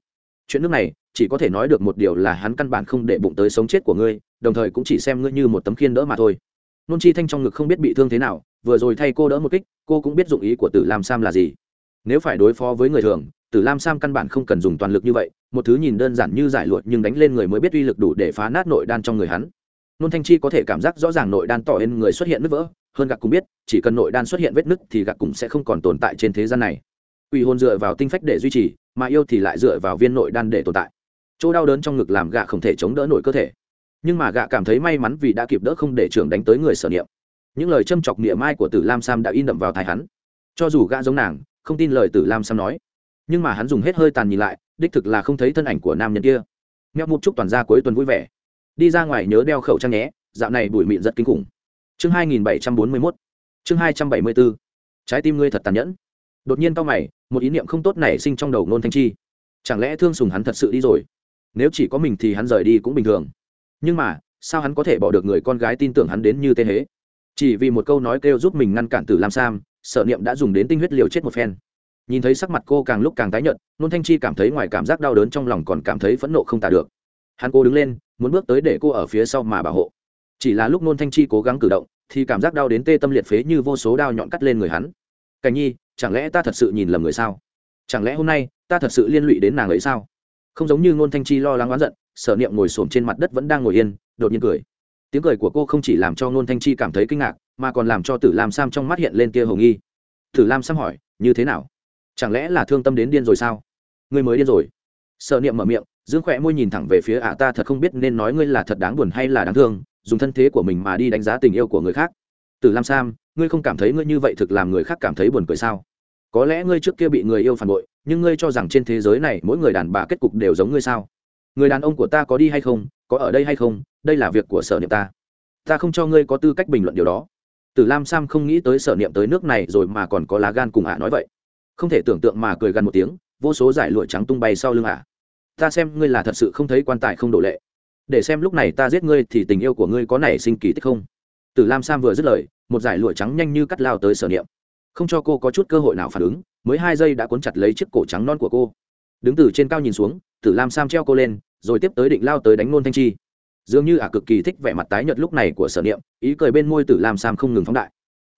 Chuyện nước này chỉ có thể nói được một điều là hắn căn bản không để bụng tới sống chết của ngươi, đồng thời cũng chỉ xem ngươi như một tấm khiên đỡ mà thôi. Nôn chi thanh trong ngực không biết bị thương thế nào, vừa rồi thay cô đỡ một kích, cô cũng biết dụng ý của tử lam sam là gì. Nếu phải đối phó với người thường, tử lam sam căn bản không cần dùng toàn lực như vậy, một thứ nhìn đơn giản như giải luộc nhưng đánh lên người mới biết uy lực đủ để phá nát nội đan trong người hắn. Nôn thanh chi có thể cảm giác rõ ràng nội đan tỏ lên người xuất hiện nứt vỡ, hơn gạc cũng biết, chỉ cần nội đan xuất hiện vết nứt thì gạc cũng sẽ không còn tồn tại trên thế gian này. Quỷ hồn dựa vào tinh phách để duy trì, mà yêu thì lại dựa vào viên nội đan để tồn tại chỗ đau đớn trong ngực làm gạ không thể chống đỡ nổi cơ thể. Nhưng mà gạ cảm thấy may mắn vì đã kịp đỡ không để trưởng đánh tới người sở niệm. Những lời châm chọc niệm mai của tử lam sam đã in đậm vào thái hắn. Cho dù gạ giống nàng, không tin lời tử lam sam nói. Nhưng mà hắn dùng hết hơi tàn nhìn lại, đích thực là không thấy thân ảnh của nam nhân kia. Meo mục chúc toàn ra cuối tuần vui vẻ. Đi ra ngoài nhớ đeo khẩu trang nhé, dạo này bụi mịn rất kinh khủng. Chương hai nghìn bảy trăm bốn mươi mốt. Chương hai trăm bảy mươi bốn trái tim ngươi thật tàn nhẫn. Đột nhiên tao mày, một ý niệm không tốt nảy sinh trong đầu nôn thanh chi. Chẳng lẽ thương sùng hắn thật sự đi rồi? Nếu chỉ có mình thì hắn rời đi cũng bình thường. Nhưng mà, sao hắn có thể bỏ được người con gái tin tưởng hắn đến như tê hế? Chỉ vì một câu nói kêu giúp mình ngăn cản tử lam sam sợ niệm đã dùng đến tinh huyết liều chết một phen. Nhìn thấy sắc mặt cô càng lúc càng tái nhợt, nôn thanh chi cảm thấy ngoài cảm giác đau đớn trong lòng còn cảm thấy phẫn nộ không tả được. Hắn cô đứng lên, muốn bước tới để cô ở phía sau mà bảo hộ. Chỉ là lúc nôn thanh chi cố gắng cử động, thì cảm giác đau đến tê tâm liệt phế như vô số đao nhọn cắt lên người hắn. Cảnh nhi, chẳng lẽ ta thật sự nhìn lầm người sao? Chẳng lẽ hôm nay ta thật sự liên lụy đến nàng ấy sao? Không giống như ngôn thanh chi lo lắng oán giận, sở niệm ngồi xổm trên mặt đất vẫn đang ngồi yên, đột nhiên cười. Tiếng cười của cô không chỉ làm cho ngôn thanh chi cảm thấy kinh ngạc, mà còn làm cho tử lam sam trong mắt hiện lên kia hồng nghi. Tử lam sam hỏi, như thế nào? Chẳng lẽ là thương tâm đến điên rồi sao? Ngươi mới điên rồi. Sở niệm mở miệng, dương khỏe môi nhìn thẳng về phía ả ta thật không biết nên nói ngươi là thật đáng buồn hay là đáng thương, dùng thân thế của mình mà đi đánh giá tình yêu của người khác. Tử lam sam, ngươi không cảm thấy ngươi như vậy thực làm người khác cảm thấy buồn cười sao? Có lẽ ngươi trước kia bị người yêu phản bội, nhưng ngươi cho rằng trên thế giới này mỗi người đàn bà kết cục đều giống ngươi sao? Người đàn ông của ta có đi hay không, có ở đây hay không, đây là việc của sở niệm ta. Ta không cho ngươi có tư cách bình luận điều đó. Tử lam sam không nghĩ tới sở niệm tới nước này rồi mà còn có lá gan cùng ả nói vậy. Không thể tưởng tượng mà cười gần một tiếng, vô số giải lụa trắng tung bay sau lưng ả ta xem ngươi là thật sự không thấy quan tài không đổ lệ. Để xem lúc này ta giết ngươi thì tình yêu của ngươi có nảy sinh kỳ tích không? Tử lam sam vừa dứt lời, một giải lụa trắng nhanh như cắt lao tới sở niệm không cho cô có chút cơ hội nào phản ứng, mới hai giây đã cuốn chặt lấy chiếc cổ trắng non của cô. Đứng từ trên cao nhìn xuống, tử lam sam treo cô lên, rồi tiếp tới định lao tới đánh nôn thanh chi. Dường như ả cực kỳ thích vẻ mặt tái nhợt lúc này của sở niệm, ý cười bên môi tử lam sam không ngừng phóng đại.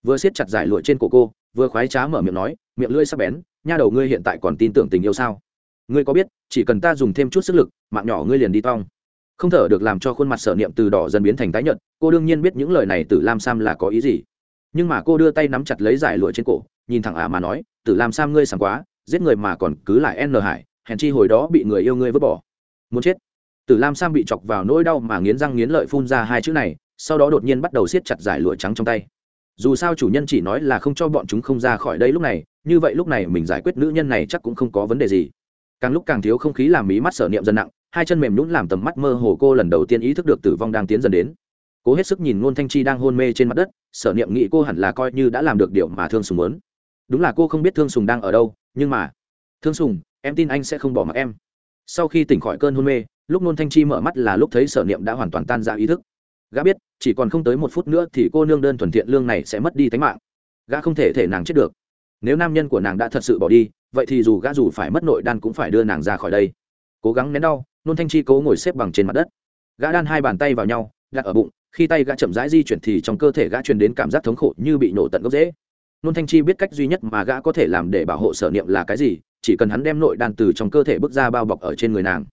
Vừa siết chặt giải lụa trên cổ cô, vừa khoái trá mở miệng nói, miệng lưỡi sắc bén, nha đầu ngươi hiện tại còn tin tưởng tình yêu sao? Ngươi có biết, chỉ cần ta dùng thêm chút sức lực, mạng nhỏ ngươi liền đi tong. Không thở được làm cho khuôn mặt sở niệm từ đỏ dần biến thành tái nhợt, cô đương nhiên biết những lời này tử lam sam là có ý gì nhưng mà cô đưa tay nắm chặt lấy giải lụa trên cổ, nhìn thẳng ả mà nói, tử lam sam ngươi sảng quá, giết người mà còn cứ lại n hải, hèn chi hồi đó bị người yêu ngươi vứt bỏ. Muốn chết. Tử lam sam bị chọc vào nỗi đau mà nghiến răng nghiến lợi phun ra hai chữ này, sau đó đột nhiên bắt đầu siết chặt giải lụa trắng trong tay. Dù sao chủ nhân chỉ nói là không cho bọn chúng không ra khỏi đây lúc này, như vậy lúc này mình giải quyết nữ nhân này chắc cũng không có vấn đề gì. Càng lúc càng thiếu không khí làm mí mắt sở niệm dần nặng, hai chân mềm nhún làm tầm mắt mơ hồ cô lần đầu tiên ý thức được tử vong đang tiến dần đến cố hết sức nhìn ngôn thanh chi đang hôn mê trên mặt đất, sở niệm nghĩ cô hẳn là coi như đã làm được điều mà thương sùng muốn. Đúng là cô không biết thương sùng đang ở đâu, nhưng mà, thương sùng, em tin anh sẽ không bỏ mặc em. Sau khi tỉnh khỏi cơn hôn mê, lúc nôn thanh chi mở mắt là lúc thấy sở niệm đã hoàn toàn tan ra ý thức. Gã biết, chỉ còn không tới một phút nữa thì cô nương đơn thuần thiện lương này sẽ mất đi tính mạng. Gã không thể thể nàng chết được. Nếu nam nhân của nàng đã thật sự bỏ đi, vậy thì dù gã dù phải mất nội đan cũng phải đưa nàng ra khỏi đây. Cố gắng nén đau nôn thanh chi cố ngồi xếp bằng trên mặt đất. Gã đan hai bàn tay vào nhau, đặt ở bụng khi tay gã chậm rãi di chuyển thì trong cơ thể gã truyền đến cảm giác thống khổ như bị nổ tận gốc dễ nôn thanh chi biết cách duy nhất mà gã có thể làm để bảo hộ sở niệm là cái gì, chỉ cần hắn đem nội đan từ trong cơ thể bước ra bao bọc ở trên người nàng.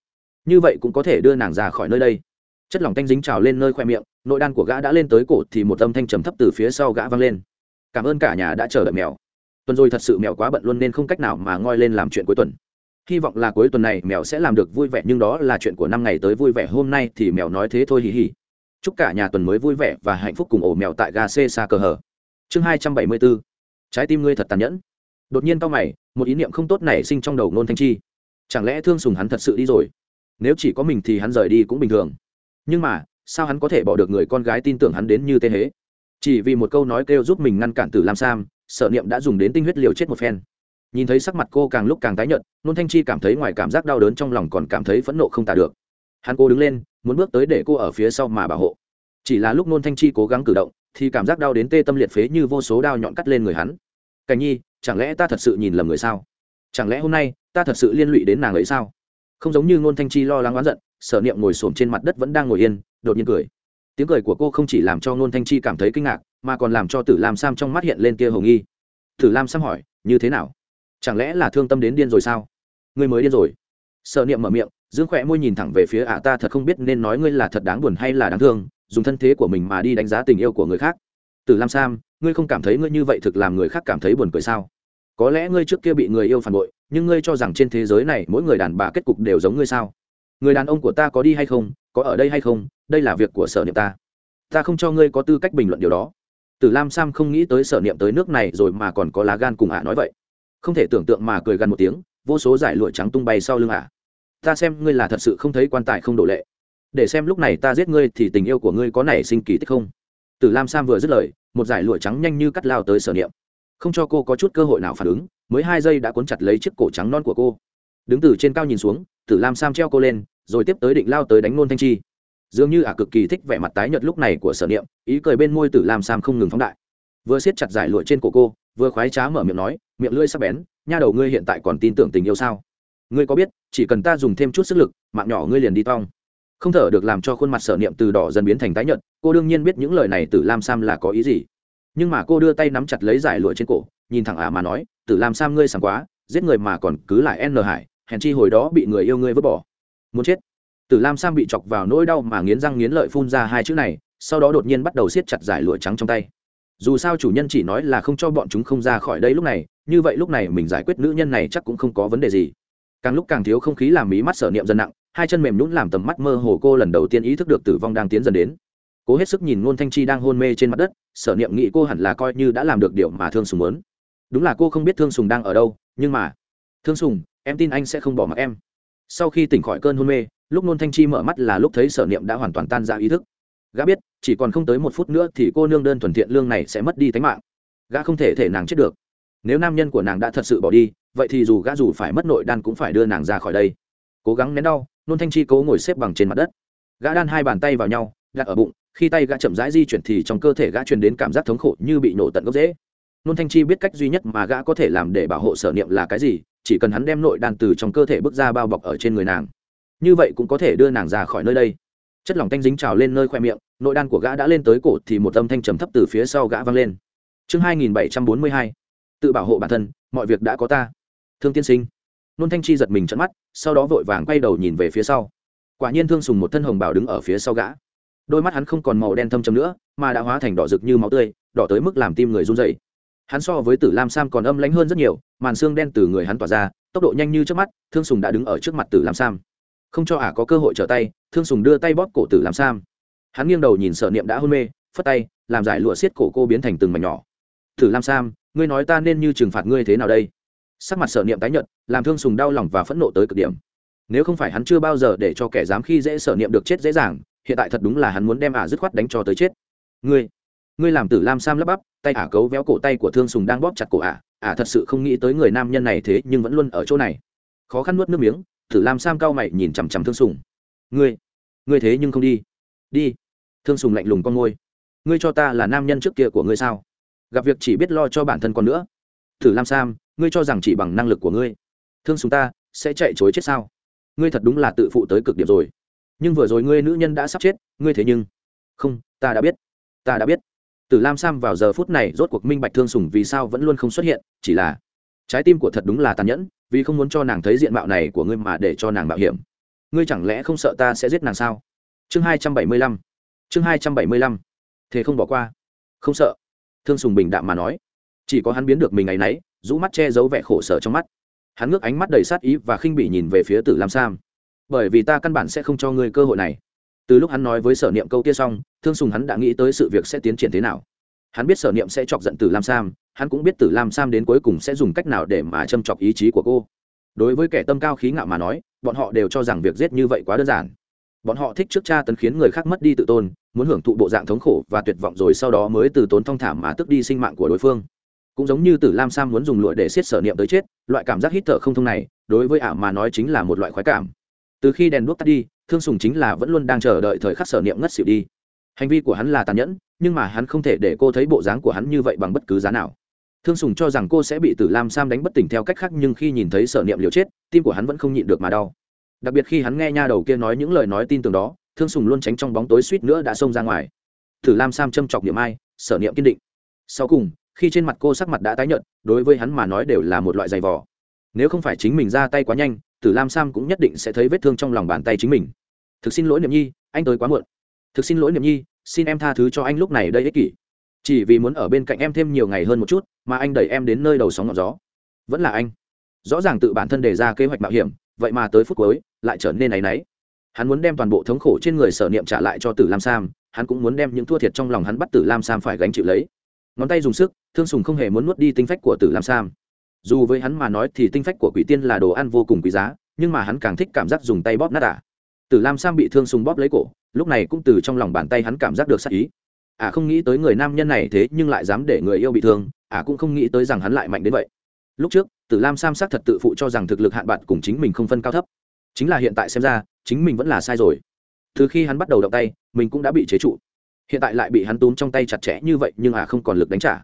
Như vậy cũng có thể đưa nàng ra khỏi nơi đây. Chất lỏng tanh dính trào lên nơi khoe miệng, nội đan của gã đã lên tới cổ thì một âm thanh trầm thấp từ phía sau gã vang lên. Cảm ơn cả nhà đã chờ đợi mèo. Tuần rồi thật sự mèo quá bận luôn nên không cách nào mà ngoi lên làm chuyện cuối tuần. Hy vọng là cuối tuần này mèo sẽ làm được vui vẻ nhưng đó là chuyện của năm ngày tới vui vẻ, hôm nay thì mèo nói thế thôi hì hì chúc cả nhà tuần mới vui vẻ và hạnh phúc cùng ổ mèo tại ga c xa cờ hở chương hai trăm bảy mươi bốn. Trái tim ngươi thật tàn nhẫn. Đột nhiên tao mày, một ý niệm không tốt nảy sinh trong đầu nôn thanh chi. Chẳng lẽ thương sùng hắn thật sự đi rồi? Nếu chỉ có mình thì hắn rời đi cũng bình thường. Nhưng mà, sao hắn có thể bỏ được người con gái tin tưởng hắn đến như tê hế? Chỉ vì một câu nói kêu giúp mình ngăn cản tử lam sam, sợ niệm đã dùng đến tinh huyết liều chết một phen. Nhìn thấy sắc mặt cô càng lúc càng tái nhợt nôn thanh chi cảm thấy ngoài cảm giác đau đớn trong lòng còn cảm thấy phẫn nộ không tả được. Hắn cô đứng lên muốn bước tới để cô ở phía sau mà bảo hộ. Chỉ là lúc nôn thanh chi cố gắng cử động, thì cảm giác đau đến tê tâm liệt phế như vô số đao nhọn cắt lên người hắn. Cảnh nhi, chẳng lẽ ta thật sự nhìn lầm người sao? Chẳng lẽ hôm nay, ta thật sự liên lụy đến nàng ấy sao? Không giống như ngôn thanh chi lo lắng oán giận, sở niệm ngồi xổm trên mặt đất vẫn đang ngồi yên, đột nhiên cười. Tiếng cười của cô không chỉ làm cho ngôn thanh chi cảm thấy kinh ngạc, mà còn làm cho tử lam sam trong mắt hiện lên kia hồng nghi. Tử lam sam hỏi, như thế nào? Chẳng lẽ là thương tâm đến điên rồi sao? Ngươi mới điên rồi? Sở niệm mở miệng dương khỏe môi nhìn thẳng về phía ả ta thật không biết nên nói ngươi là thật đáng buồn hay là đáng thương, dùng thân thế của mình mà đi đánh giá tình yêu của người khác. Tử lam sam, ngươi không cảm thấy ngươi như vậy thực làm người khác cảm thấy buồn cười sao? Có lẽ ngươi trước kia bị người yêu phản bội, nhưng ngươi cho rằng trên thế giới này mỗi người đàn bà kết cục đều giống ngươi sao? Người đàn ông của ta có đi hay không, có ở đây hay không, đây là việc của sở niệm ta. Ta không cho ngươi có tư cách bình luận điều đó. Tử lam sam không nghĩ tới sở niệm tới nước này rồi mà còn có lá gan cùng ả nói vậy. Không thể tưởng tượng mà cười gần một tiếng, vô số giải lụa trắng tung bay sau lưng ả ta xem ngươi là thật sự không thấy quan tài không đổ lệ. Để xem lúc này ta giết ngươi thì tình yêu của ngươi có nảy sinh kỳ tích không? Tử lam sam vừa dứt lời, một giải lụa trắng nhanh như cắt lao tới sở niệm. Không cho cô có chút cơ hội nào phản ứng, mới hai giây đã cuốn chặt lấy chiếc cổ trắng non của cô. Đứng từ trên cao nhìn xuống, tử lam sam treo cô lên, rồi tiếp tới định lao tới đánh nôn thanh chi. Dường như ả cực kỳ thích vẻ mặt tái nhợt lúc này của sở niệm, ý cười bên môi tử lam sam không ngừng phóng đại. Vừa siết chặt giải lụa trên cổ cô, vừa khoái trá mở miệng nói, miệng lưỡi sắc bén, nha đầu ngươi hiện tại còn tin tưởng tình yêu sao? Ngươi có biết, chỉ cần ta dùng thêm chút sức lực, mạng nhỏ ngươi liền đi tong. Không thở được làm cho khuôn mặt sở niệm từ đỏ dần biến thành tái nhợt, cô đương nhiên biết những lời này tử lam sam là có ý gì. Nhưng mà cô đưa tay nắm chặt lấy giải lụa trên cổ, nhìn thẳng ả mà nói, tử lam sam ngươi sảng quá, giết người mà còn cứ lại n hải, hèn chi hồi đó bị người yêu ngươi vứt bỏ. Muốn chết. Tử lam sam bị chọc vào nỗi đau mà nghiến răng nghiến lợi phun ra hai chữ này, sau đó đột nhiên bắt đầu siết chặt giải lụa trắng trong tay. Dù sao chủ nhân chỉ nói là không cho bọn chúng không ra khỏi đây lúc này, như vậy lúc này mình giải quyết nữ nhân này chắc cũng không có vấn đề gì càng lúc càng thiếu không khí làm mí mắt sở niệm dần nặng, hai chân mềm nhũn làm tầm mắt mơ hồ cô lần đầu tiên ý thức được tử vong đang tiến dần đến. Cố hết sức nhìn ngôn thanh chi đang hôn mê trên mặt đất, sở niệm nghĩ cô hẳn là coi như đã làm được điều mà thương sùng muốn. Đúng là cô không biết thương sùng đang ở đâu, nhưng mà, thương sùng, em tin anh sẽ không bỏ mặc em. Sau khi tỉnh khỏi cơn hôn mê, lúc nôn thanh chi mở mắt là lúc thấy sở niệm đã hoàn toàn tan ra ý thức. Gã biết, chỉ còn không tới một phút nữa thì cô nương đơn thuần thiện lương này sẽ mất đi tính mạng. Gã không thể thể nàng chết được. Nếu nam nhân của nàng đã thật sự bỏ đi vậy thì dù gã dù phải mất nội đan cũng phải đưa nàng ra khỏi đây. Cố gắng nén đau, nôn thanh chi cố ngồi xếp bằng trên mặt đất. Gã đan hai bàn tay vào nhau, đặt ở bụng, khi tay gã chậm rãi di chuyển thì trong cơ thể gã truyền đến cảm giác thống khổ như bị nổ tận gốc dễ nôn thanh chi biết cách duy nhất mà gã có thể làm để bảo hộ sở niệm là cái gì, chỉ cần hắn đem nội đan từ trong cơ thể bước ra bao bọc ở trên người nàng. Như vậy cũng có thể đưa nàng ra khỏi nơi đây. Chất lỏng tanh dính trào lên nơi khoe miệng, nội đan của gã đã lên tới cổ thì một âm thanh trầm thấp từ phía sau gã vang lên. Chương hai nghìn bảy trăm bốn mươi hai, tự bảo hộ bản thân, mọi việc đã có ta thương tiên sinh. Nôn thanh chi giật mình trận mắt, sau đó vội vàng quay đầu nhìn về phía sau. Quả nhiên thương sùng một thân hồng bảo đứng ở phía sau gã. Đôi mắt hắn không còn màu đen thâm trầm nữa, mà đã hóa thành đỏ rực như máu tươi, đỏ tới mức làm tim người run dày hắn so với tử lam sam còn âm lãnh hơn rất nhiều, màn xương đen từ người hắn tỏa ra, tốc độ nhanh như trước mắt, thương sùng đã đứng ở trước mặt tử lam sam. Không cho ả có cơ hội trở tay, thương sùng đưa tay bóp cổ tử lam sam. Hắn nghiêng đầu nhìn sở niệm đã hôn mê, phất tay, làm giải lụa xiết cổ cô biến thành từng mảnh nhỏ. Tử lam sam, ngươi nói ta nên như trừng phạt ngươi thế nào đây? Sắc mặt sở niệm tái nhợt, làm thương sùng đau lòng và phẫn nộ tới cực điểm. Nếu không phải hắn chưa bao giờ để cho kẻ dám khi dễ sở niệm được chết dễ dàng, hiện tại thật đúng là hắn muốn đem ả dứt khoát đánh cho tới chết. Ngươi ngươi làm tử lam sam lắp bắp, tay ả cấu véo cổ tay của thương sùng đang bóp chặt cổ ả. Ả thật sự không nghĩ tới người nam nhân này thế nhưng vẫn luôn ở chỗ này. Khó khăn nuốt nước miếng, tử lam sam cao mày nhìn chằm chằm thương sùng. Ngươi ngươi thế nhưng không đi. Đi. Thương sùng lạnh lùng con ngôi ngươi cho ta là nam nhân trước kia của ngươi sao? Gặp việc chỉ biết lo cho bản thân còn nữa thử lam sam, ngươi cho rằng chỉ bằng năng lực của ngươi, thương sùng ta sẽ chạy chối chết sao? Ngươi thật đúng là tự phụ tới cực điểm rồi. Nhưng vừa rồi ngươi nữ nhân đã sắp chết, ngươi thế nhưng không, ta đã biết, ta đã biết. Tử lam sam vào giờ phút này rốt cuộc minh bạch thương sùng vì sao vẫn luôn không xuất hiện, chỉ là trái tim của thật đúng là tàn nhẫn, vì không muốn cho nàng thấy diện mạo này của ngươi mà để cho nàng mạo hiểm. Ngươi chẳng lẽ không sợ ta sẽ giết nàng sao? Chương hai trăm bảy mươi lăm, chương hai trăm bảy mươi lăm. Thế không bỏ qua. Không sợ. Thương sùng bình đạm mà nói chỉ có hắn biến được mình ngày nấy, rũ mắt che giấu vẻ khổ sở trong mắt. Hắn ngước ánh mắt đầy sát ý và khinh bỉ nhìn về phía tử lam sam. Bởi vì ta căn bản sẽ không cho ngươi cơ hội này. Từ lúc hắn nói với sở niệm câu kia xong, thương sùng hắn đã nghĩ tới sự việc sẽ tiến triển thế nào. Hắn biết sở niệm sẽ chọc giận tử lam sam, hắn cũng biết tử lam sam đến cuối cùng sẽ dùng cách nào để mà châm chọc ý chí của cô. Đối với kẻ tâm cao khí ngạo mà nói, bọn họ đều cho rằng việc giết như vậy quá đơn giản. Bọn họ thích trước cha tấn khiến người khác mất đi tự tôn, muốn hưởng thụ bộ dạng thống khổ và tuyệt vọng rồi sau đó mới từ tốn thong thả mà tước đi sinh mạng của đối phương cũng giống như tử lam sam muốn dùng lụa để xiết sở niệm tới chết, loại cảm giác hít thở không thông này, đối với ả mà nói chính là một loại khoái cảm. Từ khi đèn đuốc tắt đi, thương sùng chính là vẫn luôn đang chờ đợi thời khắc sở niệm ngất xỉu đi. Hành vi của hắn là tàn nhẫn, nhưng mà hắn không thể để cô thấy bộ dáng của hắn như vậy bằng bất cứ giá nào. Thương sùng cho rằng cô sẽ bị tử lam sam đánh bất tỉnh theo cách khác nhưng khi nhìn thấy sở niệm liều chết, tim của hắn vẫn không nhịn được mà đau. Đặc biệt khi hắn nghe nha đầu kia nói những lời nói tin tưởng đó, thương sùng luôn tránh trong bóng tối suýt nữa đã xông ra ngoài. Tử lam sam châm chọc niệm ai, sở niệm kiên định. Sau cùng khi trên mặt cô sắc mặt đã tái nhợt, đối với hắn mà nói đều là một loại giày vò. Nếu không phải chính mình ra tay quá nhanh, tử lam sam cũng nhất định sẽ thấy vết thương trong lòng bàn tay chính mình. Thực xin lỗi niệm nhi, anh tới quá muộn. Thực xin lỗi niệm nhi, xin em tha thứ cho anh lúc này đây ích kỷ. Chỉ vì muốn ở bên cạnh em thêm nhiều ngày hơn một chút, mà anh đẩy em đến nơi đầu sóng ngọn gió. Vẫn là anh. Rõ ràng tự bản thân đề ra kế hoạch mạo hiểm, vậy mà tới phút cuối, lại trở nên áy náy. Hắn muốn đem toàn bộ thống khổ trên người sở niệm trả lại cho tử lam sam, hắn cũng muốn đem những thua thiệt trong lòng hắn bắt tử lam sam phải gánh chịu lấy ngón tay dùng sức, thương sùng không hề muốn nuốt đi tinh phách của tử lam sam. Dù với hắn mà nói thì tinh phách của quỷ tiên là đồ ăn vô cùng quý giá, nhưng mà hắn càng thích cảm giác dùng tay bóp nát à. tử lam sam bị thương sùng bóp lấy cổ, lúc này cũng từ trong lòng bàn tay hắn cảm giác được sắc ý. À không nghĩ tới người nam nhân này thế nhưng lại dám để người yêu bị thương à cũng không nghĩ tới rằng hắn lại mạnh đến vậy. Lúc trước, tử lam sam xác thật tự phụ cho rằng thực lực hạn bạn cùng chính mình không phân cao thấp. Chính là hiện tại xem ra, chính mình vẫn là sai rồi. Từ khi hắn bắt đầu động tay, mình cũng đã bị chế trụ hiện tại lại bị hắn túm trong tay chặt chẽ như vậy nhưng à không còn lực đánh trả.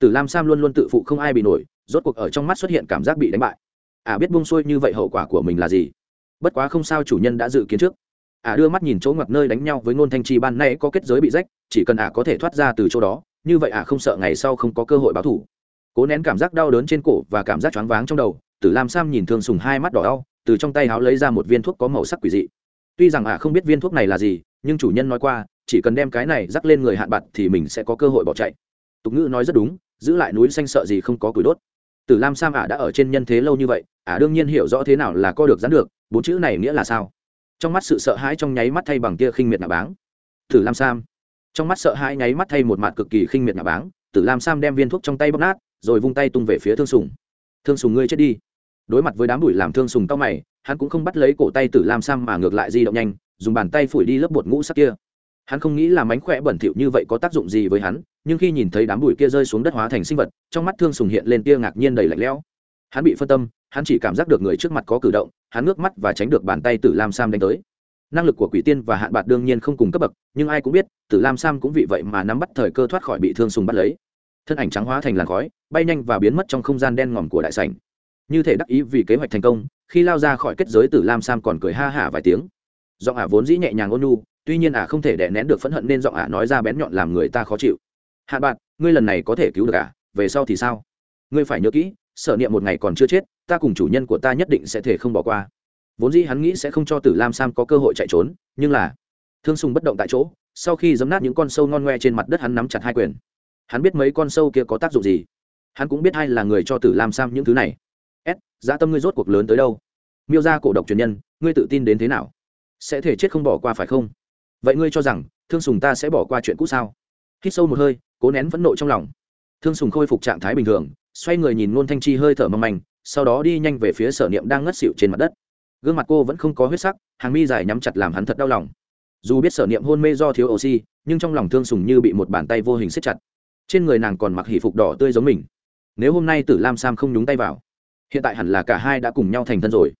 Tử lam sam luôn luôn tự phụ không ai bị nổi, rốt cuộc ở trong mắt xuất hiện cảm giác bị đánh bại. À biết buông xuôi như vậy hậu quả của mình là gì? Bất quá không sao, chủ nhân đã dự kiến trước. À đưa mắt nhìn chỗ ngoặt nơi đánh nhau với ngôn thanh chi ban nay có kết giới bị rách, chỉ cần à có thể thoát ra từ chỗ đó, như vậy à không sợ ngày sau không có cơ hội báo thủ. Cố nén cảm giác đau đớn trên cổ và cảm giác choáng váng trong đầu, tử lam sam nhìn thương sùng hai mắt đỏ đau, từ trong tay háo lấy ra một viên thuốc có màu sắc quỷ dị. Tuy rằng à không biết viên thuốc này là gì, nhưng chủ nhân nói qua chỉ cần đem cái này rắc lên người hạn bạc thì mình sẽ có cơ hội bỏ chạy. Tục ngữ nói rất đúng, giữ lại núi xanh sợ gì không có củi đốt. Tử lam sam ả đã ở trên nhân thế lâu như vậy, ả đương nhiên hiểu rõ thế nào là co được dán được, bốn chữ này nghĩa là sao? Trong mắt sự sợ hãi trong nháy mắt thay bằng tia khinh miệt nạ báng. Tử lam sam. Trong mắt sợ hãi nháy mắt thay một mặt cực kỳ khinh miệt nạ báng, tử lam sam đem viên thuốc trong tay bóp nát, rồi vung tay tung về phía thương sùng. Thương sùng ngươi chết đi. Đối mặt với đám bụi làm thương sùng tao mày, hắn cũng không bắt lấy cổ tay tử lam sam mà ngược lại di động nhanh, dùng bàn tay phủi đi lớp bột ngũ sắc kia hắn không nghĩ là mánh khỏe bẩn thỉu như vậy có tác dụng gì với hắn, nhưng khi nhìn thấy đám bụi kia rơi xuống đất hóa thành sinh vật, trong mắt thương sùng hiện lên tia ngạc nhiên đầy lạnh lẽo. Hắn bị phân tâm, hắn chỉ cảm giác được người trước mặt có cử động, hắn ngước mắt và tránh được bàn tay tử lam sam đánh tới. Năng lực của quỷ tiên và hạn bạc đương nhiên không cùng cấp bậc, nhưng ai cũng biết, tử lam sam cũng vì vậy mà nắm bắt thời cơ thoát khỏi bị thương sùng bắt lấy. Thân ảnh trắng hóa thành làn khói, bay nhanh và biến mất trong không gian đen ngòm của đại sảnh. Như thể đắc ý vì kế hoạch thành công, khi lao ra khỏi kết giới tử lam sam còn cười ha hả vài tiếng. Giọng ả vốn dĩ nhẹ nhàng ôn nhu tuy nhiên ả không thể đè nén được phẫn hận nên giọng ả nói ra bén nhọn làm người ta khó chịu. Hạ bạn, ngươi lần này có thể cứu được ả, về sau thì sao? Ngươi phải nhớ kỹ, sở niệm một ngày còn chưa chết, ta cùng chủ nhân của ta nhất định sẽ thể không bỏ qua. Vốn dĩ hắn nghĩ sẽ không cho tử lam sam có cơ hội chạy trốn, nhưng là thương sùng bất động tại chỗ, sau khi giấm nát những con sâu ngon ngoe trên mặt đất hắn nắm chặt hai quyền. Hắn biết mấy con sâu kia có tác dụng gì. Hắn cũng biết ai là người cho tử lam sam những thứ này. S dã tâm ngươi rốt cuộc lớn tới đâu? Miêu ra cổ độc truyền nhân, ngươi tự tin đến thế nào? Sẽ thể chết không bỏ qua phải không? Vậy ngươi cho rằng, thương sùng ta sẽ bỏ qua chuyện cũ sao? Hít sâu một hơi, cố nén phẫn nộ trong lòng. Thương sùng khôi phục trạng thái bình thường, xoay người nhìn ngôn thanh chi hơi thở mâm manh, sau đó đi nhanh về phía sở niệm đang ngất xịu trên mặt đất. Gương mặt cô vẫn không có huyết sắc, hàng mi dài nhắm chặt làm hắn thật đau lòng. Dù biết sở niệm hôn mê do thiếu oxy, nhưng trong lòng thương sùng như bị một bàn tay vô hình siết chặt. Trên người nàng còn mặc hỷ phục đỏ tươi giống mình. Nếu hôm nay tử lam sam không nhúng tay vào, hiện tại hẳn là cả hai đã cùng nhau thành thân rồi.